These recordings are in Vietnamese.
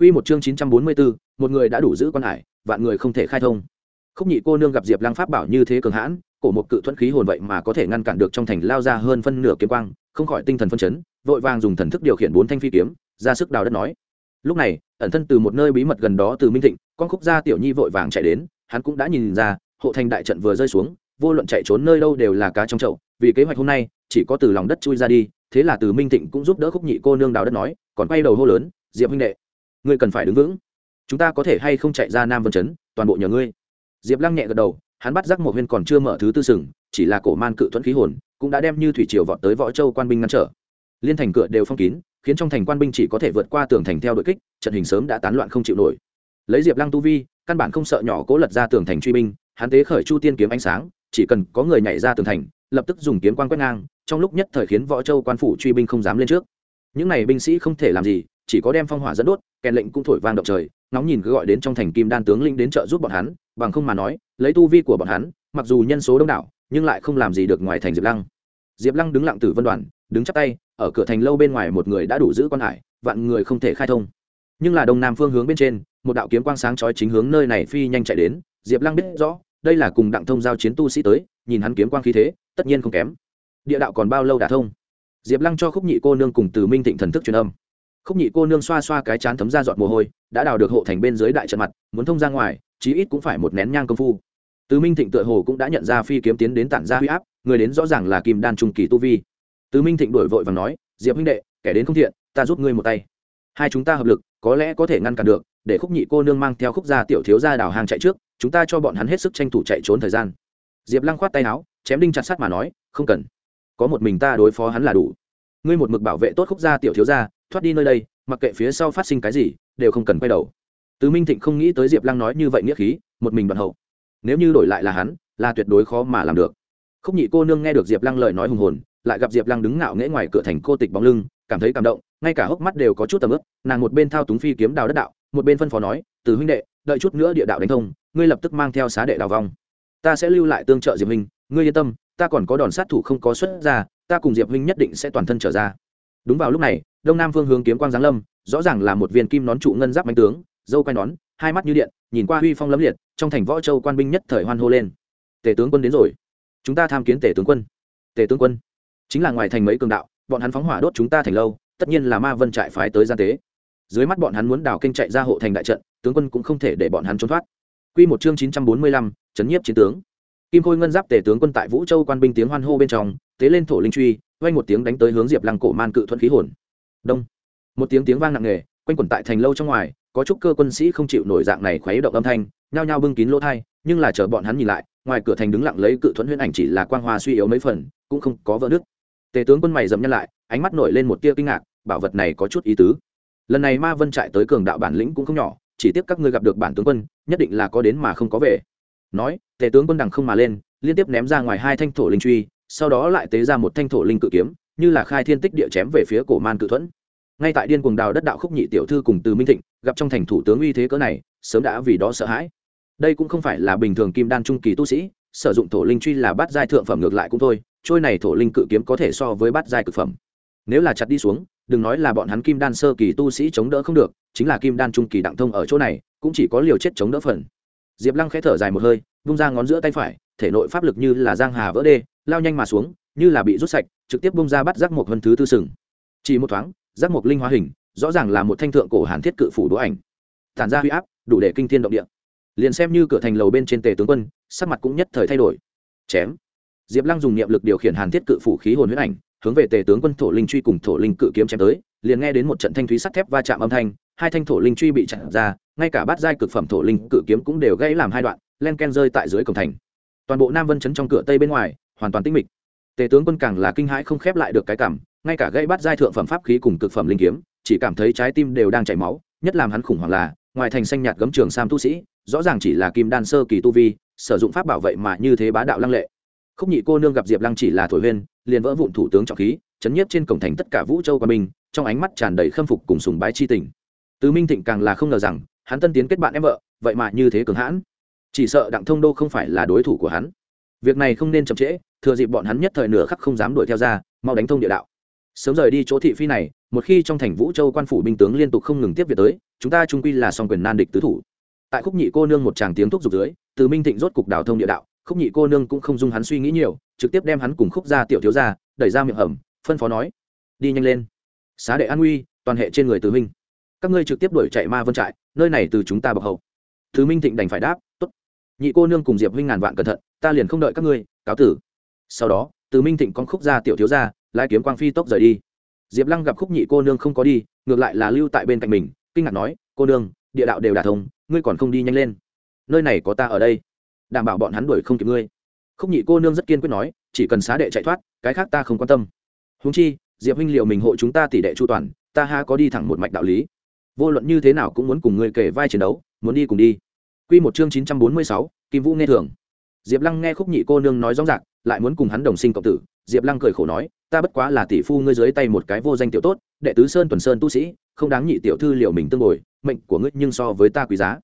Quy một chương 944, một người đã đủ giữ quan hải, vạn người không thể khai thông. Khúc nhị cô nương gặp Diệp Lăng pháp bảo như thế cường hãn, cổ một cự thuẫn khí hồn vậy mà có thể ngăn cản được trong thành lao ra hơn phân nửa kiếm quang, không khỏi tinh thần phân chấn, vội vàng dùng thần thức điều khiển bốn thanh phi kiếm, ra sức đào đất nói. Lúc này, ẩn thân từ một nơi bí mật gần đó từ Minh Thịnh, con khúc gia tiểu nhi vội vàng chạy đến, hắn cũng đã nhìn ra, hộ thành đại trận vừa rơi xuống, vô luận chạy trốn nơi đâu đều là cá trong chậu, vì kế hoạch hôm nay, chỉ có từ lòng đất chui ra đi, thế là từ Minh Thịnh cũng giúp đỡ khúc nhị cô nương đào đất nói, còn quay đầu hô lớn, Diệp huynh đệ, ngươi cần phải đứng vững. Chúng ta có thể hay không chạy ra nam vân chấn, toàn bộ nhờ ngươi. Diệp lăng nhẹ gật đầu, hắn bắt giác Mộ huyên còn chưa mở thứ tư sừng, chỉ là cổ man cự thuẫn khí hồn, cũng đã đem như thủy triều vọt tới võ châu quan binh ngăn trở. Liên thành cửa đều phong kín, khiến trong thành quan binh chỉ có thể vượt qua tường thành theo đội kích, trận hình sớm đã tán loạn không chịu nổi. Lấy diệp lăng tu vi, căn bản không sợ nhỏ cố lật ra tường thành truy binh, hắn tế khởi chu tiên kiếm ánh sáng, chỉ cần có người nhảy ra tường thành, lập tức dùng kiếm quan quét ngang, trong lúc nhất thời khiến võ châu quan phủ truy binh không dám lên trước. Những n à y binh sĩ không thể làm gì chỉ có đem phong hỏa dẫn đốt, kèn lệnh cũng thổi vang động trời nóng nhìn cứ gọi đến trong thành kim đan tướng linh đến trợ giúp bọn hắn, bằng không mà nói, lấy tu vi của bọn hắn, mặc dù nhân số đông đảo, nhưng lại không làm gì được ngoài thành diệp lăng. Diệp lăng đứng lặng tử vân đoàn, đứng chắp tay, ở cửa thành lâu bên ngoài một người đã đủ giữ quan hải, vạn người không thể khai thông. Nhưng là đông nam phương hướng bên trên, một đạo kiếm quang sáng chói chính hướng nơi này phi nhanh chạy đến, diệp lăng biết rõ, đây là cùng đặng thông giao chiến tu sĩ tới, nhìn hắn kiếm quang khí thế, tất nhiên không kém. Địa đạo còn bao lâu đả thông? Diệp lăng cho khúc nhị cô nương cùng từ minh thịnh thần thức truyền âm khúc nhị cô nương xoa xoa cái chán thấm ra giọt mồ hôi, đã đào được hộ thành bên dưới đại trận mặt, muốn thông ra ngoài, chí ít cũng phải một nén nhang công phu. Từ minh thịnh tựa hồ cũng đã nhận ra phi kiếm tiến đến tản ra huy áp, người đến rõ ràng là kim đan trung kỳ tu vi. Từ minh thịnh đổi vội và nói, diệp huynh đệ, kẻ đến không thiện, ta giúp ngươi một tay. Hai chúng ta hợp lực, có lẽ có thể ngăn cản được, để khúc nhị cô nương mang theo khúc gia tiểu thiếu gia đào hàng chạy trước, chúng ta cho bọn hắn hết sức tranh thủ chạy trốn thời gian. Diệp lăng khoát tay áo, chém đinh chặt sắt mà nói, không cần. Có một mình ta đối phó hắn là đủ. Ngươi một mực bảo vệ tốt khúc gia tiểu thiếu gia thoát đi nơi đây, mặc kệ phía sau phát sinh cái gì, đều không cần quay đầu. Từ minh thịnh không nghĩ tới diệp lăng nói như vậy nghĩa khí, một mình đoạn hậu. Nếu như đổi lại là hắn, là tuyệt đối khó mà làm được. Khúc nhị cô nương nghe được diệp lăng lời nói hùng hồn, lại gặp diệp lăng đứng ngạo nghễ ngoài cửa thành cô tịch bóng lưng, cảm thấy cảm động, ngay cả hốc mắt đều có chút tầm ướp nàng một bên thao túng phi kiếm đào đất đạo, một bên phân phó nói, từ huynh đệ, đợi chút nữa địa đạo đánh thông, ngươi lập tức mang theo xá đệ đào vong. Ta sẽ lưu lại tương trợ diệp huynh, ngươi yên tâm, ta còn có đòn sát thủ không có xuất ra, ta cùng diệp huynh nhất định sẽ toàn thân trở ra. Đúng vào lúc này đông nam phương hướng kiếm quang giáng lâm rõ ràng là một viên kim nón trụ ngân giáp bánh tướng dâu quay nón hai mắt như điện nhìn qua huy phong lấm liệt trong thành võ châu quan binh nhất thời hoan hô lên. Tể tướng quân đến rồi. Chúng ta tham kiến tể tướng quân. Tể tướng quân. Chính là ngoài thành mấy cường đạo bọn hắn phóng hỏa đốt chúng ta thành lâu tất nhiên là ma vân trại phái tới gian tế. Dưới mắt bọn hắn muốn đào kinh chạy ra hộ thành đại trận tướng quân cũng không thể để bọn hắn trốn thoát. Quy một chương chín trăm bốn mươi lăm, chấn nhiếp chiến tướng. Kim Khôi ngân giáp tể tướng quân tại Vũ Châu quan binh tiếng hoan hô bên trong, tế lên thổ linh truy, vang một tiếng đánh tới hướng Diệp Lăng cổ man cự thuận khí hồn. Đông. Một tiếng tiếng vang nặng nề, quanh quẩn tại thành lâu trong ngoài, có chút cơ quân sĩ không chịu nổi dạng này khuấy động âm thanh, nhao nhao bưng kín lỗ thai, nhưng là chờ bọn hắn nhìn lại, ngoài cửa thành đứng lặng lấy cự thuẫn huyễn ảnh chỉ là quang hoa suy yếu mấy phần, cũng không có vỡ nước tề tướng quân mày dậm nhăn lại, ánh mắt nổi lên một tia kinh ngạc, bảo vật này có chút ý tứ. Lần này ma vân trại tới cường đạo bản lĩnh cũng không nhỏ, chỉ tiếc các ngươi gặp được bản tướng quân, nhất định là có đến mà không có về. Nói, tề tướng quân đằng không mà lên, liên tiếp ném ra ngoài hai thanh thổ linh truy, sau đó lại tế ra một thanh thổ linh cự kiếm, như là khai thiên tích địa chém về phía cổ man cự thuẫn ngay tại điên cuồng đào đất đạo khúc nhị tiểu thư cùng từ minh thịnh, gặp trong thành thủ tướng uy thế cỡ này, sớm đã vì đó sợ hãi. Đây cũng không phải là bình thường kim đan trung kỳ tu sĩ, sử dụng thổ linh truy là bát giai thượng phẩm ngược lại cũng thôi, trôi này thổ linh cự kiếm có thể so với bát giai cực phẩm. Nếu là chặt đi xuống, đừng nói là bọn hắn kim đan sơ kỳ tu sĩ chống đỡ không được, chính là kim đan trung kỳ đặng thông ở chỗ này, cũng chỉ có liều chết chống đỡ phần. Diệp lăng khẽ thở dài một hơi, vung ra ngón giữa tay phải, thể nội pháp lực như là giang hà vỡ đê, lao nhanh mà xuống, như là bị rút sạch, trực tiếp bung ra bắt giác một vân thứ tư sừng. Chỉ một thoáng giác mục linh hóa hình, rõ ràng là một thanh thượng cổ hàn thiết cự phủ đỗ ảnh. Tản ra huy áp, đủ để kinh thiên động địa. Liền xem như cửa thành lầu bên trên tề tướng quân, sắc mặt cũng nhất thời thay đổi. Chém. Diệp lăng dùng niệm lực điều khiển hàn thiết cự phủ khí hồn huyết ảnh, hướng về tề tướng quân thổ linh truy cùng thổ linh cự kiếm chém tới, liền nghe đến một trận thanh thúy sắt thép va chạm âm thanh, hai thanh thổ linh truy bị chặn ra, ngay cả bát giai cực phẩm thổ linh cự kiếm cũng đều gãy làm hai đoạn, len ken rơi tại dưới cổng thành. Toàn bộ nam vân chấn trong cửa tây bên ngoài, hoàn toàn tĩnh mịch. Tề tướng quân càng là kinh hãi không khép lại được cái cảm ngay cả gây bắt giai thượng phẩm pháp khí cùng cực phẩm linh kiếm, chỉ cảm thấy trái tim đều đang chảy máu, nhất làm hắn khủng hoảng là, ngoài thành xanh nhạt gấm trường sam tu sĩ, rõ ràng chỉ là kim đan sơ kỳ tu vi, sử dụng pháp bảo vệ mà như thế bá đạo lăng lệ. Khúc nhị cô nương gặp diệp lăng chỉ là thổi huyên, liền vỡ vụn thủ tướng trọng khí, chấn nhiếp trên cổng thành tất cả vũ châu qua mình trong ánh mắt tràn đầy khâm phục cùng sùng bái chi tình. Tứ minh thịnh càng là không ngờ rằng, hắn tân tiến kết bạn em vợ, vậy mà như thế cường hãn. Chỉ sợ đặng thông đô không phải là đối thủ của hắn. Việc này không nên chậm trễ, thừa dịp bọn hắn nhất thời nửa khắc không dám đuổi theo ra, mau đánh thông địa đạo sớm rời đi chỗ thị phi này, một khi trong thành vũ châu quan phủ binh tướng liên tục không ngừng tiếp việc tới, chúng ta trung quy là song quyền nan địch tứ thủ. Tại khúc nhị cô nương một tràng tiếng thúc giục dưới, từ minh thịnh rốt cục đào thông địa đạo, khúc nhị cô nương cũng không dung hắn suy nghĩ nhiều, trực tiếp đem hắn cùng khúc ra tiểu thiếu ra đẩy ra miệng hầm, phân phó nói, đi nhanh lên. Xá đệ an uy toàn hệ trên người từ minh. Các ngươi trực tiếp đuổi chạy ma vân trại, nơi này từ chúng ta bọc hậu. Thứ minh thịnh đành phải đáp t ố t nhị cô nương cùng diệp huynh ngàn vạn cẩn thận, ta liền không đợi các ngươi. Cáo tử. Sau đó, từ minh thịnh con khúc ra tiểu thiếu ra lai kiếm quang phi tốc rời đi. Diệp lăng gặp khúc nhị cô nương không có đi, ngược lại là lưu tại bên cạnh mình, kinh ngạc nói, cô nương, địa đạo đều đả thông, ngươi còn không đi nhanh lên. Nơi này có ta ở đây, đảm bảo bọn hắn đuổi không kịp ngươi. Khúc nhị cô nương rất kiên quyết nói, chỉ cần xá đệ chạy thoát, cái khác ta không quan tâm. Húng chi, diệp huynh liệu mình hộ chúng ta tỷ đệ chu toàn, ta ha có đi thẳng một mạch đạo lý. Vô luận như thế nào cũng muốn cùng ngươi kể vai chiến đấu, muốn đi cùng đi. Q một chương chín trăm bốn mươi sáu, kim vũ nghe thường. Diệp lăng nghe khúc nhị cô nương nói rõ ràng, lại muốn cùng hắn đồng sinh cộng tử, diệp lăng cười khổ nói ta bất quá là tỷ phu ngươi dưới tay một cái vô danh tiểu tốt, đệ tứ sơn tuần sơn tu sĩ, không đáng nhị tiểu thư liệu mình tương bồi, mệnh của ngươi nhưng so với ta quý giá.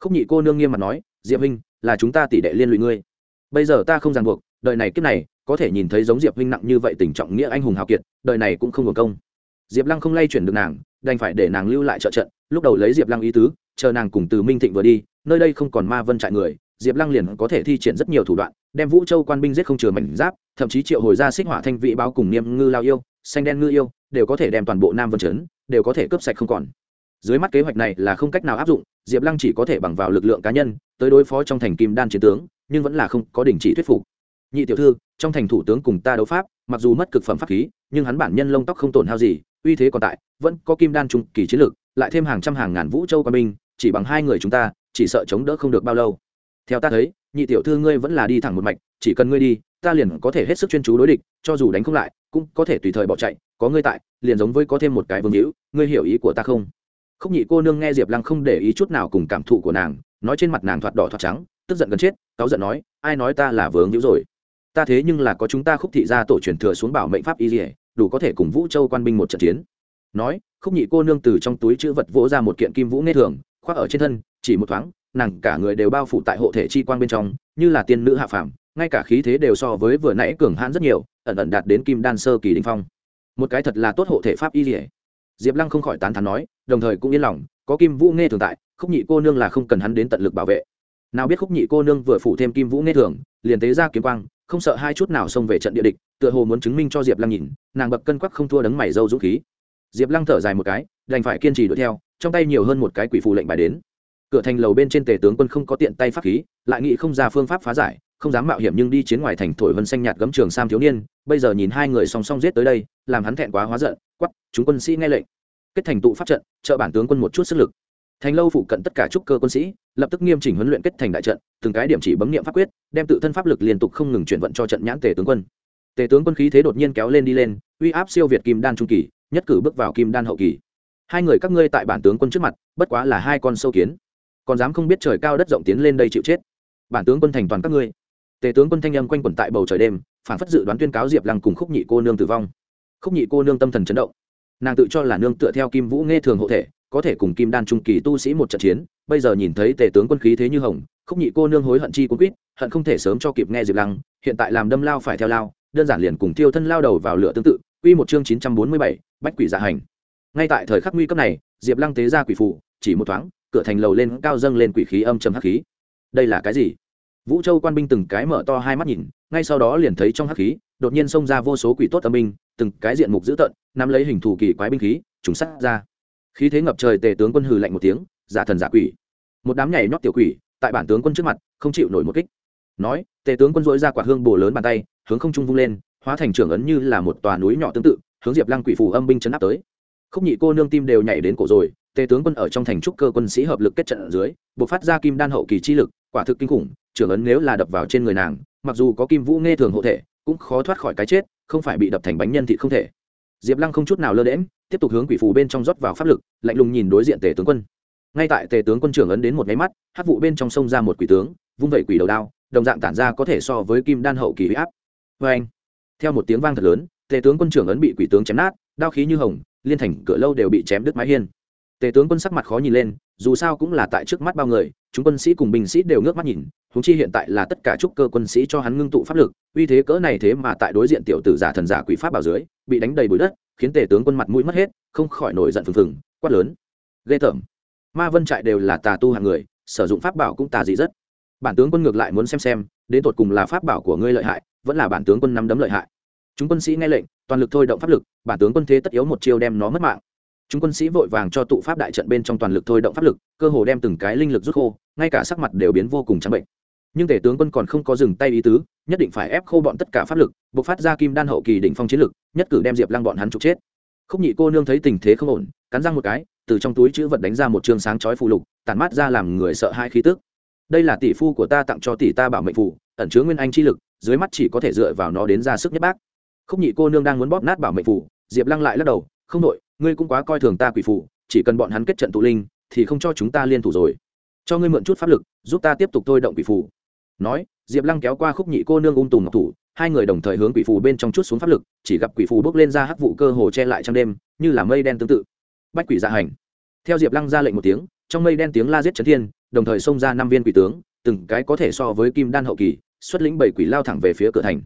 Không nhị cô nương nghiêm mặt nói, diệp huynh, là chúng ta tỷ đệ liên lụy ngươi. Bây giờ ta không ràng buộc, đời này kiếp này, có thể nhìn thấy giống diệp huynh nặng như vậy tình trọng nghĩa anh hùng hào kiệt, đời này cũng không hưởng công. Diệp lăng không lay chuyển được nàng, đành phải để nàng lưu lại trợ trận, lúc đầu lấy diệp lăng ý tứ, chờ nàng cùng từ minh thịnh vừa đi, nơi đây không còn ma vân trại người, diệp lăng liền có thể thi triển rất nhiều thủ đoạn đem vũ châu quan binh giết không chừa mảnh giáp, thậm chí triệu hồi ra xích hỏa thanh vị báo cùng niêm ngư lao yêu, xanh đen ngư yêu, đều có thể đem toàn bộ nam vân chấn đều có thể cướp sạch không còn. Dưới mắt kế hoạch này là không cách nào áp dụng, diệp lăng chỉ có thể bằng vào lực lượng cá nhân, tới đối phó trong thành kim đan chiến tướng, nhưng vẫn là không có đình chỉ thuyết phục. Nhị tiểu thư, trong thành thủ tướng cùng ta đấu pháp, mặc dù mất cực phẩm pháp khí, nhưng hắn bản nhân lông tóc không tổn hao gì, uy thế còn tại, vẫn có kim đan trung kỳ chiến lược, lại thêm hàng trăm hàng ngàn vũ châu quan binh, chỉ bằng hai người chúng ta, chỉ sợ chống đỡ không được bao lâu theo ta thấy, nhị tiểu thư ngươi vẫn là đi thẳng một mạch, chỉ cần ngươi đi, ta liền có thể hết sức chuyên chú đối địch, cho dù đánh không lại, cũng có thể tùy thời bỏ chạy, có ngươi tại, liền giống với có thêm một cái vương hữu, ngươi hiểu ý của ta không? Khúc nhị cô nương nghe diệp lăng không để ý chút nào cùng cảm thụ của nàng, nói trên mặt nàng thoạt đỏ thoạt trắng, tức giận gần chết, cáu giận nói, ai nói ta là vướng hữu rồi? Ta thế nhưng là có chúng ta khúc thị gia tổ truyền thừa xuống bảo mệnh pháp y dỉa đủ có thể cùng vũ châu quan binh một trận chiến. Nói, khúc nhị cô nương từ trong túi chữ vật vỗ ra một kiện kim vũ nghe thường, khoác ở trên thân, chỉ một thoáng nàng cả người đều bao phủ tại hộ thể chi quang bên trong, như là tiên nữ hạ phàm, ngay cả khí thế đều so với vừa nãy cường hãn rất nhiều, ẩn ẩn đạt đến kim đan sơ kỳ đình phong. Một cái thật là tốt hộ thể pháp y dỉa diệp lăng không khỏi tán thán nói, đồng thời cũng yên lòng, có kim vũ nghe thường tại, khúc nhị cô nương là không cần hắn đến tận lực bảo vệ. Nào biết khúc nhị cô nương vừa phủ thêm kim vũ nghe thường, liền tế ra kiếm quang, không sợ hai chút nào xông về trận địa địch, tựa hồ muốn chứng minh cho diệp lăng nhìn, nàng bậc cân quắc không thua đấng mày dâu dũng khí. Diệp lăng thở dài một cái, đành phải kiên trì đuổi theo, trong tay nhiều hơn một cái quỷ phù lệnh bài đến cửa thành lầu bên trên tề tướng quân không có tiện tay pháp khí, lại nghĩ không ra phương pháp phá giải, không dám mạo hiểm nhưng đi chiến ngoài thành thổi vân xanh nhạt gấm trường sam thiếu niên, bây giờ nhìn hai người song song giết tới đây, làm hắn thẹn quá hóa giận quắp chúng quân sĩ nghe lệnh. Kết thành tụ pháp trận, trợ bản tướng quân một chút sức lực. Thành lâu phụ cận tất cả trúc cơ quân sĩ, lập tức nghiêm chỉnh huấn luyện kết thành đại trận, từng cái điểm chỉ bấm nghiệm pháp quyết, đem tự thân pháp lực liên tục không ngừng chuyển vận cho trận nhãn tề tướng quân. Tề tướng quân khí thế đột nhiên kéo lên đi lên, uy áp siêu việt kim đan trung kỳ, nhất cử bước vào kim đan hậu kỳ. Hai người các ngươi tại bản tướng quân trước mặt, bất quá là hai con sâu kiến còn dám không biết trời cao đất rộng tiến lên đây chịu chết. Bản tướng quân thành toàn các ngươi. Tề tướng quân thanh âm quanh quẩn tại bầu trời đêm phản phất dự đoán tuyên cáo diệp lăng cùng khúc nhị cô nương tử vong. Khúc nhị cô nương tâm thần chấn động. Nàng tự cho là nương tựa theo kim vũ nghe thường hộ thể có thể cùng kim đan trung kỳ tu sĩ một trận chiến bây giờ nhìn thấy tề tướng quân khí thế như hồng khúc nhị cô nương hối hận chi cuốn quýt hận không thể sớm cho kịp nghe diệp lăng hiện tại làm đâm lao phải theo lao đơn giản liền cùng tiêu thân lao đầu vào lửa tương tự Quy một chương chín trăm bốn mươi bảy, bách quỷ dạ hành. Ngay tại thời khắc nguy cấp này, Diệp Lăng tế ra quỷ phụ chỉ một thoáng, cửa thành lầu lên cao dâng lên quỷ khí âm trầm hắc khí. Đây là cái gì? Vũ Châu quan binh từng cái mở to hai mắt nhìn, ngay sau đó liền thấy trong hắc khí, đột nhiên xông ra vô số quỷ tốt âm binh, từng cái diện mục dữ tợn, nắm lấy hình thù kỳ quái binh khí, trùng sát ra. Khí thế ngập trời tề tướng quân hừ lạnh một tiếng, giả thần giả quỷ. Một đám nhảy nhót tiểu quỷ, tại bản tướng quân trước mặt, không chịu nổi một kích. Nói, tề tướng quân rỗi ra quả hương bổ lớn bàn tay, hướng không trung vung lên, hóa thành trưởng ấn như là một tòa núi nhỏ tương tự hướng diệp lăng quỷ phù âm binh chấn áp tới khúc nhị cô nương tim đều nhảy đến cổ rồi tề tướng quân ở trong thành trúc cơ quân sĩ hợp lực kết trận ở dưới, buộc phát ra kim đan hậu kỳ chi lực, quả thực kinh khủng, trưởng ấn nếu là đập vào trên người nàng, mặc dù có kim vũ nghe thường hộ thể, cũng khó thoát khỏi cái chết, không phải bị đập thành bánh nhân thịt không thể. Diệp lăng không chút nào lơ đễm tiếp tục hướng quỷ phù bên trong rót vào pháp lực, lạnh lùng nhìn đối diện tề tướng quân. Ngay tại tề tướng quân trưởng ấn đến một nháy mắt hát vụ bên trong sông ra một quỷ tướng, vung vẩy quỷ đầu đao, đồng dạng tản ra có thể so với kim đan hậu kỳ huy áp. Vê vâng. anh, theo một tiếng vang thật lớn, tề tướng quân trưởng ấn bị quỷ tướng chém nát, đao khí như hồng, liên thành cửa lâu đều bị chém đứt mái hiên tề tướng quân sắc mặt khó nhìn lên, dù sao cũng là tại trước mắt bao người, chúng quân sĩ cùng binh sĩ đều ngước mắt nhìn húng chi hiện tại là tất cả trúc cơ quân sĩ cho hắn ngưng tụ pháp lực, uy thế cỡ này thế mà tại đối diện tiểu tử giả thần giả quỷ pháp bảo dưới, bị đánh đầy bụi đất, khiến tề tướng quân mặt mũi mất hết, không khỏi nổi giận phừng phừng, quát lớn. Ghê tởm. Ma vân trại đều là tà tu hạng người, sử dụng pháp bảo cũng tà dị rất. Bản tướng quân ngược lại muốn xem xem, đến tột cùng là pháp bảo của ngươi lợi hại, vẫn là bản tướng quân nắm đấm lợi hại. Chúng quân sĩ nghe lệnh, toàn lực thôi động pháp lực, bản tướng quân thế tất yếu một chiêu đem nó mất mạng chúng quân sĩ vội vàng cho tụ pháp đại trận bên trong toàn lực thôi động pháp lực, cơ hồ đem từng cái linh lực rút khô, ngay cả sắc mặt đều biến vô cùng trắng bệnh. Nhưng tể tướng quân còn không có dừng tay ý tứ, nhất định phải ép khô bọn tất cả pháp lực buộc phát ra kim đan hậu kỳ đỉnh phong chiến lực, nhất cử đem diệp lăng bọn hắn trục chết. Khúc nhị cô nương thấy tình thế không ổn, cắn răng một cái, từ trong túi chữ vật đánh ra một chương sáng chói phù lục, tản mát ra làm người sợ hai khí tức. Đây là tỷ phu của ta tặng cho tỷ ta bảo mệnh phù, ẩn chứa nguyên anh chi lực, dưới mắt chỉ có thể dựa vào nó đến ra sức nhất bác. Khúc nhị cô nương đang muốn bóp nát bảo mệnh phù, diệp lăng lại lắc đầu, không đội ngươi cũng quá coi thường ta quỷ phụ, chỉ cần bọn hắn kết trận tụ linh, thì không cho chúng ta liên thủ rồi. Cho ngươi mượn chút pháp lực, giúp ta tiếp tục thôi động quỷ phụ. Nói, diệp lăng kéo qua khúc nhị cô nương ung tùng ngọc thủ, hai người đồng thời hướng quỷ phù bên trong chút xuống pháp lực, chỉ gặp quỷ phù bước lên ra hắc vụ cơ hồ che lại trong đêm, như là mây đen tương tự. Bách quỷ dạ hành. Theo diệp lăng ra lệnh một tiếng, trong mây đen tiếng la giết trấn thiên, đồng thời xông ra năm viên quỷ tướng, từng cái có thể so với kim đan hậu kỳ, xuất lĩnh bảy quỷ lao thẳng về phía cửa thành.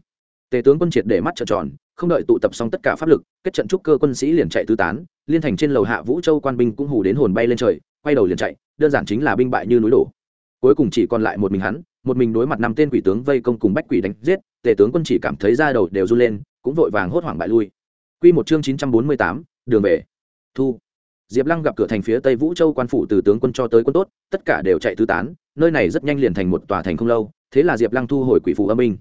Tề tướng quân triệt để mắt trợn tròn không đợi tụ tập xong tất cả pháp lực kết trận trúc cơ quân sĩ liền chạy tứ tán liên thành trên lầu hạ vũ châu quan binh cũng hù đến hồn bay lên trời quay đầu liền chạy đơn giản chính là binh bại như núi đổ cuối cùng chỉ còn lại một mình hắn một mình đối mặt năm tên quỷ tướng vây công cùng bách quỷ đánh giết tề tướng quân chỉ cảm thấy da đầu đều run lên cũng vội vàng hốt hoảng bại lui Quy một chương chín trăm bốn mươi tám, đường về. Thu. Diệp Lăng gặp cửa thành phía Tây Vũ Châu quan phủ từ tướng quân cho tới quân tốt, tất cả đều chạy tứ tán, nơi này rất nhanh liền thành một tòa thành không lâu, thế là Diệp Lăng thu hồi quỷ phù âm minh.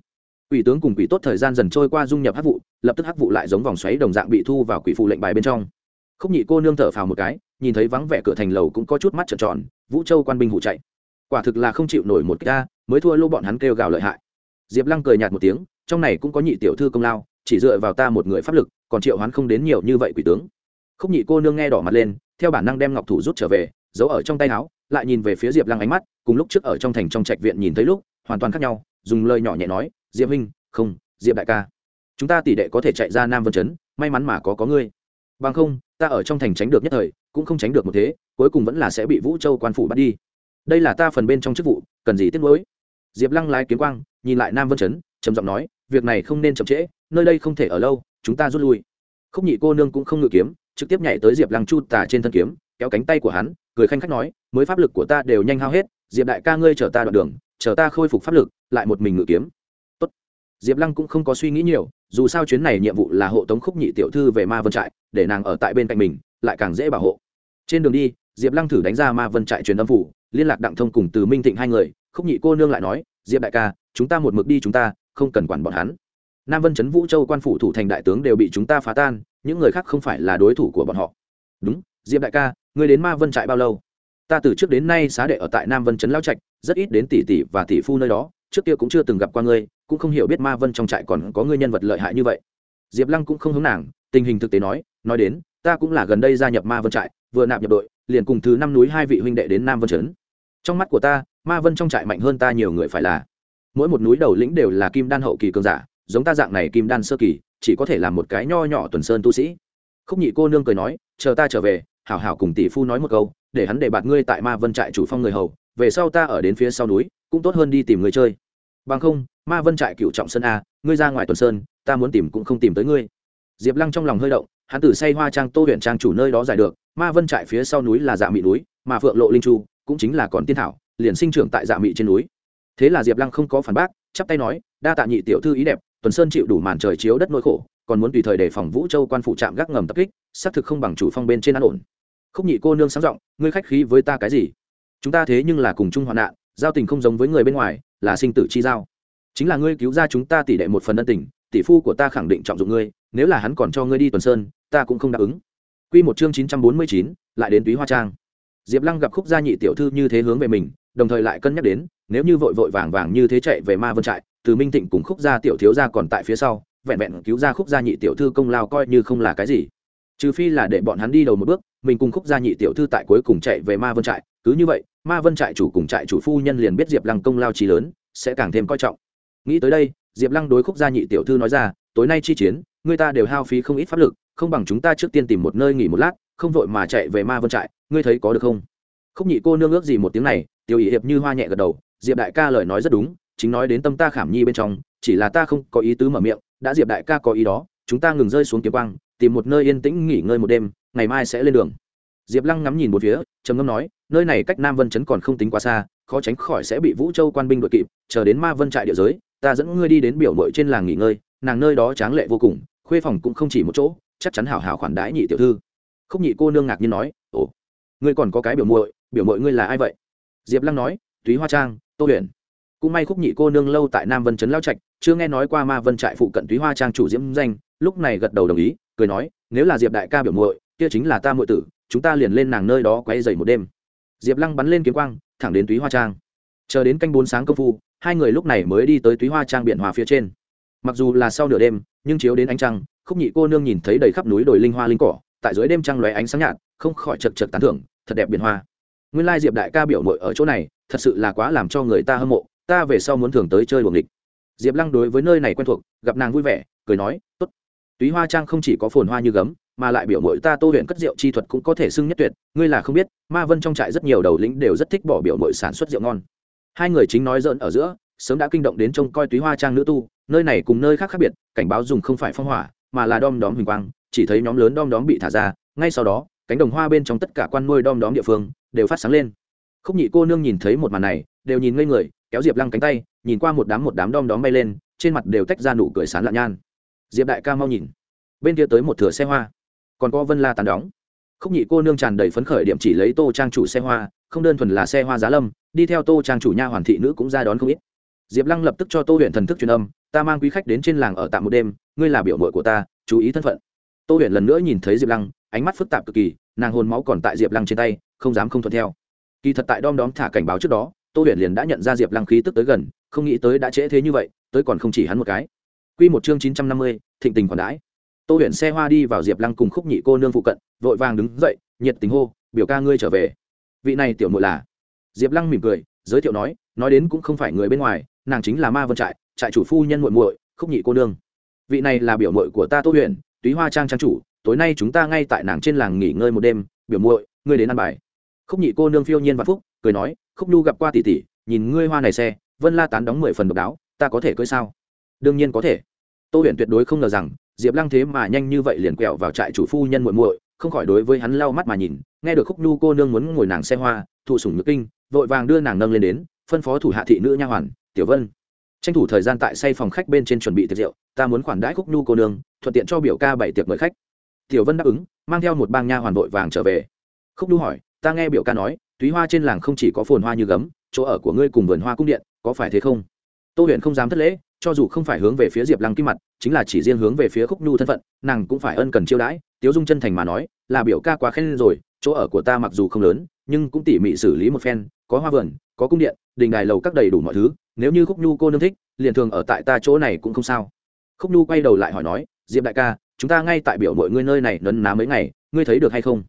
Quỷ tướng cùng quỷ tốt thời gian dần trôi qua dung nhập hắc vụ, lập tức hắc vụ lại giống vòng xoáy đồng dạng bị thu vào quỷ phù lệnh bài bên trong. Khúc Nhị cô nương thở phào một cái, nhìn thấy vắng vẻ cửa thành lầu cũng có chút mắt trợn tròn, Vũ Châu quan binh hụ chạy. Quả thực là không chịu nổi một ca mới thua lô bọn hắn kêu gào lợi hại diệp lăng cười nhạt một tiếng trong này cũng có nhị tiểu thư công lao chỉ dựa vào ta một người pháp lực còn triệu hắn không đến nhiều như vậy quỷ tướng khúc nhị cô nương nghe đỏ mặt lên theo bản năng đem ngọc thủ rút trở về giấu ở trong tay áo lại nhìn về phía diệp lăng ánh mắt cùng lúc trước ở trong thành trong trạch viện nhìn thấy lúc hoàn toàn khác nhau dùng lời nhỏ nhẹ nói diệp huynh, không, diệp đại ca. Chúng ta tỷ đệ có thể chạy ra nam vân chấn, may mắn mà có có ngươi. Bằng không, ta ở trong thành tránh được nhất thời, cũng không tránh được một thế, cuối cùng vẫn là sẽ bị vũ châu quan phủ bắt đi. Đây là ta phần bên trong chức vụ, cần gì tiếc nuối? Diệp lăng lái kiếm quang, nhìn lại nam vân chấn, trầm giọng nói, việc này không nên chậm trễ, nơi đây không thể ở lâu, chúng ta rút lui. Khúc nhị cô nương cũng không ngự kiếm, trực tiếp nhảy tới diệp lăng chu tả trên thân kiếm, kéo cánh tay của hắn, cười khanh khách nói, mới pháp lực của ta đều nhanh hao hết, diệp đại ca ngươi chở ta đoạn đường chở ta khôi phục pháp lực, lại một mình ngự kiếm diệp lăng cũng không có suy nghĩ nhiều, dù sao chuyến này nhiệm vụ là hộ tống khúc nhị tiểu thư về ma vân trại, để nàng ở tại bên cạnh mình, lại càng dễ bảo hộ. Trên đường đi, diệp lăng thử đánh ra ma vân trại truyền âm phủ, liên lạc đặng thông cùng từ minh thịnh hai người, khúc nhị cô nương lại nói, diệp đại ca, chúng ta một mực đi chúng ta, không cần quản bọn hắn. Nam vân Trấn vũ châu quan phủ thủ thành đại tướng đều bị chúng ta phá tan, những người khác không phải là đối thủ của bọn họ. Đúng, diệp đại ca, ngươi đến ma vân trại bao lâu? Ta từ trước đến nay xá đệ ở tại nam vân trấn lao trạch, rất ít đến tỷ tỷ và tỷ phu nơi đó trước kia cũng chưa từng gặp qua ngươi, cũng không hiểu biết ma vân trong trại còn có ngươi nhân vật lợi hại như vậy. Diệp lăng cũng không hướng nàng, tình hình thực tế nói nói đến, ta cũng là gần đây gia nhập ma vân trại, vừa nạp nhập đội, liền cùng thứ năm núi hai vị huynh đệ đến nam vân trấn. Trong mắt của ta, ma vân trong trại mạnh hơn ta nhiều người phải là. Mỗi một núi đầu lĩnh đều là kim đan hậu kỳ cường giả, giống ta dạng này kim đan sơ kỳ, chỉ có thể là một cái nho nhỏ tuần sơn tu sĩ. Khúc nhị cô nương cười nói, chờ ta trở về, hảo hảo cùng tỷ phu nói một câu, để hắn để bạt ngươi tại ma vân trại chủ phong người hầu về sau ta ở đến phía sau núi, cũng tốt hơn đi tìm người chơi. Bằng không, ma vân trại cựu trọng sơn a, ngươi ra ngoài tuần sơn, ta muốn tìm cũng không tìm tới ngươi. Diệp lăng trong lòng hơi động, hắn từ say hoa trang tô huyện trang chủ nơi đó giải được, ma vân trại phía sau núi là dạ mị núi, mà phượng lộ linh chu cũng chính là còn tiên thảo, liền sinh trưởng tại dạ mị trên núi. Thế là diệp lăng không có phản bác, chắp tay nói, đa tạ nhị tiểu thư ý đẹp, tuần sơn chịu đủ màn trời chiếu đất nỗi khổ, còn muốn tùy thời đề phòng vũ châu quan phụ trạm gác ngầm tập kích, xác thực không bằng chủ phong bên trên an ổn. Khúc nhị cô nương sáng giọng, ngươi khách khí với ta cái gì? Chúng ta thế nhưng là cùng chung hoạn nạn giao tình không giống với người bên ngoài là sinh tử chi giao. Chính là ngươi cứu ra chúng ta tỷ đệ một phần ân tình tỷ phu của ta khẳng định trọng dụng ngươi nếu là hắn còn cho ngươi đi tuần sơn ta cũng không đáp ứng. Quy một chương chín trăm bốn mươi chín, lại đến Túy Hoa Trang. Diệp lăng gặp khúc gia nhị tiểu thư như thế hướng về mình đồng thời lại cân nhắc đến nếu như vội vội vàng vàng như thế chạy về ma vân trại từ minh thịnh cùng khúc gia tiểu thiếu gia còn tại phía sau vẹn vẹn cứu ra khúc gia nhị tiểu thư công lao coi như không là cái gì. Trừ phi là để bọn hắn đi đầu một bước mình cùng khúc gia nhị tiểu thư tại cuối cùng chạy về ma vân trại, cứ như vậy, ma vân trại chủ cùng trại chủ phu nhân liền biết diệp lăng công lao trí lớn, sẽ càng thêm coi trọng. Nghĩ tới đây, diệp lăng đối khúc gia nhị tiểu thư nói ra, tối nay chi chiến, người ta đều hao phí không ít pháp lực, không bằng chúng ta trước tiên tìm một nơi nghỉ một lát, không vội mà chạy về ma vân trại, ngươi thấy có được không? Khúc nhị cô nương ước gì một tiếng này tiêu ý hiệp như hoa nhẹ gật đầu, diệp đại ca lời nói rất đúng, chính nói đến tâm ta khảm nhi bên trong, chỉ là ta không có ý tứ mở miệng, đã diệp đại ca có ý đó, chúng ta ngừng rơi xuống kiếm quang tìm một nơi yên tĩnh nghỉ ngơi một đêm, ngày mai sẽ lên đường. Diệp lăng ngắm nhìn một phía, trầm ngâm nói, nơi này cách nam vân chấn còn không tính quá xa, khó tránh khỏi sẽ bị vũ châu quan binh đội kịp, chờ đến ma vân trại địa giới, ta dẫn ngươi đi đến biểu mội trên làng nghỉ ngơi, nàng nơi đó tráng lệ vô cùng, khuê phòng cũng không chỉ một chỗ, chắc chắn hảo hảo khoản đãi nhị tiểu thư. Khúc nhị cô nương ngạc nhiên nói, ồ, ngươi còn có cái biểu muội biểu muội ngươi là ai vậy? Diệp lăng nói, túy hoa trang, tô huyền. Cũng may khúc nhị cô nương lâu tại nam vân trấn lao trạch, chưa nghe nói qua ma vân trại phụ cận túy hoa trang chủ diễm danh, lúc này gật đầu đồng ý cười nói, nếu là diệp đại ca biểu muội, kia chính là ta muội tử, chúng ta liền lên nàng nơi đó quay dày một đêm. Diệp lăng bắn lên kiếm quang, thẳng đến túy hoa trang. Chờ đến canh bốn sáng công phu, hai người lúc này mới đi tới túy hoa trang biển hòa phía trên. Mặc dù là sau nửa đêm, nhưng chiếu đến ánh trăng, khúc nhị cô nương nhìn thấy đầy khắp núi đồi linh hoa linh cỏ, tại dưới đêm trăng lóe ánh sáng nhạt, không khỏi chật chật tán thưởng, thật đẹp biển hoa. Nguyên lai diệp đại ca biểu mội ở chỗ này, thật sự là quá làm cho người ta hâm mộ, ta về sau muốn thường tới chơi buồng địch diệp lăng đối với nơi này quen thuộc, gặp nàng vui vẻ, cười nói, tốt túy hoa trang không chỉ có phồn hoa như gấm, mà lại biểu mội ta tô huyện cất rượu chi thuật cũng có thể xưng nhất tuyệt, ngươi là không biết, ma vân trong trại rất nhiều đầu lĩnh đều rất thích bỏ biểu mội sản xuất rượu ngon. Hai người chính nói dỡn ở giữa, sớm đã kinh động đến trông coi túy hoa trang nữ tu, nơi này cùng nơi khác khác biệt, cảnh báo dùng không phải phong hỏa, mà là đom đóm huỳnh quang, chỉ thấy nhóm lớn đom đóm bị thả ra, ngay sau đó, cánh đồng hoa bên trong tất cả quan nuôi đom đóm địa phương đều phát sáng lên. Khúc nhị cô nương nhìn thấy một màn này, đều nhìn ngây người, kéo diệp lăng cánh tay, nhìn qua một đám một đám đom đóm bay lên, trên mặt đều tách ra nụ cười sán lạn nhan diệp đại ca mau nhìn. Bên kia tới một thửa xe hoa. Còn có vân la tàn đóng. Khúc nhị cô nương tràn đầy phấn khởi điểm chỉ lấy tô trang chủ xe hoa, không đơn thuần là xe hoa giá lâm, đi theo tô trang chủ nha hoàn thị nữ cũng ra đón không ít. Diệp lăng lập tức cho tô huyện thần thức truyền âm, ta mang quý khách đến trên làng ở tạm một đêm, ngươi là biểu mội của ta, chú ý thân phận. Tô huyện lần nữa nhìn thấy diệp lăng, ánh mắt phức tạp cực kỳ, nàng hồn máu còn tại diệp lăng trên tay, không dám không thuận theo. Kỳ thật tại đom đóm thả cảnh báo trước đó, tô huyện liền đã nhận ra diệp lăng khí tức tới gần, không nghĩ tới đã trễ thế như vậy, tới còn không chỉ hắn một cái quy một chương chín trăm năm mươi, thịnh tình khoản đãi. Tô uyển xe hoa đi vào diệp lăng cùng khúc nhị cô nương phụ cận, vội vàng đứng dậy, nhiệt tình hô, biểu ca ngươi trở về. Vị này tiểu muội là? Diệp lăng mỉm cười, giới thiệu nói nói đến cũng không phải người bên ngoài, nàng chính là ma vân trại trại chủ phu nhân muội muội, khúc nhị cô nương. Vị này là biểu muội của ta tô uyển túy hoa trang trang chủ, tối nay chúng ta ngay tại nàng trên làng nghỉ ngơi một đêm, biểu muội, ngươi đến ăn bài. Khúc nhị cô nương phiêu nhiên vạn phúc, cười nói, khúc nhu gặp qua tỷ tỷ, nhìn ngươi hoa này xe, vân la tán đóng mười phần độc đáo, ta có thể cưới sao? Đương nhiên có thể tô huyền tuyệt đối không ngờ rằng, diệp lăng thế mà nhanh như vậy liền quẹo vào trại chủ phu nhân muội muội, không khỏi đối với hắn lau mắt mà nhìn, nghe được khúc nhu cô nương muốn ngồi nàng xe hoa, thụ sủng nhược kinh, vội vàng đưa nàng nâng lên đến, phân phó thủ hạ thị nữ nha hoàn, tiểu vân, tranh thủ thời gian tại say phòng khách bên trên chuẩn bị tiệc rượu, ta muốn khoản đãi khúc nhu cô nương, thuận tiện cho biểu ca bảy tiệc mời khách. Tiểu vân đáp ứng, mang theo một bang nha hoàn vội vàng trở về. Khúc nhu hỏi, ta nghe biểu ca nói, túy hoa trên làng không chỉ có phồn hoa như gấm, chỗ ở của ngươi cùng vườn hoa cung điện, có phải thế không? Tô Huyền không dám thất lễ cho dù không phải hướng về phía diệp lăng kim mặt, chính là chỉ riêng hướng về phía khúc nhu thân phận, nàng cũng phải ân cần chiêu đãi. Tiếu dung chân thành mà nói, là biểu ca quá khen rồi, chỗ ở của ta mặc dù không lớn, nhưng cũng tỉ mỉ xử lý một phen, có hoa vườn, có cung điện, đình đài lầu các đầy đủ mọi thứ, nếu như khúc nhu cô nương thích, liền thường ở tại ta chỗ này cũng không sao. Khúc nhu quay đầu lại hỏi nói, diệp đại ca, chúng ta ngay tại biểu mọi ngươi nơi này nấn ná mấy ngày, ngươi thấy được hay không?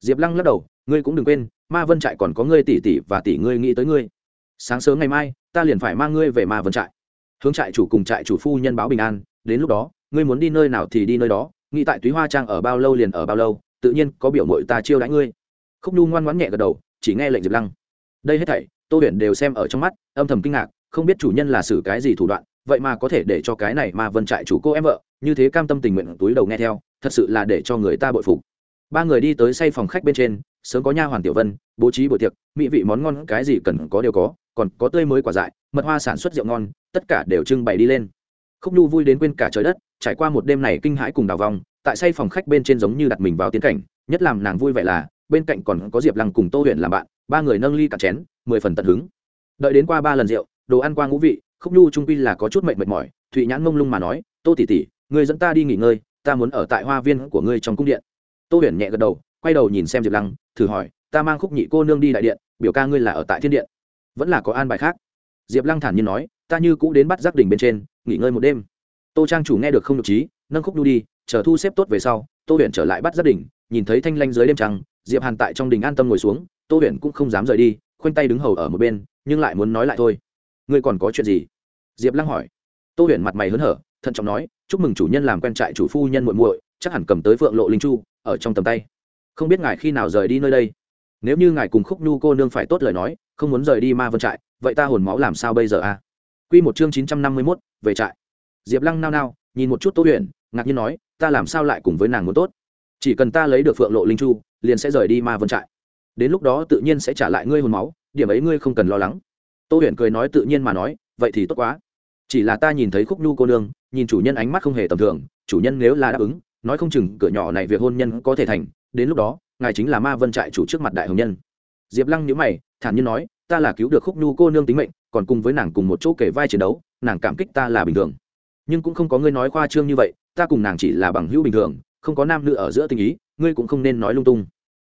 Diệp lăng lắc đầu, ngươi cũng đừng quên, ma vân trại còn có ngươi tỷ tỷ và tỷ ngươi nghĩ tới ngươi. Sáng sớm ngày mai, ta liền phải mang ngươi về ma vân trại hướng trại chủ cùng trại chủ phu nhân báo bình an, đến lúc đó, ngươi muốn đi nơi nào thì đi nơi đó, nghĩ tại túy hoa trang ở bao lâu liền ở bao lâu, tự nhiên có biểu mội ta chiêu đãi ngươi. Khúc nhu ngoan ngoãn nhẹ gật đầu, chỉ nghe lệnh diệp lăng. Đây hết thảy, tô huyền đều xem ở trong mắt, âm thầm kinh ngạc, không biết chủ nhân là xử cái gì thủ đoạn, vậy mà có thể để cho cái này mà vân trại chủ cô em vợ, như thế cam tâm tình nguyện túi đầu nghe theo, thật sự là để cho người ta bội phục. Ba người đi tới say phòng khách bên trên, sớm có nha hoàn tiểu vân, bố trí buổi tiệc, mỹ vị món ngon cái gì cần có đều có còn có tươi mới quả dại, mật hoa sản xuất rượu ngon, tất cả đều trưng bày đi lên. Khúc nhu vui đến quên cả trời đất, trải qua một đêm này kinh hãi cùng đào vòng, tại say phòng khách bên trên giống như đặt mình vào tiến cảnh, nhất làm nàng vui vẻ là, bên cạnh còn có diệp lăng cùng tô huyện làm bạn, ba người nâng ly cạn chén, mười phần tận hứng. Đợi đến qua ba lần rượu, đồ ăn qua ngũ vị, khúc nhu trung quy là có chút mệt mệt mỏi, thụy nhãn mông lung mà nói, tô tỉ tỉ người dẫn ta đi nghỉ ngơi, ta muốn ở tại hoa viên của ngươi trong cung điện. Tô huyền nhẹ gật đầu, quay đầu nhìn xem diệp lăng, thử hỏi, ta mang khúc nhị cô nương đi đại điện, biểu ca ngươi là ở tại thiên điện vẫn là có an bài khác. Diệp lăng thản nhiên nói, ta như cũ đến bắt giác đỉnh bên trên, nghỉ ngơi một đêm. Tô trang chủ nghe được không nhục trí nâng khúc đu đi, chờ thu xếp tốt về sau, tô huyện trở lại bắt giác đỉnh nhìn thấy thanh lanh dưới đêm trăng, diệp hàn tại trong đình an tâm ngồi xuống, tô huyện cũng không dám rời đi, khoanh tay đứng hầu ở một bên, nhưng lại muốn nói lại thôi. Ngươi còn có chuyện gì? Diệp lăng hỏi. Tô huyện mặt mày hớn hở, thận trọng nói, chúc mừng chủ nhân làm quen trại chủ phu nhân muội muội, chắc hẳn cầm tới phượng lộ linh chu, ở trong tầm tay. Không biết ngài khi nào rời đi nơi đây? Nếu như ngài cùng khúc nhu cô nương phải tốt lời nói, không muốn rời đi ma vân trại, vậy ta hồn máu làm sao bây giờ a à? q một chương chín trăm năm mươi mốt, về trại. Diệp lăng nao nao, nhìn một chút tô huyền, ngạc nhiên nói, ta làm sao lại cùng với nàng muốn tốt? Chỉ cần ta lấy được phượng lộ linh chu, liền sẽ rời đi ma vân trại. Đến lúc đó tự nhiên sẽ trả lại ngươi hồn máu, điểm ấy ngươi không cần lo lắng. Tô huyền cười nói tự nhiên mà nói, vậy thì tốt quá. Chỉ là ta nhìn thấy khúc nhu cô nương, nhìn chủ nhân ánh mắt không hề tầm thường, chủ nhân nếu là đáp ứng, nói không chừng cửa nhỏ này việc hôn nhân có thể thành, đến lúc đó ngài chính là ma vân trại chủ trước mặt đại hồng nhân. Diệp lăng nhữ mày, thản nhiên nói, ta là cứu được khúc nhu cô nương tính mệnh, còn cùng với nàng cùng một chỗ kể vai chiến đấu, nàng cảm kích ta là bình thường. Nhưng cũng không có ngươi nói khoa trương như vậy, ta cùng nàng chỉ là bằng hữu bình thường, không có nam nữ ở giữa tình ý, ngươi cũng không nên nói lung tung.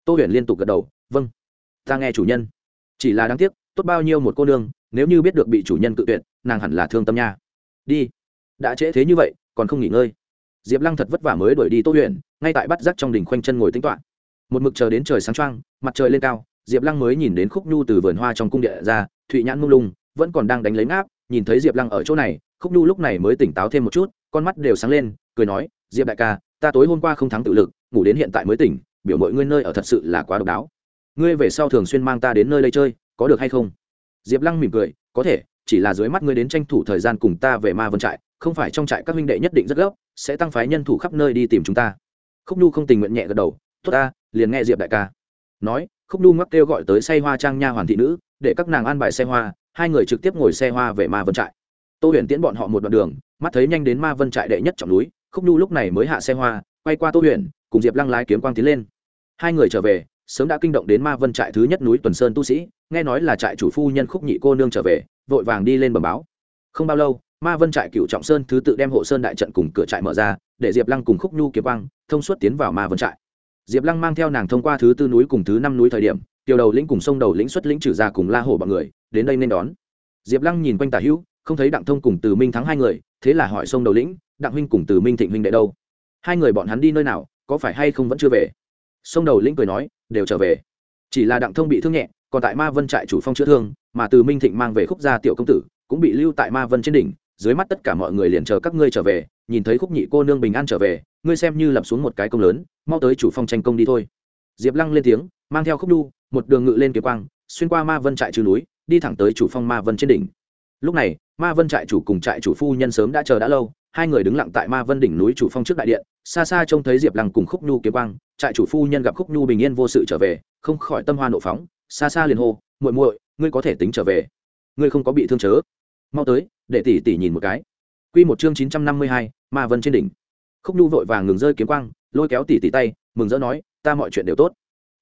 Tô huyền liên tục gật đầu vâng ta nghe chủ nhân. Chỉ là đáng tiếc, tốt bao nhiêu một cô nương, nếu như biết được bị chủ nhân cự tuyệt, nàng hẳn là thương tâm nha. Đi. Đã trễ thế như vậy, còn không nghỉ ngơi. Diệp lăng thật vất vả mới đuổi đi tô huyền, ngay tại bắt giác trong đình khoanh chân ngồi tính toạ một mực chờ đến trời sáng trăng mặt trời lên cao, diệp lăng mới nhìn đến khúc nhu từ vườn hoa trong cung địa ra, thụy nhãn mông lung, vẫn còn đang đánh lấy ngáp, nhìn thấy diệp lăng ở chỗ này, khúc nhu lúc này mới tỉnh táo thêm một chút, con mắt đều sáng lên, cười nói, diệp đại ca, ta tối hôm qua không thắng tự lực, ngủ đến hiện tại mới tỉnh, biểu mọi ngươi nơi ở thật sự là quá độc đáo. Ngươi về sau thường xuyên mang ta đến nơi đây chơi, có được hay không? Diệp lăng mỉm cười, có thể, chỉ là dưới mắt ngươi đến tranh thủ thời gian cùng ta về ma vân trại, không phải trong trại các huynh đệ nhất định rất gấp, sẽ tăng phái nhân thủ khắp nơi đi tìm chúng ta. Khúc nhu không tình nguyện nhẹ gật đầu tốt ta, liền nghe diệp đại ca. Nói, khúc đu ngắc kêu gọi tới xe hoa trang nha hoàn thị nữ, để các nàng an bài xe hoa, hai người trực tiếp ngồi xe hoa về ma vân trại. Tô huyền tiễn bọn họ một đoạn đường, mắt thấy nhanh đến ma vân trại đệ nhất trọng núi, khúc nhu lúc này mới hạ xe hoa, quay qua tô huyền, cùng diệp lăng lái kiếm quang tiến lên. Hai người trở về, sớm đã kinh động đến ma vân trại thứ nhất núi tuần sơn tu sĩ, nghe nói là trại chủ phu nhân khúc nhị cô nương trở về, vội vàng đi lên bờ báo. Không bao lâu, ma vân trại cựu trọng sơn thứ tự đem hộ sơn đại trận cùng cửa trại mở ra, để diệp lăng cùng khúc nhu kiếm quang thông suốt tiến vào ma vân trại diệp lăng mang theo nàng thông qua thứ tư núi cùng thứ năm núi thời điểm, tiểu đầu lĩnh cùng sông đầu lĩnh xuất lĩnh trừ ra cùng la hổ bọn người, đến đây nên đón. Diệp lăng nhìn quanh tả hữu, không thấy đặng thông cùng từ minh thắng hai người, thế là hỏi sông đầu lĩnh, đặng huynh cùng từ minh thịnh huynh đệ đâu? Hai người bọn hắn đi nơi nào, có phải hay không vẫn chưa về? Sông đầu lĩnh cười nói, đều trở về. Chỉ là đặng thông bị thương nhẹ, còn tại ma vân trại chủ phong chữa thương, mà từ minh thịnh mang về khúc gia tiểu công tử, cũng bị lưu tại ma vân trên đỉnh, dưới mắt tất cả mọi người liền chờ các ngươi trở về, nhìn thấy khúc nhị cô nương bình an trở về, ngươi xem như lập xuống một cái công lớn mau tới chủ phong tranh công đi thôi. Diệp lăng lên tiếng mang theo khúc đu một đường ngự lên kiếm quang xuyên qua ma vân trại trừ núi đi thẳng tới chủ phong ma vân trên đỉnh. Lúc này ma vân trại chủ cùng trại chủ phu nhân sớm đã chờ đã lâu hai người đứng lặng tại ma vân đỉnh núi chủ phong trước đại điện xa xa trông thấy diệp lăng cùng khúc nhu kiếm quang trại chủ phu nhân gặp khúc nhu bình yên vô sự trở về không khỏi tâm hoa nộ phóng xa xa liền hô muội muội ngươi có thể tính trở về. Ngươi không có bị thương chớ. Mau tới để tỷ tỷ nhìn một cái. Quy một chương chín trăm năm mươi hai, Ma Vân trên đỉnh. Khúc Nhu vội vàng ngừng rơi kiếm quang, lôi kéo tỷ tỷ tay, mừng rỡ nói, ta mọi chuyện đều tốt.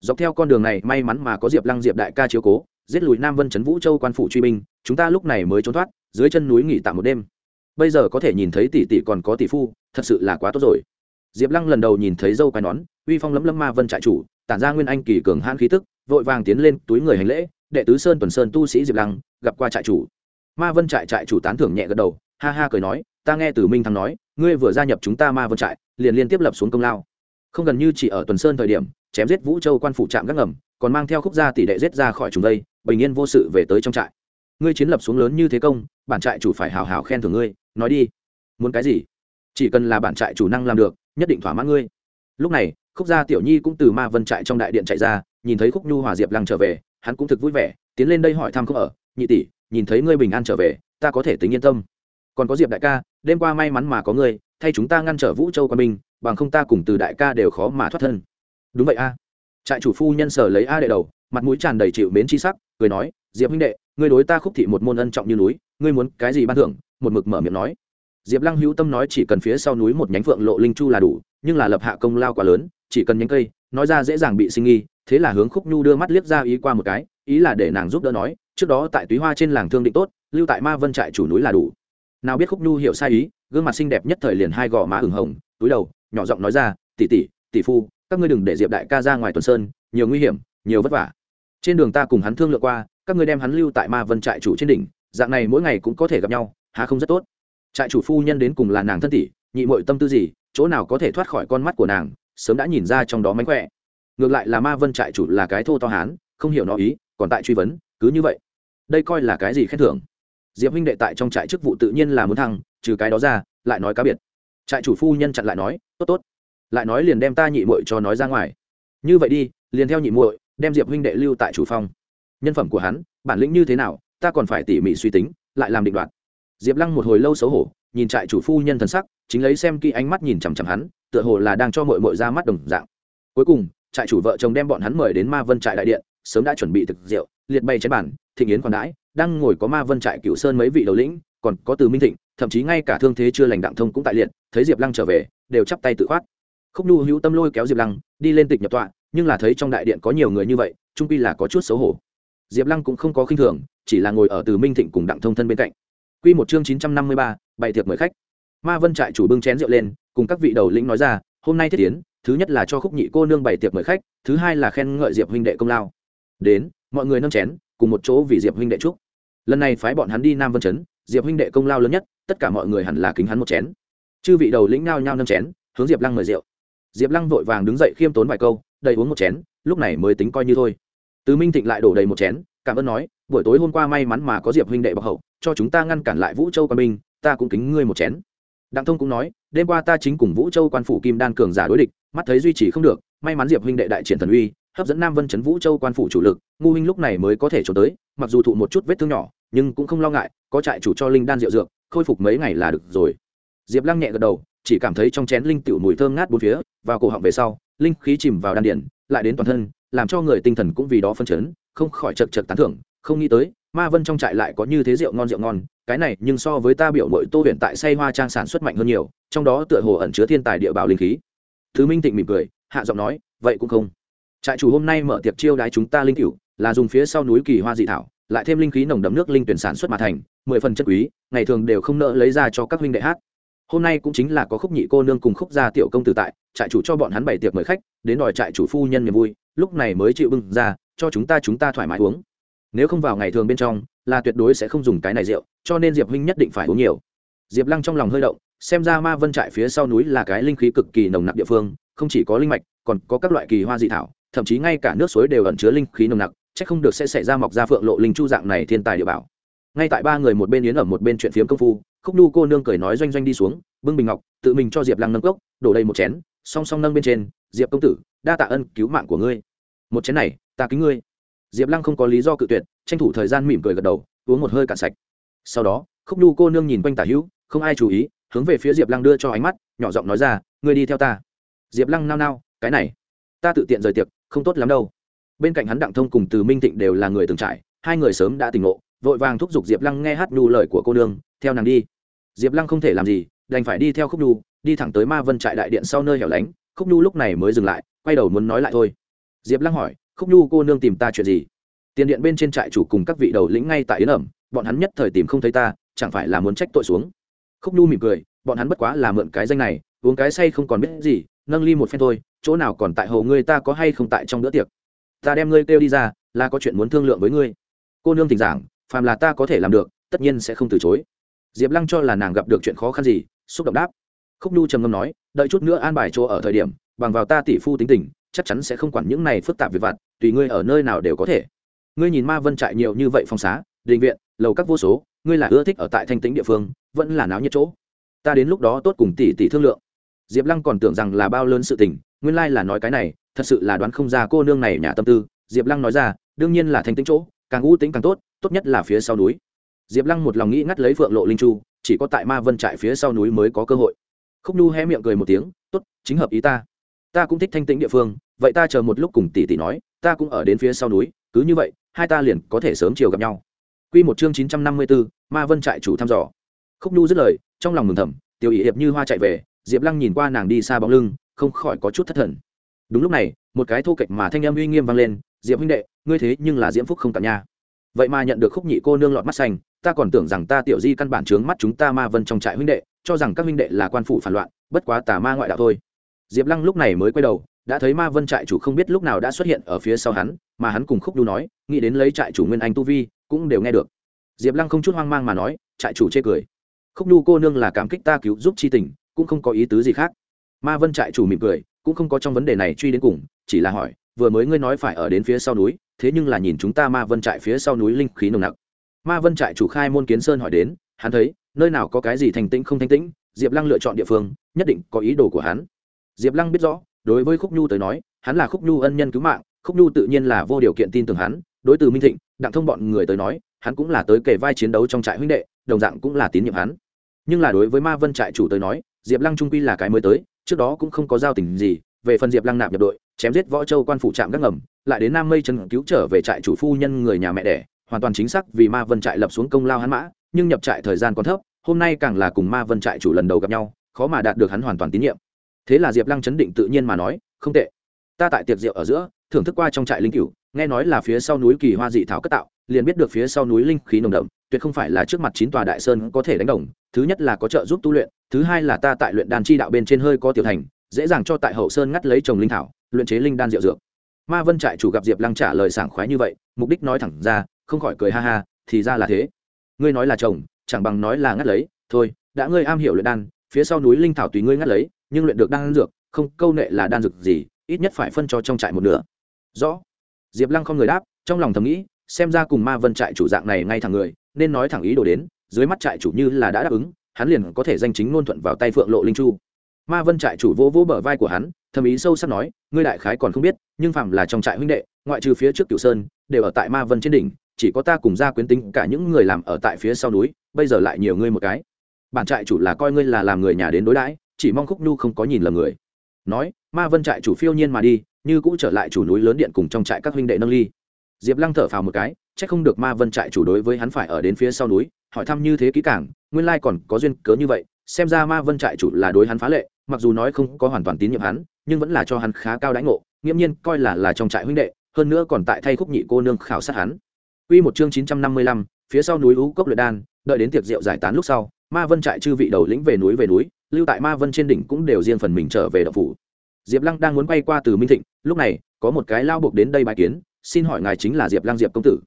Dọc theo con đường này may mắn mà có Diệp Lăng Diệp đại ca chiếu cố, giết lùi Nam Vân trấn Vũ Châu quan phủ truy binh, chúng ta lúc này mới trốn thoát, dưới chân núi nghỉ tạm một đêm. Bây giờ có thể nhìn thấy tỷ tỷ còn có tỷ phu, thật sự là quá tốt rồi. Diệp Lăng lần đầu nhìn thấy dâu quai nón, uy phong lấm lấm Ma Vân trại chủ, tản ra nguyên anh kỳ cường hãn khí tức, vội vàng tiến lên, túi người hành lễ, đệ tứ sơn tuần sơn tu sĩ Diệp Lăng, gặp qua trại chủ. Ma Vân trại trại chủ tán thưởng nhẹ gật đầu, ha ha cười nói ta nghe từ minh thắng nói, ngươi vừa gia nhập chúng ta ma vân trại, liền liên tiếp lập xuống công lao. Không gần như chỉ ở tuần sơn thời điểm, chém giết vũ châu quan phủ trạm gác ngầm, còn mang theo khúc gia tỷ đệ giết ra khỏi chúng đây, bình yên vô sự về tới trong trại. Ngươi chiến lập xuống lớn như thế công, bản trại chủ phải hào hào khen thưởng ngươi, nói đi. Muốn cái gì? Chỉ cần là bản trại chủ năng làm được, nhất định thỏa mãn ngươi. Lúc này, khúc gia tiểu nhi cũng từ ma vân trại trong đại điện chạy ra, nhìn thấy khúc nhu hòa diệp lăng trở về, hắn cũng thực vui vẻ, tiến lên đây hỏi thăm không ở. Nhị tỷ, nhìn thấy ngươi bình an trở về, ta có thể tính yên tâm còn có diệp đại ca, đêm qua may mắn mà có người thay chúng ta ngăn trở vũ châu quân binh, bằng không ta cùng từ đại ca đều khó mà thoát thân. Đúng vậy a. Trại chủ phu nhân sở lấy a đệ đầu, mặt mũi tràn đầy chịu mến chi sắc, cười nói, diệp huynh đệ, ngươi đối ta khúc thị một môn ân trọng như núi, ngươi muốn cái gì ban thưởng? Một mực mở miệng nói. Diệp lăng hữu tâm nói chỉ cần phía sau núi một nhánh phượng lộ linh chu là đủ, nhưng là lập hạ công lao quá lớn, chỉ cần nhánh cây, nói ra dễ dàng bị sinh nghi, thế là hướng khúc nhu đưa mắt liếc ra ý qua một cái, ý là để nàng giúp đỡ nói, trước đó tại túy hoa trên làng thương định tốt, lưu tại ma vân trại chủ núi là đủ nào biết khúc nhu hiểu sai ý, gương mặt xinh đẹp nhất thời liền hai gò má ửng hồng, túi đầu, nhỏ giọng nói ra, tỷ tỷ tỷ phu, các ngươi đừng để diệp đại ca ra ngoài tuần sơn, nhiều nguy hiểm, nhiều vất vả. Trên đường ta cùng hắn thương lượng qua, các ngươi đem hắn lưu tại ma vân trại chủ trên đỉnh, dạng này mỗi ngày cũng có thể gặp nhau, há không rất tốt. Trại chủ phu nhân đến cùng là nàng thân tỷ, nhị mội tâm tư gì, chỗ nào có thể thoát khỏi con mắt của nàng, sớm đã nhìn ra trong đó mánh khỏe. Ngược lại là ma vân trại chủ là cái thô to hán, không hiểu nó ý, còn tại truy vấn, cứ như vậy. Đây coi là cái gì khen thưởng? Diệp huynh đệ tại trong trại chức vụ tự nhiên là muốn thăng, trừ cái đó ra, lại nói cá biệt. Trại chủ phu nhân chặn lại nói, tốt tốt. Lại nói liền đem ta nhị muội cho nói ra ngoài. Như vậy đi, liền theo nhị muội, đem diệp huynh đệ lưu tại chủ phong nhân phẩm của hắn, bản lĩnh như thế nào, ta còn phải tỉ mỉ suy tính, lại làm định đoạt. Diệp lăng một hồi lâu xấu hổ, nhìn trại chủ phu nhân thần sắc, chính lấy xem kỹ ánh mắt nhìn chằm chằm hắn, tựa hồ là đang cho mội mội ra mắt đồng dạng. Cuối cùng, trại chủ vợ chồng đem bọn hắn mời đến ma vân trại đại điện, sớm đã chuẩn bị thực rượu, liệt bay chén bản thịnh yến còn đãi đang ngồi có ma vân trại cựu sơn mấy vị đầu lĩnh, còn có từ minh thịnh, thậm chí ngay cả thương thế chưa lành đặng thông cũng tại liệt, thấy diệp lăng trở về, đều chắp tay tự khoát. Khúc nhu hữu tâm lôi kéo diệp lăng, đi lên tịch nhập tọa, nhưng là thấy trong đại điện có nhiều người như vậy, trung pi là có chút xấu hổ. Diệp lăng cũng không có khinh thường, chỉ là ngồi ở từ minh thịnh cùng đặng thông thân bên cạnh. Q một chương chín trăm năm mươi ba, bày tiệc mời khách. Ma vân trại chủ bưng chén rượu lên, cùng các vị đầu lĩnh nói ra, hôm nay thiết tiến thứ nhất là cho khúc nhị cô nương bày tiệc mời khách, thứ hai là khen ngợi diệp huynh đệ công lao. Đến, mọi người nâng chén cùng một chỗ vì diệp huynh đệ chúc. Lần này phái bọn hắn đi nam vân chấn, diệp huynh đệ công lao lớn nhất, tất cả mọi người hẳn là kính hắn một chén. Chư vị đầu lĩnh nao nhao nâng chén, hướng diệp lăng mời rượu. Diệp lăng vội vàng đứng dậy khiêm tốn vài câu, đầy uống một chén, lúc này mới tính coi như thôi. Từ minh thịnh lại đổ đầy một chén, cảm ơn nói, buổi tối hôm qua may mắn mà có diệp huynh đệ bọc hậu, cho chúng ta ngăn cản lại vũ châu quan minh ta cũng kính ngươi một chén. Đặng thông cũng nói, đêm qua ta chính cùng vũ châu quan phủ kim đan cường giả đối địch, mắt thấy duy trì không được, may mắn diệp huynh đệ đại triển thần uy hấp dẫn nam vân chấn vũ châu quan phủ chủ lực ngu huynh lúc này mới có thể trốn tới, mặc dù thụ một chút vết thương nhỏ, nhưng cũng không lo ngại, có trại chủ cho linh đan rượu dược, khôi phục mấy ngày là được rồi. Diệp lăng nhẹ gật đầu, chỉ cảm thấy trong chén linh tiểu mùi thơm ngát bốn phía, vào cổ họng về sau, linh khí chìm vào đan điển lại đến toàn thân, làm cho người tinh thần cũng vì đó phân chấn, không khỏi chật chật tán thưởng, không nghĩ tới, ma vân trong trại lại có như thế rượu ngon rượu ngon, cái này nhưng so với ta biểu mội tô huyện tại say hoa trang sản xuất mạnh hơn nhiều, trong đó tựa hồ ẩn chứa thiên tài địa bảo linh khí. Thứ minh thịnh mỉm cười, hạ giọng nói, vậy cũng không trại chủ hôm nay mở tiệc chiêu đái chúng ta linh cựu là dùng phía sau núi kỳ hoa dị thảo, lại thêm linh khí nồng đậm nước linh tuyển sản xuất mà thành, mười phần chất quý, ngày thường đều không nỡ lấy ra cho các huynh đệ hát. Hôm nay cũng chính là có khúc nhị cô nương cùng khúc gia tiểu công tử tại, trại chủ cho bọn hắn bày tiệc mời khách, đến đòi trại chủ phu nhân niềm vui, lúc này mới chịu bưng ra, cho chúng ta chúng ta thoải mái uống. Nếu không vào ngày thường bên trong, là tuyệt đối sẽ không dùng cái này rượu, cho nên diệp huynh nhất định phải uống nhiều. Diệp lăng trong lòng hơi động, xem ra ma vân trại phía sau núi là cái linh khí cực kỳ nồng nặc địa phương, không chỉ có linh mạch, còn có các loại kỳ hoa dị thảo thậm chí ngay cả nước suối đều ẩn chứa linh khí nồng nặc, chắc không được sẽ xảy ra mọc ra phượng lộ linh chu dạng này thiên tài địa bảo. Ngay tại ba người một bên yến ở một bên chuyện phiếm công phu, khúc nhu cô nương cười nói doanh doanh đi xuống, bưng bình ngọc, tự mình cho diệp lăng nâng cốc, đổ đầy một chén, song song nâng bên trên, diệp công tử, đa tạ ân cứu mạng của ngươi. Một chén này, ta kính ngươi. Diệp lăng không có lý do cự tuyệt, tranh thủ thời gian mỉm cười gật đầu, uống một hơi cạn sạch. Sau đó, khúc nhu cô nương nhìn quanh tả hữu, không ai chú ý, hướng về phía diệp lăng đưa cho ánh mắt, nhỏ giọng nói ra, ngươi đi theo ta. Diệp lăng nao nao, cái này, ta tự tiện rời tiệc không tốt lắm đâu. Bên cạnh hắn đặng thông cùng từ minh thịnh đều là người từng trải, hai người sớm đã tỉnh ngộ, vội vàng thúc giục diệp lăng nghe hát nhu lời của cô nương, theo nàng đi. Diệp lăng không thể làm gì, đành phải đi theo khúc nhu, đi thẳng tới ma vân trại đại điện sau nơi hẻo lánh, khúc nhu lúc này mới dừng lại, quay đầu muốn nói lại thôi. Diệp lăng hỏi, khúc nhu, cô nương tìm ta chuyện gì? Tiền điện bên trên trại chủ cùng các vị đầu lĩnh ngay tại yến ẩm, bọn hắn nhất thời tìm không thấy ta, chẳng phải là muốn trách tội xuống? Khúc nhu mỉm cười, bọn hắn bất quá là mượn cái danh này, uống cái say không còn biết gì, nâng ly một phen thôi chỗ nào còn tại hồ ngươi ta có hay không tại trong bữa tiệc? Ta đem ngươi kêu đi ra, là có chuyện muốn thương lượng với ngươi. Cô nương thỉnh giảng, phàm là ta có thể làm được, tất nhiên sẽ không từ chối. Diệp lăng cho là nàng gặp được chuyện khó khăn gì, xúc động đáp. Khúc nhu trầm ngâm nói, đợi chút nữa an bài chỗ ở thời điểm, bằng vào ta tỷ phu tính tình, chắc chắn sẽ không quản những này phức tạp về vặt, tùy ngươi ở nơi nào đều có thể. Ngươi nhìn ma vân trại nhiều như vậy phong xá định viện, lầu các vô số, ngươi là ưa thích ở tại thanh tĩnh địa phương, vẫn là náo nhiệt chỗ. Ta đến lúc đó tốt cùng tỷ tỷ thương lượng. Diệp lăng còn tưởng rằng là bao lớn sự tình nguyên lai là nói cái này, thật sự là đoán không ra cô nương này nhà tâm tư. Diệp lăng nói ra, đương nhiên là thanh tĩnh chỗ, càng u tính càng tốt tốt nhất là phía sau núi. Diệp lăng một lòng nghĩ ngắt lấy phượng lộ linh chu, chỉ có tại ma vân trại phía sau núi mới có cơ hội. Khúc nhu hé miệng cười một tiếng, tốt, chính hợp ý ta. Ta cũng thích thanh tĩnh địa phương, vậy ta chờ một lúc cùng tỷ tỷ nói, ta cũng ở đến phía sau núi, cứ như vậy, hai ta liền có thể sớm chiều gặp nhau. Quy một chương chín trăm năm mươi bốn ma vân trại chủ thăm dò. Khúc nhu dứt lời, trong lòng mừng thầm, tiểu ý hiệp như hoa chạy về. Diệp lăng nhìn qua nàng đi xa bóng lưng không khỏi có chút thất thần. Đúng lúc này, một cái thô kệch mà thanh âm uy nghiêm vang lên, diệp huynh đệ, ngươi thế nhưng là diễm phúc không tạm nha vậy mà nhận được khúc nhị cô nương lọt mắt xanh, ta còn tưởng rằng ta tiểu di căn bản trướng mắt chúng ta ma vân trong trại huynh đệ, cho rằng các huynh đệ là quan phủ phản loạn, bất quá tà ma ngoại đạo thôi. Diệp lăng lúc này mới quay đầu, đã thấy ma vân trại chủ không biết lúc nào đã xuất hiện ở phía sau hắn, mà hắn cùng khúc đu nói, nghĩ đến lấy trại chủ nguyên anh tu vi, cũng đều nghe được. Diệp lăng không chút hoang mang mà nói, trại chủ chê cười. Khúc đu cô nương là cảm kích ta cứu giúp c h i tình, cũng không có ý tứ gì khác ma vân trại chủ mỉm cười, cũng không có trong vấn đề này truy đến cùng, chỉ là hỏi, vừa mới ngươi nói phải ở đến phía sau núi, thế nhưng là nhìn chúng ta ma vân trại phía sau núi linh khí nồng nặc. Ma vân trại chủ khai môn kiến sơn hỏi đến, hắn thấy, nơi nào có cái gì thành tĩnh không thanh tĩnh, diệp lăng lựa chọn địa phương, nhất định có ý đồ của hắn. Diệp lăng biết rõ, đối với khúc nhu tới nói, hắn là khúc nhu ân nhân cứu mạng, khúc nhu tự nhiên là vô điều kiện tin tưởng hắn, đối từ minh thịnh, đặng thông bọn người tới nói, hắn cũng là tới kề vai chiến đấu trong trại huynh đệ, đồng dạng cũng là tín nhiệm hắn. Nhưng là đối với ma vân trại chủ tới nói, diệp lăng trung quy là cái mới tới trước đó cũng không có giao tình gì, về phần diệp lăng nạp nhập đội, chém giết võ châu quan phủ trạm gác ngầm, lại đến nam mây trần cứu trở về trại chủ phu nhân người nhà mẹ đẻ, hoàn toàn chính xác vì ma vân trại lập xuống công lao hắn mã, nhưng nhập trại thời gian còn thấp, hôm nay càng là cùng ma vân trại chủ lần đầu gặp nhau, khó mà đạt được hắn hoàn toàn tín nhiệm. Thế là diệp lăng chấn định tự nhiên mà nói, không tệ. Ta tại tiệc rượu ở giữa, thưởng thức qua trong trại linh cửu, nghe nói là phía sau núi kỳ hoa dị thảo cất tạo, liền biết được phía sau núi linh khí nồng đậm tuyệt không phải là trước mặt chín tòa đại sơn có thể đánh đồng, thứ nhất là có trợ giúp tu luyện, thứ hai là ta tại luyện đan chi đạo bên trên hơi có tiểu thành, dễ dàng cho tại hậu sơn ngắt lấy trồng linh thảo, luyện chế linh đan rượu dược. Ma vân trại chủ gặp diệp lăng trả lời sảng khoái như vậy, mục đích nói thẳng ra, không khỏi cười ha ha, thì ra là thế. Ngươi nói là chồng chẳng bằng nói là ngắt lấy, thôi, đã ngươi am hiểu luyện đan, phía sau núi linh thảo tùy ngươi ngắt lấy, nhưng luyện được đan dược, không câu nệ là đan dược gì, ít nhất phải phân cho trong trại một nửa. Rõ. Diệp lăng không người đáp, trong lòng thầm nghĩ xem ra cùng ma vân trại chủ dạng này ngay thẳng người, nên nói thẳng ý đồ đến, dưới mắt trại chủ như là đã đáp ứng, hắn liền có thể danh chính ngôn thuận vào tay phượng lộ linh chu. Ma vân trại chủ vỗ vỗ bờ vai của hắn, thầm ý sâu sắc nói, ngươi đại khái còn không biết, nhưng phạm là trong trại huynh đệ, ngoại trừ phía trước cửu sơn, đều ở tại ma vân trên đỉnh, chỉ có ta cùng ra quyến tính cả những người làm ở tại phía sau núi, bây giờ lại nhiều ngươi một cái. Bản trại chủ là coi ngươi là làm người nhà đến đối đãi, chỉ mong khúc nhu không có nhìn lầm người. Nói, ma vân trại chủ phiêu nhiên mà đi, như cũ trở lại chủ núi lớn điện cùng trong trại các huynh đệ nâng ly diệp lăng thở phào một cái c h ắ c không được ma vân trại chủ đối với hắn phải ở đến phía sau núi hỏi thăm như thế kỹ càng nguyên lai còn có duyên cớ như vậy xem ra ma vân trại chủ là đối hắn phá lệ mặc dù nói không có hoàn toàn tín nhiệm hắn nhưng vẫn là cho hắn khá cao đãi ngộ nghiễm nhiên coi là là trong trại huynh đệ hơn nữa còn tại thay khúc nhị cô nương khảo sát hắn Quy một chương chín trăm năm mươi lăm, phía sau núi Ú Cốc Luyện Đan, đợi đến tiệc rượu giải tán lúc sau, Ma Vân trại chư vị đầu lĩnh về núi về núi, lưu tại Ma Vân trên đỉnh cũng đều riêng phần mình trở về động phủ. Diệp Lăng đang muốn quay qua từ Minh Thịnh, lúc này, có một cái lao buộc đến đây bài kiến, xin hỏi ngài chính là Diệp Lăng Diệp công tử.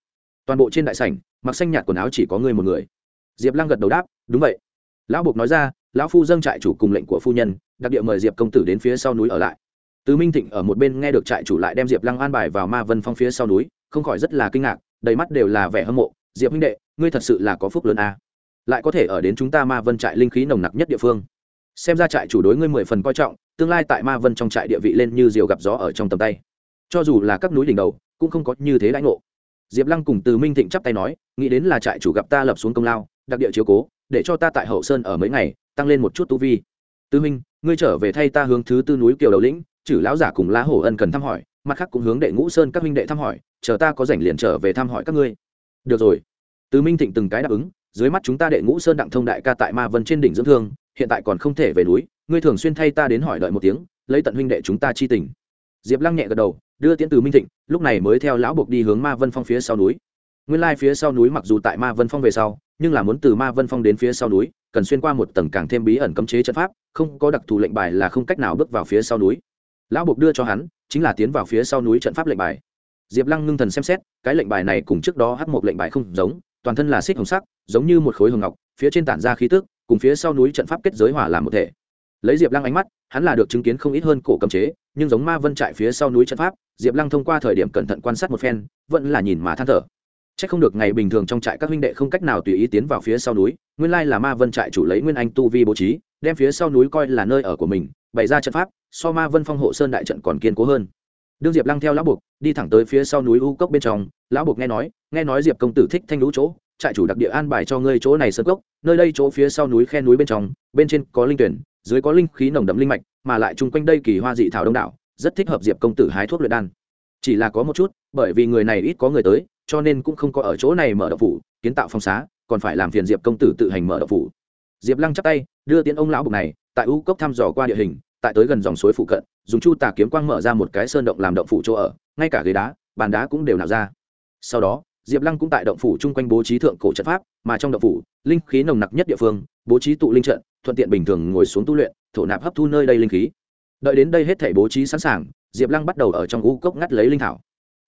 Toàn bộ trên đại sảnh, mặc xanh nhạt quần áo chỉ có người một người. Diệp Lăng gật đầu đáp, đúng vậy. Lão buộc nói ra, lão phu dâng trại chủ cùng lệnh của phu nhân, đặc địa mời Diệp công tử đến phía sau núi ở lại. tứ Minh Thịnh ở một bên nghe được trại chủ lại đem Diệp Lăng an bài vào Ma Vân Phong phía sau núi, không khỏi rất là kinh ngạc, đầy mắt đều là vẻ hâm mộ diệp huynh đệ ngươi thật sự là có phúc lớn a à. lại có thể ở đến chúng ta ma vân trại linh khí nồng nặc nhất địa phương xem ra trại chủ đối ngươi mười phần coi trọng tương lai tại ma vân trong trại địa vị lên như diều gặp gió ở trong tầm tay cho dù là các núi đỉnh đầu, cũng không có như thế đãi ngộ. Diệp lăng cùng từ minh thịnh chắp tay nói, nghĩ đến là trại chủ gặp ta lập xuống công lao, đặc địa chiếu cố, để cho ta tại hậu sơn ở mấy ngày, tăng lên một chút tu vi. Tư minh, ngươi trở về thay ta hướng thứ tư núi kiều đầu lĩnh, chử lão giả cùng lá hổ ân cần thăm hỏi, mặt khác cũng hướng đệ ngũ sơn các minh đệ thăm hỏi, chờ ta có rảnh liền trở về thăm hỏi các ngươi. Được rồi. Từ minh thịnh từng cái đáp ứng, dưới mắt chúng ta đệ ngũ sơn đặng thông đại ca tại ma vân trên đỉnh dưỡng thương, hiện tại còn không thể về núi, ngươi thường xuyên thay ta đến hỏi đợi một tiếng, lấy tận huynh đệ chúng ta chi tình. Diệp lăng nhẹ gật đầu đưa tiễn từ minh thịnh, lúc này mới theo lão buộc đi hướng ma vân phong phía sau núi. Nguyên lai phía sau núi mặc dù tại ma vân phong về sau, nhưng là muốn từ ma vân phong đến phía sau núi, cần xuyên qua một tầng càng thêm bí ẩn cấm chế trận pháp, không có đặc thù lệnh bài là không cách nào bước vào phía sau núi. Lão buộc đưa cho hắn, chính là tiến vào phía sau núi trận pháp lệnh bài. Diệp lăng ngưng thần xem xét, cái lệnh bài này cùng trước đó hắc một lệnh bài không giống, toàn thân là xích hồng sắc, giống như một khối hồng ngọc, phía trên tản ra khí tức, cùng phía sau núi trận pháp kết giới hỏa làm một thể lấy diệp lăng ánh mắt, hắn là được chứng kiến không ít hơn cổ cầm chế, nhưng giống ma vân trại phía sau núi trận pháp, diệp lăng thông qua thời điểm cẩn thận quan sát một phen, vẫn là nhìn mà than thở. C h ắ c không được ngày bình thường trong trại các huynh đệ không cách nào tùy ý tiến vào phía sau núi, nguyên lai là ma vân trại chủ lấy nguyên anh tu vi bố trí, đem phía sau núi coi là nơi ở của mình, bày ra trận pháp, so ma vân phong hộ sơn đại trận còn kiên cố hơn. Đương diệp lăng theo lão buộc, đi thẳng tới phía sau núi u cốc bên trong, lão buộc nghe nói nghe nói diệp công tử thích thanh lũ chỗ, trại chủ đặc địa an bài cho ngươi chỗ này sơn cốc, nơi đây chỗ phía sau núi khe núi bên trong, bên trên có linh tuyển dưới có linh khí nồng đậm linh mạch, mà lại chung quanh đây kỳ hoa dị thảo đông đảo, rất thích hợp diệp công tử hái thuốc luyện đan. Chỉ là có một chút, bởi vì người này ít có người tới, cho nên cũng không có ở chỗ này mở đậu phủ, kiến tạo phong xá, còn phải làm phiền diệp công tử tự hành mở đậu phủ. Diệp lăng chắp tay, đưa tiến ông lão bục này, tại u cốc thăm dò qua địa hình, tại tới gần dòng suối phụ cận, dùng chu tà kiếm quang mở ra một cái sơn động làm động phủ chỗ ở, ngay cả ghế đá, bàn đá cũng đều nạo ra. Sau đó, diệp lăng cũng tại động phủ chung quanh bố trí thượng cổ trận pháp, mà trong động phủ, linh khí nồng nặc nhất địa phương, bố trí tụ linh trận thuận tiện bình thường ngồi xuống tu luyện, thổ nạp hấp thu nơi đây linh khí. Đợi đến đây hết thể bố trí sẵn sàng, diệp lăng bắt đầu ở trong u cốc ngắt lấy linh thảo.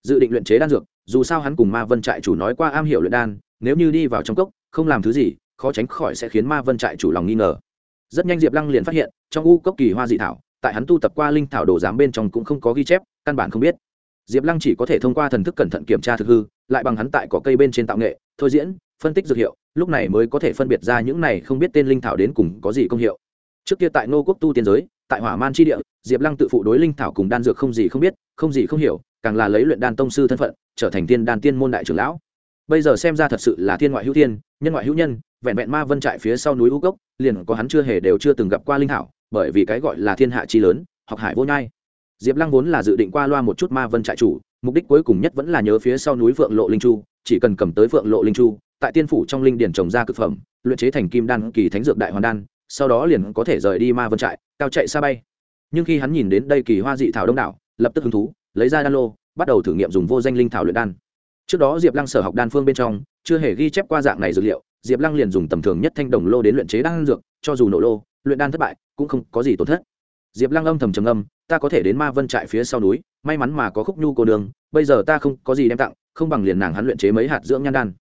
Dự định luyện chế đan dược, dù sao hắn cùng ma vân trại chủ nói qua am hiểu luyện đan, nếu như đi vào trong cốc, không làm thứ gì, khó tránh khỏi sẽ khiến ma vân trại chủ lòng nghi ngờ. Rất nhanh diệp lăng liền phát hiện, trong u cốc kỳ hoa dị thảo, tại hắn tu tập qua linh thảo đồ giám bên trong cũng không có ghi chép, căn bản không biết. Diệp lăng chỉ có thể thông qua thần thức cẩn thận kiểm tra thực hư, lại bằng hắn tại cỏ cây bên trên tạo nghệ, thôi diễn, phân tích dược hiệu lúc này mới có thể phân biệt ra những này không biết tên linh thảo đến cùng có gì công hiệu. Trước kia tại Ngô quốc tu tiên giới, tại hỏa man tri địa, diệp lăng tự phụ đối linh thảo cùng đan dược không gì không biết, không gì không hiểu, càng là lấy luyện đan tông sư thân phận, trở thành tiên đan tiên môn đại trưởng lão. Bây giờ xem ra thật sự là thiên ngoại hữu thiên, nhân ngoại hữu nhân, vẹn vẹn ma vân trại phía sau núi u cốc, liền có hắn chưa hề đều chưa từng gặp qua linh thảo, bởi vì cái gọi là thiên hạ chi lớn, học hải vô nhai. Diệp lăng vốn là dự định qua loa một chút ma vân trại chủ, mục đích cuối cùng nhất vẫn là nhớ phía sau núi phượng lộ linh chu, chỉ cần cầm tới phượng lộ linh chu tại tiên phủ trong linh điển trồng ra cực phẩm, luyện chế thành kim đan kỳ thánh dược đại hoàn đan, sau đó liền có thể rời đi ma vân trại, cao chạy xa bay. Nhưng khi hắn nhìn đến đây kỳ hoa dị thảo đông đảo, lập tức hứng thú, lấy ra đan lô, bắt đầu thử nghiệm dùng vô danh linh thảo luyện đan. Trước đó diệp lăng sở học đan phương bên trong, chưa hề ghi chép qua dạng này dược liệu, diệp lăng liền dùng tầm thường nhất thanh đồng lô đến luyện chế đan dược, cho dù nổ lô, luyện đan thất bại, cũng không có gì tổn thất. Diệp lăng âm thầm trầm âm ta có thể đến ma vân trại phía sau núi, may mắn mà có khúc nhu cô đường bây giờ ta không có gì đem tặng, không bằng liền nàng hắn luyện chế mấy hạt dưỡng nhan đan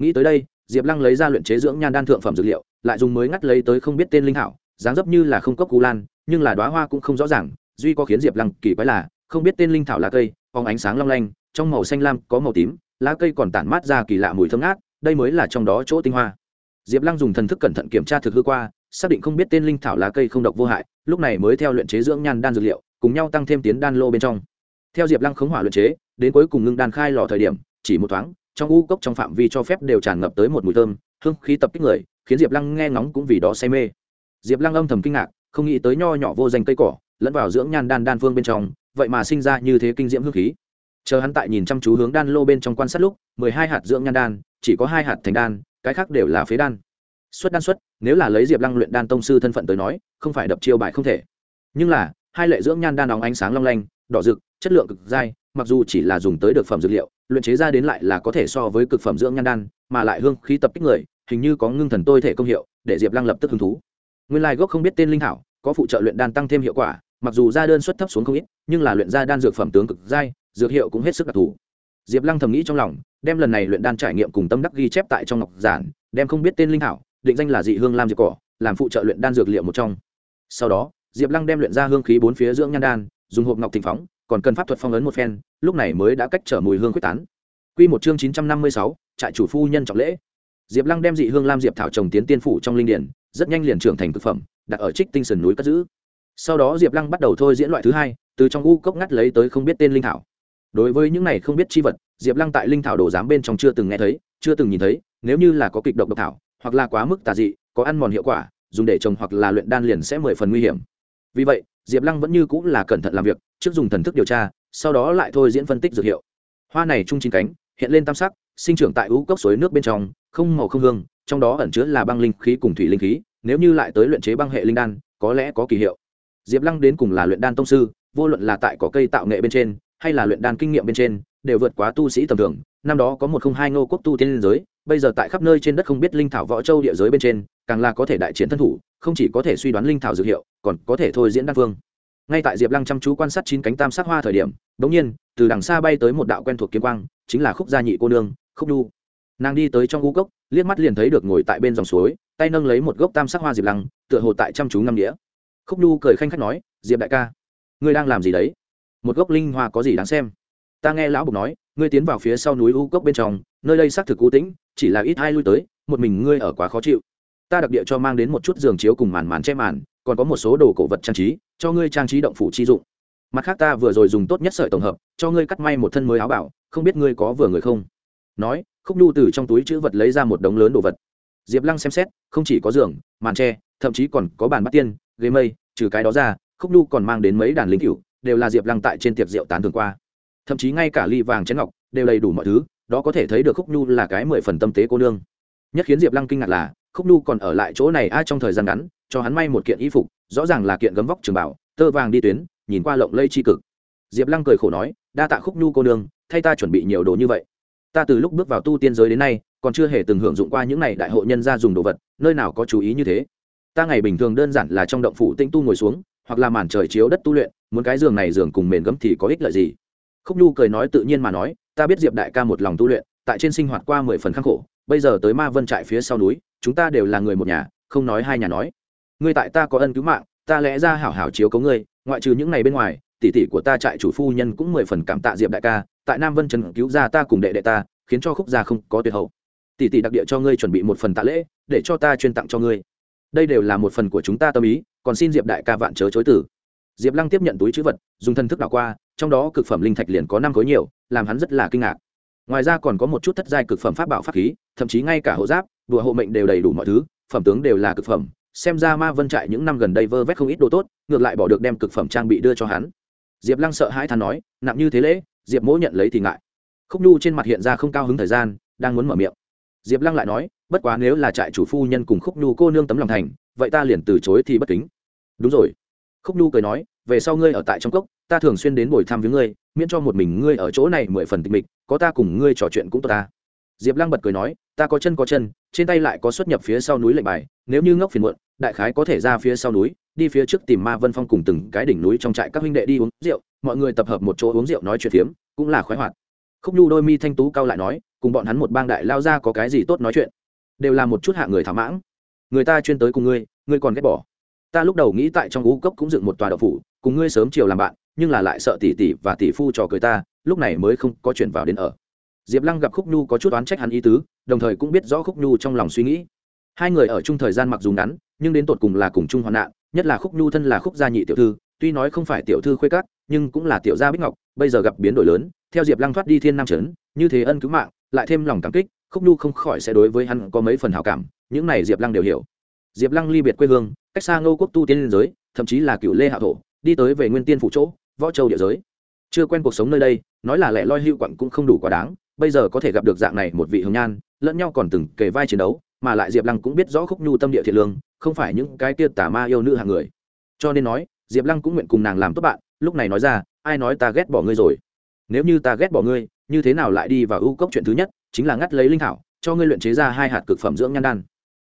nghĩ tới đây, diệp lăng lấy ra luyện chế dưỡng nhan đan thượng phẩm dược liệu, lại dùng mới ngắt lấy tới không biết tên linh hảo dáng dấp như là không cốc cú lan, nhưng là đoá hoa cũng không rõ ràng, duy có khiến diệp lăng kỳ quái là, không biết tên linh thảo lá cây, phóng ánh sáng long lanh, trong màu xanh lam có màu tím, lá cây còn tản mát ra kỳ lạ mùi thơm ngát, đây mới là trong đó chỗ tinh hoa. Diệp lăng dùng thần thức cẩn thận kiểm tra thực hư qua, xác định không biết tên linh thảo lá cây không độc vô hại, lúc này mới theo luyện chế dưỡng nhan đan dược liệu, cùng nhau tăng thêm tiến đan lô bên trong. Theo diệp lăng khống hỏa luyện chế, đến cuối cùng ngưng đan khai lò thời điểm, chỉ một thoáng trong u cốc trong phạm vi cho phép đều tràn ngập tới một mùi thơm, hương khí tập kích người, khiến diệp lăng nghe ngóng cũng vì đó say mê. Diệp lăng âm thầm kinh ngạc, không nghĩ tới nho nhỏ vô danh cây cỏ, lẫn vào dưỡng nhan đan đan phương bên trong, vậy mà sinh ra như thế kinh diễm hương khí. Chờ hắn tại nhìn chăm chú hướng đan lô bên trong quan sát lúc, mười hai hạt dưỡng nhan đan, chỉ có hai hạt thành đan, cái khác đều là phế đan. Xuất đan xuất, nếu là lấy diệp lăng luyện đan tông sư thân phận tới nói, không phải đập chiêu bại không thể. Nhưng là, hai lệ dưỡng nhan đan đóng ánh sáng long lanh, đỏ rực, chất lượng cực dai, mặc dù chỉ là dùng tới được phẩm dược liệu luyện chế ra đến lại là có thể so với cực phẩm dưỡng nhan đan, mà lại hương khí tập kích người, hình như có ngưng thần tôi thể công hiệu, để diệp lăng lập tức hứng thú. Nguyên lai gốc không biết tên linh thảo, có phụ trợ luyện đan tăng thêm hiệu quả, mặc dù ra đơn xuất thấp xuống không ít, nhưng là luyện ra đan dược phẩm tướng cực dai, dược hiệu cũng hết sức đặc thù. Diệp lăng thầm nghĩ trong lòng, đem lần này luyện đan trải nghiệm cùng tâm đắc ghi chép tại trong ngọc giản, đem không biết tên linh thảo, định danh là dị hương lam diệp cỏ, làm phụ trợ luyện đan dược liệu một trong. Sau đó, diệp lăng đem luyện ra hương khí bốn phía dưỡng nhan đan, dùng hộp ngọc thịnh phóng còn cần pháp thuật phong ấn một phen, lúc này mới đã cách trở mùi hương quyết tán. Quy một chương chín trăm năm mươi sáu, trại chủ phu nhân trọng lễ. Diệp lăng đem dị hương lam diệp thảo trồng tiến tiên phủ trong linh điển, rất nhanh liền trưởng thành thực phẩm, đặt ở trích tinh sườn núi cất giữ. Sau đó diệp lăng bắt đầu thôi diễn loại thứ hai, từ trong u cốc ngắt lấy tới không biết tên linh thảo. Đối với những này không biết chi vật, diệp lăng tại linh thảo đồ giám bên trong chưa từng nghe thấy, chưa từng nhìn thấy, nếu như là có kịch độc độc thảo, hoặc là quá mức tà dị, có ăn mòn hiệu quả, dùng để trồng hoặc là luyện đan liền sẽ mười phần nguy hiểm. Vì vậy, diệp lăng vẫn như cũng là cẩn thận làm việc trước dùng thần thức điều tra, sau đó lại thôi diễn phân tích dược hiệu. Hoa này trung chín cánh, hiện lên tam sắc, sinh trưởng tại ú cốc suối nước bên trong, không màu không hương, trong đó ẩn chứa là băng linh khí cùng thủy linh khí, nếu như lại tới luyện chế băng hệ linh đan, có lẽ có kỳ hiệu. Diệp lăng đến cùng là luyện đan tông sư, vô luận là tại có cây tạo nghệ bên trên, hay là luyện đan kinh nghiệm bên trên, đều vượt quá tu sĩ tầm thường. Năm đó có một không hai ngô quốc tu tiên liên giới, bây giờ tại khắp nơi trên đất không biết linh thảo võ châu địa giới bên trên, càng là có thể đại chiến thân thủ, không chỉ có thể suy đoán linh thảo dược hiệu, còn có thể thôi diễn đan phương ngay tại diệp lăng chăm chú quan sát chín cánh tam sắc hoa thời điểm đ ỗ n g nhiên, từ đằng xa bay tới một đạo quen thuộc kiếm quang, chính là khúc gia nhị cô nương, khúc nhu. Nàng đi tới trong u cốc, liếc mắt liền thấy được ngồi tại bên dòng suối, tay nâng lấy một gốc tam sắc hoa diệp lăng, tựa hồ tại chăm chú ngâm đĩa khúc nhu cười khanh khách nói, diệp đại ca, ngươi đang làm gì đấy? Một gốc linh hoa có gì đáng xem? Ta nghe lão bục nói, ngươi tiến vào phía sau núi u cốc bên trong, nơi đây xác thực cú tĩnh, chỉ là ít hai lui tới, một mình ngươi ở quá khó chịu. Ta đặc địa cho mang đến một chút giường chiếu cùng màn màn che màn, còn có một số đồ cổ vật trang trí cho ngươi trang trí động phủ chi dụng. Mặt khác ta vừa rồi dùng tốt nhất sợi tổng hợp, cho ngươi cắt may một thân mới áo bảo, không biết ngươi có vừa người không? Nói, khúc nhu từ trong túi chữ vật lấy ra một đống lớn đồ vật. Diệp lăng xem xét, không chỉ có giường, màn tre, thậm chí còn có bàn bắt tiên, ghế mây, trừ cái đó ra, khúc nhu còn mang đến mấy đàn lính cựu đều là diệp lăng tại trên tiệc rượu tán thường qua. Thậm chí ngay cả ly vàng chén ngọc, đều đầy đủ mọi thứ, đó có thể thấy được khúc nhu là cái mười phần tâm tế cô nương. Nhất khiến diệp lăng kinh ngạc là, khúc nhu còn ở lại chỗ này, ai trong thời gian ngắn cho hắn may một kiện y phục, rõ ràng là kiện gấm vóc trường bảo, tơ vàng đi tuyến, nhìn qua lộng lây tri cực. Diệp lăng cười khổ nói, đa tạ khúc nhu cô nương, thay ta chuẩn bị nhiều đồ như vậy. Ta từ lúc bước vào tu tiên giới đến nay, còn chưa hề từng hưởng dụng qua những n à y đại hội nhân ra dùng đồ vật, nơi nào có chú ý như thế. Ta ngày bình thường đơn giản là trong động phủ tinh tu ngồi xuống, hoặc là màn trời chiếu đất tu luyện, muốn cái giường này giường cùng mền gấm thì có ích lợi gì? Khúc nhu cười nói tự nhiên mà nói, ta biết diệp đại ca một lòng tu luyện, tại trên sinh hoạt qua mười phần khắc khổ, bây giờ tới ma vân trại phía sau núi, chúng ta đều là người một nhà, không nói hai nhà nói ngươi tại ta có ân cứu mạng, ta lẽ ra hảo hảo chiếu cấu ngươi, ngoại trừ những ngày bên ngoài, tỷ tỷ của ta trại chủ phu nhân cũng mười phần cảm tạ diệp đại ca, tại nam vân trần cứu ra ta cùng đệ đệ ta, khiến cho khúc gia không có tuyệt hậu. Tỷ tỷ đặc địa cho ngươi chuẩn bị một phần tạ lễ, để cho ta chuyên tặng cho ngươi. Đây đều là một phần của chúng ta tâm ý, còn xin diệp đại ca vạn chớ chối tử diệp lăng tiếp nhận túi chữ vật, dùng thân thức đảo qua, trong đó cực phẩm linh thạch liền có năm khối nhiều, làm hắn rất là kinh ngạc. Ngoài ra còn có một chút thất giai cực phẩm pháp bảo pháp khí, thậm chí ngay cả hộ giáp, đùa hộ mệnh đều đầy đủ mọi thứ, phẩm tướng đều là cực phẩm xem ra ma vân trại những năm gần đây vơ vét không ít đồ tốt, ngược lại bỏ được đem cực phẩm trang bị đưa cho hắn. Diệp lăng sợ hãi than nói, nặng như thế lễ, diệp mỗ nhận lấy thì ngại. Khúc nhu trên mặt hiện ra không cao hứng thời gian, đang muốn mở miệng. Diệp lăng lại nói, bất quá nếu là trại chủ phu nhân cùng khúc nhu cô nương tấm lòng thành, vậy ta liền từ chối thì bất kính. Đúng rồi. Khúc nhu cười nói, về sau ngươi ở tại trong cốc, ta thường xuyên đến buổi thăm với ngươi, miễn cho một mình ngươi ở chỗ này mười phần tịch mịch, có ta cùng ngươi trò chuyện cũng tốt ta. Diệp lăng bật cười nói, ta có chân có chân, trên tay lại có xuất nhập phía sau núi lệnh bài, nếu như ngốc phiền muộn đại khái có thể ra phía sau núi, đi phía trước tìm ma vân phong cùng từng cái đỉnh núi trong trại các huynh đệ đi uống rượu, mọi người tập hợp một chỗ uống rượu nói chuyện phiếm, cũng là khoái hoạt. Khúc nhu đôi mi thanh tú cao lại nói, cùng bọn hắn một bang đại lao ra có cái gì tốt nói chuyện? Đều là một chút hạ người thảo mãng người ta chuyên tới cùng ngươi ngươi còn ghét bỏ. Ta lúc đầu nghĩ tại trong ngũ cốc cũng dựng một tòa đậu phủ, cùng ngươi sớm chiều làm bạn, nhưng là lại sợ tỷ tỷ và tỷ phu trò cười ta, lúc này mới không có chuyển vào đến ở. Diệp lăng gặp khúc nhu có chút oán trách hắn ý tứ, đồng thời cũng biết rõ khúc nhu trong lòng suy nghĩ hai người ở chung thời gian mặc dù ngắn, nhưng đến tột cùng là cùng chung hoạn nạn, nhất là khúc nhu thân là khúc gia nhị tiểu thư, tuy nói không phải tiểu thư khuê cát nhưng cũng là tiểu gia bích ngọc, bây giờ gặp biến đổi lớn, theo diệp lăng thoát đi thiên nam trấn, như thế ân cứu mạng, lại thêm lòng cảm kích, khúc nhu không khỏi sẽ đối với hắn có mấy phần hảo cảm, những này diệp lăng đều hiểu. Diệp lăng ly biệt quê hương, cách xa ngô quốc tu tiên liên giới, thậm chí là cựu lê hạ thổ, đi tới về nguyên tiên phủ chỗ, võ châu địa giới. Chưa quen cuộc sống nơi đây, nói là lẻ loi hữu quặng cũng không đủ quá đáng, bây giờ có thể gặp được dạng này một vị hồng nhan, lẫn nhau còn từng kề vai chiến đấu mà lại diệp lăng cũng biết rõ khúc nhu tâm địa thiện lương, không phải những cái kia tà ma yêu nữ hàng người. Cho nên nói, diệp lăng cũng nguyện cùng nàng làm tốt bạn, lúc này nói ra, ai nói ta ghét bỏ ngươi rồi? Nếu như ta ghét bỏ ngươi, như thế nào lại đi vào ưu cốc chuyện thứ nhất, chính là ngắt lấy linh thảo, cho ngươi luyện chế ra hai hạt cực phẩm dưỡng nhan đan.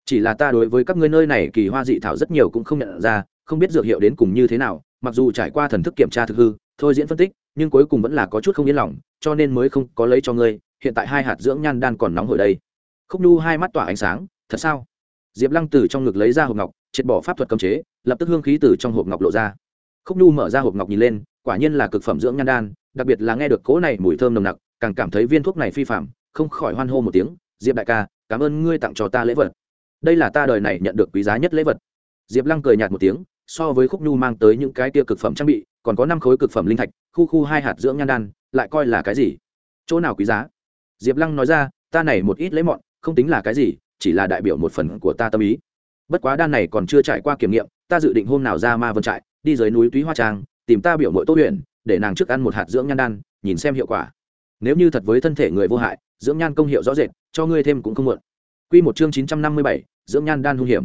Chỉ là ta đối với các ngươi nơi này kỳ hoa dị thảo rất nhiều cũng không nhận ra, không biết dược hiệu đến cùng như thế nào, mặc dù trải qua thần thức kiểm tra thực hư, thôi diễn phân tích, nhưng cuối cùng vẫn là có chút không yên lòng, cho nên mới không có lấy cho ngươi, hiện tại hai hạt dưỡng nhan đan còn nóng hồi đây khúc nhu hai mắt tỏa ánh sáng, thật sao? Diệp lăng từ trong ngực lấy ra hộp ngọc, triệt bỏ pháp thuật cấm chế, lập tức hương khí từ trong hộp ngọc lộ ra. Khúc nhu mở ra hộp ngọc nhìn lên, quả nhiên là cực phẩm dưỡng nhan đan, đặc biệt là nghe được cỗ này mùi thơm nồng nặc, càng cảm thấy viên thuốc này phi phạm không khỏi hoan hô một tiếng, diệp đại ca, cảm ơn ngươi tặng cho ta lễ vật. Đây là ta đời này nhận được quý giá nhất lễ vật. Diệp lăng cười nhạt một tiếng, so với khúc nhu mang tới những cái tia cực phẩm trang bị, còn có năm khối cực phẩm linh thạch, khu khu hai hạt dưỡng nhan đan, lại coi là cái gì? Chỗ nào quý giá? Diệp lăng nói ra, ta này một ít lấy mọn không tính là cái gì, chỉ là đại biểu một phần của ta tâm ý. Bất quá đan này còn chưa trải qua kiểm nghiệm, ta dự định hôm nào ra ma vân trại, đi dưới núi túy hoa trang, tìm ta biểu mội tốt huyện để nàng trước ăn một hạt dưỡng nhan đan, nhìn xem hiệu quả. Nếu như thật với thân thể người vô hại, dưỡng nhan công hiệu rõ rệt, cho ngươi thêm cũng không muộn. Q một chương chín trăm năm mươi bảy, dưỡng nhan đan hung hiểm.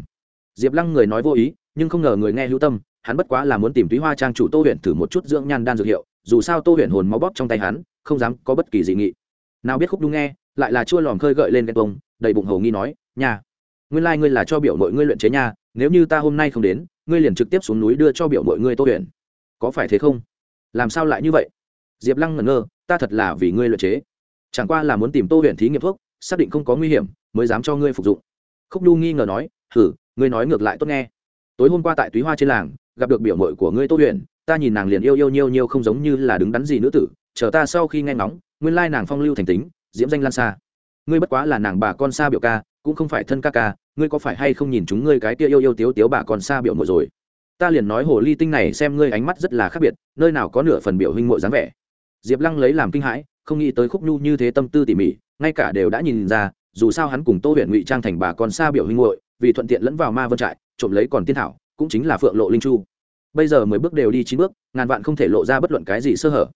Diệp lăng người nói vô ý, nhưng không ngờ người nghe hữu tâm, hắn bất quá là muốn tìm túy hoa trang chủ tô huyện thử một chút dưỡng nhan đan dược hiệu, dù sao tô huyện hồn máu bóp trong tay hắn, không dám có bất kỳ dị nghị. Nào biết khúc đúng nghe, lại là chua lòm khơi gợi lên ghen bông đầy bụng hầu nghi nói nhà nguyên lai、like、ngươi là cho biểu mọi ngươi luyện chế nha nếu như ta hôm nay không đến ngươi liền trực tiếp xuống núi đưa cho biểu mọi ngươi tô huyền, có phải thế không? Làm sao lại như vậy? Diệp lăng ngẩn ngơ ta thật là vì ngươi luyện chế. Chẳng qua là muốn tìm tô huyền thí nghiệm thuốc xác định không có nguy hiểm mới dám cho ngươi phục dụng. Khúc nhu nghi ngờ nói thử ngươi nói ngược lại tốt nghe. Tối hôm qua tại túy hoa trên làng gặp được biểu mội của ngươi tô huyền, ta nhìn nàng liền yêu yêu nhiêu nhiêu không giống như là đứng đắn gì nữ tử chờ ta sau khi nghe ngóng nguyên lai nàng phong lưu thành tính diễm danh lan xa ngươi bất quá là nàng bà con xa biểu ca, cũng không phải thân ca ca, ngươi có phải hay không nhìn chúng ngươi cái tia yêu yêu tiếu tiếu bà con xa biểu mội rồi? Ta liền nói hồ ly tinh này xem ngươi ánh mắt rất là khác biệt, nơi nào có nửa phần biểu huynh mội dáng vẻ. Diệp lăng lấy làm kinh hãi, không nghĩ tới khúc nhu như thế tâm tư tỉ mỉ, ngay cả đều đã nhìn ra, dù sao hắn cùng tô huyện ngụy trang thành bà con xa biểu huynh muội, vì thuận tiện lẫn vào ma vân trại, trộm lấy còn tiên thảo, cũng chính là phượng lộ linh chu. Bây giờ mười bước đều đi chín bước, ngàn vạn không thể lộ ra bất luận cái gì sơ hở.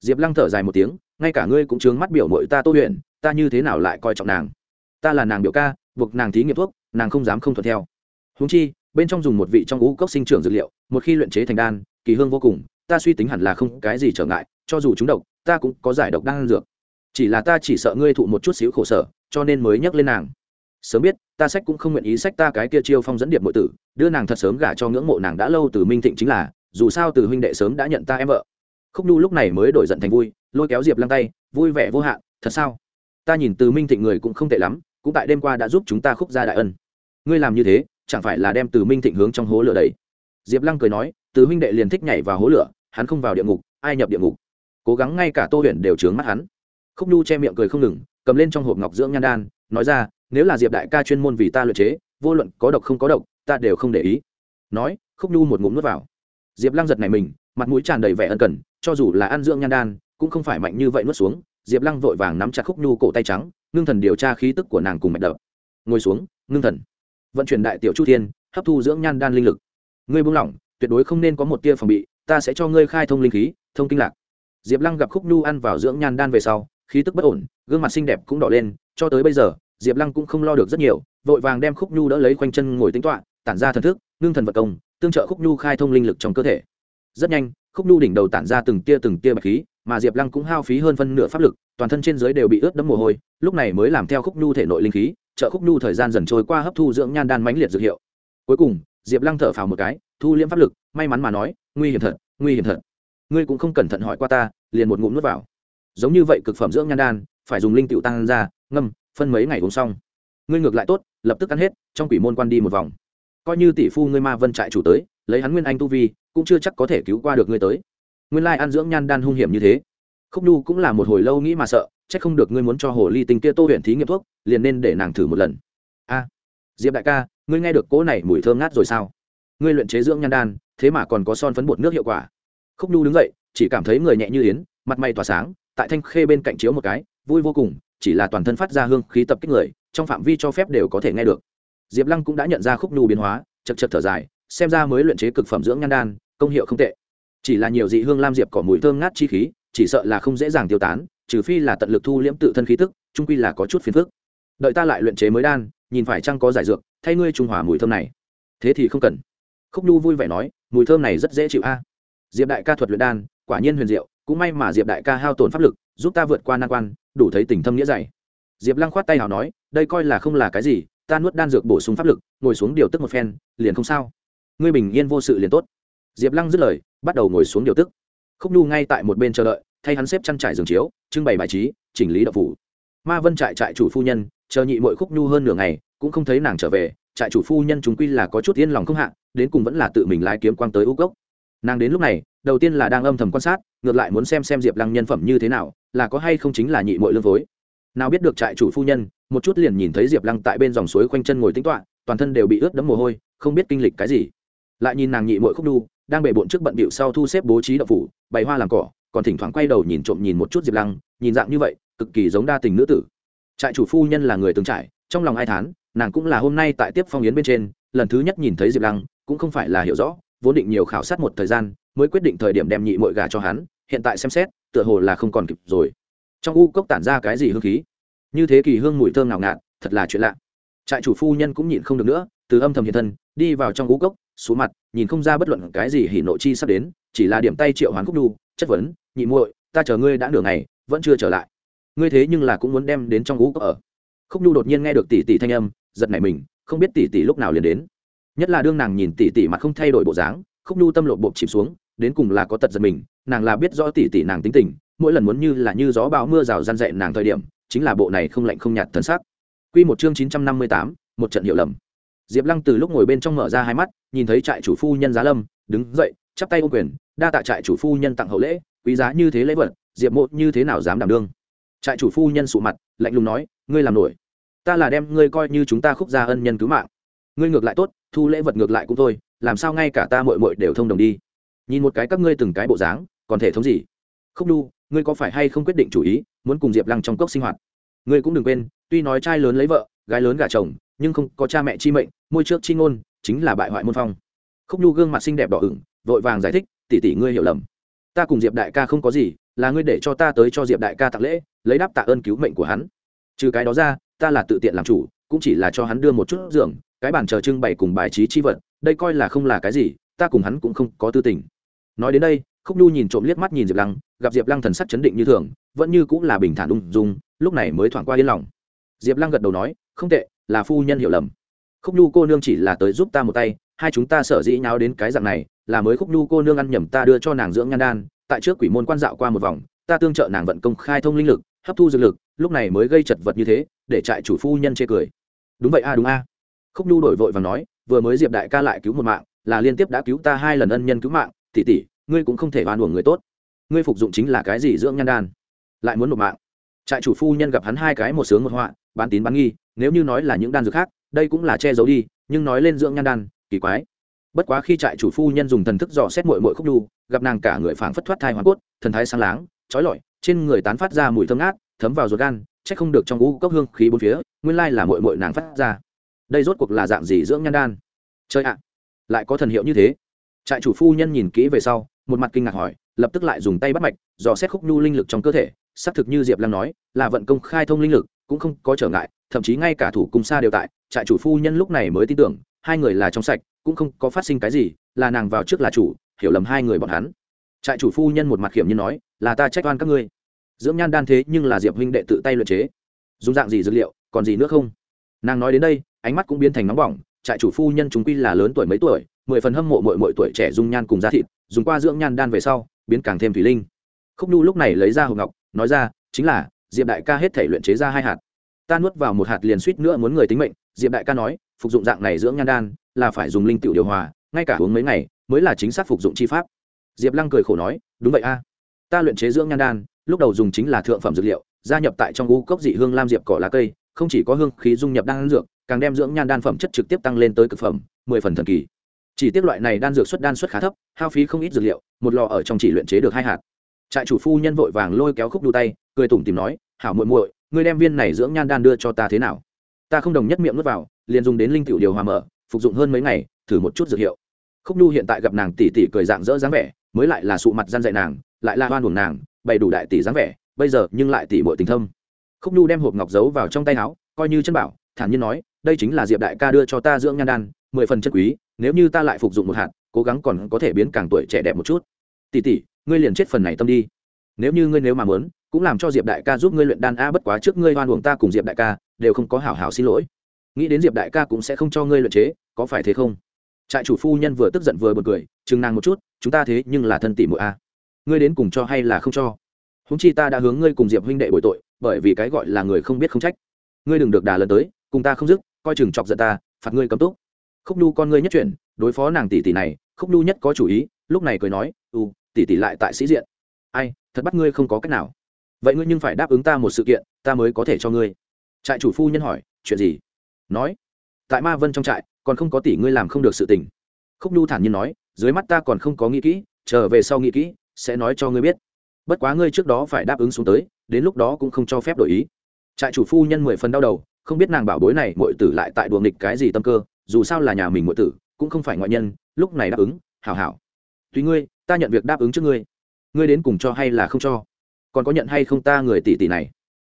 Diệp lăng thở dài một tiếng, ngay cả ngươi cũng chướng mắt biểu mội ta tô huyện ta như thế nào lại coi trọng nàng? Ta là nàng biểu ca, buộc nàng thí nghiệm thuốc, nàng không dám không thuận theo. Húng chi, bên trong dùng một vị trong ngũ cốc sinh trưởng dược liệu, một khi luyện chế thành đan, kỳ hương vô cùng, ta suy tính hẳn là không cái gì trở ngại, cho dù chúng độc, ta cũng có giải độc đan dược. Chỉ là ta chỉ sợ ngươi thụ một chút xíu khổ sở, cho nên mới nhắc lên nàng. Sớm biết, ta sách cũng không nguyện ý sách ta cái kia chiêu phong dẫn điệp nội tử, đưa nàng thật sớm gả cho ngưỡng mộ nàng đã lâu từ minh thịnh chính là, dù sao từ huynh đệ sớm đã nhận ta em vợ. Khúc nhu lúc này mới đổi giận thành vui, lôi kéo diệp lăng tay, vui vẻ vô hạn, thật sao? Ta nhìn từ minh thịnh người cũng không tệ lắm, cũng tại đêm qua đã giúp chúng ta khúc ra đại ân. Ngươi làm như thế, chẳng phải là đem từ minh thịnh hướng trong hố lửa đấy? Diệp lăng cười nói, từ huynh đệ liền thích nhảy vào hố lửa, hắn không vào địa ngục, ai nhập địa ngục? Cố gắng ngay cả tô huyền đều trướng mắt hắn. Khúc nhu che miệng cười không ngừng, cầm lên trong hộp ngọc dưỡng nhan đan, nói ra, nếu là diệp đại ca chuyên môn vì ta luyện chế, vô luận có độc không có độc, ta đều không để ý. Nói, khúc nhu một ngụm nuốt vào. Diệp lăng giật này mình, mặt mũi tràn đầy vẻ ân cần, cho dù là ăn dưỡng nhan đan, cũng không phải mạnh như vậy nuốt xuống diệp lăng vội vàng nắm chặt khúc nhu cổ tay trắng, ngưng thần điều tra khí tức của nàng cùng mạch đập. Ngồi xuống, ngưng thần. Vận chuyển đại tiểu chu thiên, hấp thu dưỡng nhan đan linh lực. Ngươi buông lỏng, tuyệt đối không nên có một tia phòng bị, ta sẽ cho ngươi khai thông linh khí, thông kinh lạc. Diệp lăng gặp khúc nhu ăn vào dưỡng nhan đan về sau, khí tức bất ổn, gương mặt xinh đẹp cũng đỏ lên, cho tới bây giờ, diệp lăng cũng không lo được rất nhiều, vội vàng đem khúc nhu đỡ lấy quanh chân ngồi tính toạ tản ra thần thức, ngưng thần vật công, tương trợ khúc nhu khai thông linh lực trong cơ thể. Rất nhanh khúc nhu đỉnh đầu tản ra từng tia từng tia bạch khí, mà diệp lăng cũng hao phí hơn phân nửa pháp lực, toàn thân trên dưới đều bị ướt đẫm mồ hôi, lúc này mới làm theo khúc nhu thể nội linh khí, trợ khúc nhu thời gian dần trôi qua hấp thu dưỡng nhan đan mãnh liệt dược hiệu. Cuối cùng, diệp lăng thở phào một cái, thu liễm pháp lực, may mắn mà nói, nguy hiểm thật, nguy hiểm thật. Ngươi cũng không cẩn thận hỏi qua ta, liền một ngụm nuốt vào. Giống như vậy cực phẩm dưỡng nhan đan, phải dùng linh tựu tăng ra, ngâm, phân mấy ngày uống xong. Ngươi ngược lại tốt, lập tức ăn hết, trong quỷ môn quan đi một vòng. Coi như tỷ phu ngươi ma vân trại chủ tới lấy hắn nguyên anh tu vi, cũng chưa chắc có thể cứu qua được ngươi tới. Nguyên lai ăn dưỡng nhan đan hung hiểm như thế. Khúc nhu cũng là một hồi lâu nghĩ mà sợ c h ắ c không được ngươi muốn cho hồ ly tinh kia tô huyện thí nghiệm thuốc, liền nên để nàng thử một lần. A, diệp đại ca, ngươi nghe được cỗ này mùi thơm ngát rồi sao? Ngươi luyện chế dưỡng nhan đan, thế mà còn có son phấn bột nước hiệu quả. Khúc nhu đứng dậy, chỉ cảm thấy người nhẹ như yến, mặt mày tỏa sáng, tại thanh khê bên cạnh chiếu một cái, vui vô cùng, chỉ là toàn thân phát ra hương khí tập kích người, trong phạm vi cho phép đều có thể nghe được. Diệp lăng cũng đã nhận ra khúc nhu biến hóa, chật chật thở dài xem ra mới luyện chế cực phẩm dưỡng nhan đan, công hiệu không tệ. Chỉ là nhiều dị hương lam diệp cỏ mùi thơm ngát chi khí, chỉ sợ là không dễ dàng tiêu tán, trừ phi là tận lực thu liễm tự thân khí tức trung quy là có chút phiền phức. Đợi ta lại luyện chế mới đan, nhìn phải chăng có giải dược, thay ngươi trung hòa mùi thơm này. Thế thì không cần. Khúc nhu vui vẻ nói, mùi thơm này rất dễ chịu a. Diệp đại ca thuật luyện đan, quả nhiên huyền diệu, cũng may mà diệp đại ca hao tổn pháp lực, giúp ta vượt qua nan quan, đủ thấy tình thâm nghĩa dày. Diệp lăng khoát tay nào nói, đây coi là không là cái gì, ta nuốt đan dược bổ sung pháp lực, ngồi xuống điều tức một phen, liền không sao ngươi bình yên vô sự liền tốt. Diệp lăng dứt lời, bắt đầu ngồi xuống điều tức. Khúc nhu ngay tại một bên chờ đợi, thay hắn xếp chăn trải giường chiếu, trưng bày bài trí, chỉnh lý đậu phủ. Ma vân trại trại chủ phu nhân, chờ nhị mội khúc nhu hơn nửa ngày, cũng không thấy nàng trở về, trại chủ phu nhân chúng quy là có chút yên lòng không hạ, đến cùng vẫn là tự mình lái kiếm quang tới u cốc. Nàng đến lúc này, đầu tiên là đang âm thầm quan sát, ngược lại muốn xem xem diệp lăng nhân phẩm như thế nào, là có hay không chính là nhị mội lương phối. Nào biết được trại chủ phu nhân, một chút liền nhìn thấy diệp lăng tại bên dòng suối khoanh chân ngồi tính toạ toàn thân đều bị ướt đẫm mồ hôi, không biết kinh lịch cái gì lại nhìn nàng nhị mội khúc đu, đang bề bộn trước bận bịu sau thu xếp bố trí đậu phủ, bày hoa làm cỏ, còn thỉnh thoảng quay đầu nhìn trộm nhìn một chút diệp lăng, nhìn dạng như vậy, cực kỳ giống đa tình nữ tử. Trại chủ phu nhân là người từng trải, trong lòng ai thán, nàng cũng là hôm nay tại tiếp phong yến bên trên, lần thứ nhất nhìn thấy diệp lăng, cũng không phải là hiểu rõ, vốn định nhiều khảo sát một thời gian, mới quyết định thời điểm đem nhị mội gà cho hắn, hiện tại xem xét, tựa hồ là không còn kịp rồi. Trong u cốc tản ra cái gì hương khí? Như thế kỳ hương mùi thơm ngào ngạt, thật là chuyện lạ. Trại chủ phu nhân cũng nhịn không được nữa, từ âm thầm hiện thân, đi vào trong u cốc xuống mặt nhìn không ra bất luận cái gì hỉ nộ chi sắp đến chỉ là điểm tay triệu hoán khúc đu chất vấn nhị muội ta chờ ngươi đã nửa ngày vẫn chưa trở lại. Ngươi thế nhưng là cũng muốn đem đến trong ngũ cốc ở. Khúc nhu đột nhiên nghe được tỷ tỷ thanh âm giật nảy mình không biết tỷ tỷ lúc nào liền đến. Nhất là đương nàng nhìn tỷ tỷ mặt không thay đổi bộ dáng khúc nhu tâm lộ bộp chìm xuống đến cùng là có tật giật mình nàng là biết rõ tỷ tỷ nàng tính tình mỗi lần muốn như là như gió bão mưa rào răn dậy nàng thời điểm chính là bộ này không lạnh không nhạt thân xác Quy một chương chín trăm năm mươi tám, một trận hiểu lầm. Diệp Lăng từ lúc ngồi bên trong mở ra hai mắt, nhìn thấy trại chủ phu nhân Giá Lâm, đứng dậy, chắp tay ô quyền, đa tạ trại chủ phu nhân tặng hậu lễ, quý giá như thế lễ vật, Diệp Mộ như thế nào dám đảm đương. Trại chủ phu nhân sụ mặt, lạnh lùng nói, ngươi làm nổi. Ta là đem ngươi coi như chúng ta khúc gia ân nhân cứu mạng. Ngươi ngược lại tốt, thu lễ vật ngược lại cũng thôi, làm sao ngay cả ta muội muội đều thông đồng đi. Nhìn một cái các ngươi từng cái bộ dáng, còn thể thống gì? Khúc Đu, ngươi có phải hay không quyết định chủ ý, muốn cùng Diệp Lăng trong cốc sinh hoạt? Ngươi cũng đừng quên, tuy nói trai lớn lấy vợ, gái lớn gả chồng, nhưng không có cha mẹ chi mệnh, môi trước chi ngôn, chính là bại hoại môn phong. Khúc Nhu gương mặt xinh đẹp đỏ ửng, vội vàng giải thích, tỷ tỷ ngươi hiểu lầm. Ta cùng Diệp đại ca không có gì, là ngươi để cho ta tới cho Diệp đại ca tặng lễ, lấy đáp tạ ơn cứu mệnh của hắn. Trừ cái đó ra, ta là tự tiện làm chủ, cũng chỉ là cho hắn đưa một chút giường, cái bàn chờ trưng bày cùng bài trí chi vật, đây coi là không là cái gì, ta cùng hắn cũng không có tư tình. Nói đến đây, Khúc Nhu nhìn trộm liếc mắt nhìn Diệp Lăng, gặp Diệp Lăng thần sắc chấn định như thường, vẫn như cũng là bình thản ung dung, lúc này mới thoảng qua yên lòng. Diệp Lăng gật đầu nói, không tệ, là phu nhân hiểu lầm. Khúc Nhu cô nương chỉ là tới giúp ta một tay, hai chúng ta sở dĩ nháo đến cái dạng này, là mới Khúc Nhu cô nương ăn nhầm ta đưa cho nàng dưỡng nhan đan, tại trước quỷ môn quan dạo qua một vòng, ta tương trợ nàng vận công khai thông linh lực, hấp thu dược lực, lúc này mới gây chật vật như thế, để trại chủ phu nhân chê cười. Đúng vậy a đúng a. Khúc Nhu đổi vội và nói, vừa mới Diệp đại ca lại cứu một mạng, là liên tiếp đã cứu ta hai lần ân nhân cứu mạng, tỷ tỷ, ngươi cũng không thể oan uổng người tốt ngươi phục dụng chính là cái gì dưỡng nhan đan lại muốn nộp mạng trại chủ phu nhân gặp hắn hai cái một sướng một họa, bán tín bán nghi, nếu như nói là những đan dược khác, đây cũng là che giấu đi, nhưng nói lên dưỡng nhan đan, kỳ quái. Bất quá khi trại chủ phu nhân dùng thần thức dò xét mội mội khúc đu, gặp nàng cả người phảng phất thoát thai hoàn cốt, thần thái sáng láng trói lọi, trên người tán phát ra mùi thơm ngát, thấm vào ruột gan trách không được trong u cốc hương khí bốn phía, nguyên lai là mội mội nàng phát ra. Đây rốt cuộc là dạng gì dưỡng nhan đan? Chơi ạ, lại có thần hiệu như thế. Trại chủ phu nhân nhìn kỹ về sau, một mặt kinh ngạc hỏi, lập tức lại dùng tay bắt mạch, dò xét khúc nhu linh lực trong cơ thể xác thực như diệp lăng nói, là vận công khai thông linh lực, cũng không có trở ngại, thậm chí ngay cả thủ cung xa đều tại, trại chủ phu nhân lúc này mới tin tưởng, hai người là trong sạch, cũng không có phát sinh cái gì, là nàng vào trước là chủ, hiểu lầm hai người bọn hắn. Trại chủ phu nhân một mặt kiểm như nói, là ta trách oan các ngươi. Dưỡng nhan đan thế nhưng là diệp huynh đệ tự tay luyện chế. Dùng dạng gì dược liệu, còn gì nữa không? Nàng nói đến đây, ánh mắt cũng biến thành nóng bỏng, trại chủ phu nhân chúng quy là lớn tuổi mấy tuổi, mười phần hâm mộ mội mội tuổi trẻ dung nhan cùng da thịt, dùng qua dưỡng nhan đan về sau, biến càng thêm thủy linh. Khúc nhu lúc này lấy ra hộp ngọc nói ra, chính là, diệp đại ca hết thể luyện chế ra hai hạt. Ta nuốt vào một hạt liền suýt nữa muốn người tính mệnh, diệp đại ca nói, phục dụng dạng này dưỡng nhan đan, là phải dùng linh tiểu điều hòa, ngay cả uống mấy ngày, mới là chính xác phục dụng chi pháp. Diệp lăng cười khổ nói, đúng vậy a. Ta luyện chế dưỡng nhan đan, lúc đầu dùng chính là thượng phẩm dược liệu, gia nhập tại trong u cốc dị hương lam diệp cỏ lá cây, không chỉ có hương khí dung nhập đan dược, càng đem dưỡng nhan đan phẩm chất trực tiếp tăng lên tới cực phẩm, mười phần thần kỳ. Chỉ tiếc loại này đan dược xuất đan xuất khá thấp, hao phí không ít dược liệu, một lò ở trong chỉ luyện chế được hai hạt trại chủ phu nhân vội vàng lôi kéo khúc đu tay, cười tủm tìm nói, hảo muội muội, ngươi đem viên này dưỡng nhan đan đưa cho ta thế nào? Ta không đồng nhất miệng nuốt vào, liền dùng đến linh tiểu điều hòa mở, phục dụng hơn mấy ngày, thử một chút dược hiệu. Khúc nhu hiện tại gặp nàng tỷ tỷ cười dạng dỡ dáng vẻ, mới lại là sụ mặt gian dạy nàng, lại là hoan buồn nàng, bày đủ đại tỷ dáng vẻ, bây giờ nhưng lại tỷ muội tình thâm. Khúc nhu đem hộp ngọc giấu vào trong tay áo, coi như chân bảo, thản nhiên nói, đây chính là diệp đại ca đưa cho ta dưỡng nhan đan, mười phần chân quý, nếu như ta lại phục dụng một hạt, cố gắng còn có thể biến càng tuổi trẻ đẹp một chút. Tỷ tỷ ngươi liền chết phần này tâm đi. Nếu như ngươi nếu mà muốn, cũng làm cho diệp đại ca giúp ngươi luyện đan a bất quá trước ngươi hoan uổng ta cùng diệp đại ca, đều không có hảo hảo xin lỗi. Nghĩ đến diệp đại ca cũng sẽ không cho ngươi luyện chế, có phải thế không? Trại chủ phu nhân vừa tức giận vừa bật cười, chừng nàng một chút, chúng ta thế nhưng là thân tỷ muội a. Ngươi đến cùng cho hay là không cho? Húng chi ta đã hướng ngươi cùng diệp huynh đệ bồi tội, bởi vì cái gọi là người không biết không trách. Ngươi đừng được đà lần tới, cùng ta không dứt, coi chừng chọc giận ta, phạt ngươi cấm túc. Khúc nhu con ngươi nhất chuyển, đối phó nàng tỷ tỷ này, khúc nhu nhất có chủ ý, lúc này cười nói u tỷ tỷ lại tại sĩ diện. Ai, thật bắt ngươi không có cách nào. Vậy ngươi nhưng phải đáp ứng ta một sự kiện, ta mới có thể cho ngươi. Trại chủ phu nhân hỏi, chuyện gì? Nói, tại ma vân trong trại, còn không có tỷ ngươi làm không được sự tình. Khúc nhu thản nhiên nói, dưới mắt ta còn không có nghĩ kỹ trở về sau nghĩ kỹ, sẽ nói cho ngươi biết. Bất quá ngươi trước đó phải đáp ứng xuống tới, đến lúc đó cũng không cho phép đổi ý. Trại chủ phu nhân mười phần đau đầu, không biết nàng bảo bối này mọi tử lại tại đùa nghịch cái gì tâm cơ, dù sao là nhà mình mọi tử, cũng không phải ngoại nhân, lúc này đáp ứng, hảo hảo. Tùy ngươi ta nhận việc đáp ứng trước ngươi. Ngươi đến cùng cho hay là không cho? Còn có nhận hay không ta người tỷ tỷ này?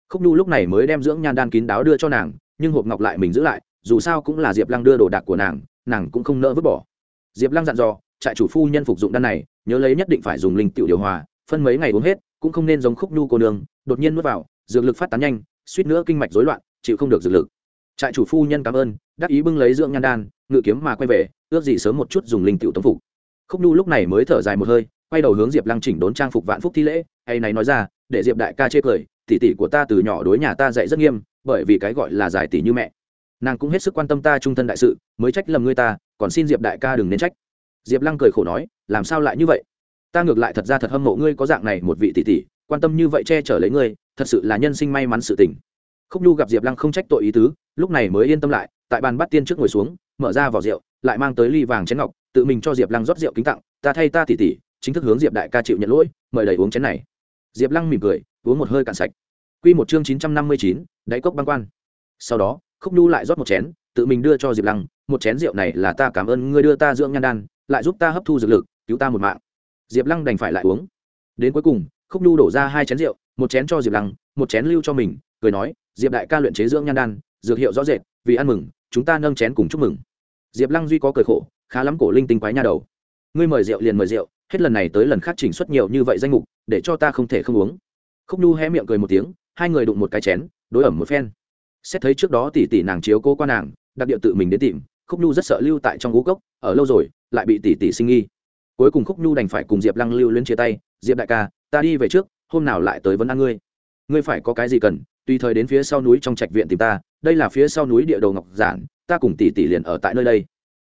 Khúc nhu lúc này mới đem dưỡng nhan đan kín đáo đưa cho nàng, nhưng hộp ngọc lại mình giữ lại, dù sao cũng là diệp lăng đưa đồ đạc của nàng nàng cũng không nỡ vứt bỏ. Diệp lăng dặn dò, trại chủ phu nhân phục dụng đan này, nhớ lấy nhất định phải dùng linh tiểu điều hòa, phân mấy ngày uống hết, cũng không nên giống khúc nhu cô đường đột nhiên nuốt vào, dược lực phát tán nhanh, suýt nữa kinh mạch rối loạn, chịu không được dược lực. Trại chủ phu nhân cảm ơn, đắc ý bưng lấy dưỡng nhan đan, ngự kiếm mà quay về, ước gì sớm một chút dùng linh tiểu tống phục khúc nhu lúc này mới thở dài một hơi, quay đầu hướng diệp lăng chỉnh đốn trang phục vạn phúc thi lễ hay này nói ra, để diệp đại ca chê cười, tỷ tỷ của ta từ nhỏ đối nhà ta dạy rất nghiêm, bởi vì cái gọi là giải tỷ như mẹ. Nàng cũng hết sức quan tâm ta trung thân đại sự, mới trách lầm ngươi ta, còn xin diệp đại ca đừng nên trách. Diệp lăng cười khổ nói, làm sao lại như vậy? Ta ngược lại thật ra thật hâm mộ ngươi có dạng này một vị tỷ tỷ, quan tâm như vậy che chở lấy ngươi, thật sự là nhân sinh may mắn sự tình. Khúc nhu gặp diệp lăng không trách tội ý tứ, lúc này mới yên tâm lại, tại bàn bắt tiên trước ngồi xuống, mở ra vỏ rượu, lại mang tới ly vàng chén ngọc tự mình cho diệp lăng rót rượu kính tặng ta thay ta tỉ tỉ, chính thức hướng diệp đại ca chịu nhận lỗi mời đầy uống chén này. Diệp lăng mỉm cười uống một hơi cạn sạch. Q một chương chín trăm năm mươi chín đáy cốc băng quan. Sau đó khúc nhu lại rót một chén tự mình đưa cho diệp lăng một chén rượu này là ta cảm ơn ngươi đưa ta dưỡng nhan đan lại giúp ta hấp thu dược lực cứu ta một mạng. Diệp lăng đành phải lại uống. Đến cuối cùng khúc nhu đổ ra hai chén rượu một chén cho diệp lăng một chén lưu cho mình cười nói diệp đại ca luyện chế dưỡng nhan đan dược hiệu rõ rệt vì ăn mừng chúng ta nâng chén cùng chúc mừng. Diệp lăng duy có cười khổ khá lắm cổ linh tinh quái nha đầu. Ngươi mời rượu liền mời rượu, hết lần này tới lần khác chỉnh xuất nhiều như vậy danh mục, để cho ta không thể không uống. Khúc nhu hé miệng cười một tiếng, hai người đụng một cái chén, đối ẩm một phen. Xét thấy trước đó tỷ tỷ nàng chiếu cố qua nàng, đặc địa tự mình đến tìm, khúc nhu rất sợ lưu tại trong ngũ cốc, ở lâu rồi, lại bị tỷ tỷ sinh nghi. Cuối cùng khúc nhu đành phải cùng diệp lăng lưu lên chia tay, diệp đại ca, ta đi về trước, hôm nào lại tới vấn ăn ngươi. Ngươi phải có cái gì cần, tùy thời đến phía sau núi trong trạch viện tìm ta, đây là phía sau núi địa đầu ngọc giản, ta cùng tỷ tỷ liền ở tại nơi đây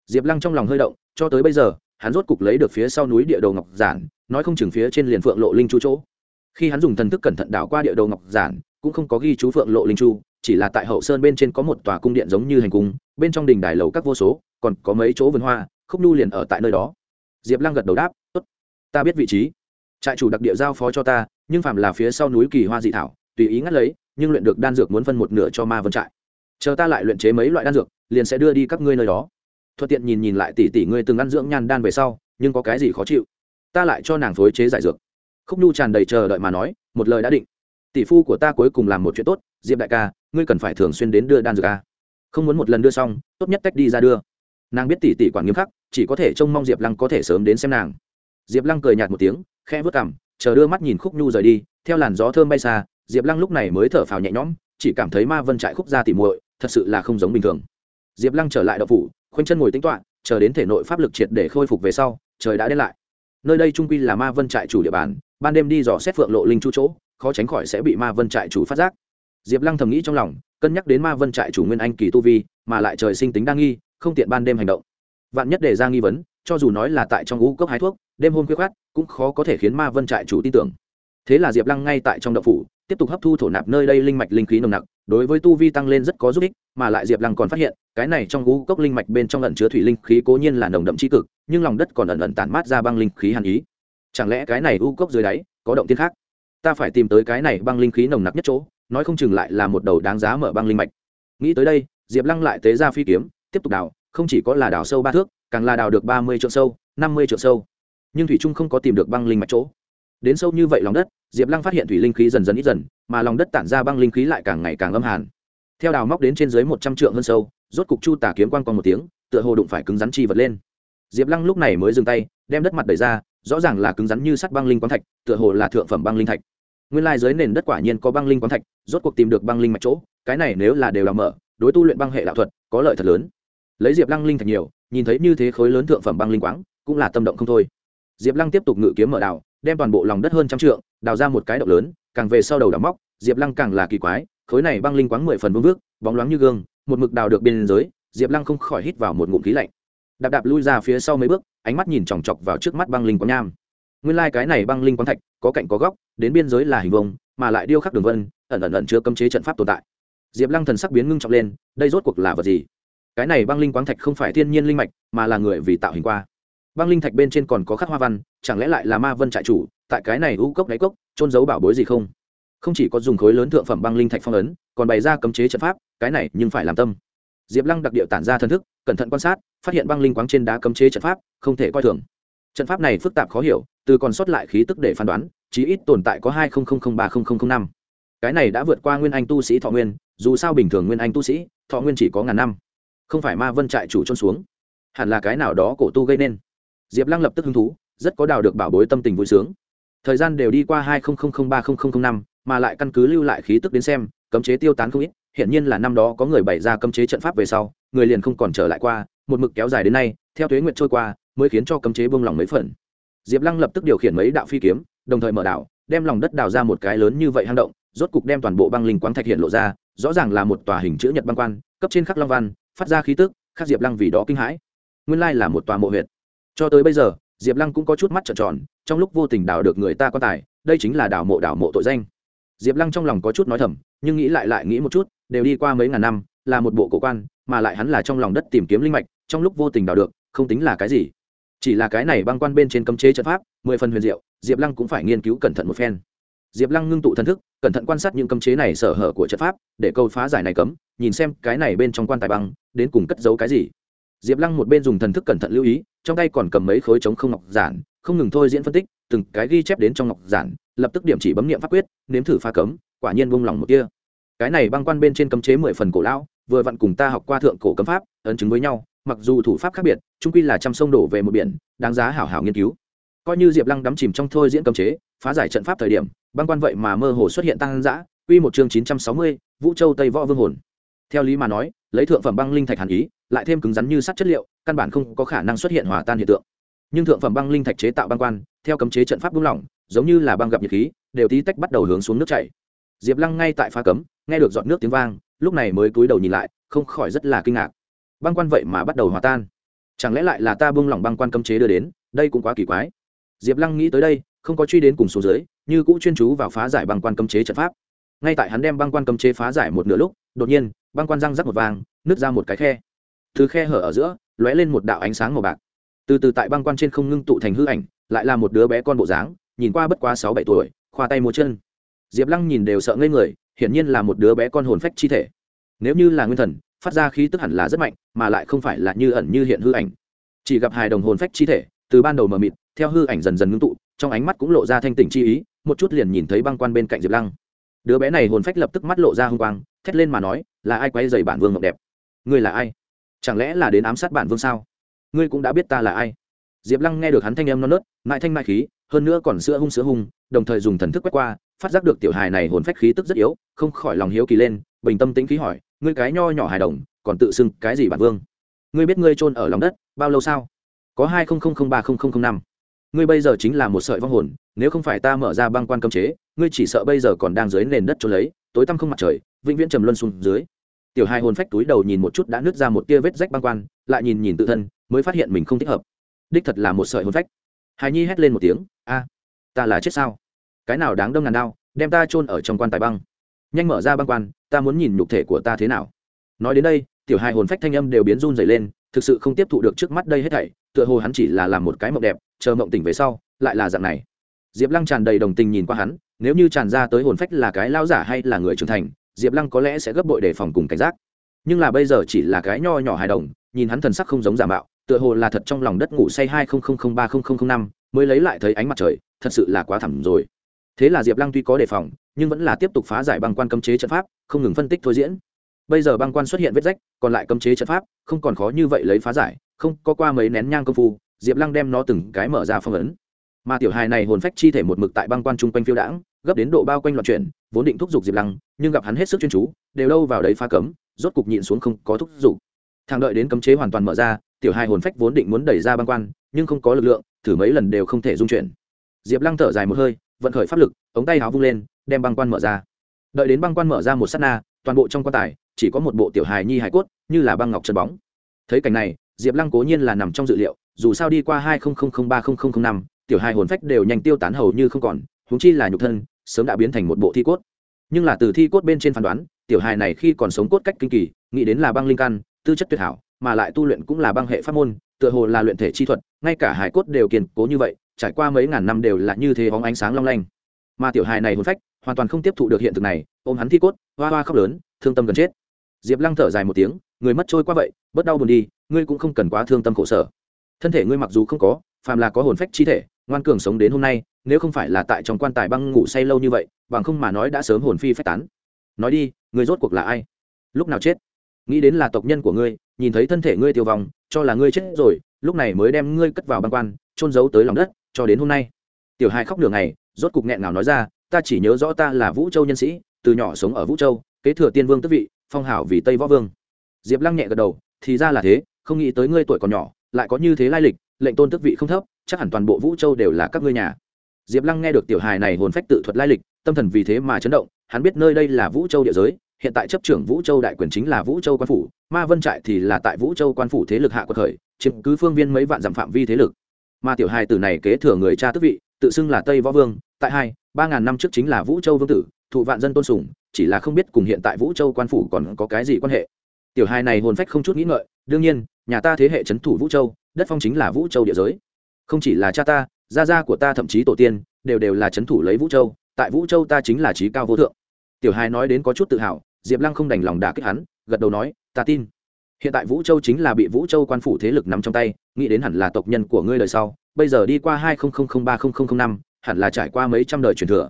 diệp lăng trong lòng hơi động, cho tới bây giờ, hắn rốt cục lấy được phía sau núi địa đầu ngọc giản, nói không chừng phía trên liền phượng lộ linh chu chỗ. Khi hắn dùng thần thức cẩn thận đảo qua địa đầu ngọc giản, cũng không có ghi chú phượng lộ linh chu, chỉ là tại hậu sơn bên trên có một tòa cung điện giống như hành cung, bên trong đình đài lầu các vô số, còn có mấy chỗ vườn hoa, khúc nhu liền ở tại nơi đó. Diệp lăng gật đầu đáp, tốt, ta biết vị trí. Trại chủ đặc địa giao phó cho ta, nhưng phạm là phía sau núi kỳ hoa dị thảo, tùy ý ngắt lấy, nhưng luyện được đan dược muốn phân một nửa cho ma vân trại. Chờ ta lại luyện chế mấy loại đan dược, liền sẽ đưa đi các ngươi nơi đó thuận tiện nhìn nhìn lại tỷ tỷ ngươi từng ăn dưỡng nhan đan về sau, nhưng có cái gì khó chịu? Ta lại cho nàng phối chế giải dược. Khúc nhu tràn đầy chờ đợi mà nói, một lời đã định. Tỷ phu của ta cuối cùng làm một chuyện tốt, diệp đại ca, ngươi cần phải thường xuyên đến đưa đan dược a. Không muốn một lần đưa xong, tốt nhất cách đi ra đưa. Nàng biết tỷ tỷ quản nghiêm khắc, chỉ có thể trông mong diệp lăng có thể sớm đến xem nàng. Diệp lăng cười nhạt một tiếng, khẽ vớt cảm chờ đưa mắt nhìn khúc nhu rời đi, theo làn gió thơm bay xa, diệp lăng lúc này mới thở phào nhẹ nhõm, chỉ cảm thấy ma vân trại khúc ra tỉ muội thật sự là không giống bình thường. Diệp lăng trở lại đậu phủ khoanh chân ngồi tính toạ chờ đến thể nội pháp lực triệt để khôi phục về sau, trời đã đến lại. Nơi đây trung quy là ma vân trại chủ địa bàn, ban đêm đi dò xét phượng lộ linh chu chỗ, khó tránh khỏi sẽ bị ma vân trại chủ phát giác. Diệp lăng thầm nghĩ trong lòng, cân nhắc đến ma vân trại chủ nguyên anh kỳ tu vi, mà lại trời sinh tính đa nghi, không tiện ban đêm hành động. Vạn nhất để ra nghi vấn, cho dù nói là tại trong ngũ cốc hái thuốc, đêm hôm khuya khát cũng khó có thể khiến ma vân trại chủ tin tưởng. Thế là diệp lăng ngay tại trong đậu phủ tiếp tục hấp thu thổ nạp nơi đây linh mạch linh khí nồng nặc, đối với tu vi tăng lên rất có giúp ích, mà lại diệp lăng còn phát hiện, cái này trong ngũ cốc linh mạch bên trong ẩn chứa thủy linh khí cố nhiên là nồng đậm c cực, nhưng lòng đất còn ẩn ẩn tản mát ra băng linh khí hàn ý. Chẳng lẽ cái này u cốc dưới đáy có động tiên khác? Ta phải tìm tới cái này băng linh khí nồng nặc nhất chỗ, nói không chừng lại là một đầu đáng giá mở băng linh mạch. Nghĩ tới đây, diệp lăng lại tế ra phi kiếm, tiếp tục đào, không chỉ có là đào sâu ba thước, càng là đào được ba mươi triệu sâu, năm mươi triệu sâu. Nhưng thủy trung không có tìm được băng linh mạch chỗ đến sâu như vậy lòng đất, diệp lăng phát hiện thủy linh khí dần dần ít dần, mà lòng đất tản ra băng linh khí lại càng ngày càng âm hàn. Theo đào móc đến trên dưới một trăm trượng hơn sâu, rốt cục chu tả kiếm quan còn một tiếng, tựa hồ đụng phải cứng rắn chi vật lên. Diệp lăng lúc này mới dừng tay, đem đất mặt đẩy ra, rõ ràng là cứng rắn như sắt băng linh quán thạch, tựa hồ là thượng phẩm băng linh thạch. Nguyên lai dưới nền đất quả nhiên có băng linh quán thạch, rốt cuộc tìm được băng linh mạch chỗ, cái này nếu là đều làm mở, đối tu luyện băng hệ đạo thuật, có lợi thật lớn. Lấy diệp lăng linh thạch nhiều, nhìn thấy như thế khối lớn thượng phẩm băng linh quáng cũng là tâm động không thôi. Diệp lăng tiếp tục ngự kiếm mở đào đem toàn bộ lòng đất hơn trăm trượng, đào ra một cái động lớn, càng về sau đầu đào móc, diệp lăng càng là kỳ quái, khối này băng linh quáng mười phần vương vước bóng loáng như gương, một mực đào được biên giới diệp lăng không khỏi hít vào một ngụm khí lạnh. Đạp đạp lui ra phía sau mấy bước, ánh mắt nhìn chòng chọc vào trước mắt băng linh quáng nham. Nguyên lai、like、cái này băng linh quáng thạch, có cạnh có góc, đến biên giới là hình vông mà lại điêu khắc đường vân, ẩn ẩn ẩn chưa cấm chế trận pháp tồn tại. Diệp lăng thần sắc biến ngưng trọng lên, đây rốt cuộc là vật gì? Cái này băng linh quáng thạch không phải thiên nhiên linh mạch, mà là người vì tạo hình qua băng linh thạch bên trên còn có khắc hoa văn, chẳng lẽ lại là ma vân trại chủ, tại cái này u cốc đáy cốc trôn giấu bảo bối gì không? Không chỉ có dùng khối lớn thượng phẩm băng linh thạch phong ấn, còn bày ra cấm chế trận pháp, cái này nhưng phải làm tâm. Diệp lăng đặc địa tản ra thân thức, cẩn thận quan sát, phát hiện băng linh quáng trên đá cấm chế trận pháp, không thể coi thường. Trận pháp này phức tạp khó hiểu, từ còn sót lại khí tức để phán đoán, chí ít tồn tại có hai ba năm. Cái này đã vượt qua nguyên anh tu sĩ thọ nguyên, dù sao bình thường nguyên anh tu sĩ, thọ nguyên chỉ có ngàn năm. Không phải ma vân trại chủ trôn xuống. Hẳn là cái nào đó cổ tu gây nên diệp lăng lập tức hứng thú, rất có đào được bảo bối tâm tình vui sướng. Thời gian đều đi qua hai nghìn ba năm, mà lại căn cứ lưu lại khí tức đến xem, cấm chế tiêu tán không ít hiện nhiên là năm đó có người bày ra cấm chế trận pháp về sau, người liền không còn trở lại qua, một mực kéo dài đến nay, theo thuế nguyện trôi qua, mới khiến cho cấm chế bông lỏng mấy phần. Diệp lăng lập tức điều khiển mấy đạo phi kiếm, đồng thời mở đảo, đem lòng đất đào ra một cái lớn như vậy hang động, rốt cục đem toàn bộ băng linh quang thạch hiện lộ ra, rõ ràng là một tòa hình chữ nhật băng quan, cấp trên khắc long văn, phát ra khí tức, khắc diệp lăng vì đó kinh hãi. Nguyên lai là một tòa mộ huyệt cho tới bây giờ, diệp lăng cũng có chút mắt trợn tròn, trong lúc vô tình đào được người ta quan tài, đây chính là đào mộ đào mộ tội danh. Diệp lăng trong lòng có chút nói thầm, nhưng nghĩ lại lại nghĩ một chút, đều đi qua mấy ngàn năm, là một bộ cổ quan, mà lại hắn là trong lòng đất tìm kiếm linh mạch, trong lúc vô tình đào được, không tính là cái gì. Chỉ là cái này băng quan bên trên cấm chế trận pháp, mười phần huyền diệu, diệp lăng cũng phải nghiên cứu cẩn thận một phen. Diệp lăng ngưng tụ thần thức, cẩn thận quan sát những cấm chế này sở hở của trận pháp, để câu phá giải này cấm, nhìn xem cái này bên trong quan tài băng, đến cùng cất giấu cái gì. Diệp lăng một bên dùng thần thức cẩn thận lưu ý trong tay còn cầm mấy khối trống không ngọc giản, không ngừng thôi diễn phân tích, từng cái ghi chép đến trong ngọc giản, lập tức điểm chỉ bấm nghiệm pháp quyết, nếm thử pha cấm, quả nhiên vung lòng một kia cái này băng quan bên trên cấm chế mười phần cổ lão, vừa vặn cùng ta học qua thượng cổ cấm pháp, ấn chứng với nhau, mặc dù thủ pháp khác biệt trung quy là trăm sông đổ về một biển, đáng giá hảo hảo nghiên cứu. Coi như diệp lăng đắm chìm trong thôi diễn cấm chế, phá giải trận pháp thời điểm, băng quan vậy mà mơ hồ xuất hiện tăng giã quy một chương chín trăm sáu mươi, vũ châu tây võ vương hồn. Theo lý mà nói, lấy thượng phẩm băng linh thạch hàn ý lại thêm cứng rắn như sắt chất liệu, căn bản không có khả năng xuất hiện hòa tan hiện tượng. Nhưng thượng phẩm băng linh thạch chế tạo băng quan, theo cấm chế trận pháp buông lỏng, giống như là băng gặp nhiệt khí, đều tí tách bắt đầu hướng xuống nước chảy. Diệp lăng ngay tại phá cấm, nghe được giọt nước tiếng vang, lúc này mới cúi đầu nhìn lại, không khỏi rất là kinh ngạc. Băng quan vậy mà bắt đầu hòa tan? Chẳng lẽ lại là ta buông lỏng băng quan cấm chế đưa đến? Đây cũng quá kỳ quái. Diệp lăng nghĩ tới đây, không có truy đến cùng số dưới, như cũ chuyên chú vào phá giải băng quan cấm chế trận pháp. Ngay tại hắn đem băng quan cấm chế phá giải một nửa lúc, đột nhiên, băng quan răng rắc một vàng, nứt ra một cái khe từ khe hở ở giữa, lóe lên một đạo ánh sáng màu bạc. Từ từ tại băng quan trên không ngưng tụ thành hư ảnh, lại là một đứa bé con bộ dáng, nhìn qua bất quá sáu bảy tuổi, khoa tay múa chân. Diệp lăng nhìn đều sợ ngây người, hiển nhiên là một đứa bé con hồn phách chi thể. Nếu như là nguyên thần, phát ra khí tức hẳn là rất mạnh, mà lại không phải là như ẩn như hiện hư ảnh. Chỉ gặp hài đồng hồn phách chi thể, từ ban đầu mờ mịt, theo hư ảnh dần dần ngưng tụ, trong ánh mắt cũng lộ ra thanh tỉnh chi ý, một chút liền nhìn thấy băng quan bên cạnh diệp lăng. Đứa bé này hồn phách lập tức mắt lộ ra h u n g quang, thét lên mà nói, là ai quay dày bản vương ngọc đẹp? Ngươi là ai? Chẳng lẽ là đến ám sát bản vương sao? Ngươi cũng đã biết ta là ai. Diệp lăng nghe được hắn thanh âm non nớt mãi thanh mại khí, hơn nữa còn sữa hung sữa hung, đồng thời dùng thần thức quét qua, phát giác được tiểu hài này hồn phách khí tức rất yếu, không khỏi lòng hiếu kỳ lên, bình tâm tĩnh khí hỏi, ngươi cái nho nhỏ hài đồng, còn tự xưng cái gì bản vương? Ngươi biết ngươi trôn ở lòng đất, bao lâu sao? Có hai ba năm. Ngươi bây giờ chính là một sợi vong hồn, nếu không phải ta mở ra băng quan cấm chế, ngươi chỉ sợ bây giờ còn đang dưới nền đất trốn lấy, tối tăm không mặt trời, vĩnh viễn trầm luân xuống dưới tiểu hai hồn phách túi đầu nhìn một chút đã nứt ra một tia vết rách băng quan, lại nhìn nhìn tự thân, mới phát hiện mình không thích hợp. Đích thật là một sợi hồn phách. Hài nhi hét lên một tiếng, a, ta là chết sao? Cái nào đáng đâm ngàn đao đem ta chôn ở trong quan tài băng. Nhanh mở ra băng quan, ta muốn nhìn nhục thể của ta thế nào. Nói đến đây, tiểu hai hồn phách thanh âm đều biến run dày lên, thực sự không tiếp thụ được trước mắt đây hết thảy, tựa hồ hắn chỉ là làm một cái mộng đẹp, chờ mộng tỉnh về sau, lại là dạng này. Diệp lăng tràn đầy đồng tình nhìn qua hắn, nếu như tràn ra tới hồn phách là cái lao giả hay là người trưởng thành diệp lăng có lẽ sẽ gấp bội đề phòng cùng cảnh giác. Nhưng là bây giờ chỉ là cái nho nhỏ hài đồng, nhìn hắn thần sắc không giống giả mạo, tựa hồ là thật trong lòng đất ngủ say hai ba năm, mới lấy lại thấy ánh mặt trời, thật sự là quá thẳm rồi. Thế là diệp lăng tuy có đề phòng, nhưng vẫn là tiếp tục phá giải băng quan cấm chế trận pháp, không ngừng phân tích thôi diễn. Bây giờ băng quan xuất hiện vết rách, còn lại cấm chế trận pháp, không còn khó như vậy lấy phá giải, không có qua mấy nén nhang công phu, diệp lăng đem nó từng cái mở ra phong ấn. Mà tiểu hài này hồn phách chi thể một mực tại băng quan chung quanh phiêu đãng gấp đến độ bao quanh loạn chuyển, vốn định thúc giục diệp lăng, nhưng gặp hắn hết sức chuyên chú, đều đâu vào đấy pha cấm, rốt cục nhịn xuống không có thúc giục. Thang đợi đến cấm chế hoàn toàn mở ra, tiểu hai hồn phách vốn định muốn đẩy ra băng quan, nhưng không có lực lượng, thử mấy lần đều không thể dung chuyển. Diệp lăng thở dài một hơi, vận khởi pháp lực, ống tay háo vung lên, đem băng quan mở ra. Đợi đến băng quan mở ra một s á t na, toàn bộ trong quan tài, chỉ có một bộ tiểu hài nhi hài cốt, như là băng ngọc chân bóng. Thấy cảnh này, diệp lăng cố nhiên là nằm trong dự liệu, dù sao đi qua hai ba năm, tiểu hài hồn phách đều nhanh tiêu tán hầu như không còn húng chi là nhục thân sớm đã biến thành một bộ thi cốt. Nhưng là từ thi cốt bên trên phán đoán, tiểu hài này khi còn sống cốt cách kinh kỳ, nghĩ đến là băng linh căn, tư chất tuyệt hảo, mà lại tu luyện cũng là băng hệ pháp môn, tựa hồ là luyện thể chi thuật, ngay cả hải cốt đều kiên cố như vậy, trải qua mấy ngàn năm đều là như thế hóng ánh sáng long lanh. Mà tiểu hài này hồn phách, hoàn toàn không tiếp thụ được hiện thực này, ôm hắn thi cốt, hoa hoa khóc lớn, thương tâm gần chết. Diệp lăng thở dài một tiếng, người mất trôi qua vậy, bớt đau buồn đi, ngươi cũng không cần quá thương tâm khổ sở. Thân thể ngươi mặc dù không có, phàm là có hồn phách chi thể ngoan cường sống đến hôm nay, nếu không phải là tại trong quan tài băng ngủ say lâu như vậy, bằng không mà nói đã sớm hồn phi phách tán. Nói đi, người rốt cuộc là ai? Lúc nào chết? Nghĩ đến là tộc nhân của ngươi, nhìn thấy thân thể ngươi tiêu vong, cho là ngươi chết rồi, lúc này mới đem ngươi cất vào băng quan trôn giấu tới lòng đất, cho đến hôm nay. Tiểu hai khóc đường này rốt cục nghẹn ngào nói ra, ta chỉ nhớ rõ ta là vũ châu nhân sĩ, từ nhỏ sống ở vũ châu, kế thừa tiên vương tức vị, phong hảo vì tây võ vương. Diệp lăng nhẹ gật đầu, thì ra là thế, không nghĩ tới ngươi tuổi còn nhỏ, lại có như thế lai lịch, lệnh tôn tức vị không thấp chắc hẳn toàn bộ vũ châu đều là các ngươi nhà. Diệp lăng nghe được tiểu hài này hồn phách tự thuật lai lịch, tâm thần vì thế mà chấn động, hắn biết nơi đây là vũ châu địa giới, hiện tại chấp trưởng vũ châu đại quyền chính là vũ châu quan phủ, ma vân trại thì là tại vũ châu quan phủ thế lực hạ quật khởi, chiếm cứ phương viên mấy vạn dặm phạm vi thế lực. Mà tiểu hài từ này kế thừa người cha tức vị, tự xưng là tây võ vương, tại hai, ba ngàn năm trước chính là vũ châu vương tử, thụ vạn dân tôn sùng, chỉ là không biết cùng hiện tại vũ châu quan phủ còn có cái gì quan hệ. Tiểu hài này hồn phách không chút nghĩ ngợi, đương nhiên, nhà ta thế hệ c h ấ n thủ vũ châu, đất phong chính là vũ châu địa giới không chỉ là cha ta, gia gia của ta thậm chí tổ tiên, đều đều là c h ấ n thủ lấy vũ châu, tại vũ châu ta chính là trí cao vô thượng. Tiểu Hai nói đến có chút tự hào, diệp lăng không đành lòng đà kích hắn, gật đầu nói, ta tin. Hiện tại vũ châu chính là bị vũ châu quan phủ thế lực nắm trong tay, nghĩ đến hẳn là tộc nhân của ngươi đời sau, bây giờ đi qua hai ba năm, hẳn là trải qua mấy trăm đời truyền thừa.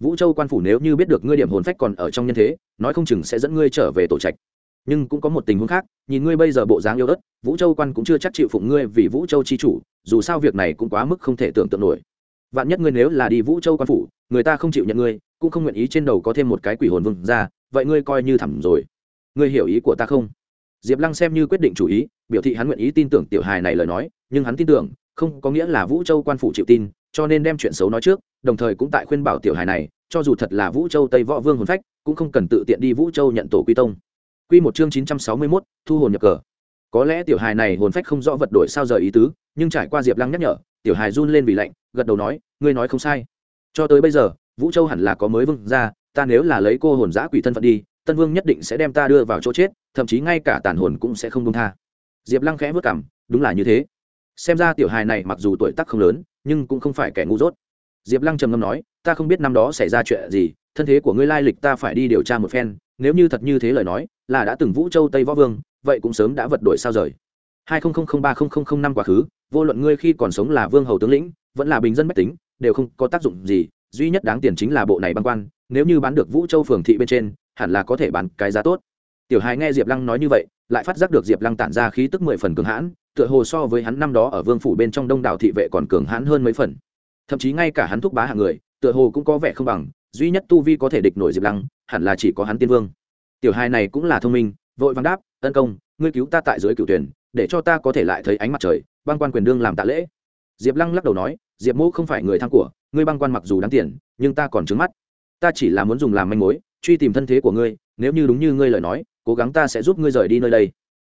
Vũ châu quan phủ nếu như biết được ngươi điểm hồn phách còn ở trong nhân thế, nói không chừng sẽ dẫn ngươi trở về tổ trạch nhưng cũng có một tình huống khác, nhìn ngươi bây giờ bộ dáng yêu ớt, vũ châu quan cũng chưa chắc chịu phụng ngươi vì vũ châu chi chủ, dù sao việc này cũng quá mức không thể tưởng tượng nổi. Vạn nhất ngươi nếu là đi vũ châu quan phủ, người ta không chịu nhận ngươi, cũng không nguyện ý trên đầu có thêm một cái quỷ hồn vừng ra, vậy ngươi coi như thẳm rồi. Ngươi hiểu ý của ta không? Diệp lăng xem như quyết định chủ ý, biểu thị hắn nguyện ý tin tưởng tiểu hài này lời nói, nhưng hắn tin tưởng, không có nghĩa là vũ châu quan phủ chịu tin, cho nên đem chuyện xấu nói trước, đồng thời cũng tại khuyên bảo tiểu hài này, cho dù thật là vũ châu tây võ vương hồn phách, cũng không cần tự tiện đi vũ châu nhận tổ quy tông. Quy một chương 961, thu hồn nhập cờ. Có lẽ tiểu hài này hồn phách không rõ vật đổi sao giờ ý tứ, nhưng trải qua Diệp Lăng nhắc nhở, tiểu hài run lên vì lạnh, gật đầu nói, ngươi nói không sai. Cho tới bây giờ, Vũ Châu hẳn là có mới vương ra, ta nếu là lấy cô hồn dã quỷ thân phận đi, Tân Vương nhất định sẽ đem ta đưa vào chỗ chết, thậm chí ngay cả tàn hồn cũng sẽ không dung tha. Diệp Lăng khẽ bước cằm, đúng là như thế. Xem ra tiểu hài này mặc dù tuổi tác không lớn, nhưng cũng không phải kẻ ngu dốt. Diệp Lăng trầm ngâm nói, ta không biết năm đó xảy ra chuyện gì, thân thế của ngươi lai lịch ta phải đi điều tra một phen nếu như thật như thế lời nói là đã từng vũ châu tây võ vương, vậy cũng sớm đã vật đổi sao rời. hai ba năm quá khứ, vô luận ngươi khi còn sống là vương hầu tướng lĩnh, vẫn là bình dân bách tính, đều không có tác dụng gì, duy nhất đáng tiền chính là bộ này băng quan, nếu như bán được vũ châu phường thị bên trên, hẳn là có thể bán cái giá tốt. Tiểu hài nghe diệp lăng nói như vậy, lại phát giác được diệp lăng tản ra khí tức mười phần cường hãn, tựa hồ so với hắn năm đó ở vương phủ bên trong đông đảo thị vệ còn cường hãn hơn mấy phần. Thậm chí ngay cả hắn thúc bá hạng người, tựa hồ cũng có vẻ không bằng, duy nhất tu vi có thể địch nổi diệp lăng, hẳn là chỉ có hắn tiên vương tiểu hài này cũng là thông minh, vội vàng đáp, tấn công, ngươi cứu ta tại dưới cựu tuyển, để cho ta có thể lại thấy ánh mặt trời, băng quan quyền đương làm tạ lễ. Diệp lăng lắc đầu nói, diệp mẫu không phải người thăng của, ngươi băng quan mặc dù đáng tiền, nhưng ta còn trứng mắt. Ta chỉ là muốn dùng làm manh mối, truy tìm thân thế của ngươi, nếu như đúng như ngươi lời nói, cố gắng ta sẽ giúp ngươi rời đi nơi đây.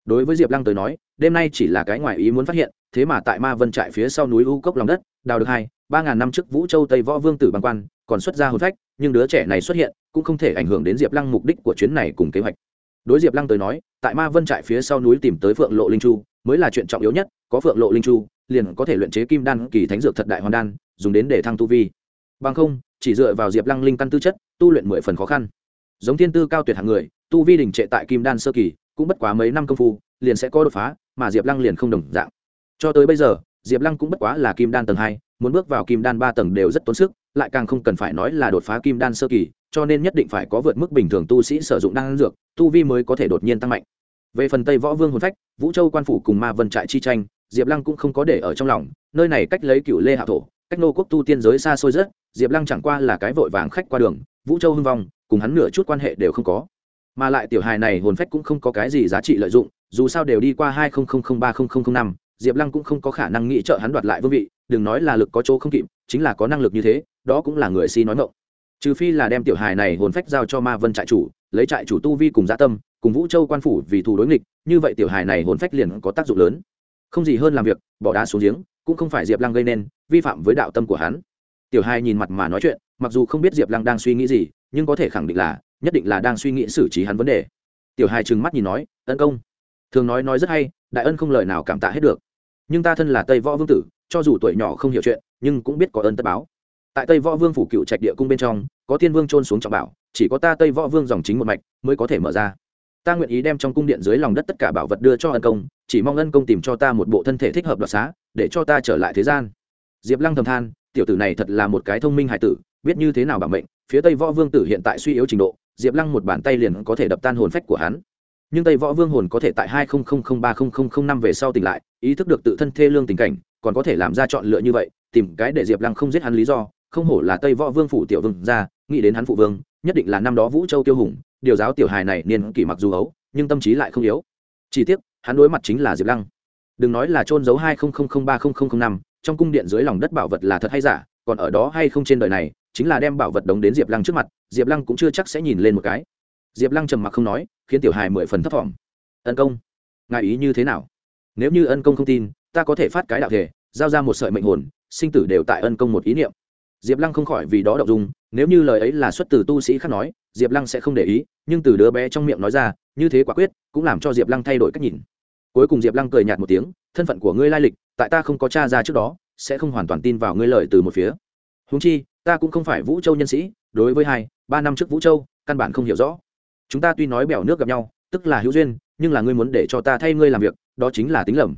Đối với diệp lăng tới nói, đêm nay chỉ là cái ngoài ý muốn phát hiện, thế mà tại ma vân trại phía sau núi u cốc lòng đất, đào được hai, ba ngàn năm trước vũ châu tây võ vương tử băng quan, còn xuất ra hồn phách nhưng đứa trẻ này xuất hiện cũng không thể ảnh hưởng đến diệp lăng mục đích của chuyến này cùng kế hoạch. Đối diệp lăng tới nói, tại ma vân trại phía sau núi tìm tới phượng lộ linh chu, mới là chuyện trọng yếu nhất, có phượng lộ linh chu, liền có thể luyện chế kim đan kỳ thánh dược thật đại hoàn đan, dùng đến để thăng tu vi. Bằng không, chỉ dựa vào diệp lăng linh căn tư chất, tu luyện mười phần khó khăn. Giống thiên tư cao tuyệt hạng người, tu vi đình trệ tại kim đan sơ kỳ, cũng bất quá mấy năm công phu, liền sẽ có đột phá, mà diệp lăng liền không đồng dạng. Cho tới bây giờ, diệp lăng cũng bất quá là kim đan tầng hai, muốn bước vào kim đan ba tầng đều rất tốn sức lại càng không cần phải nói là đột phá kim đan sơ kỳ, cho nên nhất định phải có vượt mức bình thường tu sĩ sử dụng đan dược, tu vi mới có thể đột nhiên tăng mạnh. Về phần tây võ vương hồn phách, vũ châu quan phủ cùng ma vân trại chi tranh, diệp lăng cũng không có để ở trong lòng, nơi này cách lấy cựu lê hạ thổ, cách nô quốc tu tiên giới xa xôi rất, diệp lăng chẳng qua là cái vội vàng khách qua đường, vũ châu hưng vong, cùng hắn nửa chút quan hệ đều không có. Mà lại tiểu hài này hồn phách cũng không có cái gì giá trị lợi dụng, dù sao đều đi qua hai ba năm diệp lăng cũng không có khả năng nghĩ trợ hắn đoạt lại vương vị, đừng nói là lực có chỗ không kịp, chính là có năng lực như thế, đó cũng là người si nói ngộng trừ phi là đem tiểu hài này hồn phách giao cho ma vân trại chủ, lấy trại chủ tu vi cùng gia tâm, cùng vũ châu quan phủ vì thù đối nghịch, như vậy tiểu hài này hồn phách liền có tác dụng lớn. Không gì hơn làm việc, bỏ đá xuống giếng, cũng không phải diệp lăng gây nên, vi phạm với đạo tâm của hắn. Tiểu hai nhìn mặt mà nói chuyện, mặc dù không biết diệp lăng đang suy nghĩ gì, nhưng có thể khẳng định là, nhất định là đang suy nghĩ xử trí hắn vấn đề. Tiểu hai trừng mắt nhìn nói, ân công. Thường nói nói rất hay, đại ân không lời nào cảm tạ hết được nhưng ta thân là tây võ vương tử, cho dù tuổi nhỏ không hiểu chuyện, nhưng cũng biết có ơn tất báo. Tại tây võ vương phủ cựu trạch địa cung bên trong, có thiên vương trôn xuống trọng bảo, chỉ có ta tây võ vương dòng chính một mạch mới có thể mở ra. Ta nguyện ý đem trong cung điện dưới lòng đất tất cả bảo vật đưa cho ân công, chỉ mong ân công tìm cho ta một bộ thân thể thích hợp đoạt xá, để cho ta trở lại thế gian. Diệp lăng thầm than, tiểu tử này thật là một cái thông minh hải tử, biết như thế nào bảo mệnh, phía tây võ vương tử hiện tại suy yếu trình độ, diệp lăng một bàn tay liền có thể đập tan hồn phách của hắn nhưng tây võ vương hồn có thể tại hai ba năm về sau tỉnh lại, ý thức được tự thân thê lương tình cảnh, còn có thể làm ra chọn lựa như vậy, tìm cái để diệp lăng không giết hắn lý do, không hổ là tây võ vương phủ tiểu vương ra, nghĩ đến hắn phụ vương, nhất định là năm đó vũ châu tiêu hùng, điều giáo tiểu hài này niên kỷ mặc dù ấu, nhưng tâm trí lại không yếu. Chỉ tiếc, hắn đối mặt chính là diệp lăng. Đừng nói là trôn giấu hai ba năm, trong cung điện dưới lòng đất bảo vật là thật hay giả, còn ở đó hay không trên đời này, chính là đem bảo vật đống đến diệp lăng trước mặt, diệp lăng cũng chưa chắc sẽ nhìn lên một cái diệp lăng trầm mặc không nói, khiến tiểu hài mười phần thấp t ân công, ngài ý như thế nào? Nếu như ân công không tin, ta có thể phát cái đạo thể, giao ra một sợi mệnh hồn, sinh tử đều tại ân công một ý niệm. Diệp lăng không khỏi vì đó động dung, nếu như lời ấy là xuất từ tu sĩ khác nói, diệp lăng sẽ không để ý, nhưng từ đứa bé trong miệng nói ra, như thế quả quyết, cũng làm cho diệp lăng thay đổi cách nhìn. Cuối cùng diệp lăng cười nhạt một tiếng, thân phận của ngươi lai lịch, tại ta không có cha ra trước đó, sẽ không hoàn toàn tin vào ngươi lời từ một phía. Húng chi, ta cũng không phải vũ châu nhân sĩ, đối với hai, ba năm trước vũ châu, căn bản không hiểu rõ chúng ta tuy nói bèo nước gặp nhau, tức là hữu duyên, nhưng là ngươi muốn để cho ta thay ngươi làm việc, đó chính là tính lầm.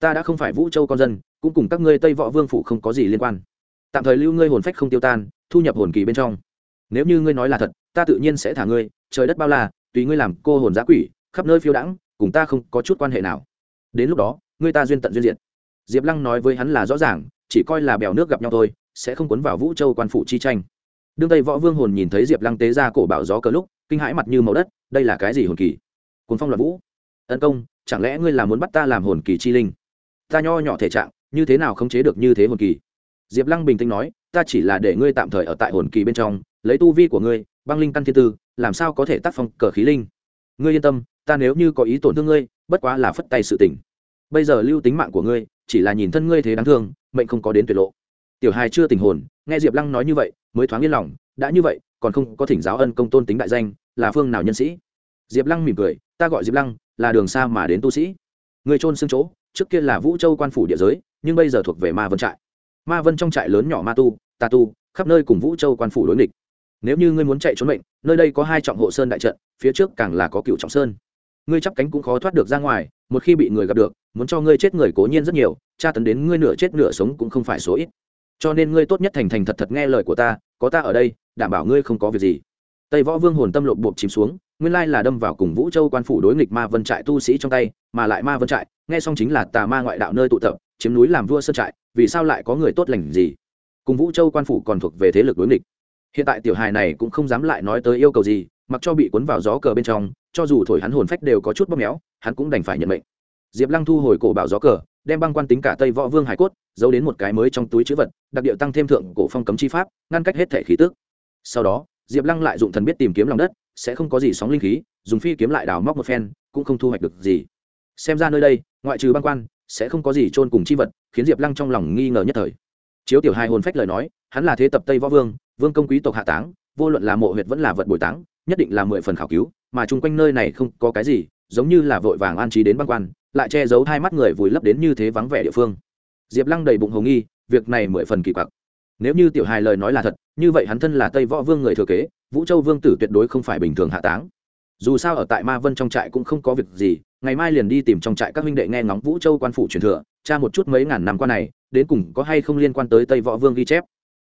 Ta đã không phải vũ châu con dân, cũng cùng các ngươi tây võ vương phủ không có gì liên quan. Tạm thời lưu ngươi hồn phách không tiêu tan, thu nhập hồn kỳ bên trong. Nếu như ngươi nói là thật, ta tự nhiên sẽ thả ngươi, trời đất bao la, tùy ngươi làm cô hồn giã quỷ, khắp nơi phiêu đãng, cùng ta không có chút quan hệ nào. Đến lúc đó, ngươi ta duyên tận duyên diện diệp lăng nói với hắn là rõ ràng, chỉ coi là bèo nước gặp nhau thôi, sẽ không cuốn vào vũ châu quan phủ chi tranh. Đương tây võ vương hồn nhìn thấy diệp lăng tế ra cổ bảo gió cờ lúc kinh hãi mặt như màu đất, đây là cái gì hồn kỳ? Cuốn phong loạn vũ. Tấn công, chẳng lẽ ngươi là muốn bắt ta làm hồn kỳ chi linh? Ta nho nhỏ thể trạng, như thế nào không chế được như thế hồn kỳ? Diệp lăng bình tĩnh nói, ta chỉ là để ngươi tạm thời ở tại hồn kỳ bên trong, lấy tu vi của ngươi, băng linh căn thiên tư, làm sao có thể tác phong cờ khí linh? Ngươi yên tâm, ta nếu như có ý tổn thương ngươi, bất quá là phất tay sự tỉnh bây giờ lưu tính mạng của ngươi, chỉ là nhìn thân ngươi thế đáng thương, mệnh không có đến tuyệt lộ. Tiểu hài chưa tình hồn, nghe diệp lăng nói như vậy, mới thoáng yên lòng, đã như vậy, còn không có thỉnh giáo ân công tôn tính đại danh là phương nào nhân sĩ? Diệp lăng mỉm cười, ta gọi diệp lăng, là đường xa mà đến tu sĩ. Người trôn xương chỗ, trước kia là vũ châu quan phủ địa giới, nhưng bây giờ thuộc về ma vân trại. Ma vân trong trại lớn nhỏ ma tu tà tu, khắp nơi cùng vũ châu quan phủ đối nghịch. Nếu như ngươi muốn chạy trốn mệnh, nơi đây có hai trọng hộ sơn đại trận, phía trước càng là có cựu trọng sơn. Ngươi chắp cánh cũng khó thoát được ra ngoài, một khi bị người gặp được, muốn cho ngươi chết người cố nhiên rất nhiều, tra tấn đến ngươi nửa chết nửa sống cũng không phải số ít. Cho nên ngươi tốt nhất thành thành thật thật nghe lời của ta, có ta ở đây, đảm bảo ngươi không có việc gì tây võ vương hồn tâm lộn bộp chìm xuống, nguyên lai là đâm vào cùng vũ châu quan phủ đối nghịch ma vân trại tu sĩ trong tay, mà lại ma vân trại, nghe xong chính là tà ma ngoại đạo nơi tụ tập, chiếm núi làm vua sơn trại, vì sao lại có người tốt lành gì? Cùng vũ châu quan phủ còn thuộc về thế lực đối nghịch. Hiện tại tiểu hài này cũng không dám lại nói tới yêu cầu gì, mặc cho bị cuốn vào gió cờ bên trong, cho dù thổi hắn hồn phách đều có chút bóp méo, hắn cũng đành phải nhận mệnh. Diệp lăng thu hồi cổ bảo gió cờ, đem băng quan tính cả tây võ vương hải cốt, giấu đến một cái mới trong túi chữ vật, đặc điệu tăng thêm thượng cổ phong cấm chi pháp, ngăn cách hết thể khí tước sau đó diệp lăng lại dụng thần biết tìm kiếm lòng đất, sẽ không có gì sóng linh khí, dùng phi kiếm lại đào móc một phen, cũng không thu hoạch được gì. Xem ra nơi đây, ngoại trừ băng quan, sẽ không có gì trôn cùng chi vật, khiến diệp lăng trong lòng nghi ngờ nhất thời. Chiếu tiểu hai hồn phách lời nói, hắn là thế tập tây võ vương vương công quý tộc hạ táng, vô luận là mộ huyệt vẫn là vật bồi táng, nhất định là mười phần khảo cứu, mà chung quanh nơi này không có cái gì, giống như là vội vàng an trí đến băng quan, lại che giấu hai mắt người vùi lấp đến như thế vắng vẻ địa phương. Diệp lăng đầy bụng hồng nghi, việc này mười phần kỳ quặc nếu như tiểu hài lời nói là thật, như vậy hắn thân là tây võ vương người thừa kế, vũ châu vương tử tuyệt đối không phải bình thường hạ táng. Dù sao ở tại ma vân trong trại cũng không có việc gì, ngày mai liền đi tìm trong trại các huynh đệ nghe ngóng vũ châu quan phủ truyền thừa, tra một chút mấy ngàn năm qua này, đến cùng có hay không liên quan tới tây võ vương ghi chép.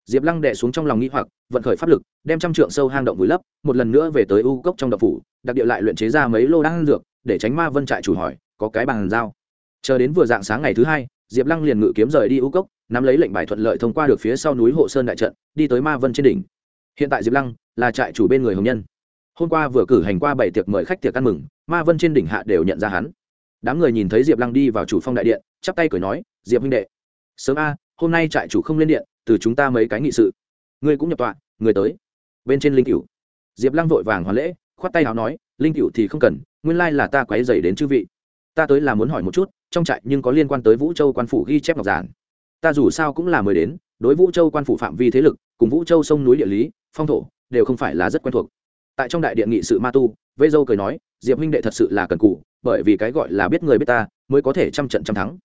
Diệp lăng đệ xuống trong lòng nghĩ hoặc, vận khởi pháp lực, đem trăm trượng sâu hang động vùi lấp, một lần nữa về tới u cốc trong động phủ, đặc địa lại luyện chế ra mấy lô đan dược, để tránh ma vân trại chủ hỏi, có cái bàn giao. Chờ đến vừa dạng sáng ngày thứ hai diệp lăng liền ngự kiếm rời đi u cốc, nắm lấy lệnh bài thuận lợi thông qua được phía sau núi hộ sơn đại trận, đi tới ma vân trên đỉnh. Hiện tại diệp lăng là trại chủ bên người hồng nhân. Hôm qua vừa cử hành qua bảy tiệc mời khách tiệc ăn mừng, ma vân trên đỉnh hạ đều nhận ra hắn. Đám người nhìn thấy diệp lăng đi vào chủ phong đại điện, chắp tay cười nói, diệp huynh đệ, sớm a, hôm nay trại chủ không lên điện, từ chúng ta mấy cái nghị sự. Ngươi cũng nhập tọa, người tới. Bên trên linh cửu, diệp lăng vội vàng hoàn lễ, khoát tay áo nói, linh cửu thì không cần, nguyên lai là ta quấy dày đến chư vị. Ta tới là muốn hỏi một chút trong trại nhưng có liên quan tới vũ châu quan phủ ghi chép ngọc giản. Ta dù sao cũng là mới đến, đối vũ châu quan phủ phạm vi thế lực, cùng vũ châu sông núi địa lý, phong thổ, đều không phải là rất quen thuộc. Tại trong đại điện nghị sự ma tu vây dâu cười nói, diệp huynh đệ thật sự là cần cụ bởi vì cái gọi là biết người biết ta, mới có thể trăm trận trăm thắng.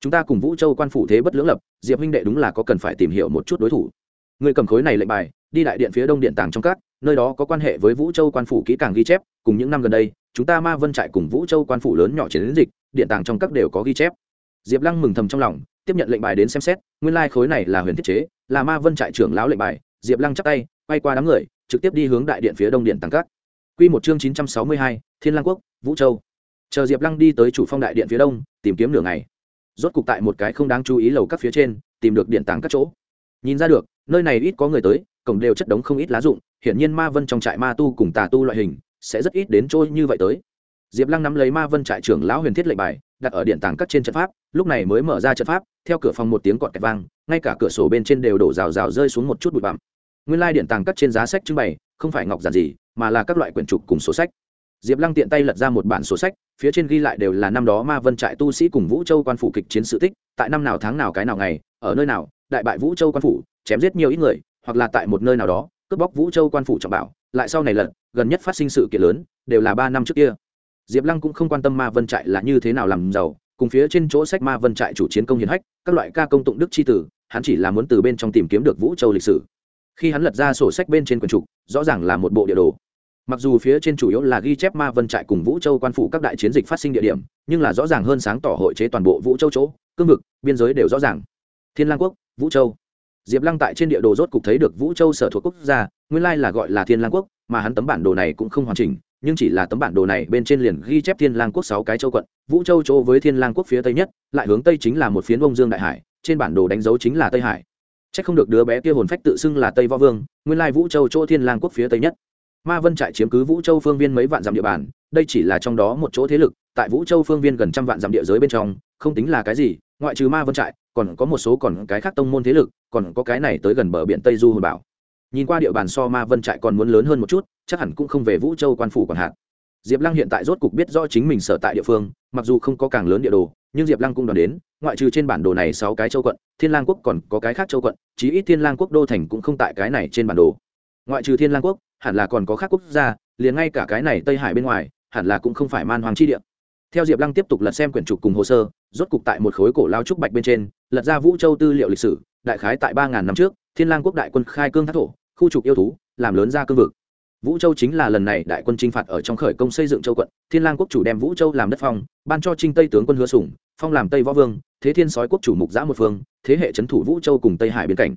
Chúng ta cùng vũ châu quan phủ thế bất lưỡng lập, diệp huynh đệ đúng là có cần phải tìm hiểu một chút đối thủ. Người cầm khối này lệnh bài đi đại điện phía đông điện tàng trong các, nơi đó có quan hệ với vũ châu quan phủ kỹ càng ghi chép, cùng những năm gần đây, chúng ta ma vân trại cùng vũ châu quan phủ lớn nhỏ chiến dịch, điện tàng trong các đều có ghi chép. Diệp lăng mừng thầm trong lòng, tiếp nhận lệnh bài đến xem xét, nguyên lai khối này là huyền thiết chế, là ma vân trại trưởng lão lệnh bài. Diệp lăng chắc tay, quay qua đám người, trực tiếp đi hướng đại điện phía đông điện tàng các. Q một chương chín trăm sáu mươi hai, thiên lang quốc, vũ châu. Chờ diệp lăng đi tới chủ phong đại điện phía đông, tìm kiếm nửa ngày. Rốt cục tại một cái không đáng chú ý lầu các phía trên, tìm được điện tàng các chỗ. Nhìn ra được, nơi này ít có người tới cổng đều chất đống không ít lá dụng hiển nhiên ma vân trong trại ma tu cùng tà tu loại hình, sẽ rất ít đến trôi như vậy tới. Diệp lăng nắm lấy ma vân trại trưởng lão huyền thiết lệnh bài, đặt ở điện tàng cắt trên trận pháp, lúc này mới mở ra trận pháp, theo cửa phòng một tiếng cọt kẹt vang, ngay cả cửa sổ bên trên đều đổ rào rào rơi xuống một chút bụi bặm. Nguyên lai điện tàng cắt trên giá sách trưng bày, không phải ngọc giản gì, mà là các loại quyển trục cùng sổ sách. Diệp lăng tiện tay lật ra một bản sổ sách, phía trên ghi lại đều là năm đó ma vân trại tu sĩ cùng vũ châu quan phủ kịch chiến sự tích, tại năm nào tháng nào cái nào ngày, ở nơi nào, đại bại vũ châu quan phủ, chém giết nhiều ít người hoặc là tại một nơi nào đó, cướp bóc vũ châu quan phủ trọng bảo, lại sau này lần gần nhất phát sinh sự kiện lớn, đều là ba năm trước kia. Diệp lăng cũng không quan tâm ma vân trại là như thế nào làm giàu, cùng phía trên chỗ sách ma vân trại chủ chiến công hiển hách, các loại ca công tụng đức c h i tử, hắn chỉ là muốn từ bên trong tìm kiếm được vũ châu lịch sử. Khi hắn lật ra sổ sách bên trên quần trục, rõ ràng là một bộ địa đồ. Mặc dù phía trên chủ yếu là ghi chép ma vân trại cùng vũ châu quan phủ các đại chiến dịch phát sinh địa điểm, nhưng là rõ ràng hơn sáng tỏ hội chế toàn bộ vũ châu chỗ, cương vực, biên giới đều rõ ràng. Thiên lang quốc, vũ châu diệp lăng tại trên địa đồ rốt cục thấy được vũ châu sở thuộc quốc gia, nguyên lai là gọi là thiên lang quốc, mà hắn tấm bản đồ này cũng không hoàn chỉnh, nhưng chỉ là tấm bản đồ này bên trên liền ghi chép thiên lang quốc sáu cái châu quận, vũ châu chỗ với thiên lang quốc phía tây nhất, lại hướng tây chính là một phiến bông dương đại hải, trên bản đồ đánh dấu chính là tây hải. C h ắ c không được đứa bé kia hồn phách tự xưng là tây võ vương, nguyên lai vũ châu chỗ thiên lang quốc phía tây nhất. Ma vân trại chiếm cứ vũ châu phương viên mấy vạn dặm địa bàn, đây chỉ là trong đó một chỗ thế lực, tại vũ châu phương viên gần trăm vạn dặm địa giới bên trong, không tính là cái gì, ngoại trừ ma vân trại còn có một số còn cái khác tông môn thế lực, còn có cái này tới gần bờ biển tây du hồn bảo. Nhìn qua địa bàn so ma vân trại còn muốn lớn hơn một chút, chắc hẳn cũng không về vũ châu quan phủ còn hạn diệp lăng hiện tại rốt cục biết rõ chính mình sở tại địa phương, mặc dù không có càng lớn địa đồ, nhưng diệp lăng cũng đoán đến, ngoại trừ trên bản đồ này sáu cái châu quận, thiên lang quốc còn có cái khác châu quận, chí ít thiên lang quốc đô thành cũng không tại cái này trên bản đồ. Ngoại trừ thiên lang quốc, hẳn là còn có khác quốc gia, liền ngay cả cái này tây hải bên ngoài, hẳn là cũng không phải man hoàng chi địa theo diệp lăng tiếp tục lật xem quyển trục cùng hồ sơ, rốt cục tại một khối cổ lao trúc bạch bên trên, lật ra vũ châu tư liệu lịch sử, đại khái tại ba ngàn năm trước, thiên lang quốc đại quân khai cương thác thổ, khu trục yêu thú, làm lớn ra cương vực. Vũ châu chính là lần này đại quân chinh phạt ở trong khởi công xây dựng châu quận, thiên lang quốc chủ đem vũ châu làm đất phong, ban cho trinh tây tướng quân hứa sủng, phong làm tây võ vương, thế thiên sói quốc chủ mục giã một phương, thế hệ trấn thủ vũ châu cùng tây hải biên cảnh.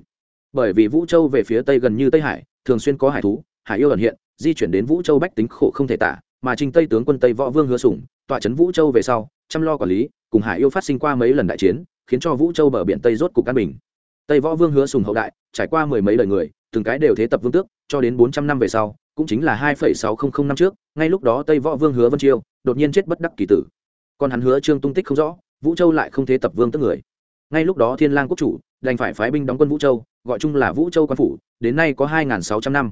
Bởi vì vũ châu về phía tây gần như tây hải, thường xuyên có hải thú, hải yêu ẩn hiện, di chuyển đến vũ châu bách tính khổ không thể tả mà Trình tây tướng quân tây võ vương hứa sủng, tọa trấn vũ châu về sau, chăm lo quản lý, cùng hải yêu phát sinh qua mấy lần đại chiến, khiến cho vũ châu bờ biển tây rốt cục an bình. Tây võ vương hứa sùng hậu đại, trải qua mười mấy đời người, từng cái đều thế tập vương tước, cho đến bốn trăm năm về sau, cũng chính là hai phẩy sáu không không năm trước, ngay lúc đó tây võ vương hứa vân chiêu, đột nhiên chết bất đắc kỳ tử. Còn hắn hứa trương tung tích không rõ, vũ châu lại không thế tập vương tức người. Ngay lúc đó thiên lang quốc chủ, đành phải phái binh đóng quân vũ châu, gọi chung là vũ châu quan phủ, đến nay có hai sáu trăm năm.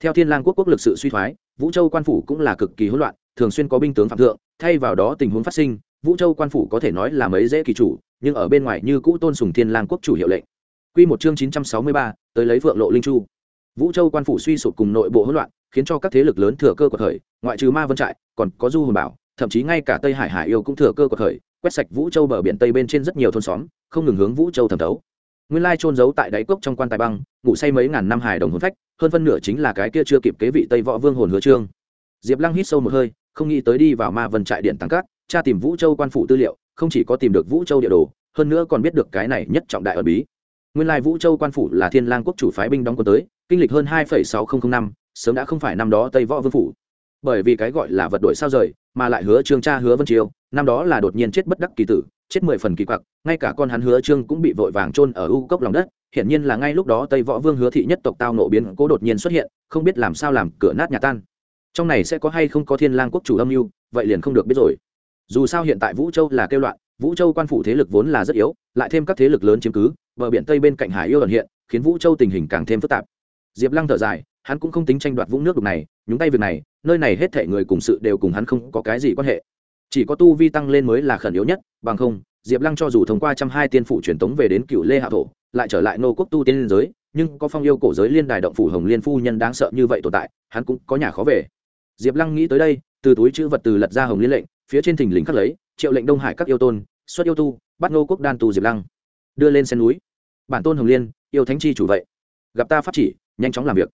Theo thiên lang quốc quốc lực sự suy thoái vũ châu quan phủ cũng là cực kỳ hỗn loạn thường xuyên có binh tướng phạm thượng thay vào đó tình huống phát sinh vũ châu quan phủ có thể nói là mấy dễ kỳ chủ nhưng ở bên ngoài như cũ tôn sùng thiên lang quốc chủ hiệu lệnh Quy một chương 963, tới lấy vượng lộ linh chu. Vũ Châu quan phủ suy sụp cùng nội bộ hỗn loạn, khiến cho các thế lực lớn thừa cơ của thời, ngoại trừ Ma Vân trại, còn có Du Hồn Bảo, thậm chí ngay cả Tây Hải Hải yêu cũng thừa cơ của thời, quét sạch Vũ Châu bờ biển tây bên trên rất nhiều thôn xóm, không ngừng hướng Vũ Châu thẩm thấu. Nguyên lai trôn giấu tại đáy cốc trong quan tài băng, ngủ say mấy ngàn năm hải đồng hồn phách, hơn phân nửa chính là cái kia chưa kịp kế vị Tây Võ Vương hồn hứa trương. Diệp Lăng hít sâu một hơi, không nghĩ tới đi vào Ma Vân trại điện tăng cát, cha tìm Vũ Châu quan phủ tư liệu, không chỉ có tìm được Vũ Châu địa đồ, hơn nữa còn biết được cái này nhất trọng đại ẩn bí. Nguyên lai vũ châu quan phủ là thiên lang quốc chủ phái binh đóng quân tới kinh lịch hơn hai sáu nghìn năm sớm đã không phải năm đó tây võ vương phủ. Bởi vì cái gọi là vật đổi sao rời mà lại hứa trương cha hứa vân triều năm đó là đột nhiên chết bất đắc kỳ tử chết mười phần kỳ quặc ngay cả con hắn hứa trương cũng bị vội vàng chôn ở u cốc lòng đất hiển nhiên là ngay lúc đó tây võ vương hứa thị nhất tộc tao nộ biến cố đột nhiên xuất hiện, không biết làm sao làm cửa nát nhà tan. Trong này sẽ có hay không có thiên lang quốc chủ âm mưu, vậy liền không được biết rồi. Dù sao hiện tại vũ châu là kêu loạn, vũ châu quan phủ thế lực vốn là rất yếu, lại thêm các thế lực lớn chiếm cứ, bờ biển tây bên cạnh hải yêu ẩn hiện, khiến vũ châu tình hình càng thêm phức tạp. Diệp lăng thở dài, hắn cũng không tính tranh đoạt vũng nước đục này, nhúng tay việc này, nơi này hết thể người cùng sự đều cùng hắn không có cái gì quan hệ. Chỉ có tu vi tăng lên mới là khẩn yếu nhất, bằng không, diệp lăng cho dù thông qua trăm hai tiên phủ truyền tống về đến cựu lê hạ thổ lại trở lại nô quốc tu tiên liên giới, nhưng có phong yêu cổ giới liên đài động phủ hồng liên phu nhân đáng sợ như vậy tồn tại, hắn cũng có nhà khó về. Diệp lăng nghĩ tới đây, từ túi chữ vật từ lật ra hồng liên lệnh, phía trên thình lình khắc lấy, triệu lệnh đông hải các yêu tôn, xuất yêu tu, bắt nô quốc đan tu diệp lăng. Đưa lên sen núi. Bản tôn hồng liên, yêu thánh chi chủ vậy. Gặp ta phát chỉ, nhanh chóng làm việc.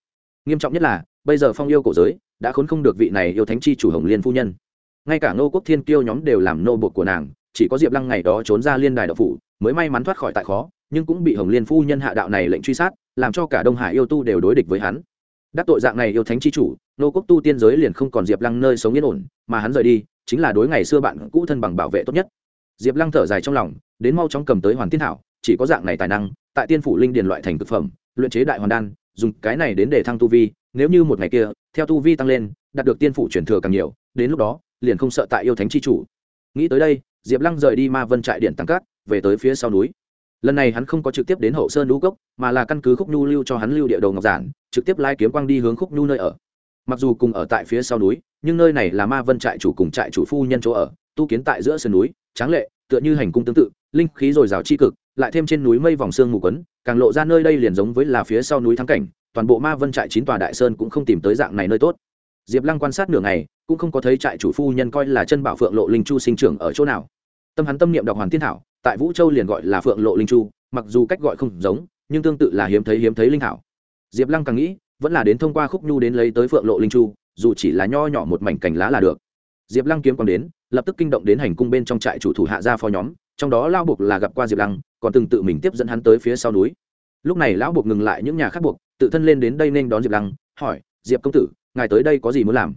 Nghiêm trọng nhất là, bây giờ phong yêu cổ giới, đã khốn không được vị này yêu thánh chi chủ hồng liên phu nhân. Ngay cả nô quốc thiên kiêu nhóm đều làm nô bột của nàng, chỉ có diệp lăng ngày đó trốn ra liên đài đậu phủ, mới may mắn thoát khỏi tại khó nhưng cũng bị hồng liên phu nhân hạ đạo này lệnh truy sát, làm cho cả đông hải yêu tu đều đối địch với hắn. Đắc tội dạng này yêu thánh chi chủ, nô quốc tu tiên giới liền không còn diệp lăng nơi sống yên ổn, mà hắn rời đi, chính là đối ngày xưa bạn cũ thân bằng bảo vệ tốt nhất. Diệp lăng thở dài trong lòng, đến mau chóng cầm tới hoàn tiên thảo, chỉ có dạng này tài năng, tại tiên phủ linh điền loại thành thực phẩm, luyện chế đại hoàn đan, dùng cái này đến để thăng tu vi, nếu như một ngày kia, theo tu vi tăng lên, đạt được tiên phủ truyền thừa càng nhiều, đến lúc đó, liền không sợ tại yêu thánh chi chủ. Nghĩ tới đây, diệp lăng rời đi ma vân trại điện tăng cát về tới phía sau núi lần này hắn không có trực tiếp đến hậu sơn lũ cốc, mà là căn cứ khúc nhu lưu cho hắn lưu địa đầu ngọc giản, trực tiếp lai kiếm quang đi hướng khúc nhu nơi ở. Mặc dù cùng ở tại phía sau núi, nhưng nơi này là ma vân trại chủ cùng trại chủ phu nhân chỗ ở, tu kiến tại giữa sườn núi, tráng lệ, tựa như hành cung tương tự, linh khí dồi dào chi cực, lại thêm trên núi mây vòng xương mù quấn, càng lộ ra nơi đây liền giống với là phía sau núi thắng cảnh, toàn bộ ma vân trại chín tòa đại sơn cũng không tìm tới dạng này nơi tốt. Diệp lăng quan sát nửa ngày, cũng không có thấy trại chủ phu nhân coi là chân bảo phượng lộ linh chu sinh trưởng ở chỗ nào. Tâm hắn tâm niệm đọc hoàn thiên thảo tại vũ châu liền gọi là phượng lộ linh chu, mặc dù cách gọi không giống, nhưng tương tự là hiếm thấy hiếm thấy linh thảo diệp lăng càng nghĩ, vẫn là đến thông qua khúc nhu đến lấy tới phượng lộ linh chu, dù chỉ là nho nhỏ một mảnh cành lá là được. Diệp lăng kiếm còn đến, lập tức kinh động đến hành cung bên trong trại chủ thủ hạ gia phó nhóm, trong đó lao buộc là gặp qua diệp lăng, còn từng tự mình tiếp dẫn hắn tới phía sau núi. Lúc này lão buộc ngừng lại những nhà khác buộc, tự thân lên đến đây nên đón diệp lăng, hỏi, diệp công tử, ngài tới đây có gì muốn làm?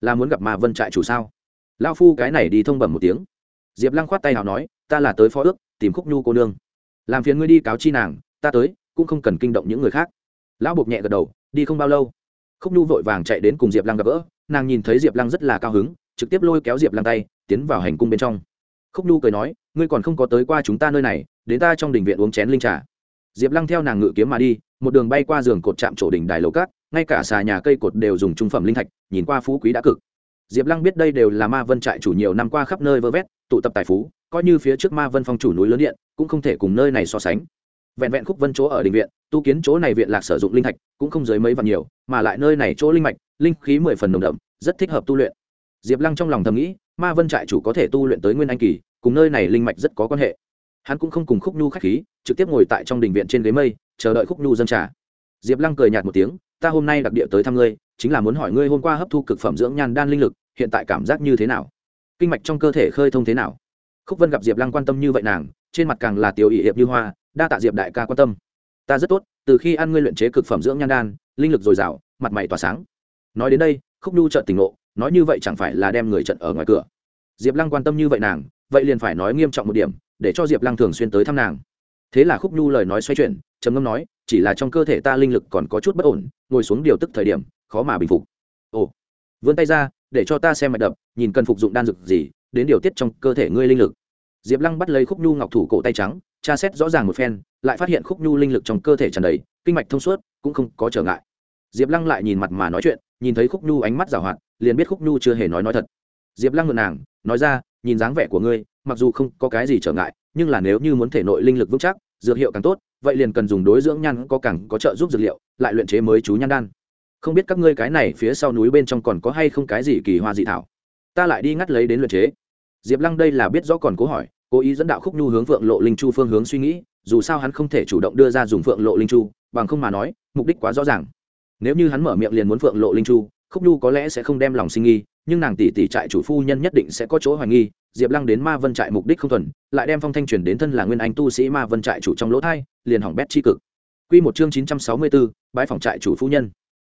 Là muốn gặp mà vân trại chủ sao? Lao phu cái này đi thông bẩm một tiếng diệp lăng khoát tay nào nói, ta là tới phó ước, tìm khúc nhu cô nương. Làm phiền ngươi đi cáo chi nàng, ta tới, cũng không cần kinh động những người khác. Lão buộc nhẹ gật đầu, đi không bao lâu. Khúc nhu vội vàng chạy đến cùng diệp lăng gặp gỡ, nàng nhìn thấy diệp lăng rất là cao hứng, trực tiếp lôi kéo diệp lăng tay, tiến vào hành cung bên trong. Khúc nhu cười nói, ngươi còn không có tới qua chúng ta nơi này, đến ta trong đình viện uống chén linh trà. Diệp lăng theo nàng ngự kiếm mà đi, một đường bay qua giường cột chạm trổ đỉnh đài lầu cát, ngay cả xà nhà cây cột đều dùng trung phẩm linh thạch, nhìn qua phú quý đã cực diệp lăng biết đây đều là ma vân trại chủ nhiều năm qua khắp nơi vơ vét, tụ tập tài phú, coi như phía trước ma vân phong chủ núi lớn điện, cũng không thể cùng nơi này so sánh. Vẹn vẹn khúc vân chỗ ở đình viện, tu kiến chỗ này viện lạc sử dụng linh thạch, cũng không dưới mấy vạn nhiều, mà lại nơi này chỗ linh mạch, linh khí mười phần nồng đậm, rất thích hợp tu luyện. Diệp lăng trong lòng thầm nghĩ, ma vân trại chủ có thể tu luyện tới nguyên anh kỳ, cùng nơi này linh mạch rất có quan hệ. Hắn cũng không cùng khúc nhu k h á c h khí, trực tiếp ngồi tại trong đình viện trên ghế mây, chờ đợi khúc nhu dân trả diệp lăng cười nhạt một tiếng, ta hôm nay đặc địa tới thăm ngươi, chính là muốn hỏi ngươi hôm qua hấp thu cực phẩm dưỡng nhan đan linh lực hiện tại cảm giác như thế nào? Kinh mạch trong cơ thể khơi thông thế nào? Khúc vân gặp diệp lăng quan tâm như vậy nàng, trên mặt càng là tiểu ỵ hiệp như hoa, đa tạ diệp đại ca quan tâm. Ta rất tốt, từ khi ăn ngươi luyện chế cực phẩm dưỡng nhan đan, linh lực dồi dào, mặt mày tỏa sáng. Nói đến đây, khúc nhu trợn tỉnh ngộ, nói như vậy chẳng phải là đem người trận ở ngoài cửa. Diệp lăng quan tâm như vậy nàng, vậy liền phải nói nghiêm trọng một điểm, để cho diệp lăng thường xuyên tới thăm nàng. Thế là khúc nhu lời nói xoay chuyển, trầm ngâm nói, chỉ là trong cơ thể ta linh lực còn có chút bất ổn, ngồi xuống điều tức thời điểm, khó mà bình phục. Ồ, vươn tay ra để cho ta xem mạch đập, nhìn cần phục dụng đan dược gì, đến điều tiết trong cơ thể ngươi linh lực. Diệp lăng bắt lấy khúc nhu ngọc thủ cổ tay trắng, tra xét rõ ràng một phen, lại phát hiện khúc nhu linh lực trong cơ thể tràn đầy, kinh mạch thông suốt, cũng không có trở ngại. Diệp lăng lại nhìn mặt mà nói chuyện, nhìn thấy khúc nhu ánh mắt rào hoạt, liền biết khúc nhu chưa hề nói nói thật. Diệp lăng ngượng nàng, nói ra, nhìn dáng vẻ của ngươi, mặc dù không có cái gì trở ngại, nhưng là nếu như muốn thể nội linh lực vững chắc, dược hiệu càng tốt, vậy liền cần dùng đối dưỡng nhan có càng có trợ giúp dược liệu, lại luyện chế mới chú nhan đan không biết các ngươi cái này phía sau núi bên trong còn có hay không cái gì kỳ hoa dị thảo. Ta lại đi ngắt lấy đến luyện chế. Diệp lăng đây là biết rõ còn cố hỏi, cố ý dẫn đạo khúc nhu hướng phượng lộ linh chu phương hướng suy nghĩ, dù sao hắn không thể chủ động đưa ra dùng phượng lộ linh chu, bằng không mà nói, mục đích quá rõ ràng. Nếu như hắn mở miệng liền muốn phượng lộ linh chu, khúc nhu có lẽ sẽ không đem lòng sinh nghi, nhưng nàng tỷ tỷ trại chủ phu nhân nhất định sẽ có chỗ hoài nghi, diệp lăng đến ma vân trại mục đích không thuần, lại đem phong thanh truyền đến thân là nguyên anh tu sĩ ma vân trại chủ trong lỗ thai, liền hỏng bét tri cực. Q một chương chín trăm sáu mươi bốn bãi phòng trại chủ phu nhân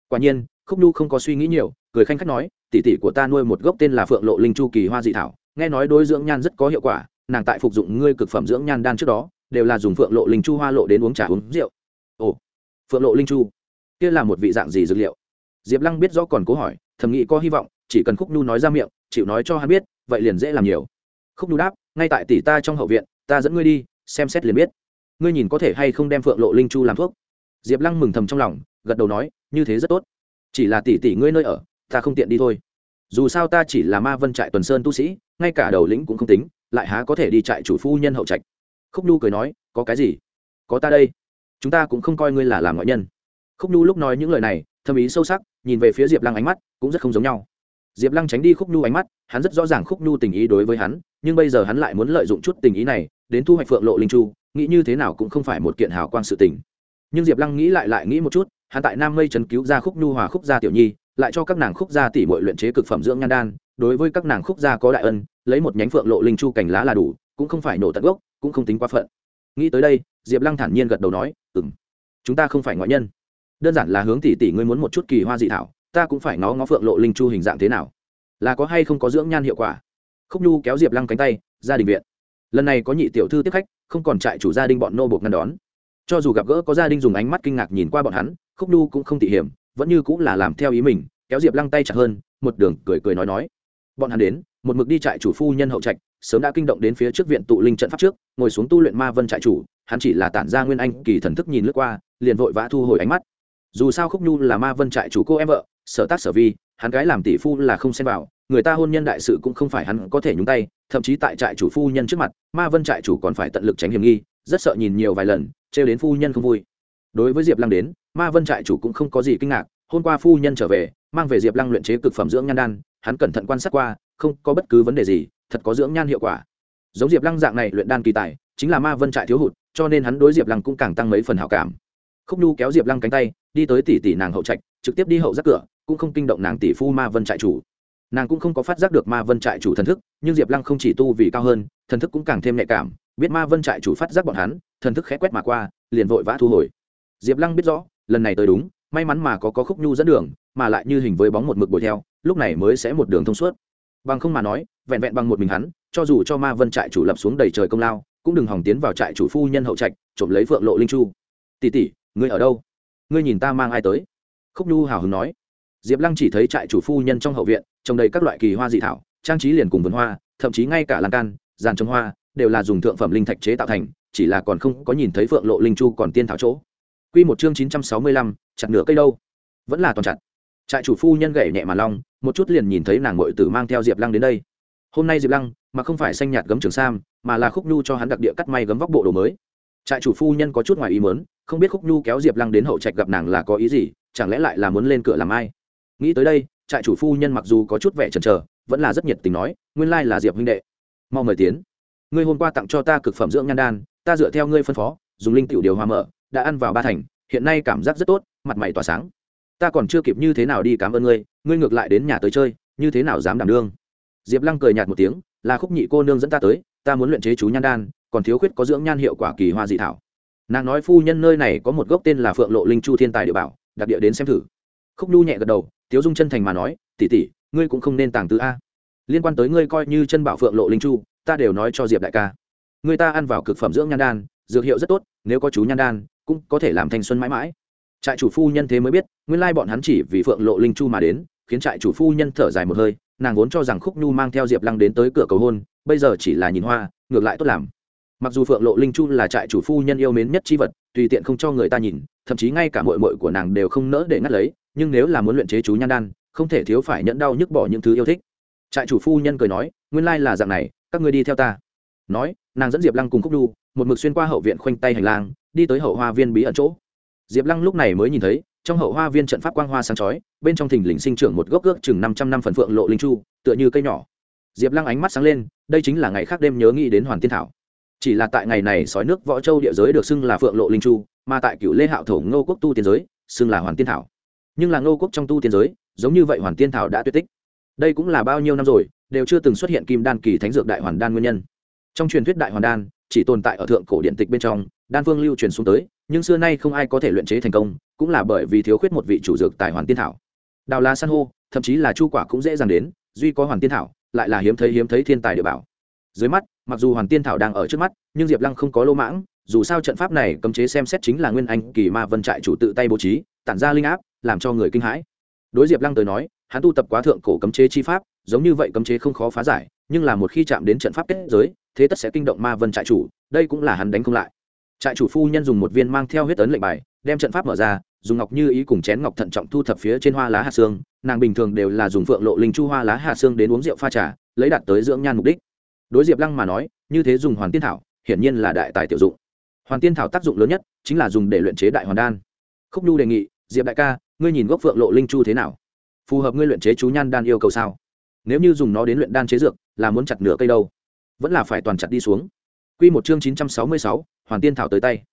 quả nhiên, khúc nhu không có suy nghĩ nhiều, cười khanh khách nói, tỷ tỷ của ta nuôi một gốc tên là phượng lộ linh chu kỳ hoa dị thảo, nghe nói đối dưỡng nhan rất có hiệu quả, nàng tại phục dụng ngươi cực phẩm dưỡng nhan đan trước đó, đều là dùng phượng lộ linh chu hoa lộ đến uống trà uống rượu. Ồ, phượng lộ linh chu? Kia là một vị dạng gì dược liệu? Diệp lăng biết rõ còn cố hỏi, thầm nghĩ có hy vọng, chỉ cần khúc nhu nói ra miệng, chịu nói cho hắn biết, vậy liền dễ làm nhiều. Khúc nhu đáp, ngay tại tỷ ta trong hậu viện, ta dẫn ngươi đi, xem xét liền biết. Ngươi nhìn có thể hay không đem phượng lộ linh chu làm thuốc? Diệp lăng mừng thầm trong lòng, gật đầu nói, như thế rất tốt. Chỉ là tỷ tỷ ngươi nơi ở, ta không tiện đi thôi. Dù sao ta chỉ là ma vân trại tuần sơn tu sĩ, ngay cả đầu lĩnh cũng không tính, lại há có thể đi trại chủ phu nhân hậu trạch. Khúc nhu cười nói, có cái gì? Có ta đây. Chúng ta cũng không coi ngươi là làm ngoại nhân. Khúc nhu lúc nói những lời này, thâm ý sâu sắc, nhìn về phía diệp lăng ánh mắt cũng rất không giống nhau. Diệp lăng tránh đi khúc nhu ánh mắt, hắn rất rõ ràng khúc nhu tình ý đối với hắn, nhưng bây giờ hắn lại muốn lợi dụng chút tình ý này, đến thu hoạch phượng lộ linh chu, nghĩ như thế nào cũng không phải một kiện hào quang sự tình nhưng diệp lăng nghĩ lại lại nghĩ một chút hắn tại nam mây trấn cứu ra khúc nhu hòa khúc gia tiểu nhi lại cho các nàng khúc gia tỷ muội luyện chế cực phẩm dưỡng nhan đan đối với các nàng khúc gia có đại ân lấy một nhánh phượng lộ linh chu cành lá là đủ cũng không phải nổ tận gốc cũng không tính quá phận nghĩ tới đây diệp lăng thản nhiên gật đầu nói ừ m chúng ta không phải ngoại nhân đơn giản là hướng tỷ tỷ ngươi muốn một chút kỳ hoa dị thảo ta cũng phải ngó ngó phượng lộ linh chu hình dạng thế nào là có hay không có dưỡng nhan hiệu quả khúc nhu kéo diệp lăng cánh tay ra đình viện lần này có nhị tiểu thư tiếp khách không còn trại chủ gia đình bọn nô buộc ngăn đón cho dù gặp gỡ có gia đình dùng ánh mắt kinh ngạc nhìn qua bọn hắn, khúc nhu cũng không tỉ hiểm, vẫn như cũng là làm theo ý mình, kéo diệp lăng tay chặt hơn, một đường cười cười nói nói. Bọn hắn đến, một mực đi trại chủ phu nhân hậu trạch, sớm đã kinh động đến phía trước viện tụ linh trận pháp trước, ngồi xuống tu luyện ma vân trại chủ, hắn chỉ là tản ra nguyên anh kỳ thần thức nhìn lướt qua, liền vội vã thu hồi ánh mắt. Dù sao khúc nhu là ma vân trại chủ cô em vợ, sở tác sở vi, hắn gái làm tỷ phu là không xem vào người ta hôn nhân đại sự cũng không phải hắn có thể nhúng tay, thậm chí tại trại chủ phu nhân trước mặt, ma vân trại chủ còn phải tận lực tránh hiểm nghi, rất sợ nhìn nhiều vài lần, trêu đến phu nhân không vui. Đối với diệp lăng đến, ma vân trại chủ cũng không có gì kinh ngạc, hôm qua phu nhân trở về, mang về diệp lăng luyện chế cực phẩm dưỡng nhan đan, hắn cẩn thận quan sát qua, không có bất cứ vấn đề gì, thật có dưỡng nhan hiệu quả. Giống diệp lăng dạng này luyện đan kỳ tài, chính là ma vân trại thiếu hụt, cho nên hắn đối diệp lăng cũng càng tăng mấy phần hảo cảm. Khúc nhu kéo diệp lăng cánh tay, đi tới tỷ tỷ nàng hậu trạch, trực tiếp đi hậu giác cửa, cũng không kinh động nàng tỷ phu ma vân trại chủ nàng cũng không có phát giác được ma vân trại chủ thần thức, nhưng diệp lăng không chỉ tu vì cao hơn, thần thức cũng càng thêm nhạy cảm, biết ma vân trại chủ phát giác bọn hắn, thần thức khẽ quét mà qua, liền vội vã thu hồi. Diệp lăng biết rõ, lần này tới đúng, may mắn mà có có khúc nhu dẫn đường, mà lại như hình với bóng một mực bồi theo, lúc này mới sẽ một đường thông suốt. Bằng không mà nói, vẹn vẹn bằng một mình hắn, cho dù cho ma vân trại chủ lập xuống đầy trời công lao, cũng đừng hòng tiến vào trại chủ phu nhân hậu trạch, trộm lấy phượng lộ linh chu. Tỷ tỷ, ngươi ở đâu? Ngươi nhìn ta mang ai tới? Khúc nhu hào hứng nói diệp lăng chỉ thấy trại chủ phu nhân trong hậu viện, trồng đầy các loại kỳ hoa dị thảo, trang trí liền cùng vườn hoa, thậm chí ngay cả lan can giàn trồng hoa, đều là dùng thượng phẩm linh thạch chế tạo thành, chỉ là còn không có nhìn thấy phượng lộ linh chu còn tiên thảo chỗ. Q một chương chín trăm sáu mươi lăm, chặt nửa cây đâu? Vẫn là toàn chặt. Trại chủ phu nhân gậy nhẹ mà long, một chút liền nhìn thấy nàng ngội tử mang theo diệp lăng đến đây. Hôm nay diệp lăng, mà không phải xanh nhạt gấm trường sam, mà là khúc nhu cho hắn đặc địa cắt may gấm vóc bộ đồ mới. Trại chủ phu nhân có chút ngoài ý mớn không biết khúc nhu kéo diệp lăng đến hậu trạch gặp nàng là có ý gì, chẳng lẽ lại là muốn lên cửa làm ai? Nghĩ tới đây, trại chủ phu nhân mặc dù có chút vẻ chần chờ, vẫn là rất nhiệt tình nói, nguyên lai là diệp huynh đệ. Mau mời tiến. Ngươi hôm qua tặng cho ta cực phẩm dưỡng nhan đan, ta dựa theo ngươi phân phó, dùng linh tiểu điều hòa mở, đã ăn vào ba thành, hiện nay cảm giác rất tốt, mặt mày tỏa sáng. Ta còn chưa kịp như thế nào đi cảm ơn ngươi ngươi ngược lại đến nhà tới chơi, như thế nào dám đảm đương? Diệp lăng cười nhạt một tiếng, là khúc nhị cô nương dẫn ta tới, ta muốn luyện chế chú nhan đan, còn thiếu khuyết có dưỡng nhan hiệu quả kỳ hoa dị thảo. Nàng nói phu nhân nơi này có một gốc tên là phượng lộ linh chu thiên tài địa bảo, đặc địa đến xem thử khúc nhu nhẹ gật đầu, tiếu dung chân thành mà nói tỉ tỉ ngươi cũng không nên tàng tứ a. Liên quan tới ngươi coi như chân bảo phượng lộ linh chu, ta đều nói cho diệp đại ca. Người ta ăn vào cực phẩm dưỡng nhan đan, dược hiệu rất tốt, nếu có chú nhan đan, cũng có thể làm thanh xuân mãi mãi. Trại chủ phu nhân thế mới biết, nguyên lai bọn hắn chỉ vì phượng lộ linh chu mà đến, khiến trại chủ phu nhân thở dài một hơi, nàng vốn cho rằng khúc nhu mang theo diệp lăng đến tới cửa cầu hôn, bây giờ chỉ là nhìn hoa, ngược lại tốt làm. Mặc dù phượng lộ linh chu là trại chủ phu nhân yêu mến nhất c h i vật, tùy tiện không cho người ta nhìn, thậm chí ngay cả mội mội của nàng đều không nỡ để ngắt lấy nhưng nếu là muốn luyện chế chú nhan đan, không thể thiếu phải nhẫn đau nhức bỏ những thứ yêu thích. Trại chủ phu nhân cười nói, nguyên lai là dạng này, các người đi theo ta. Nói, nàng dẫn diệp lăng cùng khúc đu một mực xuyên qua hậu viện khoanh tay hành lang, đi tới hậu hoa viên bí ẩn chỗ. Diệp lăng lúc này mới nhìn thấy, trong hậu hoa viên trận pháp quang hoa sáng chói, bên trong thình lình sinh trưởng một gốc ước chừng năm trăm năm phần phượng lộ linh chu, tựa như cây nhỏ. Diệp lăng ánh mắt sáng lên, đây chính là ngày khác đêm nhớ nghĩ đến hoàn tiên thảo. Chỉ là tại ngày này sói nước võ châu địa giới được xưng là phượng lộ linh chu, mà tại cựu lê hạo thổ ngô quốc tu tiên giới, xưng là hoàn tiên thảo nhưng là ngô quốc trong tu tiên giới, giống như vậy hoàn tiên thảo đã tuyệt tích. Đây cũng là bao nhiêu năm rồi, đều chưa từng xuất hiện kim đan kỳ thánh dược đại hoàn đan nguyên nhân. Trong truyền thuyết đại hoàn đan, chỉ tồn tại ở thượng cổ điện tịch bên trong, đan phương lưu truyền xuống tới, nhưng xưa nay không ai có thể luyện chế thành công, cũng là bởi vì thiếu khuyết một vị chủ dược tài hoàn tiên thảo. Đào lá san hô, thậm chí là chu quả cũng dễ dàng đến, duy có hoàn tiên thảo, lại là hiếm thấy hiếm thấy thiên tài địa bảo. Dưới mắt, mặc dù hoàn tiên thảo đang ở trước mắt, nhưng diệp lăng không có lô mãng, dù sao trận pháp này cấm chế xem xét chính là nguyên anh kỳ ma vân trại chủ tự tay bố trí, tản ra linh áp làm cho người kinh hãi. Đối diệp lăng tới nói, hắn tu tập quá thượng cổ cấm chế chi pháp, giống như vậy cấm chế không khó phá giải, nhưng là một khi chạm đến trận pháp kết giới, thế tất sẽ kinh động ma vân trại chủ, đây cũng là hắn đánh không lại. Trại chủ phu nhân dùng một viên mang theo huyết tấn lệnh bài, đem trận pháp mở ra, dùng ngọc như ý cùng chén ngọc thận trọng thu thập phía trên hoa lá hạt xương, nàng bình thường đều là dùng phượng lộ linh chu hoa lá hạt xương đến uống rượu pha trà, lấy đạt tới dưỡng nhan mục đích. Đối diệp lăng mà nói, như thế dùng hoàn tiên thảo, hiển nhiên là đại tài tiểu dụng. Hoàn tiên thảo tác dụng lớn nhất chính là dùng để luyện chế đại hoàn đan. Khúc nhu đề nghị, diệp đại ca ngươi nhìn gốc phượng lộ linh chu thế nào phù hợp ngươi luyện chế chú nhan đan yêu cầu sao nếu như dùng nó đến luyện đan chế dược là muốn chặt nửa cây đâu vẫn là phải toàn chặt đi xuống Quy một chương chín trăm sáu mươi sáu, Hoàn Tiên thảo tới tay.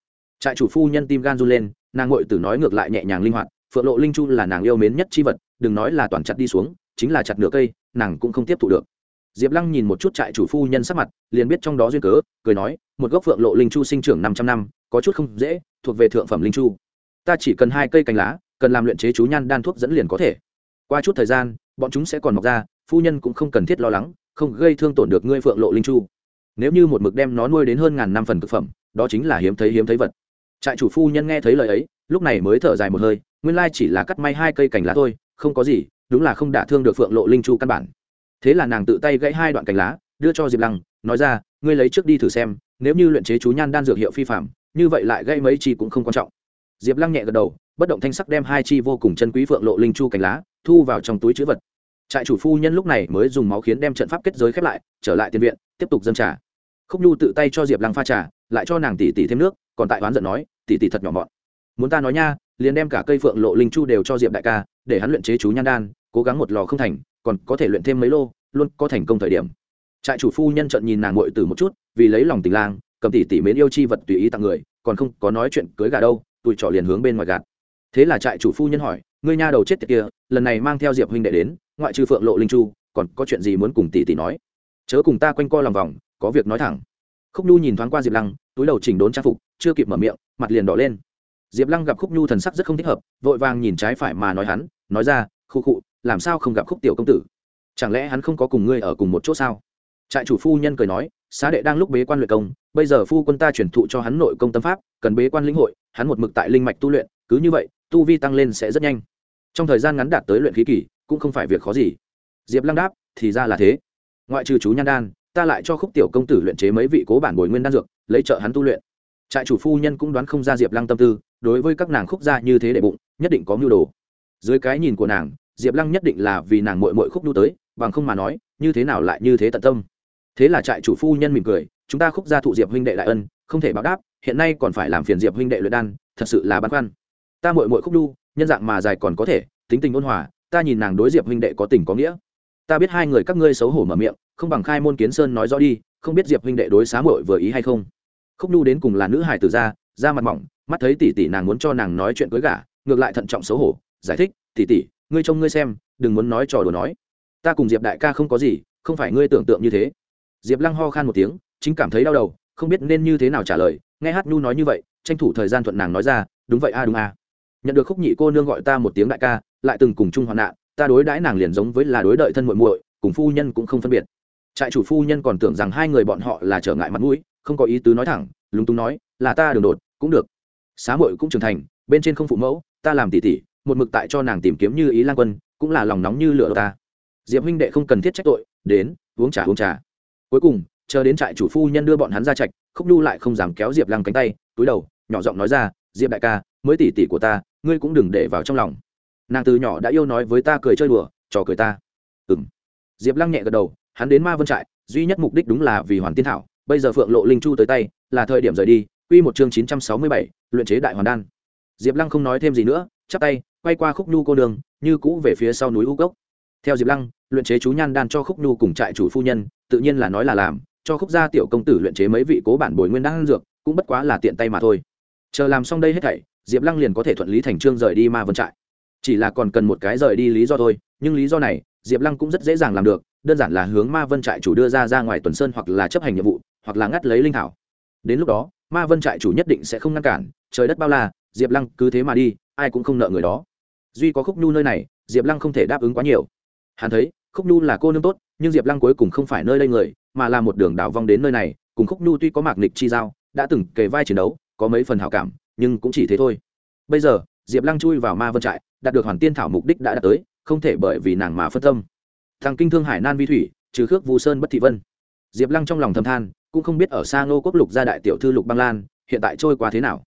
Trại chủ phu nhân tim gan run lên, nàng ngội tử nói ngược lại nhẹ nhàng linh hoạt, Phượng Lộ Linh Chu là nàng yêu mến nhất chi vật, đừng nói là toàn chặt đi xuống, chính là chặt nửa cây, nàng cũng không tiếp thụ được. Diệp Lăng nhìn một chút trại chủ phu nhân sắc mặt, liền biết trong đó duyên cớ, cười nói, một gốc Phượng Lộ Linh Chu sinh trưởng năm trăm năm, có chút không dễ, thuộc về thượng phẩm linh chu. Ta chỉ cần hai cây cành lá, cần làm luyện chế chú nhan đan thuốc dẫn liền có thể. Qua chút thời gian, bọn chúng sẽ còn mọc ra, phu nhân cũng không cần thiết lo lắng, không gây thương tổn được ngươi Phượng Lộ Linh Chu. Nếu như một mực đem nó nuôi đến hơn ngàn năm phần thực phẩm đó chính là hiếm thấy hiếm thấy vật. Trại chủ phu nhân nghe thấy lời ấy lúc này mới thở dài một hơi nguyên lai chỉ là cắt may hai cây cành lá thôi không có gì đúng là không đả thương được phượng lộ linh chu căn bản. Thế là nàng tự tay gãy hai đoạn cành lá đưa cho diệp lăng nói ra ngươi lấy trước đi thử xem nếu như luyện chế chú nhan đan dược hiệu phi phạm như vậy lại gãy mấy chi cũng không quan trọng. Diệp lăng nhẹ gật đầu bất động thanh sắc đem hai chi vô cùng chân quý phượng lộ linh chu cành lá, thu vào trong túi chữ vật. Trại chủ phu nhân lúc này mới dùng máu khiến đem trận pháp kết giới khép lại, trở lại tiền viện, tiếp tục dâng trà. Khúc nhu tự tay cho diệp lăng pha trà, lại cho nàng tỷ tỷ thêm nước, còn tại oán giận nói tỷ tỷ thật nhỏ mọn. Muốn ta nói nha, liền đem cả cây phượng lộ linh chu đều cho diệp đại ca, để hắn luyện chế chú nhan đan, cố gắng một lò không thành, còn có thể luyện thêm mấy lô, luôn có thành công thời điểm. Trại chủ phu nhân trận nhìn nàng ngội từ một chút, vì lấy lòng tình lang, cầm tỷ tỷ mến yêu chi vật tùy ý tặng người, còn không có nói chuyện cưới gà đâu, tụi trọ liền hướng bên ngoài gạt thế là trại chủ phu nhân hỏi, ngươi nha đầu chết tiệt kia, lần này mang theo diệp huynh đệ đến, ngoại trừ phượng lộ linh chu, còn có chuyện gì muốn cùng tỷ tỷ nói? Chớ cùng ta quanh co lòng vòng, có việc nói thẳng. Khúc nhu nhìn thoáng qua diệp lăng, túi đầu chỉnh đốn trang phục, chưa kịp mở miệng, mặt liền đỏ lên. Diệp lăng gặp khúc nhu thần sắc rất không thích hợp, vội vàng nhìn trái phải mà nói hắn, nói ra khu khụ, làm sao không gặp khúc tiểu công tử? Chẳng lẽ hắn không có cùng ngươi ở cùng một chỗ sao? Trại chủ phu nhân cười nói, xá đệ đang lúc bế quan luyện công, bây giờ phu quân ta chuyển thụ cho hắn nội công tâm pháp, cần bế quan lĩnh hội, hắn một mực tại linh mạch tu luyện, cứ như vậy tu vi tăng lên sẽ rất nhanh. Trong thời gian ngắn đạt tới luyện khí kỷ cũng không phải việc khó gì. Diệp lăng đáp, thì ra là thế. Ngoại trừ chú nhan đan, ta lại cho khúc tiểu công tử luyện chế mấy vị cố bản bồi nguyên đan dược, lấy trợ hắn tu luyện. Trại chủ phu nhân cũng đoán không ra diệp lăng tâm tư, đối với các nàng khúc gia như thế để bụng, nhất định có mưu đồ. Dưới cái nhìn của nàng, diệp lăng nhất định là vì nàng mội mội khúc đu tới, bằng không mà nói, như thế nào lại như thế tận tâm. Thế là trại chủ phu nhân mỉm cười, chúng ta khúc gia thụ diệp huynh đệ đại ân, không thể báo đáp, hiện nay còn phải làm phiền diệp huynh đệ luyện đan, thật sự là băn khoăn ta mội mội khúc đu, nhân dạng mà dài còn có thể, tính tình ôn hòa, ta nhìn nàng đối diệp huynh đệ có tình có nghĩa. Ta biết hai người các ngươi xấu hổ mở miệng, không bằng khai môn kiến sơn nói rõ đi, không biết diệp huynh đệ đối xá muội vừa ý hay không. Khúc nhu đến cùng là nữ hài tử ra, da mặt mỏng, mắt thấy tỷ tỷ nàng muốn cho nàng nói chuyện cưới gả, ngược lại thận trọng xấu hổ, giải thích tỉ tỉ ngươi trông ngươi xem, đừng muốn nói trò đùa nói. Ta cùng diệp đại ca không có gì, không phải ngươi tưởng tượng như thế. Diệp lăng ho khan một tiếng, chính cảm thấy đau đầu, không biết nên như thế nào trả lời, nghe hát nhu nói như vậy, tranh thủ thời gian thuận nàng nói ra, đúng vậy a, đúng a nhận được khúc nhị cô nương gọi ta một tiếng đại ca, lại từng cùng chung hoạn nạn, ta đối đãi nàng liền giống với là đối đợi thân muội muội, cùng phu nhân cũng không phân biệt. Trại chủ phu nhân còn tưởng rằng hai người bọn họ là trở ngại mặt mũi, không có ý tứ nói thẳng, lúng túng nói, là ta đường đột, cũng được. Xá muội cũng trưởng thành, bên trên không phụ mẫu, ta làm tỉ tỉ một mực tại cho nàng tìm kiếm như ý lan quân, cũng là lòng nóng như lửa ta. Diệp huynh đệ không cần thiết trách tội, đến, uống trà uống trà. Cuối cùng, chờ đến trại chủ phu nhân đưa bọn hắn ra trạch, khúc nhu lại không dám kéo diệp lăng cánh tay, túi đầu, nhỏ giọng nói ra, diệp đại ca, mới tỉ tỉ của ta ngươi cũng đừng để vào trong lòng. Nàng từ nhỏ đã yêu nói với ta cười chơi đùa, trò cười ta. Ừng diệp lăng nhẹ gật đầu, hắn đến ma vân trại, duy nhất mục đích đúng là vì hoàn tiên thảo, bây giờ phượng lộ linh chu tới tay, là thời điểm rời đi q một chương chín trăm sáu mươi bảy, luyện chế đại hoàn đan. Diệp lăng không nói thêm gì nữa, chắp tay, quay qua khúc nhu cô đường như cũ về phía sau núi u cốc. Theo diệp lăng, luyện chế chú nhan đan cho khúc nhu cùng trại chủ phu nhân, tự nhiên là nói là làm, cho khúc gia tiểu công tử luyện chế mấy vị cố bản bồi nguyên đan dược, cũng bất quá là tiện tay mà thôi. Chờ làm xong đây hết thảy diệp lăng liền có thể thuận lý thành trương rời đi ma vân trại. Chỉ là còn cần một cái rời đi lý do thôi, nhưng lý do này, diệp lăng cũng rất dễ dàng làm được, đơn giản là hướng ma vân trại chủ đưa ra ra ngoài tuần sơn hoặc là chấp hành nhiệm vụ, hoặc là ngắt lấy linh thảo. Đến lúc đó, ma vân trại chủ nhất định sẽ không ngăn cản, trời đất bao la, diệp lăng cứ thế mà đi, ai cũng không nợ người đó. Duy có khúc nhu nơi này, diệp lăng không thể đáp ứng quá nhiều. Hắn thấy, khúc nhu là cô nương tốt, nhưng diệp lăng cuối cùng không phải nơi đây người, mà là một đường đảo vong đến nơi này, cùng khúc nhu tuy có mạc nịch chi giao, đã từng kề vai chiến đấu, có mấy phần hảo cảm nhưng cũng chỉ thế thôi. Bây giờ, diệp lăng chui vào ma vân trại, đạt được hoàn tiên thảo mục đích đã đạt tới, không thể bởi vì nàng mà phân tâm. Thằng kinh thương hải nan vi thủy, trừ khước vu sơn bất thị vân. Diệp lăng trong lòng thầm than, cũng không biết ở xa ngô quốc lục gia đại tiểu thư lục băng lan, hiện tại trôi qua thế nào.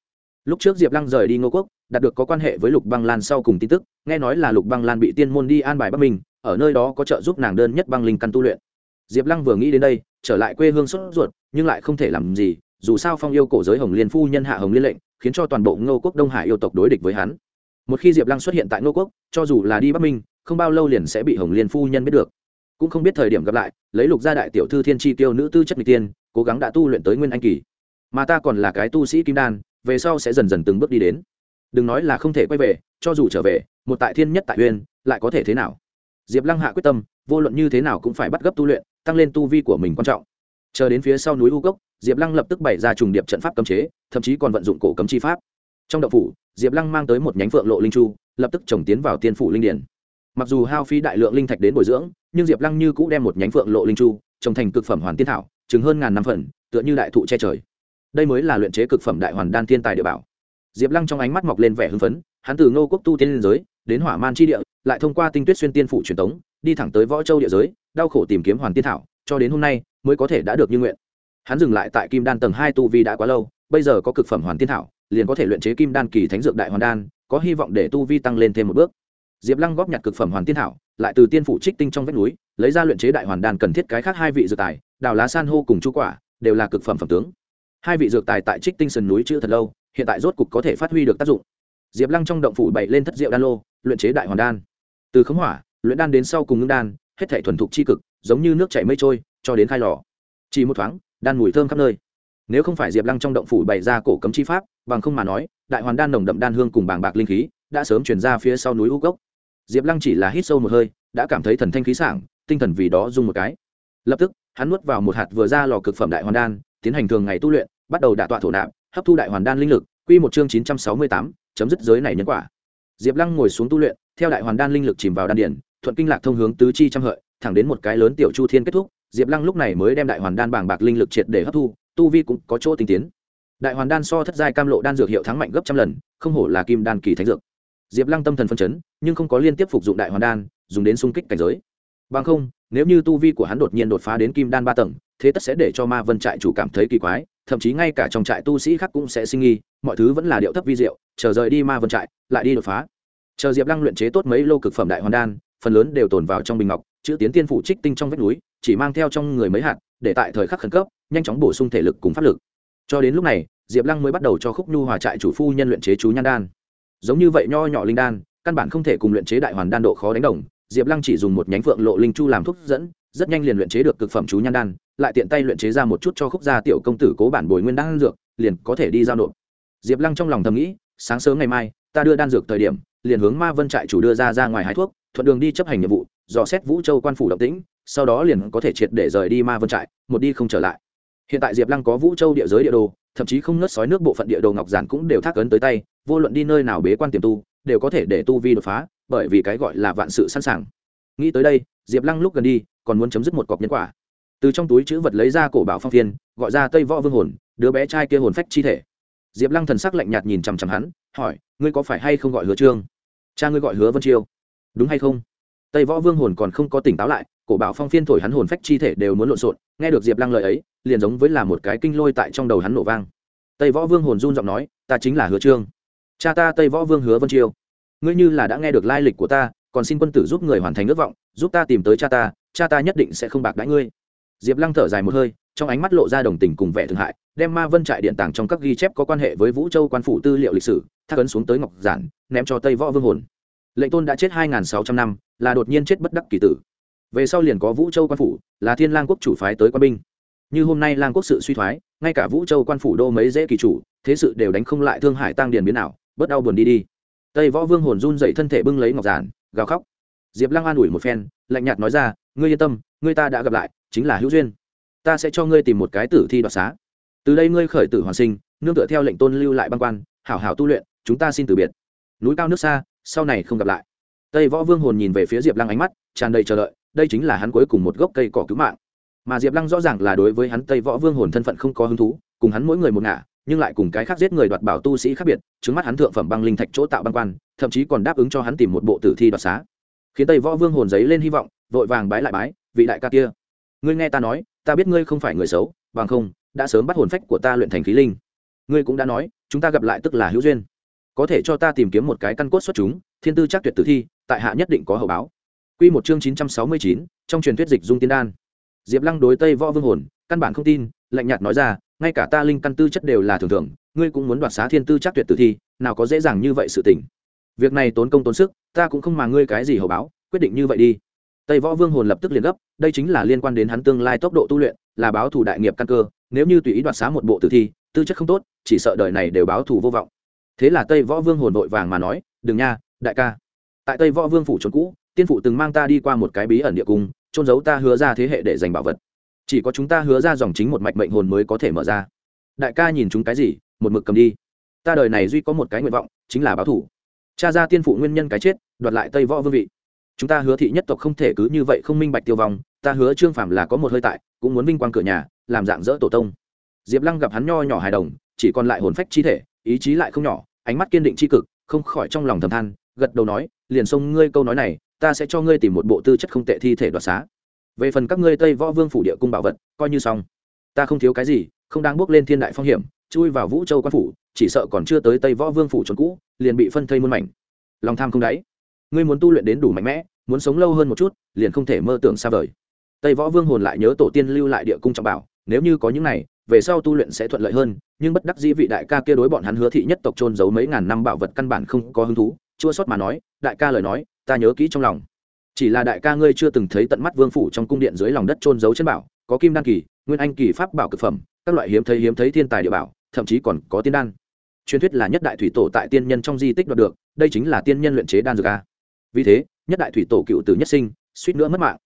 Lúc trước diệp lăng rời đi ngô quốc, đạt được có quan hệ với lục băng lan sau cùng tin tức, nghe nói là lục băng lan bị tiên môn đi an bài bắc minh, ở nơi đó có trợ giúp nàng đơn nhất băng linh căn tu luyện. Diệp lăng vừa nghĩ đến đây, trở lại quê hương sốt ruột, nhưng lại không thể làm gì, dù sao phong yêu cổ giới hồng liên phu nhân hạ hồng liên lệnh khiến cho toàn bộ ngô quốc đông hải yêu tộc đối địch với hắn. Một khi diệp lăng xuất hiện tại ngô quốc, cho dù là đi bắc minh, không bao lâu liền sẽ bị hồng liên phu nhân biết được. Cũng không biết thời điểm gặp lại, lấy lục gia đại tiểu thư thiên tri tiêu nữ tư chất n tiên, cố gắng đã tu luyện tới nguyên anh kỳ. Mà ta còn là cái tu sĩ kim đan, về sau sẽ dần dần từng bước đi đến. Đừng nói là không thể quay về, cho dù trở về, một tại thiên nhất tại uyên, lại có thể thế nào? Diệp lăng hạ quyết tâm, vô luận như thế nào cũng phải bắt gấp tu luyện, tăng lên tu vi của mình quan trọng chờ đến phía sau núi u cốc, diệp lăng lập tức bày ra trùng điệp trận pháp cấm chế, thậm chí còn vận dụng cổ cấm chi pháp. Trong đậu phủ, diệp lăng mang tới một nhánh phượng lộ linh chu, lập tức trồng tiến vào tiên phủ linh điển. Mặc dù hao Phi đại lượng linh thạch đến bồi dưỡng, nhưng diệp lăng như cũ đem một nhánh phượng lộ linh chu, trồng thành cực phẩm hoàn tiên thảo chứng hơn ngàn năm phần, tựa như đại thụ che trời. Đây mới là luyện chế cực phẩm đại hoàn đan thiên tài địa bảo. Diệp lăng trong ánh mắt mọc lên vẻ hưng phấn, hắn từ ngô quốc tu tiên liên giới, đến hỏa man tri địa, lại thông qua tinh tuyết xuyên tiên phủ truyền tống, đi thẳng tới võ châu địa giới, đau khổ tìm kiếm hoàn tiên thảo cho đến hôm nay mới có thể đã được như nguyện. Hắn dừng lại tại kim đan tầng hai tu vi đã quá lâu, bây giờ có cực phẩm hoàn tiên thảo, liền có thể luyện chế kim đan kỳ thánh dược đại hoàn đan, có hy vọng để tu vi tăng lên thêm một bước. Diệp lăng góp nhặt cực phẩm hoàn tiên thảo, lại từ tiên phủ trích tinh trong vách núi, lấy ra luyện chế đại hoàn đan cần thiết cái khác hai vị dược tài, đào lá san hô cùng chú quả, đều là cực phẩm phẩm tướng. Hai vị dược tài tại trích tinh sườn núi chữ thật lâu, hiện tại rốt cục có thể phát huy được tác dụng. Diệp lăng trong động phủ bày lên thất diệu đan lô, luyện chế đại hoàn đan. Từ khống hỏa, luyện đan đến sau cùng ngưng đan, hết thể thuần thục c h i cực giống như nước chảy mây trôi, cho đến khai lò. Chỉ một thoáng, đan mùi thơm khắp nơi. Nếu không phải diệp lăng trong động phủ bày ra cổ cấm chi pháp, bằng không mà nói, đại hoàn đan nồng đậm đan hương cùng bàng bạc linh khí đã sớm chuyển ra phía sau núi u cốc. Diệp lăng chỉ là hít sâu một hơi, đã cảm thấy thần thanh khí sảng, tinh thần vì đó dung một cái. Lập tức, hắn nuốt vào một hạt vừa ra lò cực phẩm đại hoàn đan, tiến hành thường ngày tu luyện, bắt đầu đả tọa thổ nạp, hấp thu đại hoàn đan linh lực, quy một chương chín trăm sáu mươi tám, chấm dứt giới này nhân quả. Diệp lăng ngồi xuống tu luyện, theo đại hoàn đan linh lực chìm vào đan điển thuận kinh lạc thông hướng tứ chi trăm hợi thẳng đến một cái lớn tiểu chu thiên kết thúc, diệp lăng lúc này mới đem đại hoàn đan bảng bạc linh lực triệt để hấp thu, tu vi cũng có chỗ tinh tiến. Đại hoàn đan so thất giai cam lộ đan dược hiệu thắng mạnh gấp trăm lần, không hổ là kim đan kỳ thánh dược. Diệp lăng tâm thần phân chấn, nhưng không có liên tiếp phục dụng đại hoàn đan, dùng đến xung kích cảnh giới. Bằng không, nếu như tu vi của hắn đột nhiên đột phá đến kim đan ba tầng, thế tất sẽ để cho ma vân trại chủ cảm thấy kỳ quái, thậm chí ngay cả trong trại tu sĩ khác cũng sẽ sinh nghi, mọi thứ vẫn là điệu thấp vi diệu, chờ rời đi ma vân trại, lại đi đột phá. Chờ diệp lăng luyện chế tốt mấy lô cực phẩm đại hoàn đan, phần lớn đều tồn vào trong bình ngọc chữ tiến tiên phủ trích tinh trong vách núi, chỉ mang theo trong người mấy hạt, để tại thời khắc khẩn cấp, nhanh chóng bổ sung thể lực cùng pháp lực. Cho đến lúc này, diệp lăng mới bắt đầu cho khúc nhu hòa trại chủ phu nhân luyện chế chú nhan đan. Giống như vậy nho nhỏ linh đan, căn bản không thể cùng luyện chế đại hoàn đan độ khó đánh đồng. Diệp lăng chỉ dùng một nhánh phượng lộ linh chu làm thuốc dẫn, rất nhanh liền luyện chế được cực phẩm chú nhan đan, lại tiện tay luyện chế ra một chút cho khúc gia tiểu công tử cố bản bồi nguyên đan dược, liền có thể đi giao nộp. Diệp lăng trong lòng thầm nghĩ, sáng sớm ngày mai, ta đưa đan dược thời điểm, liền hướng ma vân trại chủ đưa ra ra ngoài hái thuốc, thuận đường đi chấp hành nhiệm vụ dò xét vũ châu quan phủ động tĩnh, sau đó liền có thể triệt để rời đi ma vân trại, một đi không trở lại. Hiện tại diệp lăng có vũ châu địa giới địa đồ, thậm chí không nớt sói nước bộ phận địa đồ ngọc giản cũng đều thác ấn tới tay, vô luận đi nơi nào bế quan tiềm tu, đều có thể để tu vi đột phá, bởi vì cái gọi là vạn sự sẵn sàng. Nghĩ tới đây, diệp lăng lúc gần đi, còn muốn chấm dứt một cọc nhân quả. Từ trong túi chữ vật lấy ra cổ bảo phong phiên, gọi ra tây võ vương hồn, đứa bé trai kia hồn phách chi thể. Diệp lăng thần sắc lạnh nhạt nhìn chằm chằm hắn, hỏi, ngươi có phải hay không gọi hứa trương? Cha ngươi gọi hứa vân chiêu. Đúng hay không? Tây võ vương hồn còn không có tỉnh táo lại, cổ bảo phong phiên thổi hắn hồn phách chi thể đều muốn lộn xộn, nghe được diệp lăng lời ấy, liền giống với là một cái kinh lôi tại trong đầu hắn nổ vang. Tây võ vương hồn run giọng nói, ta chính là hứa trương. Cha ta, tây võ vương hứa vân chiêu ngươi như là đã nghe được lai lịch của ta, còn xin quân tử giúp người hoàn thành ước vọng, giúp ta tìm tới cha ta cha ta nhất định sẽ không bạc đãi ngươi. Diệp lăng thở dài một hơi, trong ánh mắt lộ ra đồng tình cùng vẻ thương hại, đem ma vân trại điện tàng trong các ghi chép có quan hệ với vũ châu quan phủ tư liệu lịch sử, thác ấn xuống tới ngọc giản, ném cho tây võ vương hồn lệnh tôn đã chết hai sáu trăm năm, là đột nhiên chết bất đắc kỳ tử. Về sau liền có vũ châu quan phủ, là thiên lang quốc chủ phái tới quan binh. Như hôm nay lang quốc sự suy thoái, ngay cả vũ châu quan phủ đô mấy dễ kỳ chủ, thế sự đều đánh không lại thương hải tăng điền biến nào bớt đau buồn đi đi. Tây võ vương hồn run dậy thân thể bưng lấy ngọc giản, gào khóc. Diệp lăng an ủi một phen, lạnh nhạt nói ra, ngươi yên tâm, ngươi ta đã gặp lại, chính là hữu duyên. Ta sẽ cho ngươi tìm một cái tử thi đoạt xá. Từ đây ngươi khởi tử hoàn sinh, nương tựa theo lệnh tôn lưu lại băng quan, hảo hảo tu luyện, chúng ta xin từ biệt. Núi cao nước xa sau này không gặp lại. Tây võ vương hồn nhìn về phía diệp lăng ánh mắt, tràn đầy chờ đợi, đây chính là hắn cuối cùng một gốc cây cỏ cứu mạng. Mà diệp lăng rõ ràng là đối với hắn tây võ vương hồn thân phận không có hứng thú, cùng hắn mỗi người một ngả, nhưng lại cùng cái khác giết người đoạt bảo tu sĩ khác biệt, trứng mắt hắn thượng phẩm băng linh thạch chỗ tạo băng quan, thậm chí còn đáp ứng cho hắn tìm một bộ tử thi đoạt xá. Khiến tây võ vương hồn giấy lên hy vọng, vội vàng bái lại bái, vị đại ca kia, ngươi nghe ta nói, ta biết ngươi không phải người xấu, bằng không, đã sớm bắt hồn phách của ta luyện thành khí linh. Ngươi cũng đã nói, chúng ta gặp lại tức là hữu duyên có thể cho ta tìm kiếm một cái căn cốt xuất chúng thiên tư chắc tuyệt tử thi tại hạ nhất định có hậu báo Quy một chương chín trăm sáu mươi chín, trong truyền thuyết dịch dung tiên đan. Diệp Lăng đối Tây Võ Vương hồn, căn bản không tin, lạnh nhạt nói ra, ngay cả ta linh căn tư chất đều là thường thường, ngươi cũng muốn đoạt xá thiên tư chắc tuyệt tử thi, nào có dễ dàng như vậy sự tình. Việc này tốn công tốn sức, ta cũng không mà ngươi cái gì hậu báo, quyết định như vậy đi. Tây Võ Vương hồn lập tức liền gấp, đây chính là liên quan đến hắn tương lai tốc độ tu luyện, là báo thủ đại nghiệp căn cơ, nếu như tùy ý đoạt xá một bộ tử thi, tư chất không tốt, chỉ sợ đời này đều báo thù vô vọng. Thế là Tây Võ Vương hồn vội vàng mà nói, "Đừng nha, đại ca. Tại Tây Võ Vương phủ trốn cũ, tiên phụ từng mang ta đi qua một cái bí ẩn địa cung trôn giấu ta hứa ra thế hệ để giành bảo vật. Chỉ có chúng ta hứa ra dòng chính một mạch mệnh hồn mới có thể mở ra. Đại ca nhìn chúng cái gì một mực cầm đi. Ta đời này duy có một cái nguyện vọng chính là báo thủ. Cha ra tiên phụ nguyên nhân cái chết đoạt lại tây võ vương vị. Chúng ta hứa thị nhất tộc không thể cứ như vậy không minh bạch tiêu vong ta hứa trương phàm là có một hơi tại cũng muốn vinh quang cửa nhà làm dạng dỡ tổ tông. Diệp lăng gặp hắn nho nhỏ hài đồng chỉ còn lại hồn phách chi thể ý chí lại không nhỏ ánh mắt kiên định tri cực, không khỏi trong lòng thầm than, gật đầu nói, liền xông ngươi câu nói này, ta sẽ cho ngươi tìm một bộ tư chất không tệ thi thể đoạt xá. Về phần các ngươi tây võ vương phủ địa cung bảo vật, coi như xong. Ta không thiếu cái gì, không đang bước lên thiên đại phong hiểm, chui vào vũ châu quan phủ, chỉ sợ còn chưa tới tây võ vương phủ trốn cũ, liền bị phân thây muôn mảnh. Lòng tham không đáy. Ngươi muốn tu luyện đến đủ mạnh mẽ, muốn sống lâu hơn một chút, liền không thể mơ tưởng xa vời. Tây võ vương hồn lại nhớ tổ tiên lưu lại địa cung trọng bảo, nếu như có những này về sau tu luyện sẽ thuận lợi hơn, nhưng bất đắc dĩ vị đại ca kia đối bọn hắn hứa thị nhất tộc trôn giấu mấy ngàn năm bảo vật căn bản không có hứng thú, chua sót mà nói, đại ca lời nói, ta nhớ kỹ trong lòng. Chỉ là đại ca ngươi chưa từng thấy tận mắt vương phủ trong cung điện dưới lòng đất trôn giấu chân bảo, có kim đan kỳ, nguyên anh kỳ pháp bảo cực phẩm, các loại hiếm thấy hiếm thấy thiên tài địa bảo, thậm chí còn có tiên đan. Truyền thuyết là nhất đại thủy tổ tại tiên nhân trong di tích đoạt được, đây chính là tiên nhân luyện chế đan dược a. Vì thế, nhất đại thủy tổ cựu tử nhất sinh, suýt nữa mất mạng.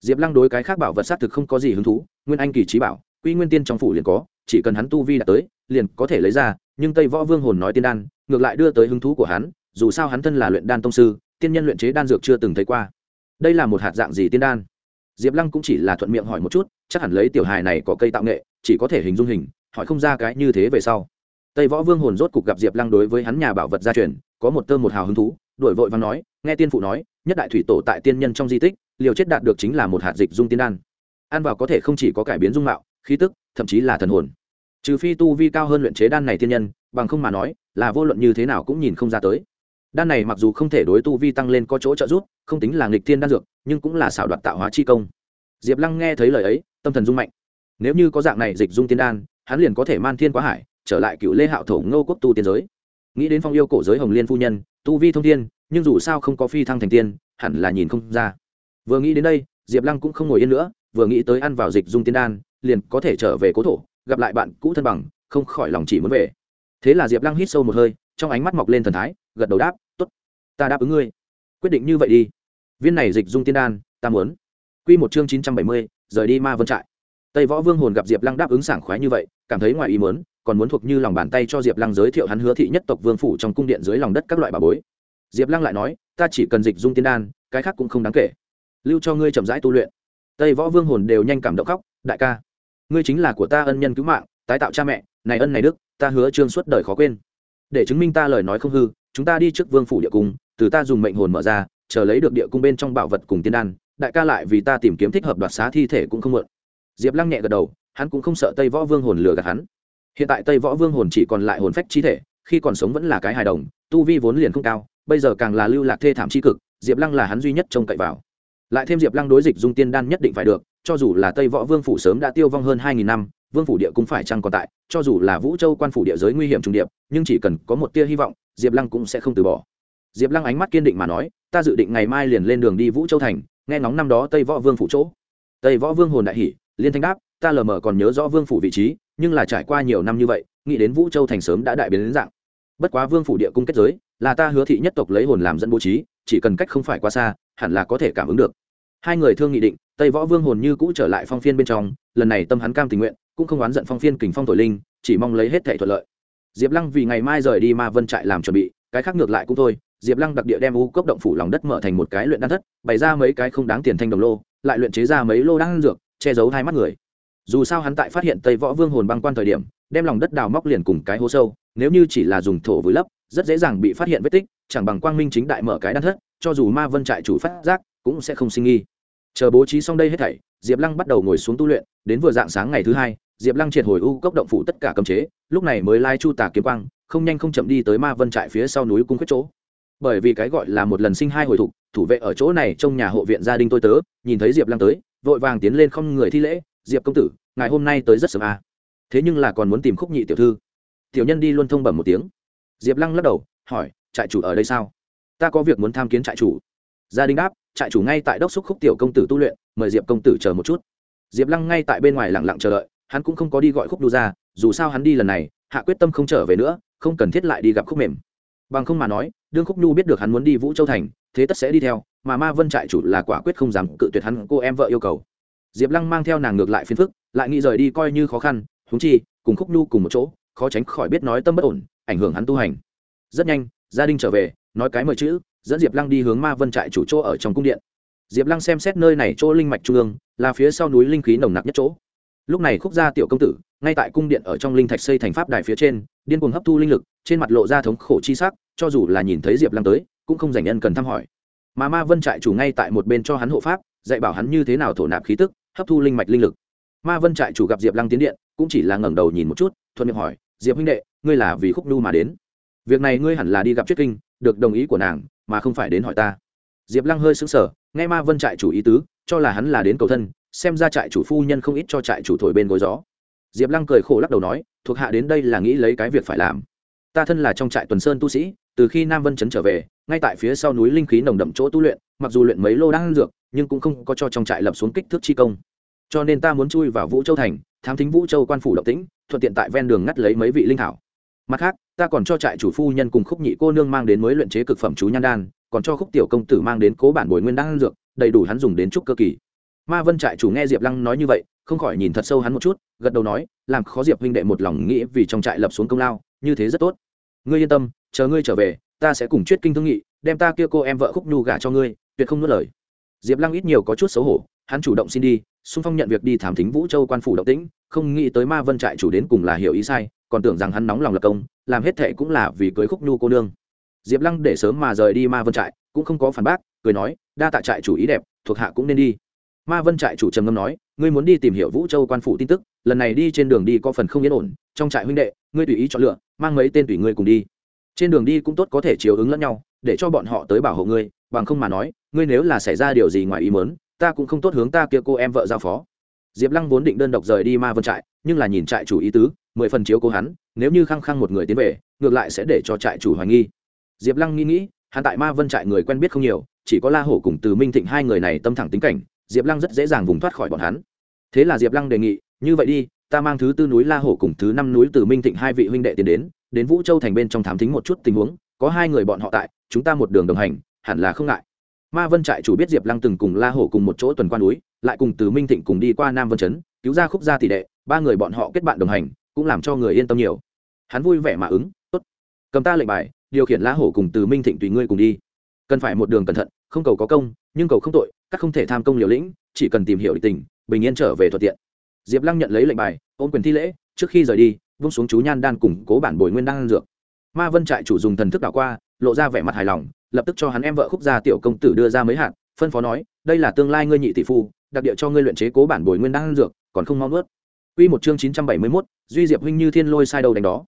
Diệp lăng đối cái khác bảo vật xác thực không có gì hứng thú, nguyên anh kỳ trí bảo quy nguyên tiên trong phủ liền có, chỉ cần hắn tu vi đạt tới, liền có thể lấy ra, nhưng tây võ vương hồn nói tiên đan, ngược lại đưa tới hứng thú của hắn, dù sao hắn thân là luyện đan tông sư, tiên nhân luyện chế đan dược chưa từng thấy qua. Đây là một hạt dạng gì tiên đan? Diệp lăng cũng chỉ là thuận miệng hỏi một chút, chắc hẳn lấy tiểu hài này có cây tạo nghệ, chỉ có thể hình dung hình, hỏi không ra cái như thế về sau. Tây võ vương hồn rốt cục gặp diệp lăng đối với hắn nhà bảo vật gia truyền, có một tơ một hào hứng thú đổi vội và nói, nghe tiên phụ nói, nhất đại thủy tổ tại tiên nhân trong di tích, liều chết đạt được chính là một hạt dịch dung tiên đan. Ăn vào có thể không chỉ có cải biến dung mạo khí tức, thậm chí là thần hồn. Trừ phi tu vi cao hơn luyện chế đan này thiên nhân, bằng không mà nói, là vô luận như thế nào cũng nhìn không ra tới. Đan này mặc dù không thể đối tu vi tăng lên có chỗ trợ giúp, không tính là nghịch thiên đan dược, nhưng cũng là xảo đoạt tạo hóa chi công. Diệp lăng nghe thấy lời ấy, tâm thần dung mạnh. Nếu như có dạng này dịch dung tiên đan, hắn liền có thể man thiên quá hải, trở lại cựu lê hạo thổ ngô quốc tu tiên giới. Nghĩ đến phong yêu cổ giới hồng liên phu nhân, tu vi thông thiên, nhưng dù sao không có phi thăng thành tiên, hẳn là nhìn không ra. Vừa nghĩ đến đây, diệp lăng cũng không ngồi yên nữa, vừa nghĩ tới ăn vào dịch dung tiên đan liền có thể trở về cố thổ, gặp lại bạn cũ thân bằng, không khỏi lòng chỉ muốn về. Thế là diệp lăng hít sâu một hơi, trong ánh mắt mọc lên thần thái, gật đầu đáp t ố t ta đáp ứng ngươi. Quyết định như vậy đi. Viên này dịch dung tiên đan, ta muốn. Q một chương chín trăm bảy mươi, rời đi ma vân trại. Tây võ vương hồn gặp diệp lăng đáp ứng sảng khoái như vậy, cảm thấy ngoài ý mớn còn muốn thuộc như lòng bàn tay cho diệp lăng giới thiệu hắn hứa thị nhất tộc vương phủ trong cung điện dưới lòng đất các loại bà bối. Diệp lăng lại nói, ta chỉ cần dịch dung tiên đan, cái khác cũng không đáng kể. Lưu cho ngươi chậm rãi tu luyện. Tây võ vương hồn đều nhanh cảm động khóc, đại ca ngươi chính là của ta ân nhân cứu mạng, tái tạo cha mẹ, này ân này đức, ta hứa trương suốt đời khó quên. Để chứng minh ta lời nói không hư, chúng ta đi trước vương phủ địa cung, từ ta dùng mệnh hồn mở ra, chờ lấy được địa cung bên trong bảo vật cùng tiên đan, đại ca lại vì ta tìm kiếm thích hợp đoạt xá thi thể cũng không mượn diệp lăng nhẹ gật đầu, hắn cũng không sợ tây võ vương hồn lừa gạt hắn. Hiện tại tây võ vương hồn chỉ còn lại hồn phách chi thể, khi còn sống vẫn là cái hài đồng, tu vi vốn liền không cao, bây giờ càng là lưu lạc thê thảm c h i cực, diệp lăng là hắn duy nhất trông cậy vào lại thêm diệp lăng đối dịch dung tiên đan nhất định phải được, cho dù là tây võ vương phủ sớm đã tiêu vong hơn hai nghìn năm, vương phủ địa cũng phải chăng còn tại, cho dù là vũ châu quan phủ địa giới nguy hiểm trùng điệp, nhưng chỉ cần có một tia hy vọng, diệp lăng cũng sẽ không từ bỏ. Diệp lăng ánh mắt kiên định mà nói, ta dự định ngày mai liền lên đường đi vũ châu thành, nghe ngóng năm đó tây võ vương phủ chỗ. Tây võ vương hồn đại hỷ liên thanh đáp, ta lờ mờ còn nhớ rõ vương phủ vị trí, nhưng là trải qua nhiều năm như vậy, nghĩ đến vũ châu thành sớm đã đại biến đến dạng. Bất quá vương phủ địa cung kết giới, là ta hứa thị nhất tộc lấy hồn làm dẫn bố trí, chỉ cần cách không phải quá xa, hẳn là có thể cảm ứng được hai người thương nghị định, tây võ vương hồn như cũ trở lại phong phiên bên trong, lần này tâm hắn cam tình nguyện, cũng không oán giận phong phiên kình phong thổi linh, chỉ mong lấy hết thể thuận lợi. Diệp lăng vì ngày mai rời đi ma vân trại làm chuẩn bị, cái khác ngược lại cũng thôi, diệp lăng đặc địa đem u cốc động phủ lòng đất mở thành một cái luyện đan thất, bày ra mấy cái không đáng tiền thanh đồng lô, lại luyện chế ra mấy lô đan dược, che giấu hai mắt người. Dù sao hắn tại phát hiện tây võ vương hồn băng quan thời điểm, đem lòng đất đào móc liền cùng cái hố sâu, nếu như chỉ là dùng thổ vùi lấp, rất dễ dàng bị phát hiện vết tích, chẳng bằng quang minh chính đại mở cái đan thất, cho dù ma vân trại chủ phát giác, cũng sẽ không sinh nghi chờ bố trí xong đây hết thảy, diệp lăng bắt đầu ngồi xuống tu luyện, đến vừa dạng sáng ngày thứ hai, diệp lăng triệt hồi u cốc động phủ tất cả cấm chế, lúc này mới lai chu tả kiếm quang, không nhanh không chậm đi tới ma vân trại phía sau núi cung khuyết chỗ. Bởi vì cái gọi là một lần sinh hai hồi thục, thủ vệ ở chỗ này trong nhà hộ viện gia đình tôi tớ, nhìn thấy diệp lăng tới, vội vàng tiến lên không người thi lễ, diệp công tử ngày hôm nay tới rất sớm à. thế nhưng là còn muốn tìm khúc nhị tiểu thư. Tiểu nhân đi luôn thông bẩm một tiếng. Diệp lăng lắc đầu, hỏi, trại chủ ở đây sao? Ta có việc muốn tham kiến trại chủ gia đình đáp, trại chủ ngay tại đốc xúc khúc tiểu công tử tu luyện, mời diệp công tử chờ một chút. Diệp lăng ngay tại bên ngoài lặng lặng chờ đợi, hắn cũng không có đi gọi khúc đu ra dù sao hắn đi lần này, hạ quyết tâm không trở về nữa, không cần thiết lại đi gặp khúc mềm. Bằng không mà nói, đương khúc nhu biết được hắn muốn đi vũ châu thành, thế tất sẽ đi theo, mà ma vân trại chủ là quả quyết không dám cự tuyệt hắn cô em vợ yêu cầu. Diệp lăng mang theo nàng ngược lại phiền phức, lại nghĩ rời đi coi như khó khăn húng chi, cùng khúc nhu cùng một chỗ, khó tránh khỏi biết nói tâm bất ổn, ảnh hưởng hắn tu hành. Rất nhanh, gia đình trở về, nói cái mời chữ dẫn diệp lăng đi hướng ma vân trại chủ chỗ ở trong cung điện. Diệp lăng xem xét nơi này chỗ linh mạch trung ương, là phía sau núi linh khí nồng nặc nhất chỗ. Lúc này khúc gia tiểu công tử, ngay tại cung điện ở trong linh thạch xây thành pháp đài phía trên, điên cuồng hấp thu linh lực, trên mặt lộ ra thống khổ chi sắc, cho dù là nhìn thấy diệp lăng tới, cũng không dành nhân cần thăm hỏi. Mà ma vân trại chủ ngay tại một bên cho hắn hộ pháp, dạy bảo hắn như thế nào thổ nạp khí tức, hấp thu linh mạch linh lực. Ma vân trại chủ gặp diệp lăng tiến điện, cũng chỉ là ngẩng đầu nhìn một chút, thuận miệng hỏi, diệp huynh đệ, ngươi là vì khúc nhu mà đến? Việc này ngươi hẳn là đi gặp triết kinh được đồng ý của nàng, mà không phải đến hỏi ta. Diệp lăng hơi sững sờ, nghe ma vân trại chủ ý tứ, cho là hắn là đến cầu thân, xem ra trại chủ phu nhân không ít cho trại chủ thổi bên gối gió. Diệp lăng cười khổ lắc đầu nói, thuộc hạ đến đây là nghĩ lấy cái việc phải làm. Ta thân là trong trại tuần sơn tu sĩ, từ khi nam vân Trấn trở về, ngay tại phía sau núi linh khí nồng đậm chỗ tu luyện, mặc dù luyện mấy lô đang dược, nhưng cũng không có cho trong trại lập xuống kích thước chi công. Cho nên ta muốn chui vào vũ châu thành, thám thính vũ châu quan phủ độc tĩnh, thuận tiện tại ven đường ngắt lấy mấy vị linh thảo mặt khác, ta còn cho trại chủ phu nhân cùng khúc nhị cô nương mang đến mới luyện chế cực phẩm chú nhan đan, còn cho khúc tiểu công tử mang đến cố bản bồi nguyên đan dược, đầy đủ hắn dùng đến trúc cơ kỳ. Ma vân trại chủ nghe diệp lăng nói như vậy, không khỏi nhìn thật sâu hắn một chút, gật đầu nói, làm khó diệp huynh đệ một lòng nghĩ vì trong trại lập xuống công lao, như thế rất tốt. Ngươi yên tâm, chờ ngươi trở về, ta sẽ cùng chuyết kinh thương nghị, đem ta kia cô em vợ khúc nhu gả cho ngươi, tuyệt không nuốt lời. Diệp lăng ít nhiều có chút xấu hổ, hắn chủ động xin đi, xung phong nhận việc đi thám thính vũ châu quan phủ động tĩnh, không nghĩ tới ma vân trại chủ đến cùng là hiểu ý sai còn tưởng rằng hắn nóng lòng lập công, làm hết thệ cũng là vì cưới khúc nhu cô nương. Diệp lăng để sớm mà rời đi ma vân trại, cũng không có phản bác, cười nói, đa tạ trại chủ ý đẹp, thuộc hạ cũng nên đi. Ma vân trại chủ trầm ngâm nói, ngươi muốn đi tìm hiểu vũ châu quan phủ tin tức, lần này đi trên đường đi có phần không yên ổn, trong trại huynh đệ, ngươi tùy ý chọn lựa, mang mấy tên tùy ngươi cùng đi. Trên đường đi cũng tốt có thể chiều ứng lẫn nhau, để cho bọn họ tới bảo hộ ngươi, bằng không mà nói, ngươi nếu là xảy ra điều gì ngoài ý mớn ta cũng không tốt hướng ta kia cô em vợ giao phó. Diệp lăng vốn định đơn độc rời đi ma vân trại, nhưng là nhìn trại chủ ý tứ mười phần chiếu cố hắn, nếu như khăng khăng một người tiến về, ngược lại sẽ để cho trại chủ hoài nghi. Diệp lăng nghĩ nghĩ, hắn tại ma vân trại người quen biết không nhiều, chỉ có la hổ cùng từ minh thịnh hai người này tâm thẳng tính cảnh, diệp lăng rất dễ dàng vùng thoát khỏi bọn hắn. Thế là diệp lăng đề nghị, như vậy đi, ta mang thứ tư núi la hổ cùng thứ năm núi từ minh thịnh hai vị huynh đệ tiến đến đến vũ châu thành bên trong thám thính một chút tình huống, có hai người bọn họ tại, chúng ta một đường đồng hành, hẳn là không ngại. Ma vân trại chủ biết diệp lăng từng cùng la hổ cùng một chỗ tuần quan núi, lại cùng từ minh thịnh cùng đi qua nam vân chấn cứu ra khúc gia tỷ đệ, ba người bọn họ kết bạn đồng hành cũng làm cho người yên tâm nhiều. Hắn vui vẻ mà ứng, tốt, cầm ta lệnh bài, điều khiển la hổ cùng từ minh thịnh tùy ngươi cùng đi. Cần phải một đường cẩn thận, không cầu có công, nhưng cầu không tội, các không thể tham công liều lĩnh, chỉ cần tìm hiểu tình, bình yên trở về thuận tiện. Diệp lăng nhận lấy lệnh bài, ôm quyền thi lễ, trước khi rời đi, vung xuống chú nhan đan củng cố bản bồi nguyên đan dược. Ma vân trại chủ dùng thần thức đảo qua, lộ ra vẻ mặt hài lòng, lập tức cho hắn em vợ khúc gia tiểu công tử đưa ra mấy hạt, phân phó nói, đây là tương lai ngươi nhị tỷ phu, đặc địa cho ngươi luyện chế cố bản bồi nguyên đan dược, còn không mau ướt Quy một chương 971, Duy Diệp huynh như thiên lôi sai đầu đánh đó.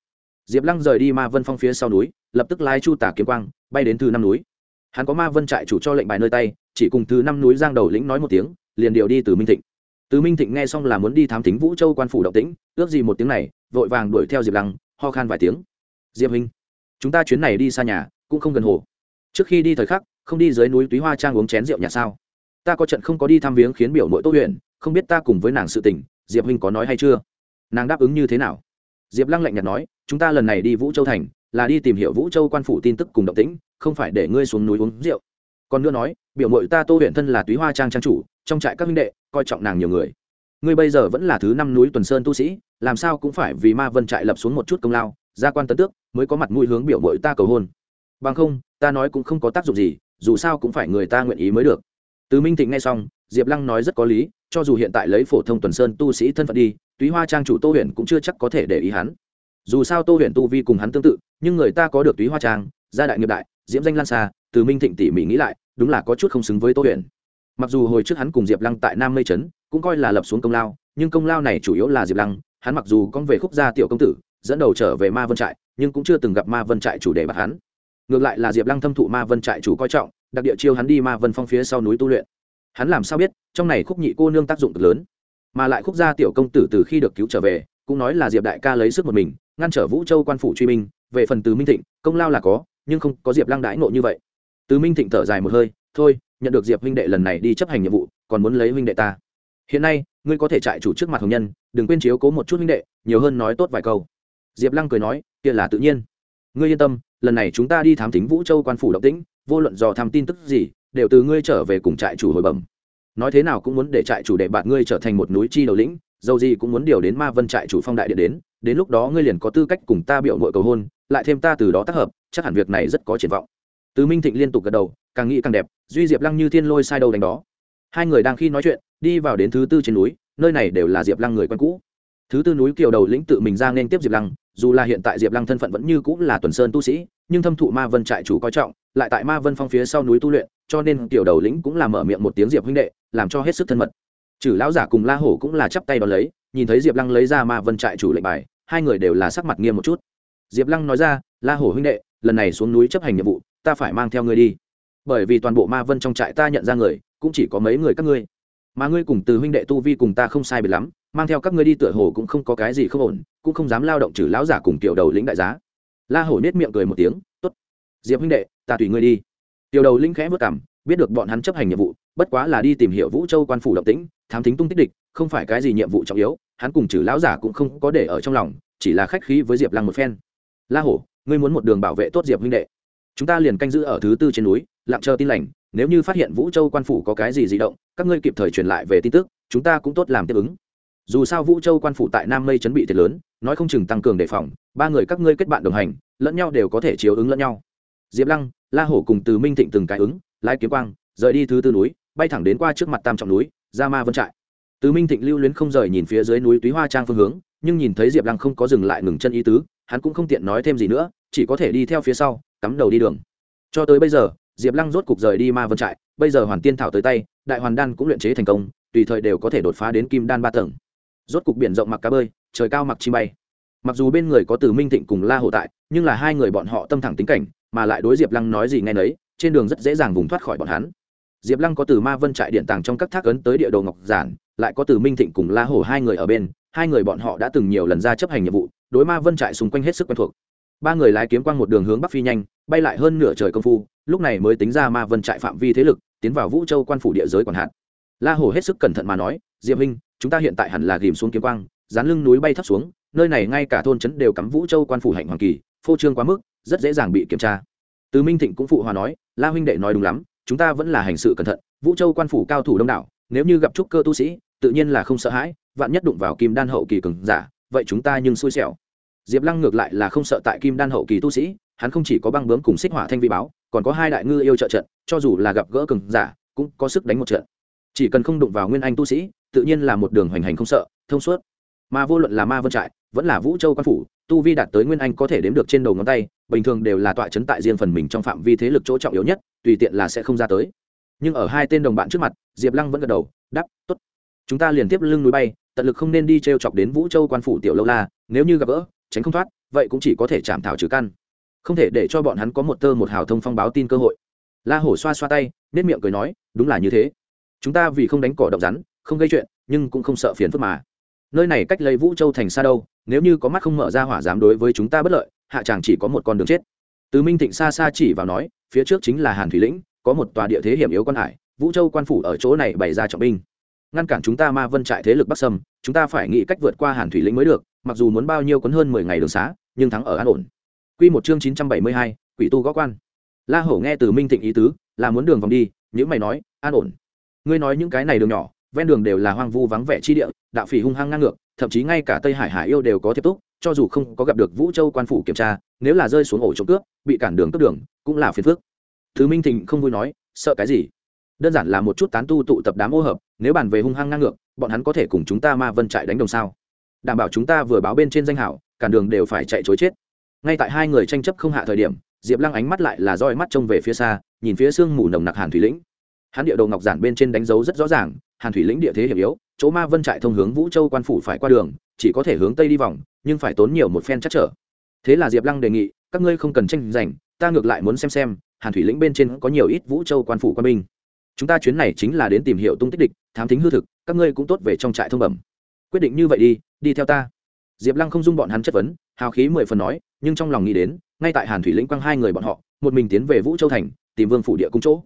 Diệp Lăng rời đi Ma Vân Phong phía sau núi, lập tức lái Chu Tả kiếm quang, bay đến thứ năm núi. Hắn có Ma Vân trại chủ cho lệnh bài nơi tay, chỉ cùng thứ năm núi Giang Đầu lĩnh nói một tiếng, liền điều đi từ Minh Thịnh. Từ Minh Thịnh nghe xong là muốn đi thám thính Vũ Châu quan phủ động tĩnh, ước gì một tiếng này, vội vàng đuổi theo Diệp Lăng, ho khan vài tiếng. "Diệp huynh, chúng ta chuyến này đi xa nhà, cũng không gần hồ. Trước khi đi thời khắc, không đi dưới núi Túy Hoa Trang uống chén rượu nhà sao? Ta có trận không có đi thăm viếng khiến biểu muội Tô Huyền, không biết ta cùng với nàng sự tình, Diệp huynh có nói hay chưa?" nàng đáp ứng như thế nào? Diệp lăng lạnh nhạt nói, chúng ta lần này đi vũ châu thành, là đi tìm hiểu vũ châu quan phủ tin tức cùng động tĩnh, không phải để ngươi xuống núi uống rượu. Còn nữa nói, biểu mội ta tô huyện thân là túy hoa trang trang chủ, trong trại các minh đệ, coi trọng nàng nhiều người. Ngươi bây giờ vẫn là thứ năm núi tuần sơn tu sĩ, làm sao cũng phải vì ma vân trại lập xuống một chút công lao, gia quan tấn tước, mới có mặt mũi hướng biểu mội ta cầu hôn. Bằng không, ta nói cũng không có tác dụng gì, dù sao cũng phải người ta nguyện ý mới được từ minh thịnh nghe xong, diệp lăng nói rất có lý, cho dù hiện tại lấy phổ thông tuần sơn tu sĩ thân phận đi, túy hoa trang chủ tô huyền cũng chưa chắc có thể để ý hắn. Dù sao tô huyền tu vi cùng hắn tương tự, nhưng người ta có được túy hoa trang, gia đại nghiệp đại, diễm danh lan xa từ minh thịnh tỉ mỉ nghĩ lại, đúng là có chút không xứng với tô huyền. Mặc dù hồi trước hắn cùng diệp lăng tại nam mây trấn, cũng coi là lập xuống công lao, nhưng công lao này chủ yếu là diệp lăng, hắn mặc dù con về khúc gia tiểu công tử, dẫn đầu trở về ma vân trại, nhưng cũng chưa từng gặp ma vân trại chủ đề bắt hắn. Ngược lại là diệp lăng thâm thụ ma vân trại chủ coi trọng đặc địa chiêu hắn đi ma vân phong phía sau núi tu luyện. Hắn làm sao biết, trong này khúc nhị cô nương tác dụng cực lớn? Mà lại khúc gia tiểu công tử từ khi được cứu trở về, cũng nói là diệp đại ca lấy sức một mình, ngăn trở vũ châu quan phủ truy minh về phần từ minh thịnh, công lao là có, nhưng không có diệp lăng đãi nộ như vậy. Từ minh thịnh thở dài một hơi, thôi, nhận được diệp huynh đệ lần này đi chấp hành nhiệm vụ, còn muốn lấy huynh đệ ta. Hiện nay, ngươi có thể trại chủ trước mặt hồng nhân, đừng quên chiếu cố một chút huynh đệ, nhiều hơn nói tốt vài câu. Diệp lăng cười nói, kia là tự nhiên. Ngươi yên tâm, lần này chúng ta đi thám tính vũ châu quan phủ động tĩnh vô luận dò tham tin tức gì, đều từ ngươi trở về cùng trại chủ hồi bẩm. Nói thế nào cũng muốn để trại chủ đệ bạn ngươi trở thành một núi chi đầu lĩnh, dầu gì cũng muốn điều đến ma vân trại chủ phong đại điện đến đến lúc đó ngươi liền có tư cách cùng ta biểu mội cầu hôn, lại thêm ta từ đó tác hợp, chắc hẳn việc này rất có triển vọng. Từ minh thịnh liên tục gật đầu, càng nghĩ càng đẹp, duy diệp lăng như thiên lôi sai đầu đánh đó. Hai người đang khi nói chuyện, đi vào đến thứ tư trên núi, nơi này đều là diệp lăng người quen cũ. Thứ tư núi kiều đầu lĩnh tự mình ra nên tiếp diệp lăng, dù là hiện tại diệp lăng thân phận vẫn như cũng là tuần sơn tu sĩ nhưng thâm thụ ma vân trại chủ coi trọng, lại tại ma vân phong phía sau núi tu luyện, cho nên tiểu đầu lĩnh cũng là mở miệng một tiếng diệp huynh đệ, làm cho hết sức thân mật. Chử lão giả cùng la hổ cũng là chắp tay đón lấy, nhìn thấy diệp lăng lấy ra ma vân trại chủ lệnh bài, hai người đều là sắc mặt nghiêm một chút. Diệp lăng nói ra, la hổ huynh đệ, lần này xuống núi chấp hành nhiệm vụ, ta phải mang theo ngươi đi. Bởi vì toàn bộ ma vân trong trại ta nhận ra người, cũng chỉ có mấy người các ngươi. Mà ngươi cùng từ huynh đệ tu vi cùng ta không sai biệt lắm, mang theo các ngươi đi tựa hồ cũng không có cái gì không ổn, cũng không dám lao động trừ lão giả cùng tiểu đầu lĩnh đại giá la hổ nết miệng cười một tiếng, tốt, diệp huynh đệ, ta tùy ngươi đi. Tiểu đầu linh khẽ vất cảm biết được bọn hắn chấp hành nhiệm vụ, bất quá là đi tìm hiểu vũ châu quan phủ động tĩnh, thám thính tung tích địch, không phải cái gì nhiệm vụ trọng yếu, hắn cùng chử lão giả cũng không có để ở trong lòng, chỉ là khách khí với diệp lăng một phen. La hổ, ngươi muốn một đường bảo vệ tốt diệp huynh đệ. Chúng ta liền canh giữ ở thứ tư trên núi, lặng chờ tin lành, nếu như phát hiện vũ châu quan phủ có cái gì di động, các ngươi kịp thời truyền lại về tin tức, chúng ta cũng tốt làm tiếp ứng. Dù sao vũ châu quan phủ tại nam mây chuẩn bị thiệt lớn, nói không chừng tăng cường đề phòng ba người các ngươi kết bạn đồng hành, lẫn nhau đều có thể chiếu ứng lẫn nhau. Diệp lăng, la hổ cùng từ minh thịnh từng cái ứng lái kiếm quang, rời đi thứ tư núi, bay thẳng đến qua trước mặt tam trọng núi ra ma vân trại. Từ minh thịnh lưu luyến không rời nhìn phía dưới núi túy hoa trang phương hướng, nhưng nhìn thấy diệp lăng không có dừng lại ngừng chân ý tứ, hắn cũng không tiện nói thêm gì nữa, chỉ có thể đi theo phía sau, cắm đầu đi đường. Cho tới bây giờ, diệp lăng rốt cục rời đi ma vân trại, bây giờ hoàn tiên thảo tới tay, đại hoàn đan cũng luyện chế thành công, tùy thời đều có thể đột phá đến kim đan ba tầng. Rốt cục biển rộng mặc cá bơi, trời cao mặc chi bay mặc dù bên người có từ minh thịnh cùng la Hổ tại, nhưng là hai người bọn họ tâm thẳng tính cảnh, mà lại đối diệp lăng nói gì nghe nấy, trên đường rất dễ dàng vùng thoát khỏi bọn hắn. Diệp lăng có từ ma vân trại điện tàng trong các thác ấn tới địa đồ ngọc giản, lại có từ minh thịnh cùng la hổ hai người ở bên, hai người bọn họ đã từng nhiều lần ra chấp hành nhiệm vụ, đối ma vân trại xung quanh hết sức quen thuộc. Ba người lái kiếm quang một đường hướng bắc phi nhanh, bay lại hơn nửa trời công phu, lúc này mới tính ra ma vân trại phạm vi thế lực, tiến vào vũ châu quan phủ địa giới còn hạt. La hổ hết sức cẩn thận mà nói, diệp hinh chúng ta hiện tại hẳn là ghìm xuống kiếm quang, dán lưng núi bay thấp xuống nơi này ngay cả thôn trấn đều cắm vũ châu quan phủ hạnh hoàng kỳ, phô trương quá mức, rất dễ dàng bị kiểm tra. Từ minh thịnh cũng phụ hòa nói, la huynh đệ nói đúng lắm, chúng ta vẫn là hành sự cẩn thận, vũ châu quan phủ cao thủ đông đảo, nếu như gặp trúc cơ tu sĩ, tự nhiên là không sợ hãi, vạn nhất đụng vào kim đan hậu kỳ cường giả, vậy chúng ta nhưng xui xẻo. Diệp lăng ngược lại là không sợ tại kim đan hậu kỳ tu sĩ, hắn không chỉ có băng bướm cùng xích hỏa thanh vi báo, còn có hai đại ngư yêu trợ trận, cho dù là gặp gỡ cường giả, cũng có sức đánh một trận. Chỉ cần không đụng vào nguyên anh tu sĩ, tự nhiên là một đường hoành hành không sợ, thông suốt mà vô luận là ma vân trại, vẫn là vũ châu quan phủ, tu vi đạt tới nguyên anh có thể đếm được trên đầu ngón tay, bình thường đều là tọa chấn tại riêng phần mình trong phạm vi thế lực chỗ trọng yếu nhất, tùy tiện là sẽ không ra tới. Nhưng ở hai tên đồng bạn trước mặt, diệp lăng vẫn gật đầu đắp t ố t chúng ta liền tiếp lưng núi bay, tận lực không nên đi t r e o chọc đến vũ châu quan phủ tiểu lâu la, nếu như gặp gỡ, tránh không thoát, vậy cũng chỉ có thể chạm thảo trừ căn. Không thể để cho bọn hắn có một tơ một hào thông phong báo tin cơ hội. La hổ xoa xoa tay nết miệng cười nói, đúng là như thế. Chúng ta vì không đánh cỏ độc rắn, không gây chuyện, nhưng cũng không sợ phiền phức mà nơi này cách lấy vũ châu thành xa đâu, nếu như có mắt không mở ra hỏa dám đối với chúng ta bất lợi, hạ chàng chỉ có một con đường chết. Từ minh thịnh xa xa chỉ vào nói, phía trước chính là hàn thủy lĩnh, có một tòa địa thế hiểm yếu quan hải, vũ châu quan phủ ở chỗ này bày ra trọng binh. Ngăn cản chúng ta ma vân trại thế lực bắc sâm, chúng ta phải nghĩ cách vượt qua hàn thủy lĩnh mới được, mặc dù muốn bao nhiêu quấn hơn mười ngày đường xá, nhưng thắng ở an ổn. Quy một chương chín trăm bảy mươi hai, quỷ tu gõ quan. La hổ nghe từ minh thịnh ý tứ, là muốn đường vòng đi những mày nói, an ổn. Ngươi nói những cái này đường nhỏ ven đường đều là hoang vu vắng vẻ chi địa, đạo phỉ hung hăng ngang ngược, thậm chí ngay cả tây hải hải yêu đều có tiếp túc, cho dù không có gặp được vũ châu quan phủ kiểm tra, nếu là rơi xuống ổ trộm cướp, bị cản đường cướp đường, cũng là phiền phước thứ minh thịnh không vui nói, sợ cái gì? Đơn giản là một chút tán tu tụ tập đám ô hợp, nếu bàn về hung hăng ngang ngược, bọn hắn có thể cùng chúng ta ma vân trại đánh đồng sao? Đảm bảo chúng ta vừa báo bên trên danh hảo, cản đường đều phải chạy chối chết. Ngay tại hai người tranh chấp không hạ thời điểm, diệp lăng ánh mắt lại là roi mắt trông về phía xa, nhìn phía sương mù nồng nặc hàn thủy lĩnh hắn địa đồ ngọc giản bên trên đánh dấu rất rõ ràng, hàn thủy lĩnh địa thế hiểm yếu, chỗ ma vân trại thông hướng vũ châu quan phủ phải qua đường, chỉ có thể hướng tây đi vòng, nhưng phải tốn nhiều một phen chắc trở. Thế là diệp lăng đề nghị, các ngươi không cần tranh giành, ta ngược lại muốn xem xem, hàn thủy lĩnh bên trên có nhiều ít vũ châu quan phủ quan binh. Chúng ta chuyến này chính là đến tìm hiểu tung tích địch, thám tính hư thực, các ngươi cũng tốt về trong trại thông bẩm. Quyết định như vậy đi đi theo ta. Diệp lăng không dung bọn hắn chất vấn, hào khí mười phần nói, nhưng trong lòng nghĩ đến, ngay tại hàn thủy lĩnh quăng hai người bọn họ, một mình tiến về vũ châu thành, tìm vương phủ địa cung chỗ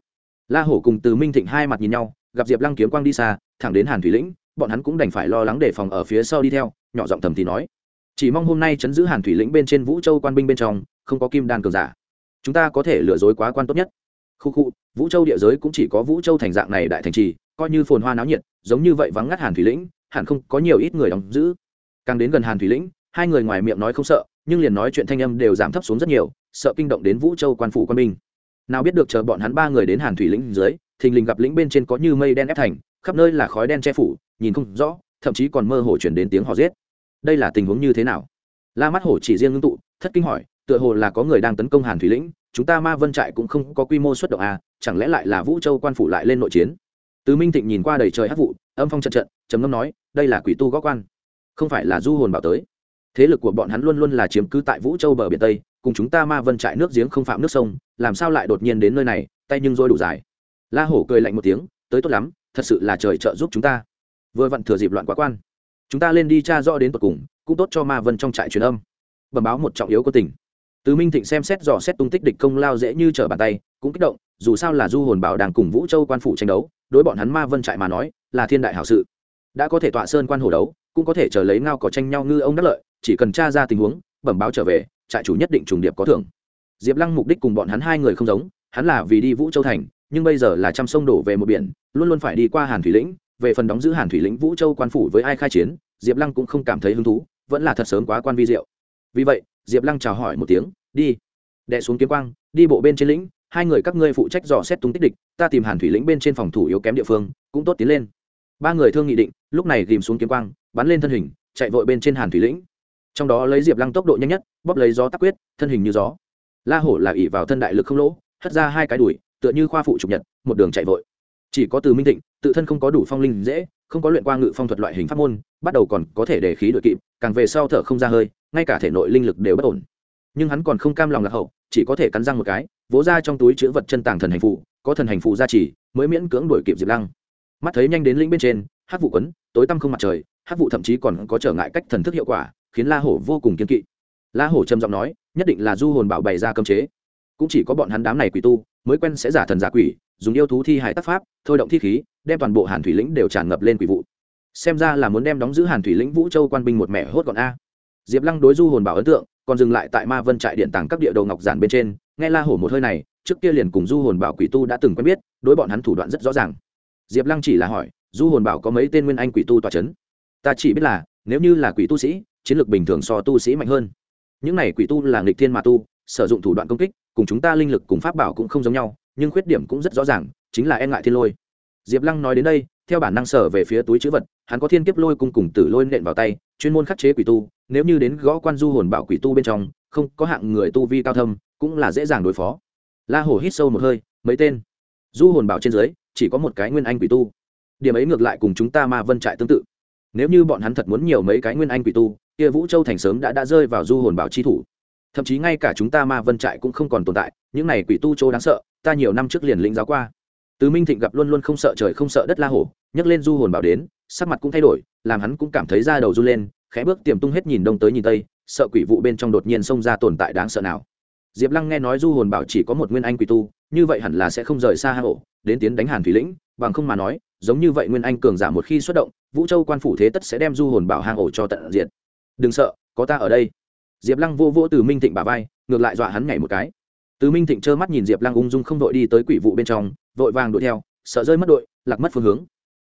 la hổ cùng từ minh thịnh hai mặt nhìn nhau, gặp diệp lăng kiếm quang đi xa, thẳng đến hàn thủy lĩnh, bọn hắn cũng đành phải lo lắng đề phòng ở phía sau đi theo, nhỏ giọng thầm thì nói. Chỉ mong hôm nay chấn giữ hàn thủy lĩnh bên trên vũ châu quan binh bên trong, không có kim đan cường giả. Chúng ta có thể lừa dối quá quan tốt nhất. Khu khu, vũ châu địa giới cũng chỉ có vũ châu thành dạng này đại thành trì, coi như phồn hoa náo nhiệt, giống như vậy vắng ngắt hàn thủy lĩnh, hẳn không có nhiều ít người đóng giữ. Càng đến gần hàn thủy lĩnh, hai người ngoài miệng nói không sợ, nhưng liền nói chuyện thanh âm đều giảm thấp xuống rất nhiều, sợ kinh động đến vũ châu quan phủ quan binh nào biết được chờ bọn hắn ba người đến hàn thủy lĩnh dưới, thình lình gặp lĩnh bên trên có như mây đen ép thành, khắp nơi là khói đen che phủ, nhìn không rõ, thậm chí còn mơ hồ chuyển đến tiếng họ giết. Đây là tình huống như thế nào? La mắt hổ chỉ riêng ngưng tụ, thất kinh hỏi, tựa hồ là có người đang tấn công hàn thủy lĩnh, chúng ta ma vân trại cũng không có quy mô xuất động à chẳng lẽ lại là vũ châu quan phủ lại lên nội chiến? Từ minh thịnh nhìn qua đầy trời hát vụ, âm phong trận trận, trầm ngâm nói, đây là quỷ tu góc quan, không phải là du hồn bảo tới. Thế lực của bọn hắn luôn luôn là chiếm cứ tại vũ châu bờ biển tây cùng chúng ta ma vân trại nước giếng không phạm nước sông, làm sao lại đột nhiên đến nơi này, tay nhưng dôi đủ dài. La hổ cười lạnh một tiếng, tới tốt lắm, thật sự là trời trợ giúp chúng ta. Vừa vặn thừa dịp loạn quá quan. Chúng ta lên đi tra rõ đến tột cùng, cũng tốt cho ma vân trong trại truyền âm. Bẩm báo một trọng yếu của tỉnh từ minh thịnh xem xét dò xét tung tích địch công lao dễ như trở bàn tay, cũng kích động, dù sao là du hồn bảo đang cùng vũ châu quan phủ tranh đấu, đối bọn hắn ma vân trại mà nói, là thiên đại hảo sự. Đã có thể tọa sơn quan hồ đấu, cũng có thể chờ lấy ngao cỏ tranh nhau ngư ông đắc lợi, chỉ cần tra ra tình huống, bẩm báo trở về trại chủ nhất định trùng điệp có thưởng. Diệp lăng mục đích cùng bọn hắn hai người không giống, hắn là vì đi vũ châu thành, nhưng bây giờ là trăm sông đổ về một biển, luôn luôn phải đi qua hàn thủy lĩnh, về phần đóng giữ hàn thủy lĩnh vũ châu quan phủ với ai khai chiến, diệp lăng cũng không cảm thấy hứng thú, vẫn là thật sớm quá quan vi diệu. Vì vậy, diệp lăng chào hỏi một tiếng, đi. Đệ xuống kiếm quang, đi bộ bên trên lĩnh, hai người các ngươi phụ trách dò xét tung tích địch, ta tìm hàn thủy lĩnh bên trên phòng thủ yếu kém địa phương, cũng tốt tiến lên. Ba người thương nghị định, lúc này ghìm xuống kiếm quang, bắn lên thân hình, chạy vội bên trên hàn thủy lĩnh. Trong đó lấy diệp lăng tốc độ nhanh nhất bóp lấy gió tắc quyết, thân hình như gió. La hổ là ỉ vào thân đại lực không lỗ, hất ra hai cái đùi, tựa như khoa phụ trục nhật, một đường chạy vội. Chỉ có từ minh thịnh, tự thân không có đủ phong linh dễ, không có luyện qua ngự phong thuật loại hình pháp môn, bắt đầu còn có thể để khí đội kịp, càng về sau thở không ra hơi, ngay cả thể nội linh lực đều bất ổn. Nhưng hắn còn không cam lòng lạc hậu, chỉ có thể cắn răng một cái, vỗ ra trong túi chữ vật chân tàng thần hành phụ có thần hành phụ gia trì, mới miễn cưỡng đuổi kịp diệp lăng. Mắt thấy nhanh đến lĩnh bên trên hát vụ quấn, tối tăm không mặt trời hát vụ thậm chí còn có trở ngại cách thần thức hiệu quả, khiến la hổ vô cùng kiên kỵ la hổ trầm giọng nói, nhất định là du hồn bảo bày ra cơm chế. Cũng chỉ có bọn hắn đám này quỷ tu mới quen sẽ giả thần giả quỷ, dùng yêu thú thi hải tác pháp, thôi động thi khí, đem toàn bộ hàn thủy lĩnh đều tràn ngập lên quỷ vụ. Xem ra là muốn đem đóng giữ hàn thủy lĩnh vũ châu quan binh một mẹ hốt gọn a. Diệp lăng đối du hồn bảo ấn tượng, còn dừng lại tại ma vân trại điện tàng các địa đầu ngọc giản bên trên, nghe la hổ một hơi này, trước kia liền cùng du hồn bảo quỷ tu đã từng quen biết, đối bọn hắn thủ đoạn rất rõ ràng. Diệp lăng chỉ là hỏi, du hồn bảo có mấy tên nguyên anh quỷ tu tòa c h ấ n ta chỉ biết là, nếu như là quỷ tu sĩ, chiến lược bình thường so tu sĩ mạnh hơn những này quỷ tu là nghịch thiên mà tu, sử dụng thủ đoạn công kích, cùng chúng ta linh lực cùng pháp bảo cũng không giống nhau, nhưng khuyết điểm cũng rất rõ ràng, chính là e ngại thiên lôi. Diệp lăng nói đến đây, theo bản năng sở về phía túi chữ vật, hắn có thiên kiếp lôi cùng cùng tử lôi nện vào tay, chuyên môn khắc chế quỷ tu, nếu như đến gõ quan du hồn bảo quỷ tu bên trong, không có hạng người tu vi cao thâm, cũng là dễ dàng đối phó. La hổ hít sâu một hơi, mấy tên. Du hồn bảo trên dưới, chỉ có một cái nguyên anh quỷ tu. Điểm ấy ngược lại cùng chúng ta ma vân trại tương tự. Nếu như bọn hắn thật muốn nhiều mấy cái nguyên anh quỷ tu kia vũ châu thành sớm đã đã rơi vào du hồn bảo chi thủ. Thậm chí ngay cả chúng ta ma vân trại cũng không còn tồn tại, những này quỷ tu chỗ đáng sợ, ta nhiều năm trước liền lĩnh giáo qua. Từ minh thịnh gặp luôn luôn không sợ trời không sợ đất la hổ, nhấc lên du hồn bảo đến, sắc mặt cũng thay đổi, làm hắn cũng cảm thấy da đầu run lên, khẽ bước tiềm tung hết nhìn đông tới nhìn tây, sợ quỷ vụ bên trong đột nhiên xông ra tồn tại đáng sợ nào. Diệp lăng nghe nói du hồn bảo chỉ có một nguyên anh quỷ tu, như vậy hẳn là sẽ không rời xa hang ổ đến tiến đánh hàn thủy lĩnh, bằng không mà nói, giống như vậy nguyên anh cường giả một khi xuất động, vũ châu quan phủ thế tất sẽ đem du hồn bảo hang ổ cho tận diện đừng sợ, có ta ở đây. Diệp lăng vô vỗ từ minh thịnh bà vai, ngược lại dọa hắn nhảy một cái. Từ minh thịnh trơ mắt nhìn diệp lăng ung dung không đội đi tới quỷ vụ bên trong, vội vàng đuổi theo, sợ rơi mất đội, lạc mất phương hướng.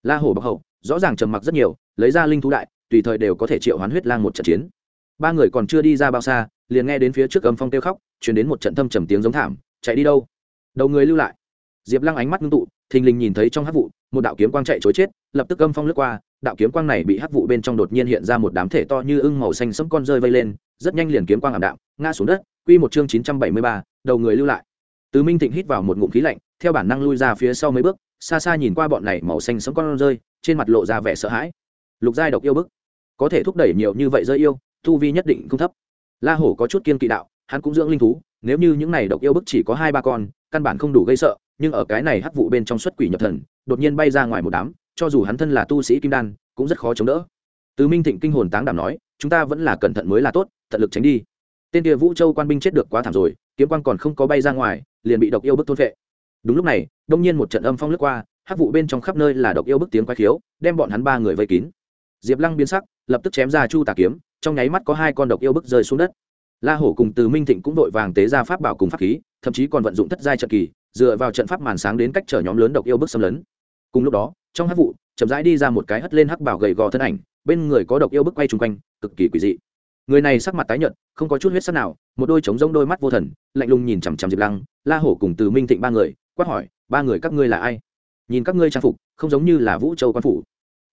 La hổ bọc hậu, rõ ràng trầm mặc rất nhiều, lấy ra linh thú đại, tùy thời đều có thể triệu hoán huyết lang một trận chiến. Ba người còn chưa đi ra bao xa, liền nghe đến phía trước âm phong kêu khóc chuyển đến một trận thâm trầm tiếng giống thảm, chạy đi đâu? Đầu người lưu lại. Diệp lăng ánh mắt ngưng tụ, thình lình nhìn thấy trong hát vụ, một đạo kiếm quang chạy chối chết, lập tức âm phong lướt qua đạo kiếm quang này bị hắc vụ bên trong đột nhiên hiện ra một đám thể to như ưng màu xanh sẫm con rơi vây lên, rất nhanh liền kiếm quang ảm đạm, ngã xuống đất, quy một chương chín trăm bảy mươi ba, đầu người lưu lại. Từ minh thịnh hít vào một ngụm khí lạnh, theo bản năng lui ra phía sau mấy bước, xa xa nhìn qua bọn này màu xanh sẫm con rơi, trên mặt lộ ra vẻ sợ hãi. Lục giai độc yêu bức. Có thể thúc đẩy nhiều như vậy rơi yêu thu vi nhất định không thấp. La hổ có chút kiên kỵ đạo, hắn cũng dưỡng linh thú, nếu như những này độc yêu bức chỉ có hai ba con, căn bản không đủ gây sợ, nhưng ở cái này hắc vụ bên trong xuất quỷ nhập thần, đột nhiên bay ra ngoài một đám cho dù hắn thân là tu sĩ kim đan, cũng rất khó chống đỡ. Từ minh thịnh kinh hồn táng đảm nói, chúng ta vẫn là cẩn thận mới là tốt, tận lực tránh đi. Tên kia vũ châu quan binh chết được quá thảm rồi, kiếm quan còn không có bay ra ngoài, liền bị độc yêu bức thôn vệ đúng lúc này, đông nhiên một trận âm phong lướt qua, hắc vụ bên trong khắp nơi là độc yêu bức tiếng quái khiếu, đem bọn hắn ba người vây kín. Diệp lăng biến sắc, lập tức chém ra chu tà kiếm, trong nháy mắt có hai con độc yêu bức rơi xuống đất. La hổ cùng từ minh thịnh cũng đội vàng tế ra pháp bảo cùng pháp khí, thậm chí còn vận dụng thất giai trận kỳ, dựa vào trận pháp màn sáng đến cách chở nhóm lớn độc yêu bức xâm lấn cùng lúc đó, trong hát vụ, chậm rãi đi ra một cái hất lên hắc bảo gầy gò thân ảnh, bên người có độc yêu bức quay chung quanh, cực kỳ quỷ dị. Người này sắc mặt tái nhợt, không có chút huyết sắc nào, một đôi trống rông đôi mắt vô thần, lạnh lùng nhìn chằm chằm diệp lăng, la hổ cùng từ minh thịnh ba người, quát hỏi, ba người các ngươi là ai? Nhìn các ngươi trang phục, không giống như là vũ châu quan phủ.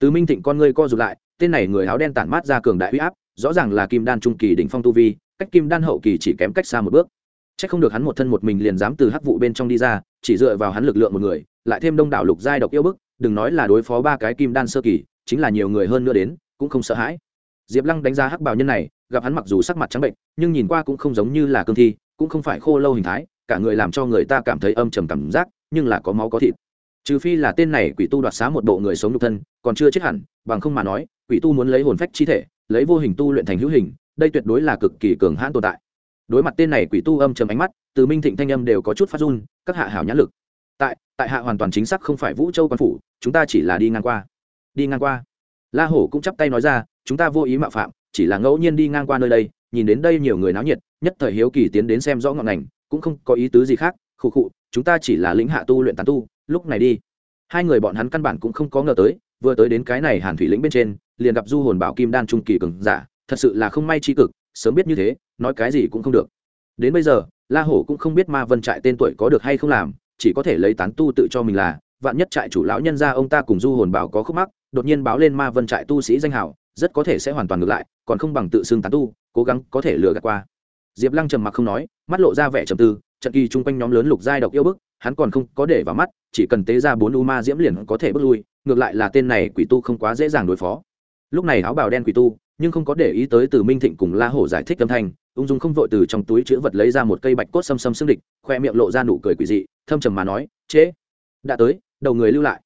Từ minh thịnh con ngươi co rụt lại, tên này người áo đen tản mát ra cường đại huy áp, rõ ràng là kim đan trung kỳ đỉnh phong tu vi, cách kim đan hậu kỳ chỉ kém cách xa một bước. C h ắ c không được hắn một thân một mình liền dám từ hắc vụ bên trong đi ra, chỉ dựa vào hắn lực lượng một người lại thêm đông đảo lục giai độc yêu bức, đừng nói là đối phó ba cái kim đan sơ kỳ, chính là nhiều người hơn nữa đến, cũng không sợ hãi. Diệp lăng đánh giá hắc bào nhân này, gặp hắn mặc dù sắc mặt trắng bệnh, nhưng nhìn qua cũng không giống như là cương thi, cũng không phải khô lâu hình thái, cả người làm cho người ta cảm thấy âm trầm cảm giác, nhưng là có máu có thịt. Trừ phi là tên này quỷ tu đoạt xá một bộ người sống nhục thân, còn chưa chết hẳn, bằng không mà nói, quỷ tu muốn lấy hồn phách chi thể, lấy vô hình tu luyện thành hữu hình, đây tuyệt đối là cực kỳ cường hãn tồn tại. Đối mặt tên này quỷ tu âm trầm ánh mắt, từ minh thịnh thanh âm đều có chút phát run, các hạ hảo nhãn lực tại tại hạ hoàn toàn chính xác không phải vũ châu quan phủ, chúng ta chỉ là đi ngang qua. Đi ngang qua. La hổ cũng chắp tay nói ra, chúng ta vô ý mạo phạm, chỉ là ngẫu nhiên đi ngang qua nơi đây, nhìn đến đây nhiều người náo nhiệt, nhất thời hiếu kỳ tiến đến xem rõ ngọn ngành, cũng không có ý tứ gì khác, khụ khụ, chúng ta chỉ là lĩnh hạ tu luyện tán tu, lúc này đi. Hai người bọn hắn căn bản cũng không có ngờ tới, vừa tới đến cái này hàn thủy lĩnh bên trên, liền gặp du hồn bảo kim đan trung kỳ cường giả, thật sự là không may tri cực, sớm biết như thế, nói cái gì cũng không được. Đến bây giờ, la hổ cũng không biết ma vân trại tên tuổi có được hay không làm chỉ có thể lấy tán tu tự cho mình là, vạn nhất trại chủ lão nhân ra ông ta cùng du hồn bảo có khúc mắc, đột nhiên báo lên ma vân trại tu sĩ danh hào, rất có thể sẽ hoàn toàn ngược lại, còn không bằng tự xưng tán tu, cố gắng có thể lừa gạt qua. Diệp lăng trầm mặc không nói, mắt lộ ra vẻ trầm tư, trận kỳ chung quanh nhóm lớn lục giai độc yêu bức, hắn còn không có để vào mắt, chỉ cần tế ra bốn u ma diễm liền có thể bước lui, ngược lại là tên này quỷ tu không quá dễ dàng đối phó. Lúc này áo bào đen quỷ tu nhưng không có để ý tới từ minh thịnh cùng la hổ giải thích âm thanh ung dung không vội từ trong túi chữ vật lấy ra một cây bạch cốt xâm xâm xương địch khoe miệng lộ ra nụ cười quỷ dị thâm trầm mà nói trễ đã tới đầu người lưu lại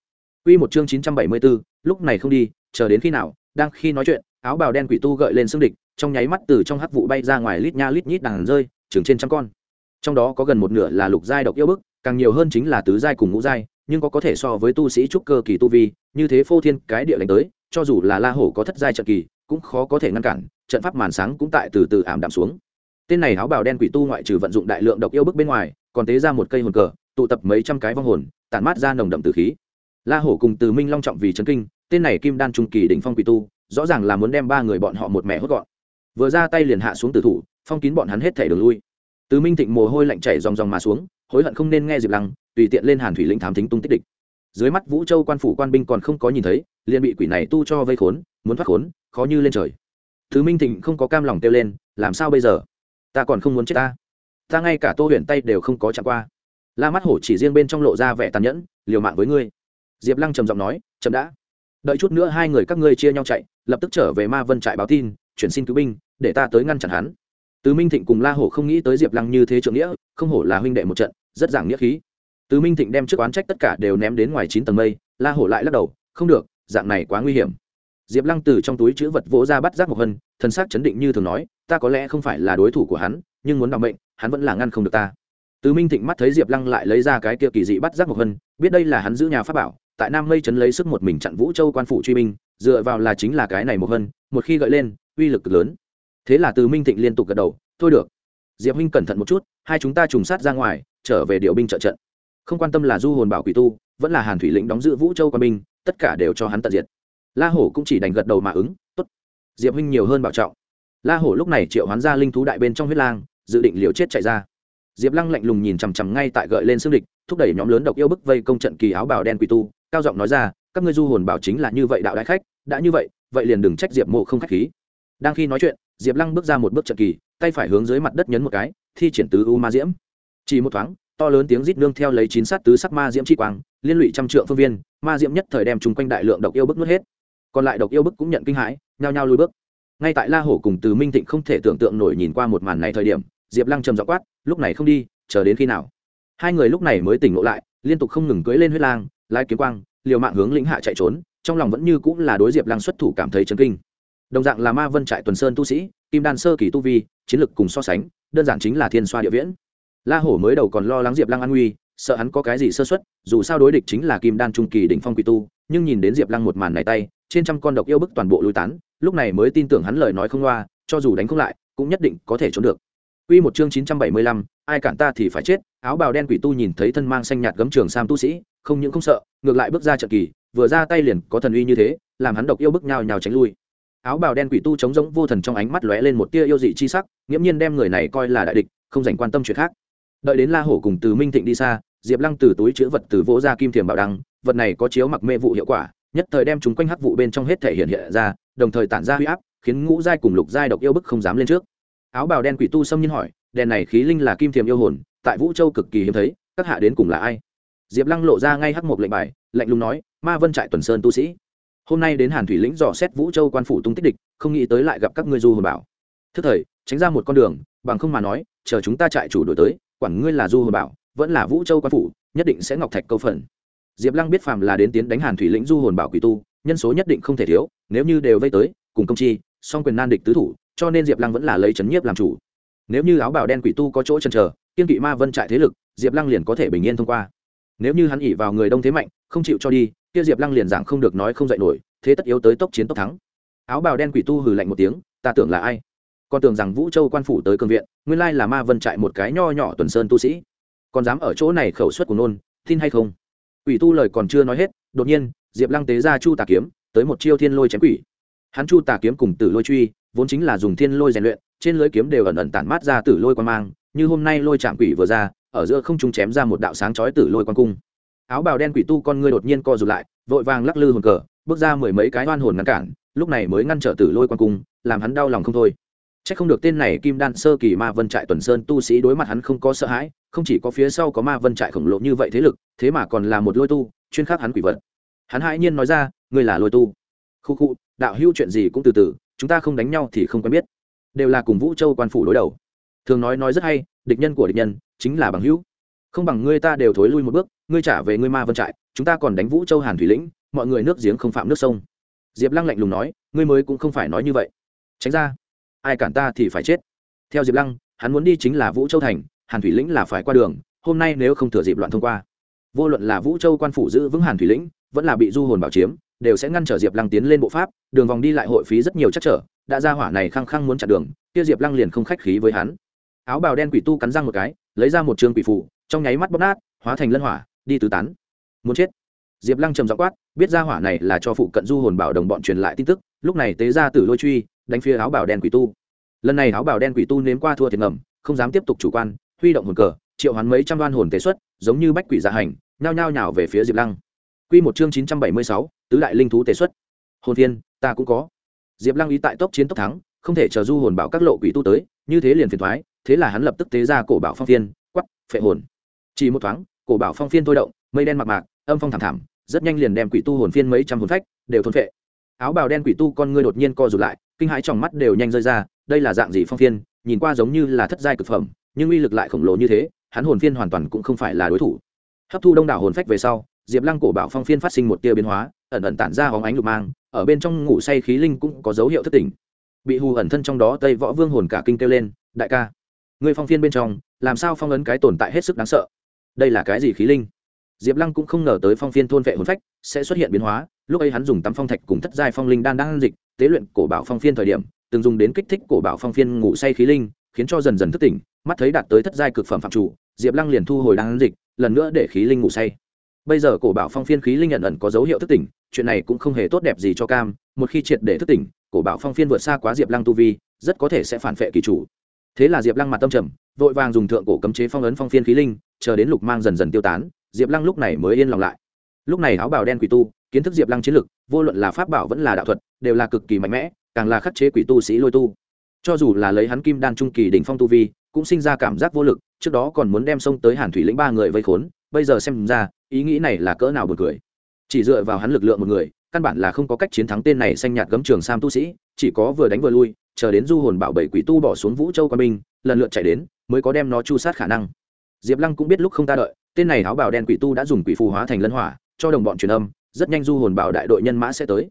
Quy một chương chín trăm bảy mươi 974, lúc này không đi, chờ đến khi nào, đang khi nói chuyện, áo bào đen quỷ tu gợi lên xương địch, trong nháy mắt từ trong hắc vụ bay ra ngoài lít nha lít nhít đàn rơi, chừng trên trăm con. Trong đó có gần một nửa là lục giai độc yêu bức, càng nhiều hơn chính là tứ giai cùng ngũ giai, nhưng có có thể so với tu sĩ trúc cơ kỳ tu vi, như thế phô thiên cái địa đánh tới, cho dù là La Hổ có thất giai trận kỳ, cũng khó có thể ngăn cản, trận pháp màn sáng cũng tại từ từ ảm đạm xuống. tên này áo bào đen quỷ tu ngoại trừ vận dụng đại lượng độc yêu bức bên ngoài còn tế ra một cây hồn cờ tụ tập mấy trăm cái vong hồn tản mát ra nồng đậm tử khí. La hổ cùng từ minh long trọng vì chấn kinh tên này kim đan trung kỳ đỉnh phong quỷ tu rõ ràng là muốn đem ba người bọn họ một mẹ hốt gọn. Vừa ra tay liền hạ xuống tử thủ phong kín bọn hắn hết thể đường lui. Từ minh thịnh mồ hôi lạnh chảy ròng ròng mà xuống hối hận không nên nghe diệp lăng tùy tiện lên hàn thủy lĩnh thám thính tung tích địch. Dưới mắt vũ châu quan phủ quan binh còn không có nhìn thấy liền bị quỷ này tu cho vây khốn muốn thoát khốn khó như lên trời. Thứ minh thịnh không có cam lòng kêu lên, làm sao bây giờ? Ta còn không muốn chết ta. Ta ngay cả tô huyền tay đều không có chạm qua. La mắt hổ chỉ riêng bên trong lộ ra vẻ tàn nhẫn, liều mạng với ngươi. Diệp lăng trầm giọng nói, chậm đã. Đợi chút nữa hai người các ngươi chia nhau chạy, lập tức trở về ma vân trại báo tin, chuyển xin cứu binh, để ta tới ngăn chặn hắn. Tứ minh thịnh cùng la hổ không nghĩ tới diệp lăng như thế trượng nghĩa, không hổ là huynh đệ một trận, rất giảng nghĩa khí. Tứ minh thịnh đem trước oán trách tất cả đều ném đến ngoài chín tầng mây, la hổ lại lắc đầu, không được, dạng này quá nguy hiểm diệp lăng từ trong túi chữ vật vỗ ra bắt giác một hân thân xác chấn định như thường nói, ta có lẽ không phải là đối thủ của hắn, nhưng muốn đ ỏ n bệnh hắn vẫn là ngăn không được ta. Từ minh thịnh mắt thấy diệp lăng lại lấy ra cái kia kỳ dị bắt giác một hân, biết đây là hắn giữ nhà pháp bảo, tại nam mây trấn lấy sức một mình chặn vũ châu quan phủ truy binh, dựa vào là chính là cái này một hân, một khi gợi lên, uy lực cực lớn. Thế là từ minh thịnh liên tục gật đầu, thôi được. Diệp huynh cẩn thận một chút, hai chúng ta trùng sát ra ngoài, trở về điều binh trợ trận. Không quan tâm là du hồn bảo quỷ tu, vẫn là hàn thủy lĩnh đóng giữ vũ châu quan binh, tất cả đều cho hắn tận diệt la hổ cũng chỉ đành gật đầu mà ứng, tốt, diệp huynh nhiều hơn bảo trọng. La hổ lúc này triệu hoán ra linh thú đại bên trong huyết lang, dự định liều chết chạy ra. Diệp lăng lạnh lùng nhìn chằm chằm ngay tại gợi lên xương địch, thúc đẩy nhóm lớn độc yêu bức vây công trận kỳ áo bào đen quỷ tu, cao giọng nói ra, các ngươi du hồn bảo chính là như vậy đạo đại khách, đã như vậy vậy liền đừng trách diệp mộ không khách khí. Đang khi nói chuyện, diệp lăng bước ra một bước trận kỳ, tay phải hướng dưới mặt đất nhấn một cái, thi triển tứ u ma diễm. Chỉ một thoáng, to lớn tiếng rít nương theo lấy chín sát tứ sắc ma diễm chi quang, liên lụy trăm trượng phương viên, ma diễm nhất thời đem chung quanh đại lượng độc yêu bức nuốt hết còn lại độc yêu bức cũng nhận kinh hãi, nhao nhao lùi bước. Ngay tại la hổ cùng từ minh thịnh không thể tưởng tượng nổi nhìn qua một màn này thời điểm, diệp lăng trầm dọ quát, lúc này không đi, chờ đến khi nào? Hai người lúc này mới tỉnh ngộ lại, liên tục không ngừng cưỡi lên huyết lang lai kiếm quang, liều mạng hướng lĩnh hạ chạy trốn, trong lòng vẫn như cũng là đối diệp lăng xuất thủ cảm thấy chấn kinh. Đồng dạng là ma vân trại tuần sơn tu sĩ, kim đan sơ kỳ tu vi, chiến lực cùng so sánh, đơn giản chính là thiên xoa địa viễn. La hổ mới đầu còn lo lắng diệp lăng an nguy, sợ hắn có cái gì sơ xuất dù sao đối địch chính là kim đan trung kỳ đỉnh phong quỷ tu, nhưng nhìn đến diệp lăng một màn này tay trên trăm con độc yêu bức toàn bộ lui tán lúc này mới tin tưởng hắn lời nói không loa cho dù đánh không lại cũng nhất định có thể trốn được Quy một chương 975, ai cản ta thì phải chết, áo bào đen quỷ tu nhìn thấy thân mang xanh nhạt gấm trường sam tu sĩ, không những không sợ, ngược lại bước ra trận kỳ, vừa ra tay liền có thần uy như thế, làm hắn độc yêu bức nhào nhào tránh lui. Áo bào đen quỷ tu chống giống vô thần trong ánh mắt lóe lên một tia yêu dị chi sắc, nghiêm nhiên đem người này coi là đại địch, không dành quan tâm chuyện khác. Đợi đến La Hổ cùng Từ Minh Thịnh đi xa, Diệp Lăng từ túi chứa vật từ vỗ ra kim thiềm bảo đăng, vật này có chiếu mặc mê vụ hiệu quả, nhất thời đem chúng quanh hắc vụ bên trong hết thể hiện hiện ra, đồng thời tản ra huy áp, khiến ngũ giai cùng lục giai độc yêu bức không dám lên trước. Áo bào đen quỷ tu xâm nhiên hỏi, đèn này khí linh là kim thiềm yêu hồn, tại vũ châu cực kỳ hiếm thấy, các hạ đến cùng là ai? Diệp lăng lộ ra ngay hắc một lệnh bài, lạnh lùng nói, ma vân trại tuần sơn tu sĩ. Hôm nay đến hàn thủy lĩnh dò xét vũ châu quan phủ tung tích địch, không nghĩ tới lại gặp các ngươi du hồn bảo. Thức thời, tránh ra một con đường, bằng không mà nói, chờ chúng ta trại chủ đổi tới, quản ngươi là du hồn bảo, vẫn là vũ châu quan phủ, nhất định sẽ ngọc thạch câu phần diệp lăng biết phàm là đến tiến đánh hàn thủy lĩnh du hồn bảo quỷ tu, nhân số nhất định không thể thiếu, nếu như đều vây tới, cùng công chi, song quyền nan địch tứ thủ, cho nên diệp lăng vẫn là lấy c nhiếp làm chủ. Nếu như áo bào đen quỷ tu có chỗ chần chờ, kiên kỵ ma vân trại thế lực, diệp lăng liền có thể bình yên thông qua. Nếu như hắn ỉ vào người đông thế mạnh, không chịu cho đi, kia diệp lăng liền giảng không được nói không dạy nổi, thế tất yếu tới tốc chiến tốc thắng. Áo bào đen quỷ tu hừ lạnh một tiếng, ta tưởng là ai? Còn tưởng rằng vũ châu quan phủ tới cường viện, nguyên lai là ma vân trại một cái nho nhỏ tuần sơn tu sĩ. Còn dám ở chỗ này khẩu suất của nôn, tin hay không? Quỷ tu lời còn chưa nói hết đột nhiên diệp lăng tế ra chu tà kiếm tới một chiêu thiên lôi chém quỷ. Hắn chu tà kiếm cùng tử lôi truy vốn chính là dùng thiên lôi rèn luyện trên lưới kiếm đều ẩn ẩn tản mát ra tử lôi quan mang như hôm nay lôi chạm quỷ vừa ra ở giữa không trung chém ra một đạo sáng chói tử lôi quan cung. Áo bào đen quỷ tu con ngươi đột nhiên co rụt lại vội vàng lắc lư hồn cờ bước ra mười mấy cái oan hồn ngăn cản lúc này mới ngăn trở tử lôi quan cung làm hắn đau lòng không thôi. Chắc không được tên này Kim Đan sơ kỳ Ma Vân trại tuần sơn tu sĩ đối mặt hắn không có sợ hãi, không chỉ có phía sau có Ma Vân trại khổng lồ như vậy thế lực, thế mà còn là một lôi tu, chuyên khắc hắn quỷ vật. Hắn hãi nhiên nói ra, ngươi là lôi tu. Khu khu, đạo hữu chuyện gì cũng từ từ, chúng ta không đánh nhau thì không quen biết. Đều là cùng Vũ Châu quan phủ đối đầu. Thường nói nói rất hay, địch nhân của địch nhân chính là bằng hữu. Không bằng ngươi ta đều thối lui một bước, ngươi trả về ngươi Ma Vân trại, chúng ta còn đánh Vũ Châu Hàn thủy lĩnh, mọi người nước giếng không phạm nước sông. Diệp Lăng lạnh lùng nói, ngươi mới cũng không phải nói như vậy. Tránh ra ai cản ta thì phải chết theo diệp lăng hắn muốn đi chính là vũ châu thành hàn thủy lĩnh là phải qua đường, hôm nay nếu không thừa dịp loạn thông qua. Vô luận là vũ châu quan phủ giữ vững hàn thủy lĩnh, vẫn là bị du hồn bảo chiếm, đều sẽ ngăn trở diệp lăng tiến lên bộ pháp, đường vòng đi lại hội phí rất nhiều chắc trở, đã ra hỏa này khăng khăng muốn chặn đường, kia diệp lăng liền không khách khí với hắn. Áo bào đen quỷ tu cắn răng một cái, lấy ra một trường quỷ phủ trong nháy mắt bóp nát, hóa thành lân hỏa, đi tứ tán. Muốn chết. Diệp lăng trầm giọng quát, biết ra hỏa này là cho phụ cận du hồn bảo đồng bọn truyền lại tin tức, lúc này tế ra tử lôi truy, đánh phía áo bào đen quỷ tu. Lần này áo bào đen quỷ tu nếm qua thua thiệt ngầm, không dám tiếp tục chủ quan huy động hồn cờ, triệu hoán mấy trăm đoan hồn tế xuất, giống như bách quỷ giả hành, nhao nhao nhào về phía diệp lăng. Q một chương chín trăm bảy mươi sáu, tứ đại linh thú tế xuất. Hồn thiên, ta cũng có. Diệp lăng ý tại tốc chiến tốc thắng, không thể chờ du hồn bảo các lộ quỷ tu tới, như thế liền phiền thoái, thế là hắn lập tức tế ra cổ bảo phong phiên quắp phệ hồn. Chỉ một thoáng, cổ bảo phong phiên thôi động, mây đen mặc mạc, âm phong thảm thảm, rất nhanh liền đem quỷ tu hồn phiên mấy trăm hồn phách, đều thôn phệ. Áo bào đen quỷ tu con ngươi đột nhiên co rụt lại, kinh hãi trong mắt đều nhanh rơi ra, đây là dạng gì phong phiên nhìn qua giống như là thất giai cực phẩm nhưng uy lực lại khổng lồ như thế, hắn hồn phiên hoàn toàn cũng không phải là đối thủ. Hấp thu đông đảo hồn phách về sau, diệp lăng cổ bảo phong phiên phát sinh một tia biến hóa, ẩn ẩn tản ra hóng ánh lục mang, ở bên trong ngủ say khí linh cũng có dấu hiệu thất tỉnh bị hù ẩn thân trong đó tây võ vương hồn cả kinh kêu lên, đại ca người phong phiên bên trong, làm sao phong ấn cái tồn tại hết sức đáng sợ? Đây là cái gì khí linh? Diệp lăng cũng không ngờ tới phong phiên thôn vệ hồn phách sẽ xuất hiện biến hóa, lúc ấy hắn dùng tắm phong thạch cùng thất giai phong linh đan đang dịch, tế luyện cổ bảo phong phiên thời điểm, từng dùng đến kích thích cổ bảo phong phiên ngủ say khí linh, khiến cho dần dần thức tỉnh mắt thấy đạt tới thất giai cực phẩm phạm chủ, diệp lăng liền thu hồi đan dịch, lần nữa để khí linh ngủ say. Bây giờ cổ bảo phong phiên khí linh nhận ẩn có dấu hiệu thức tỉnh, chuyện này cũng không hề tốt đẹp gì cho cam, một khi triệt để thức tỉnh, cổ bảo phong phiên vượt xa quá diệp lăng tu vi, rất có thể sẽ phản vệ kỳ chủ. Thế là diệp lăng mặt tâm trầm, vội vàng dùng thượng cổ cấm chế phong ấn phong phiên khí linh, chờ đến lục mang dần dần tiêu tán, diệp lăng lúc này mới yên lòng lại. Lúc này áo bào đen quỷ tu, kiến thức diệp lăng chiến lực, vô luận là pháp bảo vẫn là đạo thuật, đều là cực kỳ mạnh mẽ, càng là khắc chế quỷ tu sĩ lôi tu. Cho dù là lấy hắn kim đan trung kỳ đỉnh phong tu vi cũng sinh ra cảm giác vô lực, trước đó còn muốn đem sông tới hàn thủy lĩnh ba người vây khốn, bây giờ xem ra, ý nghĩ này là cỡ nào buồn cười. Chỉ dựa vào hắn lực lượng một người, căn bản là không có cách chiến thắng tên này xanh nhạt gấm trường sam tu sĩ, chỉ có vừa đánh vừa lui, chờ đến du hồn bảo bảy quỷ tu bỏ xuống vũ châu quan binh, lần lượt chạy đến, mới có đem nó chu sát khả năng. Diệp lăng cũng biết lúc không ta đợi, tên này áo bào đen quỷ tu đã dùng quỷ phù hóa thành lân hỏa, cho đồng bọn truyền âm, rất nhanh du hồn bảo đại đội nhân mã sẽ tới.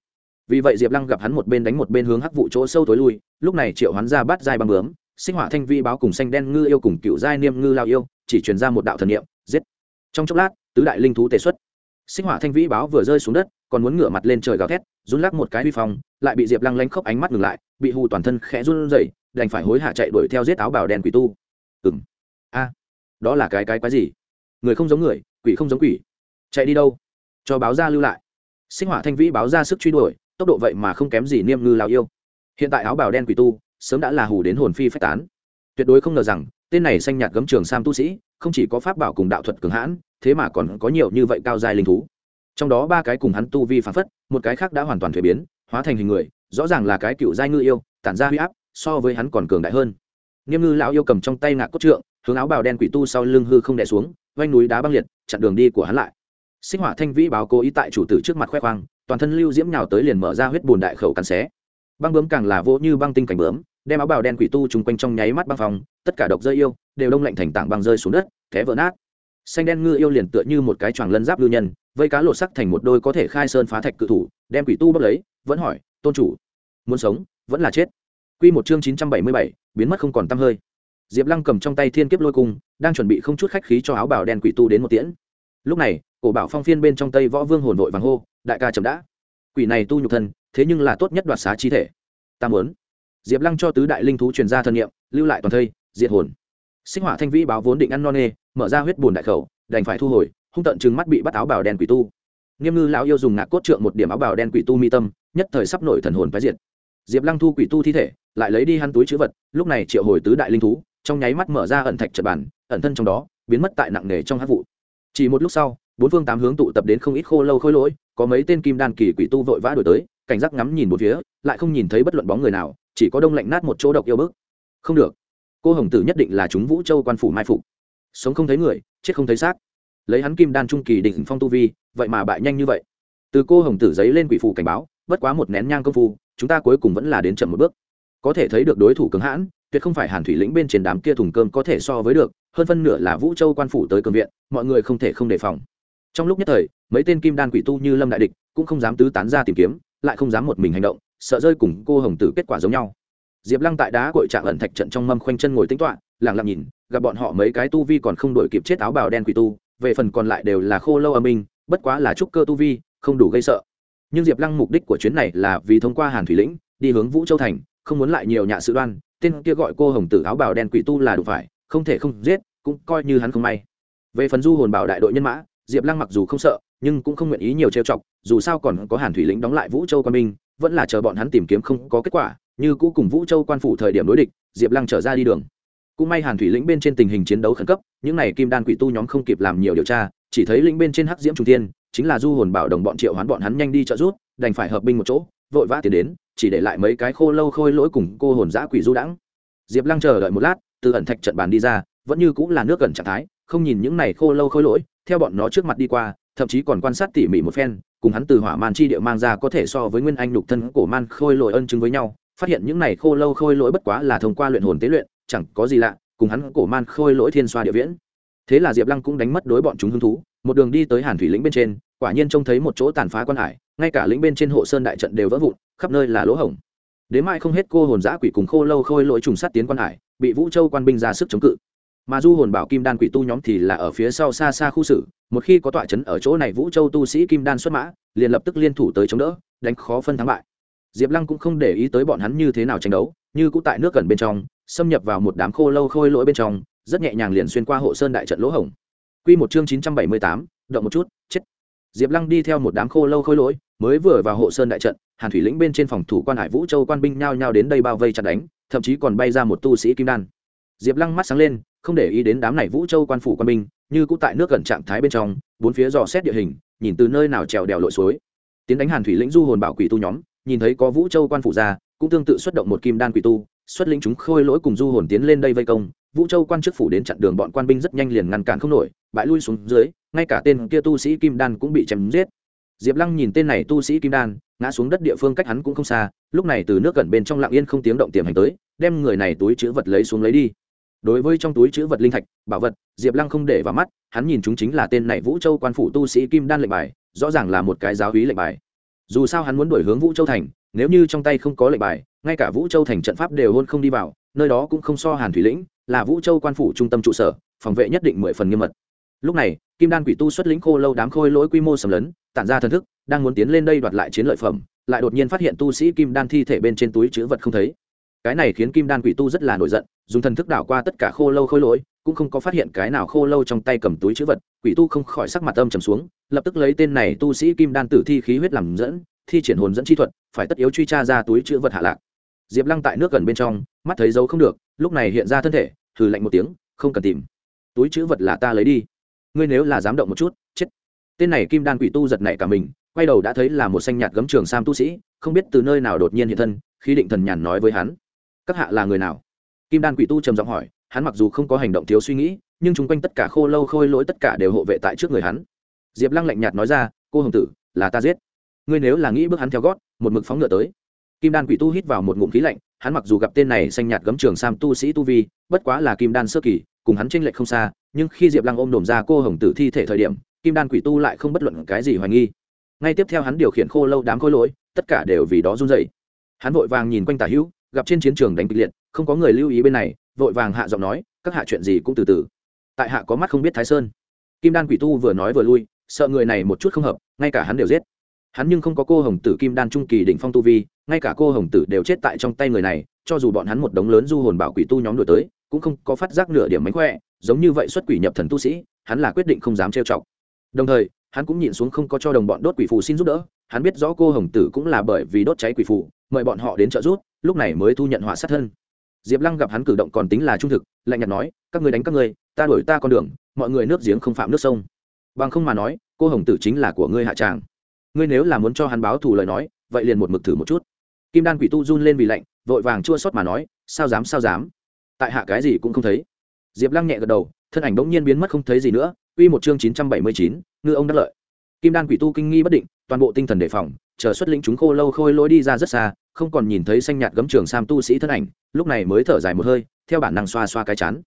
Vì vậy diệp lăng gặp hắn một bên đánh một bên hướng hắc vụ chỗ sâu tối lui, lúc này triệu hắn ra bắt dai băng bướm sinh hỏa thanh vi báo cùng xanh đen ngư yêu cùng cựu giai niêm ngư lao yêu, chỉ truyền ra một đạo thần niệm, giết. Trong chốc lát, tứ đại linh thú tề xuất. Sinh hỏa thanh vĩ báo vừa rơi xuống đất, còn muốn ngửa mặt lên trời gào thét, run lắc một cái vi phong, lại bị diệp lăng lanh khóc ánh mắt ngừng lại, bị hù toàn thân khẽ run rẩy, đành phải hối hạ chạy đuổi theo giết áo bào đen quỷ tu. Ừng a, đó là cái cái quái gì? Người không giống người, quỷ không giống quỷ. Chạy đi đâu? Cho báo ra lưu lại. Sinh hỏa thanh vĩ báo ra sức truy đuổi, tốc độ vậy mà không kém gì niêm ngư lào yêu. Hiện tại áo bào đen quỷ tu sớm đã là hù đến hồn phi phách tán. Tuyệt đối không ngờ rằng, tên này xanh nhạt gấm trường sam tu sĩ, không chỉ có pháp bảo cùng đạo thuật cường hãn, thế mà còn có nhiều như vậy cao dài linh thú. Trong đó ba cái cùng hắn tu vi phản phất, một cái khác đã hoàn toàn thuế biến, hóa thành hình người, rõ ràng là cái cựu giai ngư yêu, tản ra huy áp, so với hắn còn cường đại hơn. Nghiêm ngư lão yêu cầm trong tay ngạc cốt trượng, hướng áo bào đen quỷ tu sau lưng hư không đè xuống vanh núi đá băng liệt, chặn đường đi của hắn lại. Sinh hỏa thanh vĩ báo cố ý tại chủ tử trước mặt khoe khoang, toàn thân lưu diễm nhào tới liền mở ra huyết bùn đại khẩu cắn xé băng bướm càng là vô như băng tinh cảnh bướm, đem áo bào đen quỷ tu chung quanh trong nháy mắt băng phòng tất cả độc rơi yêu, đều đông lạnh thành tảng băng rơi xuống đất, té vỡ nát. Xanh đen ngư yêu liền tựa như một cái choàng lân giáp lưu nhân, vây cá lột sắc thành một đôi có thể khai sơn phá thạch cự thủ, đem quỷ tu bốc lấy, vẫn hỏi, tôn chủ, muốn sống, vẫn là chết? Quy một chương chín trăm bảy mươi bảy, biến mất không còn tăm hơi. Diệp lăng cầm trong tay thiên kiếp lôi cung, đang chuẩn bị không chút khách khí cho áo bào đen quỷ tu đến một tiễn. Lúc này, cổ bảo phong phiên bên trong tây võ vương hồn vội vàng hô, đại ca chậm đã. Quỷ này tu nhục thân thế nhưng là tốt nhất đoạt xá chi thể. Ta muốn. Diệp lăng cho tứ đại linh thú truyền ra thân nhiệm lưu lại toàn thây, diệt hồn. Sinh hỏa thanh vĩ báo vốn định ăn non nê, mở ra huyết bùn đại khẩu, đành phải thu hồi, hung tận chừng mắt bị bắt áo bào đen quỷ tu. Nghiêm ngư lão yêu dùng ngạc cốt trượng một điểm áo bào đen quỷ tu mi tâm, nhất thời sắp nổi thần hồn phái diệt. Diệp lăng thu quỷ tu thi thể, lại lấy đi hắn túi chữ vật, lúc này triệu hồi tứ đại linh thú, trong nháy mắt mở ra ẩn thạch trật bản ẩn thân trong đó, biến mất tại nặng nề trong hát vụ. Chỉ một lúc sau, bốn phương tám hướng tụ tập đến không ít khô lâu khôi lỗi, có mấy tên kim đan kỳ quỷ tu vội vã đổi tới cảnh giác ngắm nhìn một phía, lại không nhìn thấy bất luận bóng người nào, chỉ có đông lạnh nát một chỗ độc yêu bức. Không được. Cô hồng tử nhất định là chúng vũ châu quan phủ mai phục. Sống không thấy người, chết không thấy xác. Lấy hắn kim đan trung kỳ đỉnh phong tu vi, vậy mà bại nhanh như vậy. Từ cô hồng tử giấy lên quỷ phù cảnh báo, bất quá một nén nhang công phu, chúng ta cuối cùng vẫn là đến chậm một bước. Có thể thấy được đối thủ cứng hãn, tuyệt không phải hàn thủy lĩnh bên trên đám kia thùng cơm có thể so với được, hơn phân nửa là vũ châu quan phủ tới cường viện, mọi người không thể không đề phòng. Trong lúc nhất thời, mấy tên kim đan quỷ tu như lâm đại địch cũng không dám tứ tán ra tìm kiếm lại không dám một mình hành động, sợ rơi cùng cô hồng tử kết quả giống nhau. Diệp lăng tại đá cội trạng ẩn thạch trận trong mâm khoanh chân ngồi tính toạ lẳng lặng nhìn, gặp bọn họ mấy cái tu vi còn không đổi kịp chết áo bào đen quỷ tu, về phần còn lại đều là khô lâu âm minh bất quá là trúc cơ tu vi, không đủ gây sợ. Nhưng diệp lăng mục đích của chuyến này là vì thông qua hàn thủy lĩnh, đi hướng vũ châu thành, không muốn lại nhiều nhạ sự đoan, tên kia gọi cô hồng tử áo bào đen quỷ tu là đủ phải, không thể không giết, cũng coi như hắn không may. Về phần du hồn bảo đại đội nhân mã, diệp lăng mặc dù không sợ nhưng cũng không nguyện ý nhiều trêu chọc, dù sao còn có hàn thủy lĩnh đóng lại vũ châu quan minh vẫn là chờ bọn hắn tìm kiếm không có kết quả, như cũ cùng vũ châu quan phủ thời điểm đối địch, diệp lăng trở ra đi đường. Cũng may hàn thủy lĩnh bên trên tình hình chiến đấu khẩn cấp, những n à y kim đan quỷ tu nhóm không kịp làm nhiều điều tra, chỉ thấy lĩnh bên trên hắc diễm trung tiên chính là du hồn bảo đồng bọn triệu hoán bọn hắn nhanh đi trợ rút đành phải hợp binh một chỗ, vội vã tiến đến, chỉ để lại mấy cái khô lâu khôi lỗi cùng cô hồn giã quỷ du đãng. Diệp lăng chờ đợi một lát, từ ẩn thạch trận bàn đi ra, vẫn như cũng là nước gần trạng thái, không nhìn những này khô lâu khôi lỗi, theo bọn nó trước mặt đi qua thậm chí còn quan sát tỉ mỉ một phen, cùng hắn từ hỏa man chi địa mang ra có thể so với nguyên anh lục thân cổ man khôi lỗi ân chứng với nhau, phát hiện những này khô lâu khôi lỗi bất quá là thông qua luyện hồn tế luyện, chẳng có gì lạ, cùng hắn cổ man khôi lỗi thiên xoa địa viễn. Thế là diệp lăng cũng đánh mất đối bọn chúng hứng thú, một đường đi tới hàn thủy lĩnh bên trên, quả nhiên trông thấy một chỗ tàn phá quan hải, ngay cả lĩnh bên trên hộ sơn đại trận đều vỡ vụn, khắp nơi là lỗ hổng. Đến mai không hết cô hồn giã quỷ cùng khô lâu khôi lỗi trùng sát tiến quan hải, bị vũ châu quan binh ra sức chống cự mà du hồn bảo kim đan quỷ tu nhóm thì là ở phía sau xa xa khu xử, một khi có tọa chấn ở chỗ này vũ châu tu sĩ kim đan xuất mã, liền lập tức liên thủ tới chống đỡ, đánh khó phân thắng bại. Diệp lăng cũng không để ý tới bọn hắn như thế nào tranh đấu, như cũng tại nước gần bên trong, xâm nhập vào một đám khô lâu khôi lỗi bên trong, rất nhẹ nhàng liền xuyên qua hộ sơn đại trận lỗ hổng. Q một chương chín trăm bảy mươi tám, động một chút, chết. Diệp lăng đi theo một đám khô lâu khôi lỗi, mới vừa vào hộ sơn đại trận, hàn thủy lĩnh bên trên phòng thủ quan hải vũ châu quan binh nhao nhao đến đây bao vây chặt đánh, thậm chí còn bay ra một tu sĩ kim đan. Diệp lăng mắt sáng lên không để ý đến đám này vũ châu quan phủ quan binh, như cũng tại nước gần trạng thái bên trong, bốn phía dò xét địa hình, nhìn từ nơi nào trèo đèo lội suối. Tiến đánh hàn thủy lĩnh du hồn bảo quỷ tu nhóm, nhìn thấy có vũ châu quan phủ ra, cũng tương tự xuất động một kim đan quỷ tu, xuất lĩnh chúng khôi lỗi cùng du hồn tiến lên đây vây công. Vũ châu quan chức phủ đến chặn đường bọn quan binh rất nhanh liền ngăn cản không nổi bãi lui xuống dưới, ngay cả tên kia tu sĩ kim đan cũng bị chém giết. Diệp lăng nhìn tên này tu sĩ kim đan, ngã xuống đất địa phương cách hắn cũng không xa, lúc này từ nước gần bên trong lặng yên không tiếng động tiềm hành tới, đem người này túi chữ vật lấy xuống lấy đi đối với trong túi chữ vật linh thạch, bảo vật, diệp lăng không để vào mắt, hắn nhìn chúng chính là tên này vũ châu quan phủ tu sĩ kim đan lệnh bài, rõ ràng là một cái giáo hí lệnh bài. Dù sao hắn muốn đổi hướng vũ châu thành, nếu như trong tay không có lệnh bài, ngay cả vũ châu thành trận pháp đều hôn không đi vào, nơi đó cũng không so hàn thủy lĩnh, là vũ châu quan phủ trung tâm trụ sở, phòng vệ nhất định mười phần nghiêm mật. Lúc này, kim đan quỷ tu xuất lĩnh khô lâu đám khôi lỗi quy mô sầm lấn tản ra thần thức, đang muốn tiến lên đây đoạt lại chiến lợi phẩm, lại đột nhiên phát hiện tu sĩ kim đan thi thể bên trên túi chữ vật không thấy cái này khiến kim đan quỷ tu rất là nổi giận, dùng thần thức đảo qua tất cả khô lâu khôi lỗi, cũng không có phát hiện cái nào khô lâu trong tay cầm túi chữ vật. Quỷ tu không khỏi sắc mặt âm trầm xuống, lập tức lấy tên này tu sĩ kim đan tử thi khí huyết làm dẫn, thi triển hồn dẫn chi thuật, phải tất yếu truy tra ra túi chữ vật hạ lạc. Diệp lăng tại nước gần bên trong, mắt thấy dấu không được, lúc này hiện ra thân thể thử lạnh một tiếng, không cần tìm. Túi chữ vật là ta lấy đi. Ngươi nếu là dám động một chút, chết. Tên này kim đan quỷ tu giật nảy cả mình, quay đầu đã thấy là một xanh nhạt gấm trường sam tu sĩ, không biết từ nơi nào đột nhiên hiện thân khi định thần nhàn nói với hắn các hạ là người nào? Kim đan quỷ tu trầm giọng hỏi, hắn mặc dù không có hành động thiếu suy nghĩ, nhưng chung quanh tất cả khô lâu khôi lỗi tất cả đều hộ vệ tại trước người hắn. Diệp lăng lạnh nhạt nói ra, cô hồng tử, là ta giết. Ngươi nếu là nghĩ bước hắn theo gót, một mực phóng ngựa tới. Kim đan quỷ tu hít vào một ngụm khí lạnh, hắn mặc dù gặp tên này xanh nhạt gấm trường sam tu sĩ tu vi, bất quá là kim đan sơ kỳ, cùng hắn tranh lệch không xa, nhưng khi diệp lăng ôm đồm ra cô hồng tử thi thể thời điểm, kim đan quỷ tu lại không bất luận cái gì hoài nghi. Ngay tiếp theo hắn điều khiển khô lâu đám khôi lỗi, tất cả đều vì đó run dậy hắn vội vàng nhìn quanh tả hữu gặp trên chiến trường đánh kịch liệt, không có người lưu ý bên này, vội vàng hạ giọng nói, các hạ chuyện gì cũng từ từ. Tại hạ có mắt không biết thái sơn. Kim đan quỷ tu vừa nói vừa lui, sợ người này một chút không hợp, ngay cả hắn đều giết. Hắn nhưng không có cô hồng tử kim đan trung kỳ đỉnh phong tu vi, ngay cả cô hồng tử đều chết tại trong tay người này, cho dù bọn hắn một đống lớn du hồn bảo quỷ tu nhóm đổi tới, cũng không có phát giác nửa điểm mánh khỏe, giống như vậy xuất quỷ nhập thần tu sĩ, hắn là quyết định không dám trêu chọc. Đồng thời, hắn cũng nhịn xuống không có cho đồng bọn đốt quỷ phù xin giúp đỡ hắn biết rõ cô hồng tử cũng là bởi vì đốt cháy quỷ phụ, mời bọn họ đến trợ giúp lúc này mới thu nhận họa sát thân. Diệp lăng gặp hắn cử động còn tính là trung thực lạnh nhạt nói các người đánh các ngươi ta đuổi ta con đường mọi người nước giếng không phạm nước sông. Bằng không mà nói cô hồng tử chính là của ngươi hạ tràng. Ngươi nếu là muốn cho hắn báo thù lời nói vậy liền một mực thử một chút. Kim đan quỷ tu run lên vì lạnh vội vàng chua xót mà nói sao dám sao dám? Tại hạ cái gì cũng không thấy. Diệp lăng nhẹ gật đầu thân ảnh bỗng nhiên biến mất không thấy gì nữa. Quy một chương chín trăm bảy mươi chín ngư ông đắc lợi kim đan quỷ tu kinh nghi bất định, toàn bộ tinh thần đề phòng, chờ xuất lĩnh chúng khô lâu khôi lỗi đi ra rất xa, không còn nhìn thấy xanh nhạt gấm trường sam tu sĩ thân ảnh, lúc này mới thở dài một hơi, theo bản năng xoa xoa cái chán.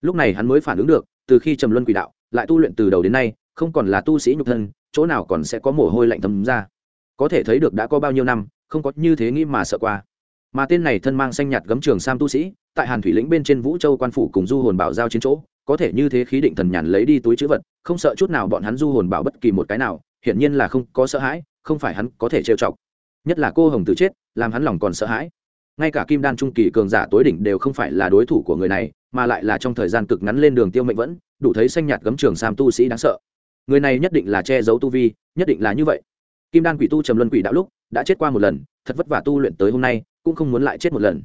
Lúc này hắn mới phản ứng được, từ khi trầm luân quỷ đạo, lại tu luyện từ đầu đến nay, không còn là tu sĩ nhục thân, chỗ nào còn sẽ có mồ hôi lạnh thấm ra. Có thể thấy được đã có bao nhiêu năm, không có như thế nghĩ mà sợ qua. Mà tên này thân mang xanh nhạt gấm trường sam tu sĩ, tại hàn thủy lĩnh bên trên vũ châu quan phủ cùng du hồn bảo giao chiến chỗ có thể như thế khí định thần nhàn lấy đi túi chữ vật, không sợ chút nào bọn hắn du hồn bảo bất kỳ một cái nào, hiển nhiên là không có sợ hãi, không phải hắn có thể trêu chọc. Nhất là cô hồng tử chết, làm hắn lòng còn sợ hãi. Ngay cả kim đan trung kỳ cường giả tối đỉnh đều không phải là đối thủ của người này, mà lại là trong thời gian cực ngắn lên đường tiêu mệnh vẫn, đủ thấy xanh nhạt gấm trường sam tu sĩ đáng sợ. Người này nhất định là che giấu tu vi, nhất định là như vậy. Kim đan quỷ tu trầm luân quỷ đạo lúc, đã chết qua một lần, thật vất vả tu luyện tới hôm nay, cũng không muốn lại chết một lần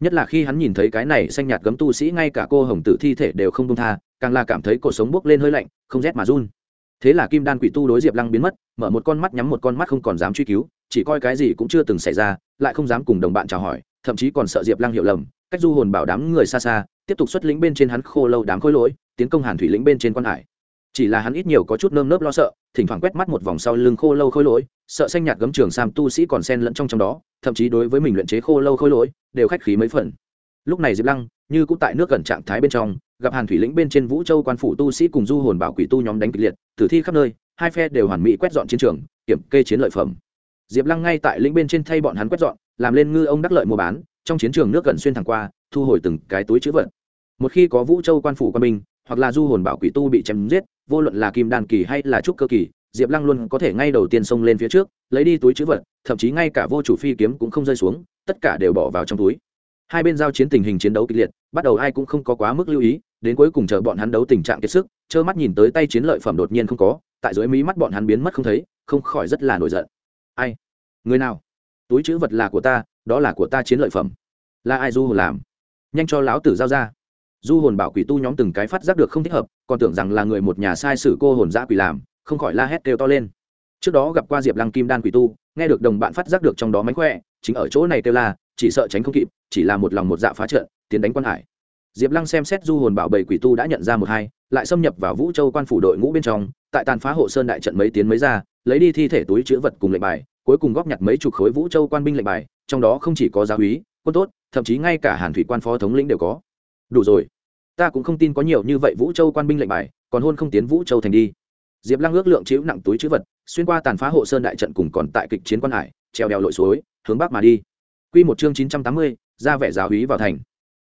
nhất là khi hắn nhìn thấy cái này xanh nhạt gấm tu sĩ ngay cả cô hồng tử thi thể đều không đông tha, càng là cảm thấy cuộc sống bốc lên hơi lạnh, không rét mà run. Thế là kim đan quỷ tu đối diệp lăng biến mất, mở một con mắt nhắm một con mắt không còn dám truy cứu, chỉ coi cái gì cũng chưa từng xảy ra, lại không dám cùng đồng bạn chào hỏi, thậm chí còn sợ diệp lăng hiểu lầm, cách du hồn bảo đám người xa xa, tiếp tục xuất lĩnh bên trên hắn khô lâu đám khối lỗi, tiến công hàn thủy lĩnh bên trên quan hải chỉ là hắn ít nhiều có chút nơm nớp lo sợ, thỉnh thoảng quét mắt một vòng sau lưng khô lâu khôi lỗi, sợ xanh nhạt gấm trường sam tu sĩ còn sen lẫn trong trong đó, thậm chí đối với mình luyện chế khô lâu khôi lỗi, đều khách khí mấy phần. Lúc này diệp lăng, như cũng tại nước gần trạng thái bên trong, gặp hàn thủy lĩnh bên trên vũ châu quan phủ tu sĩ cùng du hồn bảo quỷ tu nhóm đánh kịch liệt, tử thi khắp nơi, hai phe đều hoàn mỹ quét dọn chiến trường, kiểm kê chiến lợi phẩm. Diệp lăng ngay tại lĩnh bên trên thay bọn hắn quét dọn, làm lên ngư ông đắc lợi mua bán, trong chiến trường nước gần xuyên thẳng qua, thu hồi từng cái túi chữ vật. Một khi có vũ châu quan phủ quan binh, hoặc là du hồn bảo quỷ tu bị chém giết vô luận là kim đan kỳ hay là trúc cơ kỳ, diệp lăng luôn có thể ngay đầu tiên xông lên phía trước, lấy đi túi chữ vật, thậm chí ngay cả vô chủ phi kiếm cũng không rơi xuống, tất cả đều bỏ vào trong túi. Hai bên giao chiến tình hình chiến đấu kịch liệt, bắt đầu ai cũng không có quá mức lưu ý, đến cuối cùng chờ bọn hắn đấu tình trạng kiệt sức, trơ mắt nhìn tới tay chiến lợi phẩm đột nhiên không có, tại dưới mí mắt bọn hắn biến mất không thấy, không khỏi rất là nổi giận. Ai? Người nào? Túi chữ vật là của ta, đó là của ta chiến lợi phẩm. Là ai du hồn làm? Nhanh cho lão tử giao ra. Du hồn bảo quỷ tu nhóm từng cái phát giác được không thích hợp còn tưởng rằng là người một nhà sai sử cô hồn dã quỷ làm, không khỏi la hét kêu to lên. Trước đó gặp qua diệp lăng kim đan quỷ tu, nghe được đồng bạn phát giác được trong đó mánh khỏe, chính ở chỗ này kêu la, chỉ sợ tránh không kịp, chỉ là một lòng một dạ phá trận, tiến đánh quan hải. Diệp lăng xem xét du hồn bảo bảy quỷ tu đã nhận ra một hai, lại xâm nhập vào vũ châu quan phủ đội ngũ bên trong, tại tàn phá hộ sơn đại trận mấy tiến mấy ra, lấy đi thi thể túi chữ vật cùng lệnh bài, cuối cùng góp nhặt mấy chục khối vũ châu quan binh lệnh bài, trong đó không chỉ có giá úy, quân tốt, thậm chí ngay cả hàn thủy quan phó thống lĩnh đều có. Đủ rồi ta cũng không tin có nhiều như vậy vũ châu quan binh lệnh bài, còn hôn không tiến vũ châu thành đi. Diệp lăng ước lượng chữ nặng túi chữ vật, xuyên qua tàn phá hộ sơn đại trận cùng còn tại kịch chiến quan hải, treo đèo lội suối, hướng bắc mà đi. Q một chương chín trăm tám mươi, ra vẻ giáo hí vào thành.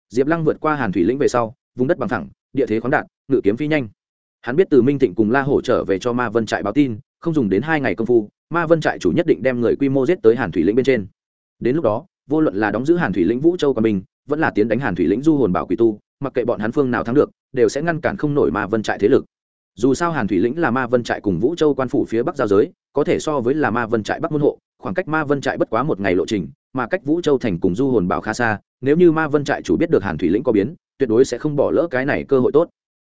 Diệp lăng vượt qua hàn thủy lĩnh về sau, vùng đất bằng thẳng địa thế khoáng đạt, ngự kiếm phi nhanh. Hắn biết từ minh thịnh cùng la hổ trở về cho ma vân trại báo tin, không dùng đến hai ngày công phu, ma vân trại chủ nhất định đem người quy mô giết tới hàn thủy lĩnh bên trên. Đến lúc đó, vô luận là đóng giữ hàn thủy lĩnh vũ châu quang bình vẫn là tiến đánh hàn thủy lĩnh du hồn bảo quỷ tu mặc kệ bọn hắn phương nào thắng được, đều sẽ ngăn cản không nổi ma vân trại thế lực. Dù sao hàn thủy lĩnh là ma vân trại cùng vũ châu quan phủ phía bắc giao giới, có thể so với là ma vân trại bắc môn hộ, khoảng cách ma vân trại bất quá một ngày lộ trình, mà cách vũ châu thành cùng du hồn bảo khá xa, nếu như ma vân trại chủ biết được hàn thủy lĩnh có biến, tuyệt đối sẽ không bỏ lỡ cái này cơ hội tốt.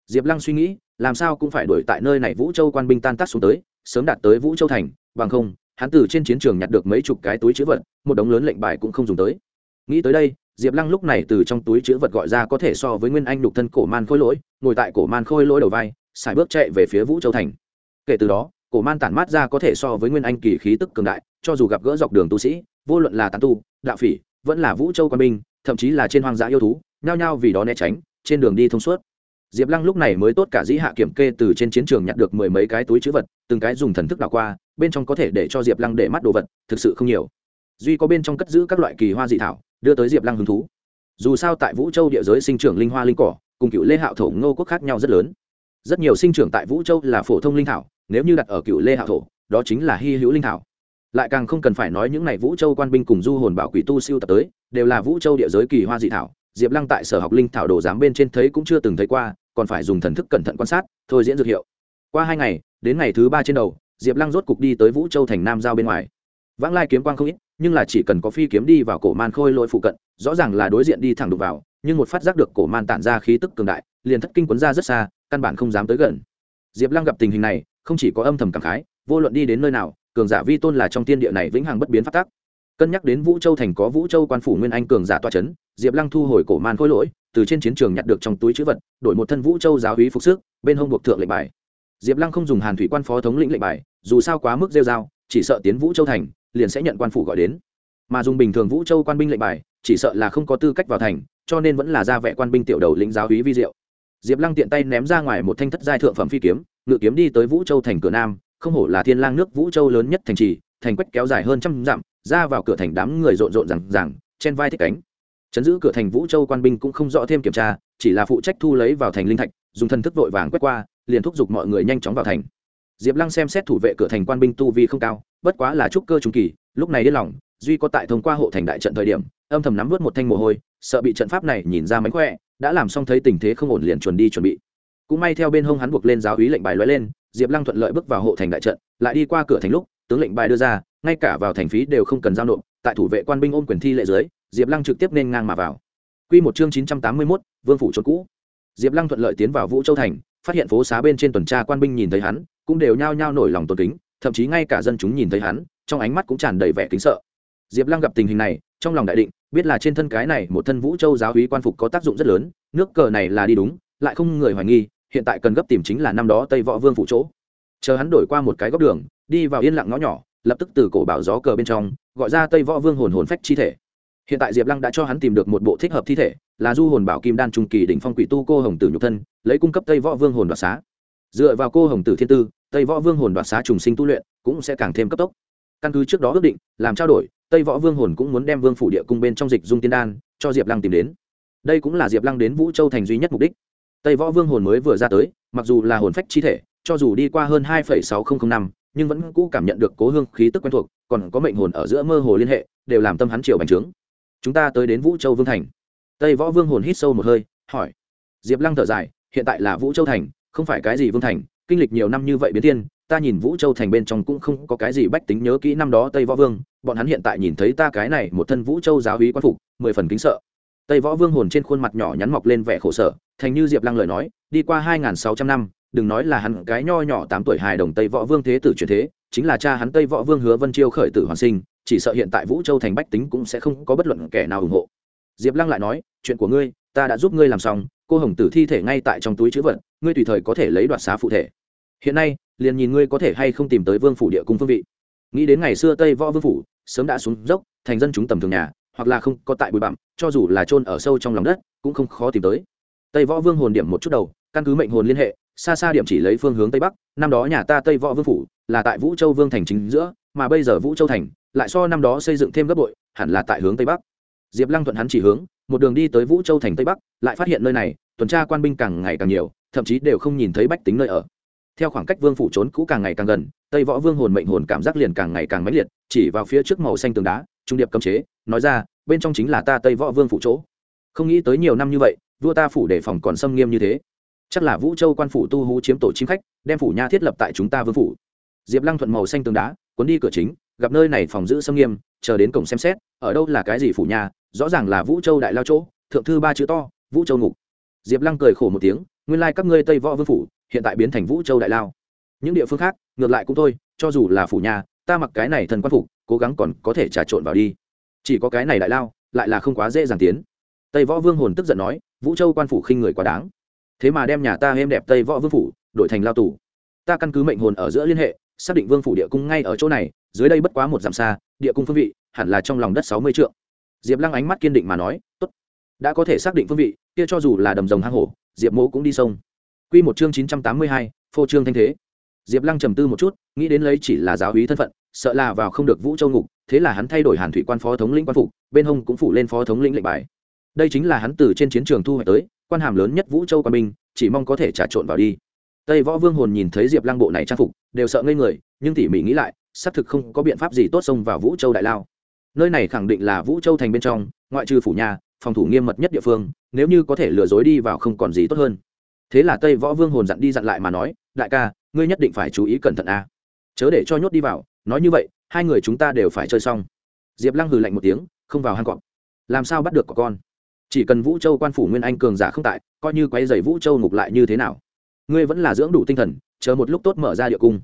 Diệp lăng suy nghĩ, làm sao cũng phải đuổi tại nơi này vũ châu quan binh tan tác xuống tới, sớm đạt tới vũ châu thành, bằng không, hắn từ trên chiến trường nhặt được mấy chục cái túi chữ vật, một đống lớn lệnh bài cũng không dùng tới. Nghĩ tới đây diệp lăng lúc này từ trong túi chữ vật gọi ra có thể so với nguyên anh đục thân cổ man khôi lỗi, ngồi tại cổ man khôi lỗi đầu vai xài bước chạy về phía vũ châu thành. Kể từ đó, cổ man tản mát ra có thể so với nguyên anh kỳ khí tức cường đại, cho dù gặp gỡ dọc đường tu sĩ, vô luận là tàn tu, đạo phỉ, vẫn là vũ châu quan binh, thậm chí là trên hoang dã yêu thú, nhao nhao vì đó né tránh, trên đường đi thông suốt. Diệp lăng lúc này mới tốt cả dĩ hạ kiểm kê từ trên chiến trường nhặt được mười mấy cái túi chữ vật, từng cái dùng thần thức đảo qua, bên trong có thể để cho diệp lăng để mắt đồ vật, thực sự không nhiều duy có bên trong cất giữ các loại kỳ hoa dị thảo, đưa tới diệp lăng hứng thú. Dù sao tại vũ châu địa giới sinh trưởng linh hoa linh cỏ, cùng cựu lê hạo thổ ngô quốc khác nhau rất lớn. Rất nhiều sinh trưởng tại vũ châu là phổ thông linh thảo, nếu như đặt ở cựu lê hạo thổ, đó chính là hy hữu linh thảo. Lại càng không cần phải nói những n à y vũ châu quan binh cùng du hồn bảo quỷ tu siêu tập tới, đều là vũ châu địa giới kỳ hoa dị thảo. Diệp lăng tại sở học linh thảo đồ giám bên trên thấy cũng chưa từng thấy qua, còn phải dùng thần thức cẩn thận quan sát, thôi diễn dược hiệu. Qua hai ngày, đến ngày thứ ba trên đầu, diệp lăng rốt cục đi tới vũ châu thành nam giao bên ngoài. Vãng lai kiếm quang không ít nhưng là chỉ cần có phi kiếm đi vào cổ man khôi lỗi phụ cận, rõ ràng là đối diện đi thẳng đục vào, nhưng một phát giác được cổ man tản ra khí tức cường đại, liền thất kinh quấn ra rất xa, căn bản không dám tới gần. Diệp lăng gặp tình hình này, không chỉ có âm thầm cảm khái, vô luận đi đến nơi nào, cường giả vi tôn là trong tiên địa này vĩnh hằng bất biến phát tác. Cân nhắc đến vũ châu thành có vũ châu quan phủ nguyên anh cường giả toa c h ấ n diệp lăng thu hồi cổ man khôi lỗi, từ trên chiến trường nhặt được trong túi chữ vật, đổi một thân vũ châu giáo hí phục sức, bên hông buộc thượng lệnh bài. Diệp lăng không dùng hàn thủy quan phó thống lĩnh lệnh bài, dù sao quá mức rêu dao chỉ sợ tiến vũ châu thành liền sẽ nhận quan phủ gọi đến. Mà dùng bình thường vũ châu quan binh lệnh bài, chỉ sợ là không có tư cách vào thành, cho nên vẫn là ra vẻ quan binh tiểu đầu lĩnh giáo úy vi diệu. Diệp lăng tiện tay ném ra ngoài một thanh thất giai thượng phẩm phi kiếm, ngự kiếm đi tới vũ châu thành cửa nam, không hổ là thiên lang nước vũ châu lớn nhất thành trì, thành quách kéo dài hơn trăm dặm, ra vào cửa thành đám người rộn rộn rằng rằng trên vai thích cánh. Chấn giữ cửa thành vũ châu quan binh cũng không rõ thêm kiểm tra, chỉ là phụ trách thu lấy vào thành linh thạch, dùng thân thức vội vàng quét qua, liền thúc giục mọi người nhanh chóng vào thành diệp lăng xem xét thủ vệ cửa thành quan binh tu vi không cao bất quá là trúc cơ trung kỳ lúc này điên lòng duy có tại thông qua hộ thành đại trận thời điểm âm thầm nắm vớt một thanh mồ hôi sợ bị trận pháp này nhìn ra mánh khỏe đã làm xong thấy tình thế không ổn liền chuẩn đi chuẩn bị cũng may theo bên hông hắn buộc lên giáo úy lệnh bài lóe lên diệp lăng thuận lợi bước vào hộ thành đại trận lại đi qua cửa thành lúc tướng lệnh bài đưa ra ngay cả vào thành phí đều không cần giao nộp tại thủ vệ quan binh ôm quyền thi lệ dưới diệp lăng trực tiếp nên ngang mà vào Quy một chương chín trăm tám mươi 981, Vương phủ trốn cũ. Diệp Lăng thuận lợi tiến vào Vũ Châu thành, phát hiện phố xá bên trên tuần tra quan binh nhìn thấy hắn, cũng đều nhao nhao nổi lòng tôn kính, thậm chí ngay cả dân chúng nhìn thấy hắn, trong ánh mắt cũng tràn đầy vẻ kính sợ. Diệp Lăng gặp tình hình này, trong lòng đại định, biết là trên thân cái này một thân Vũ Châu giáo úy quan phục có tác dụng rất lớn, nước cờ này là đi đúng, lại không người hoài nghi, hiện tại cần gấp tìm chính là năm đó Tây Võ Vương phủ chỗ. Chờ hắn đổi qua một cái góc đường, đi vào yên lặng ngõ nhỏ, lập tức từ cổ bảo gió cờ bên trong, gọi ra Tây Võ Vương hồn hồn phách chi thể hiện tại diệp lăng đã cho hắn tìm được một bộ thích hợp thi thể là du hồn bảo kim đan trung kỳ đỉnh phong quỷ tu cô hồng tử nhục thân lấy cung cấp tây võ vương hồn đoạt xá dựa vào cô hồng tử thiên tư, tây võ vương hồn đoạt xá trùng sinh tu luyện cũng sẽ càng thêm cấp tốc. Căn cứ trước đó ước định, làm trao đổi, tây võ vương hồn cũng muốn đem vương phủ địa cung bên trong dịch dung tiên đan cho diệp lăng tìm đến. Đây cũng là diệp lăng đến vũ châu thành duy nhất mục đích. Tây võ vương hồn mới vừa ra tới, mặc dù là hồn phách chi thể, cho dù đi qua hơn hai sáu nghìn năm, nhưng vẫn cũ cảm nhận được cố hương khí tức quen thuộc, còn có mệnh hồn ở giữa mơ hồ liên hệ, đều làm tâm hắn triều bành trướng. Chúng ta tới đến vũ châu vương thành. Tây võ vương hồn hít sâu một hơi, hỏi. Diệp lăng thở dài, hiện tại là vũ châu thành không phải cái gì vương thành, kinh lịch nhiều năm như vậy biến thiên, ta nhìn vũ châu thành bên trong cũng không có cái gì bách tính nhớ kỹ năm đó tây võ vương, bọn hắn hiện tại nhìn thấy ta cái này một thân vũ châu giáo hí quan phục, mười phần kính sợ. Tây võ vương hồn trên khuôn mặt nhỏ nhắn mọc lên vẻ khổ sở, thành như diệp lăng lời nói, đi qua hai nghìn sáu trăm năm, đừng nói là hắn cái nho nhỏ tám tuổi hài đồng tây võ vương thế tử truyền thế, chính là cha hắn tây võ vương hứa vân chiêu khởi tử hoàn sinh, chỉ sợ hiện tại vũ châu thành bách tính cũng sẽ không có bất luận kẻ nào ủng hộ diệp lăng lại nói, chuyện của ngươi, ta đã giúp ngươi làm xong, cô hồng tử thi thể ngay tại trong túi chữ vật, ngươi tùy thời có thể lấy đoạt xá phụ thể. Hiện nay, liền nhìn ngươi có thể hay không tìm tới vương phủ địa cung phương vị. Nghĩ đến ngày xưa tây võ vương phủ, sớm đã xuống dốc, thành dân chúng tầm thường nhà, hoặc là không có tại bụi bặm, cho dù là trôn ở sâu trong lòng đất, cũng không khó tìm tới. Tây võ vương hồn điểm một chút đầu, căn cứ mệnh hồn liên hệ, xa xa điểm chỉ lấy phương hướng tây bắc, năm đó nhà ta tây võ vương phủ là tại vũ châu vương thành chính giữa, mà bây giờ vũ châu thành, lại so năm đó xây dựng thêm gấp bội, hẳn là tại hướng tây bắc diệp lăng thuận hắn chỉ hướng, một đường đi tới vũ châu thành tây bắc, lại phát hiện nơi này, tuần tra quan binh càng ngày càng nhiều, thậm chí đều không nhìn thấy bách tính nơi ở. Theo khoảng cách vương phủ trốn cũ càng ngày càng gần, tây võ vương hồn mệnh hồn cảm giác liền càng ngày càng mãnh liệt, chỉ vào phía trước màu xanh tường đá, trung điệp cấm chế, nói ra, bên trong chính là ta tây võ vương phủ chỗ. Không nghĩ tới nhiều năm như vậy, vua ta phủ đề phòng còn xâm nghiêm như thế. Chắc là vũ châu quan phủ tu hú chiếm tổ chim khách, đem phủ nha thiết lập tại chúng ta vương phủ. Diệp lăng thuận màu xanh tường đá, cuốn đi cửa chính, gặp nơi này phòng giữ xâm nghiêm, chờ đến cổng xem xét, ở đâu là cái gì phủ nhà rõ ràng là vũ châu đại lao chỗ, thượng thư ba chữ to, vũ châu ngục. Diệp lăng cười khổ một tiếng, nguyên lai các ngươi tây võ vương phủ, hiện tại biến thành vũ châu đại lao. Những địa phương khác, ngược lại cũng thôi, cho dù là phủ nhà, ta mặc cái này thần quan phục, cố gắng còn có thể trà trộn vào đi. Chỉ có cái này đại lao, lại là không quá dễ dàng tiến. Tây võ vương hồn tức giận nói, vũ châu quan phủ khinh người quá đáng. Thế mà đem nhà ta êm đẹp tây võ vương phủ, đổi thành lao tù. Ta căn cứ mệnh hồn ở giữa liên hệ, xác định vương phủ địa cung ngay ở chỗ này, dưới đây bất quá một dặm xa, địa cung phương vị, hẳn là trong lòng đất sáu mươi trượng diệp lăng ánh mắt kiên định mà nói, tốt, đã có thể xác định phương vị, kia cho dù là đầm rồng hang hổ, diệp mỗ cũng đi sông. Q một chương chín trăm tám mươi hai, phô trương thanh thế. Diệp lăng trầm tư một chút, nghĩ đến lấy chỉ là giáo hí thân phận, sợ là vào không được vũ châu ngục, thế là hắn thay đổi hàn thủy quan phó thống lĩnh quan phục bên hông cũng phủ lên phó thống lĩnh lệnh bài. Đây chính là hắn từ trên chiến trường thu hoạch tới, quan hàm lớn nhất vũ châu quan binh, chỉ mong có thể trà trộn vào đi. Tây võ vương hồn nhìn thấy diệp lăng bộ này trang phục, đều sợ ngây người, nhưng tỉ mỉ nghĩ lại, xác thực không có biện pháp gì tốt xông vào vũ châu đại lao nơi này khẳng định là vũ châu thành bên trong, ngoại trừ phủ nhà, phòng thủ nghiêm mật nhất địa phương, nếu như có thể lừa dối đi vào không còn gì tốt hơn. Thế là tây võ vương hồn dặn đi dặn lại mà nói, đại ca, ngươi nhất định phải chú ý cẩn thận a. Chớ để cho nhốt đi vào, nói như vậy, hai người chúng ta đều phải chơi xong. Diệp lăng hừ lạnh một tiếng, không vào hang cọp. Làm sao bắt được có con? Chỉ cần vũ châu quan phủ nguyên anh cường giả không tại, coi như quay dày vũ châu ngục lại như thế nào? Ngươi vẫn là dưỡng đủ tinh thần, chờ một lúc tốt mở ra địa cung.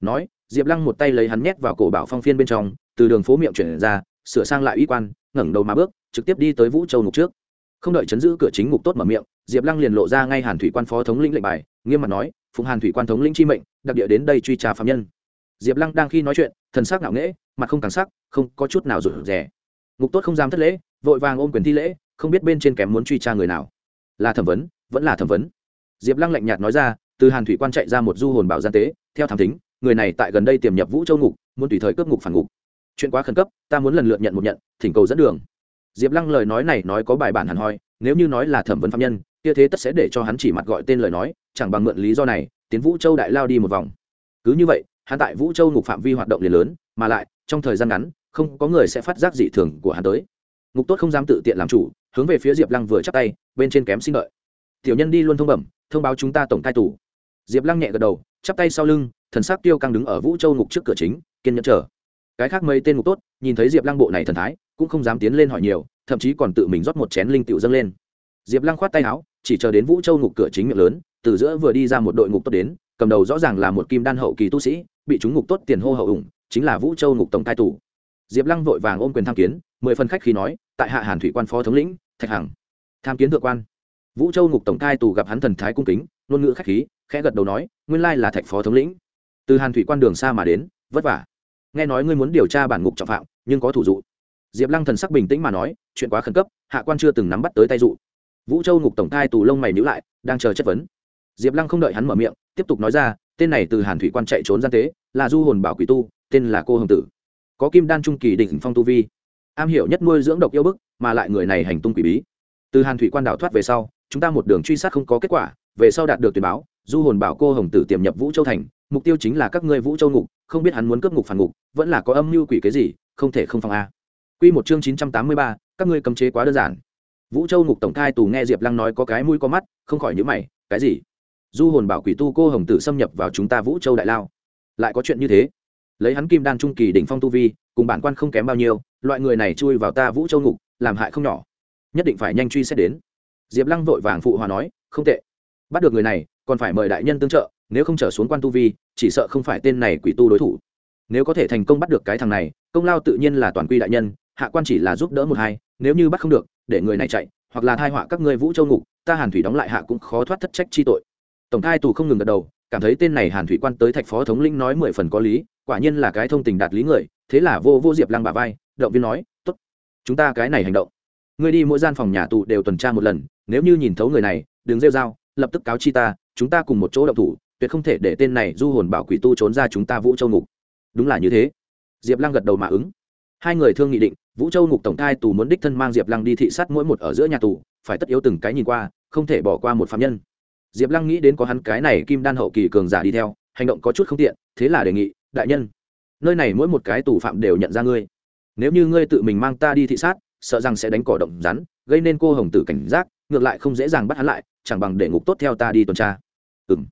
Nói, diệp lăng một tay lấy hắn nhét vào cổ bảo phong phiên bên trong, từ đường phố miệng chuyển ra sửa sang lại uy quan, ngẩng đầu mà bước, trực tiếp đi tới vũ châu ngục trước. Không đợi chấn giữ cửa chính ngục tốt mở miệng, diệp lăng liền lộ ra ngay hàn thủy quan phó thống lĩnh lệnh bài, nghiêm mặt nói, phụng hàn thủy quan thống lĩnh chi mệnh, đặc địa đến đây truy trà phạm nhân. Diệp lăng đang khi nói chuyện, thần sắc ngạo nghễ, mặt không càng sắc, không có chút nào rủ rẻ ngục tốt không dám thất lễ, vội vàng ôm quyền thi lễ, không biết bên trên kém muốn truy tra người nào. Là thẩm vấn, vẫn là thẩm vấn. Diệp lăng lạnh nhạt nói ra, từ hàn thủy quan chạy ra một du hồn bảo gian tế, theo thám tính, người này tại gần đây tiềm nhập vũ châu ngục, muốn tùy thời cướp ngục phản ngục chuyện quá khẩn cấp, ta muốn lần lượt nhận một nhận, thỉnh cầu dẫn đường. Diệp lăng lời nói này nói có bài bản hẳn hoi, nếu như nói là thẩm vấn phạm nhân, kia thế tất sẽ để cho hắn chỉ mặt gọi tên lời nói, chẳng bằng mượn lý do này, tiến vũ châu đại lao đi một vòng. Cứ như vậy, hắn tại vũ châu ngục phạm vi hoạt động liền lớn, mà lại, trong thời gian ngắn, không có người sẽ phát giác dị thường của hắn tới. Ngục tốt không dám tự tiện làm chủ, hướng về phía diệp lăng vừa chắc tay, bên trên kém xin lợi tiểu nhân đi luôn thông bẩm, thông báo chúng ta tổng cai tù. Diệp lăng nhẹ gật đầu, chắp tay sau lưng, thần sắc tiêu căng đứng ở vũ châu ngục trước cửa chính, kiên nhẫn chờ cái khác mấy tên ngục tốt, nhìn thấy diệp lăng bộ này thần thái, cũng không dám tiến lên hỏi nhiều, thậm chí còn tự mình rót một chén linh tiểu dâng lên. Diệp lăng khoát tay áo, chỉ chờ đến vũ châu ngục cửa chính miệng lớn, từ giữa vừa đi ra một đội ngục tốt đến, cầm đầu rõ ràng là một kim đan hậu kỳ tu sĩ, bị chúng ngục tốt tiền hô hậu ủng, chính là vũ châu ngục tổng cai tù. Diệp lăng vội vàng ôm quyền tham kiến, mười phần khách khi nói, tại hạ hàn thủy quan phó thống lĩnh, thạch hằng. Tham kiến thượng quan. Vũ châu ngục tổng cai tù gặp hắn thần thái cung kính, ngôn ngữ khách khí, khẽ gật đầu nói, nguyên lai là thạch phó thống lĩnh. Từ hàn thủy quan đường xa mà đến, vất vả nghe nói ngươi muốn điều tra bản ngục trọng phạm, nhưng có thủ dụ. Diệp lăng thần sắc bình tĩnh mà nói, chuyện quá khẩn cấp, hạ quan chưa từng nắm bắt tới tay dụ. Vũ châu ngục tổng thai tù lông mày nhữ lại, đang chờ chất vấn. Diệp lăng không đợi hắn mở miệng, tiếp tục nói ra, tên này từ hàn thủy quan chạy trốn gian tế, là du hồn bảo quỷ tu, tên là cô hồng tử. Có kim đan trung kỳ đỉnh phong tu vi. Am hiểu nhất nuôi dưỡng độc yêu bức, mà lại người này hành tung quỷ bí. Từ hàn thủy quan đảo thoát về sau, chúng ta một đường truy sát không có kết quả, về sau đạt được tuyển báo du hồn bảo cô hồng tử tiềm nhập vũ châu thành mục tiêu chính là các ngươi vũ châu ngục không biết hắn muốn cướp ngục phản ngục vẫn là có âm mưu quỷ cái gì không thể không phòng a. Quy một chương chín trăm tám mươi ba, các ngươi cấm chế quá đơn giản. Vũ châu ngục tổng cai tù nghe diệp lăng nói có cái mũi có mắt không khỏi nhữ mày cái gì? Du hồn bảo quỷ tu cô hồng tử xâm nhập vào chúng ta vũ châu đại lao. Lại có chuyện như thế? Lấy hắn kim đan trung kỳ đỉnh phong tu vi cùng bản quan không kém bao nhiêu loại người này chui vào ta vũ châu ngục làm hại không nhỏ. Nhất định phải nhanh truy xét đến. Diệp lăng vội vàng phụ hòa nói không tệ. Bắt được người này còn phải mời đại nhân tương trợ, nếu không trở xuống quan tu vi, chỉ sợ không phải tên này quỷ tu đối thủ. Nếu có thể thành công bắt được cái thằng này, công lao tự nhiên là toàn quy đại nhân, hạ quan chỉ là giúp đỡ một hai, nếu như bắt không được, để người này chạy, hoặc là thai họa các ngươi vũ châu ngục, ta hàn thủy đóng lại hạ cũng khó thoát thất trách chi tội. Tổng thai tù không ngừng gật đầu, cảm thấy tên này hàn thủy quan tới thạch phó thống lĩnh nói mười phần có lý, quả nhiên là cái thông tình đạt lý người, thế là vô vô diệp lăng bà vai, động viên nói t ố t chúng ta cái này hành động. Ngươi đi mỗi gian phòng nhà tù đều tuần tra một lần, nếu như nhìn thấu người này, đừng rêu dao lập tức cáo chi ta chúng ta cùng một chỗ động thủ, tuyệt không thể để tên này du hồn bảo quỷ tu trốn ra chúng ta vũ châu ngục. Đúng là như thế. Diệp lăng gật đầu mà ứng. Hai người thương nghị định, vũ châu ngục tổng thai tù muốn đích thân mang diệp lăng đi thị sát mỗi một ở giữa nhà tù, phải tất yếu từng cái nhìn qua, không thể bỏ qua một phạm nhân. Diệp lăng nghĩ đến có hắn cái này kim đan hậu kỳ cường giả đi theo, hành động có chút không tiện, thế là đề nghị, đại nhân, nơi này mỗi một cái tù phạm đều nhận ra ngươi. Nếu như ngươi tự mình mang ta đi thị sát, sợ rằng sẽ đánh cỏ động rắn, gây nên cô hồng tử cảnh giác ngược lại không dễ dàng bắt hắn lại, chẳng bằng để ngục tốt theo ta đi tuần tra. Ừ m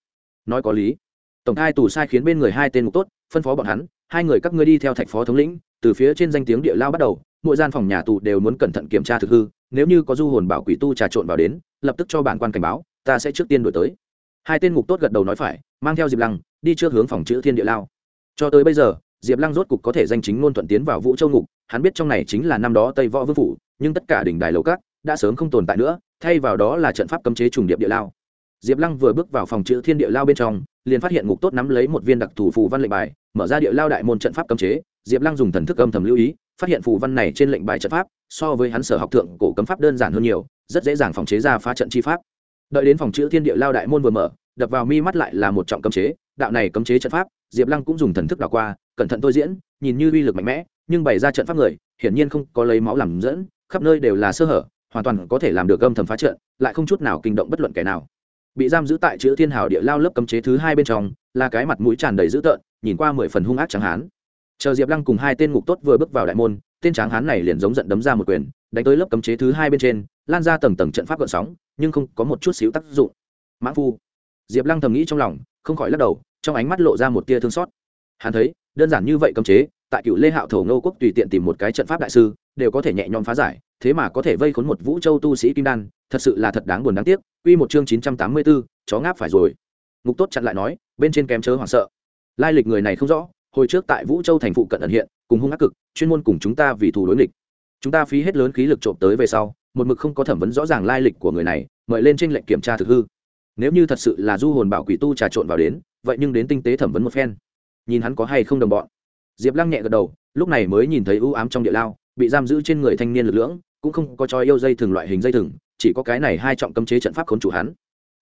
nói có lý. Tổng thai tù sai khiến bên người hai tên ngục tốt, phân phó bọn hắn, hai người các ngươi đi theo thạch phó thống lĩnh, từ phía trên danh tiếng địa lao bắt đầu, mỗi gian phòng nhà tù đều muốn cẩn thận kiểm tra thực hư, nếu như có du hồn bảo quỷ tu trà trộn vào đến, lập tức cho bản quan cảnh báo, ta sẽ trước tiên đổi tới. Hai tên ngục tốt gật đầu nói phải, mang theo diệp lăng, đi trước hướng phòng chữ thiên địa lao. Cho tới bây giờ, diệp lăng rốt cục có thể danh chính ngôn thuận tiến vào vũ châu ngục, hắn biết trong này chính là năm đó tây võ vương phủ, nhưng tất cả đỉnh đài lầu cát đã sớm không tồn tại nữa thay vào đó là trận pháp cấm chế trùng điệp địa lao. Diệp lăng vừa bước vào phòng chữ thiên địa lao bên trong, liền phát hiện ngục tốt nắm lấy một viên đặc thù phù văn lệnh bài, mở ra địa lao đại môn trận pháp cấm chế. Diệp lăng dùng thần thức âm thầm lưu ý, phát hiện phù văn này trên lệnh bài trận pháp, so với hắn sở học thượng cổ cấm pháp đơn giản hơn nhiều, rất dễ dàng phòng chế ra phá trận chi pháp. Đợi đến phòng chữ thiên địa lao đại môn vừa mở, đập vào mi mắt lại là một trọng cấm chế. Đạo này cấm chế trận pháp, diệp lăng cũng dùng thần thức đảo qua, cẩn thận tôi diễn, nhìn như uy lực mạnh mẽ, nhưng bày ra trận pháp người, hiển nhiên không có lấy máu làm dẫn, khắp nơi đều là sơ hở hoàn toàn có thể làm được âm thầm phá trận, lại không chút nào kinh động bất luận kẻ nào. Bị giam giữ tại chữ thiên hào địa lao lớp cấm chế thứ hai bên trong, là cái mặt mũi tràn đầy dữ tợn, nhìn qua mười phần hung ác trắng hán. Chờ diệp lăng cùng hai tên ngục tốt vừa bước vào đại môn, tên tráng hán này liền giống giận đấm ra một quyền, đánh tới lớp cấm chế thứ hai bên trên, lan ra tầng tầng trận pháp gợn sóng, nhưng không có một chút xíu tác dụng. Mã phu. Diệp lăng thầm nghĩ trong lòng, không khỏi lắc đầu, trong ánh mắt lộ ra một tia thương xót. Hắn thấy, đơn giản như vậy cấm chế, tại cựu lê hạo thổ ngô quốc tùy tiện tìm một cái trận pháp đại sư, đều có thể nhẹ nhõm phá giải thế mà có thể vây khốn một vũ châu tu sĩ kim đan thật sự là thật đáng buồn đáng tiếc Quy một chương chín trăm tám mươi 984, chó ngáp phải rồi. Ngục tốt chặn lại nói bên trên kém chớ hoảng sợ. Lai lịch người này không rõ hồi trước tại vũ châu thành phụ cận ẩn hiện cùng hung ác cực chuyên môn cùng chúng ta vì thù đối nghịch. Chúng ta phí hết lớn khí lực trộm tới về sau một mực không có thẩm vấn rõ ràng lai lịch của người này mời lên trên lệnh kiểm tra thực hư. Nếu như thật sự là du hồn bảo quỷ tu trà trộn vào đến vậy nhưng đến tinh tế thẩm vấn một phen. Nhìn hắn có hay không đồng bọn. Diệp lăng nhẹ gật đầu lúc này mới nhìn thấy ưu ám trong địa lao bị giam giữ trên người thanh niên lực lưỡng cũng không có cho yêu dây thừng loại hình dây thừng, chỉ có cái này hai trọng cấm chế trận pháp khốn chủ hắn.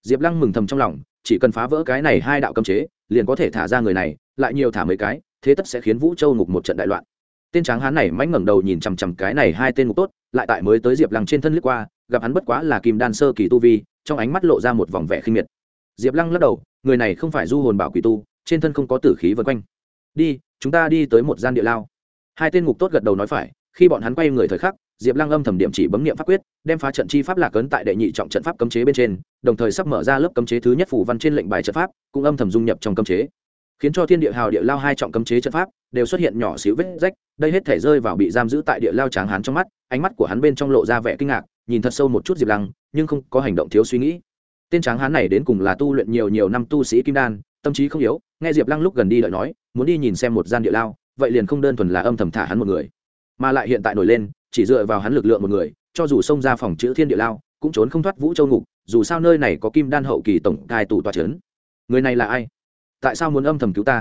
Diệp lăng mừng thầm trong lòng, chỉ cần phá vỡ cái này hai đạo cấm chế, liền có thể thả ra người này, lại nhiều thả mấy cái, thế tất sẽ khiến vũ châu ngục một trận đại loạn. Tên tráng hán này mánh ngẩng đầu nhìn chằm chằm cái này hai tên ngục tốt, lại tại mới tới diệp lăng trên thân lướt qua, gặp hắn bất quá là kim đan sơ kỳ tu vi, trong ánh mắt lộ ra một vòng vẻ khinh miệt. Diệp lăng lắc đầu, người này không phải du hồn bảo quỷ tu, trên thân không có tử khí vân quanh. Đi, chúng ta đi tới một gian địa lao. Hai tên ngục tốt gật đầu nói phải, khi bọn hắn quay người thời khắc diệp lăng âm thầm điểm chỉ bấm nghiệm pháp quyết, đem phá trận chi pháp lạc ấn tại đệ nhị trọng trận pháp cấm chế bên trên, đồng thời sắp mở ra lớp cấm chế thứ nhất phủ văn trên lệnh bài trận pháp, cũng âm thầm dung nhập trong cấm chế. Khiến cho thiên địa hào địa lao hai trọng cấm chế trận pháp đều xuất hiện nhỏ xíu vết rách, đây hết thể rơi vào bị giam giữ tại địa lao tráng hán trong mắt, ánh mắt của hắn bên trong lộ ra vẻ kinh ngạc, nhìn thật sâu một chút diệp lăng, nhưng không có hành động thiếu suy nghĩ. Tên tráng hán này đến cùng là tu luyện nhiều nhiều năm tu sĩ kim đan, tâm trí không yếu, nghe diệp lăng lúc gần đi đợi nói, muốn đi nhìn xem một gian địa lao, vậy liền không đơn thuần là âm thầm thả hắn một người, mà lại hiện tại nổi lên chỉ dựa vào hắn lực lượng một người, cho dù xông ra phòng chữ thiên địa lao, cũng trốn không thoát vũ châu ngục, dù sao nơi này có kim đan hậu kỳ tổng cai tù toa c h ấ n người này là ai? Tại sao muốn âm thầm cứu ta?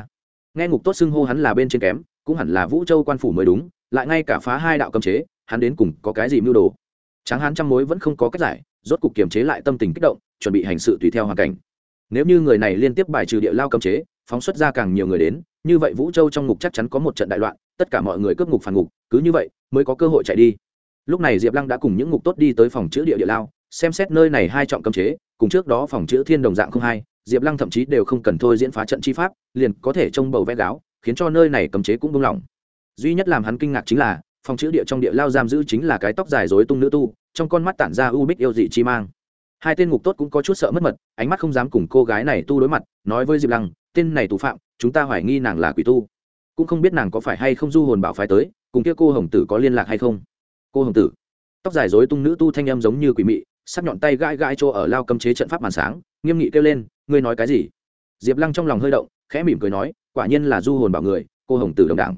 Nghe ngục tốt xưng hô hắn là bên trên kém, cũng hẳn là vũ châu quan phủ mới đúng, lại ngay cả phá hai đạo cấm chế, hắn đến cùng có cái gì mưu đồ? Tráng hắn trăm mối vẫn không có cách giải, rốt cục kiềm chế lại tâm tình kích động, chuẩn bị hành sự tùy theo hoàn cảnh. Nếu như người này liên tiếp bài trừ địa lao cấm chế, phóng xuất ra càng nhiều người đến, như vậy vũ châu trong ngục chắc chắn có một trận đại loạn tất cả mọi người cướp ngục phản ngục, cứ như vậy mới có cơ hội chạy đi. Lúc này diệp lăng đã cùng những ngục tốt đi tới phòng chữ địa địa lao, xem xét nơi này hai trọng cấm chế, cùng trước đó phòng chữ thiên đồng dạng không hai, diệp lăng thậm chí đều không cần thôi diễn phá trận chi pháp, liền có thể trông bầu vẽ gáo, khiến cho nơi này cấm chế cũng buông lỏng. Duy nhất làm hắn kinh ngạc chính là, phòng chữ địa trong địa lao giam giữ chính là cái tóc dài dối tung nữ tu, trong con mắt tản ra u bích yêu dị chi mang. Hai tên ngục tốt cũng có chút sợ mất mật, ánh mắt không dám cùng cô gái này tu đối mặt, nói với diệp lăng, tên này tù phạm, chúng ta hoài nghi nàng là quỷ tu cũng không biết nàng có phải hay không du hồn bảo phái tới, cùng kia cô hồng tử có liên lạc hay không? Cô hồng tử. Tóc dài dối tung nữ tu thanh em giống như quỷ mị, sắc nhọn tay gãi gãi chỗ ở lao cấm chế trận pháp màn sáng, nghiêm nghị kêu lên, ngươi nói cái gì? Diệp lăng trong lòng hơi động, khẽ mỉm cười nói, quả nhiên là du hồn bảo người, cô hồng tử đồng đảng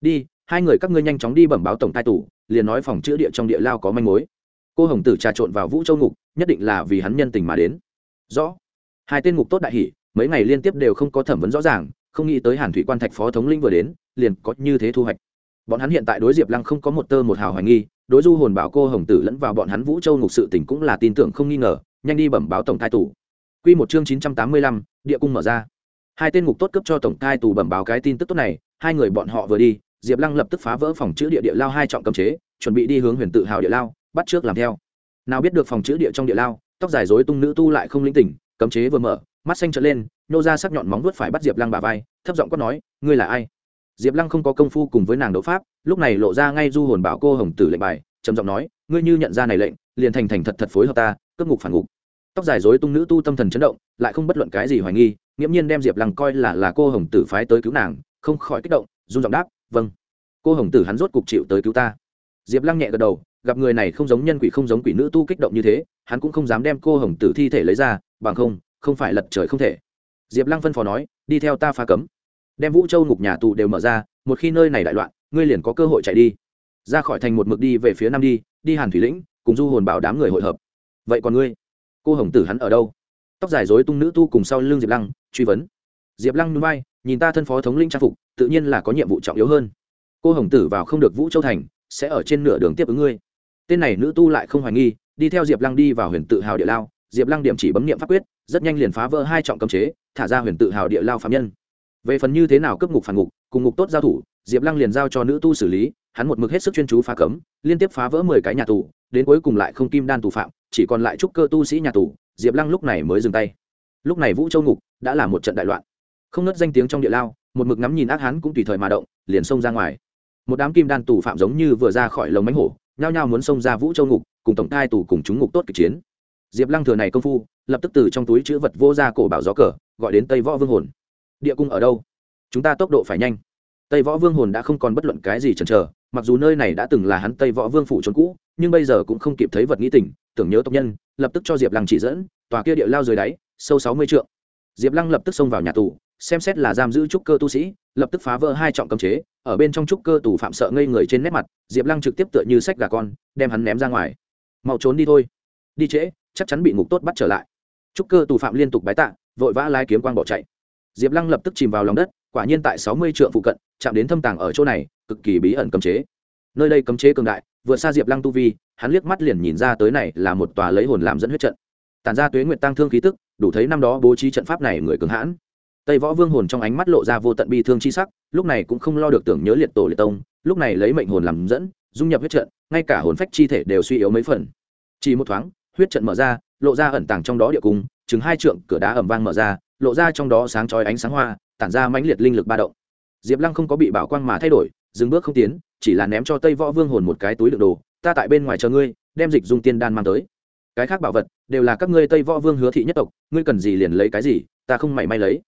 đi, hai người các ngươi nhanh chóng đi bẩm báo tổng tai tủ liền nói phòng chữa địa trong địa lao có manh mối. Cô hồng tử trà trộn vào vũ châu ngục, nhất định là vì hắn nhân tình mà đến. Rõ. Hai tên ngục tốt đại hỷ mấy ngày liên tiếp đều không có thẩm vấn rõ ràng không nghĩ tới hàn thủy quan thạch phó thống linh vừa đến, liền có như thế thu hoạch. Bọn hắn hiện tại đối diệp lăng không có một tơ một hào hoài nghi, đối du hồn bảo cô hồng tử lẫn vào bọn hắn vũ châu ngục sự tỉnh cũng là tin tưởng không nghi ngờ, nhanh đi bẩm báo tổng thai tù. Q một chương chín trăm tám mươi lăm, địa cung mở ra. Hai tên ngục tốt cấp cho tổng thai tù bẩm báo cái tin tức tốt này, hai người bọn họ vừa đi, diệp lăng lập tức phá vỡ phòng chữ địa địa lao hai trọng cấm chế, chuẩn bị đi hướng huyền tự hào địa lao, bắt trước làm theo. Nào biết được phòng chữ địa trong địa lao, tóc dài dối tung nữ tu lại không linh tỉnh, cấm chế vừa mở mắt xanh trở lên, nô ra sắc nhọn móng vuốt phải bắt diệp lăng bà vai, thấp giọng quát nói, ngươi là ai? Diệp lăng không có công phu cùng với nàng đấu pháp, lúc này lộ ra ngay du hồn bảo cô hồng tử lệnh bài, trầm giọng nói, ngươi như nhận ra này lệnh, liền thành thành thật thật phối hợp ta, cướp ngục phản ngục. Tóc dài dối tung nữ tu tâm thần chấn động, lại không bất luận cái gì hoài nghi, nghiễm nhiên đem diệp lăng coi là là cô hồng tử phái tới cứu nàng, không khỏi kích động, run giọng đáp vâng. Cô hồng tử hắn rốt cục chịu tới cứu ta. Diệp lăng nhẹ gật đầu, gặp người này không giống nhân quỷ không giống quỷ nữ tu kích động như thế, hắn cũng không dám đem cô hồng tử thi thể lấy ra, bằng không không phải lật trời không thể. Diệp lăng phân phó nói, đi theo ta phá cấm. Đem vũ châu ngục nhà tù đều mở ra, một khi nơi này đại loạn, ngươi liền có cơ hội chạy đi. Ra khỏi thành một mực đi về phía nam đi đi hàn thủy lĩnh, cùng du hồn bảo đám người hội hợp. Vậy còn ngươi? Cô hồng tử hắn ở đâu? Tóc dài dối tung nữ tu cùng sau l ư n g diệp lăng, truy vấn. Diệp lăng núi bay nhìn ta thân phó thống linh trang phục, tự nhiên là có nhiệm vụ trọng yếu hơn. Cô hồng tử vào không được vũ châu thành, sẽ ở trên nửa đường tiếp ứng ngươi. Tên này nữ tu lại không hoài nghi, đi theo diệp lăng đi vào huyền tự hào địa lao diệp lăng điểm chỉ bấm nghiệm pháp quyết, rất nhanh liền phá vỡ hai trọng cấm chế, thả ra huyền tự hào địa lao phạm nhân. Về phần như thế nào cấp ngục phản ngục, cùng ngục tốt giao thủ, diệp lăng liền giao cho nữ tu xử lý, hắn một mực hết sức chuyên chú phá cấm, liên tiếp phá vỡ mười cái nhà tù, đến cuối cùng lại không kim đan tù phạm, chỉ còn lại trúc cơ tu sĩ nhà tù, diệp lăng lúc này mới dừng tay. Lúc này vũ châu ngục đã là một trận đại loạn. Không nớt danh tiếng trong địa lao, một mực ngắm nhìn ác hắn cũng tùy thời mà động, liền xông ra ngoài. Một đám kim đan tù phạm giống như vừa ra khỏi lồng mánh hổ, nhao nhao muốn xông ra vũ châu ngục, cùng tổng thai tù cùng chúng ngục tốt kịch chiến diệp lăng thừa này công phu, lập tức từ trong túi chữ vật vô ra cổ bảo gió cờ, gọi đến tây võ vương hồn. Địa cung ở đâu? Chúng ta tốc độ phải nhanh. Tây võ vương hồn đã không còn bất luận cái gì chần chờ, mặc dù nơi này đã từng là hắn tây võ vương phủ trốn cũ, nhưng bây giờ cũng không kịp thấy vật nghĩ tình, tưởng nhớ tộc nhân, lập tức cho diệp lăng chỉ dẫn, tòa kia địa lao dưới đáy, sâu sáu mươi trượng. Diệp lăng lập tức xông vào nhà tù, xem xét là giam giữ trúc cơ tu sĩ, lập tức phá vỡ hai trọng cấm chế, ở bên trong trúc cơ tù phạm sợ ngây người trên nét mặt, diệp lăng trực tiếp tựa như sách gà con, đem hắn ném ra ngoài. Mau trốn đi thôi. Đi trễ chắc chắn bị ngục tốt bắt trở lại. Trúc cơ tù phạm liên tục bái tạ, vội vã lai kiếm quang bỏ chạy. Diệp lăng lập tức chìm vào lòng đất, quả nhiên tại sáu mươi trượng phụ cận, chạm đến thâm tàng ở chỗ này, cực kỳ bí ẩn cấm chế. Nơi đây cấm chế cường đại, vượt xa diệp lăng tu vi, hắn liếc mắt liền nhìn ra tới này là một tòa lấy hồn làm dẫn huyết trận. Tản ra tuế nguyệt tăng thương khí tức, đủ thấy năm đó bố trí trận pháp này người cường hãn. Tây võ vương hồn trong ánh mắt lộ ra vô tận bi thương chi sắc, lúc này cũng không lo được tưởng nhớ liệt tổ liệt tông, lúc này lấy mệnh hồn làm dẫn, dung nhập huyết trận, ngay cả hồn phách chi thể đều suy yếu mấy phần. Chỉ một thoáng huyết trận mở ra, lộ ra ẩn tàng trong đó địa cung chứng hai trượng, cửa đá ẩm vang mở ra, lộ ra trong đó sáng chói ánh sáng hoa, tản ra mãnh liệt linh lực ba động. Diệp lăng không có bị bảo quang mà thay đổi, dừng bước không tiến, chỉ là ném cho tây võ vương hồn một cái túi đựng đồ, ta tại bên ngoài chờ ngươi, đem dịch dung tiên đan mang tới. Cái khác bảo vật, đều là các ngươi tây võ vương hứa thị nhất tộc, ngươi cần gì liền lấy cái gì, ta không mảy may lấy.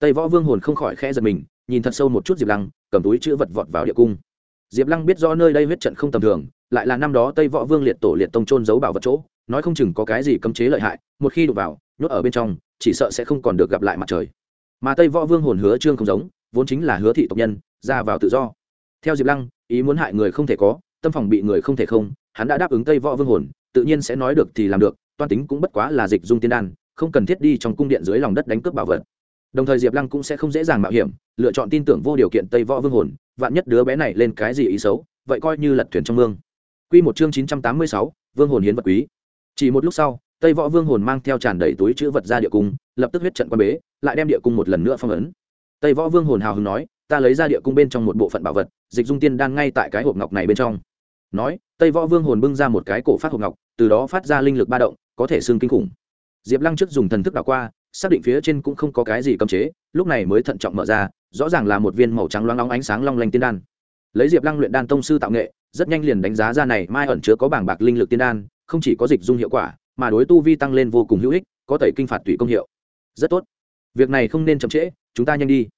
Tây võ vương hồn không khỏi khẽ giật mình, nhìn thật sâu một chút diệp lăng, cầm túi chữ vật vọt vào địa cung. Diệp lăng biết do nơi đây huyết trận không tầm thường, lại là năm đó tây võ vương liệt tổ liệt tông trôn giấu bảo vật chỗ nói không chừng có cái gì cấm chế lợi hại, một khi đụng vào, nhốt ở bên trong, chỉ sợ sẽ không còn được gặp lại mặt trời. Mà tây võ vương hồn hứa trương không giống, vốn chính là hứa thị tộc nhân, ra vào tự do. Theo diệp lăng, ý muốn hại người không thể có, tâm phòng bị người không thể không, hắn đã đáp ứng tây võ vương hồn, tự nhiên sẽ nói được thì làm được, toan tính cũng bất quá là dịch dung tiên đan, không cần thiết đi trong cung điện dưới lòng đất đánh cướp bảo vật. Đồng thời diệp lăng cũng sẽ không dễ dàng mạo hiểm, lựa chọn tin tưởng vô điều kiện tây võ vương hồn, vạn nhất đứa bé này lên cái gì ý xấu, vậy coi như lật thuyền trong mương. Q một chương chín trăm tám mươi sáu, vương hồn hiến vật quý chỉ một lúc sau, tây võ vương hồn mang theo tràn đầy túi chữ vật ra địa cung, lập tức huyết trận quan bế, lại đem địa cung một lần nữa phong ấn. Tây võ vương hồn hào hứng nói, ta lấy ra địa cung bên trong một bộ phận bảo vật, dịch dung tiên đan ngay tại cái hộp ngọc này bên trong. Nói, tây võ vương hồn bưng ra một cái cổ phát hộp ngọc, từ đó phát ra linh lực ba động, có thể xương kinh khủng. Diệp lăng trước dùng thần thức đảo qua, xác định phía trên cũng không có cái gì cấm chế, lúc này mới thận trọng mở ra, rõ ràng là một viên màu trắng loáng long ánh sáng long lanh tiên đan. Lấy diệp lăng luyện đan tông sư tạo nghệ, rất nhanh liền đánh giá ra này, mai ẩn chứa có bảng bạc linh lực tiên đan không chỉ có dịch dung hiệu quả, mà đối tu vi tăng lên vô cùng hữu ích, có tẩy kinh phạt tùy công hiệu. Rất tốt. Việc này không nên chậm trễ, chúng ta nhanh đi.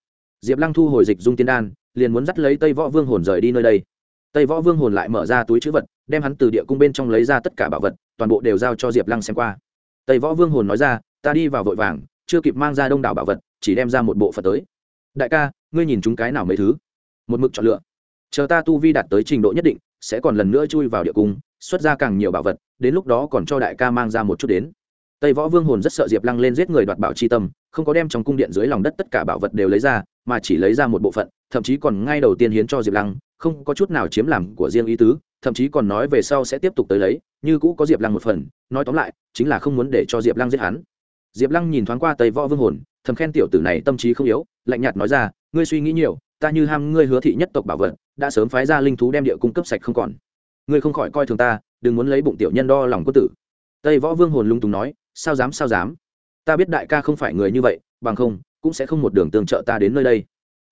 Diệp lăng thu hồi dịch dung tiên đan, liền muốn dắt lấy tây võ vương hồn rời đi nơi đây. Tây võ vương hồn lại mở ra túi chữ vật, đem hắn từ địa cung bên trong lấy ra tất cả bảo vật, toàn bộ đều giao cho diệp lăng xem qua. Tây võ vương hồn nói ra, ta đi vào vội vàng, chưa kịp mang ra đông đảo bảo vật, chỉ đem ra một bộ phật tới. Đại ca, ngươi nhìn chúng cái nào mấy thứ? Một mực chọn lựa. Chờ ta tu vi đạt tới trình độ nhất định sẽ còn lần nữa chui vào địa cung, xuất ra càng nhiều bảo vật, đến lúc đó còn cho đại ca mang ra một chút đến. Tây võ vương hồn rất sợ diệp lăng lên giết người đoạt bảo c h i tâm, không có đem trong cung điện dưới lòng đất tất cả bảo vật đều lấy ra, mà chỉ lấy ra một bộ phận, thậm chí còn ngay đầu tiên hiến cho diệp lăng, không có chút nào chiếm làm của riêng ý tứ, thậm chí còn nói về sau sẽ tiếp tục tới lấy, như cũ có diệp lăng một phần, nói tóm lại, chính là không muốn để cho diệp lăng giết hắn. Diệp lăng nhìn thoáng qua tây võ vương hồn, thầm khen tiểu tử này tâm trí không yếu, lạnh nhạt nói ra, ngươi suy nghĩ nhiều ta như ham ngươi hứa thị nhất tộc bảo vật, đã sớm phái ra linh thú đem địa cung cấp sạch không còn. Ngươi không khỏi coi thường ta, đừng muốn lấy bụng tiểu nhân đo lòng quân tử. Tây võ vương hồn lung tùng nói, sao dám sao dám? Ta biết đại ca không phải người như vậy, bằng không, cũng sẽ không một đường tương trợ ta đến nơi đây.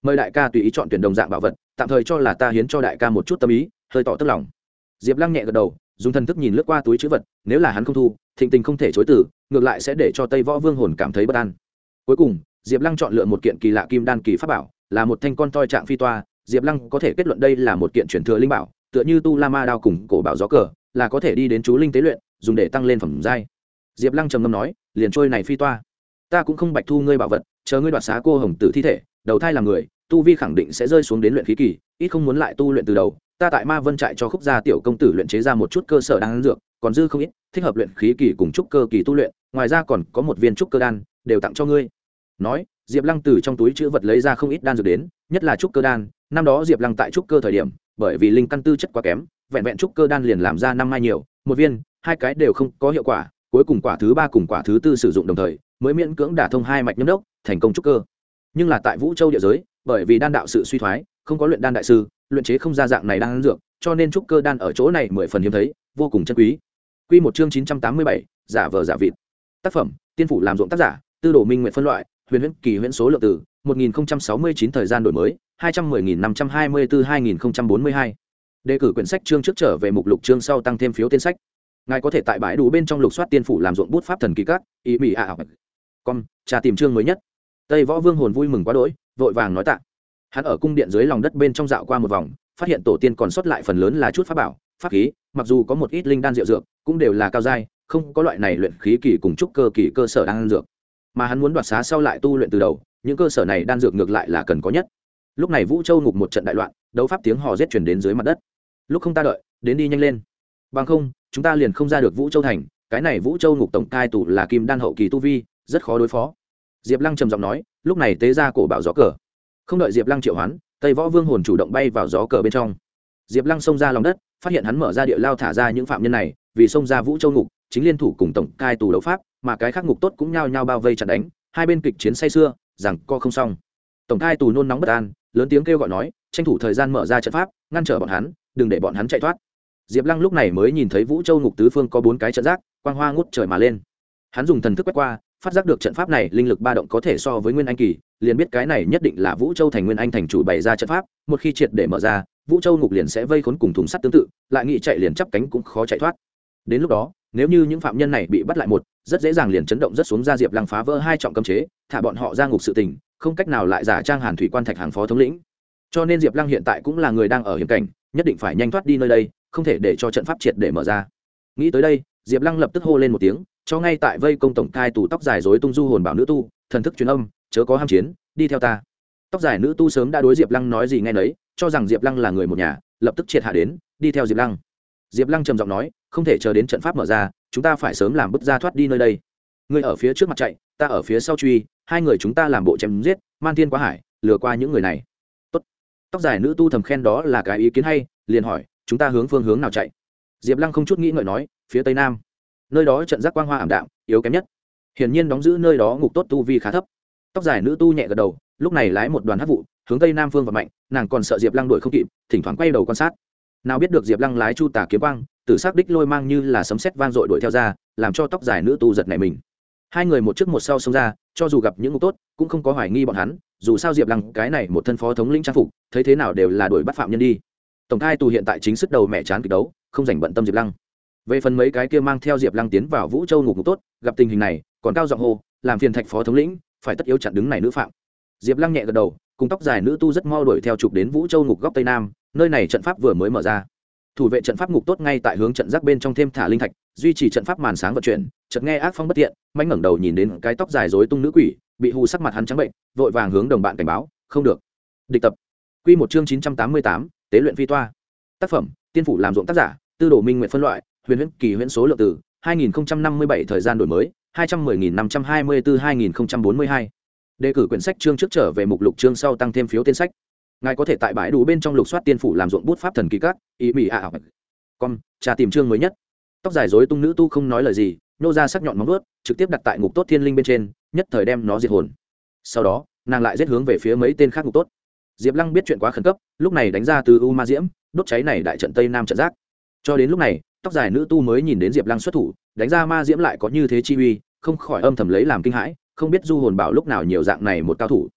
Mời đại ca tùy ý chọn tuyển đồng dạng bảo vật, tạm thời cho là ta hiến cho đại ca một chút tâm ý, hơi tỏ tức lòng. Diệp lăng nhẹ gật đầu, dùng thần thức nhìn lướt qua túi chữ vật, nếu là hắn không thu, thịnh tình không thể chối từ, ngược lại sẽ để cho tây võ vương hồn cảm thấy bất an. Cuối cùng, diệp lăng chọn lựa một kiện kỳ lạ kim đan kỳ pháp bảo là một thanh con toi trạng phi toa, diệp lăng có thể kết luận đây là một kiện truyền thừa linh bảo, tựa như tu la ma đao cùng cổ bảo gió cờ, là có thể đi đến chú linh tế luyện, dùng để tăng lên phẩm giai. Diệp lăng trầm ngâm nói, liền trôi này phi toa. Ta cũng không bạch thu ngươi bảo vật, chờ ngươi đoạt xá cô hồng tử thi thể, đầu thai làm người, tu vi khẳng định sẽ rơi xuống đến luyện khí kỳ, ít không muốn lại tu luyện từ đầu. Ta tại ma vân trại cho khúc gia tiểu công tử luyện chế ra một chút cơ sở đan dược, còn dư không ít, thích hợp luyện khí kỳ cùng trúc cơ kỳ tu luyện, ngoài ra còn có một viên trúc cơ đan, đều tặng cho ngươi nói diệp lăng từ trong túi chữ vật lấy ra không ít đan dược đến nhất là trúc cơ đan. Năm đó diệp lăng tại trúc cơ thời điểm bởi vì linh căn tư chất quá kém vẹn vẹn trúc cơ đan liền làm ra năm mai nhiều một viên hai cái đều không có hiệu quả cuối cùng quả thứ ba cùng quả thứ tư sử dụng đồng thời mới miễn cưỡng đả thông hai mạch nhâm đốc thành công trúc cơ. Nhưng là tại vũ châu địa giới bởi vì đan đạo sự suy thoái không có luyện đan đại sư luyện chế không ra dạng này đan dược cho nên trúc cơ đan ở chỗ này mười phần hiếm thấy vô cùng chân quý. Quy một chương chín trăm tám mươi bảy, giả vờ giả vịt. Tác phẩm: Tiên phủ làm ruộng tác giả, Tư Đồ Minh Nguyệt phân loại, huyền huyễn kỳ huyễn số lượng từ 1069 thời gian đổi mới, 210.524 2042 Đề cử quyển sách chương trước trở về mục lục chương sau tăng thêm phiếu tên sách. Ngài có thể tại bãi đủ bên trong lục soát tiên phủ làm ruộng bút pháp thần kỳ các, ý mỹ ạ. À. Con, trà tìm chương mới nhất. Tây Võ Vương hồn vui mừng quá đỗi, vội vàng nói tạ. Hắn ở cung điện dưới lòng đất bên trong dạo qua một vòng, phát hiện tổ tiên còn sót lại phần lớn là chút pháp bảo, pháp khí, mặc dù có một ít linh đan diệu dược, cũng đều là cao giai, không có loại này luyện khí kỳ cùng trúc cơ kỳ cơ sở đan dược. Mà hắn muốn đoạt xá sau lại tu luyện từ đầu, những cơ sở này đan dược ngược lại là cần có nhất. Lúc này Vũ Châu ngục một trận đại loạn, đấu pháp tiếng hò giết truyền đến dưới mặt đất. Lúc không ta đợi, đến đi nhanh lên. Bằng không, chúng ta liền không ra được Vũ Châu thành, cái này Vũ Châu ngục tổng cai tù là kim đan hậu kỳ tu vi, rất khó đối phó. Diệp Lăng trầm giọng nói, lúc này tế ra cổ bảo gió cờ. Không đợi Diệp Lăng triệu hoán, Tây Võ Vương hồn chủ động bay vào gió cờ bên trong. Diệp Lăng xông ra lòng đất, phát hiện hắn mở ra địa lao thả ra những phạm nhân này, vì xông ra Vũ Châu ngục, chính liên thủ cùng tổng cai tù đấu pháp, mà cái khác ngục tốt cũng nhao nhao bao vây chặn đánh, hai bên kịch chiến say xưa, rằng co không xong. Tổng cai tù nôn nóng bất an, lớn tiếng kêu gọi nói, tranh thủ thời gian mở ra trận pháp, ngăn trở bọn hắn, đừng để bọn hắn chạy thoát. Diệp Lăng lúc này mới nhìn thấy Vũ Châu ngục tứ phương có bốn cái trận giác, quang hoa ngút trời mà lên. Hắn dùng thần thức quét qua, phát giác được trận pháp này linh lực ba động có thể so với nguyên anh kỳ liền biết cái này nhất định là vũ châu thành nguyên anh thành chủ bày ra trận pháp một khi triệt để mở ra vũ châu ngục liền sẽ vây khốn cùng thùng sắt tương tự lại nghĩ chạy liền chắp cánh cũng khó chạy thoát đến lúc đó nếu như những phạm nhân này bị bắt lại một, rất dễ dàng liền chấn động rất xuống ra diệp lăng phá vỡ hai trọng cấm chế, thả bọn họ ra ngục sự tình, không cách nào lại giả trang hàn thủy quan thạch hàng phó thống lĩnh. Cho nên diệp lăng hiện tại cũng là người đang ở hiểm cảnh, nhất định phải nhanh thoát đi nơi đây, không thể để cho trận pháp triệt để mở ra. Nghĩ tới đây, diệp lăng lập tức hô lên một tiếng, cho ngay tại vây công tổng cai tù tóc dài dối tung du hồn bảo nữ tu, thần thức truyền âm, chớ có ham chiến, đi theo ta. Tóc dài nữ tu sớm đã đối diệp lăng nói gì ngay nấy, cho rằng diệp lăng là người một nhà, lập tức triệt hạ đến, đi theo diệp lăng. Diệp lăng trầm giọng nói không thể chờ đến trận pháp mở ra, chúng ta phải sớm làm bức ra thoát đi nơi đây. Người ở phía trước mặt chạy, ta ở phía sau truy, hai người chúng ta làm bộ chém giết, man thiên quá hải, lừa qua những người này. Tốt. tóc dài nữ tu thầm khen đó là cái ý kiến hay, liền hỏi, chúng ta hướng phương hướng nào chạy? Diệp lăng không chút nghĩ ngợi nói, phía tây nam. Nơi đó trận giác quang hoa ảm đạm, yếu kém nhất. Hiển nhiên đóng giữ nơi đó ngục tốt tu vi khá thấp. Tóc dài nữ tu nhẹ gật đầu, lúc này lái một đoàn hát vụ, hướng tây nam phương và mạnh, nàng còn sợ diệp lăng đuổi không kịp, thỉnh thoảng quay đầu quan sát. Nào biết được diệp lăng lái chu tà kiếm quang tử s ắ c đích lôi mang như là sấm sét vang dội đuổi theo ra, làm cho tóc dài nữ tu giật này mình. Hai người một trước một sau xông ra, cho dù gặp những ngục tốt, cũng không có hoài nghi bọn hắn, dù sao diệp lăng cái này một thân phó thống lĩnh trang phục, thấy thế nào đều là đuổi bắt phạm nhân đi. Tổng thai tù hiện tại chính sức đầu mẹ chán kịch đấu, không dành bận tâm diệp lăng. Về phần mấy cái kia mang theo diệp lăng tiến vào vũ châu ngục ngục tốt, gặp tình hình này, còn cao giọng hô, làm phiền thạch phó thống lĩnh, phải tất yếu chặn đứng này nữ phạm. Diệp lăng nhẹ gật đầu, cùng tóc dài nữ tu rất mau đuổi theo trục đến vũ châu ngục góc tây nam, nơi này trận pháp vừa mới mở ra thủ vệ trận pháp ngục tốt ngay tại hướng trận giác bên trong thêm thả linh thạch, duy trì trận pháp màn sáng vận chuyển, chợt nghe ác phong bất tiện mạnh ngẩng đầu nhìn đến cái tóc dài rối tung nữ quỷ, bị hù sắc mặt hắn trắng bệnh, vội vàng hướng đồng bạn cảnh báo, không được. Địch tập. Quy một chương chín trăm tám mươi tám, tế luyện phi toa. Tác phẩm, tiên phủ làm ruộng tác giả, tư đồ minh nguyện phân loại, huyền huyễn, kỳ huyễn số lượng từ 2057 thời gian đổi mới 210.524 2042 đề cử quyển sách chương trước trở về mục lục chương sau tăng thêm phiếu tên sách ngài có thể tại bãi đủ bên trong lục soát tiên phủ làm ruộng bút pháp thần kỳ các, ý mỹ ạ. À. con trà tìm chương mới nhất. Tóc dài dối tung nữ tu không nói lời gì, nô ra sắc nhọn móng ướt trực tiếp đặt tại ngục tốt thiên linh bên trên, nhất thời đem nó diệt hồn. Sau đó, nàng lại giết hướng về phía mấy tên khác ngục tốt. Diệp lăng biết chuyện quá khẩn cấp, lúc này đánh ra từ u ma diễm, đốt cháy này đại trận tây nam trận giác. Cho đến lúc này, tóc dài nữ tu mới nhìn đến diệp lăng xuất thủ, đánh ra ma diễm lại có như thế chi uy, không khỏi âm thầm lấy làm kinh hãi, không biết du hồn bảo lúc nào nhiều dạng này một cao thủ.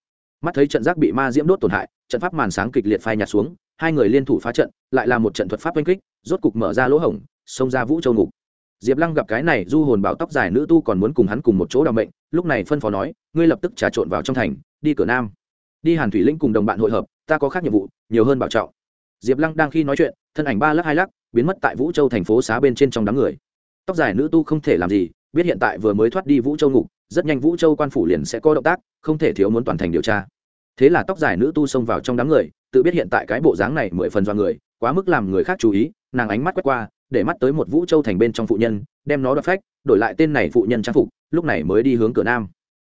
Mắt thấy trận giác bị ma diễm đốt tổn hại trận pháp màn sáng kịch liệt phai nhạt xuống, hai người liên thủ phá trận, lại là một trận thuật pháp oanh kích, rốt cục mở ra lỗ hổng, xông ra vũ châu ngục. Diệp lăng gặp cái này du hồn bảo tóc dài nữ tu còn muốn cùng hắn cùng một chỗ đ ò mệnh, lúc này phân phó nói, ngươi lập tức trà trộn vào trong thành, đi cửa nam. Đi hàn thủy linh cùng đồng bạn hội hợp, ta có khác nhiệm vụ, nhiều hơn bảo trọng. Diệp lăng đang khi nói chuyện, thân ảnh ba lắc hai lắc, biến mất tại vũ châu thành phố xá bên trên trong đám người. Tóc dài nữ tu không thể làm gì, biết hiện tại vừa mới thoát đi vũ châu ngục, rất nhanh vũ châu quan phủ liền sẽ có động tác, không thể thiếu muốn toàn thành điều tra thế là tóc dài nữ tu xông vào trong đám người, tự biết hiện tại cái bộ dáng này mười phần do người, quá mức làm người khác chú ý, nàng ánh mắt quét qua, để mắt tới một vũ châu thành bên trong phụ nhân, đem nó đập phách, đổi lại tên này phụ nhân trang phục, lúc này mới đi hướng cửa nam.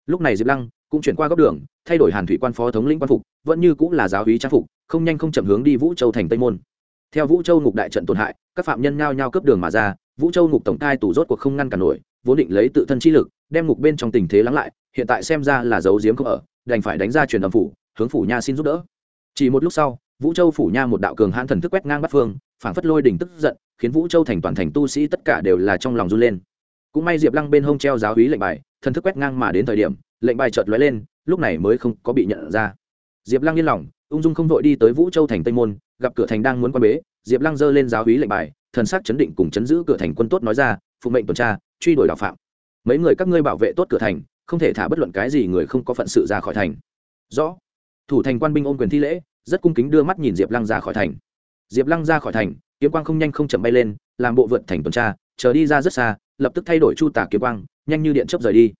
Lúc này diệp lăng cũng chuyển qua góc đường, thay đổi hàn thủy quan phó thống lĩnh quan phục, vẫn như cũng là giáo hí trang phục, không nhanh không chậm hướng đi vũ châu thành tây môn. Theo vũ châu ngục đại trận tổn hại, các phạm nhân nhao nhao cướp đường mà ra, vũ châu ngục tổng cai tủ rốt cuộc không ngăn cản nổi, vốn định lấy tự thân chi lực, đem ngục bên trong tình thế lắng lại, hiện tại xem ra là dấu diếm không ở đành phải đánh ra truyền âm phủ, hướng phủ nha xin giúp đỡ. Chỉ một lúc sau, vũ châu phủ nha một đạo cường hãn thần thức quét ngang bắt phương, phảng phất lôi đỉnh tức giận, khiến vũ châu thành toàn thành tu sĩ tất cả đều là trong lòng run lên. Cũng may diệp lăng bên hông treo giáo hí lệnh bài, thần thức quét ngang mà đến thời điểm, lệnh bài chợt lóe lên, lúc này mới không có bị nhận ra. Diệp lăng yên lòng, ung dung không vội đi tới vũ châu thành tây môn, gặp cửa thành đang muốn quan bế, diệp lăng giơ lên giáo hí lệnh bài, thần sắc chấn định cùng chấn giữ cửa thành quân tốt nói ra, phụ mệnh tuần tra, truy đuổi đạo phạm. Mấy người các ngươi bảo vệ tốt cửa thành không thể thả bất luận cái gì người không có phận sự ra khỏi thành. Rõ. Thủ thành quan binh ôm quyền thi lễ, rất cung kính đưa mắt nhìn diệp lăng ra khỏi thành. Diệp lăng ra khỏi thành, kiếm quang không nhanh không chậm bay lên, làm bộ vượt thành tuần tra, chờ đi ra rất xa, lập tức thay đổi chu tả kiếm quang, nhanh như điện chớp rời đi.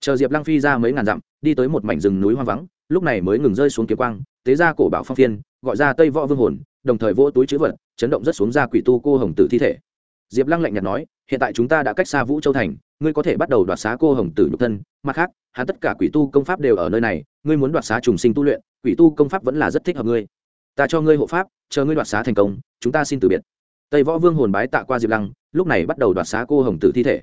Chờ diệp lăng phi ra mấy ngàn dặm, đi tới một mảnh rừng núi hoang vắng, lúc này mới ngừng rơi xuống kiếm quang, tế ra cổ bảo phong phiên, gọi ra tây võ vương hồn, đồng thời vỗ túi chữ vật, chấn động rất xuống ra quỷ tu cô hồng tử thi thể. Diệp lăng lạnh nhạt nói hiện tại chúng ta đã cách xa vũ châu thành, ngươi có thể bắt đầu đoạt xá cô hồng tử nhục thân. Mặt khác, hắn tất cả quỷ tu công pháp đều ở nơi này, ngươi muốn đoạt xá trùng sinh tu luyện, quỷ tu công pháp vẫn là rất thích hợp ngươi. Ta cho ngươi hộ pháp, chờ ngươi đoạt xá thành công, chúng ta xin từ biệt. Tây võ vương hồn bái tạ qua diệp lăng, lúc này bắt đầu đoạt xá cô hồng tử thi thể.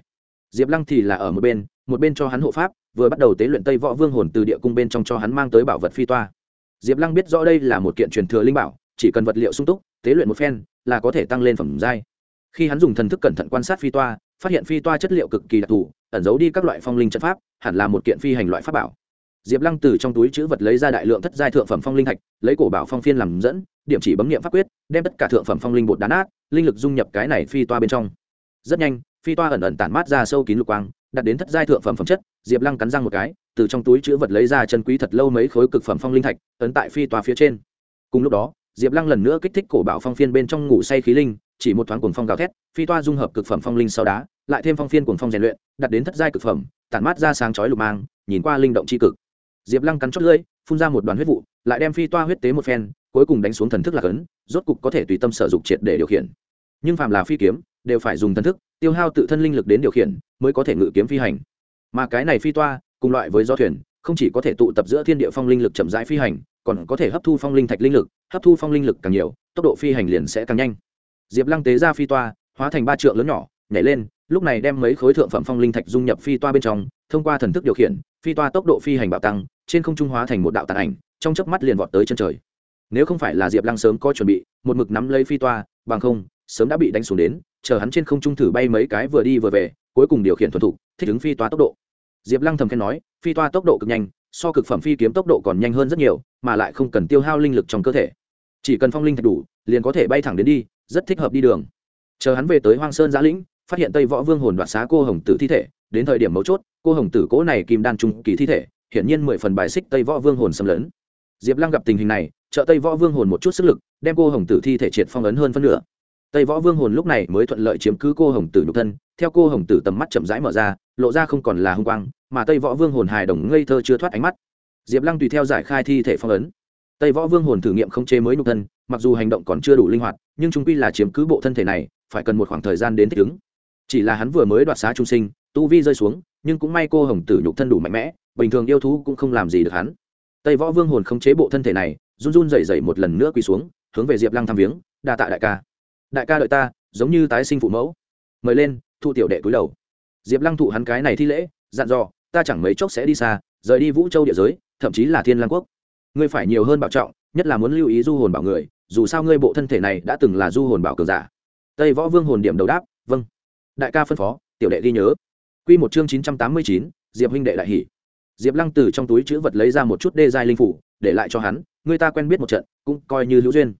Diệp lăng thì là ở một bên một bên cho hắn hộ pháp, vừa bắt đầu tế luyện tây võ vương hồn từ địa cung bên trong cho hắn mang tới bảo vật phi toa. Diệp lăng biết rõ đây là một kiện truyền thừa linh bảo, chỉ cần vật liệu sung túc, tế luyện một phen, là có thể tăng lên phẩm giai khi hắn dùng thần thức cẩn thận quan sát phi toa, phát hiện phi toa chất liệu cực kỳ đặc thù, ẩn giấu đi các loại phong linh trận pháp, hẳn là một kiện phi hành loại pháp bảo. Diệp lăng từ trong túi chữ vật lấy ra đại lượng thất giai thượng phẩm phong linh thạch, lấy cổ bảo phong phiên làm dẫn, điểm chỉ bấm nghiệm pháp quyết, đem tất cả thượng phẩm phong linh bột đán át linh lực dung nhập cái này phi toa bên trong. Rất nhanh, phi toa ẩn ẩn tản mát ra sâu kín lục quang đặt đến thất giai thượng phẩm phẩm chất, diệp lăng cắn răng một cái, từ trong túi chữ vật lấy ra chân quý thật lâu mấy khối cực phẩm phong linh thạch, ấn tại phi toa phía trên. Cùng lúc đó, diệp lăng lần nữa kích thích cổ bảo phong phiên bên trong ngủ say khí linh chỉ một thoáng cuồng phong gào thét, phi toa dung hợp cực phẩm phong linh sau đá, lại thêm phong phiên cuồng phong rèn luyện, đặt đến thất giai cực phẩm, tản mát ra sáng chói lục mang, nhìn qua linh động chi cực. Diệp lăng cắn chót lưỡi, phun ra một đoàn huyết vụ, lại đem phi toa huyết tế một phen, cuối cùng đánh xuống thần thức là ấn rốt cục có thể tùy tâm sở dục triệt để điều khiển. Nhưng phàm là phi kiếm, đều phải dùng thần thức, tiêu hao tự thân linh lực đến điều khiển, mới có thể ngự kiếm phi hành. Mà cái này phi toa, cùng loại với do thuyền, không chỉ có thể tụ tập giữa thiên địa phong linh lực chậm rãi phi hành, còn có thể hấp thu phong linh thạch linh lực, hấp thu phong linh lực càng nhiều, tốc độ phi hành liền sẽ càng nhanh diệp lăng tế ra phi toa, hóa thành ba trượng lớn nhỏ, nhảy lên, lúc này đem mấy khối thượng phẩm phong linh thạch dung nhập phi toa bên trong, thông qua thần thức điều khiển, phi toa tốc độ phi hành bạo tăng, trên không trung hóa thành một đạo tàn ảnh, trong chớp mắt liền vọt tới chân trời. Nếu không phải là diệp lăng sớm có chuẩn bị, một mực nắm lấy phi toa, bằng không, sớm đã bị đánh xuống đến, chờ hắn trên không trung thử bay mấy cái vừa đi vừa về, cuối cùng điều khiển thuần thục, thích ứng phi toa tốc độ. Diệp lăng thầm khen nói, phi toa tốc độ cực nhanh, so cực phẩm phi kiếm tốc độ còn nhanh hơn rất nhiều, mà lại không cần tiêu hao linh lực trong cơ thể. Chỉ cần phong linh thạch đủ, liền có thể bay thẳng đến đi rất thích hợp đi đường. Chờ hắn về tới hoang sơn giã lĩnh, phát hiện tây võ vương hồn đoạt xá cô hồng tử thi thể, đến thời điểm mấu chốt, cô hồng tử cố này kim đan trung kỳ thi thể, hiển nhiên mười phần bài xích tây võ vương hồn xâm lấn. Diệp lăng gặp tình hình này, trợ tây võ vương hồn một chút sức lực, đem cô hồng tử thi thể triệt phong ấn hơn phân nửa. Tây võ vương hồn lúc này mới thuận lợi chiếm cứ cô hồng tử nhục thân, theo cô hồng tử tầm mắt chậm rãi mở ra, lộ ra không còn là hung quang, mà tây võ vương hồn hài đồng ngây thơ chưa thoát ánh mắt. Diệp lăng tùy theo giải khai thi thể phong ấn. Tây võ vương hồn thử nghiệm không chế mới nhục thân mặc dù hành động còn chưa đủ linh hoạt, nhưng chúng quy là chiếm cứ bộ thân thể này, phải cần một khoảng thời gian đến thích ứng. Chỉ là hắn vừa mới đoạt xá trung sinh, tu vi rơi xuống, nhưng cũng may cô hồng tử nhục thân đủ mạnh mẽ, bình thường yêu thú cũng không làm gì được hắn. Tây võ vương hồn không chế bộ thân thể này, run run rẩy rẩy một lần nữa quỳ xuống, hướng về diệp lăng thăm viếng, đa tạ đại ca. Đại ca đợi ta, giống như tái sinh phụ mẫu. Mời lên, thu tiểu đệ cúi đầu. Diệp lăng thụ hắn cái này thi lễ, dặn dò, ta chẳng mấy chốc sẽ đi xa, rời đi vũ châu địa giới, thậm chí là thiên lang quốc. Ngươi phải nhiều hơn bảo trọng, nhất là muốn lưu ý du hồn bảo người dù sao ngươi bộ thân thể này đã từng là du hồn bảo cường giả. Tây võ vương hồn điểm đầu đáp vâng. Đại ca phân phó, tiểu đệ ghi nhớ. Quy một chương chín trăm tám mươi chín, diệp huynh đệ đại hỷ diệp lăng từ trong túi chữ vật lấy ra một chút đê giai linh phủ, để lại cho hắn, ngươi ta quen biết một trận, cũng coi như hữu duyên.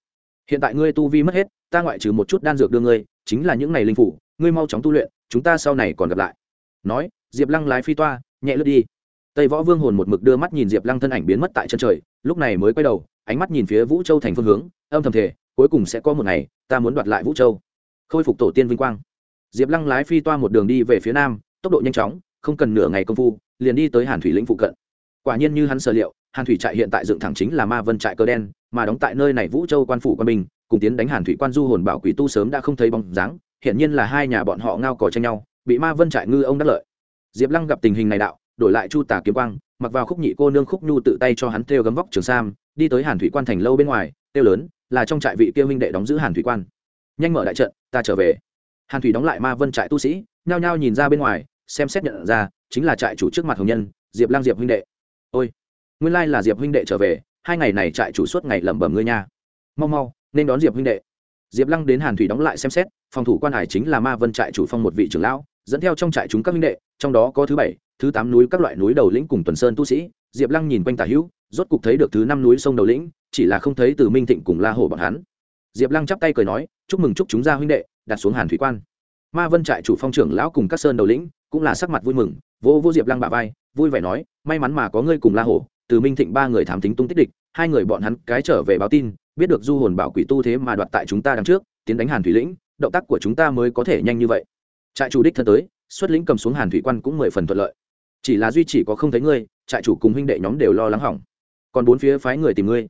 Hiện tại ngươi tu vi mất hết, ta ngoại trừ một chút đan dược đưa ngươi, chính là những này linh phủ, ngươi mau chóng tu luyện, chúng ta sau này còn gặp lại. Nói, diệp lăng lái phi toa, nhẹ lướt đi. Tây võ vương hồn một mực đưa mắt nhìn diệp lăng thân ảnh biến mất tại chân trời, lúc này mới quay đầu ánh mắt nhìn phía vũ châu thành phương hướng, âm thầm thể cuối cùng sẽ có một ngày, ta muốn đoạt lại vũ châu. Khôi phục tổ tiên vinh quang. Diệp lăng lái phi toa một đường đi về phía nam, tốc độ nhanh chóng, không cần nửa ngày công phu, liền đi tới hàn thủy lĩnh phụ cận. Quả nhiên như hắn sở liệu, hàn thủy trại hiện tại dựng thẳng chính là ma vân trại cơ đen, mà đóng tại nơi này vũ châu quan phủ quan bình cùng tiến đánh hàn thủy quan du hồn bảo quỷ tu sớm đã không thấy bóng dáng, hiển nhiên là hai nhà bọn họ ngao cò tranh nhau, bị ma vân trại ngư ông đắc lợi. Diệp lăng gặp tình hình này đạo, đổi lại chu tả kiếm quang, mặc vào khúc nhị cô nương khúc nhu tự tay cho hắn theo gấm vóc trường sam đi tới hàn thủy quan thành lâu bên ngoài tiêu lớn, là trong trại vị kia huynh đệ đóng giữ hàn thủy quan. Nhanh mở đại trận, ta trở về. Hàn thủy đóng lại ma vân trại tu sĩ, nhao nhao nhìn ra bên ngoài, xem xét nhận ra, chính là trại chủ trước mặt hồng nhân, diệp lang diệp huynh đệ. Ôi, nguyên lai là diệp huynh đệ trở về, hai ngày này trại chủ suốt ngày lẩm bẩm ngươi nha. Mau mau, nên đón diệp huynh đệ. Diệp lăng đến hàn thủy đóng lại xem xét, phòng thủ quan hải chính là ma vân trại chủ phong một vị trưởng lão, dẫn theo trong trại chúng các huynh đệ, trong đó có thứ bảy, thứ tám núi các loại núi đầu lĩnh cùng tuần sơn tu sĩ. Diệp lăng nhìn quanh tả hữu rốt cục thấy được thứ năm núi sông đầu lĩnh, chỉ là không thấy từ minh thịnh cùng la hổ bọn hắn. Diệp lăng chắp tay cười nói, chúc mừng chúc chúng ra huynh đệ, đặt xuống hàn thủy quan. Ma vân trại chủ phong trưởng lão cùng các sơn đầu lĩnh cũng là sắc mặt vui mừng vô vô diệp lăng bà vai, vui vẻ nói, may mắn mà có ngươi cùng la hổ, từ minh thịnh ba người thám tính tung tích địch, hai người bọn hắn cái trở về báo tin, biết được du hồn bảo quỷ tu thế mà đoạt tại chúng ta đằng trước, tiến đánh hàn thủy lĩnh, động tác của chúng ta mới có thể nhanh như vậy. Trại chủ đích thân tới, xuất lĩnh cầm xuống hàn thủy quan cũng mười phần thuận lợi. Chỉ là duy chỉ có không thấy ngươi, trại chủ cùng huynh đệ nhóm đều lo lắng hỏng còn bốn phía phái người tìm ngươi.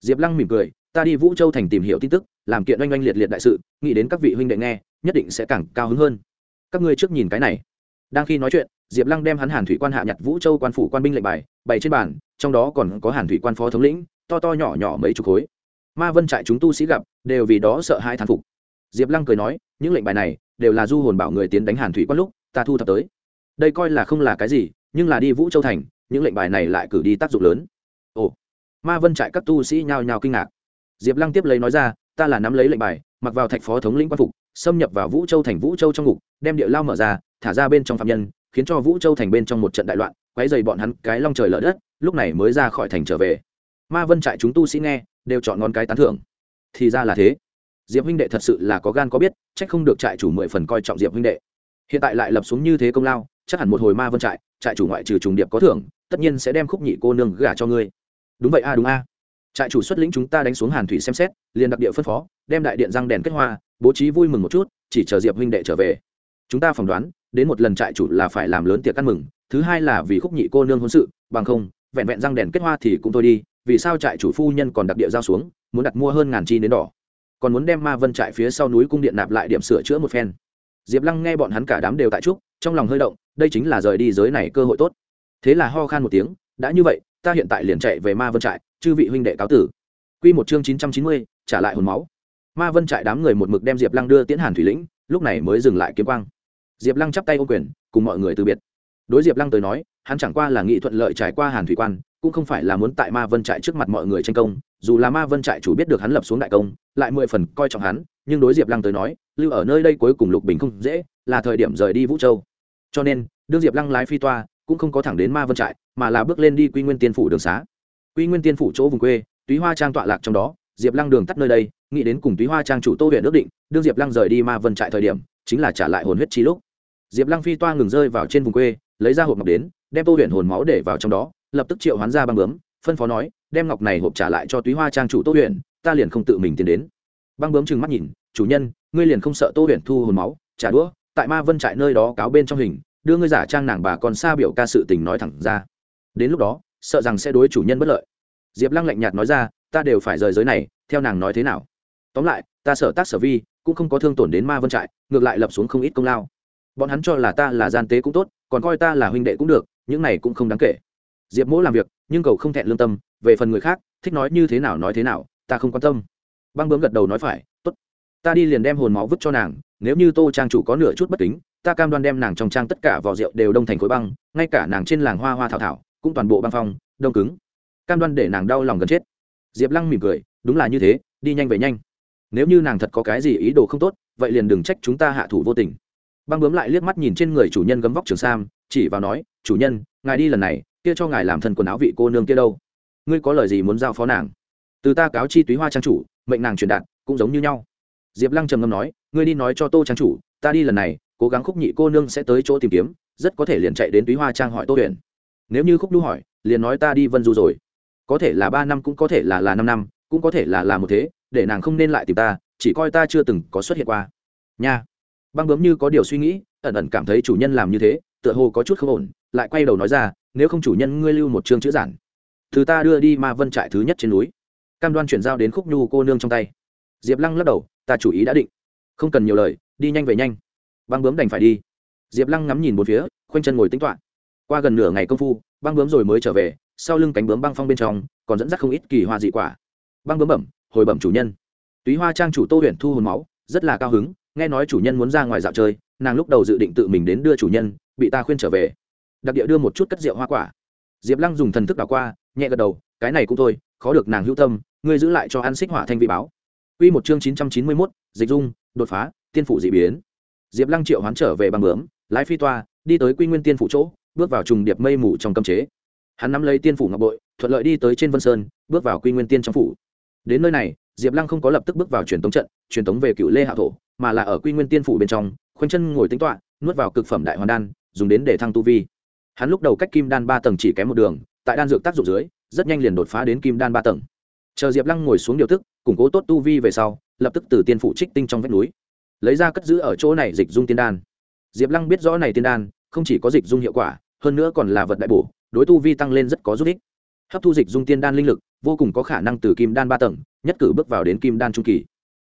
Diệp lăng mỉm cười, ta đi vũ châu thành tìm hiểu tin tức, làm kiện oanh oanh liệt liệt đại sự, nghĩ đến các vị huynh đệ nghe, nhất định sẽ càng cao hứng hơn. Các ngươi trước nhìn cái này. Đang khi nói chuyện, diệp lăng đem hắn hàn thủy quan hạ nhặt vũ châu quan phủ quan binh lệnh bài, bày trên bàn, trong đó còn có hàn thủy quan phó thống lĩnh, to to nhỏ nhỏ mấy chục khối. Ma vân trại chúng tu sĩ gặp, đều vì đó sợ hai thán phục. Diệp lăng cười nói, những lệnh bài này đều là du hồn bảo người tiến đánh hàn thủy quan lúc, ta thu thập tới. Đây coi là không là cái gì, nhưng là đi vũ châu thành, những lệnh bài này lại cử đi tác dụng lớn ma vân trại các tu sĩ nhao nhao kinh ngạc. Diệp lăng tiếp lấy nói ra, ta là nắm lấy lệnh bài, mặc vào thạch phó thống lĩnh quan phục, xâm nhập vào vũ châu thành vũ châu trong ngục, đem địa lao mở ra, thả ra bên trong phạm nhân, khiến cho vũ châu thành bên trong một trận đại loạn, quấy dày bọn hắn cái long trời lở đất, lúc này mới ra khỏi thành trở về. Ma vân trại chúng tu sĩ nghe, đều chọn ngón cái tán thưởng. Thì ra là thế. Diệp huynh đệ thật sự là có gan có biết trách không được trại chủ mười phần coi trọng diệp huynh đệ. Hiện tại lại lập xuống như thế công lao, chắc hẳn một hồi ma vân trại trại chủ ngoại trừ trùng điệp có thưởng, tất nhiên sẽ đem khúc nhị cô nương gả cho ngươi đúng vậy a, đúng a. Trại chủ xuất lĩnh chúng ta đánh xuống hàn thủy xem xét, liền đặc địa phân phó, đem đại điện răng đèn kết hoa, bố trí vui mừng một chút, chỉ chờ diệp huynh đệ trở về. Chúng ta phỏng đoán, đến một lần trại chủ là phải làm lớn tiệc ăn mừng, thứ hai là vì khúc nhị cô nương hôn sự, bằng không, vẹn vẹn răng đèn kết hoa thì cũng thôi đi, vì sao trại chủ phu nhân còn đặc địa giao xuống, muốn đặt mua hơn ngàn chi đến đỏ. Còn muốn đem ma vân trại phía sau núi cung điện nạp lại điểm sửa chữa một phen. Diệp lăng nghe bọn hắn cả đám đều tại trúc trong lòng hơi động, đây chính là rời đi giới này cơ hội tốt. Thế là ho khan một tiếng, đã như vậy ta hiện tại liền chạy về ma vân trại, chư vị huynh đệ cáo tử. Q một chương chín trăm chín mươi, trả lại hồn máu. Ma vân trại đám người một mực đem diệp lăng đưa tiến hàn thủy lĩnh, lúc này mới dừng lại kiếm quang. Diệp lăng chắp tay ô quyền, cùng mọi người từ biệt. Đối diệp lăng tới nói, hắn chẳng qua là nghị thuận lợi trải qua hàn thủy quan, cũng không phải là muốn tại ma vân trại trước mặt mọi người tranh công, dù là ma vân trại chủ biết được hắn lập xuống đại công, lại mười phần coi trọng hắn, nhưng đối diệp lăng tới nói, lưu ở nơi đây cuối cùng lục bình không dễ, là thời điểm rời đi vũ châu. Cho nên đương diệp lăng lái phi toa cũng không có thẳng đến ma vân trại, mà là bước lên đi quy nguyên tiên phủ đường xá. Quy nguyên tiên phủ chỗ vùng quê, túy hoa trang tọa lạc trong đó, diệp lăng đường tắt nơi đây, nghĩ đến cùng túy hoa trang chủ tô huyện ước định, đương diệp lăng rời đi ma vân trại thời điểm, chính là trả lại hồn huyết chi lúc. Diệp lăng phi toa ngừng rơi vào trên vùng quê, lấy ra hộp ngọc đến, đem tô huyện hồn máu để vào trong đó, lập tức triệu hoán ra băng bướm, phân phó nói, đem ngọc này hộp trả lại cho túy hoa trang chủ tô huyện ta liền không tự mình tiến đến. Băng bướm trừng mắt nhìn, chủ nhân, ngươi liền không sợ tô huyện thu hồn máu trả đũa, tại ma vân trại nơi đó cáo bên trong hình đưa ngươi giả trang nàng bà còn xa biểu ca sự tình nói thẳng ra. Đến lúc đó, sợ rằng sẽ đối chủ nhân bất lợi. Diệp lăng lạnh nhạt nói ra, ta đều phải rời giới này, theo nàng nói thế nào. Tóm lại, ta sở tác sở vi, cũng không có thương tổn đến ma vân trại, ngược lại lập xuống không ít công lao. Bọn hắn cho là ta là gian tế cũng tốt, còn coi ta là huynh đệ cũng được, những này cũng không đáng kể. Diệp mỗ làm việc, nhưng cầu không thẹn lương tâm, về phần người khác, thích nói như thế nào nói thế nào, ta không quan tâm. Băng bướm gật đầu nói phải t ố t ta đi liền đem hồn máu vứt cho nàng, nếu như tô trang chủ có nửa chút bất kính ta cam đoan đem nàng trong trang tất cả vỏ rượu đều đông thành khối băng, ngay cả nàng trên làng hoa hoa thảo thảo, cũng toàn bộ băng phong, đông cứng. Cam đoan để nàng đau lòng gần chết. Diệp lăng mỉm cười, đúng là như thế, đi nhanh về nhanh. Nếu như nàng thật có cái gì ý đồ không tốt, vậy liền đừng trách chúng ta hạ thủ vô tình. Băng bướm lại liếc mắt nhìn trên người chủ nhân gấm vóc trường sam, chỉ vào nói, chủ nhân, ngài đi lần này, kia cho ngài làm thân quần áo vị cô nương kia đâu. Ngươi có lời gì muốn giao phó nàng? Từ ta cáo chi túy hoa trang chủ, mệnh nàng truyền đạt, cũng giống như nhau. Diệp lăng trầm ngâm nói, ngươi đi nói cho tô trang chủ, ta đi lần này cố gắng khúc nhị cô nương sẽ tới chỗ tìm kiếm, rất có thể liền chạy đến túy hoa trang hỏi tô huyền. Nếu như khúc đu hỏi, liền nói ta đi vân du rồi. Có thể là ba năm cũng có thể là là năm năm, cũng có thể là là một thế, để nàng không nên lại tìm ta, chỉ coi ta chưa từng có xuất hiện qua. Nha. Băng bướm như có điều suy nghĩ, ẩn ẩn cảm thấy chủ nhân làm như thế, tựa hồ có chút không ổn, lại quay đầu nói ra, nếu không chủ nhân ngươi lưu một chương chữ giản. Thứ ta đưa đi ma vân trại thứ nhất trên núi. Cam đoan chuyển giao đến khúc nhu cô nương trong tay. Diệp lăng lắc đầu, ta chủ ý đã định. Không cần nhiều lời, đi nhanh về nhanh băng bướm đành phải đi. Diệp lăng ngắm nhìn một phía khoanh chân ngồi tính toạ qua gần nửa ngày công phu băng bướm rồi mới trở về sau lưng cánh bướm băng phong bên trong còn dẫn dắt không ít kỳ hoa dị quả. Băng bướm bẩm hồi bẩm chủ nhân. Túy hoa trang chủ tô huyện thu hồn máu rất là cao hứng nghe nói chủ nhân muốn ra ngoài dạo chơi nàng lúc đầu dự định tự mình đến đưa chủ nhân bị ta khuyên trở về. Đặc địa đưa một chút cất rượu hoa quả. Diệp lăng dùng thần thức đảo qua nhẹ gật đầu cái này cũng thôi khó được nàng hữu tâm ngươi giữ lại cho ăn xích hỏa thanh vị báo. Quy một chương chín trăm chín mươi 991, dịch dung, đột phá, tiên phủ dị biến. Diệp Lăng triệu hoán trở về bằng bướm, lái phi toa, đi tới Quy Nguyên Tiên phủ chỗ, bước vào trùng điệp mây mù trong cấm chế. Hắn nắm lấy tiên phủ ngọc bội, thuận lợi đi tới trên Vân Sơn, bước vào Quy Nguyên Tiên trong phủ. Đến nơi này, Diệp Lăng không có lập tức bước vào truyền tống trận, truyền tống về Cựu Lê Hạ thổ, mà là ở Quy Nguyên Tiên phủ bên trong, khoanh chân ngồi tính toạ, nuốt vào cực phẩm đại hoàn đan, dùng đến để thăng tu vi. Hắn lúc đầu cách kim đan ba tầng chỉ kém một đường, tại đan dược tác dụng dưới, rất nhanh liền đột phá đến kim đan ba tầng. Chờ Diệp Lăng ngồi xuống điều tức, củng cố tốt tu vi về sau, lập tức từ tiên phủ trích tinh trong vách núi, lấy ra cất giữ ở chỗ này dịch dung tiên đan. Diệp Lăng biết rõ này tiên đan, không chỉ có dịch dung hiệu quả, hơn nữa còn là vật đại bổ, đối tu vi tăng lên rất có giúp ích. Hấp thu dịch dung tiên đan linh lực, vô cùng có khả năng từ kim đan ba tầng, nhất cử bước vào đến kim đan trung kỳ.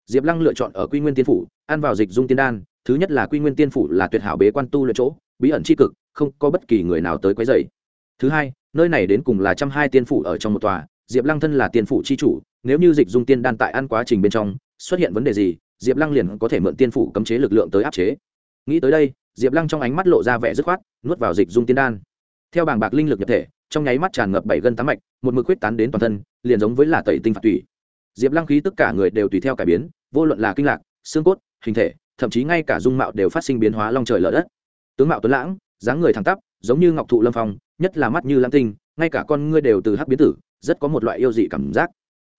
Diệp Lăng lựa chọn ở Quy Nguyên Tiên phủ, ăn vào dịch dung tiên đan, thứ nhất là Quy Nguyên Tiên phủ là tuyệt hảo bế quan tu lựa chỗ, bí ẩn chi cực, không có bất kỳ người nào tới quấy rầy. Thứ hai, nơi này đến cùng là trăm hai tiên phủ ở trong một tòa, Diệp Lăng thân là tiên phủ chi chủ, nếu như dịch dung tiên đan tại ăn quá trình bên trong xuất hiện vấn đề gì, Diệp Lăng liền có thể mượn tiên phủ cấm chế lực lượng tới áp chế. Nghĩ tới đây, Diệp Lăng trong ánh mắt lộ ra vẻ dứt khoát, nuốt vào dịch dung tiên đan. Theo bảng bạc linh lực nhập thể, trong nháy mắt tràn ngập bảy gân tám mạch, một mực huyết tán đến toàn thân, liền giống với là tẩy tinh phạt tủy. Diệp Lăng khí tất cả người đều tùy theo cải biến, vô luận là kinh lạc, xương cốt, hình thể, thậm chí ngay cả dung mạo đều phát sinh biến hóa long trời lở đất. Tướng mạo tuấn lãng, dáng người thẳng tắp, giống như ngọc thụ lâm phong, nhất là mắt như lam tinh, ngay cả con ngươi đều từ hắc biến tử rất có một loại yêu dị cảm giác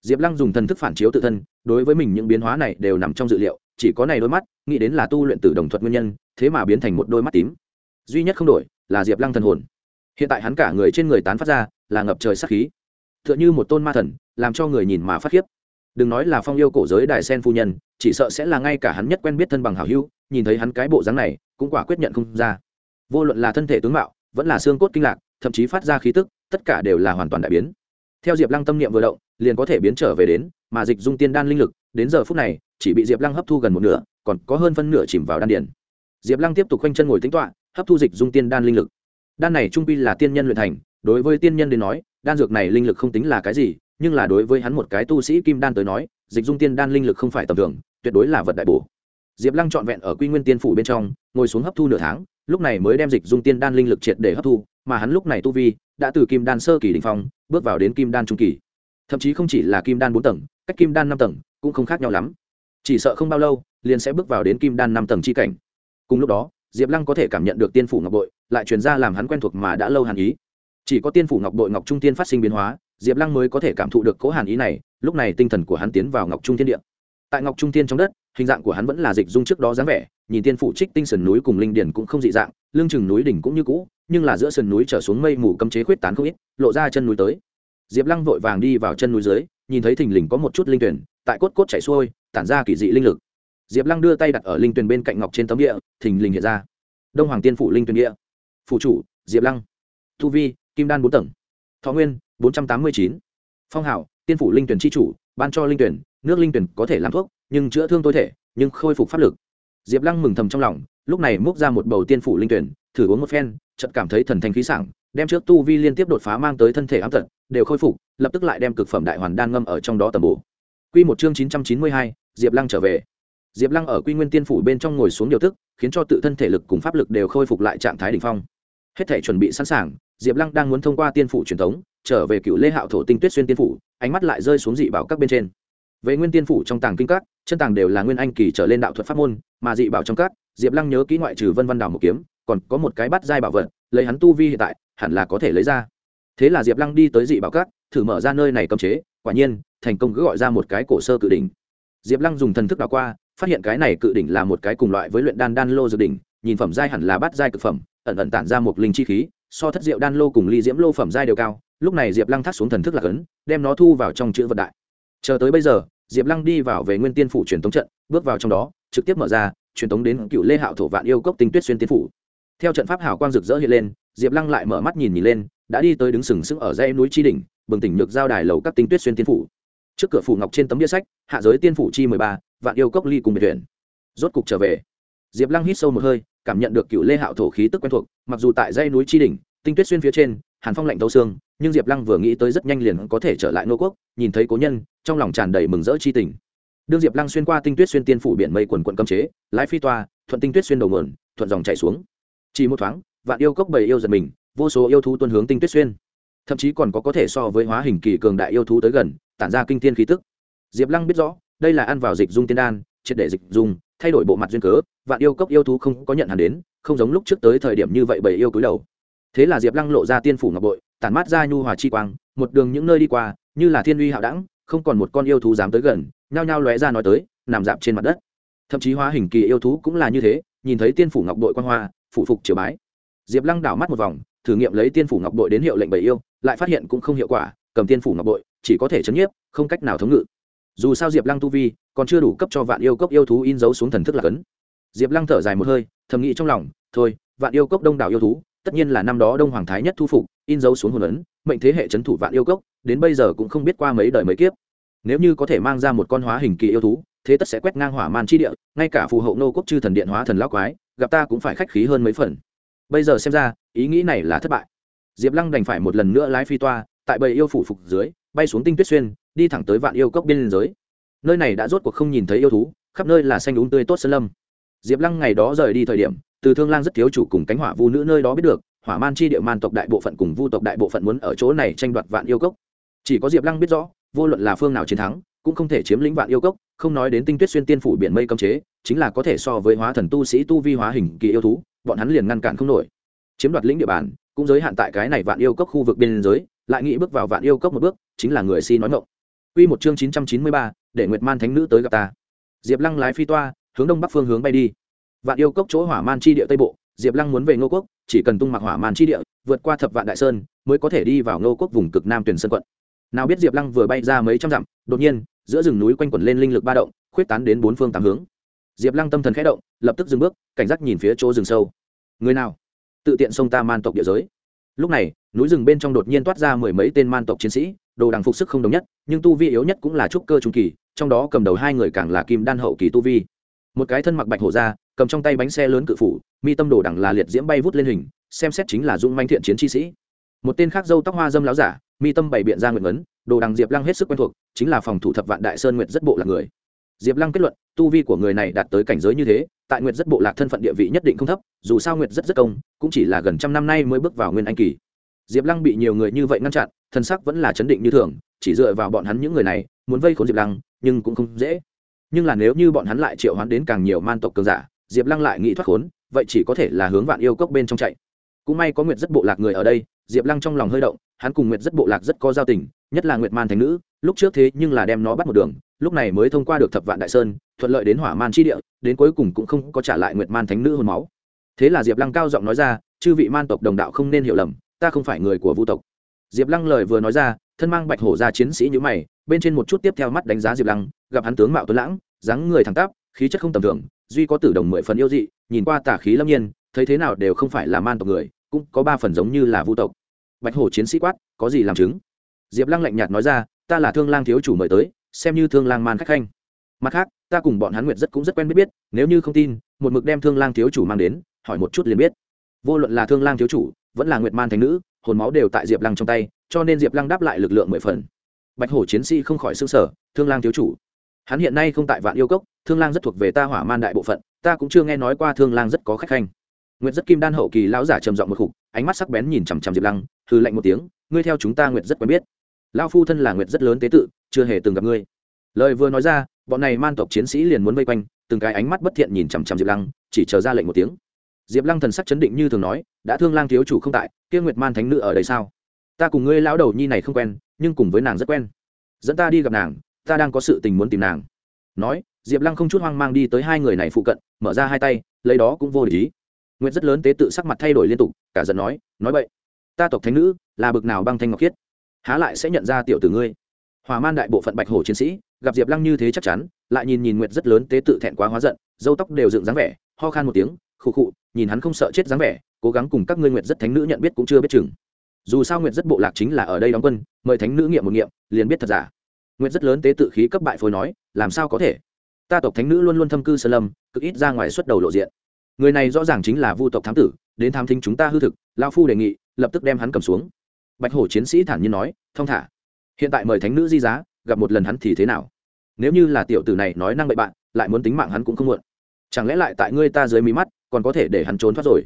diệp lăng dùng thần thức phản chiếu tự thân, đối với mình những biến hóa này đều nằm trong dự liệu, chỉ có này đôi mắt, nghĩ đến là tu luyện tử đồng thuật nguyên nhân, thế mà biến thành một đôi mắt tím. Duy nhất không đổi, là diệp lăng thần hồn. Hiện tại hắn cả người trên người tán phát ra, là ngập trời sắc khí. T h ư ợ n h ư một tôn ma thần, làm cho người nhìn mà phát khiếp. Đừng nói là phong yêu cổ giới đại sen phu nhân, chỉ sợ sẽ là ngay cả hắn nhất quen biết thân bằng hảo hữu, nhìn thấy hắn cái bộ dáng này, cũng quả quyết nhận không ra. Vô luận là thân thể tướng mạo, vẫn là xương cốt kinh lạc, thậm chí phát ra khí tức, tất cả đều là hoàn toàn đại biến. Theo diệp lăng tâm niệm vừa động liền có thể biến trở về đến, mà dịch dung tiên đan linh lực, đến giờ phút này, chỉ bị diệp lăng hấp thu gần một nửa, còn có hơn phân nửa chìm vào đan điển diệp lăng tiếp tục quanh chân ngồi tính toạ hấp thu dịch dung tiên đan linh lực. Đan này trung pi là tiên nhân luyện thành, đối với tiên nhân đến nói, đan dược này linh lực không tính là cái gì, nhưng là đối với hắn một cái tu sĩ kim đan tới nói, dịch dung tiên đan linh lực không phải tầm thường, tuyệt đối là vật đại bổ. Diệp lăng trọn vẹn ở quy nguyên tiên phủ bên trong, ngồi xuống hấp thu nửa tháng, lúc này mới đem dịch dung tiên đan linh lực triệt để hấp thu, mà hắn lúc này tu vi, đã từ kim đan sơ kỳ đình phong, bước vào đến kim đan trung kỳ thậm chí không chỉ là kim đan bốn tầng, cách kim đan năm tầng cũng không khác nhau lắm. Chỉ sợ không bao lâu, liền sẽ bước vào đến kim đan năm tầng c h i cảnh. Cùng lúc đó, diệp lăng có thể cảm nhận được tiên phủ ngọc bội, lại truyền ra làm hắn quen thuộc mà đã lâu hàn ý. Chỉ có tiên phủ ngọc bội ngọc trung tiên phát sinh biến hóa, diệp lăng mới có thể cảm thụ được cố hàn ý này, lúc này tinh thần của hắn tiến vào ngọc trung thiên địa. Tại ngọc trung tiên trong đất, hình dạng của hắn vẫn là dịch dung trước đó dáng vẻ, nhìn tiên phủ trích tinh sườn núi cùng linh điển cũng không dị dạng lương chừng núi đỉnh cũng như cũ, nhưng là giữa sườn núi trở xuống mây mù cấm chế khuyết tán không ít, lộ ra chân núi tới diệp lăng vội vàng đi vào chân núi dưới, nhìn thấy thình lình có một chút linh tuyển, tại cốt cốt chảy xuôi, tản ra kỳ dị linh lực. Diệp lăng đưa tay đặt ở linh tuyển bên cạnh ngọc trên tấm địa, thình lình hiện ra. Đông hoàng tiên phủ linh tuyển địa. Phủ chủ, diệp lăng. Thu vi, kim đan bốn tầng. Thọ nguyên, bốn trăm tám mươi chín. Phong hảo tiên phủ linh tuyển tri chủ, ban cho linh tuyển, nước linh tuyển có thể làm thuốc, nhưng chữa thương tối thể, nhưng khôi phục pháp lực. Diệp lăng mừng thầm trong lòng, lúc này múc ra một bầu tiên phủ linh tuyển, thử uống một phen, chợt cảm thấy thần thanh khí sảng đem trước tu vi liên tiếp đột phá mang tới thân thể ám tật, đều khôi phục, lập tức lại đem cực phẩm đại hoàn đan ngâm ở trong đó tầm bổ. Quy một chương chín trăm chín mươi hai, diệp lăng trở về. Diệp lăng ở quy nguyên tiên phủ bên trong ngồi xuống điều tức khiến cho tự thân thể lực cùng pháp lực đều khôi phục lại trạng thái đ ỉ n h phong. Hết thể chuẩn bị sẵn sàng, diệp lăng đang muốn thông qua tiên phủ truyền thống, trở về cựu lê hạo thổ tinh tuyết xuyên tiên phủ, ánh mắt lại rơi xuống dị bảo các bên trên. Về nguyên tiên phủ trong tàng kinh các, chân tàng đều là nguyên anh kỳ trở lên đạo thuật pháp môn, mà dị bảo trong các, diệp lăng nhớ kỹ ngoại trừ vân văn đảo một kiếm còn có một cái bắt giai bảo vật, lấy hắn tu vi hiện tại, hẳn là có thể lấy ra. Thế là diệp lăng đi tới dị bảo các, thử mở ra nơi này cầm chế, quả nhiên, thành công cứ gọi ra một cái cổ sơ cự đỉnh. Diệp lăng dùng thần thức đào qua, phát hiện cái này cự đỉnh là một cái cùng loại với luyện đan đan lô dược đỉnh, nhìn phẩm giai hẳn là bát giai cực phẩm, ẩn ẩn tản ra một linh chi khí, so thất diệu đan lô cùng ly diễm lô phẩm giai đều cao. Lúc này diệp lăng thắt xuống thần thức lạc ấn, đem nó thu vào trong chữ vật đại. Chờ tới bây giờ, diệp lăng đi vào về nguyên tiên phủ truyền tống trận, bước vào trong đó, trực tiếp mở ra, truyền tống đến cựu lê hạo thổ vạn yêu cốc tinh tuyết xuyên tiên phủ theo trận pháp hào quang rực rỡ hiện lên, diệp lăng lại mở mắt nhìn nhìn lên, đã đi tới đứng sừng sững ở dây núi tri đỉnh, bừng tỉnh nhược giao đài lầu các tinh tuyết xuyên tiên phủ. Trước cửa phủ ngọc trên tấm bia sách, hạ giới tiên phủ chi mười ba, vạn yêu cốc ly cùng biệt thuyền rốt cục trở về. Diệp lăng hít sâu một hơi, cảm nhận được cựu lê hạo thổ khí tức quen thuộc, mặc dù tại dây núi tri đỉnh, tinh tuyết xuyên phía trên, hàn phong lạnh thấu xương, nhưng diệp lăng vừa nghĩ tới rất nhanh liền có thể trở lại nô quốc, nhìn thấy cố nhân, trong lòng tràn đầy mừng rỡ tri tình. Đương diệp lăng xuyên qua tinh tuyết xuyên tiên phủ biển mây quần quận cấm chế, lái phi toa, thuận tinh tuyết xuyên đầu nguồn, thuận dòng chảy xuống chỉ một thoáng, vạn yêu cốc bầy yêu giật mình, vô số yêu thú tuân hướng tinh tuyết xuyên. Thậm chí còn có có thể so với hóa hình kỳ cường đại yêu thú tới gần, tản ra kinh tiên khí tức. Diệp lăng biết rõ, đây là ăn vào dịch dung tiên đan, triệt để dịch dung, thay đổi bộ mặt duyên cớ, vạn yêu cốc yêu thú không có nhận hẳn đến, không giống lúc trước tới thời điểm như vậy bầy yêu cúi đầu. Thế là diệp lăng lộ ra tiên phủ ngọc bội, tản mát ra nhu hòa chi quang, một đường những nơi đi qua, như là thiên uy hạo đẳng, không còn một con yêu thú dám tới gần, nhao nhao lóe ra nói tới, nằm dạp trên mặt đất. Thậm chí hóa hình kỳ yêu thú cũng là như thế, nhìn thấy tiên phủ ngọc bội quan hoa phủ phục triều bái. Diệp lăng đảo mắt một vòng, thử nghiệm lấy tiên phủ ngọc bội đến hiệu lệnh bầy yêu, lại phát hiện cũng không hiệu quả, cầm tiên phủ ngọc bội, chỉ có thể chấn nhiếp, không cách nào thống ngự. Dù sao diệp lăng tu vi, còn chưa đủ cấp cho vạn yêu cốc yêu thú in dấu xuống thần thức là cấn. Diệp lăng thở dài một hơi, thầm nghĩ trong lòng, thôi, vạn yêu cốc đông đảo yêu thú, tất nhiên là năm đó đông hoàng thái nhất thu phục, in dấu xuống hồn ấn, mệnh thế hệ c h ấ n thủ vạn yêu cốc, đến bây giờ cũng không biết qua mấy đời mấy kiếp. Nếu như có thể mang ra một con hóa hình kỳ yêu thú thế tất sẽ quét ngang hỏa man chi địa, ngay cả phù hậu nô quốc chư thần điện hóa thần lão quái, gặp ta cũng phải khách khí hơn mấy phần. Bây giờ xem ra, ý nghĩ này là thất bại. Diệp lăng đành phải một lần nữa lái phi toa, tại bầy yêu phủ phục dưới, bay xuống tinh tuyết xuyên, đi thẳng tới vạn yêu cốc biên giới. Nơi này đã rốt cuộc không nhìn thấy yêu thú, khắp nơi là xanh đúng tươi tốt sơn lâm. Diệp lăng ngày đó rời đi thời điểm, từ thương lang rất thiếu chủ cùng cánh hỏa vu nữ nơi đó biết được, hỏa man chi địa man tộc đại bộ phận cùng vu tộc đại bộ phận muốn ở chỗ này tranh đoạt vạn yêu cốc. Chỉ có diệp lăng biết rõ, vô luận là phương nào chiến thắng cũng không thể chiếm lĩnh vạn yêu cốc không nói đến tinh tuyết xuyên tiên phủ biển mây cấm chế chính là có thể so với hóa thần tu sĩ tu vi hóa hình kỳ yêu thú bọn hắn liền ngăn cản không nổi chiếm đoạt lĩnh địa bàn cũng giới hạn tại cái này vạn yêu cốc khu vực biên giới lại nghĩ bước vào vạn yêu cốc một bước chính là người si nói ngộng Quy một chương 993, để Nguyệt Man Thánh nữ tới gặp ta. Diệp Lăng lái phi toa, hướng đông bắc phương hướng bay đi. Vạn yêu cốc chỗ Hỏa Man chi địa tây bộ, Diệp Lăng muốn về Ngô quốc, chỉ cần tung mặc Hỏa Man chi địa, vượt qua Thập Vạn Đại Sơn, mới có thể đi vào Ngô quốc vùng cực Nam tuyển sơn quận. Nào biết Diệp Lăng vừa bay ra mấy trăm dặm, đột nhiên, giữa rừng núi quanh quẩn lên linh lực ba động, khuyết tán đến bốn phương tám hướng. Diệp Lăng tâm thần khẽ động, lập tức dừng bước, cảnh giác nhìn phía chỗ rừng sâu. Người nào? Tự tiện xông ta man tộc địa giới. Lúc này, núi rừng bên trong đột nhiên toát ra mười mấy tên man tộc chiến sĩ, đồ đằng phục sức không đồng nhất nhưng tu vi yếu nhất cũng là trúc cơ trung kỳ trong đó cầm đầu hai người càng là kim đan hậu kỳ tu vi một cái thân mặc bạch hổ ra cầm trong tay bánh xe lớn cự phủ mi tâm đồ đằng là liệt diễm bay vút lên hình xem xét chính là dung manh thiện chiến chi sĩ một tên khác dâu tóc hoa dâm láo giả mi tâm bày biện ra nguyện ấn đồ đằng diệp lăng hết sức quen thuộc, chính là phòng thủ thập vạn đại sơn nguyệt rất bộ là người. Diệp lăng kết luận, tu vi của người này đạt tới cảnh giới như thế, tại nguyệt rất bộ lạc thân phận địa vị nhất định không thấp, dù sao nguyệt rất rất công, cũng chỉ là gần trăm năm nay mới bước vào nguyên anh kỳ. Diệp lăng bị nhiều người như vậy ngăn chặn, thân sắc vẫn là chấn định như thường, chỉ dựa vào bọn hắn những người này, muốn vây khốn diệp lăng, nhưng cũng không dễ. Nhưng là nếu như bọn hắn lại triệu hoán đến càng nhiều man tộc cường giả, diệp lăng lại nghĩ thoát khốn, vậy chỉ có thể là hướng vạn yêu cốc bên trong chạy. Cũng may có nguyệt rất bộ lạc người ở đây, diệp lăng trong lòng hơi động hắn cùng nguyệt rất bộ lạc rất có giao tình, nhất là nguyệt man thành nữ, lúc trước thế nhưng là đem nó bắt một đường, lúc này mới thông qua được thập vạn đại sơn, thuận lợi đến hỏa man chi địa, đến cuối cùng cũng không có trả lại nguyệt man thánh nữ hôn máu. Thế là diệp lăng cao giọng nói ra, chư vị man tộc đồng đạo không nên hiểu lầm, ta không phải người của vu tộc. Diệp lăng lời vừa nói ra, thân mang bạch hổ ra chiến sĩ nhữ mày, bên trên một chút tiếp theo mắt đánh giá diệp lăng, gặp hắn tướng mạo tuấn lãng, dáng người thẳng tắp, khí chất không tầm thường, duy có tử đồng mười phần yêu dị, nhìn qua tả khí lâm nhiên, thấy thế nào đều không phải là man tộc người, cũng có ba phần giống như là vu tộc bạch hổ chiến sĩ quát, có gì làm chứng? Diệp lăng lạnh nhạt nói ra, ta là thương lang thiếu chủ mời tới, xem như thương lang man khách khanh. Mặt khác, ta cùng bọn hắn nguyệt rất cũng rất quen biết biết, nếu như không tin, một mực đem thương lang thiếu chủ mang đến, hỏi một chút liền biết. Vô luận là thương lang thiếu chủ, vẫn là nguyệt man thành nữ, hồn máu đều tại diệp lăng trong tay, cho nên diệp lăng đáp lại lực lượng mười phần. Bạch hổ chiến sĩ không khỏi s ư n g sở thương lang thiếu chủ, hắn hiện nay không tại vạn yêu cốc, thương lang rất thuộc về ta hỏa man đại bộ phận, ta cũng chưa nghe nói qua thương lang rất có khách khanh. Nguyệt rất kim đan hậu kỳ lão giả trầm giọng một khục ánh mắt sắc bén nhìn chằm chằm diệp lăng hư lạnh một tiếng, ngươi theo chúng ta nguyệt rất quen biết. Lao phu thân là nguyệt rất lớn tế tự, chưa hề từng gặp ngươi. Lời vừa nói ra, bọn này man tộc chiến sĩ liền muốn vây quanh, từng cái ánh mắt bất thiện nhìn chằm chằm diệp lăng, chỉ chờ ra lệnh một tiếng. Diệp lăng thần sắc chấn định như thường nói, đã thương lang thiếu chủ không tại, kia nguyệt man thánh nữ ở đây sao? Ta cùng ngươi lão đầu nhi này không quen, nhưng cùng với nàng rất quen. Dẫn ta đi gặp nàng, ta đang có sự tình muốn tìm nàng. Nói, diệp lăng không chút hoang mang đi tới hai người này phụ cận, mở ra hai tay, lấy đó cũng vô lý nguyệt rất lớn tế tự sắc mặt thay đổi liên tục, cả giận nói nói vậy ta tộc thánh nữ là bực nào băng thanh ngọc khiết, há lại sẽ nhận ra tiểu tử ngươi? Hòa man đại bộ phận bạch hổ chiến sĩ, gặp diệp lăng như thế chắc chắn, lại nhìn nhìn nguyệt rất lớn tế tự thẹn quá hóa giận dâu tóc đều dựng dáng vẻ, ho khan một tiếng, khụ khụ, nhìn hắn không sợ chết dáng vẻ, cố gắng cùng các ngươi nguyệt rất thánh nữ nhận biết cũng chưa biết chừng. Dù sao nguyệt rất bộ lạc chính là ở đây đóng quân, mời thánh nữ nghiệm một nghiệm, liền biết thật giả. Nguyệt rất lớn tế tự khí cấp bại phối nói, làm sao có thể? Ta tộc thánh nữ luôn luôn thâm cư sơn lâm, cực ít ra ngoài xuất đầu lộ diện người này rõ ràng chính là vu tộc thám tử đến tham thính chúng ta hư thực lao phu đề nghị lập tức đem hắn cầm xuống. Bạch hổ chiến sĩ thản nhiên nói thong thả. Hiện tại mời thánh nữ di giá gặp một lần hắn thì thế nào? Nếu như là tiểu tử này nói năng bậy bạn lại muốn tính mạng hắn cũng không muộn. Chẳng lẽ lại tại ngươi ta dưới mí mắt còn có thể để hắn trốn thoát rồi?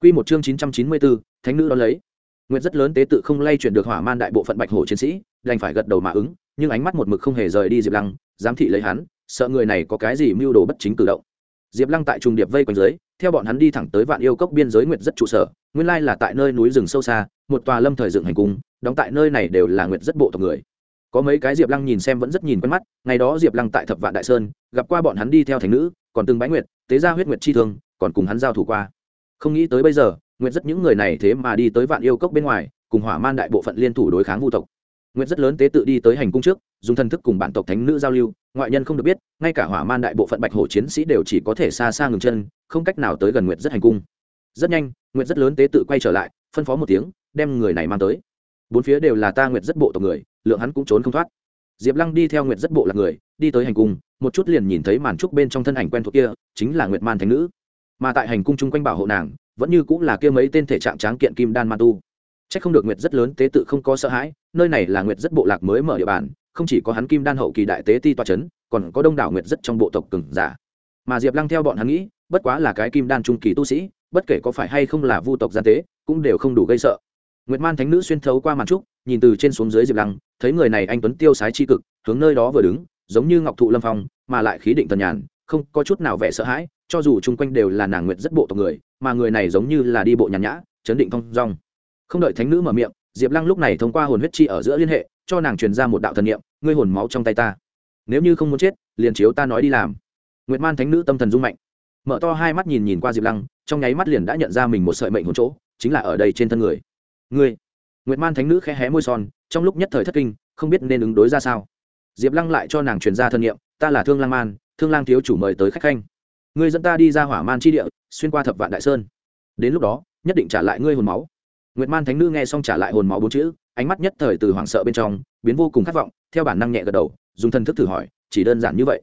Quy một chương 994, thánh nữ đó lấy. Nguyệt rất lớn tế tự không lay chuyển được hỏa man đại bộ phận bạch hổ chiến sĩ, đành phải gật đầu mà ứng, nhưng ánh mắt một mực không hề rời đi Diệp Lăng, giám thị lấy hắn, sợ người này có cái gì mưu đồ bất chính cử động. Diệp Lăng tại trùng điệp vây quanh dưới, theo bọn hắn đi thẳng tới Vạn Yêu Cốc biên giới Nguyệt rất trụ sở, nguyên lai là tại nơi núi rừng sâu xa, một tòa lâm thời dựng hành cung, đóng tại nơi này đều là Nguyệt rất bộ tộc người. Có mấy cái Diệp Lăng nhìn xem vẫn rất nhìn quen mắt, ngày đó Diệp Lăng tại Thập Vạn Đại Sơn, gặp qua bọn hắn đi theo thành nữ, còn từng bái nguyệt, tế ra huyết nguyệt chi thương, còn cùng hắn giao thủ qua không nghĩ tới bây giờ nguyệt rất những người này thế mà đi tới vạn yêu cốc bên ngoài cùng hỏa man đại bộ phận liên thủ đối kháng vu tộc nguyệt rất lớn tế tự đi tới hành cung trước, dùng thân thức cùng bản tộc thánh nữ giao lưu, ngoại nhân không được biết, ngay cả hỏa man đại bộ phận bạch hổ chiến sĩ đều chỉ có thể xa xa ngừng chân, không cách nào tới gần nguyệt rất hành cung. Rất nhanh, nguyệt rất lớn tế tự quay trở lại, phân phó một tiếng, đem người này mang tới. Bốn phía đều là ta nguyệt rất bộ tộc người, lượng hắn cũng trốn không thoát. Diệp lăng đi theo nguyệt rất bộ là người, đi tới hành cung, một chút liền nhìn thấy màn trúc bên trong thân ảnh quen thuộc kia, chính là nguyệt man thánh nữ. Mà tại hành cung chung quanh bảo hộ nàng, vẫn như cũng là kia mấy tên thể trạng tráng kiện kim đan ma tu. Chắc không được nguyệt rất lớn tế tự không có sợ hãi nơi này là nguyệt rất bộ lạc mới mở địa bàn không chỉ có hắn kim đan hậu kỳ đại tế ti tọa chấn, còn có đông đảo nguyệt rất trong bộ tộc cường giả. Mà diệp lăng theo bọn hắn nghĩ bất quá là cái kim đan trung kỳ tu sĩ bất kể có phải hay không là vu tộc gian tế cũng đều không đủ gây sợ. Nguyệt man thánh nữ xuyên thấu qua màn trúc nhìn từ trên xuống dưới diệp lăng thấy người này anh tuấn tiêu sái chi cực hướng nơi đó vừa đứng giống như ngọc thụ lâm phong mà lại khí định tần nhàn không có chút nào vẻ sợ hãi cho dù chung quanh đều là nàng nguyệt rất bộ tộc người mà người này giống như là đi bộ nhàn nhã chấn định thong dong không đợi thánh nữ mở miệng, diệp lăng lúc này thông qua hồn huyết chi ở giữa liên hệ, cho nàng truyền ra một đạo thần niệm, ngươi hồn máu trong tay ta. Nếu như không muốn chết, liền chiếu ta nói đi làm. Nguyệt man thánh nữ tâm thần dung mạnh. Mở to hai mắt nhìn nhìn qua diệp lăng, trong nháy mắt liền đã nhận ra mình một sợi mệnh hồn chỗ, chính là ở đây trên thân người. Ngươi. Nguyệt man thánh nữ khẽ hé môi son, trong lúc nhất thời thất kinh, không biết nên ứng đối ra sao. Diệp lăng lại cho nàng truyền ra thân nhiệm ta là thương lang man, thương lang thiếu chủ mời tới khách khanh. Ngươi dẫn ta đi ra hỏa man chi địa, xuyên qua thập vạn đại sơn. Đến lúc đó, nhất định trả lại ngươi hồn máu nguyệt man thánh nữ nghe xong trả lại hồn máu bốn chữ, ánh mắt nhất thời từ hoảng sợ bên trong, biến vô cùng khát vọng, theo bản năng nhẹ gật đầu, dùng thân thức thử hỏi, chỉ đơn giản như vậy?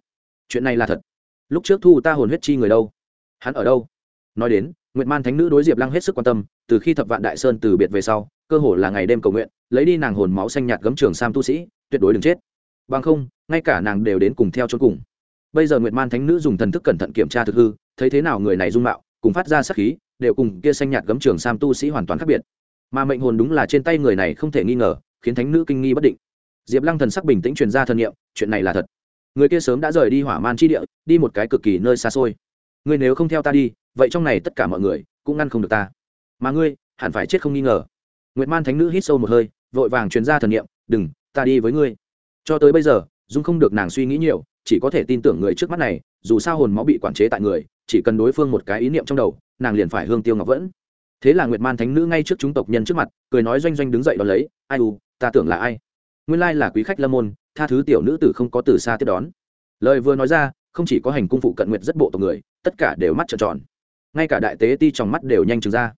Chuyện này là thật. Lúc trước thu ta hồn huyết chi người đâu? Hắn ở đâu? Nói đến, nguyệt man thánh nữ đối diệp lăng hết sức quan tâm, từ khi thập vạn đại sơn từ biệt về sau, cơ hồ là ngày đêm cầu nguyện, lấy đi nàng hồn máu xanh nhạt gấm trường sam tu sĩ, tuyệt đối đừng chết. Bằng không, ngay cả nàng đều đến cùng theo chốt cùng. Bây giờ nguyệt man thánh nữ dùng thần thức cẩn thận kiểm tra thực hư, thấy thế nào người này dung mạo, cùng phát ra sắc khí, đều cùng kia xanh nhạt gấm trường sam tu sĩ hoàn toàn khác biệt mà mệnh hồn đúng là trên tay người này không thể nghi ngờ, khiến thánh nữ kinh nghi bất định. Diệp lăng thần sắc bình tĩnh truyền ra thân nhiệm chuyện này là thật. Người kia sớm đã rời đi hỏa man chi địa, đi một cái cực kỳ nơi xa xôi. Ngươi nếu không theo ta đi, vậy trong này tất cả mọi người cũng ngăn không được ta. Mà ngươi, hẳn phải chết không nghi ngờ. Nguyệt man thánh nữ hít sâu một hơi, vội vàng truyền ra thần niệm, đừng, ta đi với ngươi. Cho tới bây giờ, dung không được nàng suy nghĩ nhiều, chỉ có thể tin tưởng người trước mắt này, dù sao hồn máu bị quản chế tại người, chỉ cần đối phương một cái ý niệm trong đầu, nàng liền phải hương tiêu ngọc vẫn thế là nguyệt man thánh nữ ngay trước chúng tộc nhân trước mặt, cười nói doanh doanh đứng dậy đón lấy, ai u, ta tưởng là ai? Nguyên lai là quý khách lâm môn, tha thứ tiểu nữ tử không có từ xa tiếp đón. Lời vừa nói ra, không chỉ có hành cung phụ cận nguyệt rất bộ tộc người, tất cả đều mắt trợn tròn. Ngay cả đại tế ti trong mắt đều nhanh chừng ra.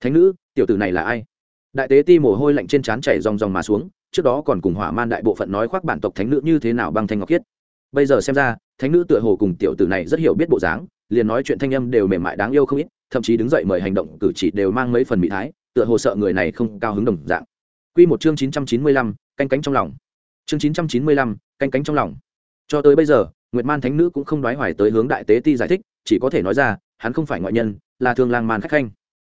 Thánh nữ, tiểu tử này là ai? Đại tế ti mồ hôi lạnh trên trán chảy ròng ròng mà xuống, trước đó còn cùng hỏa man đại bộ phận nói khoác bản tộc thánh nữ như thế nào băng thanh ngọc khiết. Bây giờ xem ra, thánh nữ tựa hồ cùng tiểu tử này rất hiểu biết bộ dáng, liền nói chuyện thanh âm đều mềm mại đáng yêu không ít thậm chí đứng dậy mời hành động cử chỉ đều mang mấy phần mỹ thái tựa hồ sợ người này không cao hứng đồng dạng Quy một chương 995, canh cánh trong lòng. Chương 995, canh cánh trong lòng. Cho tới bây giờ, Nguyệt Man Thánh nữ cũng không nói hoài tới hướng đại tế ti giải thích, chỉ có thể nói ra, hắn không phải ngoại nhân, là Thương Lang Man khách khanh.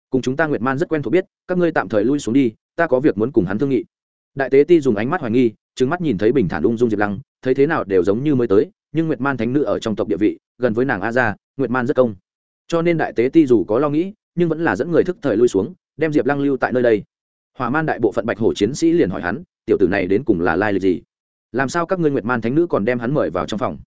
Cùng chúng ta Nguyệt Man rất quen thuộc biết, các ngươi tạm thời lui xuống đi, ta có việc muốn cùng hắn thương nghị. Đại tế ti dùng ánh mắt hoài nghi, trừng mắt nhìn thấy bình thản ung dung Diệp Lăng, thấy thế nào đều giống như mới tới, nhưng Nguyệt Man Thánh nữ ở trong tộc địa vị, gần với nàng A gia, Nguyệt Man rất công. Cho nên đại tế ti dù có lo nghĩ, nhưng vẫn là dẫn người thức thời lui xuống, đem Diệp Lăng lưu tại nơi đây. Hòa man đại bộ phận bạch hổ chiến sĩ liền hỏi hắn tiểu tử này đến cùng là lai lịch gì? Làm sao các ngươi nguyệt man thánh nữ còn đem hắn mời vào trong phòng?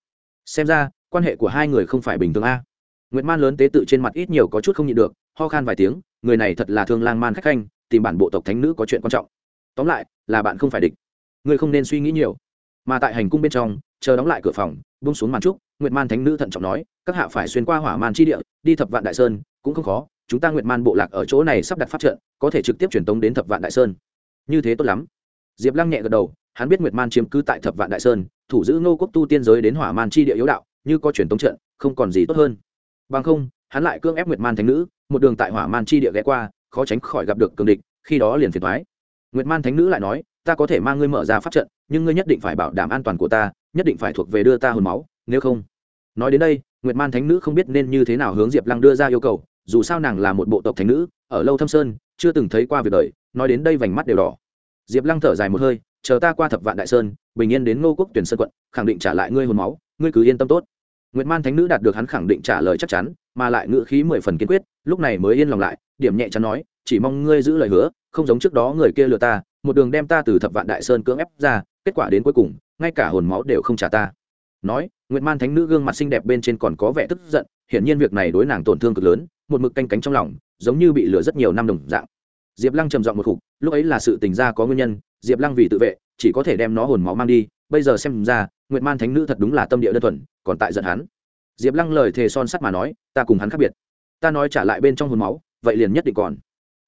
Xem ra quan hệ của hai người không phải bình thường a. Nguyệt man lớn tế tự trên mặt ít nhiều có chút không nhịn được ho khan vài tiếng người này thật là thương lang man khách khanh tìm bản bộ tộc thánh nữ có chuyện quan trọng. Tóm lại là bạn không phải địch. Ngươi không nên suy nghĩ nhiều. Mà tại hành cung bên trong chờ đóng lại cửa phòng bung xuống màn trúc nguyệt man thánh nữ thận trọng nói, các hạ phải xuyên qua hỏa man chi địa, đi thập vạn đại sơn, cũng không khó, chúng ta nguyệt man bộ lạc ở chỗ này sắp đặt pháp trận, có thể trực tiếp truyền tống đến thập vạn đại sơn. Như thế tốt lắm. Diệp lăng nhẹ gật đầu, hắn biết nguyệt man chiếm cứ tại thập vạn đại sơn, thủ giữ ngô quốc tu tiên giới đến hỏa man chi địa yếu đạo, như có truyền tống trận, không còn gì tốt hơn. Bằng không, hắn lại cưỡng ép nguyệt man thánh nữ, một đường tại hỏa man chi địa ghé qua, khó tránh khỏi gặp được cường địch, khi đó liền phiền thoái nguyệt man thánh nữ lại nói, ta có thể mang ngươi mở ra pháp trận, nhưng ngươi nhất định phải bảo đảm an toàn của ta, nhất định phải thuộc về đưa ta hồn máu, nếu không nói đến đây, nguyệt man thánh nữ không biết nên như thế nào hướng diệp lăng đưa ra yêu cầu, dù sao nàng là một bộ tộc thánh nữ, ở lâu thâm sơn, chưa từng thấy qua việc đời, nói đến đây vành mắt đều đỏ. Diệp lăng thở dài một hơi, chờ ta qua thập vạn đại sơn, bình yên đến ngô quốc tuyển sơn quận, khẳng định trả lại ngươi hồn máu, ngươi cứ yên tâm tốt. Nguyệt man thánh nữ đạt được hắn khẳng định trả lời chắc chắn, mà lại ngự khí mười phần kiên quyết, lúc này mới yên lòng lại, điểm nhẹ chắn nói, chỉ mong ngươi giữ lời hứa, không giống trước đó người kia lừa ta, một đường đem ta từ thập vạn đại sơn cưỡng ép ra, kết quả đến cuối cùng, ngay cả hồn máu đều không trả ta nói, nguyệt man thánh nữ gương mặt xinh đẹp bên trên còn có vẻ tức giận, hiển nhiên việc này đối nàng tổn thương cực lớn, một mực canh cánh trong lòng, giống như bị lửa rất nhiều năm đồng dạng. Diệp lăng trầm giọng một khục, lúc ấy là sự tình ra có nguyên nhân, diệp lăng vì tự vệ, chỉ có thể đem nó hồn máu mang đi, bây giờ xem ra, nguyệt man thánh nữ thật đúng là tâm địa đơn thuần, còn tại giận hắn. Diệp lăng lời thề son sắt mà nói, ta cùng hắn khác biệt. Ta nói trả lại bên trong hồn máu, vậy liền nhất định còn.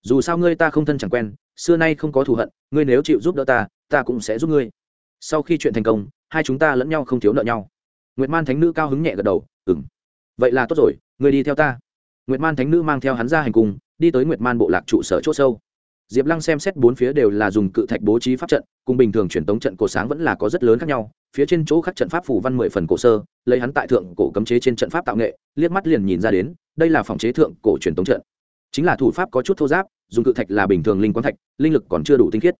Dù sao ngươi ta không thân chẳng quen, xưa nay không có thù hận, ngươi nếu chịu giúp đỡ ta ta cũng sẽ giúp ngươi. Sau khi chuyện thành công hai chúng ta lẫn nhau không thiếu nợ nhau. Nguyệt man thánh nữ cao hứng nhẹ gật đầu ừng vậy là tốt rồi ngươi đi theo ta. Nguyệt man thánh nữ mang theo hắn ra hành cùng, đi tới nguyệt man bộ lạc trụ sở c h ỗ sâu. Diệp lăng xem xét bốn phía đều là dùng cự thạch bố trí pháp trận cùng bình thường truyền tống trận cổ sáng vẫn là có rất lớn khác nhau. Phía trên chỗ khắc trận pháp phủ văn mười phần cổ sơ lấy hắn tại thượng cổ cấm chế trên trận pháp tạo nghệ liếc mắt liền nhìn ra đến đây là phòng chế thượng cổ truyền tống trận. Chính là thủ pháp có chút thô giáp dùng cự thạch là bình thường linh quán thạch linh lực còn chưa đủ tinh khiết.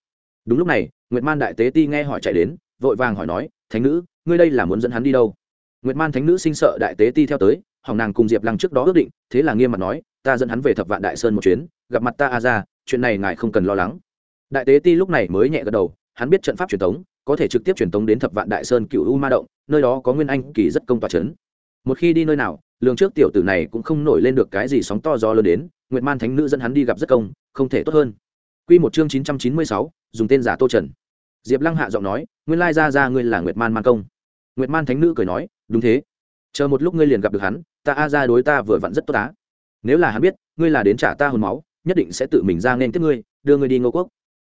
Đúng lúc này nguyệt man đại tế ti nghe hỏi chạy đến vội vàng hỏi nói, thánh nữ, ngươi đây là muốn dẫn hắn đi đâu? Nguyệt man thánh nữ sinh sợ đại tế ti theo tới, hỏng nàng cùng diệp lăng trước đó ước định, thế là nghiêm mặt nói, ta dẫn hắn về thập vạn đại sơn một chuyến, gặp mặt ta a ra chuyện này ngài không cần lo lắng. Đại tế ti lúc này mới nhẹ gật đầu, hắn biết trận pháp truyền thống có thể trực tiếp truyền thống đến thập vạn đại sơn cựu u ma động, nơi đó có nguyên anh kỳ rất công tòa c một khi đi nơi nào, lường trước tiểu tử này cũng không nổi lên được cái gì sóng to gió lớn đến, nguyệt man thánh nữ dẫn hắn đi gặp rất công, không thể tốt hơn. Quy một chương chín trăm chín mươi sáu, dùng tên giả tô trần diệp lăng hạ giọng nói, nguyên lai ra ra ngươi là nguyệt man man công. Nguyệt man thánh nữ cười nói, đúng thế. Chờ một lúc ngươi liền gặp được hắn, ta a ra đối ta vừa vặn rất tốt á. Nếu là hắn biết, ngươi là đến trả ta hồn máu, nhất định sẽ tự mình ra nên tiếp ngươi, đưa ngươi đi ngô quốc.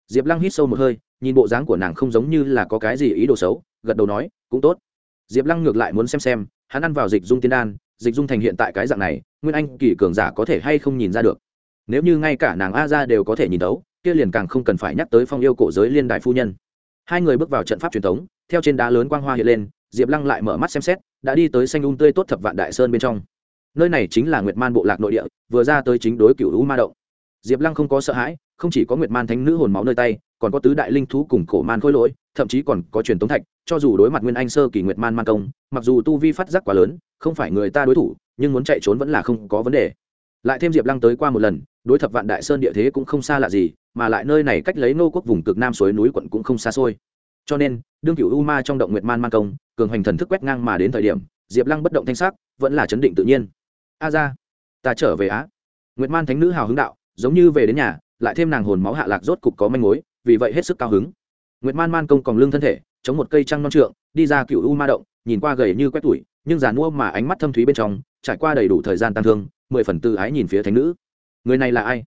Diệp lăng hít sâu một hơi, nhìn bộ dáng của nàng không giống như là có cái gì ý đồ xấu, gật đầu nói, cũng tốt. Diệp lăng ngược lại muốn xem xem, hắn ăn vào dịch dung tiên đan, dịch dung thành hiện tại cái dạng này, nguyên anh kỳ cường giả có thể hay không nhìn ra được. Nếu như ngay cả nàng a ra đều có thể nhìn đấu kia liền càng không cần phải nhắc tới phong yêu cổ giới liên đại phu nhân hai người bước vào trận pháp truyền thống, theo trên đá lớn quang hoa hiện lên, diệp lăng lại mở mắt xem xét, đã đi tới xanh un tươi tốt thập vạn đại sơn bên trong. Nơi này chính là nguyệt man bộ lạc nội địa, vừa ra tới chính đối cựu u ma động. Diệp lăng không có sợ hãi, không chỉ có nguyệt man thánh nữ hồn máu nơi tay, còn có tứ đại linh thú cùng cổ man khôi lỗi, thậm chí còn có truyền tống thạch, cho dù đối mặt nguyên anh sơ kỳ nguyệt man man công, mặc dù tu vi phát giác quá lớn, không phải người ta đối thủ, nhưng muốn chạy trốn vẫn là không có vấn đề. Lại thêm diệp lăng tới qua một lần, đối thập vạn đại sơn địa thế cũng không xa lạ gì mà lại nơi này cách lấy nô quốc vùng cực nam suối núi quận cũng không xa xôi. Cho nên, đương cựu u ma trong động nguyệt man man công, cường hoành thần thức quét ngang mà đến thời điểm, diệp lăng bất động thanh sắc, vẫn là chấn định tự nhiên. A ra, ta trở về á. Nguyệt man thánh nữ hào hứng đạo, giống như về đến nhà, lại thêm nàng hồn máu hạ lạc rốt cục có manh mối, vì vậy hết sức cao hứng. Nguyệt man man công còn lưng thân thể, chống một cây trăng non trượng, đi ra cựu u ma động, nhìn qua gầy như quét tuổi nhưng giàn mua mà ánh mắt thâm thúy bên trong, trải qua đầy đủ thời gian tăng thương, mười phần tư ái nhìn phía thánh nữ. Người này là ai?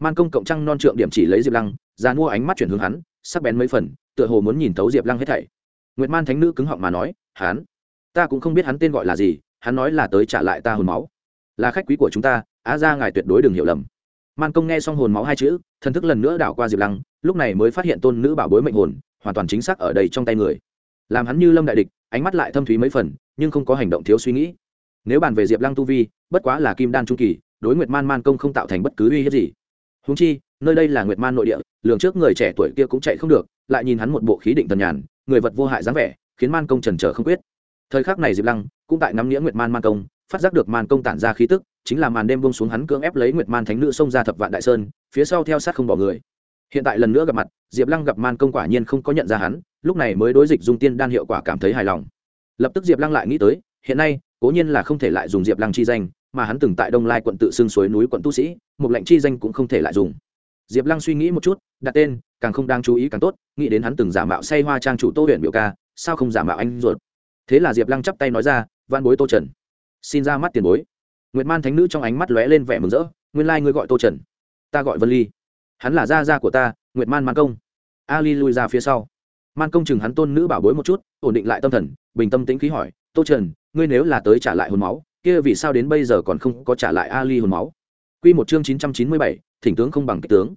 Man công cộng trăng non trượng điểm chỉ lấy diệp lăng, ra mua ánh mắt chuyển hướng hắn, sắc bén mấy phần, tựa hồ muốn nhìn thấu diệp lăng hết thảy. Nguyệt man thánh nữ cứng họng mà nói, hắn, ta cũng không biết hắn tên gọi là gì, hắn nói là tới trả lại ta hồn máu. Là khách quý của chúng ta, á ra ngài tuyệt đối đừng hiểu lầm. Man công nghe xong hồn máu hai chữ, thần thức lần nữa đảo qua diệp lăng, lúc này mới phát hiện tôn nữ bảo bối mệnh hồn, hoàn toàn chính xác ở đây trong tay người. Làm hắn như lâm đại địch, ánh mắt lại thâm thúy mấy phần, nhưng không có hành động thiếu suy nghĩ. Nếu bàn về diệp lăng tu vi, bất quá là kim đan trung kỳ, đối nguyệt man man công không tạo thành bất cứ uy hiếp gì húng chi, nơi đây là nguyệt man nội địa, lường trước người trẻ tuổi kia cũng chạy không được, lại nhìn hắn một bộ khí định tần nhàn, người vật vô hại dáng vẻ, khiến man công trần trở không quyết. Thời khắc này diệp lăng cũng tại nắm nghĩa nguyệt man man công, phát giác được man công tản ra khí tức, chính là màn đêm bông xuống hắn cưỡng ép lấy nguyệt man thánh nữ xông ra thập vạn đại sơn, phía sau theo sát không bỏ người. Hiện tại lần nữa gặp mặt, diệp lăng gặp man công quả nhiên không có nhận ra hắn, lúc này mới đối dịch dung tiên đan hiệu quả cảm thấy hài lòng. Lập tức diệp lăng lại nghĩ tới, hiện nay, cố nhiên là không thể lại dùng diệp lăng chi danh mà hắn từng tại đông lai quận tự xưng suối núi quận tu sĩ, một lệnh chi danh cũng không thể lại dùng. Diệp lăng suy nghĩ một chút, đặt tên, càng không đang chú ý càng tốt, nghĩ đến hắn từng giả mạo say hoa trang chủ tô huyện biểu ca, sao không giả mạo anh ruột? Thế là diệp lăng chắp tay nói ra van bối tô trần. Xin ra mắt tiền bối. Nguyệt man thánh nữ trong ánh mắt lóe lên vẻ mừng rỡ, nguyên lai、like、ngươi gọi tô trần, ta gọi vân ly. Hắn là gia gia của ta, nguyệt man man công. Ali lui ra phía sau. Man công chừng hắn tôn nữ bảo bối một chút, ổn định lại tâm thần, bình tâm tĩnh khí hỏi, tô trần, ngươi nếu là tới trả lại hồn máu kia vì sao đến bây giờ còn không có trả lại ali hồn máu? Q một chương chín trăm chín mươi bảy, thỉnh tướng không bằng kích tướng.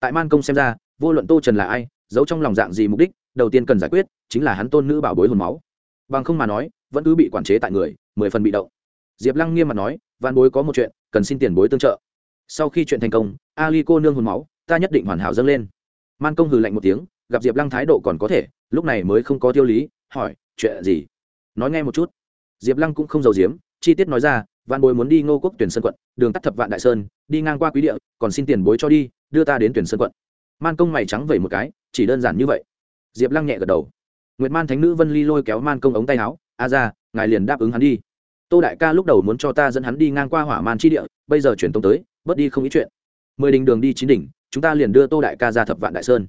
Tại man công xem ra, vô luận tô trần là ai, giấu trong lòng dạng gì mục đích, đầu tiên cần giải quyết chính là hắn tôn nữ bảo bối hồn máu. Bằng không mà nói, vẫn cứ bị quản chế tại người, mười phần bị động. Diệp lăng nghiêm mặt nói văn bối có một chuyện, cần xin tiền bối tương trợ. Sau khi chuyện thành công, ali cô nương hồn máu, ta nhất định hoàn hảo dâng lên. Man công hừ lạnh một tiếng, gặp diệp lăng thái độ còn có thể, lúc này mới không có tiêu lý, hỏi, chuyện gì? Nói nghe một chút. Diệp lăng cũng không giàu giếm chi tiết nói ra, vạn bối muốn đi ngô quốc tuyển sơn quận, đường tắt thập vạn đại sơn, đi ngang qua quý địa, còn xin tiền bối cho đi, đưa ta đến tuyển sơn quận. Man công mày trắng vẩy một cái, chỉ đơn giản như vậy. Diệp lăng nhẹ gật đầu. Nguyệt man thánh nữ vân ly lôi kéo man công ống tay áo, a ra, ngài liền đáp ứng hắn đi. Tô đại ca lúc đầu muốn cho ta dẫn hắn đi ngang qua hỏa man chi địa, bây giờ chuyển tông tới, bớt đi không ý chuyện. Mười đình đường đi chín đỉnh, chúng ta liền đưa tô đại ca ra thập vạn đại sơn.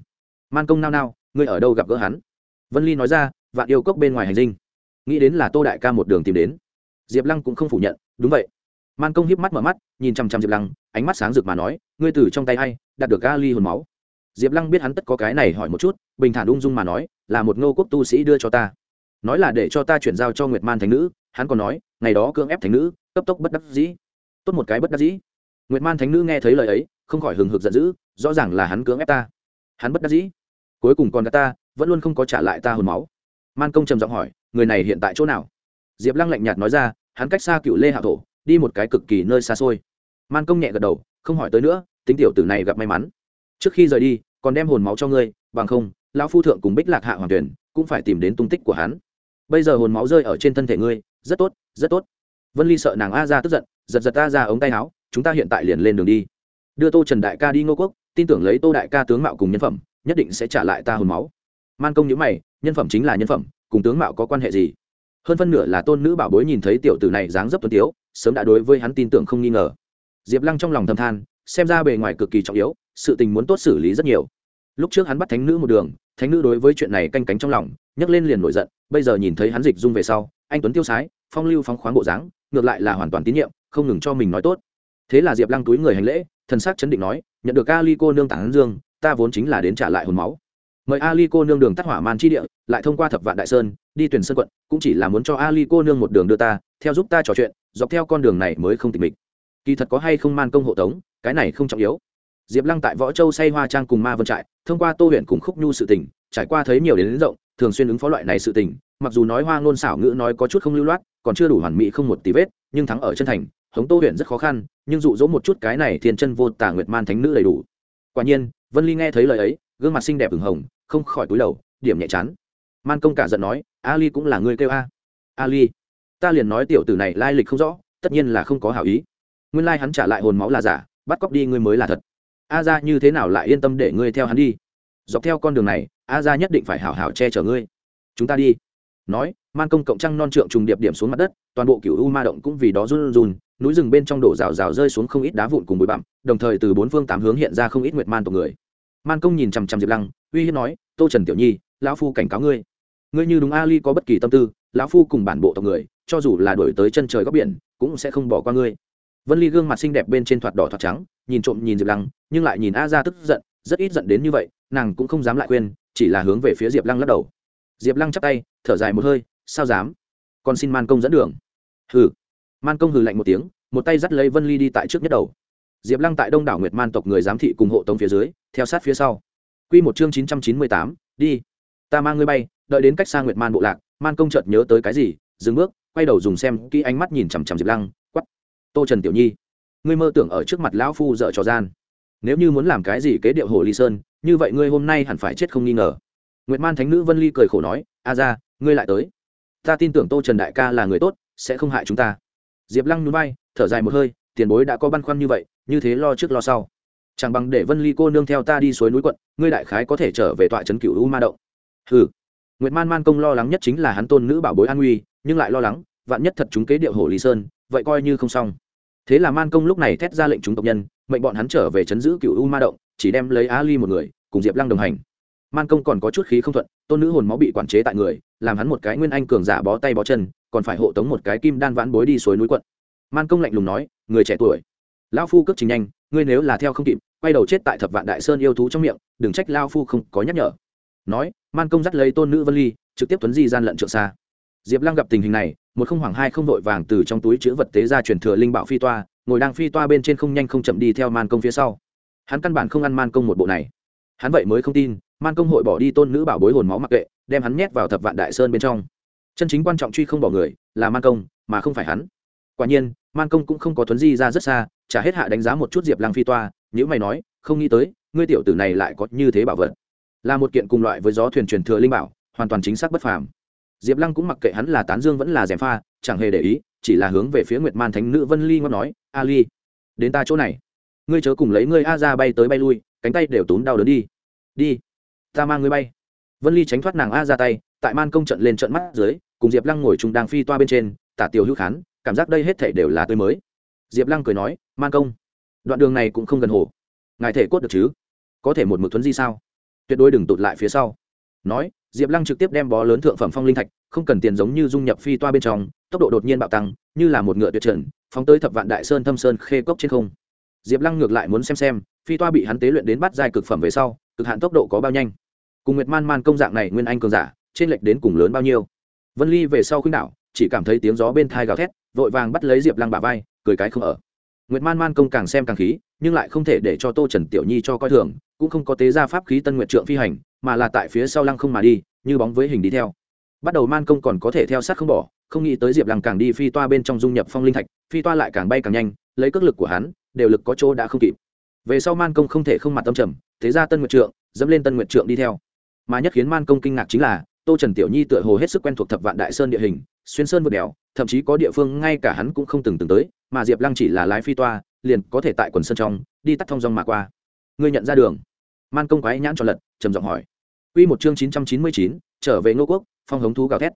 Man công nao nao, ngươi ở đâu gặp gỡ hắn? Vân ly nói ra, vạn yêu cốc bên ngoài hành dinh. Nghĩ đến là tô đại ca một đường tìm đến diệp lăng cũng không phủ nhận, đúng vậy. Man công hiếp mắt mở mắt, nhìn chăm chăm diệp lăng, ánh mắt sáng rực mà nói, ngươi từ trong tay a i đạt được ga ly hồn máu? Diệp lăng biết hắn tất có cái này hỏi một chút, bình thản ung dung mà nói, là một ngô quốc tu sĩ đưa cho ta. Nói là để cho ta chuyển giao cho nguyệt man thành nữ. Hắn còn nói, ngày đó cưỡng ép thành nữ, cấp tốc bất đắc dĩ. Tốt một cái bất đắc dĩ. Nguyệt man thánh nữ nghe thấy lời ấy, không khỏi hừng hực giận dữ, rõ ràng là hắn cưỡng ép ta. Hắn bất đắc dĩ? Cuối cùng còn ta, vẫn luôn không có trả lại ta hồn máu. Man công trầm giọng hỏi, người này hiện tại chỗ nào? Diệp lăng lạnh nhạt nói ra hắn cách xa cựu lê hạ thổ, đi một cái cực kỳ nơi xa xôi. Man công nhẹ gật đầu, không hỏi tới nữa, tính tiểu tử này gặp may mắn. Trước khi rời đi, còn đem hồn máu cho ngươi, bằng không, lão phu thượng cùng bích lạc hạ hoàng tuyển cũng phải tìm đến tung tích của hắn. Bây giờ hồn máu rơi ở trên thân thể ngươi, rất tốt rất tốt. Vân ly sợ nàng a ra tức giận, giật giật ta ra ống tay áo, chúng ta hiện tại liền lên đường đi. Đưa tô trần đại ca đi ngô quốc, tin tưởng lấy tô đại ca tướng mạo cùng nhân phẩm, nhất định sẽ trả lại ta hồn máu. Man công nhữ mày, nhân phẩm chính là nhân phẩm, cùng tướng mạo có quan hệ gì? Hơn phân nửa là tôn nữ bảo bối nhìn thấy tiểu tử này dáng dấp tuấn tiếu, sớm đã đối với hắn tin tưởng không nghi ngờ. Diệp lăng trong lòng thầm than, xem ra bề ngoài cực kỳ trọng yếu, sự tình muốn tốt xử lý rất nhiều. Lúc trước hắn bắt thánh nữ một đường, thánh nữ đối với chuyện này canh cánh trong lòng, nhấc lên liền nổi giận, bây giờ nhìn thấy hắn dịch dung về sau, anh tuấn tiêu sái, phong lưu phóng khoáng bộ dáng, ngược lại là hoàn toàn tín nhiệm, không ngừng cho mình nói tốt. Thế là diệp lăng túi người hành lễ, thần sắc chấn định nói, nhận được ca ly cô nương tản dương, ta vốn chính là đến trả lại hồn máu mời ali cô nương đường tắt hỏa man chi địa lại thông qua thập vạn đại sơn đi tuyển sơn quận cũng chỉ là muốn cho ali cô nương một đường đưa ta theo giúp ta trò chuyện dọc theo con đường này mới không tịch mịch. Kỳ thật có hay không man công hộ tống cái này không trọng yếu. Diệp lăng tại võ châu say hoa trang cùng ma vân trại thông qua tô huyện cùng khúc nhu sự tình trải qua thấy nhiều đến, đến rộng thường xuyên ứng phó loại này sự tình mặc dù nói hoa ngôn xảo ngữ nói có chút không lưu loát còn chưa đủ hoàn mỹ không một tí vết nhưng thắng ở chân thành hống tô huyện rất khó khăn nhưng dụ dỗ một chút cái này thiên chân vô tả nguyệt man thánh nữ đầy đủ. Quả nhiên vân ly nghe thấy lời ấy gương mặt xinh đẹp ửng hồng không khỏi túi đầu, điểm nhẹ chán. Man công cả giận nói, ali cũng là người kêu a. Ali? Ta liền nói tiểu tử này lai lịch không rõ, tất nhiên là không có hảo ý. Nguyên lai hắn trả lại hồn máu là giả, bắt cóc đi ngươi mới là thật. A ra như thế nào lại yên tâm để ngươi theo hắn đi? Dọc theo con đường này, a ra nhất định phải hảo hảo che chở ngươi. Chúng ta đi. Nói, man công cộng trăng non trượng trùng điệp điểm xuống mặt đất, toàn bộ cựu u ma động cũng vì đó run run, núi rừng bên trong đổ rào rào rơi xuống không ít đá vụn cùng bụi bặm, đồng thời từ bốn phương tám hướng hiện ra không ít nguyệt man tộc người. Man công nhìn chằm chằm diệp lăng uy hiếp nói, tô trần tiểu nhi, lão phu cảnh cáo ngươi. Ngươi như đúng ali có bất kỳ tâm tư, lão phu cùng bản bộ tộc người, cho dù là đổi tới chân trời góc biển, cũng sẽ không bỏ qua ngươi. Vân ly gương mặt xinh đẹp bên trên thoạt đỏ thoạt trắng, nhìn trộm nhìn diệp lăng, nhưng lại nhìn a ra tức giận, rất ít giận đến như vậy, nàng cũng không dám lại khuyên, chỉ là hướng về phía diệp lăng lắc đầu. Diệp lăng chắp tay, thở dài một hơi, sao dám? Còn xin man công dẫn đường. Hừ. Man công hừ lạnh một tiếng, một tay dắt lấy vân ly đi tại trước nhất đầu. Diệp lăng tại đông đảo nguyệt man tộc người giám thị cùng hộ tống phía dưới, theo sát phía sau. Quy một chương chín trăm chín mươi tám đi. Ta mang ngươi bay đợi đến cách xa nguyệt man bộ lạc man công chợt nhớ tới cái gì dừng bước quay đầu dùng xem kỹ ánh mắt nhìn chằm chằm diệp lăng Quát, tô trần tiểu nhi ngươi mơ tưởng ở trước mặt lão phu dở trò gian. Nếu như muốn làm cái gì kế điệu hồ ly sơn như vậy ngươi hôm nay hẳn phải chết không nghi ngờ. Nguyệt man thánh nữ vân ly cười khổ nói a ra ngươi lại tới. Ta tin tưởng tô trần đại ca là người tốt sẽ không hại chúng ta. Diệp lăng nhún vai, thở dài một hơi tiền bối đã có băn khoăn như vậy như thế lo trước lo sau chẳng bằng để vân ly cô nương theo ta đi suối núi quận, ngươi đại khái có thể trở về tọa trấn cựu u ma động. Hừ. Nguyệt man man công lo lắng nhất chính là hắn tôn nữ bảo bối an nguy, nhưng lại lo lắng, vạn nhất thật chúng kế điệu hồ lý sơn, vậy coi như không xong. Thế là man công lúc này thét ra lệnh chúng tộc nhân, mệnh bọn hắn trở về chấn giữ cựu u ma động, chỉ đem lấy a ly một người, cùng diệp lăng đồng hành. Man công còn có chút khí không thuận, tôn nữ hồn máu bị quản chế tại người, làm hắn một cái nguyên anh cường giả bó tay bó chân, còn phải hộ tống một cái kim đan vãn bối đi suối núi quận. Man công lạnh lùng nói, người trẻ tuổi, lão phu cất trình nhanh ngươi nếu là theo không kịp, quay đầu chết tại thập vạn đại sơn yêu thú trong miệng, đừng trách lao phu không có nhắc nhở. Nói, man công dắt lấy tôn nữ vân ly, trực tiếp tuấn di gian lận trượng xa. Diệp lăng gặp tình hình này, một không hoảng hai không vội vàng từ trong túi chữ vật tế ra truyền thừa linh bảo phi toa, ngồi đang phi toa bên trên không nhanh không chậm đi theo man công phía sau. Hắn căn bản không ăn man công một bộ này. Hắn vậy mới không tin, man công hội bỏ đi tôn nữ bảo bối hồn máu mặc kệ, đem hắn nhét vào thập vạn đại sơn bên trong. Chân chính quan trọng truy không bỏ người, là man công, mà không phải hắn quả nhiên, man công cũng không có thuấn di ra rất xa, Chả hết hạ đánh giá một chút diệp lăng phi toa nhữ mày nói, không nghĩ tới, ngươi tiểu tử này lại có như thế bảo vật. Là một kiện cùng loại với gió thuyền truyền thừa linh bảo, hoàn toàn chính xác bất phàm. Diệp lăng cũng mặc kệ hắn là tán dương vẫn là gièm pha, chẳng hề để ý, chỉ là hướng về phía nguyệt man thánh nữ vân ly ngon nói a ly đến ta chỗ này. Ngươi chớ cùng lấy ngươi a ra bay tới bay lui, cánh tay đều tốn đau đớn đi. Đi, ta mang ngươi bay. Vân ly tránh thoát nàng a ra tay, tại man công trận lên trận mắt dưới, cùng diệp lăng ngồi chung đang phi toa bên trên, tả tiểu hữu khán cảm giác đây hết thể đều là tươi mới. Diệp lăng cười nói, man công, đoạn đường này cũng không gần hồ. Ngài thể cốt được chứ? Có thể một mực thuấn di sao? Tuyệt đối đừng tụt lại phía sau. Nói, diệp lăng trực tiếp đem bó lớn thượng phẩm phong linh thạch, không cần tiền giống như dung nhập phi toa bên trong, tốc độ đột nhiên bạo tăng, như là một ngựa tuyệt trần, phóng tới thập vạn đại sơn thâm sơn khê cốc trên không. Diệp lăng ngược lại muốn xem xem, phi toa bị hắn tế luyện đến bắt giai cực phẩm về sau, cực hạn tốc độ có bao nhanh. Cùng nguyệt man man công dạng này nguyên anh cường giả, trên lệch đến cùng lớn bao nhiêu? Vân ly về sau khuynh đảo, chỉ cảm thấy tiếng gió bên thai gào thét vội vàng bắt lấy diệp lăng bả vai, cười cái không ở. Nguyệt man man công càng xem càng khí, nhưng lại không thể để cho tô trần tiểu nhi cho coi thường, cũng không có tế ra pháp khí tân nguyệt trượng phi hành, mà là tại phía sau lăng không mà đi, như bóng với hình đi theo. Bắt đầu man công còn có thể theo sát không bỏ, không nghĩ tới diệp lăng càng đi phi toa bên trong dung nhập phong linh thạch, phi toa lại càng bay càng nhanh, lấy cước lực của hắn, đều lực có chỗ đã không kịp. Về sau man công không thể không mặt tâm trầm, thế ra tân nguyệt trượng, dẫm lên tân nguyệt trượng đi theo. Mà nhất khiến man công kinh ngạc chính là, tô trần tiểu nhi tựa hồ hết sức quen thuộc thập vạn đại sơn địa hình xuyên sơn vượt đèo, thậm chí có địa phương ngay cả hắn cũng không từng từng tới, mà diệp lăng chỉ là lái phi toa, liền có thể tại quần sơn trong, đi tắt thông dong mà qua. Ngươi nhận ra đường? Man công quái nhãn cho lật, trầm giọng hỏi. Quy một chương chín trăm chín mươi chín, trở về ngô quốc, phong hống thú gào thét.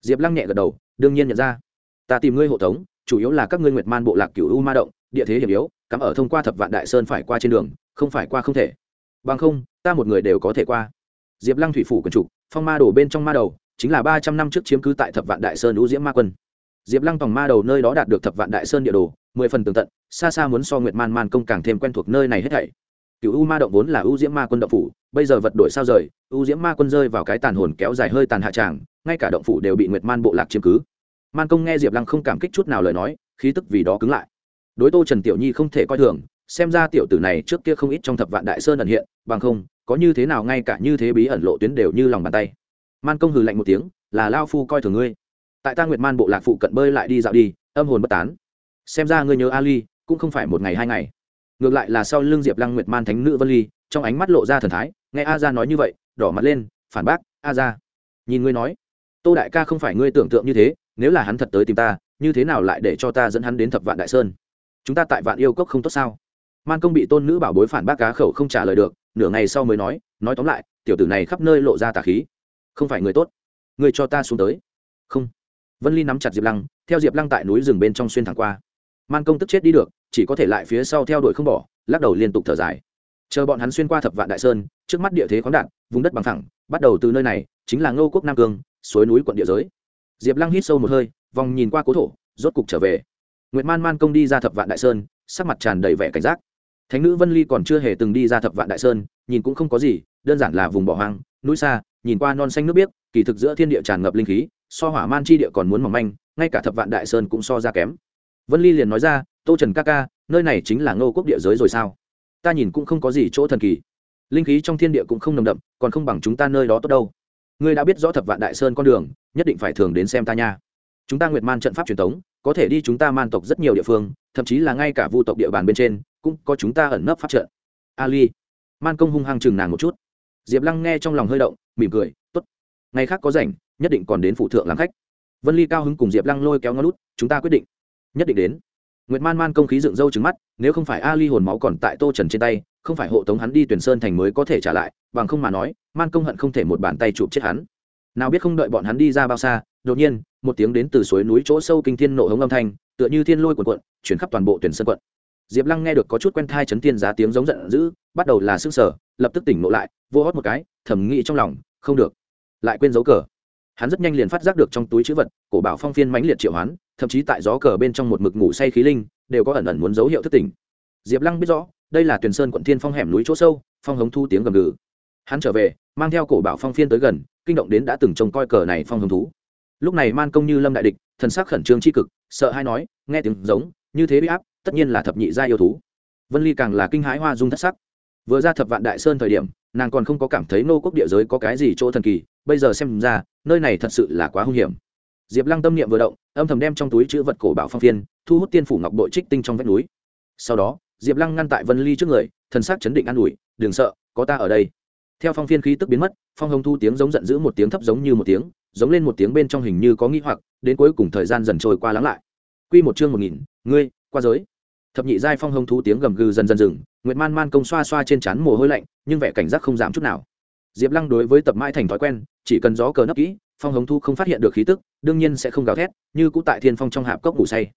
Diệp lăng nhẹ gật đầu, đương nhiên nhận ra. Ta tìm ngươi hộ tống, chủ yếu là các ngươi nguyệt man bộ lạc cửu u ma động, địa thế hiểm yếu, cắm ở thông qua thập vạn đại sơn phải qua trên đường, không phải qua không thể. Bằng không, ta một người đều có thể qua. Diệp lăng thủy phủ quần trục, phong ma đổ bên trong ma đầu chính là ba trăm năm trước chiếm cứ tại thập vạn đại sơn lũ diễm ma quân. Diệp lăng tòng ma đầu nơi đó đạt được thập vạn đại sơn địa đồ, mười phần tường tận, xa xa muốn so nguyệt man man công càng thêm quen thuộc nơi này hết thảy. Cựu u ma động vốn là u diễm ma quân động phủ, bây giờ vật đổi sao rời u diễm ma quân rơi vào cái tàn hồn kéo dài hơi tàn hạ tràng, ngay cả động phủ đều bị nguyệt man bộ lạc chiếm cứ. Man công nghe diệp lăng không cảm kích chút nào lời nói, khí tức vì đó cứng lại. Đối tô trần tiểu nhi không thể coi thường, xem ra tiểu tử này trước kia không ít trong thập vạn đại sơn ẩn hiện, bằng không, có như thế nào ngay cả như thế bí ẩn lộ tuyến đều như lòng bàn tay man công hừ lạnh một tiếng, là lao phu coi thường ngươi. Tại ta nguyệt man bộ lạc phụ cận bơi lại đi dạo đi, âm hồn bất tán. Xem ra ngươi nhớ ali, cũng không phải một ngày hai ngày. Ngược lại là sau l ư n g diệp lăng nguyệt man thánh nữ vân ly, trong ánh mắt lộ ra thần thái, nghe a ra nói như vậy, đỏ mặt lên, phản bác, a ra nhìn ngươi nói. Tô đại ca không phải ngươi tưởng tượng như thế, nếu là hắn thật tới tìm ta, như thế nào lại để cho ta dẫn hắn đến thập vạn đại sơn? Chúng ta tại vạn yêu cốc không tốt sao? Man công bị tôn nữ bảo bối phản bác cá khẩu không trả lời được, nửa ngày sau mới nói nói tóm lại, tiểu tử này khắp nơi lộ ra tà khí không phải người tốt. Người cho ta xuống tới. Không. Vân ly nắm chặt diệp lăng, theo diệp lăng tại núi rừng bên trong xuyên thẳng qua. Man công tức chết đi được, chỉ có thể lại phía sau theo đuổi không bỏ, lắc đầu liên tục thở dài. Chờ bọn hắn xuyên qua thập vạn đại sơn, trước mắt địa thế khoáng đạn vùng đất bằng thẳng, bắt đầu từ nơi này, chính là ngô quốc nam cương, suối núi quận địa giới. Diệp lăng hít sâu một hơi, vòng nhìn qua cố thổ, rốt cục trở về. Nguyệt man man công đi ra thập vạn đại sơn, sắc mặt tràn đầy vẻ cảnh giác. Thánh nữ vân ly còn chưa hề từng đi ra thập vạn đại sơn, nhìn cũng không có gì, đơn giản là vùng bỏ hoang, núi xa nhìn qua non xanh nước biếc, kỳ thực giữa thiên địa tràn ngập linh khí, so hỏa man chi địa còn muốn mỏng manh, ngay cả thập vạn đại sơn cũng so ra kém. Vân ly liền nói ra, tô trần ca ca, nơi này chính là ngô quốc địa giới rồi sao? Ta nhìn cũng không có gì chỗ thần kỳ. Linh khí trong thiên địa cũng không nồng đậm, còn không bằng chúng ta nơi đó tốt đâu. Ngươi đã biết rõ thập vạn đại sơn con đường, nhất định phải thường đến xem ta nha. Chúng ta nguyệt man trận pháp truyền thống, có thể đi chúng ta man tộc rất nhiều địa phương, thậm chí là ngay cả vu tộc địa bàn bên trên, cũng có chúng ta ẩn nấp pháp trận. Ali. Man công hung hăng chừng nàng một chút. Diệp lăng nghe trong lòng hơi động mỉm cười t ố t ngày khác có rảnh, nhất định còn đến phụ thượng làm khách. Vân ly cao hứng cùng diệp lăng lôi kéo ngón lút chúng ta quyết định. Nhất định đến. Nguyệt man man công khí dựng râu trứng mắt, nếu không phải A Ly hồn máu còn tại tô trần trên tay, không phải hộ tống hắn đi tuyển sơn thành mới có thể trả lại, bằng không mà nói, man công hận không thể một bàn tay chụp chết hắn. Nào biết không đợi bọn hắn đi ra bao xa, đột nhiên, một tiếng đến từ suối núi chỗ sâu kinh thiên nổ hống âm thanh, tựa như thiên lôi quần quận chuyển khắp toàn bộ tuyển sơn quận. Diệp lăng nghe được có chút quen thai chấn thiên giá tiếng giống giận dữ, bắt đầu là s ư n g sở lập tức tỉnh nộ lại, vô hót một cái thẩm nghĩ trong lòng không được. Lại quên dấu cờ. Hắn rất nhanh liền phát giác được trong túi chữ vật, cổ bảo phong phiên mãnh liệt triệu hoán, thậm chí tại gió cờ bên trong một mực ngủ say khí linh, đều có ẩn ẩn muốn dấu hiệu thất tỉnh diệp lăng biết rõ, đây là tuyển sơn quận thiên phong hẻm núi chỗ sâu, phong hống thu tiếng gầm gừ. Hắn trở về, mang theo cổ bảo phong phiên tới gần, kinh động đến đã từng trông coi cờ này phong hống thú. Lúc này man công như lâm đại địch, thần sắc khẩn trương c cực, sợ hay nói, nghe tiếng giống, như thế bị áp, tất nhiên là thập nhị gia yêu thú. Vân ly càng là kinh hãi hoa dung thất sắc vừa ra thập vạn đại sơn thời điểm, nàng còn không có cảm thấy nô quốc địa giới có cái gì chỗ thần kỳ, bây giờ xem ra, nơi này thật sự là quá hung hiểm. Diệp lăng tâm niệm vừa động, âm thầm đem trong túi chữ vật cổ bảo phong phiên, thu hút tiên phủ ngọc bội trích tinh trong vách núi. Sau đó, diệp lăng ngăn tại vân ly trước người, thần sắc chấn định an ủi, đừng sợ, có ta ở đây. Theo phong phiên khí tức biến mất, phong hồng thu tiếng giống giận dữ một tiếng thấp giống như một tiếng, giống lên một tiếng bên trong hình như có nghĩ hoặc, đến cuối cùng thời gian dần trôi qua lắng lại. Q một chương một nghìn, ngươi, qua giới. Thập nhị giai phong hồng thu tiếng gầm gừ dần dần dừng nguyệt man man công xoa xoa trên trán mồ hôi lạnh, nhưng vẻ cảnh giác không giảm chút nào. Diệp lăng đối với tập mãi thành thói quen, chỉ cần gió cờ nấp kỹ, phong hống thu không phát hiện được khí tức, đương nhiên sẽ không gào thét, như cũ tại thiên phong trong hạp cốc ngủ say.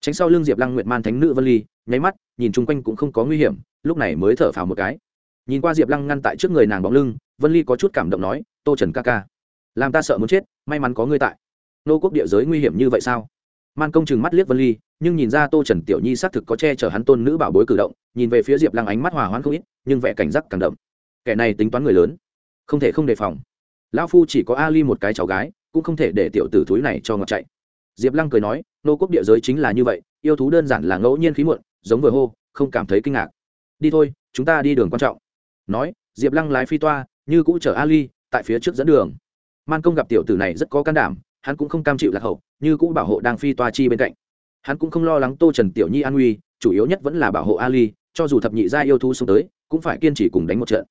Tránh sau lưng diệp lăng nguyệt man thánh nữ vân ly, nháy mắt, nhìn chung quanh cũng không có nguy hiểm, lúc này mới thở phào một cái. Nhìn qua diệp lăng ngăn tại trước người nàng bóng lưng, vân ly có chút cảm động nói, tô trần ca ca, làm ta sợ muốn chết, may mắn có ngươi tại. Nô quốc địa giới nguy hiểm như vậy sao? Man công chừng mắt liếc vân ly, nhưng nhìn ra tô trần tiểu nhi xác thực có che chở hắn tôn nữ bảo bối cử động, nhìn về phía diệp lăng ánh mắt hòa hoãn không ít, nhưng vẻ cảnh giác càng đậm. Kẻ này tính toán người lớn, không thể không đề phòng. Lão phu chỉ có ali một cái cháu gái, cũng không thể để tiểu tử thúi này cho ngọt chạy. Diệp lăng cười nói, nô quốc địa giới chính là như vậy, yêu thú đơn giản là ngẫu nhiên khí muộn, giống vừa hô, không cảm thấy kinh ngạc. Đi thôi, chúng ta đi đường quan trọng. Nói, diệp lăng lái phi toa, như cũ chở ali, tại phía trước dẫn đường. Man công gặp tiểu tử này rất có can đảm hắn cũng không cam chịu lạc hậu, như cũ bảo hộ đang phi toa chi bên cạnh. Hắn cũng không lo lắng tô trần tiểu nhi an nguy, chủ yếu nhất vẫn là bảo hộ ali, cho dù thập nhị gia yêu thú xuống tới, cũng phải kiên trì cùng đánh một trận.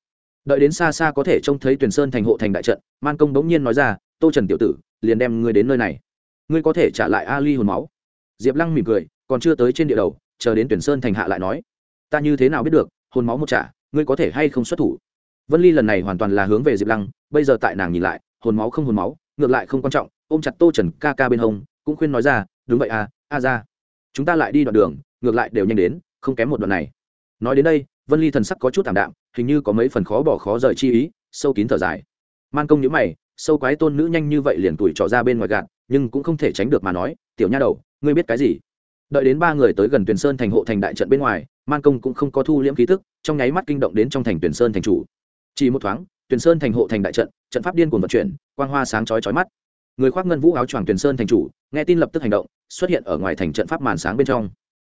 Đợi đến xa xa có thể trông thấy tuyển sơn thành hộ thành đại trận, man công bỗng nhiên nói ra, tô trần tiểu tử, liền đem ngươi đến nơi này. Ngươi có thể trả lại ali hồn máu. Diệp lăng mỉm cười, còn chưa tới trên địa đầu, chờ đến tuyển sơn thành hạ lại nói, ta như thế nào biết được, hồn máu một trả, ngươi có thể hay không xuất thủ? Vân ly lần này hoàn toàn là hướng về diệp lăng, bây giờ tại nàng nhìn lại, hồn máu không hồn máu, ngược lại không quan trọng ôm chặt tô trần ca ca bên hông, cũng khuyên nói ra, đúng vậy à a ra. Chúng ta lại đi đoạn đường, ngược lại đều nhanh đến, không kém một đoạn này. Nói đến đây, vân ly thần sắc có chút t ạ m đạm, hình như có mấy phần khó bỏ khó rời chi ý, sâu kín thở dài. Man công nhữ mày, sâu quái tôn nữ nhanh như vậy liền tuổi trọ ra bên ngoài gạt, nhưng cũng không thể tránh được mà nói, tiểu nha đầu, ngươi biết cái gì? Đợi đến ba người tới gần tuyển sơn thành hộ thành đại trận bên ngoài, man công cũng không có thu liễm khí thức trong nháy mắt kinh động đến trong thành tuyển sơn thành chủ. Chỉ một thoáng tuyển sơn thành hộ thành đại trận trận pháp điên cuồng vận chuyển, quang hoa sáng chói chói mắt người khoác ngân vũ áo choàng tuyển sơn thành chủ, nghe tin lập tức hành động, xuất hiện ở ngoài thành trận pháp màn sáng bên trong.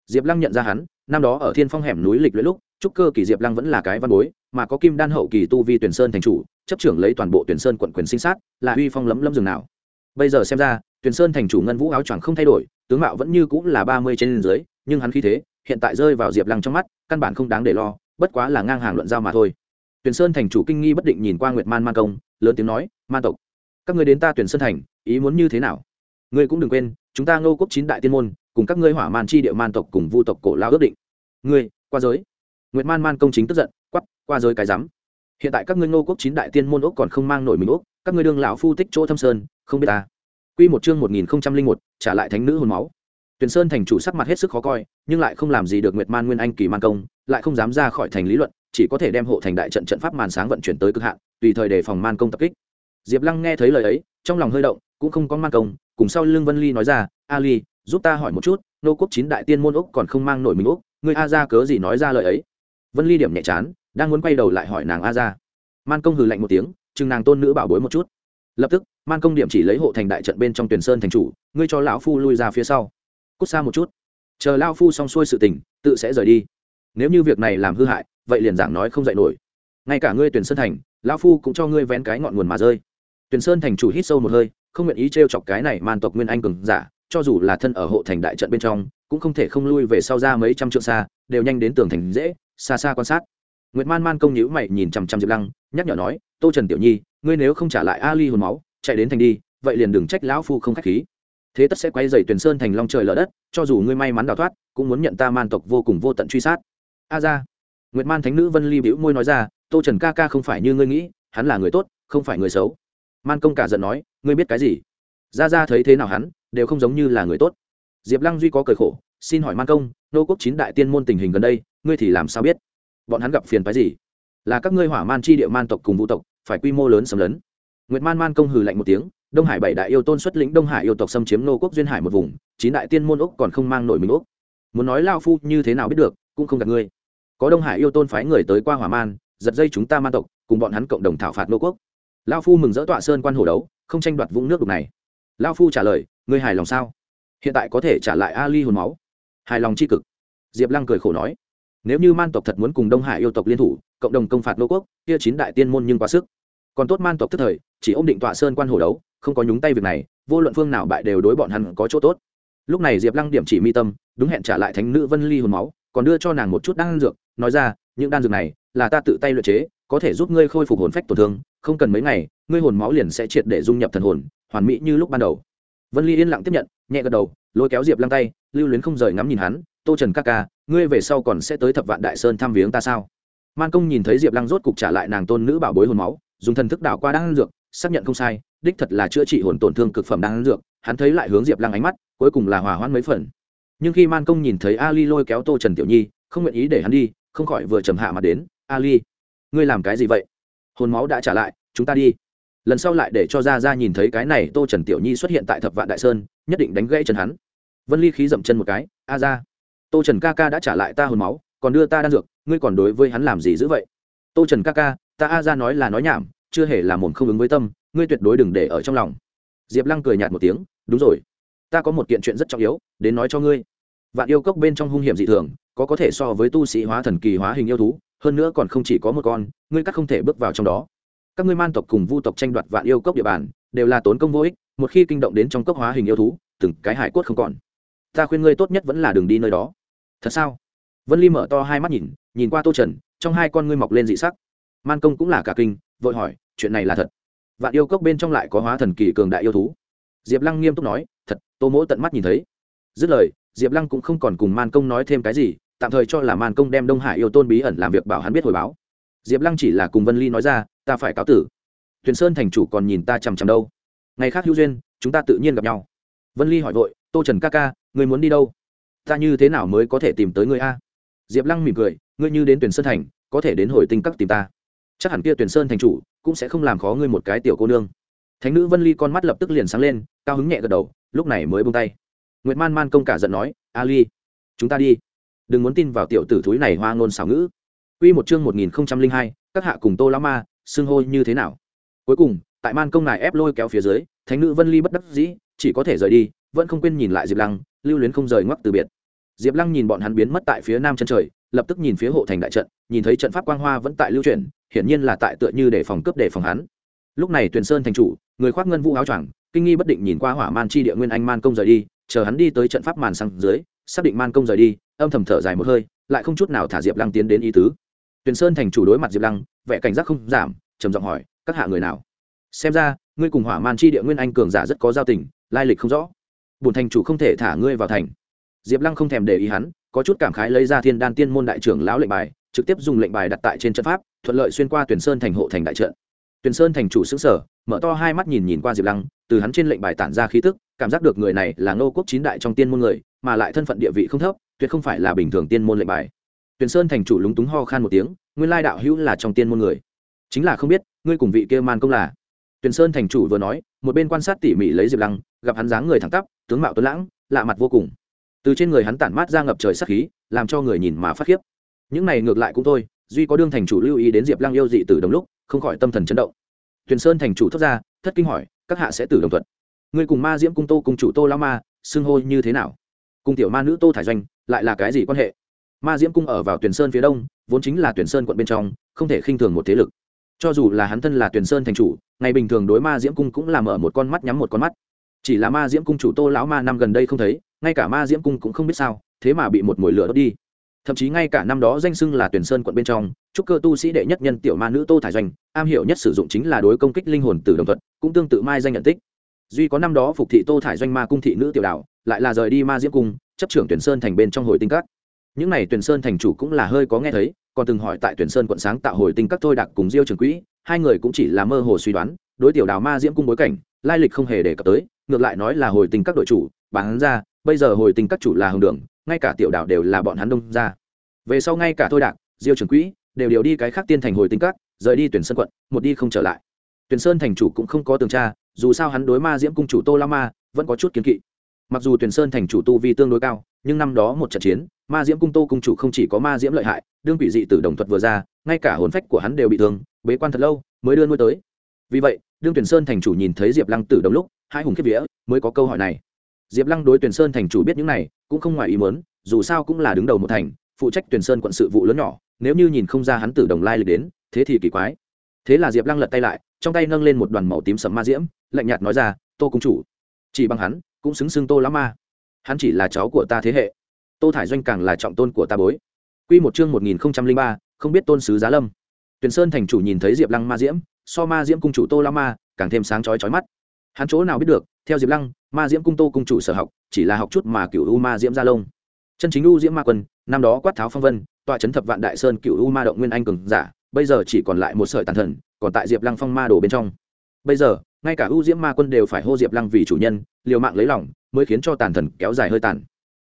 Diệp lăng nhận ra hắn, năm đó ở thiên phong hẻm núi lịch lưỡi lúc, trúc cơ kỳ diệp lăng vẫn là cái văn bối, mà có kim đan hậu kỳ tu vi tuyển sơn thành chủ, chấp trưởng lấy toàn bộ tuyển sơn quận quyền sinh sát, là uy phong lấm lâm rừng nào. Bây giờ xem ra tuyển sơn thành chủ ngân vũ áo choàng không thay đổi, tướng mạo vẫn như cũng là ba mươi trên dưới, nhưng hắn khí thế, hiện tại rơi vào diệp lăng trong mắt, căn bản không đáng để lo, bất quá là ngang hàng luận giao mà thôi. Tuyển sơn thành chủ kinh nghi bất định nhìn qua nguyệt man man công, lớn tiếng nói man tộc các ngươi đến ta tuyển sơn thành ý muốn như thế nào? Ngươi cũng đừng quên chúng ta ngô quốc chín đại tiên môn cùng các ngươi hỏa man chi địa man tộc cùng vu tộc cổ lao ước định. Ngươi qua giới. Nguyệt man man công chính tức giận quắp qua giới cái rắm. Hiện tại các ngươi ngô quốc chín đại tiên môn úc còn không mang nổi mình úc các ngươi đương lão phu tích chỗ thâm sơn không biết ta. Quy một chương một nghìn một trả lại thánh nữ hồn máu. tuyển Sơn thành chủ sắc mặt hết sức khó coi, nhưng lại không làm gì được Nguyệt Man Nguyên Anh kỳ man công, lại không dám ra khỏi thành lý luận, chỉ có thể đem hộ thành đại trận trận pháp màn sáng vận chuyển tới cực hạn, tùy thời đề phòng man công tập kích. Diệp Lăng nghe thấy lời ấy, trong lòng hơi động, cũng không có mang công, cùng sau Lương Vân Ly nói ra, "A Ly, giúp ta hỏi một chút, nô quốc chín đại tiên môn úc còn không mang nổi mình úc, ngươi a ra cớ gì nói ra lời ấy?" Vân Ly điểm nhẹ chán, đang muốn quay đầu lại hỏi nàng a ra. Man công hừ lạnh một tiếng, chừng nàng tôn nữ bảo bối một chút. Lập tức man công điểm chỉ lấy hộ thành đại trận bên trong tuyển sơn thành chủ ngươi cho lão phu lui ra phía sau. Cút xa một chút. Chờ lao phu xong xuôi sự tình tự sẽ rời đi. Nếu như việc này làm hư hại vậy liền giảng nói không dạy nổi. Ngay cả ngươi tuyển sơn thành lao phu cũng cho ngươi vén cái ngọn nguồn mà rơi. Tuyền sơn thành chủ hít sâu một hơi, không nguyện ý t r e o chọc cái này man tộc nguyên anh cường giả, cho dù là thân ở hộ thành đại trận bên trong, cũng không thể không lui về sau ra mấy trăm trượng xa, đều nhanh đến tường thành dễ, xa xa quan sát. Nguyệt man man công nhữ mày nhìn chằm chằm diệp lăng, nhắc nhở nói, tô trần tiểu nhi, ngươi nếu không trả lại ali hồn máu, chạy đến thành đi, vậy liền đừng trách lão phu không khách khí. Thế tất sẽ quay dày tuyển sơn thành long trời lở đất, cho dù ngươi may mắn đào thoát, cũng muốn nhận ta man tộc vô cùng vô tận truy sát. A à ra. Nguyệt man thánh nữ vân ly bĩu môi nói ra, tô trần ca ca không phải như ngươi nghĩ, hắn là người tốt, không phải người xấu man công cả giận nói, ngươi biết cái gì? Ra ra thấy thế nào hắn, đều không giống như là người tốt. Diệp lăng duy có cười khổ, xin hỏi man công, nô quốc chín đại tiên môn tình hình gần đây, ngươi thì làm sao biết? Bọn hắn gặp phiền phái gì? Là các ngươi hỏa man chi địa man tộc cùng vũ tộc, phải quy mô lớn xâm lấn. Nguyệt man man công hừ lạnh một tiếng, đông hải bảy đại yêu tôn xuất lĩnh đông hải yêu tộc xâm chiếm nô quốc duyên hải một vùng, chín đại tiên môn úc còn không mang nổi mình úc muốn nói lao phu như thế nào biết được, cũng không gặp ngươi. Có đông hải yêu tôn phái người tới qua hỏa man, giật dây chúng ta man tộc, cùng bọn hắn cộng đồng thảo phạt nô quốc lao phu mừng dỡ tọa sơn quan hồ đấu, không tranh đoạt vũng nước đục này. Lao phu trả lời, ngươi hài lòng sao? Hiện tại có thể trả lại ali hồn máu. Hài lòng c h i cực. Diệp lăng cười khổ nói, nếu như man tộc thật muốn cùng đông hải yêu tộc liên thủ, cộng đồng công phạt nô quốc, kia chín đại tiên môn nhưng quá sức. Còn tốt man tộc tức thời, chỉ ôm định tọa sơn quan hồ đấu, không có nhúng tay việc này, vô luận phương nào bại đều đối bọn hắn có chỗ tốt. Lúc này diệp lăng điểm chỉ mi tâm, đúng hẹn trả lại thánh nữ vân ly hồn máu, còn đưa cho nàng một chút đan dược, nói ra, những đan dược này là ta tự tay luyện chế, có thể giúp ngươi khôi phục hồn phách tổn thương không cần mấy ngày, ngươi hồn máu liền sẽ triệt để dung nhập thần hồn, hoàn mỹ như lúc ban đầu. Vân ly yên lặng tiếp nhận, nhẹ gật đầu, lôi kéo diệp lăng tay, lưu luyến không rời ngắm nhìn hắn, tô trần ca ca, ngươi về sau còn sẽ tới thập vạn đại sơn thăm viếng ta sao? Man công nhìn thấy diệp lăng rốt cục trả lại nàng tôn nữ bảo bối hồn máu, dùng thần thức đảo qua đang dược, xác nhận không sai, đích thật là chữa trị hồn tổn thương cực phẩm đang dược, hắn thấy lại hướng diệp lăng ánh mắt, cuối cùng là hòa hoãn mấy phần. Nhưng khi man công nhìn thấy ali lôi kéo tô trần tiểu nhi, không nguyện ý để hắn đi, không khỏi vừa trầm hạ mặt đến, ali, ngươi làm cái gì vậy? Hồn máu đã trả lại, chúng ta đi. Lần sau lại để cho ra ra nhìn thấy cái này tô trần tiểu nhi xuất hiện tại thập vạn đại sơn, nhất định đánh gãy chân hắn. Vân ly khí dậm chân một cái, a ra tô trần ca ca đã trả lại ta hồn máu, còn đưa ta đan dược, ngươi còn đối với hắn làm gì dữ vậy? Tô trần ca ca, ta a ra nói là nói nhảm, chưa hề là mồm không ứng với tâm, ngươi tuyệt đối đừng để ở trong lòng. Diệp lăng cười nhạt một tiếng, đúng rồi, ta có một kiện chuyện rất trọng yếu, đến nói cho ngươi. Vạn yêu cốc bên trong hung hiểm dị thường, có có thể so với tu sĩ hóa thần kỳ hóa hình yêu thú hơn nữa còn không chỉ có một con, ngươi các không thể bước vào trong đó. Các ngươi man tộc cùng vu tộc tranh đoạt vạn yêu cốc địa bàn, đều là tốn công vô ích, một khi kinh động đến trong cốc hóa hình yêu thú, từng cái hải cốt không còn. Ta khuyên ngươi tốt nhất vẫn là đường đi nơi đó. Thật sao? Vân ly mở to hai mắt nhìn nhìn qua tô trần, trong hai con ngươi mọc lên dị sắc. Man công cũng là cả kinh, vội hỏi, chuyện này là thật? Vạn yêu cốc bên trong lại có hóa thần kỳ cường đại yêu thú. Diệp lăng nghiêm túc nói, thật, tô mỗ tận mắt nhìn thấy. Dứt lời, diệp lăng cũng không còn cùng man công nói thêm cái gì tạm thời cho là man công đem đông hải yêu tôn bí ẩn làm việc bảo hắn biết hồi báo diệp lăng chỉ là cùng vân ly nói ra ta phải cáo tử tuyền sơn thành chủ còn nhìn ta chằm chằm đâu ngày khác hữu duyên chúng ta tự nhiên gặp nhau vân ly hỏi vội tô trần ca ca người muốn đi đâu ta như thế nào mới có thể tìm tới người a diệp lăng mỉm cười ngươi như đến tuyển sơn thành có thể đến hồi tinh các tìm ta chắc hẳn kia tuyển sơn thành chủ cũng sẽ không làm khó ngươi một cái tiểu cô nương thánh nữ vân ly con mắt lập tức liền sáng lên cao hứng nhẹ gật đầu lúc này mới bông tay nguyệt man man công cả giận nói a ly chúng ta đi đừng muốn tin vào tiểu tử thúi này hoa ngôn xảo ngữ Quy một chương một nghìn hai, các hạ cùng Tô lão ma, xưng hô như thế nào? Cuối cùng, tại man công này ép lôi kéo phía dưới, thánh nữ Vân Ly bất đắc dĩ, chỉ có thể rời đi, vẫn không quên nhìn lại Diệp Lăng, lưu luyến không rời ngoắc từ biệt. Diệp Lăng nhìn bọn hắn biến mất tại phía nam chân trời, lập tức nhìn phía hộ thành đại trận, nhìn thấy trận pháp quang hoa vẫn tại lưu chuyển, hiển nhiên là tại tựa như để phòng cướp để phòng hắn. Lúc này Tuyền Sơn thành chủ, người khoác ngân vũ áo choàng, kinh nghi bất định nhìn qua hỏa man chi địa nguyên anh man công rời đi, chờ hắn đi tới trận pháp màn sang dưới, xác định man công rời đi, âm thầm thở dài một hơi, lại không chút nào thả Diệp Lăng tiến đến ý tứ. Tuyền Sơn thành chủ đối mặt Diệp Lăng, vẻ cảnh giác không giảm, trầm giọng hỏi, các hạ người nào? Xem ra, ngươi cùng Hỏa Man chi địa nguyên anh cường giả rất có giao tình, lai lịch không rõ. Bổn thành chủ không thể thả ngươi vào thành. Diệp Lăng không thèm để ý hắn, có chút cảm khái lấy ra Thiên Đan Tiên môn đại trưởng lão lệnh bài, trực tiếp dùng lệnh bài đặt tại trên trận pháp, thuận lợi xuyên qua Tuyền Sơn thành hộ thành đại trận. Tuyền Sơn thành chủ sững sờ, mở to hai mắt nhìn nhìn qua Diệp Lăng, từ hắn trên lệnh bài tản ra khí tức, cảm giác được người này là Ngô quốc chín đại trong tiên môn người, mà lại thân phận địa vị không thấp, tuyệt không phải là bình thường tiên môn lệnh bài. Tuyền Sơn thành chủ lúng túng ho khan một tiếng, nguyên lai đạo hữu là trong tiên môn người, chính là không biết, ngươi cùng vị kia man công là. Tuyền Sơn thành chủ vừa nói, một bên quan sát tỉ mỉ lấy Diệp Lăng, gặp hắn dáng người thẳng tắp, tướng mạo tuấn lãng, lạ mặt vô cùng. Từ trên người hắn tản mát ra ngập trời sát khí, làm cho người nhìn mà phát khiếp. Những này ngược lại cũng thôi, duy có đương thành chủ lưu ý đến Diệp Lăng yêu dị tử đồng lúc, không khỏi tâm thần chấn động. Tuyền Sơn thành chủ thốt ra, thất kinh hỏi, các hạ sẽ tử đồng thuận. Ngươi cùng Ma Diễm cung Tô cùng chủ Tô la ma, xưng hô như thế nào? Cung tiểu ma nữ Tô thải doanh, lại là cái gì quan hệ? ma diễm cung ở vào tuyển sơn phía đông, vốn chính là tuyển sơn quận bên trong, không thể khinh thường một thế lực. Cho dù là hắn thân là tuyển sơn thành chủ, ngày bình thường đối ma diễm cung cũng làm ở một con mắt nhắm một con mắt. Chỉ là ma diễm cung chủ tô lão ma năm gần đây không thấy, ngay cả ma diễm cung cũng không biết sao, thế mà bị một mồi lửa đốt đi. Thậm chí ngay cả năm đó danh xưng là tuyển sơn quận bên trong, trúc cơ tu sĩ đệ nhất nhân tiểu ma nữ tô thải doanh, am hiểu nhất sử dụng chính là đối công kích linh hồn từ đồng thuận cũng tương tự mai danh nhận tích. Duy có năm đó phục thị tô thải doanh ma cung thị nữ tiểu đạo, lại là rời đi ma diễm cung chấp trưởng tuyển sơn thành bên trong hồi tinh các. Những này tuyển sơn thành chủ cũng là hơi có nghe thấy, còn từng hỏi tại tuyển sơn quận sáng tạo hồi tinh các thôi đặc cùng diêu trường quỹ, hai người cũng chỉ là mơ hồ suy đoán, đối tiểu đào ma diễm cung bối cảnh, lai lịch không hề đề cập tới, ngược lại nói là hồi tinh các đội chủ, bán ra, bây giờ hồi tinh các chủ là hồng đường, ngay cả tiểu đào đều là bọn hắn đông ra. Về sau ngay cả thôi đạc diêu trường quỹ đều điều đi cái khác tiên thành hồi tinh các, rời đi tuyển sơn quận, một đi không trở lại. Tuyển sơn thành chủ cũng không có tường tra, dù sao hắn đối ma diễm cung chủ tô la ma vẫn có chút kiến kỵ mặc dù tuyển sơn thành chủ tu vi tương đối cao, nhưng năm đó một trận chiến, ma diễm cung tô cung chủ không chỉ có ma diễm lợi hại, đương quỷ dị tử đồng thuật vừa ra, ngay cả hồn phách của hắn đều bị thương, bế quan thật lâu, mới đưa nuôi tới. Vì vậy, đương tuyển sơn thành chủ nhìn thấy diệp lăng tử đồng lúc, hai hùng kiếp vía, mới có câu hỏi này. Diệp lăng đối tuyển sơn thành chủ biết những này, cũng không ngoài ý mớn dù sao cũng là đứng đầu một thành, phụ trách tuyển sơn quận sự vụ lớn nhỏ, nếu như nhìn không ra hắn tử đồng lai lịch đến, thế thì kỳ quái. Thế là diệp lăng lật tay lại, trong tay nâng lên một đoàn màu tím sầm ma diễm, lạnh nhạt nói ra, tô cung chủ, chỉ bằng hắn cũng xứng xưng tô lắm ma. Hắn chỉ là cháu của ta thế hệ. Tô thải doanh càng là trọng tôn của ta bối. Q một chương một nghìn ba, không biết tôn sứ giá lâm. Tuyền sơn thành chủ nhìn thấy diệp lăng ma diễm, so ma diễm cung chủ tô la ma càng thêm sáng chói chói mắt. Hắn chỗ nào biết được, theo diệp lăng, ma diễm cung tô cung chủ sở học, chỉ là học chút mà cựu u ma diễm gia lông chân chính u diễm ma quân, năm đó quát tháo phong vân, tọa chấn thập vạn đại sơn cựu u ma động nguyên anh cường giả, bây giờ chỉ còn lại một sợi tàn thần, còn tại diệp lăng phong ma đồ bên trong. Bây giờ ngay cả u diễm ma quân đều phải hô diệp lăng vì chủ nhân, liều mạng lấy lòng, mới khiến cho tàn thần kéo dài hơi tàn.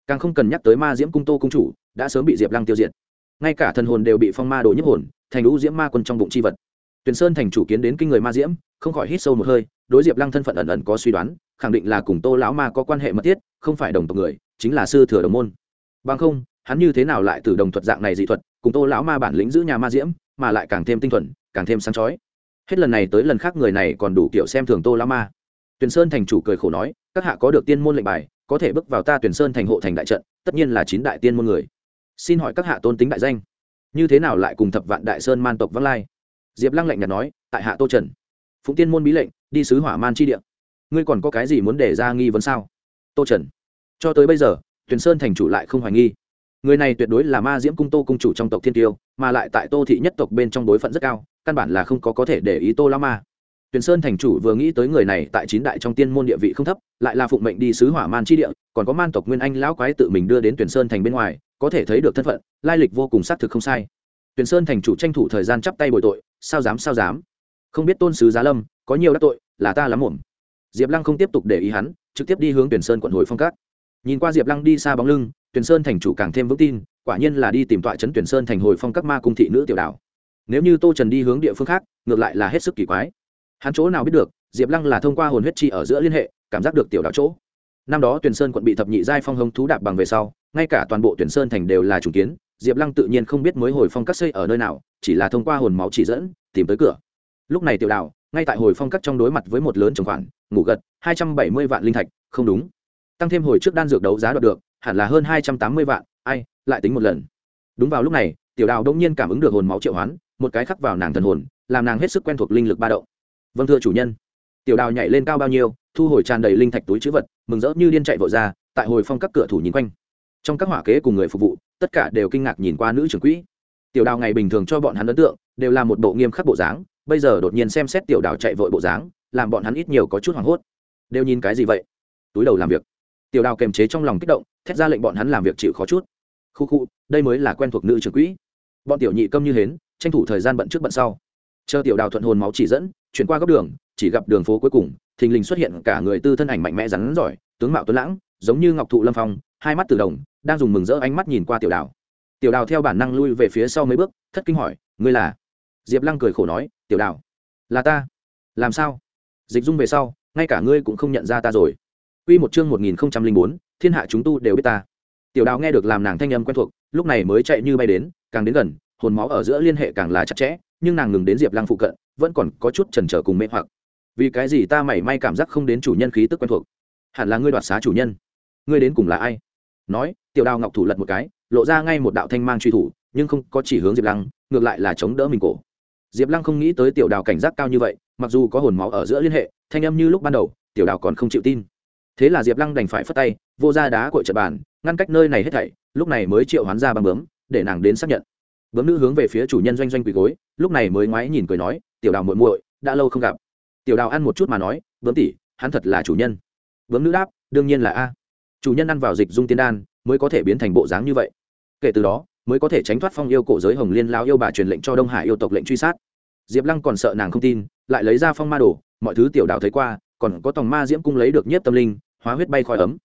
Càng không cần nhắc tới ma diễm cung tô cung chủ, đã sớm bị diệp lăng tiêu diệt. Ngay cả thần hồn đều bị phong ma đồ nhức hồn, thành ưu diễm ma quân trong bụng c h i vật. Tuyền sơn thành chủ kiến đến kinh người ma diễm, không khỏi hít sâu một hơi, đối diệp lăng thân phận ẩn ẩn có suy đoán, khẳng định là cùng tô lão ma có quan hệ mật thiết, không phải đồng tộc người, chính là sư thừa đồng môn. Bằng không, hắn như thế nào lại từ đồng thuật dạng này dị thuật, cùng tô lão ma bản lĩnh giữ nhà ma diễm, mà lại càng thêm tinh thuần, càng thêm sáng chói hết lần này tới lần khác người này còn đủ kiểu xem thường tô la ma. Tuyền sơn thành chủ cười khổ nói, các hạ có được tiên môn lệnh bài, có thể bước vào ta tuyển sơn thành hộ thành đại trận, tất nhiên là chín đại tiên môn người. Xin hỏi các hạ tôn tính đại danh. Như thế nào lại cùng thập vạn đại sơn man tộc văng lai? Diệp lăng lạnh nhạt nói, tại hạ tô trần. Phụng tiên môn bí lệnh, đi sứ hỏa man chi địa. Ngươi còn có cái gì muốn để ra nghi vấn sao? Tô trần. Cho tới bây giờ tuyển sơn thành chủ lại không hoài nghi người này tuyệt đối là ma diễm cung tô cung chủ trong tộc thiên tiêu mà lại tại tô thị nhất tộc bên trong đối phận rất cao căn bản là không có có thể để ý tô la ma. Tuyền Sơn thành chủ vừa nghĩ tới người này tại chín đại trong tiên môn địa vị không thấp, lại là phụng mệnh đi sứ Hỏa Man chi địa, còn có man tộc Nguyên Anh lão quái tự mình đưa đến Tuyền Sơn thành bên ngoài, có thể thấy được thân phận, lai lịch vô cùng xác thực không sai. tuyền sơn thành chủ tranh thủ thời gian chắp tay bồi tội sao dám sao dám? Không biết tôn sứ giá lâm có nhiều đắc tội là ta lắm muộn. Diệp lăng không tiếp tục để ý hắn trực tiếp đi hướng tuyển sơn quận hồi phong cát nhìn qua diệp lăng đi xa bóng lưng tuyển sơn thành chủ càng thêm vững tin, quả nhiên là đi tìm tọa trấn tuyển sơn thành hồi phong các ma cung thị nữ tiểu đảo. Nếu như tô trần đi hướng địa phương khác, ngược lại là hết sức kỳ quái. Hắn chỗ nào biết được, diệp lăng là thông qua hồn huyết chi ở giữa liên hệ, cảm giác được tiểu đảo chỗ. Năm đó tuyển sơn quận bị thập nhị giai phong hồng thú đạp bằng về sau, ngay cả toàn bộ tuyển sơn thành đều là chủ kiến, diệp lăng tự nhiên không biết mới hồi phong các xây ở nơi nào, chỉ là thông qua hồn máu chỉ dẫn, tìm tới cửa. Lúc này tiểu đảo, ngay tại hồi phong các trong đối mặt với một lớn trồng khoản, ngủ gật, hai trăm bảy mươi vạn linh thạch, không đúng. Tăng thêm hồi trước đan dược đấu giá đoạt được hẳn là hơn hai trăm tám mươi vạn, ai, lại tính một lần. Đúng vào lúc này, tiểu đào đông nhiên cảm ứng được hồn máu triệu hoán, một cái khắc vào nàng thần hồn, làm nàng hết sức quen thuộc linh lực ba động. Vâng thưa chủ nhân. Tiểu đào nhảy lên cao bao nhiêu, thu hồi tràn đầy linh thạch túi chữ vật, mừng rỡ như điên chạy vội ra, tại hồi phong các cửa thủ nhìn quanh. Trong các hỏa kế cùng người phục vụ, tất cả đều kinh ngạc nhìn qua nữ trưởng quỹ. Tiểu đào ngày bình thường cho bọn hắn ấn tượng, đều là một bộ nghiêm khắc bộ dáng, bây giờ đột nhiên xem xét tiểu đào chạy vội bộ dáng, làm bọn hắn ít nhiều có chút hoảng hốt. Đều nhìn cái gì vậy? Túi đầu làm việc tiểu đào kềm chế trong lòng kích động, thét ra lệnh bọn hắn làm việc chịu khó chút. Khu khu, đây mới là quen thuộc nữ trưởng quỹ. Bọn tiểu nhị câm như hến, tranh thủ thời gian bận trước bận sau. Chờ tiểu đào thuận hồn máu chỉ dẫn, chuyển qua góc đường, chỉ gặp đường phố cuối cùng, thình lình xuất hiện cả người tư thân ảnh mạnh mẽ rắn giỏi, tướng mạo tuấn lãng, giống như ngọc thụ lâm phong, hai mắt từ đồng, đang dùng mừng rỡ ánh mắt nhìn qua tiểu đào. Tiểu đào theo bản năng lui về phía sau mấy bước, thất kinh hỏi, ngươi là? Diệp lăng cười khổ nói, tiểu đào. Là ta. Làm sao? Dịch dung về sau, ngay cả ngươi cũng không nhận ra ta rồi. Quy một chương một nghìn bốn, thiên hạ chúng tu đều biết ta. Tiểu Đào nghe được làm nàng thanh âm quen thuộc, lúc này mới chạy như bay đến, càng đến gần, hồn máu ở giữa liên hệ càng là chặt chẽ, nhưng nàng ngừng đến Diệp Lăng phụ cận, vẫn còn có chút chần chờ cùng mê hoặc. Vì cái gì ta mảy may cảm giác không đến chủ nhân khí tức quen thuộc? Hẳn là ngươi đoạt xá chủ nhân. Ngươi đến cùng là ai? Nói, Tiểu Đào ngọc thủ lật một cái, lộ ra ngay một đạo thanh mang truy thủ, nhưng không có chỉ hướng Diệp Lăng, ngược lại là chống đỡ mình cổ. Diệp Lăng không nghĩ tới Tiểu Đào cảnh giác cao như vậy, mặc dù có hồn máu ở giữa liên hệ, thanh âm như lúc ban đầu, Tiểu Đào còn không chịu tin thế là diệp lăng đành phải phất tay, vô ra đá cội trận bàn, ngăn cách nơi này hết thảy, lúc này mới triệu hoán ra băng bướm, để nàng đến xác nhận. Bướm nữ hướng về phía chủ nhân doanh doanh quỳ gối, lúc này mới ngoái nhìn cười nói, tiểu đào muội muội, đã lâu không gặp. Tiểu đào ăn một chút mà nói, bướm tỷ, hắn thật là chủ nhân. Bướm nữ đáp, đương nhiên là a. Chủ nhân ăn vào dịch dung tiên đan, mới có thể biến thành bộ dáng như vậy. Kể từ đó, mới có thể tránh thoát phong yêu cổ giới hồng liên lao yêu bà truyền lệnh cho đông hải yêu tộc lệnh truy sát. Diệp lăng còn sợ nàng không tin, lại lấy ra phong ma đồ, mọi thứ tiểu đào thấy qua còn có tòng ma diễm cung lấy được nhất tâm linh, hóa huyết bay khỏi ấm.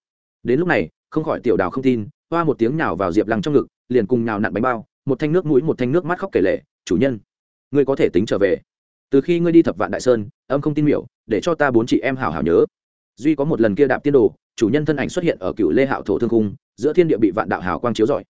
Đến lúc này, không khỏi tiểu đào không tin, hoa một tiếng nhào vào diệp lăng trong ngực, liền cùng nhào nặn bánh bao, một thanh nước mũi, một thanh nước mắt khóc kể lệ, chủ nhân, ngươi có thể tính trở về. Từ khi ngươi đi thập vạn đại sơn, âm không tin miểu, để cho ta bốn chị em hào hào nhớ. Duy có một lần kia đạp tiên đồ, chủ nhân thân ảnh xuất hiện ở cựu lê hạo thổ thương cung, giữa thiên địa bị vạn đạo hào quang chiếu rọi.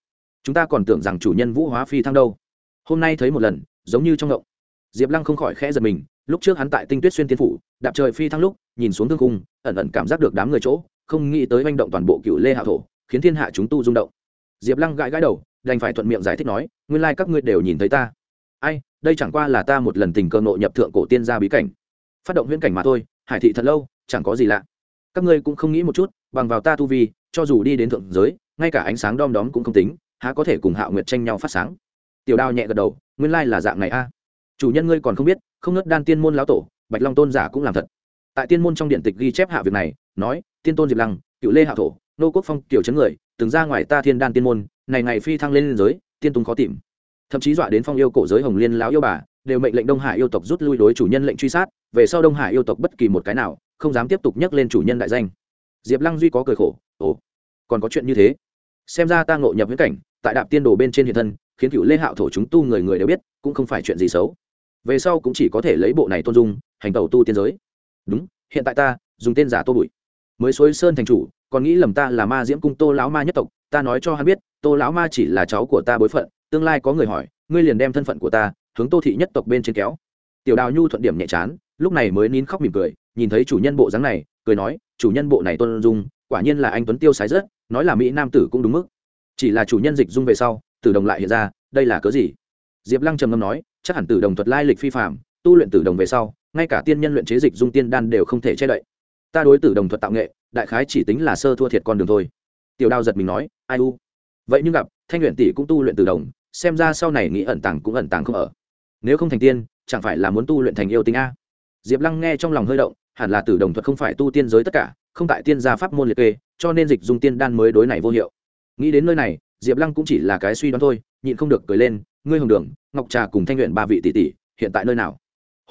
Chúng ta còn tưởng rằng chủ nhân vũ hóa phi thăng đâu. Hôm nay thấy một lần, giống như trong ngộng. Diệp lăng không khỏi khẽ giật mình, lúc trước hắn tại tinh tuyết xuyên tiên phủ, đạp trời phi thăng lúc nhìn xuống thương cung ẩn ẩn cảm giác được đám người chỗ, không nghĩ tới manh động toàn bộ cựu lê hạ thổ, khiến thiên hạ chúng tu rung động. Diệp lăng gãi gãi đầu, đành phải thuận miệng giải thích nói, nguyên lai các ngươi đều nhìn thấy ta. Ai, đây chẳng qua là ta một lần tình cơ nội nhập thượng cổ tiên gia bí cảnh. Phát động huyễn cảnh mà thôi, hải thị thật lâu, chẳng có gì lạ. Các ngươi cũng không nghĩ một chút, bằng vào ta tu vi, cho dù đi đến thượng giới, ngay cả ánh sáng đom đóm cũng không tính, há có thể cùng hạo nguyệt tranh nhau phát sáng. Tiểu đao nhẹ gật đầu, nguyên lai là dạng này a. Chủ nhân ngươi còn không biết, không nớt đan tiên môn lão tổ, bạch long tôn giả cũng làm thật tại tiên môn trong điện tịch ghi chép hạ việc này, nói, tiên tôn diệp lăng, cựu lê hạ thổ, nô quốc phong kiểu chấn người, từng ra ngoài ta thiên đan tiên môn, này ngày phi thăng lên giới, tiên tùng khó tìm. Thậm chí dọa đến phong yêu cổ giới hồng liên lão yêu bà, đều mệnh lệnh đông hải yêu tộc rút lui đối chủ nhân lệnh truy sát, về sau đông hải yêu tộc bất kỳ một cái nào, không dám tiếp tục nhắc lên chủ nhân đại danh. Diệp lăng duy có cười khổ, ồ, còn có chuyện như thế? Xem ra ta ngộ nhập viễn cảnh, tại đạp tiên đồ bên trên hiện thân, khiến cựu lê hạo thổ chúng tu người người đều biết, cũng không phải chuyện gì xấu. Về sau cũng chỉ có thể lấy bộ này tôn dung, hành tàu tu tiên giới đúng, hiện tại ta, dùng tên giả tô bụi. Mới suối sơn thành chủ, còn nghĩ lầm ta là ma diễm cung tô lão ma nhất tộc, ta nói cho hắn biết, tô lão ma chỉ là cháu của ta bối phận, tương lai có người hỏi, ngươi liền đem thân phận của ta, hướng tô thị nhất tộc bên trên kéo. Tiểu đào nhu thuận điểm nhẹ chán, lúc này mới nín khóc mỉm cười, nhìn thấy chủ nhân bộ dáng này, cười nói, chủ nhân bộ này tôn dung, quả nhiên là anh tuấn tiêu sái rất nói là mỹ nam tử cũng đúng mức. Chỉ là chủ nhân dịch dung về sau tử đồng lại hiện ra, đây là cớ gì? Diệp lăng trầm ngâm nói, chắc hẳn tử đồng thuật lai lịch phi phạm tu luyện tử đồng về sau, ngay cả tiên nhân luyện chế dịch dung tiên đan đều không thể che đậy. Ta đối tử đồng thuật tạo nghệ, đại khái chỉ tính là sơ thua thiệt con đường thôi. Tiểu đao giật mình nói, ai u? Vậy nhưng gặp, thanh luyện tỷ cũng tu luyện tử đồng, xem ra sau này nghĩ ẩn tàng cũng ẩn tàng không ở. Nếu không thành tiên, chẳng phải là muốn tu luyện thành yêu tính a? Diệp lăng nghe trong lòng hơi động, hẳn là tử đồng thuật không phải tu tiên giới tất cả, không tại tiên gia pháp môn liệt kê, cho nên dịch dung tiên đan mới đối này vô hiệu. Nghĩ đến nơi này, diệp lăng cũng chỉ là cái suy đoán thôi, nhịn không được cười lên, ngươi hồng đường, ngọc trà cùng thanh luyện ba vị tỷ tỷ, hiện tại nơi nào?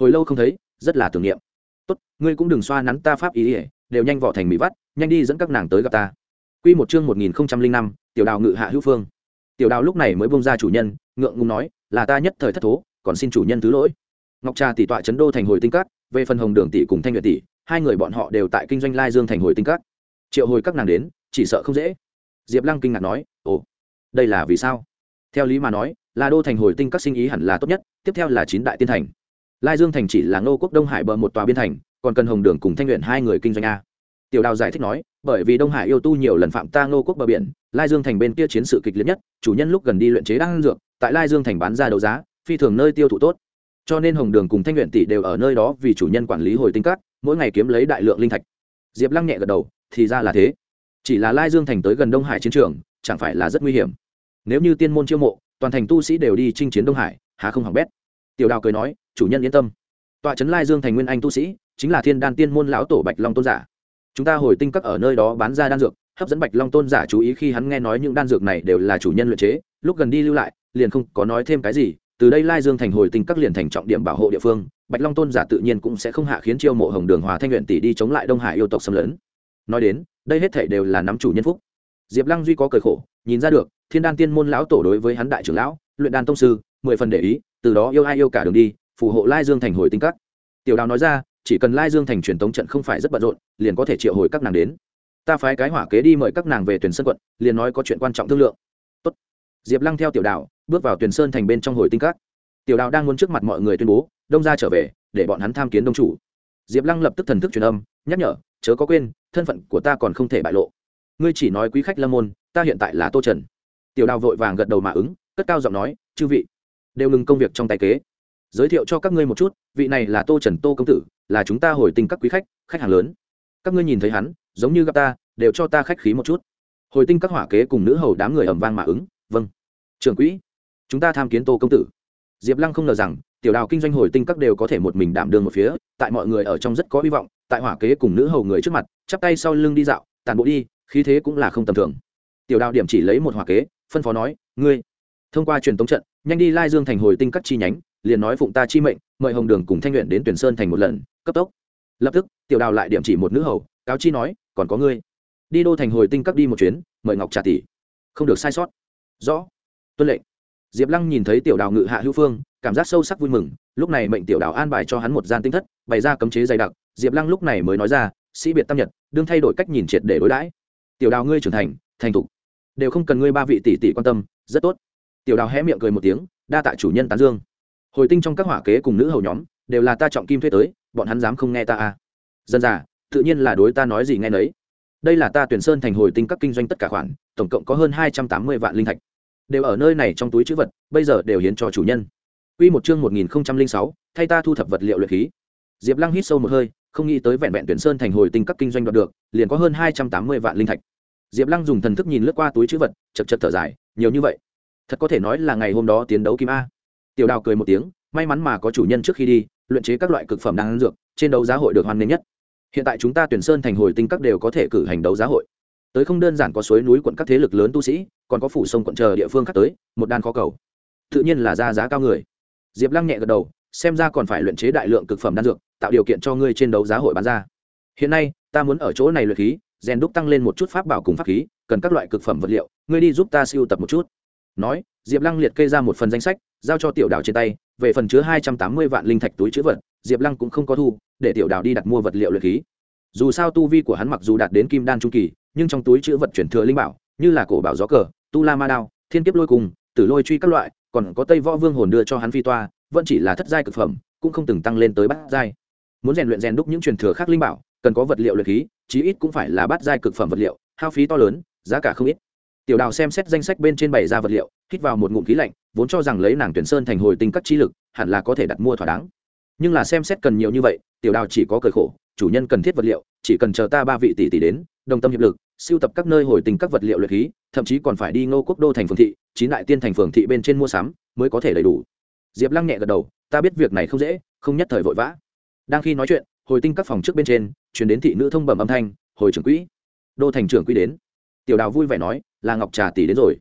Hồi lâu không thấy rất là tưởng niệm tốt ngươi cũng đừng xoa nắn ta pháp ý ỉa đều nhanh vỏ thành mỹ vắt nhanh đi dẫn các nàng tới gặp ta Quy một chương một nghìn năm, tiểu đào ngự hạ hữu phương. Tiểu đào lúc này mới bông ra chủ nhân, ngượng ngùng nói, là ta nhất thời thất thố, còn xin chủ nhân thứ lỗi. Ngọc Trà tỷ tọa chấn đô thành hồi tinh cát, về phần Hồng Đường tỷ cùng Thanh Nguyệt tỷ, hai người bọn họ đều tại kinh doanh Lai Dương thành hồi tinh cát. Triệu hồi các nàng đến, chỉ sợ không dễ. Diệp Lăng kinh ngạc nói, "Ồ, đây là vì sao?" Theo lý mà nói, là đô thành hồi tinh các sinh ý hẳn là tốt nhất, tiếp theo là chín đại tiên thành. Lai Dương thành chỉ là Ngô quốc Đông Hải bờ một tòa biên thành, còn cần Hồng Đường cùng Thanh Nguyệt hai người kinh doanh a. Tiểu đào giải thích nói bởi vì đông hải yêu tu nhiều lần phạm ta ngô quốc bờ biển lai dương thành bên kia chiến sự kịch liệt nhất chủ nhân lúc gần đi luyện chế đan dược tại lai dương thành bán ra đấu giá phi thường nơi tiêu thụ tốt. Cho nên hồng đường cùng thanh luyện tỷ đều ở nơi đó vì chủ nhân quản lý hồi tinh cát mỗi ngày kiếm lấy đại lượng linh thạch. Diệp lăng nhẹ gật đầu thì ra là thế. Chỉ là lai dương thành tới gần đông hải chiến trường chẳng phải là rất nguy hiểm. Nếu như tiên môn chiêu mộ toàn thành tu sĩ đều đi chinh chiến đông hải há không hỏng bét. Tiểu đào cười nói chủ nhân yên tâm. Tọa trấn lai dương thành nguyên anh tu sĩ, chính là thiên đan tiên môn lão tổ bạch long tôn giả. Chúng ta hồi tinh các ở nơi đó bán ra đan dược, hấp dẫn bạch long tôn giả chú ý khi hắn nghe nói những đan dược này đều là chủ nhân luyện chế, lúc gần đi lưu lại, liền không có nói thêm cái gì. Từ đây lai dương thành hồi tinh các liền thành trọng điểm bảo hộ địa phương, bạch long tôn giả tự nhiên cũng sẽ không hạ khiến chiêu mộ hồng đường hòa thanh luyện tỷ đi chống lại đông hải yêu tộc xâm lấn. Nói đến, đây hết thể đều là nắm chủ nhân phúc. Diệp lăng duy có cười khổ, nhìn ra được, thiên đan tiên môn lão tổ đối với hắn đại trưởng lão, luyện đan tông sư, mười phần để ý, từ đó yêu ai yêu cả đường đi phù hộ lai dương thành hồi tinh các. Tiểu đào nói ra, chỉ cần lai dương thành truyền tống trận không phải rất bận rộn, liền có thể triệu hồi các nàng đến. Ta phái cái hỏa kế đi mời các nàng về tuyển sơn quận, liền nói có chuyện quan trọng thương lượng. Tốt. diệp lăng theo tiểu đào, bước vào tuyển sơn thành bên trong hồi tinh các. Tiểu đào đang muốn trước mặt mọi người tuyên bố, đông ra trở về, để bọn hắn tham kiến đông chủ. Diệp lăng lập tức thần thức truyền âm, nhắc nhở, chớ có quên, thân phận của ta còn không thể bại lộ. Ngươi chỉ nói quý khách lâm môn, ta hiện tại là tô trần. Tiểu đào vội vàng gật đầu mà ứng, cất cao giọng nói, chư vị, đều ngừng công việc trong tay kế giới thiệu cho các ngươi một chút, vị này là tô trần tô công tử, là chúng ta hồi tinh các quý khách khách hàng lớn. Các ngươi nhìn thấy hắn, giống như gặp ta, đều cho ta khách khí một chút. Hồi tinh các hỏa kế cùng nữ hầu đám người ẩm vang mà ứng vâng. Trưởng quỹ, chúng ta tham kiến tô công tử. Diệp lăng không ngờ rằng, tiểu đào kinh doanh hồi tinh các đều có thể một mình đảm đương một phía, tại mọi người ở trong rất có hy vọng, tại hỏa kế cùng nữ hầu người trước mặt, chắp tay sau lưng đi dạo tàn bộ đi, khí thế cũng là không tầm thường. Tiểu đào điểm chỉ lấy một hỏa kế, phân phó nói, ngươi, thông qua truyền tống trận, nhanh đi lai dương thành hồi tinh các chi nhánh liền nói phụng ta chi mệnh, mời hồng đường cùng thanh luyện đến tuyển sơn thành một lần, cấp tốc. Lập tức, tiểu đào lại điểm chỉ một nữ hầu, cáo chi nói, còn có ngươi. Đi đô thành hồi tinh các đi một chuyến, mời ngọc trà tỷ. Không được sai sót. Rõ. Tuân lệnh. Diệp lăng nhìn thấy tiểu đào ngự hạ hữu phương, cảm giác sâu sắc vui mừng, lúc này mệnh tiểu đào an bài cho hắn một gian tinh thất, bày ra cấm chế dày đặc, diệp lăng lúc này mới nói ra, sĩ biệt tam nhật đương thay đổi cách nhìn triệt để đối đãi. Tiểu đào ngươi trưởng thành thành thục. Đều không cần ngươi ba vị tỷ tỷ quan tâm, rất tốt. Tiểu đào hé miệng cười một tiếng, đa tạ chủ nhân tán dương hồi tinh trong các hỏa kế cùng nữ hầu nhóm, đều là ta trọng kim thuê tới, bọn hắn dám không nghe ta à? Dân già, tự nhiên là đối ta nói gì nghe nấy. Đây là ta tuyển sơn thành hồi tinh các kinh doanh tất cả khoản, tổng cộng có hơn hai trăm tám mươi vạn linh thạch. Đều ở nơi này trong túi chữ vật, bây giờ đều hiến cho chủ nhân. Quy một chương một nghìn sáu, thay ta thu thập vật liệu luyện khí. Diệp lăng hít sâu một hơi, không nghĩ tới vẹn vẹn tuyển sơn thành hồi tinh các kinh doanh đoạt được, liền có hơn hai trăm tám mươi vạn linh thạch. Diệp lăng dùng thần thức nhìn lướt qua túi chữ vật, chật chật thở dài, nhiều như vậy. Thật có thể nói là ngày hôm đó tiến đấu kim a tiểu đào cười một tiếng, may mắn mà có chủ nhân trước khi đi, luyện chế các loại cực phẩm đang dược, trên đấu giá hội được hoan nghênh nhất. Hiện tại chúng ta tuyển sơn thành hồi tinh các đều có thể cử hành đấu giá hội. Tới không đơn giản có suối núi quận các thế lực lớn tu sĩ, còn có phủ sông quận chờ địa phương khác tới, một đàn khó cầu. Tự nhiên là ra giá cao người. Diệp lăng nhẹ gật đầu, xem ra còn phải luyện chế đại lượng cực phẩm đan dược, tạo điều kiện cho ngươi trên đấu giá hội bán ra. Hiện nay, ta muốn ở chỗ này luyện khí, rèn đúc tăng lên một chút pháp bảo cùng pháp khí, cần các loại cực phẩm vật liệu, ngươi đi giúp ta siêu tập một chút. Nói diệp lăng liệt kê ra một phần danh sách, giao cho tiểu đảo trên tay, về phần chứa hai trăm tám mươi vạn linh thạch túi chữ vật, diệp lăng cũng không có thu, để tiểu đảo đi đặt mua vật liệu luyện khí. Dù sao tu vi của hắn mặc dù đạt đến kim đan trung kỳ, nhưng trong túi chữ vật chuyển thừa linh bảo, như là cổ bảo gió cờ, tu la ma đao, thiên kiếp lôi cùng, tử lôi truy các loại, còn có tây võ vương hồn đưa cho hắn phi toa, vẫn chỉ là thất giai cực phẩm, cũng không từng tăng lên tới bát giai. Muốn rèn luyện rèn đúc những truyền thừa khác linh bảo, cần có vật liệu luyện khí, chí ít cũng phải là bát giai cực phẩm vật liệu, hao phí to lớn, giá cả không ít. Tiểu đào xem xét danh sách bên trên bày ra vật liệu hít vào một ngụm khí lạnh, vốn cho rằng lấy nàng tuyển sơn thành hồi tinh các chi lực, hẳn là có thể đặt mua thỏa đáng. Nhưng là xem xét cần nhiều như vậy, tiểu đào chỉ có cởi khổ, chủ nhân cần thiết vật liệu, chỉ cần chờ ta ba vị tỷ tỷ đến, đồng tâm hiệp lực, siêu tập các nơi hồi tình các vật liệu luyện khí, thậm chí còn phải đi ngô quốc đô thành phường thị, chín đại tiên thành phường thị bên trên mua sắm, mới có thể đầy đủ. Diệp lăng nhẹ gật đầu, ta biết việc này không dễ, không nhất thời vội vã. Đang khi nói chuyện, hồi tinh các phòng trước bên trên chuyển đến thị nữ thông bẩm âm thanh, hồi trưởng quỹ. Đô thành trưởng quỹ đến. Tiểu đào vui vẻ nói, là ngọc trà tỷ đến rồi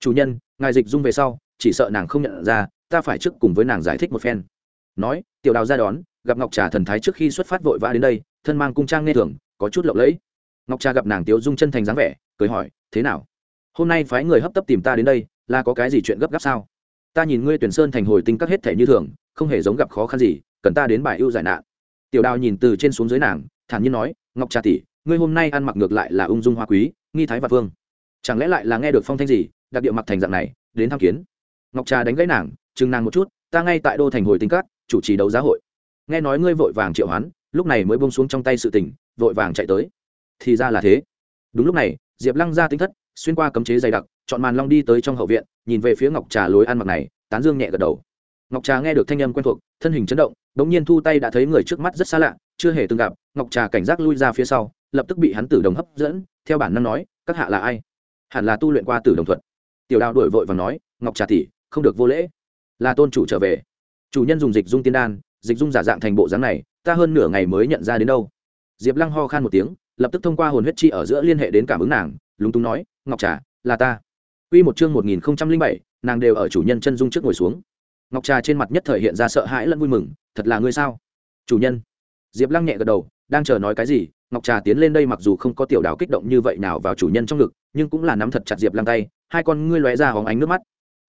chủ nhân, ngài dịch dung về sau, chỉ sợ nàng không nhận ra, ta phải trước cùng với nàng giải thích một phen. Nói, tiểu đào ra đón, gặp ngọc trà thần thái trước khi xuất phát vội vã đến đây, thân mang cung trang nghe thường, có chút lộng lẫy. Ngọc trà gặp nàng tiếu dung chân thành dáng vẻ, cười hỏi, thế nào? Hôm nay phái người hấp tấp tìm ta đến đây, là có cái gì chuyện gấp gáp sao? Ta nhìn ngươi tuyển sơn thành hồi tinh các hết thể như thường, không hề giống gặp khó khăn gì, cần ta đến bài ưu giải nạn. Tiểu đào nhìn từ trên xuống dưới nàng, thản nhiên nói, ngọc trà tỷ, ngươi hôm nay ăn mặc ngược lại là ung dung hoa quý, nghi thái và vương chẳng lẽ lại là nghe được phong thanh gì, đặc điệu mặc thành dạng này, đến tham kiến. Ngọc trà đánh gãy nàng, chừng nàng một chút, ta ngay tại đô thành hồi tinh cát, chủ trì đấu giá hội. Nghe nói ngươi vội vàng triệu hoán, lúc này mới bông xuống trong tay sự tình, vội vàng chạy tới. Thì ra là thế. Đúng lúc này, diệp lăng ra tính thất, xuyên qua cấm chế dày đặc, chọn màn long đi tới trong hậu viện, nhìn về phía ngọc trà lối ăn mặc này, tán dương nhẹ gật đầu. Ngọc trà nghe được thanh âm quen thuộc, thân hình chấn động đ ỗ n g nhiên thu tay đã thấy người trước mắt rất xa lạ, chưa hề từng gặp, ngọc trà cảnh giác lui ra phía sau, lập tức bị hắn tử đồng hấp dẫn, theo bản năng nói, các hạ là ai? Hẳn là tu luyện qua tử đồng thuật tiểu đào đổi vội và nói ngọc trà tỷ, không được vô lễ là tôn chủ trở về chủ nhân dùng dịch dung tiên đan dịch dung giả dạng thành bộ dáng này ta hơn nửa ngày mới nhận ra đến đâu diệp lăng ho khan một tiếng lập tức thông qua hồn huyết chi ở giữa liên hệ đến cảm ứng nàng lúng túng nói ngọc trà là ta Quy một chương một nghìn bảy, nàng đều ở chủ nhân chân dung trước ngồi xuống. Ngọc Trà trên mặt nhất thời hiện ra sợ hãi lẫn vui mừng, thật là ngươi sao? Chủ nhân. Diệp Lăng nhẹ gật đầu, đang chờ nói cái gì, Ngọc Trà tiến lên đây mặc dù không có tiểu đào kích động như vậy nào vào chủ nhân trong ngực, nhưng cũng là nắm thật chặt Diệp Lăng tay, hai con ngươi lóe ra hóng ánh nước mắt.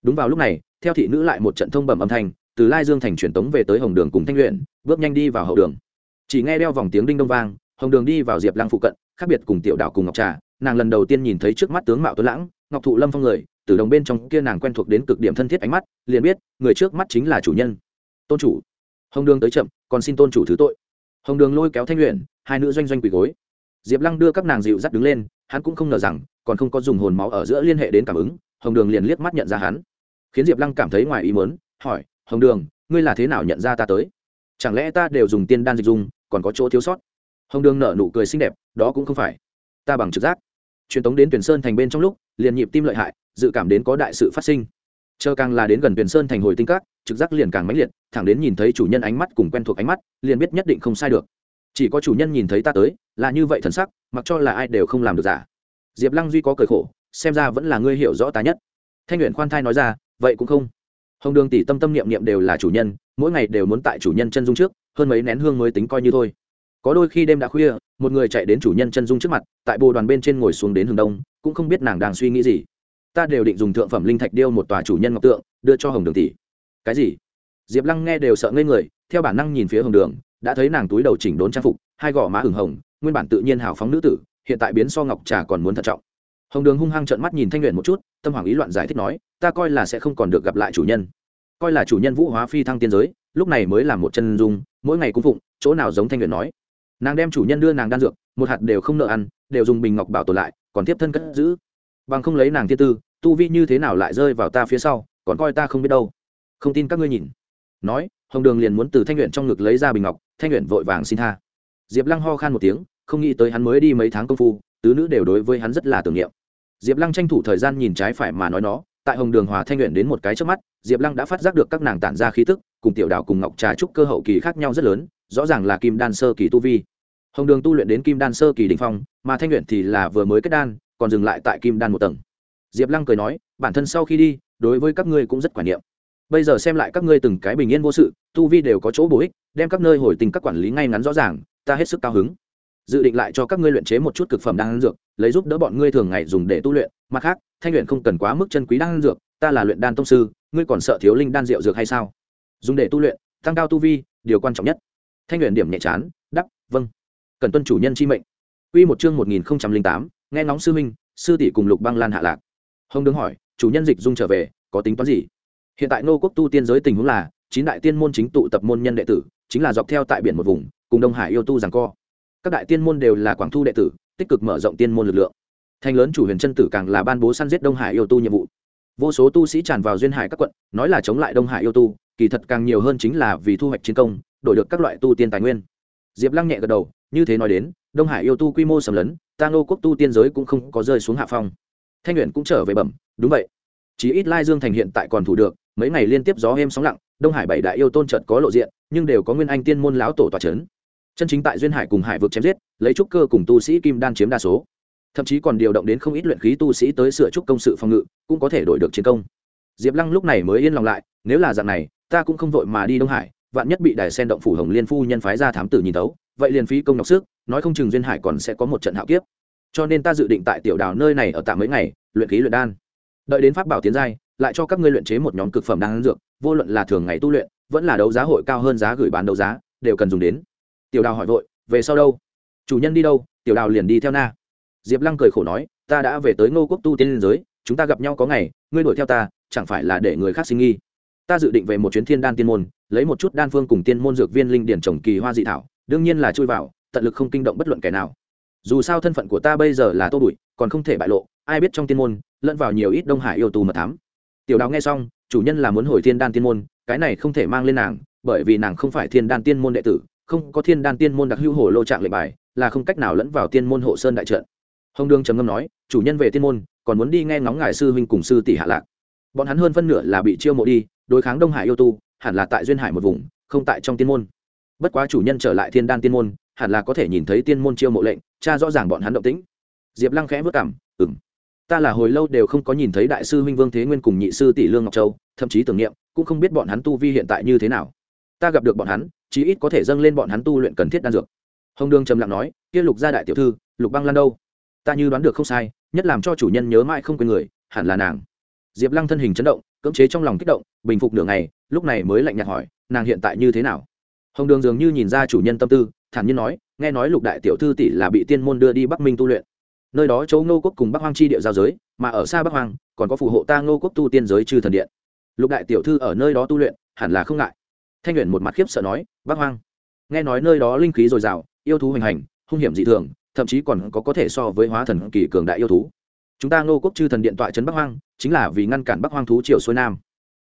Đúng vào lúc này, theo thị nữ lại một trận thông bẩm âm thanh, từ Lai Dương thành truyền tống về tới Hồng Đường cùng Thanh Luyện, bước nhanh đi vào hậu đường. Chỉ nghe đeo vòng tiếng đinh đông vang, Hồng Đường đi vào Diệp Lăng phụ cận, khác biệt cùng tiểu Đảo cùng Ngọc Trà, nàng lần đầu tiên nhìn thấy trước mắt tướng mạo tuấn lãng, Ngọc Thụ Lâm phong người, từ đồng bên trong kia nàng quen thuộc đến cực điểm thân thiết ánh mắt liền biết người trước mắt chính là chủ nhân tôn chủ hồng đường tới chậm còn xin tôn chủ thứ tội hồng đường lôi kéo thanh luyện hai nữ doanh doanh quỳ gối diệp lăng đưa các nàng dịu dắt đứng lên hắn cũng không ngờ rằng còn không có dùng hồn máu ở giữa liên hệ đến cảm ứng, hồng đường liền liếc mắt nhận ra hắn. Khiến diệp lăng cảm thấy ngoài ý mớn hỏi, hồng đường, ngươi là thế nào nhận ra ta tới? Chẳng lẽ ta đều dùng tiên đan dịch dung, còn có chỗ thiếu sót? Hồng đường nở nụ cười xinh đẹp, đó cũng không phải. Ta bằng trực giác. Truyền tống đến tuyển sơn thành bên trong lúc, liền nhịp tim lợi hại, dự cảm đến có đại sự phát sinh. Chờ càng là đến gần tuyển sơn thành hồi tinh các, trực giác liền càng mãnh liệt, thẳng đến nhìn thấy chủ nhân ánh mắt cùng quen thuộc ánh mắt, liền biết nhất định không sai được. Chỉ có chủ nhân nhìn thấy ta tới là như vậy thần sắc, mặc cho là ai đều không làm được giả. Diệp lăng duy có cười khổ, xem ra vẫn là ngươi hiểu rõ ta nhất. Thanh nguyện khoan thai nói ra, vậy cũng không. Hồng đường tỷ tâm tâm niệm niệm đều là chủ nhân, mỗi ngày đều muốn tại chủ nhân chân dung trước, hơn mấy nén hương mới tính coi như thôi. Có đôi khi đêm đã khuya, một người chạy đến chủ nhân chân dung trước mặt, tại bồ đoàn bên trên ngồi xuống đến hướng đông, cũng không biết nàng đang suy nghĩ gì. Ta đều định dùng thượng phẩm linh thạch điêu một tòa chủ nhân ngọc tượng, đưa cho hồng đường tỷ. Cái gì? Diệp lăng nghe đều sợ ngây người, theo bản năng nhìn phía hồng đường, đã thấy nàng túi đầu chỉnh đốn trang phục, hai gò má hửng hồng nguyên bản tự nhiên hào phóng nữ tử, hiện tại biến so ngọc trà còn muốn thận trọng. Hồng đường hung hăng trợn mắt nhìn thanh luyện một chút, tâm hoàng ý loạn giải thích nói, ta coi là sẽ không còn được gặp lại chủ nhân. Coi là chủ nhân vũ hóa phi thăng tiên giới, lúc này mới là một chân dung, mỗi ngày cung phụng, chỗ nào giống thanh luyện nói. Nàng đem chủ nhân đưa nàng đan dược, một hạt đều không nợ ăn, đều dùng bình ngọc bảo tồn lại, còn tiếp thân cất giữ. Bằng không lấy nàng thiên tư, tu vi như thế nào lại rơi vào ta phía sau, còn coi ta không biết đâu. Không tin các ngươi nhìn. Nói, hồng đường liền muốn từ thanh luyện trong ngực lấy ra bình ngọc, thanh luyện vội vàng xin tha diệp lăng ho khan một tiếng, không nghĩ tới hắn mới đi mấy tháng công phu, tứ nữ đều đối với hắn rất là tưởng niệm. Diệp lăng tranh thủ thời gian nhìn trái phải mà nói nó, tại hồng đường hòa thanh luyện đến một cái trước mắt, diệp lăng đã phát giác được các nàng tản ra khí tức, cùng tiểu đạo cùng ngọc trà trúc cơ hậu kỳ khác nhau rất lớn, rõ ràng là kim đan sơ kỳ tu vi. Hồng đường tu luyện đến kim đan sơ kỳ đình phong, mà thanh luyện thì là vừa mới kết đan, còn dừng lại tại kim đan một tầng. Diệp lăng cười nói, bản thân sau khi đi, đối với các ngươi cũng rất quản niệm. Bây giờ xem lại các ngươi từng cái bình yên vô sự, tu vi đều có chỗ bổ ích, đem các nơi hồi tình các quản lý ngay ngắn rõ ràng ta hết sức cao hứng. Dự định lại cho các ngươi luyện chế một chút cực phẩm đan dược, lấy giúp đỡ bọn ngươi thường ngày dùng để tu luyện. Mặt khác, thanh luyện không cần quá mức chân quý đan dược, ta là luyện đan tông sư, ngươi còn sợ thiếu linh đan rượu dược hay sao? Dùng để tu luyện, tăng cao tu vi, điều quan trọng nhất. Thanh luyện điểm nhẹ chán đắp vâng. Cần tuân chủ nhân chi mệnh. Quy một chương một nghìn tám, nghe ngóng sư minh sư tỷ cùng lục băng lan hạ lạc. Hồng đứng hỏi, chủ nhân dịch dung trở về, có tính toán gì? Hiện tại nô quốc tu tiên giới tình huống là, chín đại tiên môn chính tụ tập môn nhân đệ tử chính là dọc theo tại biển một vùng, cùng đông hải yêu tu rằng co. Các đại tiên môn đều là quảng thu đệ tử, tích cực mở rộng tiên môn lực lượng. Thành lớn chủ huyền chân tử càng là ban bố săn giết đông hải yêu tu nhiệm vụ. Vô số tu sĩ tràn vào duyên hải các quận, nói là chống lại đông hải yêu tu, kỳ thật càng nhiều hơn chính là vì thu hoạch chiến công, đổi được các loại tu tiên tài nguyên. Diệp lăng nhẹ gật đầu, như thế nói đến, đông hải yêu tu quy mô sầm lấn ta ngô quốc tu tiên giới cũng không có rơi xuống hạ phong. Thanh nguyện cũng trở về bẩm, đúng vậy. Chí ít lai dương thành hiện tại còn thủ được, mấy ngày liên tiếp gió êm sóng lặng đông hải bảy đại yêu tôn trận có lộ diện, nhưng đều có nguyên anh tiên môn lão tổ tòa c h ấ n chân chính tại duyên hải cùng hải vực chém giết, lấy trúc cơ cùng tu sĩ kim đan chiếm đa số. Thậm chí còn điều động đến không ít luyện khí tu sĩ tới sửa trúc công sự phòng ngự, cũng có thể đổi được chiến công. Diệp lăng lúc này mới yên lòng lại, nếu là dạng này, ta cũng không vội mà đi đông hải, vạn nhất bị đài sen động phủ hồng liên phu nhân phái ra thám tử nhìn tấu vậy liền phí công nhọc sức, nói không chừng duyên hải còn sẽ có một trận hạo kiếp. Cho nên ta dự định tại tiểu đào nơi này ở tạm mấy ngày, luyện khí luyện đan. Đợi đến pháp bảo tiến giai lại cho các ngươi luyện chế một nhóm cực phẩm đan dược, vô luận là thường ngày tu luyện, vẫn là đấu giá hội cao hơn giá gửi bán đấu giá, đều cần dùng đến. Tiểu đào hỏi vội, về sau đâu? Chủ nhân đi đâu? Tiểu đào liền đi theo na. Diệp lăng cười khổ nói, ta đã về tới ngô quốc tu tiên giới, chúng ta gặp nhau có ngày, ngươi đuổi theo ta, chẳng phải là để người khác sinh nghi. Ta dự định về một chuyến thiên đan tiên môn, lấy một chút đan phương cùng tiên môn dược viên linh điển trồng kỳ hoa dị thảo, đương nhiên là chui vào, tận lực không kinh động bất luận kẻ nào. Dù sao thân phận của ta bây giờ là tô bụi, còn không thể bại lộ, ai biết trong tiên môn, lẫn vào nhiều ít đông hải yêu tù mà thám tiểu đào nghe xong, chủ nhân là muốn hồi thiên đan tiên môn, cái này không thể mang lên nàng, bởi vì nàng không phải thiên đan tiên môn đệ tử, không có thiên đan tiên môn đặc hữu hồ lô trạng lệnh bài, là không cách nào lẫn vào tiên môn hộ sơn đại trận. Hồng đương trầm ngâm nói, chủ nhân về tiên môn, còn muốn đi nghe ngóng ngài sư huynh cùng sư tỷ hạ lạc. Bọn hắn hơn phân nửa là bị chiêu mộ đi, đối kháng đông hải yêu tu, hẳn là tại duyên hải một vùng, không tại trong tiên môn. Bất quá chủ nhân trở lại thiên đan tiên môn, hẳn là có thể nhìn thấy tiên môn chiêu mộ lệnh cha rõ ràng bọn hắn động tĩnh. Diệp lăng khẽ vất cảm ừng ta là hồi lâu đều không có nhìn thấy đại sư huynh vương thế nguyên cùng nhị sư tỷ lương ngọc châu, thậm chí tưởng niệm, cũng không biết bọn hắn tu vi hiện tại như thế nào. Ta gặp được bọn hắn, chí ít có thể dâng lên bọn hắn tu luyện cần thiết đan dược. Hồng đương trầm lặng nói, kia lục gia đại tiểu thư, lục băng lan đâu? Ta như đoán được không sai, nhất làm cho chủ nhân nhớ mãi không quên người, hẳn là nàng. Diệp lăng thân hình chấn động, cưỡng chế trong lòng kích động, bình phục nửa ngày, lúc này mới lạnh nhạt hỏi, nàng hiện tại như thế nào? Hồng đường dường như nhìn ra chủ nhân tâm tư, thản nhiên nói, nghe nói lục đại tiểu thư tỷ là bị tiên môn đưa đi bắc minh tu luyện nơi đó châu ngô quốc cùng bắc hoang chi địa giao giới, mà ở xa bắc hoang, còn có phù hộ ta ngô quốc tu tiên giới chư thần điện. Lục đại tiểu thư ở nơi đó tu luyện, hẳn là không ngại. Thanh luyện một mặt khiếp sợ nói, bắc hoang. Nghe nói nơi đó linh khí dồi dào, yêu thú hoành hành, hung hiểm dị thường, thậm chí còn có có thể so với hóa thần kỳ cường đại yêu thú. Chúng ta ngô quốc chư thần điện tọa trấn bắc hoang, chính là vì ngăn cản bắc hoang thú triều xuôi nam.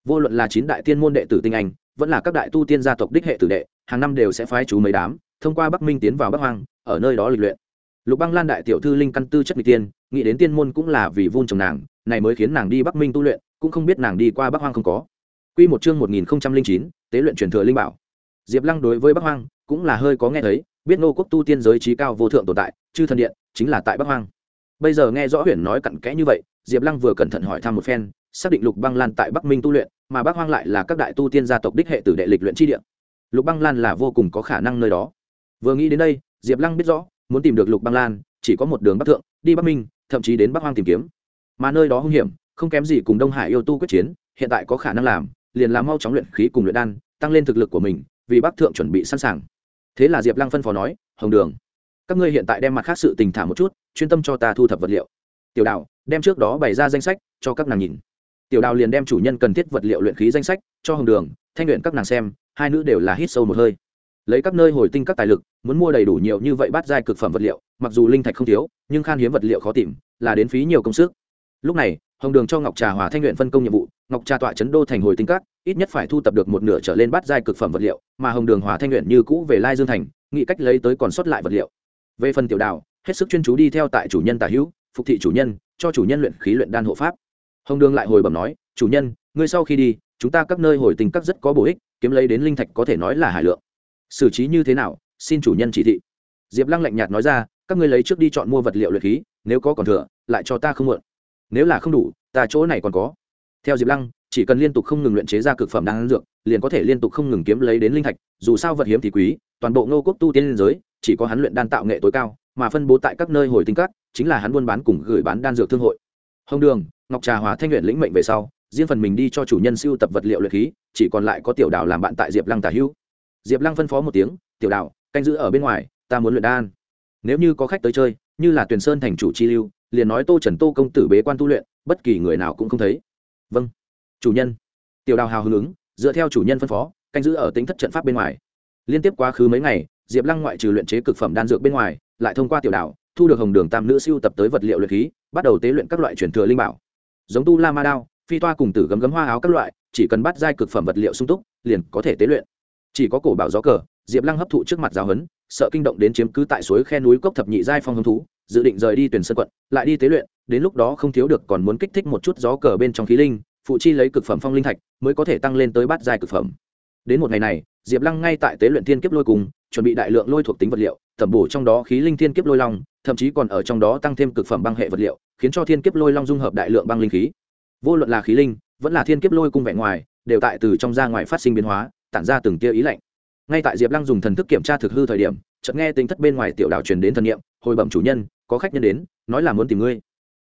Vô luận là chín đại tiên môn đệ tử tinh anh, vẫn là các đại tu tiên gia tộc đích hệ tử đệ, hàng năm đều sẽ phái chú mấy đám, thông qua bắc minh tiến vào bắc hoang, ở nơi đó lịch luyện lục băng lan đại tiểu thư linh căn tư chất mỹ tiên, nghĩ đến tiên môn cũng là vì vun trồng nàng, này mới khiến nàng đi bắc minh tu luyện, cũng không biết nàng đi qua bắc hoang không có. Quy một chương một nghìn chín, tế luyện truyền thừa linh bảo. Diệp lăng đối với bắc hoang cũng là hơi có nghe thấy, biết nô quốc tu tiên giới trí cao vô thượng tồn tại, chư thần điện chính là tại bắc hoang. Bây giờ nghe rõ huyền nói cặn kẽ như vậy, diệp lăng vừa cẩn thận hỏi thăm một phen, xác định lục băng lan tại bắc minh tu luyện, mà bắc hoang lại là các đại tu tiên gia tộc đích hệ tử đệ lịch luyện chi điện lục băng lan là vô cùng có khả năng nơi đó. Vừa nghĩ đến đây, diệp lăng biết rõ muốn tìm được lục băng lan, chỉ có một đường bắc thượng, đi bắc minh, thậm chí đến bắc hoang tìm kiếm. Mà nơi đó hung hiểm, không kém gì cùng đông hải yêu tu quyết chiến, hiện tại có khả năng làm, liền làm mau chóng luyện khí cùng luyện đan, tăng lên thực lực của mình, vì bắc thượng chuẩn bị sẵn sàng. Thế là diệp lăng phân phó nói, hồng đường, các ngươi hiện tại đem mặt khác sự tình thả một chút, chuyên tâm cho ta thu thập vật liệu. Tiểu đạo đem trước đó bày ra danh sách, cho các nàng nhìn. Tiểu đào liền đem chủ nhân cần thiết vật liệu luyện khí danh sách, cho hồng đường, thanh luyện các nàng xem, hai nữ đều là hít sâu một hơi lấy các nơi hồi tinh các tài lực, muốn mua đầy đủ nhiều như vậy bát giai cực phẩm vật liệu, mặc dù linh thạch không thiếu, nhưng khan hiếm vật liệu khó tìm, là đến phí nhiều công sức. Lúc này, hồng đường cho ngọc trà hòa thanh luyện phân công nhiệm vụ, ngọc trà tọa chấn đô thành hồi tinh các, ít nhất phải thu tập được một nửa trở lên bát giai cực phẩm vật liệu, mà hồng đường hòa thanh luyện như cũ về lai dương thành, nghĩ cách lấy tới còn sót lại vật liệu. Về phần tiểu đào, hết sức chuyên chú đi theo tại chủ nhân tả hữu, phục thị chủ nhân, cho chủ nhân luyện khí luyện đan hộ pháp. Hồng đường lại hồi bẩm nói, chủ nhân, ngươi sau khi đi, chúng ta các nơi hồi tình các rất có bổ ích, kiếm lấy đến linh thạch có thể nói là hải lượng xử trí như thế nào, xin chủ nhân chỉ thị. Diệp lăng lạnh nhạt nói ra, các ngươi lấy trước đi chọn mua vật liệu luyện khí, nếu có còn thừa, lại cho ta không mượn. Nếu là không đủ, ta chỗ này còn có. Theo diệp lăng, chỉ cần liên tục không ngừng luyện chế ra cực phẩm đan dược, liền có thể liên tục không ngừng kiếm lấy đến linh thạch, dù sao vật hiếm thì quý, toàn bộ ngô quốc tu tiên liên giới, chỉ có hắn luyện đan tạo nghệ tối cao, mà phân bố tại các nơi hồi tinh các, chính là hắn buôn bán cùng gửi bán đan dược thương hội. Hồng đường, ngọc trà hòa thanh luyện lĩnh mệnh về sau, riêng phần mình đi cho chủ nhân siêu tập vật liệu luyện khí, chỉ còn lại có tiểu đào làm bạn tại diệp lăng tả hữu diệp lăng phân phó một tiếng, tiểu đào canh giữ ở bên ngoài, ta muốn luyện đan. Nếu như có khách tới chơi, như là tuyền sơn thành chủ chi lưu, liền nói tô trần tô công tử bế quan tu luyện, bất kỳ người nào cũng không thấy. Vâng chủ nhân. Tiểu đào hào hứng ứng, dựa theo chủ nhân phân phó, canh giữ ở tính thất trận pháp bên ngoài. Liên tiếp quá khứ mấy ngày, diệp lăng ngoại trừ luyện chế cực phẩm đan dược bên ngoài, lại thông qua tiểu Đạo, thu được hồng đường tam nữ siêu tập tới vật liệu luyện khí, bắt đầu tế luyện các loại truyền thừa linh bảo. Giống tu la ma đao, phi toa cùng tử gấm gấm hoa áo các loại, chỉ cần bắt giai cực phẩm vật liệu sung túc, liền có thể tế luyện chỉ có cổ bảo gió cờ, diệp lăng hấp thụ trước mặt giáo huấn, sợ kinh động đến chiếm cứ tại suối khe núi cốc thập nhị giai phong hứng thú, dự định rời đi tuyển sân quận, lại đi tế luyện, đến lúc đó không thiếu được còn muốn kích thích một chút gió cờ bên trong khí linh, phụ chi lấy cực phẩm phong linh thạch mới có thể tăng lên tới bát giai cực phẩm. Đến một ngày này, diệp lăng ngay tại tế luyện thiên kiếp lôi cùng, chuẩn bị đại lượng lôi thuộc tính vật liệu thẩm bổ trong đó khí linh thiên kiếp lôi long, thậm chí còn ở trong đó tăng thêm cực phẩm băng hệ vật liệu, khiến cho thiên kiếp lôi long dung hợp đại lượng băng linh khí. Vô luận là khí linh, vẫn là thiên kiếp lôi cung vẹn ngoài, đều tại từ trong ra ngoài phát sinh biến hóa tản ra từng tia ý lạnh. Ngay tại diệp lăng dùng thần thức kiểm tra thực hư thời điểm, chợt nghe tính thất bên ngoài tiểu đảo truyền đến thần nghiệm hồi bẩm chủ nhân, có khách nhân đến, nói là muốn tìm ngươi.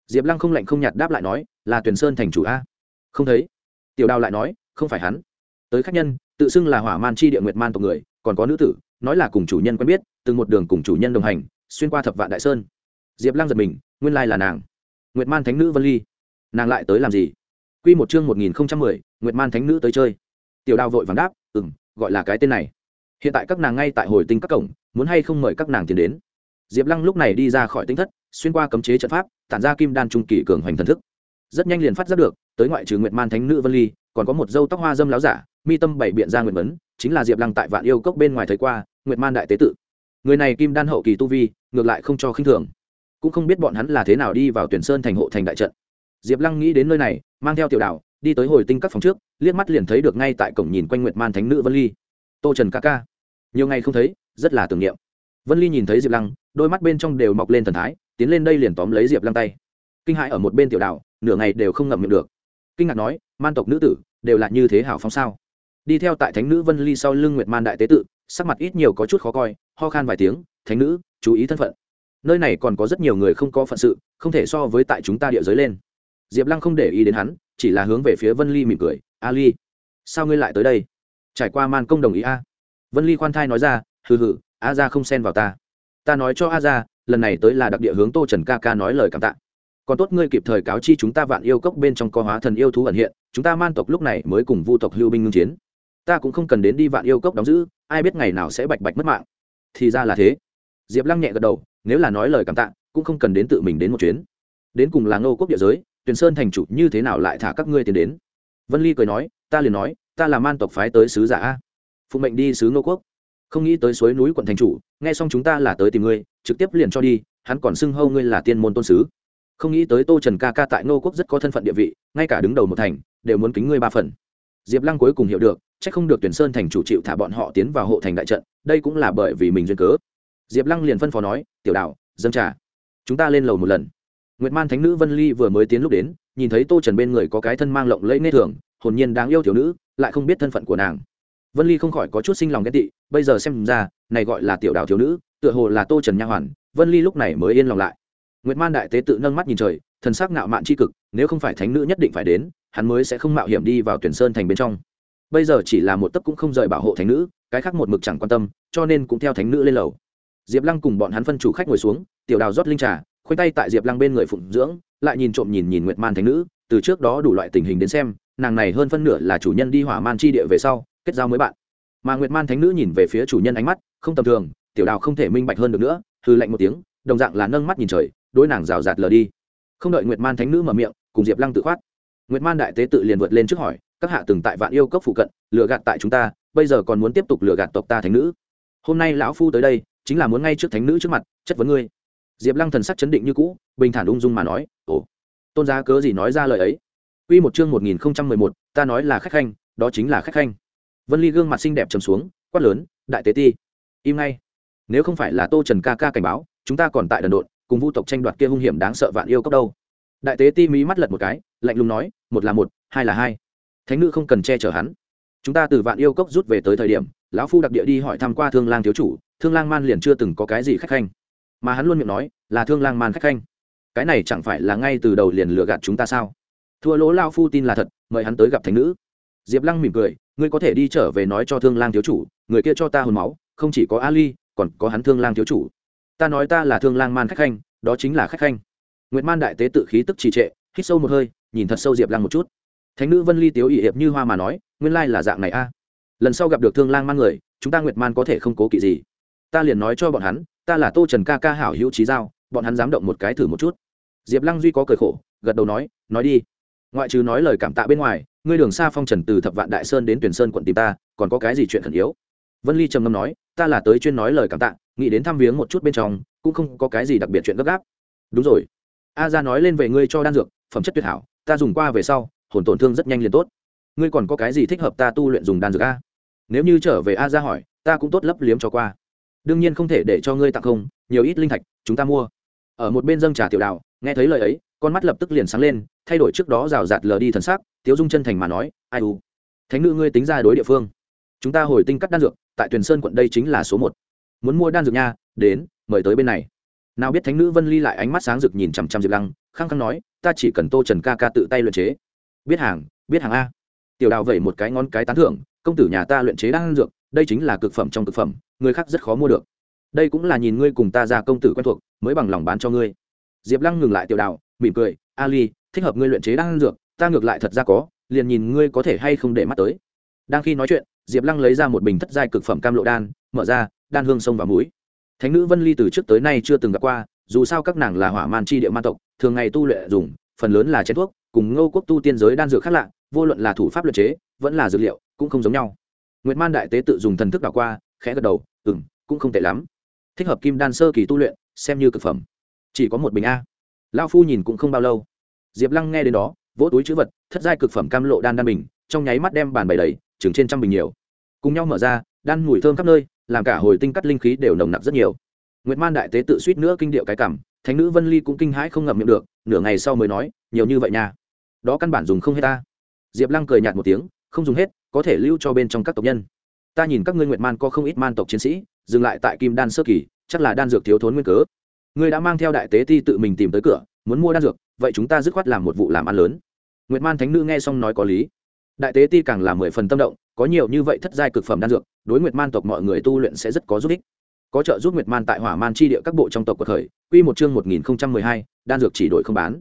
Diệp lăng không lạnh không nhạt đáp lại nói, là tuyển sơn thành chủ a. Không thấy. Tiểu đào lại nói, không phải hắn. Tới khách nhân, tự xưng là hỏa man chi địa nguyệt man tộc người, còn có nữ tử, nói là cùng chủ nhân quen biết, từng một đường cùng chủ nhân đồng hành, xuyên qua thập vạn đại sơn. Diệp lăng giật mình, nguyên lai là nàng. Nguyệt man thánh nữ vân ly. Nàng lại tới làm gì? Q một chương một nghìn mười, nguyệt man thánh nữ tới chơi tiểu đào vội vàng đáp ừ m gọi là cái tên này. Hiện tại các nàng ngay tại hồi tinh các cổng, muốn hay không mời các nàng tiến đến? Diệp lăng lúc này đi ra khỏi tinh thất, xuyên qua cấm chế trận pháp, tản ra kim đan trung kỳ cường hoành thần thức. Rất nhanh liền phát giác được, tới ngoại trừ nguyện man thánh nữ vân ly, còn có một dâu tóc hoa dâm láo giả, mi tâm bảy biện ra nguyện vấn chính là diệp lăng tại vạn yêu cốc bên ngoài thấy qua nguyện man đại tế tự. Người này kim đan hậu kỳ tu vi, ngược lại không cho khinh thường. Cũng không biết bọn hắn là thế nào đi vào tuyển sơn thành hộ thành đại trận. Diệp lăng nghĩ đến nơi này, mang theo tiểu đạo đi tới hồi tinh các phòng trước, liếc mắt liền thấy được ngay tại cổng nhìn quanh nguyệt man thánh nữ vân ly. Tô trần ca ca. Nhiều ngày không thấy, rất là tưởng niệm. Vân ly nhìn thấy diệp lăng, đôi mắt bên trong đều mọc lên thần thái, tiến lên đây liền tóm lấy diệp lăng tay. Kinh hãi ở một bên tiểu đạo, nửa ngày đều không ngậm miệng được. Kinh ngạc nói, man tộc nữ tử, đều là như thế hảo phóng sao? Đi theo tại thánh nữ vân ly sau lưng nguyệt man đại tế tự, sắc mặt ít nhiều có chút khó coi, ho khan vài tiếng, thánh nữ, chú ý thân phận. Nơi này còn có rất nhiều người không có phận sự, không thể so với tại chúng ta địa giới lên. Diệp lăng không để ý đến hắn chỉ là hướng về phía vân ly mỉm cười. A ly sao ngươi lại tới đây? Trải qua man công đồng ý a. Vân ly khoan thai nói ra, hừ hừ, a ra không xen vào ta. Ta nói cho a ra lần này tới là đặc địa hướng tô trần ca ca nói lời cảm tạ. Còn tốt ngươi kịp thời cáo chi chúng ta vạn yêu cốc bên trong co hóa thần yêu thú ẩn hiện, chúng ta man tộc lúc này mới cùng vu tộc lưu binh ngưng chiến. Ta cũng không cần đến đi vạn yêu cốc đóng giữ, ai biết ngày nào sẽ bạch bạch mất mạng. Thì ra là thế. Diệp lăng nhẹ gật đầu, nếu là nói lời cảm tạ, cũng không cần đến tự mình đến một chuyến. Đến cùng là ngô quốc địa giới tuyền sơn thành chủ như thế nào lại thả các ngươi tiến đến? Vân ly cười nói, ta liền nói, ta là man tộc phái tới sứ giả a. Phụ mệnh đi sứ ngô quốc. Không nghĩ tới suối núi quận thành chủ, nghe xong chúng ta là tới tìm ngươi, trực tiếp liền cho đi, hắn còn xưng hâu ngươi là tiên môn tôn sứ. Không nghĩ tới tô trần ca ca tại ngô quốc rất có thân phận địa vị, ngay cả đứng đầu một thành, đều muốn kính ngươi ba phần. Diệp lăng cuối cùng hiểu được c h ắ c không được tuyển sơn thành chủ chịu thả bọn họ tiến vào hộ thành đại trận, đây cũng là bởi vì mình duyên cớ. Diệp lăng liền phân phó nói, tiểu đạo, dâng trà. Chúng ta lên lầu một lần nguyệt man thánh nữ vân ly vừa mới tiến lúc đến, nhìn thấy tô trần bên người có cái thân mang lộng lẫy nê thường, hồn nhiên đáng yêu thiếu nữ, lại không biết thân phận của nàng. Vân ly không khỏi có chút sinh lòng ghét tị, bây giờ xem ra, này gọi là tiểu đào thiếu nữ, tựa hồ là tô trần nha hoàn, vân ly lúc này mới yên lòng lại. Nguyệt man đại tế tự nâng mắt nhìn trời, thần sắc ngạo mạn c h i cực, nếu không phải thánh nữ nhất định phải đến, hắn mới sẽ không mạo hiểm đi vào tuyển sơn thành bên trong. Bây giờ chỉ là một tấc cũng không rời bảo hộ thánh nữ, cái khác một mực chẳng quan tâm, cho nên cũng theo thánh nữ lên lầu. Diệp lăng cùng bọn hắn phân chủ khách ngồi xuống, tiểu đào rót linh trà khoanh tay tại diệp lăng bên người phụng dưỡng, lại nhìn trộm nhìn nhìn nguyệt man thánh nữ, từ trước đó đủ loại tình hình đến xem, nàng này hơn phân nửa là chủ nhân đi hỏa man chi địa về sau, kết giao mới bạn. Mà nguyệt man thánh nữ nhìn về phía chủ nhân ánh mắt, không tầm thường, tiểu đào không thể minh bạch hơn được nữa hư lạnh một tiếng, đồng dạng là nâng mắt nhìn trời, đối nàng rào rạt lờ đi. Không đợi nguyệt man thánh nữ mở miệng, cùng diệp lăng tự khoát. Nguyệt man đại tế tự liền vượt lên trước hỏi, các hạ từng tại vạn yêu cốc phụ cận, lừa gạt tại chúng ta, bây giờ còn muốn tiếp tục lừa gạt tộc ta thánh nữ. Hôm nay lão phu tới đây, chính là muốn ngay trước thánh nữ trước mặt, chất vấn ngươi diệp lăng thần sắc chấn định như cũ bình thản ung dung mà nói ồ tôn giá cớ gì nói ra lời ấy Quy một chương một nghìn một, ta nói là khách khanh, đó chính là khách khanh. Vân Ly gương mặt xinh đẹp trầm xuống, quát lớn, đại tế ti, im ngay. Nếu không phải là Tô Trần ca ca cảnh báo, chúng ta còn tại đần độn, cùng vu tộc tranh đoạt kia hung hiểm đáng sợ vạn yêu cốc đâu. Đại tế ti mí mắt lật một cái, lạnh lùng nói, một là một, hai là hai. Thánh nữ không cần che chở hắn. Chúng ta từ vạn yêu cốc rút về tới thời điểm, lão phu đặc địa đi hỏi thăm qua Thương Lang thiếu chủ, Thương Lang man liền chưa từng có cái gì khách khanh mà hắn luôn miệng nói, là thương lang man khách khanh. Cái này chẳng phải là ngay từ đầu liền lừa gạt chúng ta sao? Thua lỗ lao phu tin là thật, mời hắn tới gặp thánh nữ. Diệp lăng mỉm cười, ngươi có thể đi trở về nói cho thương lang thiếu chủ, người kia cho ta hồn máu, không chỉ có ali, còn có hắn thương lang thiếu chủ. Ta nói ta là thương lang man khách khanh, đó chính là khách khanh. Nguyệt man đại tế tự khí tức trì trệ, hít sâu một hơi, nhìn thật sâu diệp lăng một chút. Thánh nữ vân ly tiếu ỵ hiệp như hoa mà nói, nguyên lai là dạng này a. Lần sau gặp được thương lang man người, chúng ta nguyệt man có thể không cố kỵ gì. Ta liền nói cho bọn hắn ta là tô trần ca ca hảo hữu trí giao, bọn hắn dám động một cái thử một chút. Diệp lăng duy có cười khổ, gật đầu nói nói đi. Ngoại trừ nói lời cảm tạ bên ngoài, ngươi đường xa phong trần từ thập vạn đại sơn đến tuyển sơn quận tìm ta, còn có cái gì chuyện khẩn yếu? Vân ly trầm ngâm nói, ta là tới chuyên nói lời cảm tạ, nghĩ đến thăm viếng một chút bên trong, cũng không có cái gì đặc biệt chuyện gấp gáp. Đúng rồi. A ra nói lên về ngươi cho đan dược, phẩm chất tuyệt hảo, ta dùng qua về sau, hồn tổn thương rất nhanh liền tốt. Ngươi còn có cái gì thích hợp ta tu luyện dùng đan dược a? Nếu như trở về a ra hỏi, ta cũng tốt lấp liếm cho qua đương nhiên không thể để cho ngươi tặng không nhiều ít linh thạch chúng ta mua. Ở một bên dâng trà tiểu đào, nghe thấy lời ấy con mắt lập tức liền sáng lên thay đổi trước đó rào rạt lờ đi thần sắc tiếu dung chân thành mà nói ai u thánh nữ ngươi tính ra đối địa phương. Chúng ta hồi tinh cắt đan dược tại tuyền sơn quận đây chính là số một. Muốn mua đan dược nha đến mời tới bên này. Nào biết thánh nữ vân ly lại ánh mắt sáng rực nhìn chằm chằm diệp lăng khăng khăng nói ta chỉ cần tô trần ca ca tự tay luyện chế. Biết hàng biết hàng a. Tiểu đào vẩy một cái ngón cái tán thưởng công tử nhà ta luyện chế đan dược đây chính là cực phẩm trong cực phẩm người khác rất khó mua được. Đây cũng là nhìn ngươi cùng ta ra công tử quen thuộc mới bằng lòng bán cho ngươi. Diệp lăng ngừng lại tiểu đạo, mỉm cười ali thích hợp ngươi luyện chế đan dược ta ngược lại thật ra có liền nhìn ngươi có thể hay không để mắt tới. Đang khi nói chuyện diệp lăng lấy ra một bình thất giai cực phẩm cam lộ đan mở ra đan hương sông vào mũi. Thánh nữ vân ly từ trước tới nay chưa từng gặp qua dù sao các nàng là hỏa man chi địa man tộc thường ngày tu luyện dùng phần lớn là chén thuốc cùng ngô quốc tu tiên giới đan dược khác lạ vô luận là thủ pháp luyện chế vẫn là dược liệu cũng không giống nhau. Nguyệt man đại tế tự dùng thần thức đảo qua khẽ gật đầu ừ m cũng không tệ lắm. Thích hợp kim đan sơ kỳ tu luyện, xem như thực phẩm. Chỉ có một bình a. Lao phu nhìn cũng không bao lâu. Diệp lăng nghe đến đó, vỗ túi chữ vật, thất giai cực phẩm cam lộ đan đan bình, trong nháy mắt đem bàn bày đầy, chừng trên trăm bình nhiều. Cùng nhau mở ra, đan mùi thơm khắp nơi, làm cả hồi tinh cắt linh khí đều nồng nặc rất nhiều. Nguyệt man đại tế tự suýt nữa kinh điệu cái cảm, thánh nữ vân ly cũng kinh hãi không ngậm miệng được, nửa ngày sau mới nói, nhiều như vậy nha. Đó căn bản dùng không hết ta. Diệp lăng cười nhạt một tiếng, không dùng hết, có thể lưu cho bên trong các tộc nhân ta nhìn các ngươi nguyệt man có không ít man tộc chiến sĩ, dừng lại tại kim đan sơ kỳ, chắc là đan dược thiếu thốn nguyên cớ. Ngươi đã mang theo đại tế ti tự mình tìm tới cửa, muốn mua đan dược, vậy chúng ta dứt khoát làm một vụ làm ăn lớn. Nguyệt man thánh nữ nghe xong nói có lý. Đại tế ti càng là mười phần tâm động, có nhiều như vậy thất giai cực phẩm đan dược, đối nguyệt man tộc mọi người tu luyện sẽ rất có giúp ích. Có trợ giúp nguyệt man tại hỏa man chi địa các bộ trong tộc của thời, quy một chương một nghìn mười hai, đan dược chỉ đổi không bán.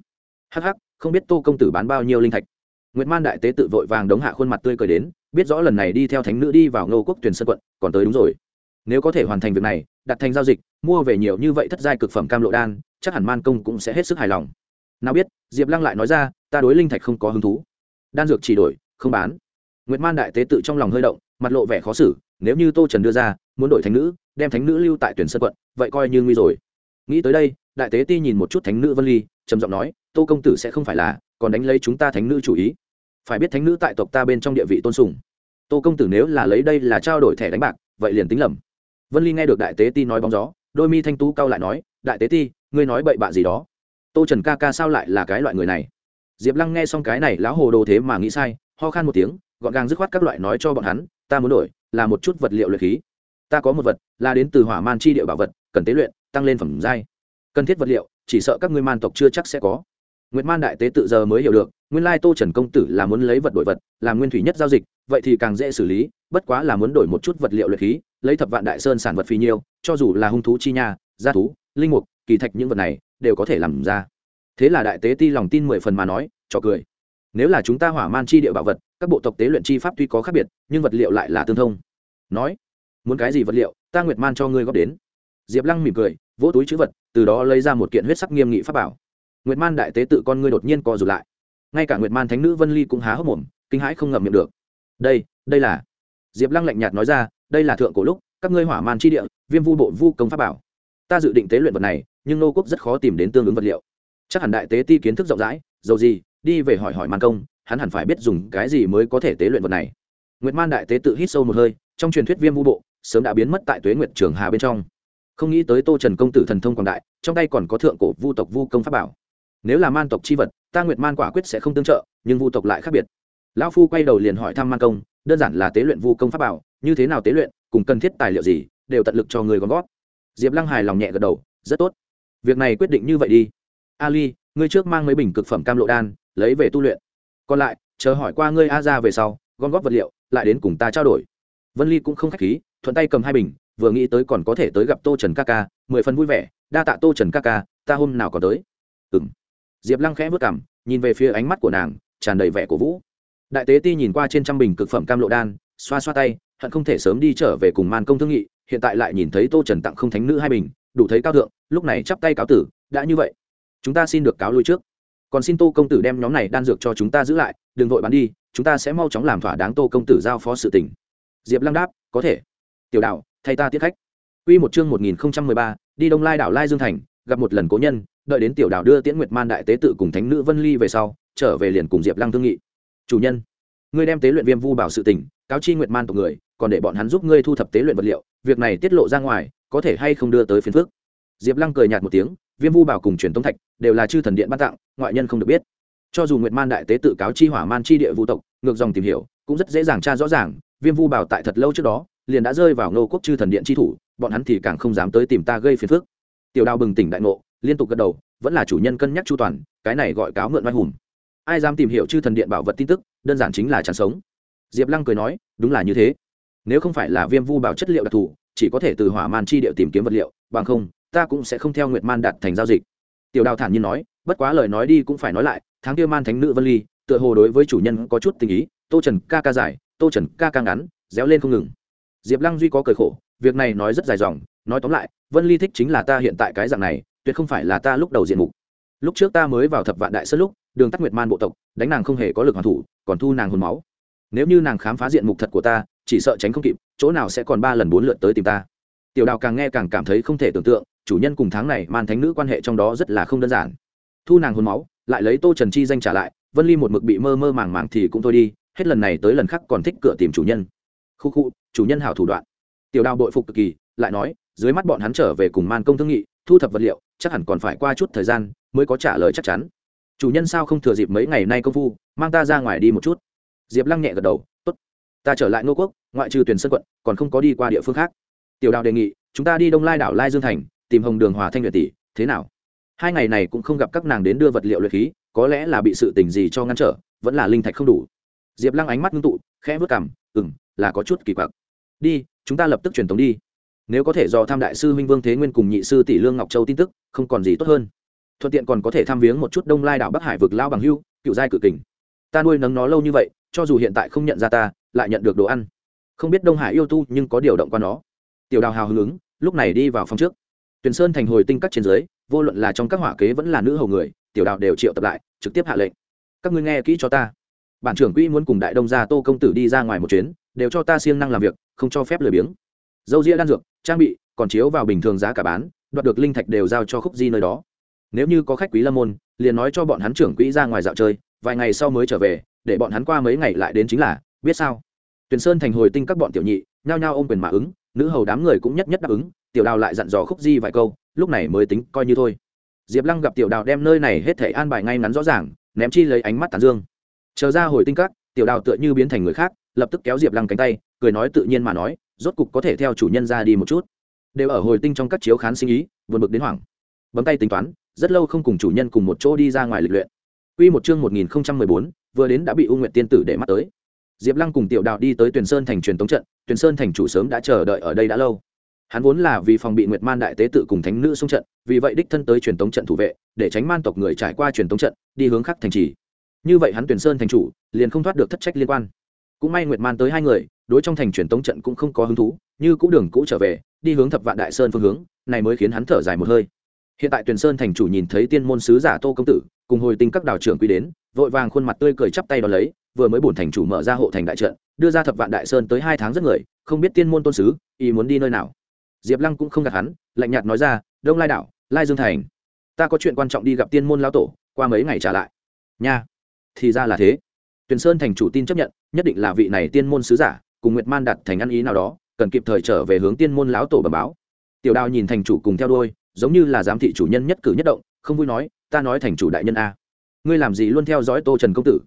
Hh không biết tô công tử bán bao nhiêu linh thạch. Nguyệt man đại tế tự vội vàng đống hạ khuôn mặt tươi cười đến biết rõ lần này đi theo thánh nữ đi vào ngô quốc tuyển sơn quận, còn tới đúng rồi. Nếu có thể hoàn thành việc này, đặt thành giao dịch, mua về nhiều như vậy thất giai cực phẩm cam lộ đan, chắc hẳn man công cũng sẽ hết sức hài lòng. Nào biết, diệp lăng lại nói ra, ta đối linh thạch không có hứng thú. Đan dược chỉ đổi, không bán. Nguyệt man đại tế tự trong lòng hơi động, mặt lộ vẻ khó xử, nếu như tô trần đưa ra, muốn đổi thánh nữ, đem thánh nữ lưu tại tuyển sơn quận, vậy coi như nguy rồi. Nghĩ tới đây, đại tế ti nhìn một chút thánh nữ vân ly, trầm giọng nói, tô công tử sẽ không phải là, còn đánh lấy chúng ta thánh nữ chủ ý phải biết thánh nữ tại tộc ta bên trong địa vị tôn sùng. Tô công tử nếu là lấy đây là trao đổi thẻ đánh bạc, vậy liền tính lầm. Vân ly nghe được đại tế ti nói bóng gió, đôi mi thanh tú cao lại nói, đại tế ti, ngươi nói bậy bạ gì đó? Tô trần ca ca sao lại là cái loại người này? Diệp lăng nghe xong cái này lão hồ đồ thế mà nghĩ sai, ho khan một tiếng, gọn gàng dứt khoát các loại nói cho bọn hắn, ta muốn đổi, là một chút vật liệu luyện khí. Ta có một vật, là đến từ hỏa man chi địa bảo vật, cần tế luyện, tăng lên phẩm giai. Cần thiết vật liệu, chỉ sợ các ngươi man tộc chưa chắc sẽ có nguyệt man đại tế tự giờ mới hiểu được, nguyên lai tô trần công tử là muốn lấy vật đổi vật làm nguyên thủy nhất giao dịch, vậy thì càng dễ xử lý, bất quá là muốn đổi một chút vật liệu luyện khí, lấy thập vạn đại sơn sản vật phi nhiêu, cho dù là hung thú chi nha, gia thú, linh mục, kỳ thạch những vật này, đều có thể làm ra. Thế là đại tế ti lòng tin mười phần mà nói cho cười. Nếu là chúng ta hỏa man chi địa bảo vật, các bộ tộc tế luyện chi pháp tuy có khác biệt, nhưng vật liệu lại là tương thông. Nói, muốn cái gì vật liệu, ta nguyệt man cho ngươi góp đến. Diệp lăng mỉm cười, vỗ túi trữ vật, từ đó lấy ra một kiện huyết sắc nghiêm nghị pháp bảo nguyệt man đại tế tự con ngươi đột nhiên co rụt lại ngay cả nguyệt man thánh nữ vân ly cũng há hốc mồm kinh hãi không ngậm miệng được đây đây là diệp lăng lạnh nhạt nói ra đây là thượng cổ lúc các ngươi hỏa man chi địa viêm vu bộ vu công pháp bảo ta dự định tế luyện vật này nhưng nô quốc rất khó tìm đến tương ứng vật liệu chắc hẳn đại tế ti kiến thức rộng rãi dầu gì đi về hỏi hỏi man công hắn hẳn phải biết dùng cái gì mới có thể tế luyện vật này nguyệt man đại tế tự hít sâu một hơi trong truyền thuyết viêm vu bộ sớm đã biến mất tại tuế nguyệt trường hà bên trong không nghĩ tới tô trần công tử thần thông quảng đại trong tay còn có thượng cổ vu tộc vu công pháp bảo nếu là man tộc c h i vật, ta nguyệt man quả quyết sẽ không tương trợ, nhưng vu tộc lại khác biệt. Lão phu quay đầu liền hỏi thăm man công, đơn giản là tế luyện vu công pháp bảo, như thế nào tế luyện, cùng cần thiết tài liệu gì, đều tận lực cho người gom gót diệp lăng hài lòng nhẹ gật đầu, rất tốt. Việc này quyết định như vậy đi. Ali, ngươi trước mang mấy bình cực phẩm cam lộ đan, lấy về tu luyện. Còn lại, chờ hỏi qua ngươi a ra về sau, gom góp vật liệu, lại đến cùng ta trao đổi. Vân ly cũng không k h á c h khí, thuận tay cầm hai bình, vừa nghĩ tới còn có thể tới gặp tô trần ca ca, mười phần vui vẻ, đa tạ tô trần ca ca, ta hôm nào còn tới. Ừng diệp lăng khẽ vất cảm nhìn về phía ánh mắt của nàng, tràn đầy vẻ cổ vũ. Đại tế ti nhìn qua trên trăm bình cực phẩm cam lộ đan, xoa xoa tay, hận không thể sớm đi trở về cùng man công thương nghị, hiện tại lại nhìn thấy tô trần tặng không thánh nữ hai bình, đủ thấy cao thượng, lúc này chắp tay cáo tử, đã như vậy, chúng ta xin được cáo lui trước. Còn xin tô công tử đem nhóm này đan dược cho chúng ta giữ lại, đừng vội bán đi, chúng ta sẽ mau chóng làm thỏa đáng tô công tử giao phó sự tình. Diệp lăng đáp, có thể. Tiểu đạo, thay ta tiết khách. Quy một chương một nghìn ba, đi đông lai đảo lai dương thành gặp một lần cố nhân, đợi đến tiểu đào đưa tiễn nguyệt man đại tế tự cùng thánh nữ vân ly về sau, trở về liền cùng diệp lăng thương nghị. Chủ nhân, ngươi đem tế luyện viêm vu bảo sự tình, cáo chi nguyệt man tộc người, còn để bọn hắn giúp ngươi thu thập tế luyện vật liệu, việc này tiết lộ ra ngoài, có thể hay không đưa tới phiền phước diệp lăng cười nhạt một tiếng, viêm vu bảo cùng truyền tống thạch đều là chư thần điện ban tặng, ngoại nhân không được biết. Cho dù nguyệt man đại tế tự cáo chi hỏa man chi địa vũ tộc, ngược dòng tìm hiểu, cũng rất dễ dàng tra rõ ràng, viêm vu bảo tại thật lâu trước đó, liền đã rơi vào nô quốc chư thần điện chi thủ, bọn hắn thì càng không dám tới tìm ta gây phiền phức tiểu đào bừng tỉnh đại ngộ, liên tục gật đầu, vẫn là chủ nhân cân nhắc chu toàn, cái này gọi cáo mượn oai hùng. Ai dám tìm hiểu chư thần điện bảo vật tin tức, đơn giản chính là chẳng sống. Diệp lăng cười nói, đúng là như thế. Nếu không phải là viêm vu bảo chất liệu đặc thù, chỉ có thể từ hỏa man chi điệu tìm kiếm vật liệu, bằng không, ta cũng sẽ không theo nguyệt man đặt thành giao dịch. Tiểu đào thản nhiên nói, bất quá lời nói đi cũng phải nói lại, tháng kia man thánh nữ vân ly, tựa hồ đối với chủ nhân có chút tình ý, tô trần ca ca dài, tô trần ca ca ngắn, réo lên không ngừng. Diệp lăng duy có cười khổ, việc này nói rất dài dòng nói tóm lại, vân ly thích chính là ta hiện tại cái dạng này, tuyệt không phải là ta lúc đầu diện mục. Lúc trước ta mới vào thập vạn đại sơn lúc, đường tắc nguyệt man bộ tộc, đánh nàng không hề có lực hoàn thủ, còn thu nàng hồn máu. Nếu như nàng khám phá diện mục thật của ta, chỉ sợ tránh không kịp, chỗ nào sẽ còn ba lần bốn lượt tới tìm ta. Tiểu đào càng nghe càng cảm thấy không thể tưởng tượng, chủ nhân cùng tháng này man thánh nữ quan hệ trong đó rất là không đơn giản. Thu nàng hồn máu, lại lấy tô trần chi danh trả lại, vân ly một mực bị mơ mơ màng màng thì cũng thôi đi, hết lần này tới lần khác còn thích cửa tìm chủ nhân. Khu khu, chủ nhân hảo thủ đoạn. Tiểu đào bội phục cực kỳ, lại nói dưới mắt bọn hắn trở về cùng man công thương nghị, thu thập vật liệu, chắc hẳn còn phải qua chút thời gian mới có trả lời chắc chắn. Chủ nhân sao không thừa dịp mấy ngày nay công phu, mang ta ra ngoài đi một chút. Diệp lăng nhẹ gật đầu, tốt, ta trở lại ngô quốc, ngoại trừ tuyển sân quận, còn không có đi qua địa phương khác. Tiểu đào đề nghị, chúng ta đi đông lai đảo lai dương thành, tìm hồng đường hòa thanh luyện tỷ, thế nào? Hai ngày này cũng không gặp các nàng đến đưa vật liệu luyện khí, có lẽ là bị sự tình gì cho ngăn trở, vẫn là linh thạch không đủ. Diệp lăng ánh mắt ngưng tụ, khẽ vớt cảm ừ m là có chút kỳ quặc. Đi, chúng ta lập tức truyền tống đi nếu có thể do tham đại sư huynh vương thế nguyên cùng nhị sư tỷ lương ngọc châu tin tức, không còn gì tốt hơn. Thuận tiện còn có thể tham viếng một chút đông lai đảo bắc hải vực lao bằng hưu, cựu giai cự kình. Ta nuôi nấng nó lâu như vậy, cho dù hiện tại không nhận ra ta, lại nhận được đồ ăn. Không biết đông hải yêu tu nhưng có điều động qua nó. Tiểu đào hào hứng ứng, lúc này đi vào phòng trước. Tuyền sơn thành hồi tinh các trên dưới, vô luận là trong các hỏa kế vẫn là nữ hầu người, tiểu đào đều triệu tập lại, trực tiếp hạ lệnh. Các ngươi nghe kỹ cho ta. Bản trưởng quỹ muốn cùng đại đông gia tô công tử đi ra ngoài một chuyến, đều cho ta siêng năng làm việc, không cho phép lười biếng dâu ria đan dược, trang bị, còn chiếu vào bình thường giá cả bán, đoạt được linh thạch đều giao cho khúc di nơi đó. Nếu như có khách quý lâm môn, liền nói cho bọn hắn trưởng quỹ ra ngoài dạo chơi, vài ngày sau mới trở về, để bọn hắn qua mấy ngày lại đến chính là, biết sao? Tuyền sơn thành hồi tinh các bọn tiểu nhị, nhao nhao ôm quyền mà ứng, nữ hầu đám người cũng nhất nhất đáp ứng, tiểu đào lại dặn dò khúc di vài câu, lúc này mới tính coi như thôi. Diệp lăng gặp tiểu đào đem nơi này hết thể an bài ngay ngắn rõ ràng, ném chi lấy ánh mắt tàn dương. Chờ ra hồi tinh các, tiểu đào tựa như biến thành người khác, lập tức kéo diệp lăng cánh tay cười nói tự nhiên mà nói rốt cục có thể theo chủ nhân ra đi một chút đều ở hồi tinh trong các chiếu khán sinh ý vượt bực đến hoảng bấm tay tính toán rất lâu không cùng chủ nhân cùng một chỗ đi ra ngoài lịch luyện Quy một chương 1014, vừa đến đã bị U Nguyệt tiên tử để mắt tới. Diệp Lăng cùng Tiểu Đào đi tới Tuyền Sơn thành truyền tống trận, Tuyền Sơn thành chủ sớm đã chờ đợi ở đây đã lâu. Hắn vốn là vì phòng bị Nguyệt Man đại tế tự cùng thánh nữ xung trận, vì vậy đích thân tới truyền tống trận thủ vệ, để tránh man tộc người trải qua truyền tống trận, đi hướng khác thành trì. Như vậy hắn Tuyền Sơn thành chủ, liền không thoát được thất trách liên quan. Cũng may Nguyệt Man tới hai người, đối trong thành truyền tống trận cũng không có hứng thú, như cũ đường cũ trở về, đi hướng Thập Vạn Đại Sơn phương hướng, này mới khiến hắn thở dài một hơi. Hiện tại Tuyền Sơn thành chủ nhìn thấy tiên môn sứ giả Tô công tử, cùng hồi tinh các đào trưởng quy đến, vội vàng khuôn mặt tươi cười chắp tay đón lấy vừa mới bổn thành chủ mở ra hộ thành đại trận đưa ra thập vạn đại sơn tới hai tháng rất người không biết tiên môn tôn sứ ý muốn đi nơi nào. Diệp lăng cũng không gạt hắn lạnh nhạt nói ra đông lai đảo lai dương thành. Ta có chuyện quan trọng đi gặp tiên môn lão tổ qua mấy ngày trả lại. Nha thì ra là thế. Tuyền sơn thành chủ tin chấp nhận nhất định là vị này tiên môn sứ giả cùng nguyệt man đặt thành ăn ý nào đó, cần kịp thời trở về hướng tiên môn lão tổ bẩm báo. Tiểu đào nhìn thành chủ cùng theo đôi giống như là giám thị chủ nhân nhất cử nhất động, không vui nói, ta nói thành chủ đại nhân a, ngươi làm gì luôn theo dõi tô trần công tử?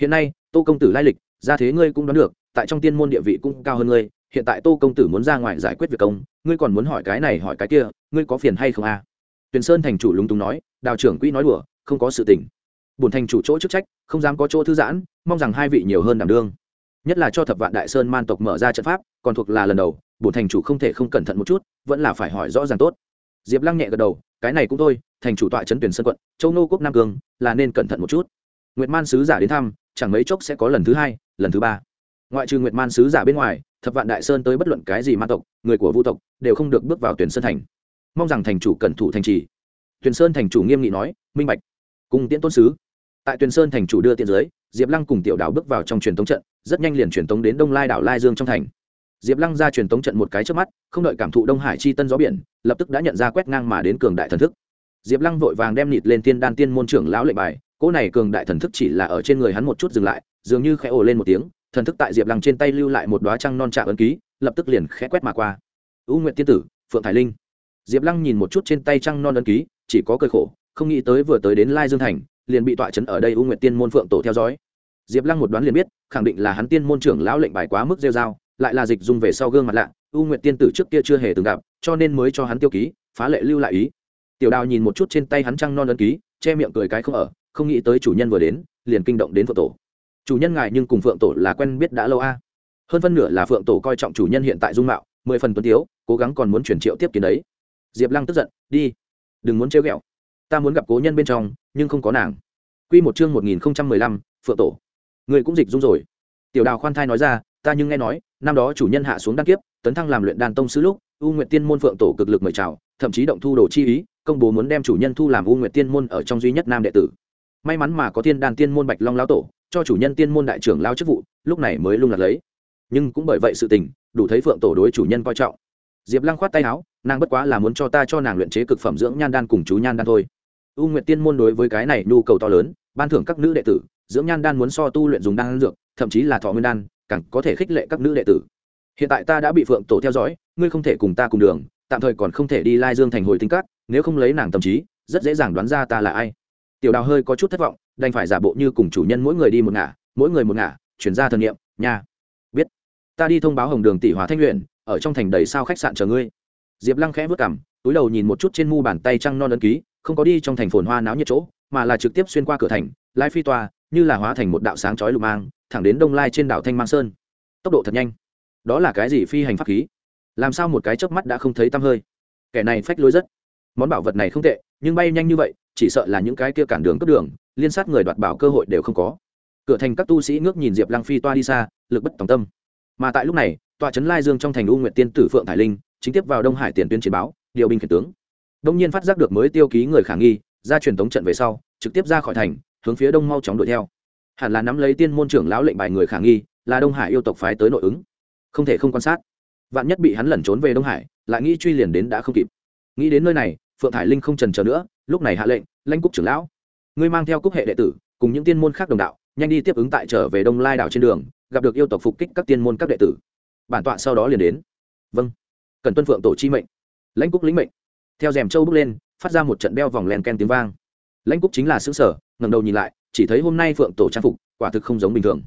Hiện nay, tô công tử lai lịch ra thế ngươi cũng đoán được, tại trong tiên môn địa vị cũng cao hơn ngươi, hiện tại tô công tử muốn ra ngoài giải quyết việc công, ngươi còn muốn hỏi cái này hỏi cái kia, ngươi có phiền hay không a? À? tuyền sơn thành chủ lúng túng nói, đào trưởng quỹ nói đùa, không có sự tình. Bổn thành chủ chỗ chức trách, không dám có chỗ thư giãn, mong rằng hai vị nhiều hơn đảm đương nhất là cho thập vạn đại sơn man tộc mở ra trận pháp, còn thuộc là lần đầu, bổn thành chủ không thể không cẩn thận một chút, vẫn là phải hỏi rõ ràng tốt. Diệp lăng nhẹ gật đầu, cái này cũng thôi, thành chủ tọa trấn tuyển sân quận, châu nô quốc nam cương, là nên cẩn thận một chút. Nguyệt man sứ giả đến thăm, chẳng mấy chốc sẽ có lần thứ hai, lần thứ ba. Ngoại trừ nguyệt man sứ giả bên ngoài, thập vạn đại sơn tới bất luận cái gì man tộc, người của vu tộc, đều không được bước vào tuyển sơn thành. Mong rằng thành chủ cẩn thủ thành trì. Tuyển sơn thành chủ nghiêm nghị nói, minh bạch, cùng tiễn tôn sứ. Tại tuyển sơn thành chủ đưa tiện giới diệp lăng cùng tiểu đảo bước vào trong truyền tống trận, rất nhanh liền truyền tống đến đông lai đảo lai dương trong thành. Diệp lăng ra truyền tống trận một cái trước mắt, không đợi cảm thụ đông hải chi tân gió biển, lập tức đã nhận ra quét ngang mà đến cường đại thần thức. Diệp lăng vội vàng đem nịt lên tiên đan tiên môn trưởng lão lệnh bài, cỗ này cường đại thần thức chỉ là ở trên người hắn một chút dừng lại, dường như khẽ ồ lên một tiếng, thần thức tại diệp lăng trên tay lưu lại một đoá trăng non trạm ấn ký, lập tức liền khẽ quét mà qua. U nguyện tiên tử, phượng thái linh. Diệp lăng nhìn một chút trên tay trăng non ấn ký, chỉ có cơi khổ, không nghĩ tới vừa tới đến lai dương thành liền bị tọa chấn ở đây u nguyệt tiên môn phượng tổ theo dõi. Diệp lăng một đoán liền biết, khẳng định là hắn tiên môn trưởng lão lệnh bài quá mức rêu dao lại là dịch dung về sau gương mặt lạ, u nguyệt tiên tử trước kia chưa hề từng gặp, cho nên mới cho hắn tiêu ký, phá lệ lưu lại ý. Tiểu đào nhìn một chút trên tay hắn trăng non ấn ký, che miệng cười cái không ở, không nghĩ tới chủ nhân vừa đến, liền kinh động đến phượng tổ. Chủ nhân ngài nhưng cùng phượng tổ là quen biết đã lâu a. Hơn phân nửa là phượng tổ coi trọng chủ nhân hiện tại dung mạo, mười phần tuấn tiếu, cố gắng còn muốn chuyển triệu tiếp kiến đấy. Diệp lăng tức giận, đi, đừng muốn trêu ghẹo. Ta muốn gặp cố nhân bên trong nhưng không có nàng. Q một chương một nghìn mười lăm, phượng tổ. Người cũng dịch dung rồi. Tiểu đào khoan thai nói ra, ta nhưng nghe nói, năm đó chủ nhân hạ xuống đăng kiếp, tấn thăng làm luyện đan tông sứ lúc, u nguyện tiên môn phượng tổ cực lực mời chào, thậm chí động thu đồ chi ý, công bố muốn đem chủ nhân thu làm u nguyện tiên môn ở trong duy nhất nam đệ tử. May mắn mà có thiên đàn tiên môn bạch long lão tổ, cho chủ nhân tiên môn đại trưởng lao chức vụ, lúc này mới lung lạc lấy. Nhưng cũng bởi vậy sự tình, đủ thấy phượng tổ đối chủ nhân coi trọng. Diệp lăng khoát tay áo, nàng bất quá là muốn cho ta cho nàng luyện chế cực phẩm dưỡng nhan đan cùng chú nhan đan thôi u Nguyệt tiên môn đối với cái này nhu cầu to lớn, ban thưởng các nữ đệ tử, dưỡng nhan đan muốn so tu luyện dùng đan dược, thậm chí là thọ nguyên đan, càng có thể khích lệ các nữ đệ tử. Hiện tại ta đã bị phượng tổ theo dõi, ngươi không thể cùng ta cùng đường, tạm thời còn không thể đi lai dương thành hồi tính cát nếu không lấy nàng tâm trí, rất dễ dàng đoán ra ta là ai. Tiểu đào hơi có chút thất vọng, đành phải giả bộ như cùng chủ nhân mỗi người đi một ngả, mỗi người một ngả, chuyển ra thần nghiệm nha, biết. Ta đi thông báo hồng đường tỷ hòa thanh luyện ở trong thành đầy sao khách sạn chờ ngươi. Diệp lăng khẽ vất cảm túi đầu nhìn một chút trên mu bàn tay trăng non ấn ký không có đi trong thành phồn hoa náo nhiệt chỗ, mà là trực tiếp xuyên qua cửa thành, lai phi toa, như là hóa thành một đạo sáng chói lục mang, thẳng đến đông lai trên đảo thanh mang sơn. Tốc độ thật nhanh. Đó là cái gì phi hành pháp khí? Làm sao một cái chớp mắt đã không thấy tăm hơi? Kẻ này phách lối rất. Món bảo vật này không tệ, nhưng bay nhanh như vậy, chỉ sợ là những cái kia cản đường cướp đường, liên sát người đoạt bảo cơ hội đều không có. Cửa thành các tu sĩ ngước nhìn diệp lăng phi toa đi xa, lực bất tòng tâm. Mà tại lúc này, tòa trấn lai dương trong thành u nguyện tiên tử phượng thải linh, chính tiếp vào đông hải tiền tuyến chiến báo, điều binh khiển tướng đông nhiên phát giác được mới tiêu ký người khả nghi, ra truyền tống trận về sau, trực tiếp ra khỏi thành, hướng phía đông mau chóng đuổi theo. Hẳn là nắm lấy tiên môn trưởng lão lệnh bài người khả nghi, là đông hải yêu tộc phái tới nội ứng. Không thể không quan sát. Vạn nhất bị hắn lẩn trốn về đông hải, lại nghĩ truy liền đến đã không kịp. Nghĩ đến nơi này, phượng thải linh không trần chờ nữa, lúc này hạ lệnh, lãnh cúc trưởng lão, ngươi mang theo cúc hệ đệ tử, cùng những tiên môn khác đồng đạo, nhanh đi tiếp ứng tại trở về đông lai đảo trên đường, gặp được yêu tộc phục kích các tiên môn các đệ tử. Bản tọa sau đó liền đến. Vâng cần tuân phượng tổ chi mệnh. Lãnh cúc lĩnh mệnh theo rèm châu bước lên, phát ra một trận đeo vòng len ken tiếng vang. Lãnh cúc chính là xứ sở ngầm đầu nhìn lại, chỉ thấy hôm nay phượng tổ trang phục, quả thực không giống bình thường.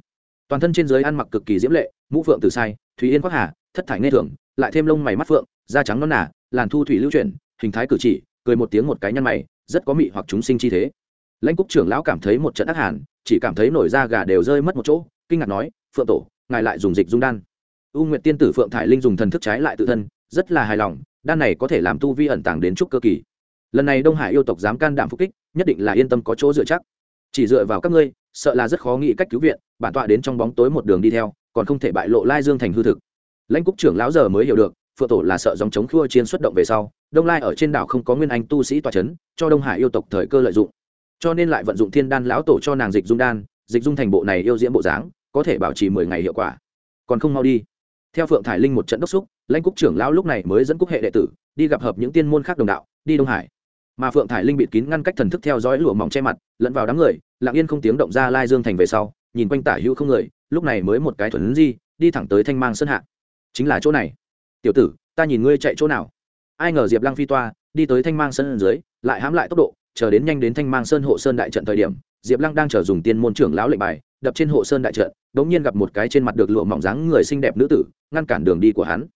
Toàn thân trên giới ăn mặc cực kỳ diễm lệ, mũ phượng từ sai thúy yên khoác hà, thất thải nghe thường, lại thêm lông mày mắt phượng, da trắng non nả làn thu thủy lưu chuyển, hình thái cử chỉ, cười một tiếng một cái nhăn mày, rất có mị hoặc chúng sinh chi thế. Lãnh cúc trưởng lão cảm thấy một trận ác hàn, chỉ cảm thấy nổi da gà đều rơi mất một chỗ, kinh ngạc nói, phượng tổ, ngài lại dùng dịch dung đan. U nguyệt tiên tử phượng thải linh dùng thần thức trái lại tự thân, rất là hài lòng đan này có thể làm tu vi ẩn tàng đến chút cơ kỳ. Lần này đông hải yêu tộc dám can đảm phục kích, nhất định là yên tâm có chỗ dựa chắc. Chỉ dựa vào các ngươi, sợ là rất khó nghĩ cách cứu viện, bản tọa đến trong bóng tối một đường đi theo, còn không thể bại lộ lai dương thành hư thực. Lãnh cúc trưởng lão giờ mới hiểu được, phượng tổ là sợ dòng chống khua chiến xuất động về sau, đông lai ở trên đảo không có nguyên anh tu sĩ tòa c h ấ n cho đông hải yêu tộc thời cơ lợi dụng. Cho nên lại vận dụng thiên đan lão tổ cho nàng dịch dung đan, dịch dung thành bộ này yêu diễm bộ dáng, có thể bảo trì mười ngày hiệu quả. Còn không mau đi theo phượng thải linh một trận đốc xúc, lãnh cúc trưởng lão lúc này mới dẫn cúc hệ đệ tử, đi gặp hợp những tiên môn khác đồng đạo, đi đông hải. Mà phượng thải linh bịt kín ngăn cách thần thức theo dõi lụa mỏng che mặt, lẫn vào đám người, lặng yên không tiếng động ra lai dương thành về sau, nhìn quanh tả hữu không người, lúc này mới một cái thuần di, đi thẳng tới thanh mang sơn hạ. Chính là chỗ này. Tiểu tử, ta nhìn ngươi chạy chỗ nào? Ai ngờ diệp lăng phi toa, đi tới thanh mang sơn dưới, lại hãm lại tốc độ chờ đến nhanh đến thanh mang sơn hộ sơn đại trận thời điểm, diệp lăng đang chờ dùng tiên môn trưởng lão lệnh bài, đập trên hộ sơn đại trận đ ỗ n g nhiên gặp một cái trên mặt được lụa mỏng dáng người xinh đẹp nữ tử, ngăn cản đường đi của hắn.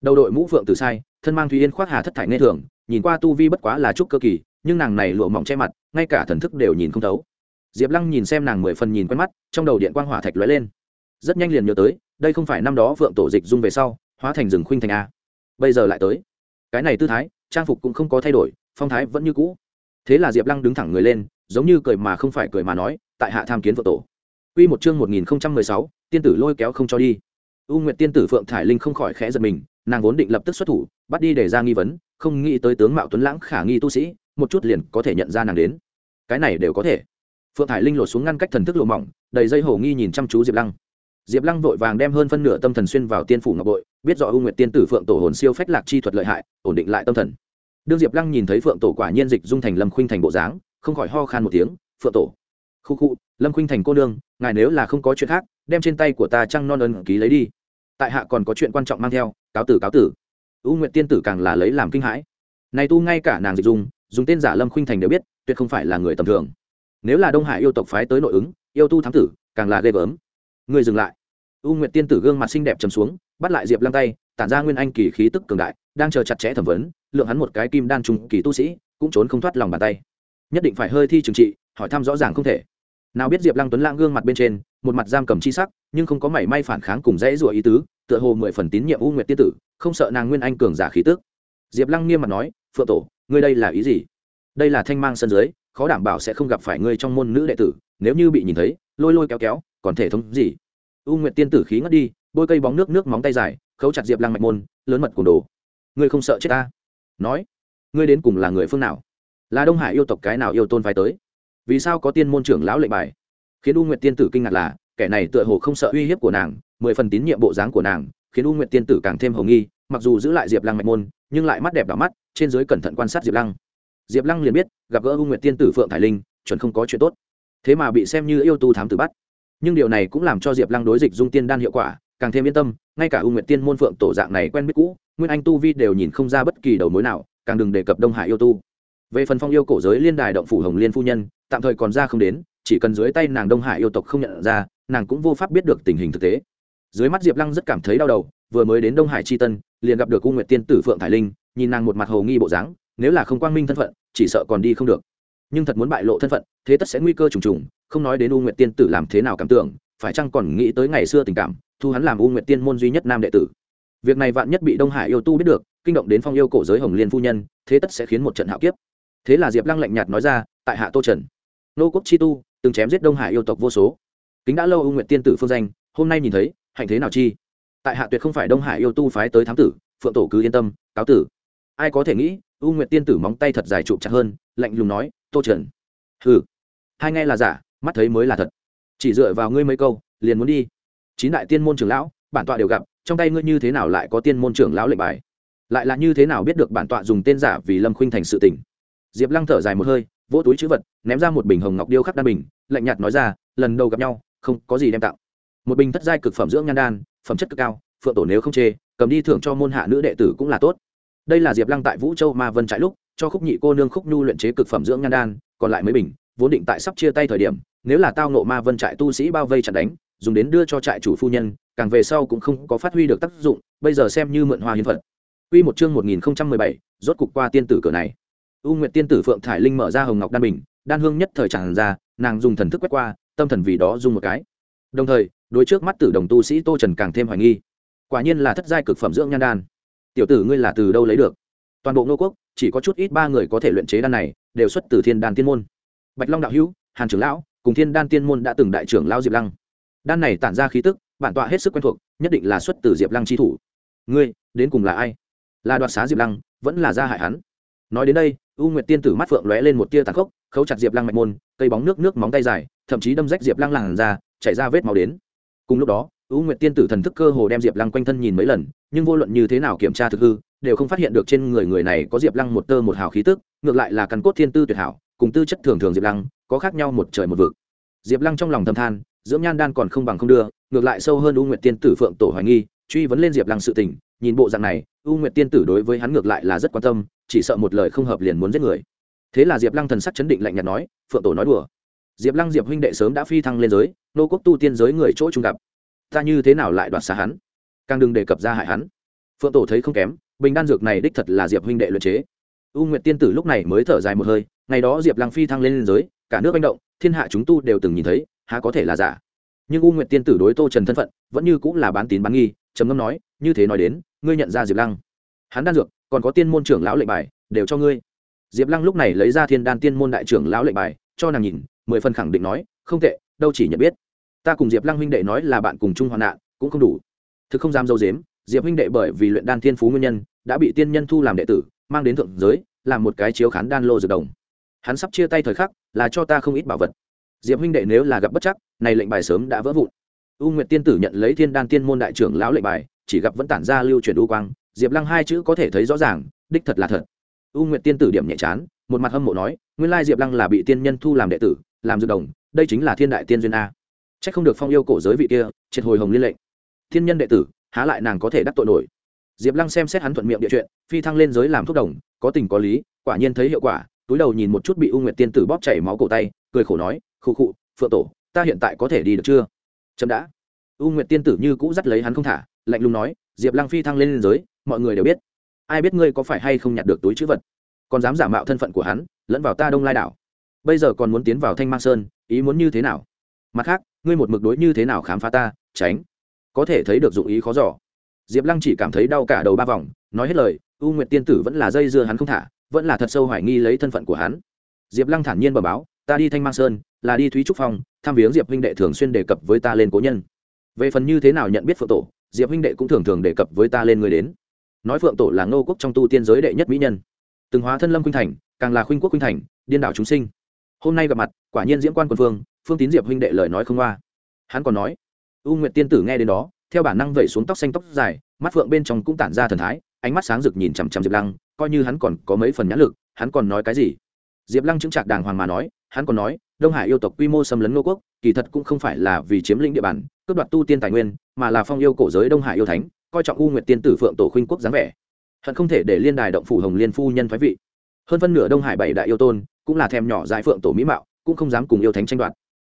Đầu đội mũ phượng từ sai, thân mang thúy yên khoác hà thất thải nghe thường, nhìn qua tu vi bất quá là chút cơ kỳ, nhưng nàng này lụa mỏng che mặt, ngay cả thần thức đều nhìn không thấu. Diệp lăng nhìn xem nàng mười phần nhìn quen mắt, trong đầu điện quang hỏa thạch lóe lên. Rất nhanh liền nhớ tới, đây không phải năm đó phượng tổ dịch dung về sau, hóa thành rừng khuynh thành a. Bây giờ lại tới. Cái này tư thái, trang phục cũng không có thay đổi, phong thái vẫn như cũ thế là diệp lăng đứng thẳng người lên giống như cười mà không phải cười mà nói tại hạ tham kiến vợ tổ Quy một chương một nghìn sáu, tiên tử lôi kéo không cho đi. U Nguyệt tiên tử Phượng Thải Linh không khỏi khẽ giật mình, nàng vốn định lập tức xuất thủ, bắt đi để ra nghi vấn, không nghĩ tới tướng mạo tuấn lãng khả nghi tu sĩ, một chút liền có thể nhận ra nàng đến. Cái này đều có thể. Phượng Thải Linh lột xuống ngăn cách thần thức lộ mỏng, đầy dây hồ nghi nhìn chăm chú Diệp Lăng. Diệp Lăng vội vàng đem hơn phân nửa tâm thần xuyên vào tiên phủ ngọc bội, biết rõ U Nguyệt tiên tử Phượng tổ hồn siêu phách lạc chi thuật lợi hại, ổn định lại tâm thần. Đương Diệp Lăng nhìn thấy Phượng tổ quả nhiên dịch dung thành Lâm Khuynh thành bộ dáng, không khỏi ho khan một tiếng, "Phượng tổ." Khu khu, Lâm Khuynh thành cô nương, ngài nếu là không có chuyện khác, đem trên tay của ta trăng non ân ký lấy đi. Tại hạ còn có chuyện quan trọng mang theo, cáo tử cáo tử. U nguyện tiên tử càng là lấy làm kinh hãi. Này tu ngay cả nàng dịch dung, dùng tên giả Lâm Khuynh thành đều biết, tuyệt không phải là người tầm thường. nếu là đông hải yêu tộc phái tới nội ứng yêu tu thám tử càng là ghê gớm người dừng lại u nguyện tiên tử gương mặt xinh đẹp trầm xuống bắt lại diệp lăng tay tản ra nguyên anh kỳ khí tức cường đại đang chờ chặt chẽ thẩm vấn lượng hắn một cái kim đan trùng kỳ tu sĩ, cũng trốn không thoát lòng bàn tay. Nhất định phải hơi thi trừng trị, hỏi thăm rõ ràng không thể. Nào biết diệp lăng tuấn lãng gương mặt bên trên, một mặt giam cầm chi sắc, nhưng không có mảy may phản kháng cùng dãy rủa ý tứ, tựa hồ mười phần tín nhiệm u nguyệt tiên tử, không sợ nàng nguyên anh cường giả khí tức. Diệp lăng nghiêm mặt nói, phượng tổ, ngươi đây là ý gì? Đây là thanh mang sân dưới, khó đảm bảo sẽ không gặp phải ngươi trong môn nữ đệ tử, nếu như bị nhìn thấy, lôi lôi kéo kéo, còn thể thống gì? U nguyệt tiên tử khí ngất đi, bôi cây bóng nước nước móng tay dài, khấu chặt diệp lăng mạch môn, lớn mật cùng đồ. Ngươi không sợ chết ta? Nói, ngươi đến cùng là người phương nào? Là đông hải yêu tộc cái nào yêu tôn phải tới? Vì sao có tiên môn trưởng lão lệnh bài? Khiến u nguyệt tiên tử kinh ngạc là, kẻ này tựa hồ không sợ uy hiếp của nàng, mười phần tín nhiệm bộ dáng của nàng, khiến u nguyệt tiên tử càng thêm hầu nghi, mặc dù giữ lại diệp lăng mạch môn, nhưng lại mắt đẹp đỏ mắt, trên dưới cẩn thận quan sát diệp lăng. Diệp lăng liền biết, gặp gỡ u nguyệt tiên tử phượng thải linh, chuẩn không có chuyện tốt. Thế mà bị xem như yêu tu thám tử bắt. Nhưng điều này cũng làm cho diệp lăng đối dịch dung tiên đan hiệu quả, càng thêm yên tâm, ngay cả u nguyệt tiên môn phượng tổ dạng này quen biết cũ nguyên anh tu vi đều nhìn không ra bất kỳ đầu mối nào, càng đừng đề cập đông hải yêu tu. Về phần phong yêu cổ giới liên đài động phủ hồng liên phu nhân, tạm thời còn ra không đến, chỉ cần dưới tay nàng đông hải yêu tộc không nhận ra, nàng cũng vô pháp biết được tình hình thực tế. Dưới mắt diệp lăng rất cảm thấy đau đầu, vừa mới đến đông hải c h i tân, liền gặp được u nguyệt tiên tử phượng thải linh, nhìn nàng một mặt hồ nghi bộ dáng, nếu là không quang minh thân phận, chỉ sợ còn đi không được. Nhưng thật muốn bại lộ thân phận, thế tất sẽ nguy cơ trùng trùng, không nói đến u nguyệt tiên tử làm thế nào cảm tưởng, phải chăng còn nghĩ tới ngày xưa tình cảm, thu hắn làm u nguyệt tiên môn duy nhất nam đệ tử việc này vạn nhất bị đông hải yêu tu biết được, kinh động đến phong yêu cổ giới hồng liên phu nhân, thế tất sẽ khiến một trận hạo kiếp. Thế là diệp lăng lạnh nhạt nói ra, tại hạ tô trần, nô quốc chi tu từng chém giết đông hải yêu tộc vô số. Kính đã lâu ưu nguyện tiên tử phương danh, hôm nay nhìn thấy, hạnh thế nào chi? Tại hạ tuyệt không phải đông hải yêu tu phái tới thám tử, phượng tổ cứ yên tâm, cáo tử. Ai có thể nghĩ, ưu nguyện tiên tử móng tay thật dài trụ chặt hơn, lạnh lùng nói, tô trần. Hừ. Hai nghe là giả, mắt thấy mới là thật. Chỉ dựa vào ngươi mấy câu, liền muốn đi. Chín đại tiên môn trưởng lão, bản tọa đều gặp trong tay ngươi như thế nào lại có tiên môn trưởng lão lệnh bài? Lại là như thế nào biết được bản tọa dùng tên giả vì lâm khuynh thành sự tỉnh diệp lăng thở dài một hơi, vỗ túi chữ vật, ném ra một bình hồng ngọc điêu khắc đan bình, lạnh nhạt nói ra, lần đầu gặp nhau, không có gì đem tặng. Một bình thất giai cực phẩm dưỡng nhan đan, phẩm chất cực cao, phượng tổ nếu không chê, cầm đi thưởng cho môn hạ nữ đệ tử cũng là tốt. Đây là diệp lăng tại vũ châu ma vân trại lúc, cho khúc nhị cô nương khúc nhu luyện chế cực phẩm dưỡng nhan đan, còn lại mấy bình, vốn định tại sắp chia tay thời điểm, nếu là tao nộ ma vân trại tu sĩ bao vây chặn đánh dùng đến đưa cho trại chủ phu nhân càng về sau cũng không có phát huy được tác dụng bây giờ xem như mượn hoa hiến vật. Quy một chương 1017, rốt cục qua tiên tử cửa này. U Nguyệt tiên tử Phượng Thải Linh mở ra hồng ngọc đan bình, đan hương nhất thời tràn ra, nàng dùng thần thức quét qua, tâm thần vì đó dùng một cái. Đồng thời, đối trước mắt tử đồng tu sĩ Tô Trần càng thêm hoài nghi. Quả nhiên là thất giai cực phẩm dưỡng nhan đan. Tiểu tử ngươi là từ đâu lấy được? Toàn bộ nô quốc, chỉ có chút ít ba người có thể luyện chế đan này, đều xuất từ Thiên Đan Tiên môn. Bạch Long đạo hữu, Hàn trưởng lão, cùng Thiên Đan Tiên môn đã từng đại trưởng lão Diệp Lăng. Đan này tản ra khí tức, bản tọa hết sức quen thuộc, nhất định là xuất từ Diệp Lăng chi thủ. Ngươi, đến cùng là ai? Là đoạt xá Diệp Lăng, vẫn là gia hại hắn. Nói đến đây, U Nguyệt tiên tử mắt phượng lóe lên một tia tàn khốc, khấu chặt Diệp Lăng mạch môn, cây bóng nước nước móng tay dài, thậm chí đâm rách Diệp Lăng làn ra, chảy ra vết máu đến. Cùng lúc đó, U Nguyệt tiên tử thần thức cơ hồ đem Diệp Lăng quanh thân nhìn mấy lần, nhưng vô luận như thế nào kiểm tra thực hư, đều không phát hiện được trên người người này có Diệp Lăng một tơ một hào khí tức, ngược lại là căn cốt thiên tư tuyệt hảo, cùng tư chất thường thường Diệp Lăng, có khác nhau một trời một vực. Diệp Lăng trong lòng thầm than, dưỡng nhan đan còn không bằng không đưa, ngược lại sâu hơn U Nguyệt tiên tử phượng tổ hoài nghi, truy vấn lên Diệp Lăng sự tình, nhìn bộ dạng này, U Nguyệt tiên tử đối với hắn ngược lại là rất quan tâm, chỉ sợ một lời không hợp liền muốn giết người. Thế là diệp lăng thần sắc chấn định lạnh nhạt nói phượng tổ nói đùa. Diệp lăng diệp huynh đệ sớm đã phi thăng lên giới nô quốc tu tiên giới người chỗ trung gặp. Ta như thế nào lại đoạt xa hắn? Càng đừng đề cập ra hại hắn. Phượng tổ thấy không kém bình đan dược này đích thật là diệp huynh đệ luyện chế. U nguyệt tiên tử lúc này mới thở dài một hơi ngày đó diệp lăng phi thăng lên giới cả nước manh động thiên hạ chúng tu đều từng nhìn thấy há có thể là giả. Nhưng u nguyệt tiên tử đối tô trần thân phận, vẫn như cũng là bán tín bán nghi, trầm ngâm nói, như thế nói đến, ngươi nhận ra diệp lăng. Hắn đan dược, còn có tiên môn trưởng lão lệnh bài, đều cho ngươi. Diệp lăng lúc này lấy ra thiên đan tiên môn đại trưởng lão lệnh bài, cho nàng nhìn, mười phần khẳng định nói, không tệ, đâu chỉ nhận biết. Ta cùng diệp lăng huynh đệ nói là bạn cùng chung hoạn nạn, cũng không đủ. Thực không dám dâu dếm, diệp huynh đệ bởi vì luyện đan thiên phú nguyên nhân, đã bị tiên nhân thu làm đệ tử, mang đến thượng giới, làm một cái chiếu khán đan lô dược đồng. Hắn sắp chia tay thời khắc, là cho ta không ít bảo vật diệp huynh đệ nếu là gặp bất chắc, này lệnh bài sớm đã vỡ vụn. U nguyệt tiên tử nhận lấy thiên đan tiên môn đại trưởng lão lệnh bài, chỉ gặp vẫn tản ra lưu chuyển u quang, diệp lăng hai chữ có thể thấy rõ ràng, đích thật là thật. U nguyệt tiên tử điểm nhẹ chán, một mặt hâm mộ nói, nguyên lai diệp lăng là bị tiên nhân thu làm đệ tử, làm dược đồng, đây chính là thiên đại tiên duyên a. C h ắ c không được phong yêu cổ giới vị kia, triệt hồi hồng liên lệnh. Thiên nhân đệ tử, há lại nàng có thể đắc tội nổi. Diệp lăng xem xét hắn thuận miệng địa chuyện, phi thăng lên giới làm thuốc đồng, có tình có lý, quả nhiên thấy hiệu quả, túi đầu nhìn một chút bị u nguyệt tiên tử bóp chảy máu cổ tay, cười khổ nói khụ khụ, phượng tổ, ta hiện tại có thể đi được chưa? Chậm đã. U nguyệt tiên tử như cũ dắt lấy hắn không thả, lạnh lùng nói, diệp lăng phi thăng lên liên giới, mọi người đều biết. Ai biết ngươi có phải hay không nhặt được túi chữ vật? Còn dám giả mạo thân phận của hắn, lẫn vào ta đông lai đảo. Bây giờ còn muốn tiến vào thanh mang sơn, ý muốn như thế nào? Mặt khác, ngươi một mực đối như thế nào khám phá ta, tránh. Có thể thấy được dụng ý khó giỏ diệp lăng chỉ cảm thấy đau cả đầu ba vòng, nói hết lời, u nguyệt tiên tử vẫn là dây dưa hắn không thả, vẫn là thật sâu hoài nghi lấy thân phận của hắn. Diệp lăng thản nhiên bờ báo, ta đi thanh mang sơn là đi thúy trúc phong tham viếng diệp huynh đệ thường xuyên đề cập với ta lên cố nhân. Về phần như thế nào nhận biết phượng tổ, diệp huynh đệ cũng thường thường đề cập với ta lên người đến. Nói phượng tổ là ngô quốc trong tu tiên giới đệ nhất mỹ nhân. Từng hóa thân lâm khuynh thành, càng là khuynh quốc khuynh thành, điên đảo chúng sinh. Hôm nay gặp mặt, quả nhiên diễm quan quân phương phương tín diệp huynh đệ lời nói không qua hắn còn nói, u nguyệt tiên tử nghe đến đó, theo bản năng vẩy xuống tóc xanh tóc dài, mắt phượng bên trong cũng tản ra thần thái, ánh mắt sáng rực nhìn chằm chằm diệp lăng, coi như hắn còn có mấy phần nhãn lực, hắn còn nói cái gì? Diệp lăng chứng trạc đàng hoàng mà nói hắn còn nói, đông hải yêu tộc quy mô xâm lấn ngô quốc, kỳ thật cũng không phải là vì chiếm lĩnh địa bàn, cướp đoạt tu tiên tài nguyên, mà là phong yêu cổ giới đông hải yêu thánh, coi trọng u nguyệt tiên tử phượng tổ khuynh quốc dáng vẻ. Hận không thể để liên đài động phủ hồng liên phu nhân thoái vị. Hơn phân nửa đông hải bảy đại yêu tôn, cũng là thèm nhỏ dại phượng tổ mỹ mạo, cũng không dám cùng yêu thánh tranh đoạt.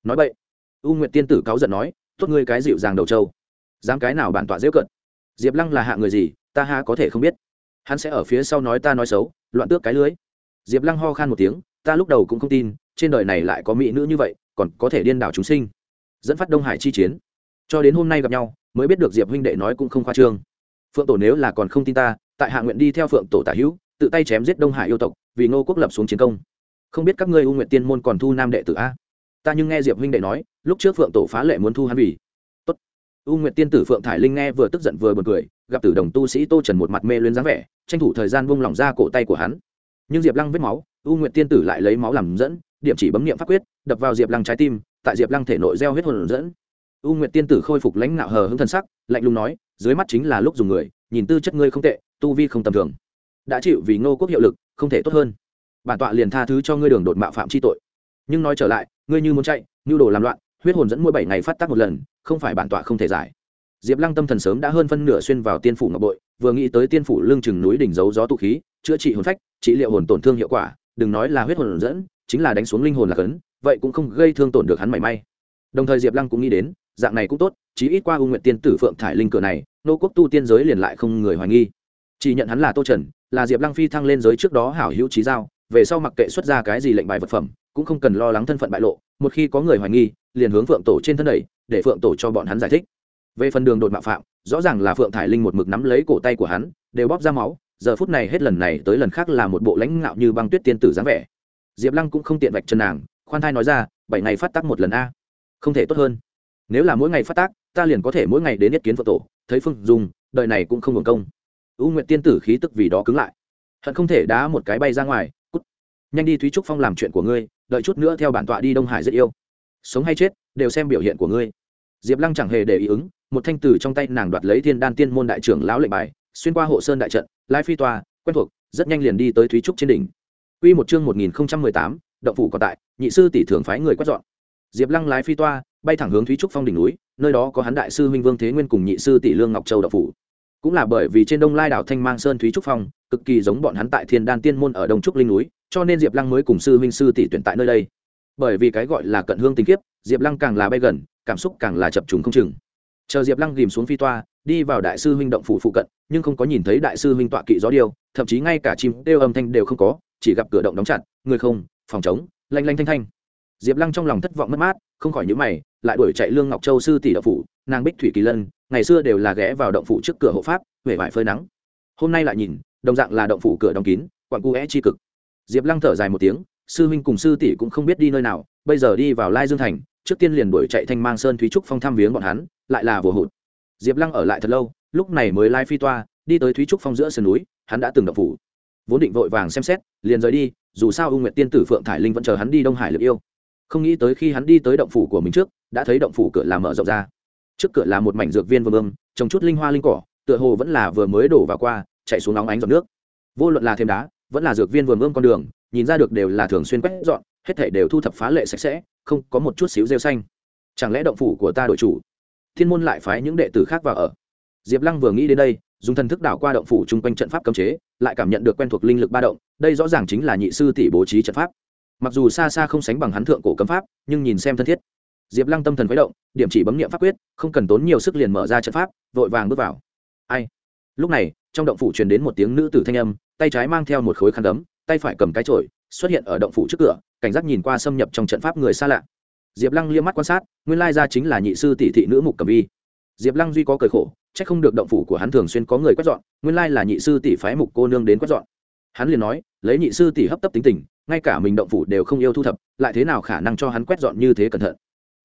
Nói vậy, u nguyệt tiên tử cáu giận nói, tốt ngươi cái dịu dàng đầu trâu, dám cái nào bản tọa dễ cận diệp lăng là hạ người gì, ta ha có thể không biết. Hắn sẽ ở phía sau nói ta nói xấu, loạn tước cái lưới. Diệp lăng ho khan một tiếng, ta lúc đầu cũng không tin trên đời này lại có mỹ nữ như vậy, còn có thể điên đảo chúng sinh. Dẫn phát đông hải chi chiến. Cho đến hôm nay gặp nhau, mới biết được diệp huynh đệ nói cũng không khoa trương. Phượng tổ nếu là còn không tin ta, tại hạ nguyện đi theo phượng tổ tả hữu, tự tay chém giết đông hải yêu tộc, vì ngô quốc lập xuống chiến công. Không biết các ngươi u nguyện tiên môn còn thu nam đệ tử a? Ta nhưng nghe diệp huynh đệ nói, lúc trước phượng tổ phá lệ muốn thu hắn vì. Tốt. U nguyện tiên tử phượng thải linh nghe vừa tức giận vừa b u ồ n cười, gặp tử đồng tu sĩ tô trần một mặt mê luyến dáng vẻ, tranh thủ thời gian vung lỏng ra cổ tay của hắn. Nhưng diệp lăng vết máu, u nguyện tiên tử lại lấy máu làm dẫn điểm chỉ bấm nghiệm pháp quyết, đập vào diệp lăng trái tim, tại diệp lăng thể nội gieo huyết hồn dẫn. U Nguyệt tiên tử khôi phục lãnh nạo hờ hững thân sắc, lạnh lùng nói, dưới mắt chính là lúc dùng người, nhìn tư chất ngươi không tệ, tu vi không tầm thường. Đã chịu vì ngô quốc hiệu lực, không thể tốt hơn. Bản tọa liền tha thứ cho ngươi đường đột mạo phạm chi tội. Nhưng nói trở lại, ngươi như muốn chạy nhu đồ làm loạn, huyết hồn dẫn mỗi bảy ngày phát tác một lần, không phải bản tọa không thể giải. Diệp lăng tâm thần sớm đã hơn phân nửa xuyên vào tiên phủ ngọc bội, vừa nghĩ tới tiên phủ lương chừng núi đỉnh dấu gió tụ khí, chữa trị hồn phách, trị liệu hồn tổn thương hiệu quả, đừng nói là huyết hồn dẫn chính là đánh xuống linh hồn là cấn vậy cũng không gây thương tổn được hắn mảy may. Đồng thời diệp lăng cũng nghĩ đến, dạng này cũng tốt, chí ít qua u nguyện tiên tử phượng thải linh cửa này, nô quốc tu tiên giới liền lại không người hoài nghi. Chỉ nhận hắn là tô trần, là diệp lăng phi thăng lên giới trước đó hảo hữu trí giao, về sau mặc kệ xuất ra cái gì lệnh bài vật phẩm, cũng không cần lo lắng thân phận bại lộ, một khi có người hoài nghi, liền hướng phượng tổ trên thân đẩy, để phượng tổ cho bọn hắn giải thích. Về phần đường đột mạo phạm, rõ ràng là phượng thải linh một mực nắm lấy cổ tay của hắn, đều bóp ra máu, giờ phút này hết lần này tới lần khác là một bộ lãnh ngạo như băng tuyết tiên tử dáng vẻ diệp lăng cũng không tiện vạch chân nàng, khoan thai nói ra, bảy ngày phát tác một lần a. Không thể tốt hơn. Nếu là mỗi ngày phát tác, ta liền có thể mỗi ngày đến nhất kiến vợ tổ, thấy phương dùng đời này cũng không hưởng công. U nguyện tiên tử khí tức vì đó cứng lại. Hận không thể đá một cái bay ra ngoài, cút. Nhanh đi thúy trúc phong làm chuyện của ngươi, đợi chút nữa theo bản tọa đi đông hải rất yêu. Sống hay chết, đều xem biểu hiện của ngươi. Diệp lăng chẳng hề để ý ứng, một thanh tử trong tay nàng đoạt lấy thiên đan tiên môn đại trưởng lão lệnh bài, xuyên qua hộ sơn đại trận, lai phi toa quen thuộc, rất nhanh liền đi tới thúy trúc trên đỉnh. Quy một chương một nghìn tám, động phủ còn tại, nhị sư tỷ thường phái người quét dọn. Diệp Lăng lái phi toa, bay thẳng hướng Thúy Trúc Phong đỉnh núi, nơi đó có hắn đại sư huynh Vương Thế Nguyên cùng nhị sư tỷ Lương Ngọc Châu động phủ. Cũng là bởi vì trên Đông Lai đảo Thanh Mang Sơn Thúy Trúc Phong, cực kỳ giống bọn hắn tại Thiên Đan Tiên môn ở Đông Trúc Linh núi, cho nên Diệp Lăng mới cùng sư huynh sư tỷ tuyển tại nơi đây. Bởi vì cái gọi là cận hương tình kiếp, Diệp Lăng càng là bay gần, cảm xúc càng là chập trùng không chừng. Chờ Diệp Lăng rìm xuống phi toa, đi vào đại sư huynh động phủ phụ cận, nhưng không có nhìn thấy đại sư huynh tọa kỵ gió điêu, thậm chí ngay cả chim kêu âm thanh đều không có, chỉ gặp cửa động đóng chặt, người không, phòng trống, lanh lanh thanh thanh. Diệp Lăng trong lòng thất vọng mất mát, không khỏi nhíu mày, lại đuổi chạy Lương Ngọc Châu sư tỷ đậu phủ, nàng Bích Thủy Kỳ Lân, ngày xưa đều là ghé vào động phủ trước cửa hộ pháp, huệ vải phơi nắng. Hôm nay lại nhìn, đồng dạng là động phủ cửa đóng kín, quặng cu é chi cực. Diệp Lăng thở dài một tiếng, sư huynh cùng sư tỷ cũng không biết đi nơi nào, bây giờ đi vào Lai Dương thành, trước tiên liền đuổi chạy Thanh Mang Sơn Thúy Trúc Phong thăm viếng bọn hắn, lại là vừa hụt. Diệp Lăng ở lại thật lâu, lúc này mới lai phi toa, đi tới Thúy Trúc Phong giữa sườn núi, hắn đã từng động phủ. Vốn định vội vàng xem xét, liền rời đi, dù sao U Nguyệt Tiên tử Phượng Thải Linh vẫn chờ hắn đi Đông Hải Lực yêu. Không nghĩ tới khi hắn đi tới động phủ của mình trước, đã thấy động phủ cửa làm mở rộng ra. Trước cửa là một mảnh dược viên vương vương, trồng chút linh hoa linh cỏ, tựa hồ vẫn là vừa mới đổ vào qua, chạy xuống nóng ánh giọt nước. Vô luận là thêm đá, vẫn là dược viên vườn ươm con đường, nhìn ra được đều là thường xuyên quét dọn, hết thảy đều thu thập phá lệ sạch sẽ, không có một chút xíu rêu xanh. Chẳng lẽ động phủ của ta đổi chủ? Thiên môn lại phái những đệ tử khác vào ở. Diệp Lăng vừa nghĩ đến đây, dùng thần thức đảo qua động phủ trung quanh trận pháp cấm chế, lại cảm nhận được quen thuộc linh lực ba động, đây rõ ràng chính là nhị sư tỷ bố trí trận pháp. mặc dù xa xa không sánh bằng hắn thượng cổ cấm pháp nhưng nhìn xem thân thiết. Diệp lăng tâm thần khuấy động điểm chỉ bấm nghiệm pháp quyết không cần tốn nhiều sức liền mở ra trận pháp vội vàng bước vào. Ai? Lúc này trong động phủ truyền đến một tiếng nữ tử thanh âm tay trái mang theo một khối khăn đấm tay phải cầm cái chổi, xuất hiện ở động phủ trước cửa cảnh giác nhìn qua xâm nhập trong trận pháp người xa lạ. Diệp lăng liếc mắt quan sát nguyên lai ra chính là nhị sư tỷ thị nữ mục cầm vi. Diệp lăng duy có cười khổ c h ắ c không được động phủ của hắn thường xuyên có người quét dọn, nguyên lai là nhị sư tỷ phái mục cô nương đến quét dọn. Hắn liền nói, lấy nhị sư tỷ hấp tấp tính tình, ngay cả mình động phủ đều không yêu thu thập, lại thế nào khả năng cho hắn quét dọn như thế cẩn thận?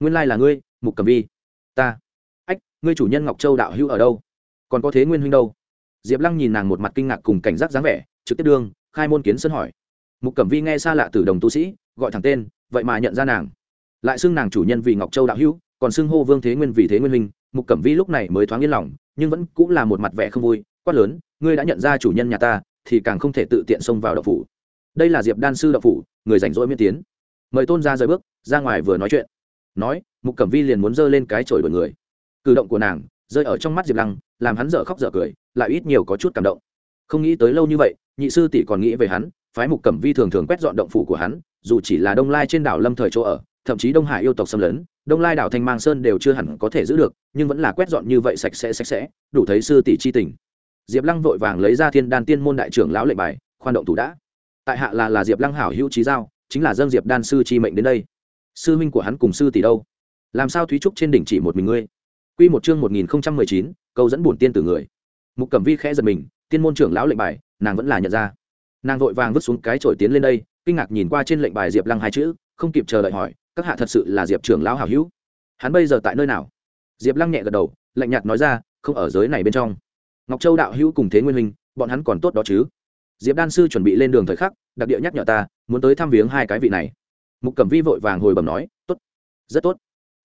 Nguyên lai là ngươi, mục cầm vi. Ta. Ách, ngươi chủ nhân ngọc châu đạo hữu ở đâu? Còn có thế nguyên huynh đâu? Diệp lăng nhìn nàng một mặt kinh ngạc cùng cảnh giác dáng vẻ, trực tiếp đương, khai môn kiến sân hỏi. Mục cẩm vi nghe xa lạ từ đồng tu sĩ, gọi thẳng tên, vậy mà nhận ra nàng. Lại xưng nàng chủ nhân vì ngọc châu đạo hữu, còn xưng hô vương thế nguyên vì thế nguyên huynh mục cẩm vi lúc này mới thoáng yên lòng, nhưng vẫn cũng là một mặt vẻ không vui, quát lớn, ngươi đã nhận ra chủ nhân nhà ta, thì càng không thể tự tiện xông vào đậu phủ. Đây là diệp đan sư đậu phủ, người rảnh rỗi miễn tiến. Mời tôn ra rời bước, ra ngoài vừa nói chuyện. Nói, mục cẩm vi liền muốn giơ lên cái chổi đổi người. Cử động của nàng, rơi ở trong mắt diệp lăng, làm hắn dở khóc dở cười, lại ít nhiều có chút cảm động. Không nghĩ tới lâu như vậy, nhị sư tỷ còn nghĩ về hắn, phái mục cẩm vi thường thường quét dọn động phủ của hắn, dù chỉ là đông lai trên đảo lâm thời chỗ ở, thậm chí đông hải yêu tộc xâm lấn đông lai đảo thanh mang sơn đều chưa hẳn có thể giữ được nhưng vẫn là quét dọn như vậy sạch sẽ sạch sẽ đủ thấy sư tỷ chi tình. Diệp lăng vội vàng lấy ra thiên đan tiên môn đại trưởng lão lệnh bài khoan động thủ đã. Tại hạ là là diệp lăng hảo hữu trí giao chính là dân diệp đan sư chi mệnh đến đây. Sư huynh của hắn cùng sư tỷ đâu? Làm sao thúy trúc trên đỉnh chỉ một mình ngươi? Quy một chương 1019, câu dẫn bổn tiên tử người. Mục Cẩm Vi khẽ giật mình, tiên môn trưởng lão lệnh bài, nàng vẫn là nhận ra. Nàng vội vàng vứt xuống cái trổi tiến lên đây, kinh ngạc nhìn qua trên lệnh bài Diệp Lăng hai chữ, không kịp chờ đợi hỏi, các hạ thật sự là Diệp trưởng lão hảo hữu? Hắn bây giờ tại nơi nào? Diệp Lăng nhẹ gật đầu, lạnh nhạt nói ra, không ở giới này bên trong. Ngọc Châu đạo hữu cùng Thế Nguyên hình bọn hắn còn tốt đó chứ? Diệp đan sư chuẩn bị lên đường thời khắc, đặc địa nhắc nhở ta, muốn tới thăm viếng hai cái vị này. Mục Cẩm Vi vội vàng hồi bẩm nói, tốt, rất tốt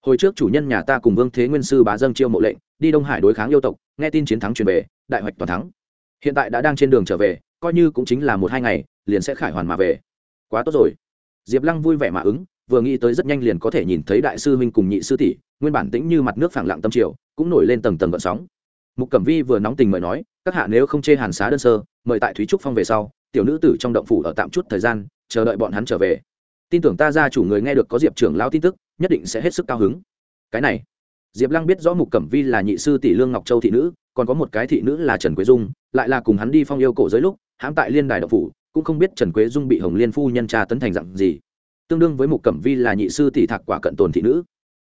hồi trước chủ nhân nhà ta cùng vương thế nguyên sư bá dâng chiêu mộ lệnh đi đông hải đối kháng yêu tộc nghe tin chiến thắng truyền về đại hoạch toàn thắng hiện tại đã đang trên đường trở về coi như cũng chính là một hai ngày liền sẽ khải hoàn mà về quá tốt rồi diệp lăng vui vẻ mà ứng vừa nghĩ tới rất nhanh liền có thể nhìn thấy đại sư huynh cùng nhị sư tỷ, nguyên bản tĩnh như mặt nước phẳng lặng tâm triều, cũng nổi lên tầng tầng gợn sóng. Mục cẩm vi vừa nóng tình mời nói, các hạ nếu không chê hàn xá đơn sơ, mời tại thúy trúc phong về sau, tiểu nữ tử trong động phủ ở tạm chút thời gian, chờ đợi bọn hắn trở về. Tin tưởng ta ra chủ người nghe được có diệp trưởng lao tin tức, nhất định sẽ hết sức cao hứng. Cái này, diệp lăng biết rõ mục cẩm vi là nhị sư tỷ lương ngọc châu thị nữ, còn có một cái thị nữ là trần quế dung, lại là cùng hắn đi phong yêu cổ giới lúc, hãm tại liên đài động phủ, cũng không biết trần quế dung bị hồng liên phu nhân tra tấn thành dặn gì tương đương với mục cẩm vi là nhị sư tỷ thạc quả cận tồn thị nữ.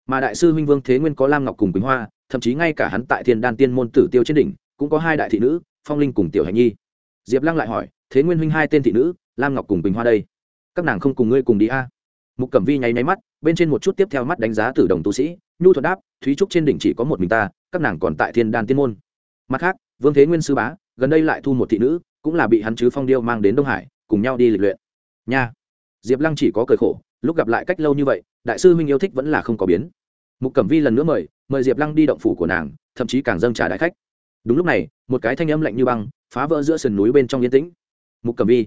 Mà đại sư huynh vương thế nguyên có lam ngọc cùng quỳnh hoa, thậm chí ngay cả hắn tại thiên đan tiên môn tử tiêu trên đỉnh, cũng có hai đại thị nữ, phong linh cùng tiểu hành nhi. Diệp lăng lại hỏi, thế nguyên huynh hai tên thị nữ, lam ngọc cùng quỳnh hoa đây? Các nàng không cùng ngươi cùng đi a? Mục cẩm vi nháy nháy mắt, bên trên một chút tiếp theo mắt đánh giá tử đồng tu sĩ, nhu thuật đáp, thúy trúc trên đỉnh chỉ có một mình ta, các nàng còn tại thiên đan tiên môn. Mặt khác, vương thế nguyên sư bá, gần đây lại thu một thị nữ, cũng là bị hắn chứ phong điêu mang đến đông hải, cùng nhau đi lịch luyện. Nha! Diệp lăng chỉ có cười khổ, lúc gặp lại cách lâu như vậy, đại sư huynh yêu thích vẫn là không có biến. Mục cẩm vi lần nữa mời mời diệp lăng đi động phủ của nàng, thậm chí càng dâng trả đại khách. Đúng lúc này, một cái thanh âm lạnh như băng, phá vỡ giữa sườn núi bên trong yên tĩnh. Mục cẩm vi,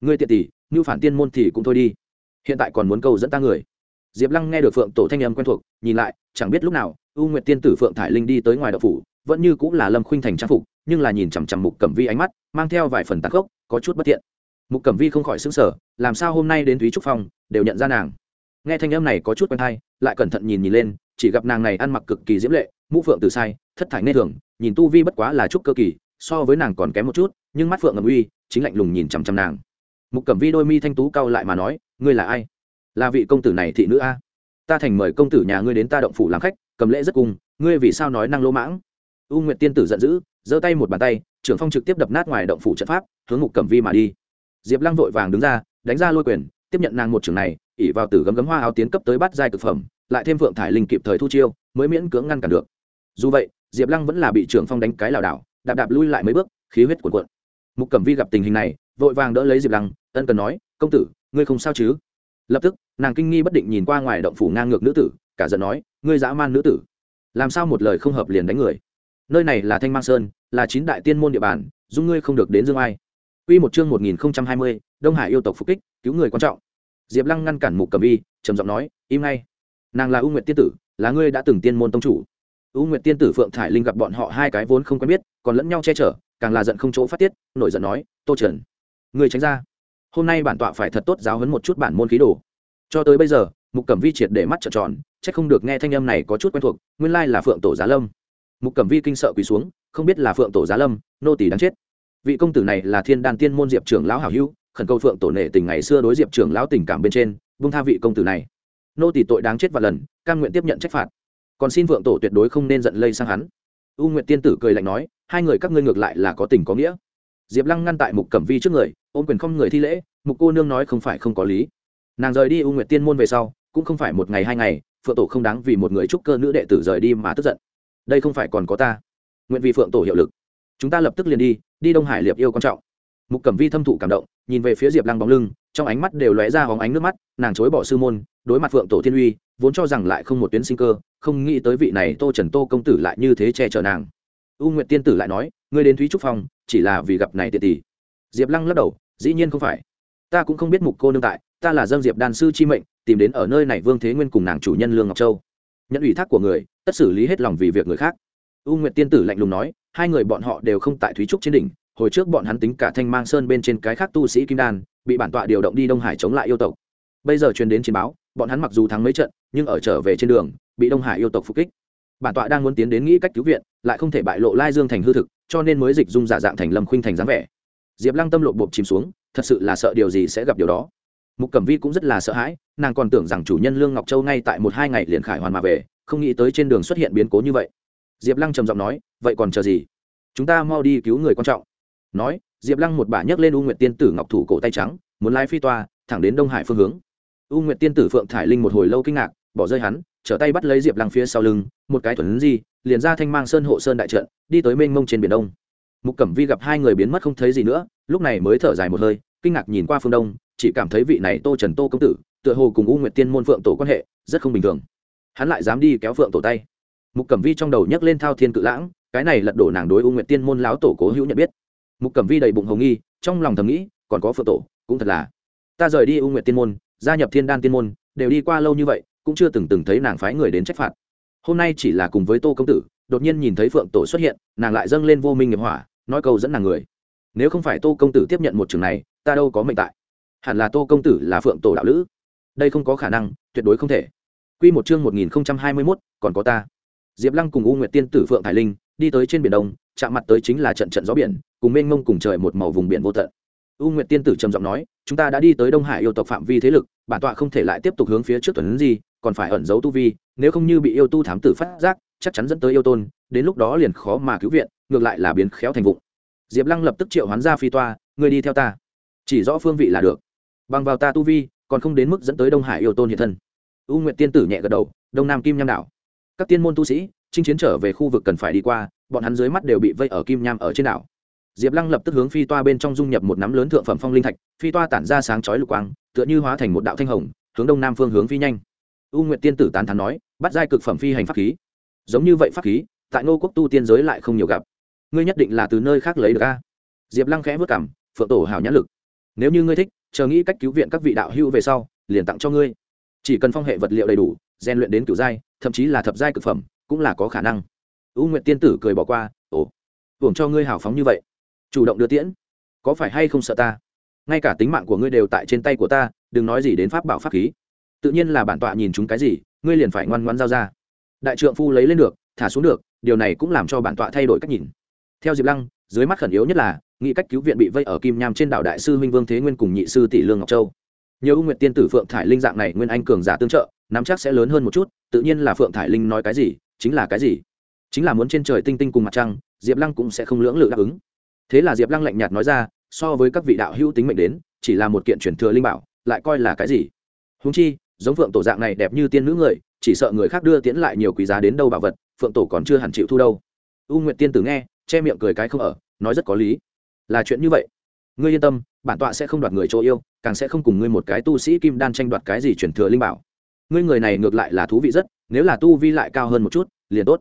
ngươi tiện tỷ như phản tiên môn thì cũng thôi đi. Hiện tại còn muốn câu dẫn ta người. Diệp lăng nghe được phượng tổ thanh âm quen thuộc, nhìn lại, chẳng biết lúc nào, u nguyệt tiên tử phượng thải linh đi tới ngoài đậu phủ, vẫn như cũng là lâm khuynh thành trang phục, nhưng là nhìn chằm chằm mục cẩm vi ánh mắt, mang theo vài phần tạc gốc có chút bất tiện mục cẩm vi không khỏi xứng sở làm sao hôm nay đến thúy trúc phong đều nhận ra nàng. nghe thanh âm này có chút quen thai, lại cẩn thận nhìn nhìn lên, chỉ gặp nàng này ăn mặc cực kỳ diễm lệ, mũ phượng từ sai, thất thải nê thường, nhìn tu vi bất quá là trúc cơ kỳ, so với nàng còn kém một chút, nhưng mắt phượng ngầm uy, chính lạnh lùng nhìn chằm chằm nàng. mục cẩm vi đôi mi thanh tú cau lại mà nói, ngươi là ai? là vị công tử này thị nữ a? ta thành mời công tử nhà ngươi đến ta động phủ làm khách, cầm lễ rất cùng, ngươi vì sao nói năng lỗ mãng? U nguyệt tiên tử giận dữ, giơ tay một bàn tay, trưởng phong trực tiếp đập nát ngoài động phủ trận pháp, hướng mục cẩm vi mà đi diệp lăng vội vàng đứng ra, đánh ra lôi quyền, tiếp nhận nàng một trường này ỉ vào tử gấm gấm hoa áo tiến cấp tới bắt giai cực phẩm, lại thêm phượng thải linh kịp thời thu chiêu, mới miễn cưỡng ngăn cản được. Dù vậy, diệp lăng vẫn là bị trưởng phong đánh cái lảo đảo, đạp đạp lui lại mấy bước, khí huyết cuộn cuộn. Mục cẩm vi gặp tình hình này, vội vàng đỡ lấy diệp lăng, ân cần nói, công tử, ngươi không sao chứ? Lập tức, nàng kinh nghi bất định nhìn qua ngoài động phủ ngang ngược nữ tử, cả giận nói, ngươi dã man nữ tử, làm sao một lời không hợp liền đánh người? Nơi này là thanh mang sơn, là chín đại tiên môn địa bàn, dung ngươi không được đến dương ai. Quy một chương 1020, Đông Hải yêu tộc phục kích, cứu người quan trọng. Diệp Lăng ngăn cản Mục Cẩm Vi, trầm giọng nói, "Im ngay. Nàng là U Nguyệt tiên tử, là ngươi đã từng tiên môn tông chủ." U Nguyệt tiên tử Phượng Thải Linh gặp bọn họ hai cái vốn không quen biết, còn lẫn nhau che chở, càng là giận không chỗ phát tiết, nổi giận nói, "Tô Trần, ngươi tránh ra." hôm nay bản tọa phải thật tốt giáo huấn một chút bản môn khí đồ cho tới bây giờ mục cẩm vi triệt để mắt trợn tròn chắc không được nghe thanh âm này có chút quen thuộc nguyên lai là phượng tổ giá lâm mục cẩm vi kinh sợ quỳ xuống không biết là phượng tổ giá lâm nô tỳ đáng chết vị công tử này là thiên Đan tiên môn diệp trưởng lão hảo hữu, khẩn cầu phượng tổ nể tình ngày xưa đối diệp trưởng lão tình cảm bên trên, vung tha vị công tử này. Nô tỷ tội đáng chết và lần, cam nguyện tiếp nhận trách phạt. Còn xin phượng tổ tuyệt đối không nên giận lây sang hắn. U nguyện tiên tử cười lạnh nói, hai người các ngươi ngược lại là có tình có nghĩa. Diệp lăng ngăn tại mục cẩm vi trước người, ôm quyền không người thi lễ, mục cô nương nói không phải không có lý. Nàng rời đi u nguyệt tiên môn về sau, cũng không phải một ngày hai ngày, phượng tổ không đáng vì một người trúc cơ nữ đệ tử rời đi mà tức giận. Đây không phải còn có ta. Nguyện vì phượng tổ hiệu lực. Chúng ta lập tức liền đi đi đông hải liệp yêu quan trọng. Mục cẩm vi thâm thụ cảm động, nhìn về phía diệp lăng bóng lưng, trong ánh mắt đều lóe ra hóng ánh nước mắt, nàng chối bỏ sư môn, đối mặt phượng tổ thiên uy, vốn cho rằng lại không một tuyến sinh cơ, không nghĩ tới vị này tô trần tô công tử lại như thế che chở nàng. U nguyện tiên tử lại nói, ngươi đến thúy trúc phong, chỉ là vì gặp này tiện tỷ. Diệp lăng lắc đầu, dĩ nhiên không phải. Ta cũng không biết mục cô nương tại, ta là dân diệp đan sư chi mệnh, tìm đến ở nơi này vương thế nguyên cùng nàng chủ nhân lương ngọc châu. Nhận ủy thác của người, tất xử lý hết lòng vì việc người khác u nguyệt tiên tử lạnh lùng nói, hai người bọn họ đều không tại thúy trúc trên đỉnh, hồi trước bọn hắn tính cả thanh mang sơn bên trên cái khác tu sĩ kim đan, bị bản tọa điều động đi đông hải chống lại yêu tộc. Bây giờ truyền đến chiến báo, bọn hắn mặc dù thắng mấy trận, nhưng ở trở về trên đường, bị đông hải yêu tộc phục kích. Bản tọa đang muốn tiến đến nghĩ cách cứu viện, lại không thể bại lộ lai dương thành hư thực, cho nên mới dịch dung giả dạng thành lâm khuynh thành dáng vẻ. Diệp lăng tâm lộ bộp chìm xuống, thật sự là sợ điều gì sẽ gặp điều đó. Mục cẩm vi cũng rất là sợ hãi, nàng còn tưởng rằng chủ nhân lương ngọc châu ngay tại một hai ngày liền khải hoàn mà về, không nghĩ tới trên đường xuất hiện biến cố như vậy diệp lăng trầm giọng nói, vậy còn chờ gì? Chúng ta mau đi cứu người quan trọng. Nói, diệp lăng một bà nhấc lên u nguyệt tiên tử ngọc thủ cổ tay trắng, muốn lái phi toa, thẳng đến đông hải phương hướng. U nguyệt tiên tử phượng thải linh một hồi lâu kinh ngạc, bỏ rơi hắn, trở tay bắt lấy diệp lăng phía sau lưng, một cái thuần di, liền ra thanh mang sơn hộ sơn đại trận, đi tới mênh mông trên biển đông. Mục cẩm vi gặp hai người biến mất không thấy gì nữa, lúc này mới thở dài một hơi, kinh ngạc nhìn qua phương đông, chỉ cảm thấy vị này tô trần tô công tử, tựa hồ cùng u nguyệt tiên môn phượng tổ quan hệ, rất không bình thường. Hắn lại dám đi kéo phượng tổ tay mục cẩm vi trong đầu nhấc lên thao thiên cự lãng, cái này lật đổ nàng đối u nguyệt tiên môn láo tổ cố hữu nhận biết. Mục cẩm vi đầy bụng hồng nghi, trong lòng thầm nghĩ, còn có phượng tổ, cũng thật là. Ta rời đi u nguyệt tiên môn, gia nhập thiên đan tiên môn, đều đi qua lâu như vậy, cũng chưa từng từng thấy nàng phái người đến trách phạt. Hôm nay chỉ là cùng với tô công tử, đột nhiên nhìn thấy phượng tổ xuất hiện, nàng lại dâng lên vô minh nghiệp hỏa, nói câu dẫn nàng người. Nếu không phải tô công tử tiếp nhận một trường này, ta đâu có mệnh tại. Hẳn là tô công tử là phượng tổ đạo lữ. Đây không có khả năng, tuyệt đối không thể. Q một chương một nghìn hai mươi mốt, còn có ta diệp lăng cùng u nguyệt tiên tử phượng thái linh đi tới trên biển đông, chạm mặt tới chính là trận trận gió biển, cùng mênh mông cùng trời một màu vùng biển vô tận. U nguyệt tiên tử trầm giọng nói, chúng ta đã đi tới đông hải yêu tộc phạm vi thế lực, bản tọa không thể lại tiếp tục hướng phía trước tuần gì còn phải ẩn giấu tu vi, nếu không như bị yêu tu thám tử phát giác, chắc chắn dẫn tới yêu tôn, đến lúc đó liền khó mà cứu viện, ngược lại là biến khéo thành vụng. Diệp lăng lập tức triệu hoán ra phi toa người đi theo ta. Chỉ rõ phương vị là được. Bằng vào ta tu vi, còn không đến mức dẫn tới đông hải yêu tôn hiện thân. U nguyệt tiên tử nhẹ gật đầu, đông nam kim nham đảo các tiên môn tu sĩ, chinh chiến trở về khu vực cần phải đi qua, bọn hắn dưới mắt đều bị vây ở kim nham ở trên đảo. Diệp lăng lập tức hướng phi toa bên trong dung nhập một nắm lớn thượng phẩm phong linh thạch, phi toa tản ra sáng chói lục quang, tựa như hóa thành một đạo thanh hồng, hướng đông nam phương hướng phi nhanh. U nguyệt tiên tử tán thán nói, bắt giai cực phẩm phi hành pháp khí. Giống như vậy pháp khí, tại ngô quốc tu tiên giới lại không nhiều gặp. Ngươi nhất định là từ nơi khác lấy được a. Diệp lăng khẽ vất cảm phượng tổ hào nhãn lực. Nếu như ngươi thích, chờ nghĩ cách cứu viện các vị đạo hữu về sau, liền tặng cho ngươi. Chỉ cần phong hệ vật liệu đầy đủ rèn luyện đến cửu giai thậm chí là thập giai cực phẩm, cũng là có khả năng. U nguyện tiên tử cười bỏ qua, ồ, hưởng cho ngươi hào phóng như vậy. Chủ động đưa tiễn, có phải hay không sợ ta? Ngay cả tính mạng của ngươi đều tại trên tay của ta, đừng nói gì đến pháp bảo pháp khí. Tự nhiên là bản tọa nhìn chúng cái gì, ngươi liền phải ngoan ngoan giao ra. Đại trượng phu lấy lên được, thả xuống được, điều này cũng làm cho bản tọa thay đổi cách nhìn. Theo diệp lăng, dưới mắt khẩn yếu nhất là, nghĩ cách cứu viện bị vây ở kim nham trên đảo đại sư Minh vương thế nguyên cùng nhị sư tỷ lương ngọc châu nhiều ưu nguyện tiên tử phượng thải linh dạng này nguyên anh cường giả tương trợ, nắm chắc sẽ lớn hơn một chút, tự nhiên là phượng thải linh nói cái gì, chính là cái gì? Chính là muốn trên trời tinh tinh cùng mặt trăng, diệp lăng cũng sẽ không lưỡng lự đáp ứng. Thế là diệp lăng lạnh nhạt nói ra, so với các vị đạo hữu tính mệnh đến, chỉ là một kiện chuyển thừa linh bảo, lại coi là cái gì? Húng chi, giống phượng tổ dạng này đẹp như tiên nữ người, chỉ sợ người khác đưa tiễn lại nhiều quý giá đến đâu bảo vật, phượng tổ còn chưa hẳn chịu thu đâu. U nguyệt tiên tử nghe, che miệng cười cái không ở, nói rất có lý. Là chuyện như vậy ngươi yên tâm, bản tọa sẽ không đoạt người chỗ yêu, càng sẽ không cùng ngươi một cái tu sĩ kim đan tranh đoạt cái gì chuyển thừa linh bảo. Ngươi người này ngược lại là thú vị rất, nếu là tu vi lại cao hơn một chút, liền tốt.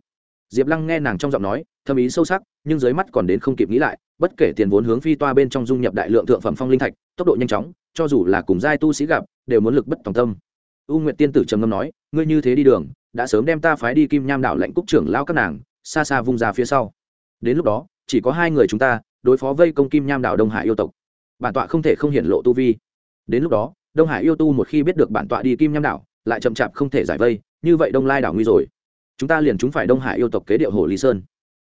Diệp lăng nghe nàng trong giọng nói, thâm ý sâu sắc, nhưng dưới mắt còn đến không kịp nghĩ lại, bất kể tiền vốn hướng phi toa bên trong dung nhập đại lượng thượng phẩm phong linh thạch, tốc độ nhanh chóng, cho dù là cùng giai tu sĩ gặp, đều muốn lực bất tòng tâm. U nguyệt tiên tử trầm ngâm nói, ngươi như thế đi đường, đã sớm đem ta phái đi kim nham đảo lệnh cúc trưởng lao các nàng, xa xa vung ra phía sau. Đến lúc đó, chỉ có hai người chúng ta đối phó vây công kim nham đảo đông hải yêu tộc. Bản tọa không thể không hiển lộ tu vi. Đến lúc đó, đông hải yêu tu một khi biết được bản tọa đi kim nham đảo, lại chậm chạp không thể giải vây, như vậy đông lai đảo nguy rồi. Chúng ta liền chúng phải đông hải yêu tộc kế điệu hồ lý sơn.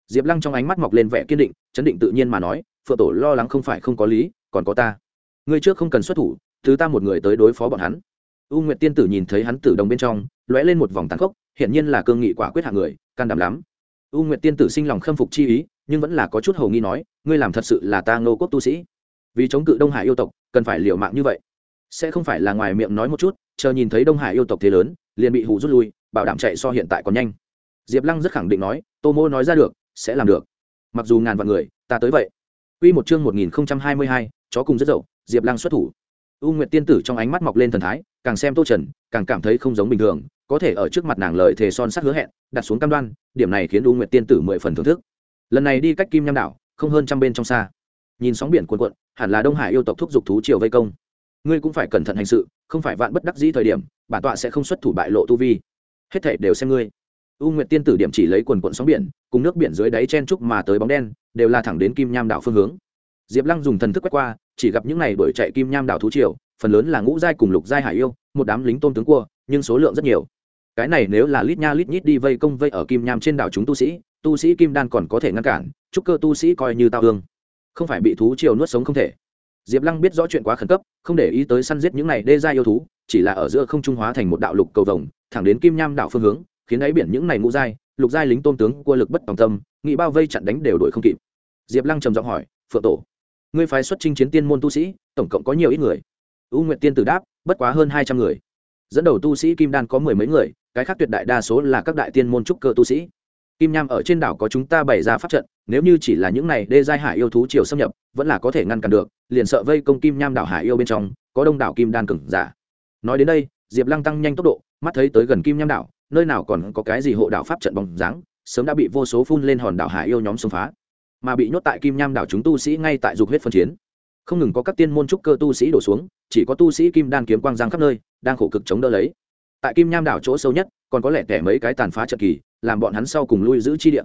Diệp lăng trong ánh mắt mọc lên vẻ kiên định, chấn định tự nhiên mà nói, phượng tổ, lo lắng không phải không có lý, còn có ta. Ngươi trước không cần xuất thủ, thứ ta một người tới đối phó bọn hắn. U nguyệt tiên tử nhìn thấy hắn tử đồng bên trong, lóe lên một vòng tàn khốc hiện nhiên là cương nghị quả quyết hạng người, can đảm lắm. U nguyệt tiên tử sinh lòng khâm phục chi ý, nhưng vẫn là có chút hầu nghi nói ngươi làm thật sự là ta ngô quốc tu sĩ. Vì chống cự đông hải yêu tộc cần phải liều mạng như vậy. Sẽ không phải là ngoài miệng nói một chút chờ nhìn thấy đông hải yêu tộc thế lớn liền bị hù rút lui bảo đảm chạy so hiện tại còn nhanh. Diệp lăng rất khẳng định nói tô mô nói ra được sẽ làm được. Mặc dù ngàn vạn người ta tới vậy. Quy một chương 1022, chó cùng rất dậu, Diệp Lăng xuất thủ. U Nguyệt tiên tử trong ánh mắt mọc lên thần thái, càng xem Tô Trần, càng cảm thấy không giống bình thường, có thể ở trước mặt nàng lợi thể son sắt hứa hẹn, đặt xuống cam đoan, điểm này khiến U Nguyệt tiên tử mười phần thưởng thức. Lần này đi cách Kim Nham đảo, không hơn trăm bên trong xa. Nhìn sóng biển cuồn cuộn, hẳn là Đông Hải yêu tộc thúc dục thú triều vây công. Ngươi cũng phải cẩn thận hành sự, không phải vạn bất đắc dĩ thời điểm, bản tọa sẽ không xuất thủ bại lộ tu vi. Hết thảy đều xem ngươi. U Nguyệt tiên tử điểm chỉ lấy quần quận sóng biển, cùng nước biển dưới đáy chen trúc mà tới bóng đen, đều là thẳng đến Kim Nham đảo phương hướng. Diệp Lăng dùng thần thức quét qua, chỉ gặp những này đuổi chạy Kim Nham đảo thú triều, phần lớn là ngũ giai cùng lục giai hải yêu, một đám lính tôm tướng cua, nhưng số lượng rất nhiều. Cái này nếu là lít nha lít nhít đi vây công vây ở Kim Nham trên đảo chúng tu sĩ, tu sĩ Kim Đan còn có thể ngăn cản, chúc cơ tu sĩ coi như tao hương, không phải bị thú triều nuốt sống không thể. Diệp Lăng biết rõ chuyện quá khẩn cấp, không để ý tới săn giết những này đê giai yêu thú, chỉ là ở giữa không trung hóa thành một đạo lục cầu vồng, thẳng đến Kim Nham đảo phương hướng, khiến đáy biển những này ngũ giai, lục giai lính tôn tướng của lực bất tòng tâm nghĩ bao vây chặn đánh đều đuổi không kịp. Diệp lăng trầm giọng hỏi phượng tổ ngươi phái xuất chinh chiến tiên môn tu sĩ tổng cộng có nhiều ít người? U nguyện tiên tử đáp bất quá hơn hai trăm người. Dẫn đầu tu sĩ kim đan có mười mấy người cái khác tuyệt đại đa số là các đại tiên môn trúc cơ tu sĩ. Kim nham ở trên đảo có chúng ta bày ra pháp trận, nếu như chỉ là những này đê giai hải yêu thú triều xâm nhập, vẫn là có thể ngăn cản được, liền sợ vây công kim nham đảo hải yêu bên trong, có đông đảo kim đan cừng giả. Nói đến đây, diệp lăng tăng nhanh tốc độ, mắt thấy tới gần kim nham đảo, nơi nào còn có cái gì hộ đảo pháp trận bóng dáng, sớm đã bị vô số phun lên hòn đảo hải yêu nhóm xông phá. Mà bị nhốt tại kim nham đảo chúng tu sĩ ngay tại dục huyết phân chiến. Không ngừng có các tiên môn trúc cơ tu sĩ đổ xuống, chỉ có tu sĩ kim đan kiếm quang giang khắp nơi, đang khổ cực chống đỡ lấy tại kim nham đảo chỗ sâu nhất, còn có lẽ kẻ mấy cái tàn phá trận kỳ, làm bọn hắn sau cùng lui giữ chi địa.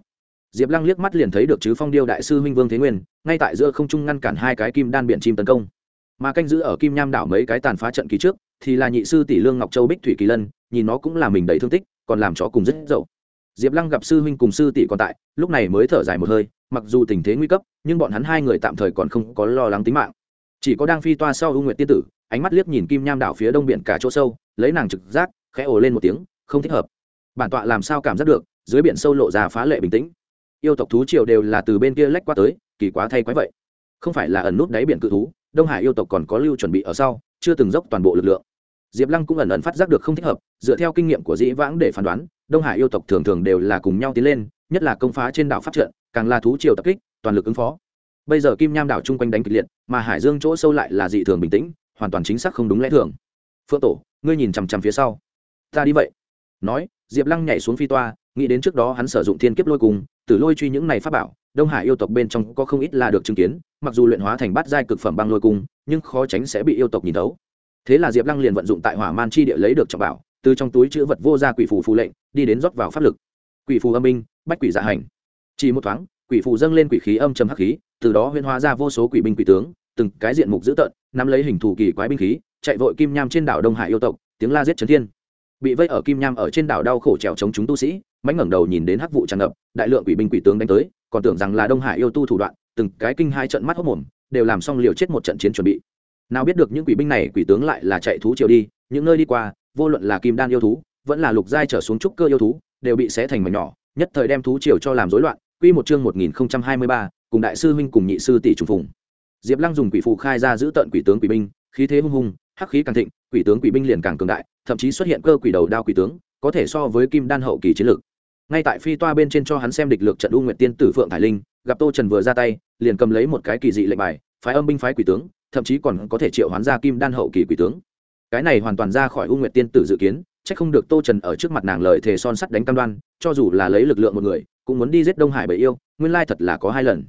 Diệp lăng liếc mắt liền thấy được chứ phong điêu đại sư huynh vương thế nguyên, ngay tại giữa không trung ngăn cản hai cái kim đan biển chim tấn công. Mà canh giữ ở kim nham đảo mấy cái tàn phá trận kỳ trước, thì là nhị sư tỷ lương ngọc châu bích thủy kỳ lân, nhìn nó cũng là mình đầy thương tích, còn làm chó cùng rất dậu. Diệp lăng gặp sư huynh cùng sư tỷ còn tại, lúc này mới thở dài một hơi, mặc dù tình thế nguy cấp, nhưng bọn hắn hai người tạm thời còn không có lo lắng tính mạng. Chỉ có đang phi toa sau ưu nguyệt tiên tử, ánh mắt liếc nhìn kim nham đảo phía đông biển cả chỗ sâu, lấy nàng trực giác khẽ ồ lên một tiếng, không thích hợp. Bản tọa làm sao cảm giác được, dưới biển sâu lộ ra phá lệ bình tĩnh. Yêu tộc thú triều đều là từ bên kia lách qua tới, kỳ quá thay quái vậy. Không phải là ẩn nút đáy biển cự thú, đông hải yêu tộc còn có lưu chuẩn bị ở sau, chưa từng dốc toàn bộ lực lượng. Diệp lăng cũng ẩn ẩn phát giác được không thích hợp, dựa theo kinh nghiệm của dĩ vãng để phán đoán, đông hải yêu tộc thường thường đều là cùng nhau tiến lên, nhất là công phá trên đảo phát trận, càng là thú triều tập kích, toàn lực ứng phó. Bây giờ kim nham đảo chung quanh đánh kịch liệt, mà hải dương chỗ sâu lại là dị thường bình tĩnh, hoàn toàn chính xác không đúng lẽ thường. Phượng tổ, ngươi nhìn chằm chằm phía sau ta đi vậy. Nói, diệp lăng nhảy xuống phi toa, nghĩ đến trước đó hắn sử dụng thiên kiếp lôi cùng từ lôi truy những này pháp bảo, đông hải yêu tộc bên trong có không ít là được chứng kiến, mặc dù luyện hóa thành bát giai cực phẩm băng lôi cung nhưng khó tránh sẽ bị yêu tộc nhìn thấu. Thế là diệp lăng liền vận dụng tại hỏa man chi địa lấy được trọng bảo, từ trong túi chữ vật vô ra quỷ phù phù lệnh, đi đến rót vào pháp lực. Quỷ phù âm binh, bách quỷ dạ hành. Chỉ một thoáng, quỷ phù dâng lên quỷ khí âm trầm hắc khí, từ đó huyên hóa ra vô số quỷ binh quỷ tướng, từng cái diện mục dữ tợn, nắm lấy hình thù kỳ quái binh khí, chạy vội kim nham trên đảo đông hải yêu tộc, tiếng la giết trấn thiên bị vây ở kim nham ở trên đảo đau khổ trèo chống chúng tu sĩ mánh ngẩng đầu nhìn đến hắc vụ tràn ngập, đại lượng quỷ binh quỷ tướng đánh tới, còn tưởng rằng là đông hải yêu tu thủ đoạn, từng cái kinh hai trận mắt hốc mồm, đều làm xong liều chết một trận chiến chuẩn bị. Nào biết được những quỷ binh này, quỷ tướng lại là chạy thú triều đi, những nơi đi qua, vô luận là kim đan yêu thú, vẫn là lục giai trở xuống trúc cơ yêu thú, đều bị xé thành mảnh nhỏ, nhất thời đem thú triều cho làm rối loạn. Quy một chương một nghìn hai mươi ba, cùng đại sư huynh cùng nhị sư tỷ trùng phùng. Diệp lăng dùng quỷ phù khai ra giữ tận quỷ tướng quỷ binh, khí thế hung hùng, hắc khí càng thịnh quỷ tướng quỷ binh liền càng cường đại, thậm chí xuất hiện cơ quỷ đầu đao quỷ tướng, có thể so với kim đan hậu kỳ chiến lược. Ngay tại phi toa bên trên cho hắn xem địch lược trận u nguyệt tiên tử phượng thải linh, gặp tô trần vừa ra tay, liền cầm lấy một cái kỳ dị lệnh bài, phái âm binh phái quỷ tướng, thậm chí còn có thể triệu hoán ra kim đan hậu kỳ quỷ tướng. Cái này hoàn toàn ra khỏi u nguyệt tiên tử dự kiến, chắc không được tô trần ở trước mặt nàng lời thề son sắt đánh cam đoan, cho dù là lấy lực lượng một người, cũng muốn đi giết đông hải bởi yêu, nguyên lai thật là có hai lần.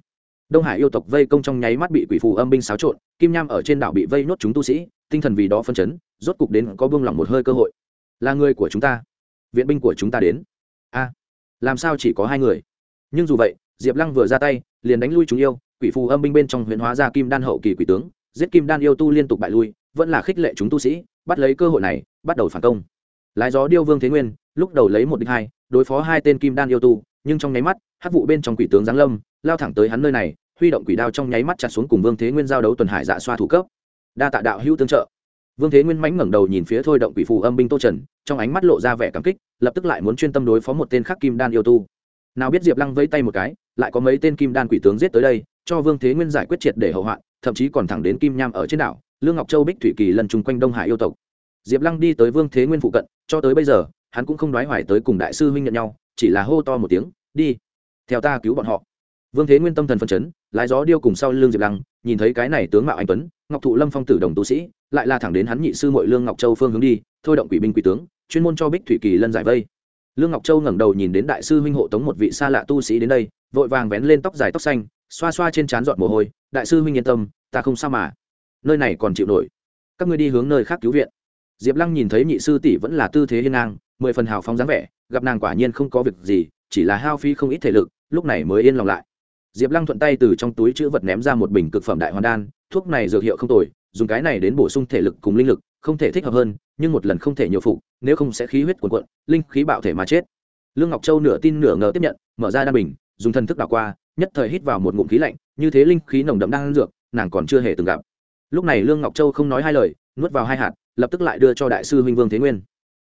Đông hải yêu tộc vây công trong nháy mắt bị quỷ phù âm binh xáo trộn, kim nham ở trên đảo bị vây nốt chúng tu sĩ, tinh thần vì đó phân chấn rốt cục đến có buông lỏng một hơi cơ hội. Là người của chúng ta. Viện binh của chúng ta đến. A, làm sao chỉ có hai người? Nhưng dù vậy, diệp lăng vừa ra tay, liền đánh lui chúng yêu, quỷ phù âm binh bên trong huyện hóa ra kim đan hậu kỳ quỷ tướng, giết kim đan yêu tu liên tục bại lui, vẫn là khích lệ chúng tu sĩ, bắt lấy cơ hội này, bắt đầu phản công. Lái gió điêu vương thế nguyên, lúc đầu lấy một đích hai, đối phó hai tên kim đan yêu tu, nhưng trong nháy mắt hát vụ bên trong quỷ tướng giáng lâm, lao thẳng tới hắn nơi này, huy động quỷ đao trong nháy mắt chặt xuống cùng vương thế nguyên giao đấu tuần hải dạ xoa thủ cấp. Đa tạ đạo hữu tương trợ vương thế nguyên mãnh ngẩng đầu nhìn phía thôi động quỷ phù âm binh tô trần, trong ánh mắt lộ ra vẻ cảm kích, lập tức lại muốn chuyên tâm đối phó một tên khác kim đan yêu tu. Nào biết diệp lăng vẫy tay một cái, lại có mấy tên kim đan quỷ tướng giết tới đây, cho vương thế nguyên giải quyết triệt để hậu hoạn, thậm chí còn thẳng đến kim nham ở trên đảo, lương ngọc châu bích thủy kỳ lần chung quanh đông hải yêu tộc. Diệp lăng đi tới vương thế nguyên phụ cận, cho tới bây giờ, hắn cũng không nói hoài tới cùng đại sư huynh nhận nhau, chỉ là hô to một tiếng, đi, theo ta cứu bọn họ vương thế nguyên tâm thần phân chấn, lái gió điêu cùng sau lương diệp lăng, nhìn thấy cái này tướng mạo anh tuấn, ngọc thụ lâm phong tử đồng tu sĩ, lại là thẳng đến hắn nhị sư mội lương ngọc châu phương hướng đi, thôi động quỷ binh quỷ tướng, chuyên môn cho bích thủy kỳ lân giải vây. Lương ngọc châu ngẩng đầu nhìn đến đại sư huynh hộ tống một vị xa lạ tu sĩ đến đây, vội vàng vén lên tóc dài tóc xanh, xoa xoa trên trán giọt mồ hôi, đại sư huynh yên tâm, ta không sao mà. Nơi này còn chịu nổi. Các ngươi đi hướng nơi khác cứu viện. Diệp lăng nhìn thấy nhị sư tỷ vẫn là tư thế hiên ngang, mười phần hào phóng dáng vẻ, gặp nàng quả nhiên không có việc gì, chỉ là hao phi không ít thể lực, lúc này mới yên lòng lại diệp lăng thuận tay từ trong túi chữ vật ném ra một bình cực phẩm đại hoàn đan, thuốc này dược hiệu không tồi, dùng cái này đến bổ sung thể lực cùng linh lực, không thể thích hợp hơn, nhưng một lần không thể nhiều phụ, nếu không sẽ khí huyết cuồn cuộn, linh khí bạo thể mà chết. Lương ngọc châu nửa tin nửa ngờ tiếp nhận, mở ra đan bình, dùng thần thức đảo qua, nhất thời hít vào một ngụm khí lạnh, như thế linh khí nồng đậm đang dược, nàng còn chưa hề từng gặp. Lúc này lương ngọc châu không nói hai lời, nuốt vào hai hạt, lập tức lại đưa cho đại sư huynh vương thế nguyên.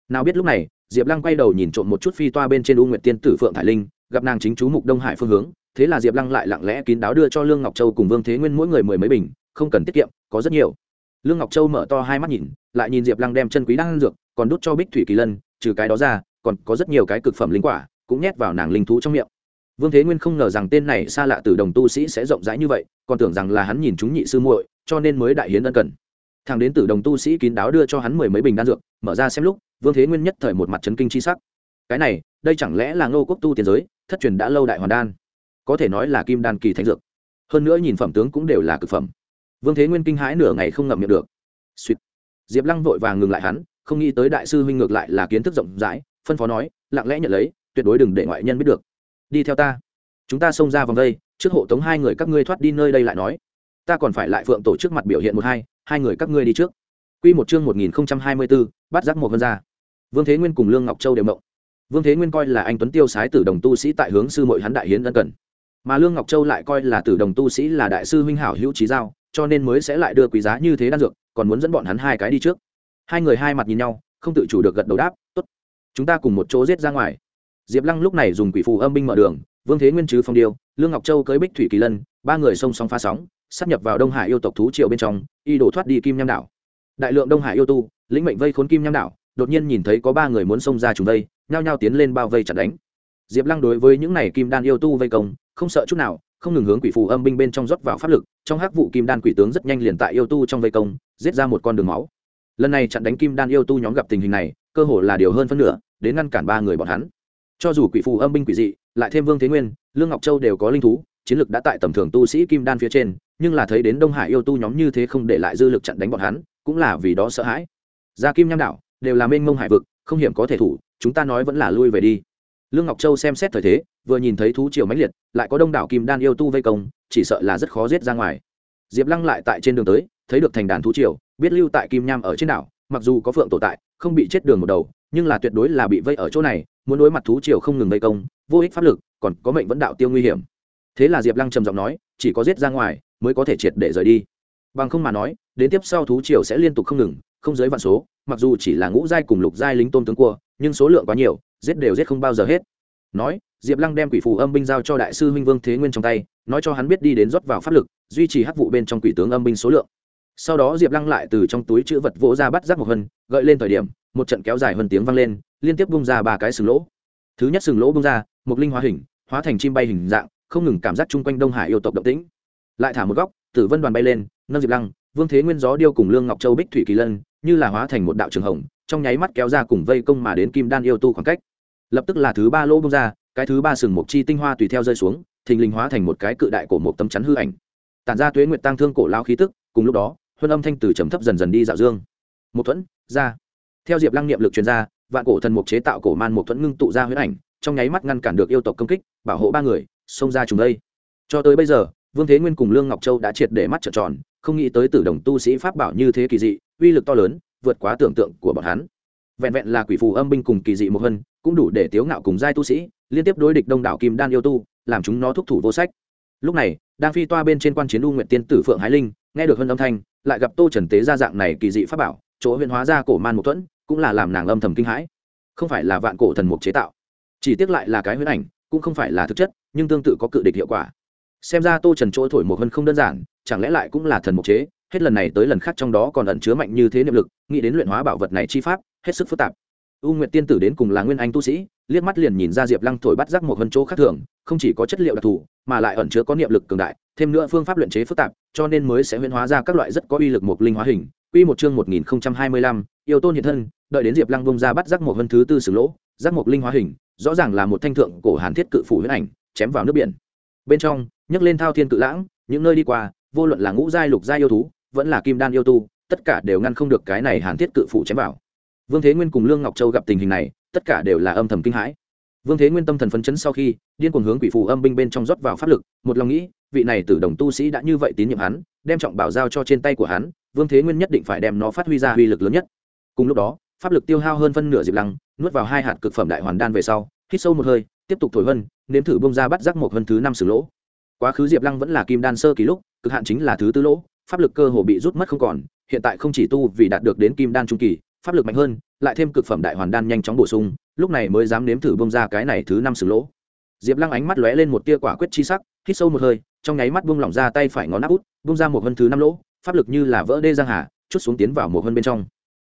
Nào biết lúc này, diệp lăng quay đầu nhìn trộm một chút phi toa bên trên u nguyệt tiên tử phượng thải linh, gặp nàng chính chú mục đông hải phương hướng thế là diệp lăng lại lặng lẽ kín đáo đưa cho lương ngọc châu cùng vương thế nguyên mỗi người mười mấy bình, không cần tiết kiệm, có rất nhiều. Lương ngọc châu mở to hai mắt nhìn, lại nhìn diệp lăng đem chân quý đang dược, còn đút cho bích thủy kỳ lân, trừ cái đó ra, còn có rất nhiều cái cực phẩm linh quả, cũng nhét vào nàng linh thú trong miệng. Vương thế nguyên không ngờ rằng tên này xa lạ từ đồng tu sĩ sẽ rộng rãi như vậy, còn tưởng rằng là hắn nhìn chúng nhị sư muội, cho nên mới đại hiến ân cần. Thằng đến từ đồng tu sĩ kín đáo đưa cho hắn mười mấy bình đan dược, mở ra xem lúc, vương thế nguyên nhất thời một mặt chấn kinh chi sắc. Cái này, đây chẳng lẽ là ngô quốc tu tiến giới, thất truyền đã lâu đại hoàn đan có thể nói là kim đan kỳ thánh dược. Hơn nữa nhìn phẩm tướng cũng đều là cực phẩm. Vương thế nguyên kinh hãi nửa ngày không ngậm miệng được. Suýt diệp lăng vội vàng ngừng lại hắn, không nghĩ tới đại sư huynh ngược lại là kiến thức rộng rãi, phân phó nói, lặng lẽ nhận lấy, tuyệt đối đừng để ngoại nhân biết được. Đi theo ta. Chúng ta xông ra vòng đây, trước hộ tống hai người các ngươi thoát đi nơi đây lại nói. Ta còn phải lại phượng tổ trước mặt biểu hiện một hai hai người các ngươi đi trước. Quy một chương một nghìn hai mươi bốn bắt giác một vân ra vương thế nguyên cùng lương ngọc châu đều mộng. Vương thế nguyên coi là anh tuấn tiêu sái tử đồng tu sĩ tại hướng sư muội hắn đại hiến ân cần mà lương ngọc châu lại coi là tử đồng tu sĩ là đại sư huynh hảo hữu trí giao, cho nên mới sẽ lại đưa quý giá như thế đan dược, còn muốn dẫn bọn hắn hai cái đi trước. Hai người hai mặt nhìn nhau, không tự chủ được gật đầu đáp, tốt, chúng ta cùng một chỗ giết ra ngoài. Diệp lăng lúc này dùng quỷ phù âm binh mở đường, vương thế nguyên chứ phong điêu, lương ngọc châu cưới bích thủy kỳ lân, ba người song song pha sóng sắp nhập vào đông hải yêu tộc thú triều bên trong, y đổ thoát đi kim nham đảo. Đại lượng đông hải yêu tu, lĩnh mệnh vây khốn kim nham đảo, đột nhiên nhìn thấy có ba người muốn xông ra chúng vây, nhao nhao tiến lên bao vây chặt đánh. Diệp lăng đối với những này kim đan yêu tu vây công không sợ chút nào, không ngừng hướng quỷ phù âm binh bên trong rót vào pháp lực, trong hắc vụ kim đan quỷ tướng rất nhanh liền tại yêu tu trong vây công, giết ra một con đường máu. Lần này chặn đánh kim đan yêu tu nhóm gặp tình hình này, cơ hồ là điều hơn phân nửa, đến ngăn cản ba người bọn hắn. Cho dù quỷ phù âm binh quỷ dị, lại thêm vương thế nguyên, lương ngọc châu đều có linh thú, chiến lực đã tại tầm thường tu sĩ kim đan phía trên, nhưng là thấy đến đông hải yêu tu nhóm như thế không để lại dư lực chặn đánh bọn hắn, cũng là vì đó sợ hãi. Ra kim nham đảo, đều là mênh mông hải vực, không hiểm có thể thủ, chúng ta nói vẫn là lui về đi lương ngọc châu xem xét thời thế, vừa nhìn thấy thú triều mãnh liệt, lại có đông đảo kim đan yêu tu vây công, chỉ sợ là rất khó giết ra ngoài. Diệp lăng lại tại trên đường tới, thấy được thành đàn thú triều, biết lưu tại kim nham ở trên đảo, mặc dù có phượng tổ tại, không bị chết đường một đầu, nhưng là tuyệt đối là bị vây ở chỗ này, muốn đối mặt thú triều không ngừng vây công, vô ích pháp lực, còn có mệnh vẫn đạo tiêu nguy hiểm. Thế là diệp lăng trầm giọng nói, chỉ có giết ra ngoài, mới có thể triệt để rời đi. Bằng không mà nói, đến tiếp sau thú triều sẽ liên tục không ngừng, không giới vạn số, mặc dù chỉ là ngũ giai cùng lục giai lính tôn tướng cua nhưng số lượng quá nhiều, giết đều giết không bao giờ hết. Nói, diệp lăng đem quỷ phù âm binh giao cho đại sư huynh vương thế nguyên trong tay, nói cho hắn biết đi đến rót vào pháp lực, duy trì hắc vụ bên trong quỷ tướng âm binh số lượng. Sau đó diệp lăng lại từ trong túi chữ vật vỗ ra bắt giác một hân, gợi lên thời điểm, một trận kéo dài hơn tiếng vang lên, liên tiếp bung ra ba cái sừng lỗ. Thứ nhất sừng lỗ bung ra, một linh hóa hình, hóa thành chim bay hình dạng, không ngừng cảm giác chung quanh đông hải yêu tộc động tĩnh. Lại thả một góc, tử vân đoàn bay lên, nâng diệp lăng, vương thế nguyên gió điêu cùng lương ngọc châu bích thủy kỳ lân, như là hóa thành một đạo trường hồng trong nháy mắt kéo ra cùng vây công mà đến kim đan yêu tu khoảng cách. Lập tức là thứ ba lỗ bông ra, cái thứ ba sừng mộc chi tinh hoa tùy theo rơi xuống, thình lình hóa thành một cái cự đại cổ một tấm chắn hư ảnh. Tản ra tuế nguyệt tăng thương cổ lao khí tức, cùng lúc đó, huân âm thanh từ trầm thấp dần dần đi dạo dương. Một thuẫn, ra. Theo diệp lăng niệm lực chuyên gia vạn cổ thần mục chế tạo cổ man một thuẫn ngưng tụ ra huyết ảnh, trong nháy mắt ngăn cản được yêu tộc công kích, bảo hộ ba người, xông ra trùng đây. Cho tới bây giờ, vương thế nguyên cùng lương ngọc châu đã triệt để mắt trợn tròn, không nghĩ tới tử đồng tu sĩ pháp bảo như thế kỳ dị, uy lực to lớn vượt quá tưởng tượng của bọn hắn. Vẹn vẹn là quỷ phù âm binh cùng kỳ dị một hơn cũng đủ để tiếu ngạo cùng giai tu sĩ, liên tiếp đối địch đông đảo kim đan yêu tu, làm chúng nó thúc thủ vô sách. Lúc này, đang phi toa bên trên quan chiến u nguyện tiên tử phượng hải linh, nghe được hơn âm thanh, lại gặp tô trần tế ra dạng này kỳ dị pháp bảo, chỗ huyện hóa ra cổ man một thuẫn, cũng là làm nàng âm thầm kinh hãi. Không phải là vạn cổ thần mục chế tạo, chỉ tiếc lại là cái huyễn ảnh, cũng không phải là thực chất, nhưng tương tự có cự địch hiệu quả. Xem ra tô trần chỗ thổi một hơn không đơn giản, chẳng lẽ lại cũng là thần mục chế? Hết lần này tới lần khác trong đó còn ẩn chứa mạnh như thế niệm lực nghĩ đến luyện hóa bảo vật này chi pháp hết sức phức tạp u nguyệt tiên tử đến cùng là nguyên anh tu sĩ liếc mắt liền nhìn ra diệp lăng thổi bắt giác một vân chỗ khác thường không chỉ có chất liệu đặc thù mà lại ẩn chứa có niệm lực cường đại thêm nữa phương pháp luyện chế phức tạp cho nên mới sẽ huyễn hóa ra các loại rất có uy lực một linh hóa hình Quy một chương một nghìn hai mươi lăm, yêu tôn hiện thân, đợi đến Diệp Lăng bung ra bắt giác một vân thứ tư sử lỗ, giác một linh hóa hình, rõ ràng là một thanh thượng cổ hàn thiết cự phủ huyễn ảnh, chém vào nước biển. Bên trong, nhấc lên thao thiên cự lãng, những nơi đi qua, vô luận là ngũ giai lục giai yêu thú, vẫn là kim đan yêu tu, tất cả đều ngăn không được cái này hàn thiết cự phủ chém vào. Vương Thế Nguyên cùng Lương Ngọc Châu gặp tình hình này, tất cả đều là âm thầm kinh hãi. Vương Thế Nguyên tâm thần phấn chấn sau khi, điên cuồng hướng quỷ phù âm binh bên trong rót vào pháp lực, một lòng nghĩ, vị này tử đồng tu sĩ đã như vậy tín nhiệm hắn, đem trọng bảo giao cho trên tay của hắn, Vương Thế Nguyên nhất định phải đem nó phát huy ra uy lực lớn nhất. Cùng lúc đó, pháp lực tiêu hao hơn phân nửa Diệp Lăng, nuốt vào hai hạt cực phẩm đại hoàn đan về sau, hít sâu một hơi, tiếp tục thổi vân, nếm thử bung ra bắt rắc một vân thứ năm sử lỗ. Quá khứ Diệp Lăng vẫn là kim đan sơ kỳ lúc, cực hạn chính là thứ tư lỗ, pháp lực cơ hồ bị rút mất không còn, hiện tại không chỉ tu vì đạt được đến kim đan trung kỳ, pháp lực mạnh hơn, lại thêm cực phẩm đại hoàn đan nhanh chóng bổ sung, lúc này mới dám nếm thử bung ra cái này thứ năm sử lỗ. Diệp Lăng ánh mắt lóe lên một tia quả quyết chi sắc, hít sâu một hơi, trong nháy mắt buông lỏng ra tay phải ngón áp út, bung ra một vân thứ năm lỗ, pháp lực như là vỡ đê giang hà, chút xuống tiến vào một vân bên trong.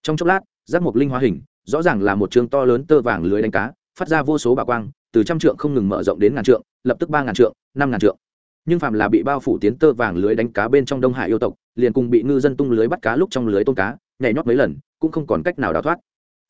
Trong chốc lát, giác một linh hóa hình, rõ ràng là một trường to lớn tơ vàng lưới đánh cá, phát ra vô số bạo quang, từ trăm trượng không ngừng mở rộng đến ngàn trượng, lập tức ba ngàn trượng, năm ngàn trượng nhưng phàm là bị bao phủ tiến tơ vàng lưới đánh cá bên trong đông hải yêu tộc, liền cùng bị ngư dân tung lưới bắt cá lúc trong lưới tôm cá, nhảy nhót mấy lần, cũng không còn cách nào đào thoát.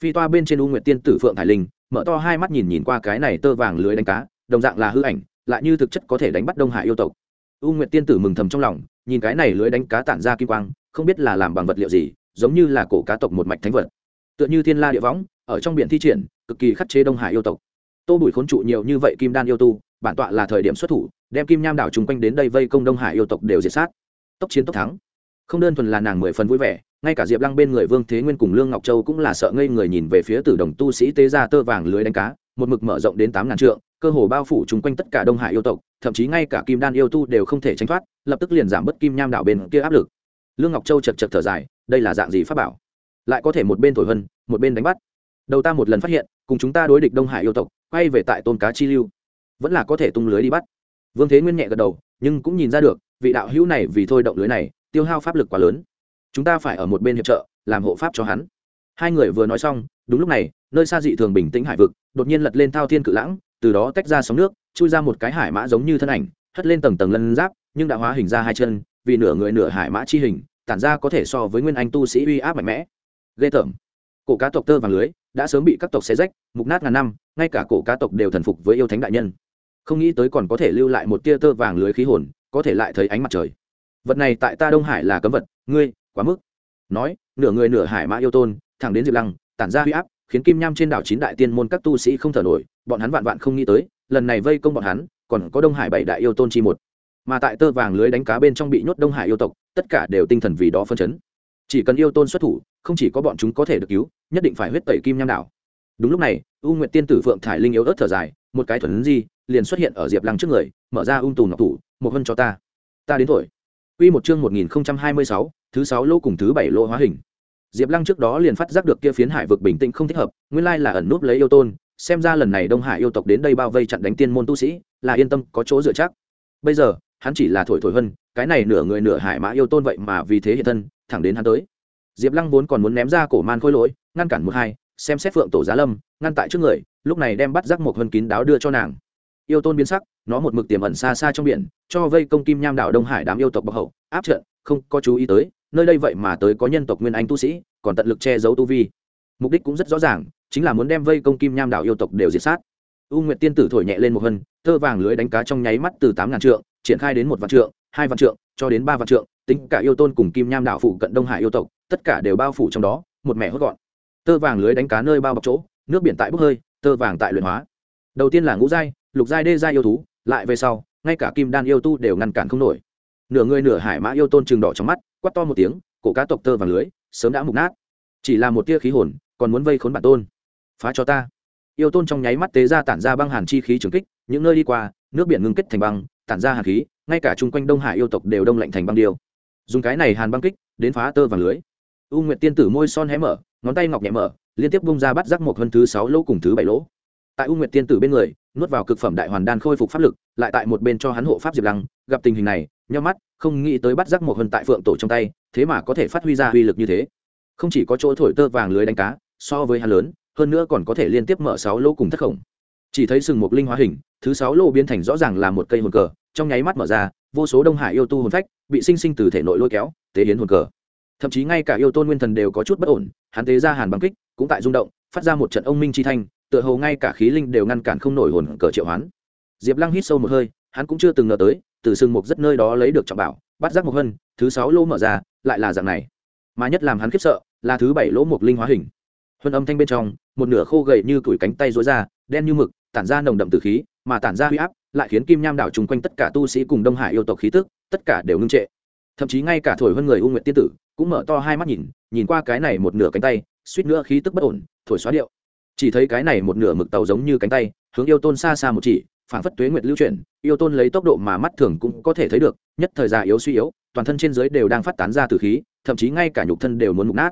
Phi toa bên trên u nguyệt tiên tử phượng thải linh, mở to hai mắt nhìn nhìn qua cái này tơ vàng lưới đánh cá, đồng dạng là hư ảnh, lại như thực chất có thể đánh bắt đông hải yêu tộc. U nguyệt tiên tử mừng thầm trong lòng, nhìn cái này lưới đánh cá tản ra kim quang, không biết là làm bằng vật liệu gì, giống như là cổ cá tộc một mạch thánh vật. Tựa như thiên la địa võng, ở trong biển thi triển, cực kỳ khắc chế đông hải yêu tộc. Tô bùi khốn trụ nhiều như vậy kim đan yêu tu, bản tọa là thời điểm xuất thủ đem kim nham đảo chung quanh đến đây vây công đông hải yêu tộc đều diệt sát. Tốc chiến tốc thắng. Không đơn thuần là nàng mười phần vui vẻ ngay cả diệp lăng bên người vương thế nguyên cùng lương ngọc châu cũng là sợ ngây người nhìn về phía tử đồng tu sĩ tế ra tơ vàng lưới đánh cá một mực mở rộng đến tám ngàn trượng cơ hồ bao phủ chung quanh tất cả đông hải yêu tộc thậm chí ngay cả kim đan yêu tu đều không thể tránh thoát lập tức liền giảm bớt kim nham đảo bên kia áp lực. Lương ngọc châu chật chật thở dài đây là dạng gì pháp bảo? Lại có thể một bên thổi hân, một bên đánh bắt. Đầu ta một lần phát hiện cùng chúng ta đối địch đông hải yêu tộc quay về tại tôn cá chi lưu vẫn là có thể tung lưới đi bắt vương thế nguyên nhẹ gật đầu, nhưng cũng nhìn ra được, vị đạo hữu này vì thôi động lưới này, tiêu hao pháp lực quá lớn. Chúng ta phải ở một bên hiệp trợ, làm hộ pháp cho hắn. Hai người vừa nói xong, đúng lúc này, nơi xa dị thường bình tĩnh hải vực, đột nhiên lật lên thao thiên cự lãng, từ đó tách ra sóng nước, chui ra một cái hải mã giống như thân ảnh, hất lên tầng tầng lân giáp, nhưng đã hóa hình ra hai chân, vì nửa người nửa hải mã chi hình, tản ra có thể so với nguyên anh tu sĩ uy áp mạnh mẽ. Ghê tởm. Cổ cá tộc tơ vàng lưới, đã sớm bị các tộc xé rách, mục nát ngàn năm, ngay cả cổ cá tộc đều thần phục với yêu thánh đại nhân không nghĩ tới còn có thể lưu lại một tia tơ vàng lưới khí hồn, có thể lại thấy ánh mặt trời. Vật này tại ta đông hải là cấm vật, ngươi, quá mức. Nói, nửa người nửa hải mã yêu tôn, thẳng đến diệp lăng, tản ra huy áp, khiến kim nham trên đảo chín đại tiên môn các tu sĩ không thở nổi, bọn hắn vạn vạn không nghĩ tới, lần này vây công bọn hắn, còn có đông hải bảy đại yêu tôn chi một. Mà tại tơ vàng lưới đánh cá bên trong bị nhốt đông hải yêu tộc, tất cả đều tinh thần vì đó phân chấn. Chỉ cần yêu tôn xuất thủ, không chỉ có bọn chúng có thể được cứu, nhất định phải huyết tẩy kim nham đảo. Đúng lúc này, u nguyện tiên tử phượng thải linh yếu ớt thở dài, một cái thuần di liền xuất hiện ở diệp lăng trước người mở ra ung tù ngọc thủ một hân cho ta ta đến thổi Quy một chương một nghìn hai mươi sáu thứ sáu lô cùng thứ bảy lô hóa hình. Diệp lăng trước đó liền phát giác được kia phiến hải vực bình tĩnh không thích hợp nguyên lai là ẩn núp lấy yêu tôn xem ra lần này đông hải yêu tộc đến đây bao vây chặn đánh tiên môn tu sĩ là yên tâm có chỗ dựa chắc. Bây giờ hắn chỉ là thổi thổi hơn, cái này nửa người nửa hải mã yêu tôn vậy mà vì thế hiện thân thẳng đến hắn tới. Diệp lăng vốn còn muốn ném ra cổ man khôi lỗi ngăn cản một hai xem xét phượng tổ giá lâm ngăn tại trước người lúc này đem bắt giác một hân kín đáo đưa cho nàng yêu tôn biến sắc, nó một mực tiềm ẩn xa xa trong biển, cho vây công kim nham đảo đông hải đám yêu tộc bậc hậu, áp trận, không có chú ý tới, nơi đây vậy mà tới có nhân tộc nguyên anh tu sĩ, còn tận lực che giấu tu vi. Mục đích cũng rất rõ ràng, chính là muốn đem vây công kim nham đảo yêu tộc đều diệt sát. U nguyệt tiên tử thổi nhẹ lên một hân thơ vàng lưới đánh cá trong nháy mắt từ tám ngàn trượng, triển khai đến một vạn trượng, hai vạn trượng, cho đến ba vạn trượng, tính cả yêu tôn cùng kim nham đảo phụ cận đông hải yêu tộc, tất cả đều bao phủ trong đó, một mẻ hốt gọn. Tơ vàng lưới đánh cá nơi bao bọc chỗ, nước biển tại bốc hơi, tơ vàng tại luyện hóa. Đầu tiên là ngũ giai lục giai đê giai yêu thú, lại về sau, ngay cả kim đan yêu tu đều ngăn cản không nổi. Nửa người nửa hải mã yêu tôn trường đỏ trong mắt quắt to một tiếng, cổ cá tộc tơ vàng lưới, sớm đã mục nát. Chỉ là một tia khí hồn, còn muốn vây khốn bản tôn. Phá cho ta. Yêu tôn trong nháy mắt tế ra tản ra băng hàn chi khí trường kích, những nơi đi qua, nước biển ngưng kết thành băng, tản ra hàn khí, ngay cả chung quanh đông hải yêu tộc đều đông lạnh thành băng điêu. Dùng cái này hàn băng kích, đến phá tơ vàng lưới. U nguyệt tiên tử môi son hé mở, ngón tay ngọc nhẹ mở, liên tiếp bung ra bắt rắc một hơn thứ sáu lỗ cùng thứ bảy lỗ tại u nguyệt tiên tử bên người, nuốt vào cực phẩm đại hoàn đan khôi phục pháp lực, lại tại một bên cho hắn hộ pháp diệp lăng, gặp tình hình này nhau mắt, không nghĩ tới bắt giác một hơn tại phượng tổ trong tay, thế mà có thể phát huy ra uy lực như thế. Không chỉ có chỗ thổi tơ vàng lưới đánh cá, so với hắn lớn, hơn nữa còn có thể liên tiếp mở sáu lỗ cùng thất khổng. Chỉ thấy sừng mục linh hóa hình, thứ sáu lỗ biến thành rõ ràng là một cây hồn cờ, trong nháy mắt mở ra, vô số đông hải yêu tu hồn phách, bị sinh sinh từ thể nội lôi kéo, tế hiến hồn cờ. Thậm chí ngay cả yêu tôn nguyên thần đều có chút bất ổn, hắn tế ra hàn băng kích, cũng tại rung động, phát ra một trận ông minh chi thanh tựa hồ ngay cả khí linh đều ngăn cản không nổi hồn cờ triệu hoán. Diệp lăng hít sâu một hơi, hắn cũng chưa từng ngờ tới, từ sừng mục rất nơi đó lấy được trọng bảo, bắt giác một hân, thứ sáu lỗ mở ra, lại là dạng này. Mà nhất làm hắn khiếp sợ, là thứ bảy lỗ mục linh hóa hình. Huân âm thanh bên trong, một nửa khô gậy như củi cánh tay rối ra, đen như mực, tản ra nồng đậm từ khí, mà tản ra huy áp, lại khiến kim nham đảo chung quanh tất cả tu sĩ cùng đông hải yêu tộc khí tức, tất cả đều ngưng trệ. Thậm chí ngay cả thổi hơn người u nguyện tiên tử, cũng mở to hai mắt nhìn nhìn qua cái này một nửa cánh tay, suýt nữa khí tức bất ổn, thổi xóa điệu chỉ thấy cái này một nửa mực tàu giống như cánh tay, hướng yêu tôn xa xa một chỉ phản phất tuế nguyệt lưu chuyển, yêu tôn lấy tốc độ mà mắt thường cũng có thể thấy được, nhất thời già yếu suy yếu, toàn thân trên dưới đều đang phát tán ra từ khí, thậm chí ngay cả nhục thân đều muốn mục nát.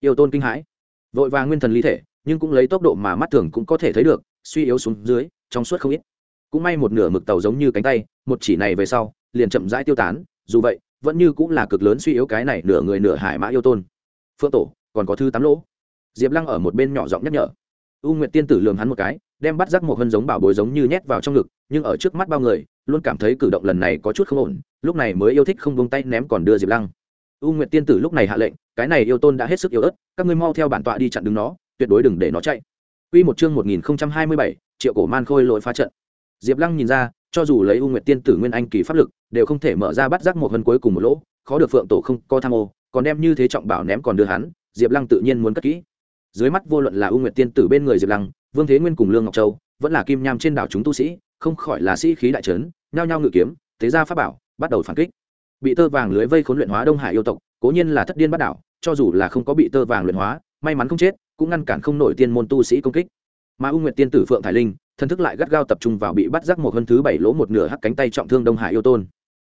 Yêu tôn kinh hãi, vội vàng nguyên thần ly thể, nhưng cũng lấy tốc độ mà mắt thường cũng có thể thấy được, suy yếu xuống dưới, trong suốt không ít. Cũng may một nửa mực tàu giống như cánh tay, một chỉ này về sau, liền chậm rãi tiêu tán, dù vậy, vẫn như cũng là cực lớn suy yếu cái này nửa người nửa hải mã yêu tôn. Phượng tổ, còn có thư tám lỗ. Diệp lăng ở một bên nhỏ giọng nhắc nhở u nguyệt tiên tử lường hắn một cái đem bắt rắc một hân giống bảo bối giống như nhét vào trong ngực nhưng ở trước mắt bao người luôn cảm thấy cử động lần này có chút không ổn lúc này mới yêu thích không buông tay ném còn đưa diệp lăng u nguyệt tiên tử lúc này hạ lệnh cái này yêu tôn đã hết sức yếu ớt các ngươi mau theo bản tọa đi chặn đứng nó tuyệt đối đừng để nó chạy Quy một chương 1027, Triệu Cổ Man Khôi lỗi phá trận. Diệp Lăng nhìn ra, cho dù lấy U Nguyệt Tiên tử nguyên anh kỳ pháp lực, đều không thể mở ra bắt giác một hân cuối cùng một lỗ, khó được Phượng Tổ không có tham ô, còn đem như thế trọng bảo ném còn đưa hắn, Diệp Lăng tự nhiên muốn cất kỹ. Dưới mắt vô luận là U Nguyệt Tiên tử bên người Diệp Lăng, Vương Thế Nguyên cùng Lương Ngọc Châu, vẫn là Kim Nham trên đảo chúng tu sĩ, không khỏi là sĩ khí đại trấn, nhao nhao ngự kiếm, thế ra pháp bảo, bắt đầu phản kích. Bị tơ vàng lưới vây khốn luyện hóa Đông Hải yêu tộc, cố nhiên là thất điên bắt đảo, cho dù là không có bị tơ vàng luyện hóa, may mắn không chết, cũng ngăn cản không nổi tiên môn tu sĩ công kích mà u nguyệt tiên tử phượng thải linh thân thức lại gắt gao tập trung vào bị bắt giác một hơn thứ bảy lỗ một nửa hắc cánh tay trọng thương đông hải yêu tôn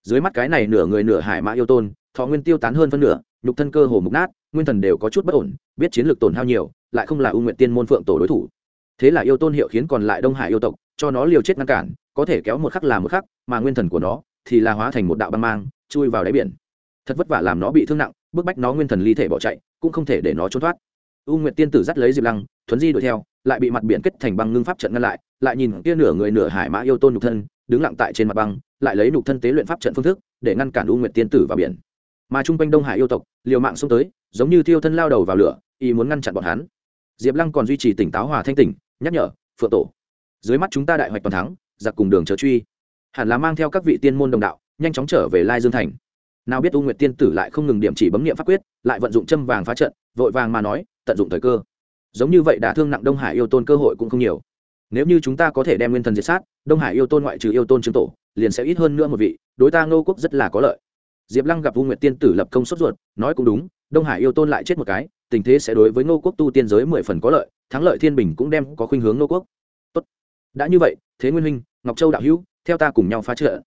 dưới mắt cái này nửa người nửa hải mã yêu tôn thọ nguyên tiêu tán hơn phân nửa nhục thân cơ hồ mục nát, nguyên thần đều có chút bất ổn, biết chiến lược tổn hao nhiều, lại không là ưu nguyệt tiên môn phượng tổ đối thủ. Thế là yêu tôn hiệu khiến còn lại đông hải yêu tộc, cho nó liều chết ngăn cản, có thể kéo một khắc là một khắc, mà nguyên thần của nó thì là hóa thành một đạo băng mang, chui vào đáy biển. Thật vất vả làm nó bị thương nặng, bức bách nó nguyên thần ly thể bỏ chạy, cũng không thể để nó trốn thoát. U nguyệt tiên tử dắt lấy diệp lăng, thuấn di đuổi theo, lại bị mặt biển kết thành băng ngưng pháp trận ngăn lại lại nhìn kia nửa người nửa hải mã yêu tôn nhục thân, đứng lặng tại trên mặt băng, lại lấy nhục thân tế luyện pháp trận phương thức để ngăn cản u nguyệt tiên tử vào biển mà chung quanh đông hải yêu tộc, liều mạng xông tới, giống như thiêu thân lao đầu vào lửa, ý muốn ngăn chặn bọn hắn. Diệp lăng còn duy trì tỉnh táo hòa thanh tỉnh, nhắc nhở, phượng tổ, dưới mắt chúng ta đại hoạch toàn thắng, giặc cùng đường chờ truy. Hẳn là mang theo các vị tiên môn đồng đạo, nhanh chóng trở về lai dương thành. Nào biết u nguyệt tiên tử lại không ngừng điểm chỉ bấm nghiệm pháp quyết, lại vận dụng châm vàng phá trận, vội vàng mà nói, tận dụng thời cơ. Giống như vậy đả thương nặng đông hải yêu tôn cơ hội cũng không nhiều. Nếu như chúng ta có thể đem nguyên thần diệt sát, đông hải yêu tôn ngoại trừ yêu tôn chứng tổ, liền sẽ ít hơn nữa một vị, đối ta ngô quốc rất là có lợi diệp lăng gặp vu nguyệt tiên tử lập công sốt ruột, nói cũng đúng, đông hải yêu tôn lại chết một cái, tình thế sẽ đối với ngô quốc tu tiên giới mười phần có lợi, thắng lợi thiên bình cũng đem có khuynh hướng ngô quốc. Tốt. đã như vậy, thế nguyên huynh, ngọc châu đạo hữu, theo ta cùng nhau phá trợ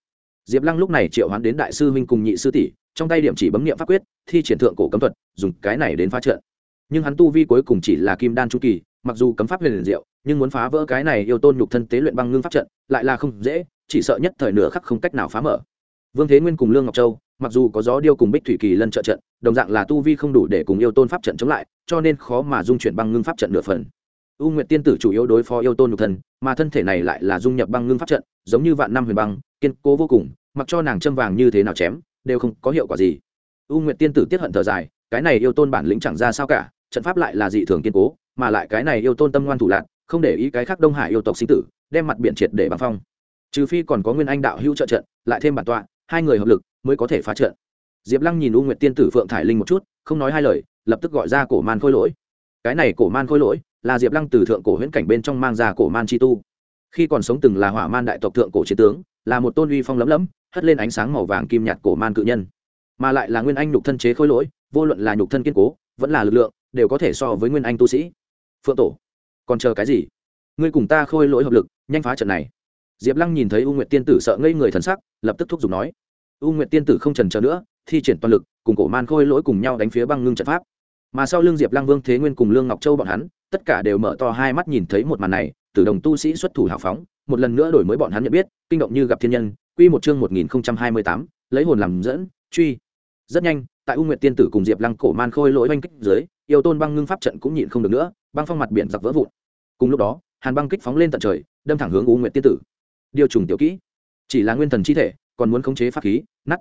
diệp lăng lúc này triệu hoán đến đại sư huynh cùng nhị sư tỷ, trong tay điểm chỉ bấm nghiệm pháp quyết, thi triển thượng cổ cấm thuật, dùng cái này đến phá trợ nhưng hắn tu vi cuối cùng chỉ là kim đan chu kỳ, mặc dù cấm pháp huyền liền diệu, nhưng muốn phá vỡ cái này yêu tôn nhục thân tế luyện băng ngưng pháp trận, lại là không dễ, chỉ sợ nhất thời nửa khắc không cách nào phá mở. Vương thế nguyên cùng lương ngọc châu mặc dù có gió điêu cùng bích thủy kỳ lân trợ trận, đồng dạng là tu vi không đủ để cùng yêu tôn pháp trận chống lại, cho nên khó mà dung chuyển băng ngưng pháp trận nửa phần. U nguyệt tiên tử chủ yếu đối phó yêu tôn nhục thân, mà thân thể này lại là dung nhập băng ngưng pháp trận, giống như vạn năm huyền băng, kiên cố vô cùng, mặc cho nàng châm vàng như thế nào chém, đều không có hiệu quả gì. U nguyệt tiên tử tiết hận thở dài, cái này yêu tôn bản lĩnh chẳng ra sao cả, trận pháp lại là dị thường kiên cố, mà lại cái này yêu tôn tâm ngoan thủ lạc không để ý cái khác đông hải yêu tộc sinh tử, đem mặt biển triệt để băng phong. Trừ phi còn có nguyên anh đạo hữu trợ trận, lại thêm bản tọa, hai người hợp lực mới có thể phá trận. Diệp lăng nhìn u nguyệt tiên tử phượng thải linh một chút, không nói hai lời, lập tức gọi ra cổ man khôi lỗi. Cái này cổ man khôi lỗi là diệp lăng từ thượng cổ huyễn cảnh bên trong mang ra cổ man chi tu. Khi còn sống từng là hỏa man đại tộc thượng cổ chiến tướng, là một tôn uy phong lấm lấm hất lên ánh sáng màu vàng kim nhạt cổ man cự nhân. Mà lại là nguyên anh nhục thân chế khôi lỗi, vô luận là nhục thân kiên cố, vẫn là lực lượng, đều có thể so với nguyên anh tu sĩ. Phượng tổ, còn chờ cái gì? Ngươi cùng ta khôi lỗi hợp lực, nhanh phá trận này. Diệp lăng nhìn thấy u nguyệt tiên tử sợ ngây người thần sắc, lập tức thúc giục nói u nguyệt tiên tử không trần chờ nữa, thi triển toàn lực, cùng cổ man khôi lỗi cùng nhau đánh phía băng ngưng trận pháp. Mà sau lưng diệp Lang vương, thế nguyên cùng lương ngọc châu bọn hắn, tất cả đều mở to hai mắt nhìn thấy một màn này từ đồng tu sĩ xuất thủ hào phóng, một lần nữa đổi mới bọn hắn nhận biết, kinh động như gặp thiên nhân, quy một chương một nghìn hai mươi tám, lấy hồn làm dẫn, truy. Rất nhanh, tại u nguyệt tiên tử cùng diệp lăng cổ man khôi lỗi oanh kích dưới, yêu tôn băng ngưng pháp trận cũng nhịn không được nữa, băng phong mặt biển giặc vỡ vụn. Cùng lúc đó, hàn băng kích phóng lên tận trời, đâm thẳng hướng u nguyệt tiên tử. Điều trùng tiểu kỹ. Chỉ là nguyên thần chi thể còn muốn khống chế pháp khí nắt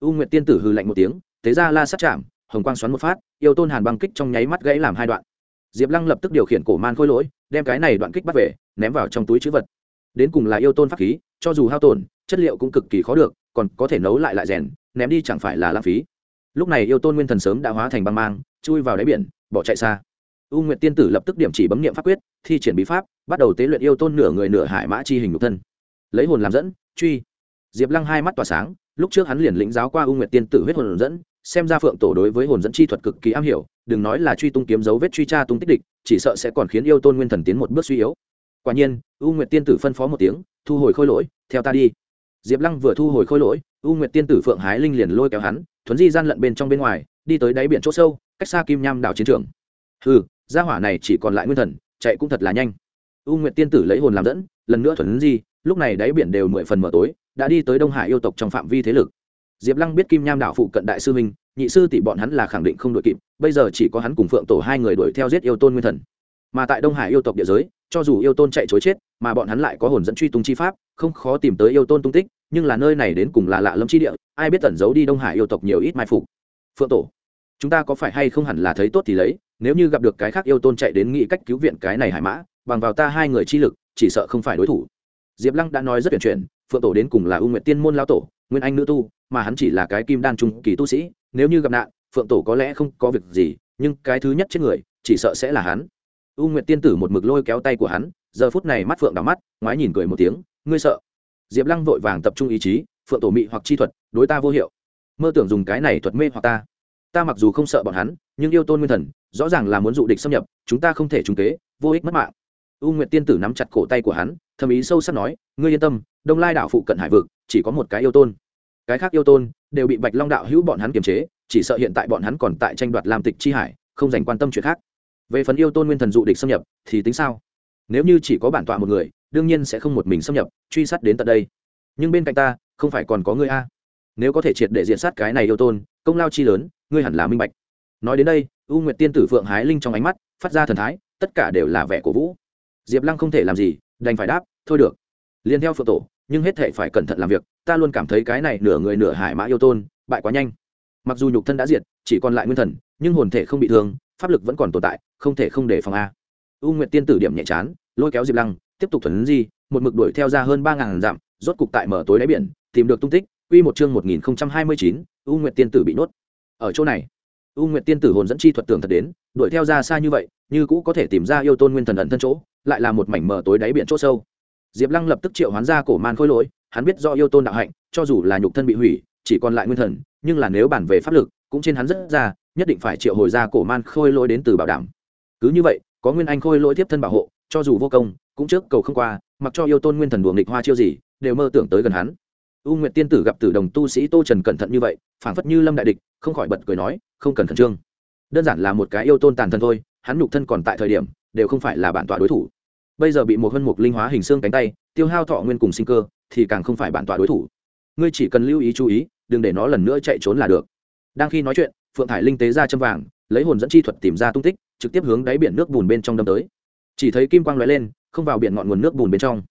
u nguyệt tiên tử hư lạnh một tiếng, thế ra la sát chạm, hồng quang xoắn một phát, yêu tôn hàn băng kích trong nháy mắt gãy làm hai đoạn. Diệp lăng lập tức điều khiển cổ man khôi lỗi, đem cái này đoạn kích bắt về, ném vào trong túi chữ vật. Đến cùng là yêu tôn pháp khí, cho dù hao tổn, chất liệu cũng cực kỳ khó được, còn có thể nấu lại lại rèn, ném đi chẳng phải là lãng phí. Lúc này yêu tôn nguyên thần sớm đã hóa thành băng mang, chui vào đáy biển, bỏ chạy xa. U nguyệt tiên tử lập tức điểm chỉ bấm nghiệm pháp quyết, thi triển bí pháp, bắt đầu tế luyện yêu tôn nửa người nửa hải mã chi hình nhục thân. Lấy hồn làm dẫn, truy diệp lăng hai mắt tỏa sáng, lúc trước hắn liền lĩnh giáo qua u nguyệt tiên tử huyết hồn dẫn, xem ra phượng tổ đối với hồn dẫn chi thuật cực kỳ am hiểu, đừng nói là truy tung kiếm dấu vết truy tra tung tích địch, chỉ sợ sẽ còn khiến yêu tôn nguyên thần tiến một bước suy yếu. Quả nhiên, u nguyệt tiên tử phân phó một tiếng, thu hồi khôi lỗi, theo ta đi. Diệp lăng vừa thu hồi khôi lỗi, u nguyệt tiên tử phượng hái linh liền lôi kéo hắn, thuấn di gian lận bên trong bên ngoài, đi tới đáy biển chỗ sâu, cách xa kim nham đảo chiến trường. Ừ gia hỏa này chỉ còn lại nguyên thần, chạy cũng thật là nhanh. U nguyệt tiên tử lấy hồn làm dẫn, lần nữa thuấn di lúc này đáy biển đều mười phần mở tối, đã đi tới đông hải yêu tộc trong phạm vi thế lực. Diệp lăng biết kim nham đạo phụ cận đại sư minh, nhị sư tỷ bọn hắn là khẳng định không đội kịp, bây giờ chỉ có hắn cùng phượng tổ hai người đuổi theo giết yêu tôn nguyên thần. Mà tại đông hải yêu tộc địa giới, cho dù yêu tôn chạy chối chết, mà bọn hắn lại có hồn dẫn truy tung chi pháp, không khó tìm tới yêu tôn tung tích, nhưng là nơi này đến cùng là lạ lâm chi địa, ai biết tẩn giấu đi đông hải yêu tộc nhiều ít mai phục. Phượng tổ, chúng ta có phải hay không hẳn là thấy tốt thì lấy, nếu như gặp được cái khác yêu tôn chạy đến nghĩ cách cứu viện cái này hải mã, bằng vào ta hai người chi lực, chỉ sợ không phải đối thủ diệp lăng đã nói rất tuyển chuyển, phượng tổ đến cùng là u nguyện tiên môn lao tổ, nguyên anh nữ tu, mà hắn chỉ là cái kim đan trung kỳ tu sĩ, nếu như gặp nạn, phượng tổ có lẽ không có việc gì, nhưng cái thứ nhất trên người, chỉ sợ sẽ là hắn. U nguyệt tiên tử một mực lôi kéo tay của hắn, giờ phút này mắt phượng đỏ mắt, ngoái nhìn cười một tiếng, ngươi sợ? Diệp lăng vội vàng tập trung ý chí, phượng tổ mị hoặc chi thuật, đối ta vô hiệu. Mơ tưởng dùng cái này thuật mê hoặc ta. Ta mặc dù không sợ bọn hắn, nhưng yêu tôn nguyên thần, rõ ràng là muốn dụ địch xâm nhập, chúng ta không thể trúng kế, vô ích mất mạng u nguyệt tiên tử nắm chặt cổ tay của hắn, thầm ý sâu sắc nói, ngươi yên tâm, đông lai đảo phụ cận hải vực, chỉ có một cái yêu tôn. Cái khác yêu tôn đều bị bạch long đạo hữu bọn hắn kiềm chế, chỉ sợ hiện tại bọn hắn còn tại tranh đoạt làm tịch chi hải, không dành quan tâm chuyện khác. Về phần yêu tôn nguyên thần dụ địch xâm nhập, thì tính sao? Nếu như chỉ có bản tọa một người, đương nhiên sẽ không một mình xâm nhập, truy sát đến tận đây. Nhưng bên cạnh ta, không phải còn có ngươi a? Nếu có thể triệt để diện sát cái này yêu tôn, công lao chi lớn, ngươi hẳn là minh bạch. Nói đến đây, u nguyệt tiên tử phượng hái linh trong ánh mắt phát ra thần thái, tất cả đều là vẻ cổ vũ diệp lăng không thể làm gì, đành phải đáp, thôi được. Liền theo phượng tổ, nhưng hết thể phải cẩn thận làm việc, ta luôn cảm thấy cái này nửa người nửa hải mã yêu tôn, bại quá nhanh. Mặc dù nhục thân đã diệt, chỉ còn lại nguyên thần, nhưng hồn thể không bị thương, pháp lực vẫn còn tồn tại, không thể không để phòng a. U nguyệt tiên tử điểm nhẹ chán, lôi kéo diệp lăng, tiếp tục thuần di, một mực đuổi theo ra hơn ba ngàn dặm, rốt cục tại mở tối đáy biển, tìm được tung tích, Quy một chương một nghìn hai mươi chín, u nguyệt tiên tử bị nuốt. Ở chỗ này, u nguyệt tiên tử hồn dẫn chi thuật tưởng thật đến, đuổi theo ra xa như vậy, như cũ có thể tìm ra yêu tôn nguyên thần ẩn thân chỗ lại là một mảnh mở tối đáy biển chỗ sâu. Diệp lăng lập tức triệu hoán ra cổ man khôi lỗi, hắn biết do yêu tôn đạo hạnh, cho dù là nhục thân bị hủy, chỉ còn lại nguyên thần, nhưng là nếu bản về pháp lực, cũng trên hắn rất ra, nhất định phải triệu hồi ra cổ man khôi lỗi đến từ bảo đảm. Cứ như vậy, có nguyên anh khôi lỗi tiếp thân bảo hộ, cho dù vô công, cũng trước cầu không qua, mặc cho yêu tôn nguyên thần đùa nghịch hoa chiêu gì, đều mơ tưởng tới gần hắn. U nguyệt tiên tử gặp tử đồng tu sĩ tô trần cẩn thận như vậy, phảng phất như lâm đại địch, không khỏi bật cười nói, không cần khẩn trương. Đơn giản là một cái yêu tôn tàn thân thôi, hắn nhục thân còn tại thời điểm, đều không phải là bản tọa đối thủ bây giờ bị một hân mục linh hóa hình xương cánh tay, tiêu hao thọ nguyên cùng sinh cơ, thì càng không phải bản tọa đối thủ. Ngươi chỉ cần lưu ý chú ý, đừng để nó lần nữa chạy trốn là được. Đang khi nói chuyện, phượng thải linh tế ra châm vàng, lấy hồn dẫn chi thuật tìm ra tung tích, trực tiếp hướng đáy biển nước bùn bên trong đâm tới. Chỉ thấy kim quang lóe lên, không vào biển ngọn nguồn nước bùn bên trong.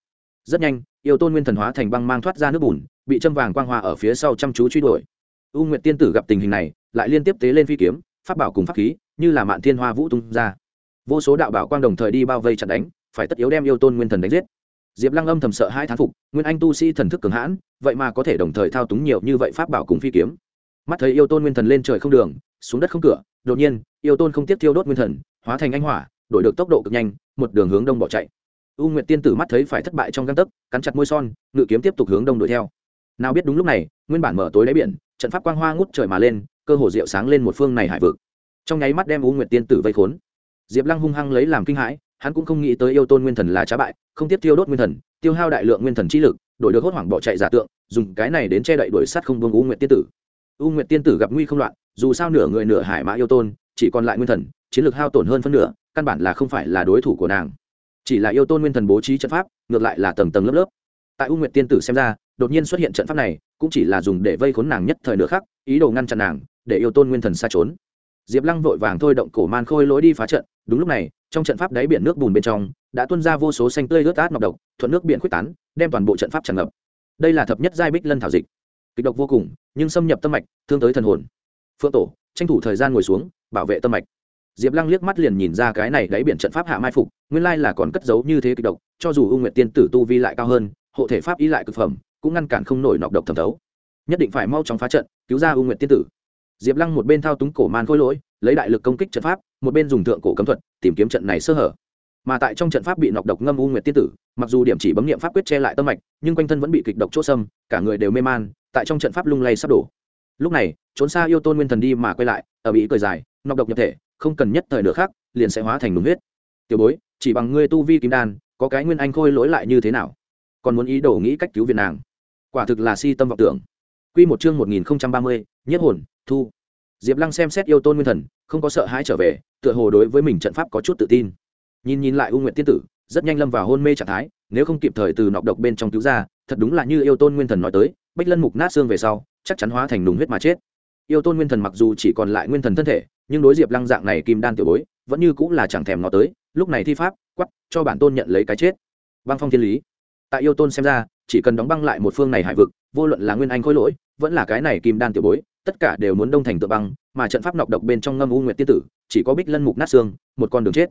Rất nhanh, yêu tôn nguyên thần hóa thành băng mang thoát ra nước bùn, bị châm vàng quang hoa ở phía sau chăm chú truy đuổi. U nguyệt tiên tử gặp tình hình này, lại liên tiếp tế lên phi kiếm, pháp bảo cùng pháp khí, như là mạn thiên hoa vũ tung ra. Vô số đạo bảo quang đồng thời đi bao vây chặn đánh phải tất yếu đem yêu tôn nguyên thần đánh giết. Diệp lăng âm thầm sợ hai thán phục, nguyên anh tu sĩ thần thức cường hãn, vậy mà có thể đồng thời thao túng nhiều như vậy pháp bảo cùng phi kiếm. Mắt thấy yêu tôn nguyên thần lên trời không đường, xuống đất không cửa, đột nhiên, yêu tôn không tiếp thiêu đốt nguyên thần, hóa thành anh hỏa, đổi được tốc độ cực nhanh, một đường hướng đông bỏ chạy. U nguyệt tiên tử mắt thấy phải thất bại trong găng tấc, cắn chặt môi son, ngự kiếm tiếp tục hướng đông đuổi theo. Nào biết đúng lúc này, nguyên bản mở tối đáy biển, trận pháp quang hoa ngút trời mà lên, cơ hồ rượu sáng lên một phương này hải vực. Trong nháy mắt đem u nguyệt tiên tử vây khốn. Diệp lăng hung hăng lấy làm kinh hãi hắn cũng không nghĩ tới yêu tôn nguyên thần là trá bại, không tiếp tiêu đốt nguyên thần, tiêu hao đại lượng nguyên thần trí lực, đổi được hốt hoảng bỏ chạy giả tượng, dùng cái này đến che đậy đuổi sát không vương u nguyệt tiên tử. U nguyệt tiên tử gặp nguy không loạn, dù sao nửa người nửa hải mã yêu tôn, chỉ còn lại nguyên thần, chiến lực hao tổn hơn phân nửa, căn bản là không phải là đối thủ của nàng. Chỉ là yêu tôn nguyên thần bố trí trận pháp, ngược lại là tầng tầng lớp lớp. Tại u nguyệt tiên tử xem ra, đột nhiên xuất hiện trận pháp này, cũng chỉ là dùng để vây khốn nàng nhất thời nửa khắc, ý đồ ngăn chặn nàng, để yêu tôn nguyên thần xa trốn. Diệp lăng vội vàng thôi động cổ man khôi lối đi phá trận, đúng lúc này trong trận pháp đáy biển nước bùn bên trong, đã tuôn ra vô số xanh tươi ướt át nọc độc, thuận nước biển quyết tán, đem toàn bộ trận pháp tràn ngập. Đây là thập nhất giai bích lân thảo dịch. Kịch độc vô cùng, nhưng xâm nhập tâm mạch, thương tới thần hồn. Phượng tổ, tranh thủ thời gian ngồi xuống, bảo vệ tâm mạch. Diệp lăng liếc mắt liền nhìn ra cái này đáy biển trận pháp hạ mai phục, nguyên lai là còn cất giấu như thế kịch độc, cho dù ưu nguyệt tiên tử tu vi lại cao hơn, hộ thể pháp ý lại cực phẩm, cũng ngăn cản không nổi nọc độc thẩm thấu. Nhất định phải mau chóng phá trận, cứu ra ưu nguyệt tiên tử. Diệp lăng một bên thao túng cổ man khôi lỗi lấy đại lực công kích trận pháp, một bên dùng thượng cổ cấm thuật, tìm kiếm trận này sơ hở. Mà tại trong trận pháp bị nọc độc ngâm u nguyệt tiên tử, mặc dù điểm chỉ bấm nghiệm pháp quyết che lại tâm mạch, nhưng quanh thân vẫn bị kịch độc chỗ xâm, cả người đều mê man, tại trong trận pháp lung lay sắp đổ. Lúc này, trốn xa yêu tôn nguyên thần đi mà quay lại, ở bị cười dài, nọc độc nhập thể, không cần nhất thời nữa khác liền sẽ hóa thành đúng huyết. Tiểu bối, chỉ bằng ngươi tu vi kim đan, có cái nguyên anh khôi lỗi lại như thế nào? Còn muốn ý đồ nghĩ cách cứu việt nàng. Quả thực là si tâm vọng tưởng. Quy một chương một nghìn ba mươi, nhất hồn, thu diệp lăng xem xét yêu tôn nguyên thần, không có sợ hãi trở về, tựa hồ đối với mình trận pháp có chút tự tin. Nhìn nhìn lại u nguyện tiên tử, rất nhanh lâm vào hôn mê trạng thái, nếu không kịp thời từ nọc độc bên trong cứu ra, thật đúng là như yêu tôn nguyên thần nói tới bách lân mục nát xương về sau, chắc chắn hóa thành nùng huyết mà chết. Yêu tôn nguyên thần mặc dù chỉ còn lại nguyên thần thân thể, nhưng đối diệp lăng dạng này kim đan tiểu bối, vẫn như cũng là chẳng thèm nó tới, lúc này thi pháp quắp cho bản tôn nhận lấy cái chết. Băng phong thiên lý. Tại yêu tôn xem ra, chỉ cần đóng băng lại một phương này hải vực, vô luận là nguyên anh khôi lỗi, vẫn là cái này kim đan tiểu bối tất cả đều muốn đông thành tự băng mà trận pháp nọc độc bên trong ngâm u nguyệt tiên tử chỉ có bích lân mục nát xương một con đường chết.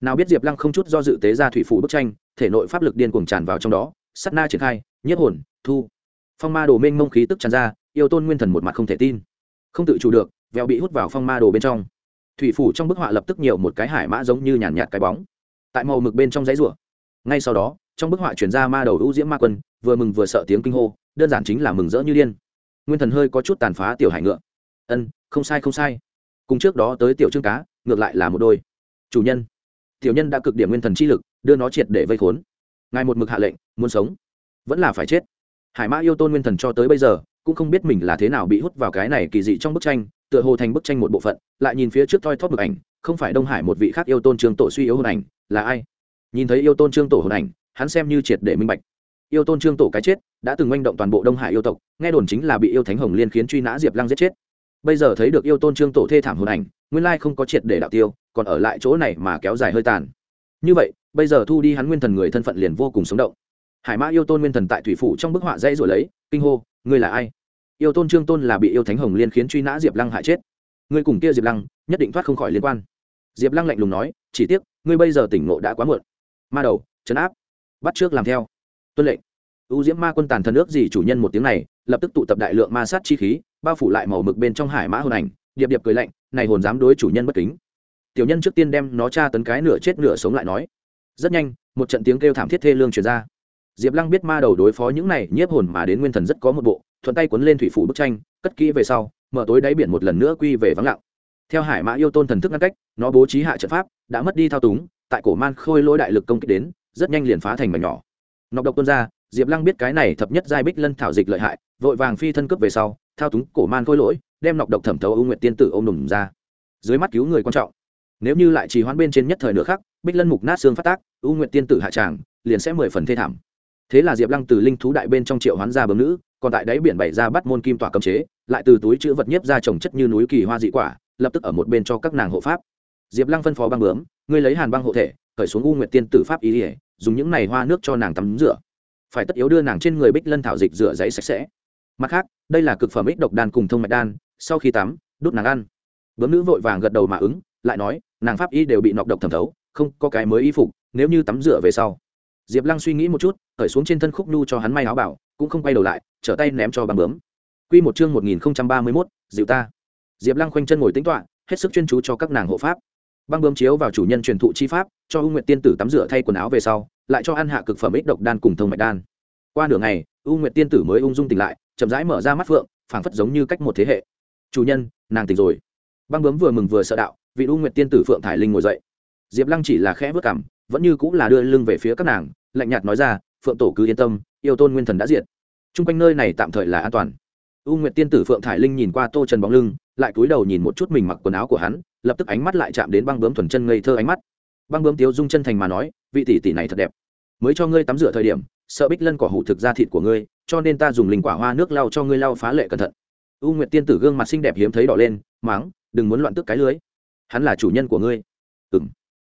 Nào biết diệp lăng không chút do dự tế ra thủy phủ bức tranh thể nội pháp lực điên cuồng tràn vào trong đó sắt na triển khai nhiếp hồn thu. Phong ma đồ mênh mông khí tức tràn ra yêu tôn nguyên thần một mặt không thể tin. Không tự chủ được vèo bị hút vào phong ma đồ bên trong. Thủy phủ trong bức họa lập tức nhiều một cái hải mã giống như nhàn nhạt, nhạt cái bóng. Tại màu mực bên trong giấy rủa. Ngay sau đó trong bức họa chuyển ra ma đầu ưu diễm ma quân vừa mừng vừa sợ tiếng kinh hô đơn giản chính là mừng rỡ như điên nguyên thần hơi có chút tàn phá tiểu hải ngựa. Ân, không sai không sai. Cùng trước đó tới tiểu trương cá, ngược lại là một đôi. Chủ nhân. Tiểu nhân đã cực điểm nguyên thần chi lực, đưa nó triệt để vây khốn. Ngài một mực hạ lệnh, muốn sống. Vẫn là phải chết. Hải mã yêu tôn nguyên thần cho tới bây giờ, cũng không biết mình là thế nào bị hút vào cái này kỳ dị trong bức tranh, tựa hồ thành bức tranh một bộ phận, lại nhìn phía trước thoi thóp bức ảnh, không phải đông hải một vị khác yêu tôn trương tổ suy yếu hồn ảnh, là ai? Nhìn thấy yêu tôn trương tổ hồn ảnh, hắn xem như triệt để minh bạch yêu tôn trương tổ cái chết, đã từng manh động toàn bộ đông hải yêu tộc, nghe đồn chính là bị yêu thánh hồng liên khiến truy nã diệp lăng giết chết. Bây giờ thấy được yêu tôn trương tổ thê thảm hồn ảnh, nguyên lai không có triệt để đạo tiêu, còn ở lại chỗ này mà kéo dài hơi tàn. Như vậy, bây giờ thu đi hắn nguyên thần người thân phận liền vô cùng sống động. Hải mã yêu tôn nguyên thần tại thủy phủ trong bức họa dãy rồi lấy, kinh hô, ngươi là ai? Yêu tôn trương tôn là bị yêu thánh hồng liên khiến truy nã diệp lăng hại chết. Ngươi cùng kia diệp lăng, nhất định thoát không khỏi liên quan. Diệp lăng lạnh lùng nói, chỉ tiếc, ngươi bây giờ tỉnh ngộ đã quá muộn. Ma đầu chấn áp, bắt trước làm theo tuân lệnh. U diễm ma quân tàn thần ước gì chủ nhân một tiếng này, lập tức tụ tập đại lượng ma sát chi khí, bao phủ lại màu mực bên trong hải mã hồn ảnh, điệp điệp cười lạnh, này hồn dám đối chủ nhân bất kính. Tiểu nhân trước tiên đem nó tra tấn cái nửa chết nửa sống lại nói. Rất nhanh, một trận tiếng kêu thảm thiết thê lương truyền ra. Diệp lăng biết ma đầu đối phó những này nhiếp hồn mà đến nguyên thần rất có một bộ, thuận tay cuốn lên thủy phủ bức tranh, cất kỹ về sau, mở tối đáy biển một lần nữa quy về vắng lặng. Theo hải mã yêu tôn thần thức ngăn cách, nó bố trí hạ trận pháp, đã mất đi thao túng, tại cổ man khôi lỗi đại lực công kích đến, rất nhanh liền phá thành mảnh nhỏ nọc độc tuôn ra, diệp lăng biết cái này thập nhất giai bích lân thảo dịch lợi hại, vội vàng phi thân cướp về sau, thao túng cổ man khôi lỗi, đem nọc độc thẩm thấu ưu nguyện tiên tử ôm đùm ra. Dưới mắt cứu người quan trọng. Nếu như lại trì hoãn bên trên nhất thời nữa khác bích lân mục nát xương phát tác ưu nguyện tiên tử hạ tràng, liền sẽ mười phần thê thảm. Thế là diệp lăng từ linh thú đại bên trong triệu hoán ra bấm nữ, còn tại đáy biển bày ra bắt môn kim tỏa cấm chế, lại từ túi chữ vật nhiếp ra trồng chất như núi kỳ hoa dị quả, lập tức ở một bên cho các nàng hộ pháp. Diệp lăng phân phó băng bướm, ngươi lấy hàn băng hộ thể, khởi xuống u nguyệt tiên tử pháp ý ỉa dùng những này hoa nước cho nàng tắm rửa. Phải tất yếu đưa nàng trên người bích lân thảo dịch rửa giấy sạch sẽ. Mặt khác, đây là cực phẩm ích độc đan cùng thông mạch đan, sau khi tắm đút nàng ăn. Bướm nữ vội vàng gật đầu mà ứng, lại nói, nàng pháp y đều bị nọc độc thẩm thấu, không có cái mới y phục, nếu như tắm rửa về sau. Diệp lăng suy nghĩ một chút khởi xuống trên thân khúc nhu cho hắn may áo bảo, cũng không quay đầu lại, trở tay ném cho bằng bướm. Q một chương một nghìn ba mươi mốt, dịu ta. Diệp lăng khoanh chân ngồi tính toạ hết sức chuyên chú cho các nàng hộ pháp băng bướm chiếu vào chủ nhân truyền thụ chi pháp, cho u nguyện tiên tử tắm rửa thay quần áo về sau, lại cho ăn hạ cực phẩm ích độc đan cùng thông mạch đan. Qua nửa ngày, u nguyệt tiên tử mới ung dung tỉnh lại, chậm rãi mở ra mắt phượng, phảng phất giống như cách một thế hệ. Chủ nhân, nàng tỉnh rồi. Băng bướm vừa mừng vừa sợ đạo vị u nguyệt tiên tử phượng thải linh ngồi dậy. Diệp lăng chỉ là khẽ vớt cảm vẫn như cũng là đưa lưng về phía các nàng, lạnh nhạt nói ra, phượng tổ cứ yên tâm, yêu tôn nguyên thần đã diệt. Chung quanh nơi này tạm thời là an toàn. U nguyệt tiên tử phượng thải linh nhìn qua tô trần bóng lưng, lại cúi đầu nhìn một chút mình mặc quần áo của hắn lập tức ánh mắt lại chạm đến băng bướm thuần chân ngây thơ ánh mắt. Băng bướm tiếu dung chân thành mà nói, vị tỷ tỷ này thật đẹp. Mới cho ngươi tắm rửa thời điểm, sợ bích lân cỏ hủ thực ra thịt của ngươi, cho nên ta dùng linh quả hoa nước lau cho ngươi lau phá lệ cẩn thận. U nguyệt tiên tử gương mặt xinh đẹp hiếm thấy đỏ lên máng đừng muốn loạn tức cái lưới. Hắn là chủ nhân của ngươi. Ừ m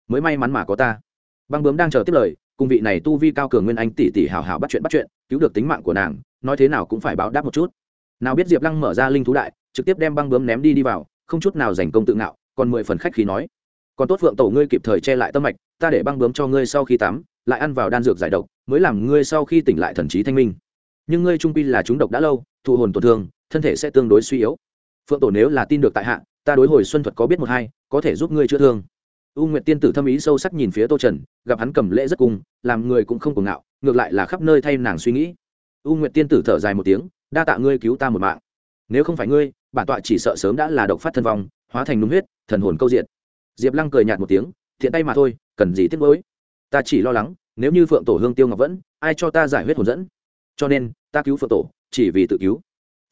mới may mắn mà có ta. Băng bướm đang chờ tiếp lời, cùng vị này tu vi cao cường nguyên anh tỷ tỷ hào hào bắt chuyện bắt chuyện, cứu được tính mạng của nàng, nói thế nào cũng phải báo đáp một chút. Nào biết diệp lăng mở ra linh thú đại, trực tiếp đem băng bướm ném đi đi vào, không chút nào giành công tự ngạo còn mười phần khách khí nói, còn tốt phượng tổ ngươi kịp thời che lại tâm mạch, ta để băng bướm cho ngươi sau khi tắm, lại ăn vào đan dược giải độc, mới làm ngươi sau khi tỉnh lại thần trí thanh minh. Nhưng ngươi trung pi là chúng độc đã lâu thụ hồn tổn thương, thân thể sẽ tương đối suy yếu. Phượng tổ nếu là tin được tại hạ, ta đối hồi xuân thuật có biết một hai, có thể giúp ngươi chữa thương. U nguyệt tiên tử thâm ý sâu sắc nhìn phía tô trần, gặp hắn cầm lễ rất cung, làm người cũng không cuồng ngạo, ngược lại là khắp nơi thay nàng suy nghĩ. U nguyệt tiên tử thở dài một tiếng, đa tạ ngươi cứu ta một mạng. Nếu không phải ngươi, bản tọa chỉ sợ sớm đã là độc phát thân vong, hóa thành đúng huyết thần hồn câu diện diệp lăng cười nhạt một tiếng, thiện tay mà thôi, cần gì tiếc gối ta chỉ lo lắng, nếu như phượng tổ hương tiêu ngọc vẫn, ai cho ta giải huyết hồn dẫn? Cho nên, ta cứu phượng tổ, chỉ vì tự cứu.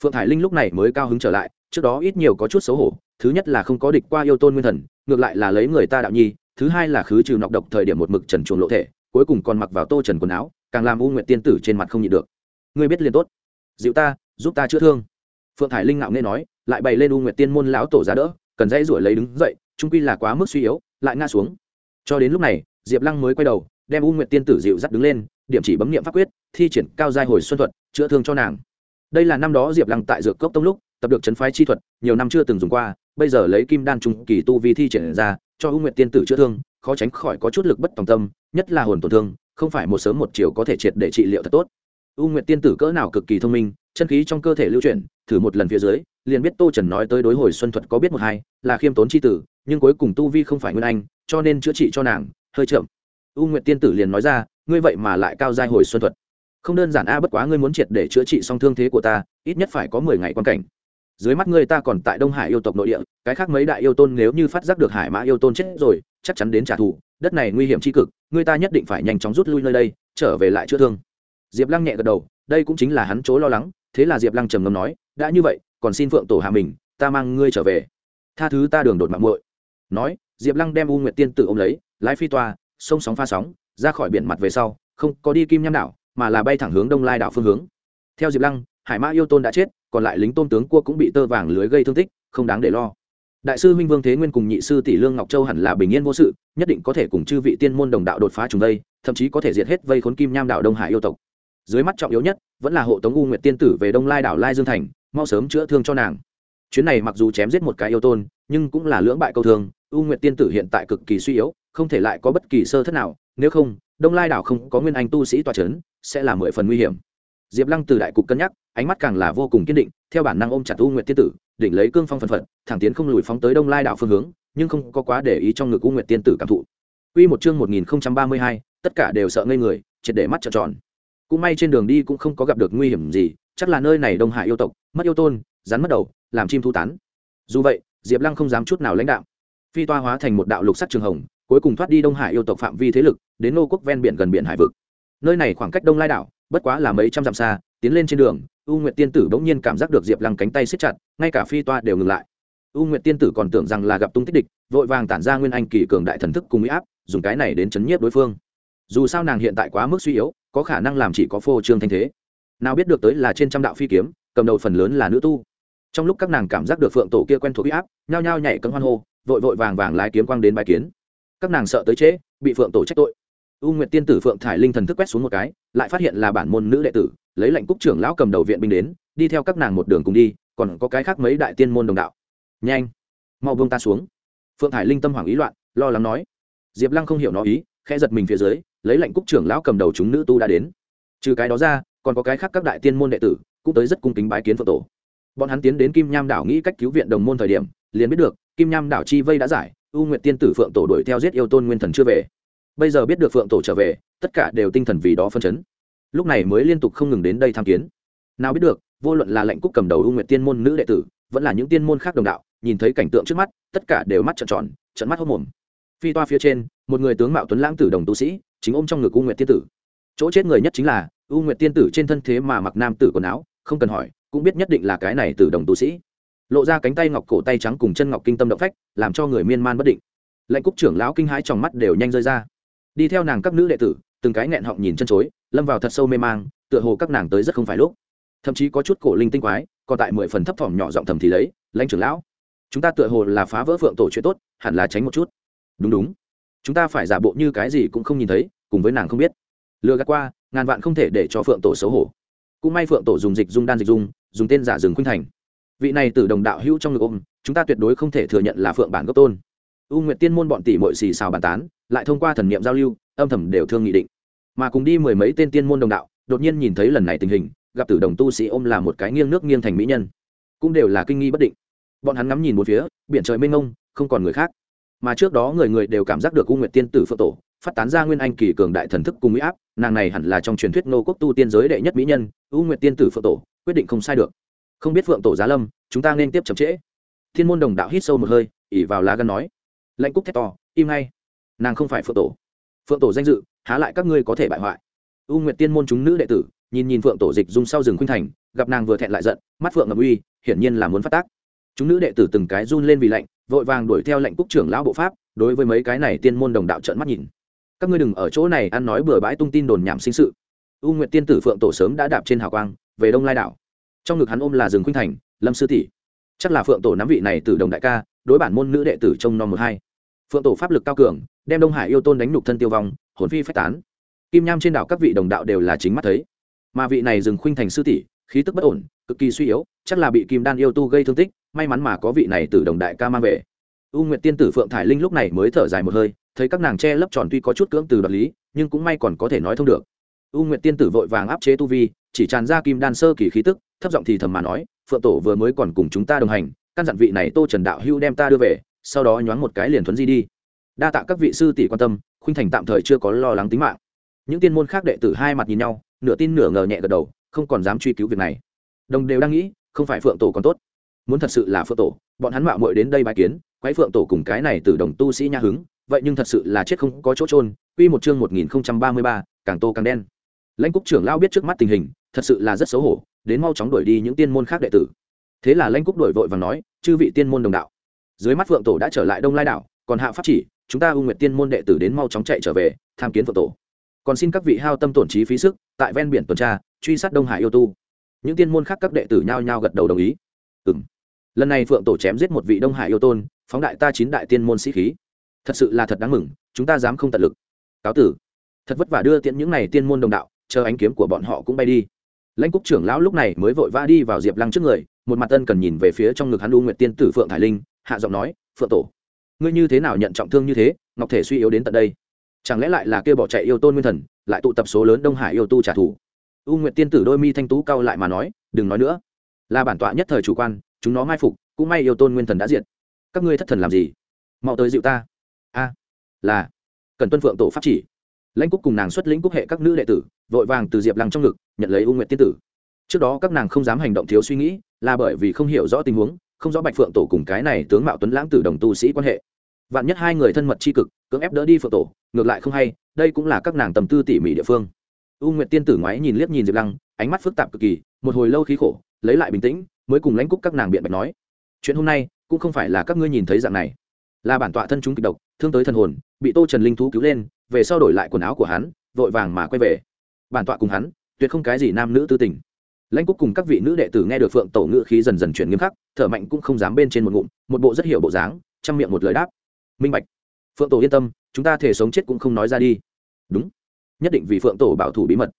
Phượng thải linh lúc này mới cao hứng trở lại, trước đó ít nhiều có chút xấu hổ, thứ nhất là không có địch qua yêu tôn nguyên thần, ngược lại là lấy người ta đạo nhi, thứ hai là khứ trừ nọc độc thời điểm một mực trần chuồng lộ thể, cuối cùng còn mặc vào tô trần quần áo, càng làm u nguyện tiên tử trên mặt không nhịn được. Ngươi biết liền tốt, dịu ta, giúp ta chữa thương. Phượng thải linh ngạo nghe nói, lại bày lên u nguyện tiên môn lão tổ giá đỡ cần dãy ruổi lấy đứng dậy, trung quy là quá mức suy yếu, lại ngã xuống. Cho đến lúc này, diệp lăng mới quay đầu, đem u nguyện tiên tử dịu dắt đứng lên, điểm chỉ bấm nghiệm pháp quyết, thi triển cao giai hồi xuân thuật, chữa thương cho nàng. Đây là năm đó diệp lăng tại dược cốc tông lúc, tập được chấn phái chi thuật, nhiều năm chưa từng dùng qua, bây giờ lấy kim đan trung kỳ tu vi thi triển ra, cho u nguyệt tiên tử chữa thương, khó tránh khỏi có chút lực bất tòng tâm, nhất là hồn tổn thương, không phải một sớm một chiều có thể triệt để trị liệu thật tốt. U nguyệt tiên tử cỡ nào cực kỳ thông minh, chân khí trong cơ thể lưu chuyển, thử một lần phía dưới liền biết tô trần nói tới đối hồi xuân thuật có biết một hai, là khiêm tốn c h i tử, nhưng cuối cùng tu vi không phải nguyên anh, cho nên chữa trị cho nàng, hơi chậm. U nguyện tiên tử liền nói ra, ngươi vậy mà lại cao giai hồi xuân thuật. Không đơn giản a, bất quá ngươi muốn triệt để chữa trị xong thương thế của ta, ít nhất phải có mười ngày quan cảnh. Dưới mắt ngươi ta còn tại đông hải yêu tộc nội địa, cái khác mấy đại yêu tôn nếu như phát giác được hải mã yêu tôn chết rồi, chắc chắn đến trả thù, đất này nguy hiểm tri cực, ngươi ta nhất định phải nhanh chóng rút lui nơi đây, trở về lại chữa thương. Diệp lăng nhẹ gật đầu, đây cũng chính là hắn chỗ lo lắng, thế là diệp lăng trầm ngâm nói, đã như vậy còn xin phượng tổ hạ mình, ta mang ngươi trở về. Tha thứ ta đường đột mạng muội. Nói, diệp lăng đem u nguyệt tiên tự ô m lấy, lái phi toa, sông sóng pha sóng, ra khỏi biển mặt về sau, không có đi kim nham đảo, mà là bay thẳng hướng đông lai đảo phương hướng. Theo diệp lăng, hải mã yêu tôn đã chết, còn lại lính tôn tướng cua cũng bị tơ vàng lưới gây thương tích, không đáng để lo. Đại sư minh vương thế nguyên cùng nhị sư tỷ lương ngọc châu hẳn là bình yên vô sự, nhất định có thể cùng chư vị tiên môn đồng đạo đột phá trùng đây, thậm chí có thể diệt hết vây khốn kim nham đảo đông hải yêu tộc. Dưới mắt trọng yếu nhất, vẫn là hộ tống u nguyệt tiên tử về đông lai đảo lai dương thành mau sớm chữa thương cho nàng. Chuyến này mặc dù chém giết một cái yêu tôn nhưng cũng là lưỡng bại câu thương u nguyệt tiên tử hiện tại cực kỳ suy yếu không thể lại có bất kỳ sơ thất nào nếu không đông lai đảo không có nguyên anh tu sĩ tòa c h ấ n sẽ là mười phần nguy hiểm. Diệp lăng từ đại cục cân nhắc ánh mắt càng là vô cùng kiên định theo bản năng ôm chặt u nguyệt tiên tử đỉnh lấy cương phong phần phật thẳng tiến không lùi phóng tới đông lai đảo phương hướng nhưng không có quá để ý trong ngực u nguyệt tiên tử cảm thụ. Quy một chương một nghìn ba mươi hai, tất cả đều sợ ngây người, triệt để mắt trợn tròn. Cũng may trên đường đi cũng không có gặp được nguy hiểm gì, chắc là nơi này đông hải yêu tộc, mất yêu tôn, rắn mất đầu, làm chim thu tán. Dù vậy, Diệp Lăng không dám chút nào lãnh đạo. Phi toa hóa thành một đạo lục sắc trường hồng, cuối cùng thoát đi đông hải yêu tộc phạm vi thế lực, đến nô quốc ven biển gần biển hải vực. Nơi này khoảng cách Đông Lai đảo, bất quá là mấy trăm dặm xa, tiến lên trên đường u nguyệt tiên tử bỗng nhiên cảm giác được diệp lăng cánh tay xích chặt ngay cả phi toa đều ngừng lại u nguyệt tiên tử còn tưởng rằng là gặp tung tích địch vội vàng tản ra nguyên anh kỳ cường đại thần thức cùng mỹ áp dùng cái này đến chấn nhiếp đối phương dù sao nàng hiện tại quá mức suy yếu có khả năng làm chỉ có phô trương thanh thế nào biết được tới là trên trăm đạo phi kiếm, cầm đầu phần lớn là nữ tu. Trong lúc các nàng cảm giác được phượng tổ kia quen thuộc huy áp, nhao nhao nhảy cấm hoan hô, vội vội vàng vàng lái kiếm quang đến bài kiến. Các nàng sợ tới trễ, bị phượng tổ trách tội. U nguyệt tiên tử phượng thải linh thần thức quét xuống một cái, lại phát hiện là bản môn nữ đệ tử, lấy lệnh cúc trưởng lão cầm đầu viện binh đến, đi theo các nàng một đường cùng đi, còn có cái khác mấy đại tiên môn đồng đạo. Nhanh, mau buông ta xuống. Phượng thải linh tâm hoảng ý loạn, lo lắng nói. Diệp lăng không hiểu nó ý, khẽ giật mình phía dưới, lấy lệnh cúc trưởng lão cầm đầu chúng nữ tu đã đến. Trừ cái đó ra còn có cái khác các đại tiên môn đệ tử, cũng tới rất cung kính bái kiến phượng tổ. Bọn hắn tiến đến kim nham đảo nghĩ cách cứu viện đồng môn thời điểm, liền biết được, kim nham đảo chi vây đã giải, u nguyện tiên tử phượng tổ đuổi theo giết yêu tôn nguyên thần chưa về. Bây giờ biết được phượng tổ trở về, tất cả đều tinh thần vì đó phân chấn. Lúc này mới liên tục không ngừng đến đây tham kiến. Nào biết được, vô luận là lệnh cúc cầm đầu u nguyện tiên môn nữ đệ tử, vẫn là những tiên môn khác đồng đạo, nhìn thấy cảnh tượng trước mắt, tất cả đều mắt trợn tròn trận mắt hốc mồm phi toa phía trên, một người tướng mạo tuấn lãng tử đồng tu sĩ, chính ôm trong ngực u nguyện tiên tử. Chỗ chết người nhất chính là u nguyệt tiên tử trên thân thế mà mặc nam tử quần áo, không cần hỏi, cũng biết nhất định là cái này từ đồng tu sĩ. Lộ ra cánh tay ngọc cổ tay trắng cùng chân ngọc kinh tâm động phách, làm cho người miên man bất định. Lệnh cúc trưởng lão kinh hãi trong mắt đều nhanh rơi ra. Đi theo nàng các nữ đệ tử, từng cái nghẹn họng nhìn chân chối, lâm vào thật sâu mê mang, tựa hồ các nàng tới rất không phải lúc. Thậm chí có chút cổ linh tinh quái, còn tại mười phần thấp thỏm nhỏ giọng thầm thì lấy, lãnh trưởng lão, chúng ta tựa hồ là phá vỡ phượng tổ chuyện tốt, hẳn là tránh một chút. Đúng đúng. Chúng ta phải giả bộ như cái gì cũng không nhìn thấy, cùng với nàng không biết. Lừa gạt qua ngàn vạn không thể để cho phượng tổ xấu hổ. Cũng may phượng tổ dùng dịch dung đan dịch dung, dùng tên giả rừng khuynh thành. Vị này từ đồng đạo hữu trong ngực ôm, chúng ta tuyệt đối không thể thừa nhận là phượng bản gốc tôn. U nguyệt tiên môn bọn tỷ mội xì xào bàn tán, lại thông qua thần niệm giao lưu, âm thầm đều thương nghị định. Mà cùng đi mười mấy tên tiên môn đồng đạo, đột nhiên nhìn thấy lần này tình hình, gặp tử đồng tu sĩ ôm là một cái nghiêng nước nghiêng thành mỹ nhân. Cũng đều là kinh nghi bất định. Bọn hắn ngắm nhìn một phía, biển trời mênh mông, không còn người khác. Mà trước đó người người đều cảm giác được u nguyệt tiên tử phượng tổ, phát tán ra nguyên anh kỳ cường đại thần thức cùng mỹ áp nàng này hẳn là trong truyền thuyết nô quốc tu tiên giới đệ nhất mỹ nhân, u nguyệt tiên tử phượng tổ, quyết định không sai được. Không biết phượng tổ giá lâm, chúng ta nên tiếp chậm trễ. Thiên môn đồng đạo hít sâu một hơi, ỉ vào lá gân nói. Lệnh cúc thét to, im ngay. Nàng không phải phượng tổ. Phượng tổ danh dự, há lại các ngươi có thể bại hoại. U nguyệt tiên môn chúng nữ đệ tử, nhìn nhìn phượng tổ dịch dung sau rừng khuynh thành, gặp nàng vừa thẹn lại giận, mắt phượng ngầm uy, hiển nhiên là muốn phát tác. Chúng nữ đệ tử từng cái run lên vì lạnh, vội vàng đuổi theo lệnh cúc trưởng lão bộ pháp, đối với mấy cái này tiên môn đồng đạo trợn mắt nhìn các ngươi đừng ở chỗ này ăn nói bừa bãi tung tin đồn nhảm sinh sự. U nguyện tiên tử phượng tổ sớm đã đạp trên hào quang, về đông lai đảo. Trong ngực hắn ôm là rừng khuynh thành, lâm sư tỷ. Chắc là phượng tổ nắm vị này từ đồng đại ca, đối bản môn nữ đệ tử trông nom một hai. Phượng tổ pháp lực cao cường, đem đông hải yêu tôn đánh nhục thân tiêu vong, hồn phi phách tán. Kim nham trên đảo các vị đồng đạo đều là chính mắt thấy. Mà vị này dừng khuynh thành sư tỷ, khí tức bất ổn, cực kỳ suy yếu, chắc là bị kim đan yêu tu gây thương tích, may mắn mà có vị này từ đồng đại ca mang về u nguyệt tiên tử phượng thải linh lúc này mới thở dài một hơi, thấy các nàng che lấp tròn tuy có chút cưỡng từ đoạt lý, nhưng cũng may còn có thể nói thông được. U nguyệt tiên tử vội vàng áp chế tu vi, chỉ tràn ra kim đan sơ kỳ khí tức, thấp giọng thì thầm mà nói, phượng tổ vừa mới còn cùng chúng ta đồng hành, căn dặn vị này tô trần đạo hưu đem ta đưa về, sau đó nhoáng một cái liền thuấn di đi. Đa tạ các vị sư tỷ quan tâm, khuynh thành tạm thời chưa có lo lắng tính mạng. Những tiên môn khác đệ tử hai mặt nhìn nhau, nửa tin nửa ngờ nhẹ gật đầu, không còn dám truy cứu việc này. Đồng đều đang nghĩ, không phải phượng tổ còn tốt. Muốn thật sự là phượng tổ, bọn hắn mạo muội đến đây bài kiến quái phượng tổ cùng cái này từ đồng tu sĩ nha hứng, vậy nhưng thật sự là chết không có chỗ trôn quy một chương một nghìn ba mươi ba, càng tô càng đen. Lãnh cúc trưởng lao biết trước mắt tình hình, thật sự là rất xấu hổ, đến mau chóng đuổi đi những tiên môn khác đệ tử. Thế là lãnh cúc đuổi vội và nói, chư vị tiên môn đồng đạo, dưới mắt phượng tổ đã trở lại đông lai đảo, còn hạ pháp chỉ, chúng ta ưu nguyệt tiên môn đệ tử đến mau chóng chạy trở về, tham kiến phượng tổ. Còn xin các vị hao tâm tổn trí phí sức, tại ven biển tuần tra, truy sát đông hải yêu tu. Những tiên môn khác các đệ tử nhao nhao gật đầu đồng ý. Ừ m lần này phượng tổ chém giết một vị đông hải yêu tôn phóng đại ta chín đại tiên môn sĩ khí. Thật sự là thật đáng mừng, chúng ta dám không tận lực. Cáo tử. Thật vất vả đưa tiễn những n à y tiên môn đồng đạo, chờ ánh kiếm của bọn họ cũng bay đi. Lãnh cúc trưởng lão lúc này mới vội vã đi vào diệp lăng trước người, một mặt tân cần nhìn về phía trong ngực hắn u nguyệt tiên tử phượng thải linh, hạ giọng nói, phượng tổ, ngươi như thế nào nhận trọng thương như thế, ngọc thể suy yếu đến tận đây. Chẳng lẽ lại là kêu bỏ chạy yêu tôn nguyên thần, lại tụ tập số lớn đông hải yêu tu trả thù? U nguyệt tiên tử đôi mi thanh tú cao lại mà nói, đừng nói nữa. Là bản tọa nhất thời chủ quan, chúng nó mai phục, cũng may yêu tôn nguyên thần đã diệt các ngươi thất thần làm gì? Mau tới dịu ta. A, là. Cần tuân phượng tổ pháp chỉ. Lãnh cúc cùng nàng xuất lĩnh cúc hệ các nữ đệ tử, vội vàng từ diệp lăng trong ngực, nhận lấy u nguyện tiên tử. Trước đó các nàng không dám hành động thiếu suy nghĩ, là bởi vì không hiểu rõ tình huống, không rõ bạch phượng tổ cùng cái này tướng mạo tuấn lãng tử đồng tu sĩ quan hệ. Vạn nhất hai người thân mật c h i cực, cưỡng ép đỡ đi phượng tổ, ngược lại không hay, đây cũng là các nàng tầm tư tỉ mỉ địa phương. U nguyện tiên tử ngoái nhìn liếc nhìn diệp lăng, ánh mắt phức tạp cực kỳ, một hồi lâu khí khổ, lấy lại bình tĩnh, mới cùng lãnh cúc các nàng biện bạch nói, chuyện hôm nay cũng không phải là các ngươi nhìn thấy dạng này. Là bản tọa thân chúng kịch độc, thương tới thần hồn, bị tô trần linh thú cứu lên, về sau đổi lại quần áo của hắn, vội vàng mà quay về. Bản tọa cùng hắn, tuyệt không cái gì nam nữ tư tình. Lãnh cúc cùng các vị nữ đệ tử nghe được phượng tổ ngữ khí dần dần chuyển nghiêm khắc, thở mạnh cũng không dám bên trên một ngụm, một bộ rất hiểu bộ dáng, chăm miệng một lời đáp. Minh bạch. Phượng tổ yên tâm, chúng ta thể sống chết cũng không nói ra đi. Đúng. Nhất định vì phượng tổ bảo thủ bí mật.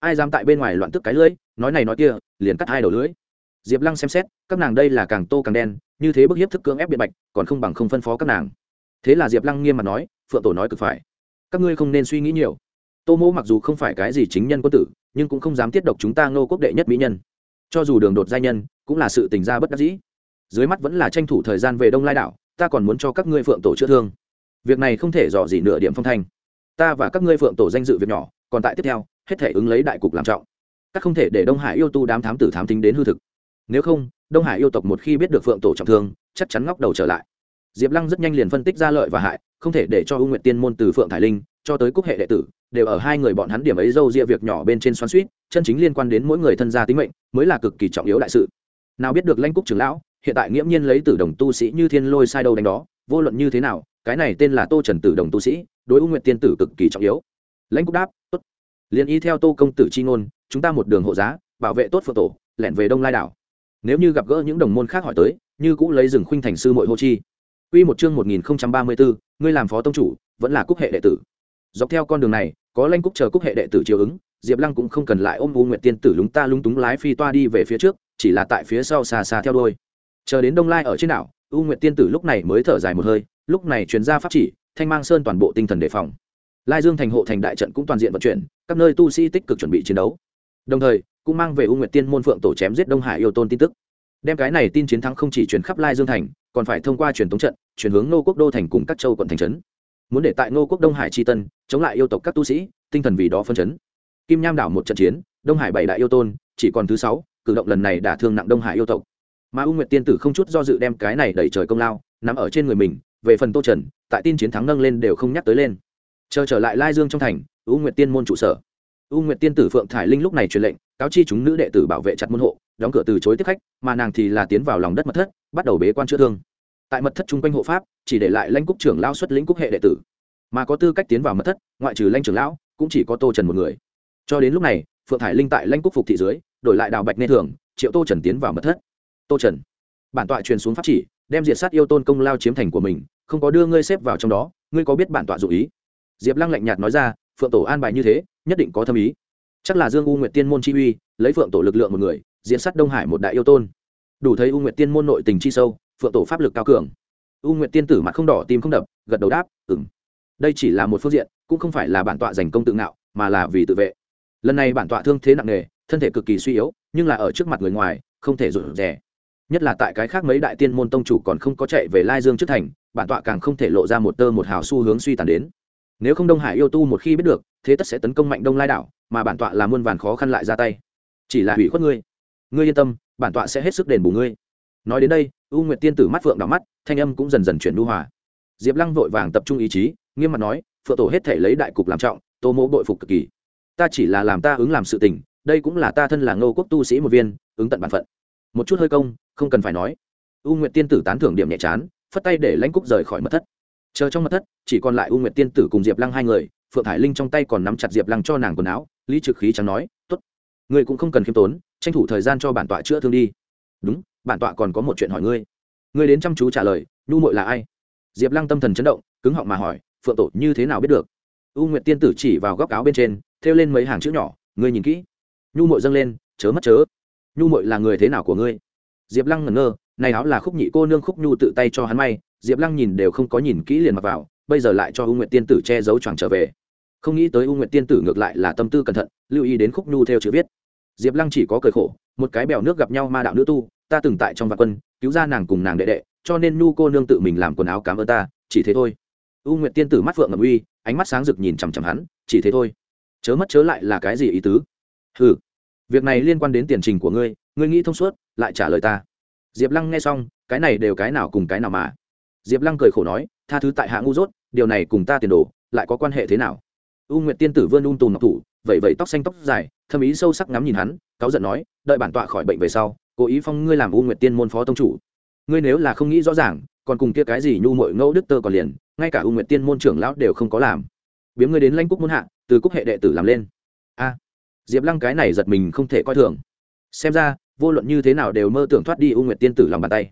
Ai dám tại bên ngoài loạn tức cái lưỡi, nói này nói kia, liền cắt hai đầu lưỡi diệp lăng xem xét, các nàng đây là càng tô càng đen, như thế bức hiếp thức cưỡng ép biện bạch, còn không bằng không phân phó các nàng. Thế là diệp lăng nghiêm mặt nói, phượng tổ nói cực phải. Các ngươi không nên suy nghĩ nhiều. Tô mô mặc dù không phải cái gì chính nhân quân tử, nhưng cũng không dám tiết độc chúng ta ngô quốc đệ nhất mỹ nhân. Cho dù đường đột giai nhân, cũng là sự tình gia bất đắc dĩ. Dưới mắt vẫn là tranh thủ thời gian về đông lai đảo, ta còn muốn cho các ngươi phượng tổ chữa thương. Việc này không thể dò gì nửa điểm phong thanh. Ta và các ngươi phượng tổ danh dự việc nhỏ, còn tại tiếp theo, hết thể ứng lấy đại cục làm trọng. Các không thể để đông hải yêu tu đám thám tử thám tính đến hư thực nếu không, đông hải yêu tộc một khi biết được phượng tổ trọng thương, chắc chắn ngóc đầu trở lại. Diệp lăng rất nhanh liền phân tích ra lợi và hại, không thể để cho u nguyện tiên môn từ phượng thải linh cho tới cúc hệ đệ tử đều ở hai người bọn hắn điểm ấy dâu ria việc nhỏ bên trên xoắn suýt chân chính liên quan đến mỗi người thân gia tính mệnh mới là cực kỳ trọng yếu đại sự. Nào biết được lãnh cúc trưởng lão, hiện tại nghiễm nhiên lấy tử đồng tu sĩ như thiên lôi sai đâu đánh đó, vô luận như thế nào, cái này tên là tô trần tử đồng tu sĩ, đối ưu nguyện tiên tử cực kỳ trọng yếu. Lãnh cúc đáp, tốt. Liền y theo tô công tử c h i ngôn, chúng ta một đường hộ giá, bảo vệ tốt phượng tổ, lẻn về đông lai đảo nếu như gặp gỡ những đồng môn khác hỏi tới như cũ lấy rừng khuynh thành sư mội hô chi Quy một chương 1034, ngươi làm phó tông chủ, vẫn là cúc hệ đệ tử. Dọc theo con đường này, có Lanh Cúc chờ cúc hệ đệ tử chiều ứng, Diệp Lăng cũng không cần lại ôm U Nguyệt tiên tử lúng ta lúng túng lái phi toa đi về phía trước, chỉ là tại phía sau xa xa theo đuôi. Chờ đến Đông Lai ở trên đảo, U Nguyệt tiên tử lúc này mới thở dài một hơi, lúc này truyền ra pháp chỉ, Thanh Mang Sơn toàn bộ tinh thần đề phòng. Lai Dương thành hộ thành đại trận cũng toàn diện vận chuyển, các nơi tu sĩ tích cực chuẩn bị chiến đấu. Đồng thời, cũng mang về U Nguyệt tiên môn phượng tổ chém giết Đông Hải yêu tôn tin tức. Đem cái này tin chiến thắng không chỉ truyền khắp Lai Dương thành, còn phải thông qua truyền thống trận chuyển hướng nô quốc đô thành cùng các châu quận thành trấn. Muốn để tại nô quốc đông hải tri tân chống lại yêu tộc các tu sĩ tinh thần vì đó phân chấn. Kim nham đảo một trận chiến đông hải bảy đại yêu tôn chỉ còn thứ sáu cử động lần này đã thương nặng đông hải yêu tộc. Mà u nguyệt tiên tử không chút do dự đem cái này đẩy trời công lao nằm ở trên người mình về phần tô trần tại tin chiến thắng nâng lên đều không nhắc tới lên. Chờ trở lại lai dương trong thành u nguyệt tiên môn trụ sở. U nguyệt tiên tử phượng thải linh lúc này truyền lệnh cáo chi chúng nữ đệ tử bảo vệ chặt môn hộ, đóng cửa từ chối tiếp khách, mà nàng thì là tiến vào lòng đất mật thất, bắt đầu bế quan chữa thương. Tại mật thất chung quanh hộ pháp, chỉ để lại lãnh cúc trưởng lao xuất lĩnh cúc hệ đệ tử. Mà có tư cách tiến vào mật thất, ngoại trừ lãnh trưởng lão, cũng chỉ có tô trần một người. Cho đến lúc này, phượng thải linh tại lãnh cúc phục thị dưới, đổi lại đào bạch nê thường, triệu tô trần tiến vào mật thất. Tô trần, bản tọa truyền xuống pháp chỉ, đem diệt sát yêu tôn công lao chiếm thành của mình, không có đưa ngươi xếp vào trong đó, ngươi có biết bản tọa dụ ý? Diệp lăng lạnh nhạt nói ra, phượng tổ an bài như thế, nhất định có thâm ý chắc là dương u nguyệt tiên môn chi uy, lấy phượng tổ lực lượng một người, diễn sát đông hải một đại yêu tôn. Đủ thấy u nguyệt tiên môn nội tình chi sâu, phượng tổ pháp lực cao cường. U nguyệt tiên tử mặt không đỏ, tim không đập, gật đầu đáp ừng đây chỉ là một phương diện, cũng không phải là bản tọa giành công tự ngạo, mà là vì tự vệ. Lần này bản tọa thương thế nặng nề, thân thể cực kỳ suy yếu, nhưng là ở trước mặt người ngoài, không thể rụt rè. Nhất là tại cái khác mấy đại tiên môn tông chủ còn không có chạy về lai dương trước thành, bản tọa càng không thể lộ ra một tơ một hào xu hướng suy tàn đến. Nếu không đông hải yêu tu một khi biết được, thế tất sẽ tấn công mạnh đông lai đảo mà bản tọa là muôn vàn khó khăn lại ra tay. Chỉ là hủy khuất ngươi. Ngươi yên tâm, bản tọa sẽ hết sức đền bù ngươi. Nói đến đây, u nguyệt tiên tử mắt phượng đỏ mắt, thanh âm cũng dần dần chuyển lưu hòa. Diệp lăng vội vàng tập trung ý chí, nghiêm mặt nói, phượng tổ hết thể lấy đại cục làm trọng, tô mỗ bội phục cực kỳ. Ta chỉ là làm ta ứng làm sự tình, đây cũng là ta thân là ngô quốc tu sĩ một viên, ứng tận bản phận. Một chút hơi công, không cần phải nói. U nguyệt tiên tử tán thưởng điểm nhẹ chán, phất tay để lãnh cúc rời khỏi mật thất. Chờ trong mật thất, chỉ còn lại u nguyệt tiên tử cùng diệp lăng hai người phượng hải linh trong tay còn nắm chặt diệp lăng cho nàng quần áo, lý trực khí chẳng nói t ố t người cũng không cần khiêm tốn, tranh thủ thời gian cho bản tọa chữa thương đi. Đúng, bản tọa còn có một chuyện hỏi ngươi. Ngươi đến chăm chú trả lời, nhu mội là ai? Diệp lăng tâm thần chấn động, cứng họng mà hỏi, phượng tổ, như thế nào biết được? U nguyệt tiên tử chỉ vào góc áo bên trên, thêu lên mấy hàng chữ nhỏ, ngươi nhìn kỹ. Nhu mội dâng lên, chớ mất chớ. Nhu mội là người thế nào của ngươi? Diệp lăng ngẩn ngơ, này áo là khúc nhị cô nương khúc nhu tự tay cho hắn may. Diệp lăng nhìn đều không có nhìn kỹ liền mặc vào, bây giờ lại cho u nguyệt tiên tử che giấu choàng trở về không nghĩ tới u nguyệt tiên tử ngược lại là tâm tư cẩn thận lưu ý đến khúc nhu theo chữ viết diệp lăng chỉ có cười khổ một cái bèo nước gặp nhau ma đạo nữ tu ta từng tại trong vạn quân cứu ra nàng cùng nàng đệ đệ cho nên nhu cô nương tự mình làm quần áo cám ơn ta chỉ thế thôi u nguyệt tiên tử mắt phượng ngầm uy ánh mắt sáng rực nhìn chằm chằm hắn chỉ thế thôi chớ mất chớ lại là cái gì ý tứ ừ việc này liên quan đến tiền trình của ngươi ngươi nghĩ thông suốt lại trả lời ta diệp lăng nghe xong cái này đều cái nào cùng cái nào mà diệp lăng cười khổ nói tha thứ tại hạ ngu dốt điều này cùng ta tiền đồ lại có quan hệ thế nào u nguyệt tiên tử vươn un tùn ngọc thủ vậy vậy tóc xanh tóc dài, thâm ý sâu sắc ngắm nhìn hắn, cáu giận nói, đợi bản tọa khỏi bệnh về sau, cố ý phong ngươi làm u nguyệt tiên môn phó tông chủ. Ngươi nếu là không nghĩ rõ ràng, còn cùng kia cái gì nhu mội ngẫu đức tơ còn liền, ngay cả u nguyệt tiên môn trưởng lão đều không có làm. Biếm ngươi đến lanh cúc môn hạ, từ cúc hệ đệ tử làm lên. A. Diệp lăng cái này giật mình không thể coi thường. Xem ra, vô luận như thế nào đều mơ tưởng thoát đi u nguyệt tiên tử lòng bàn tay.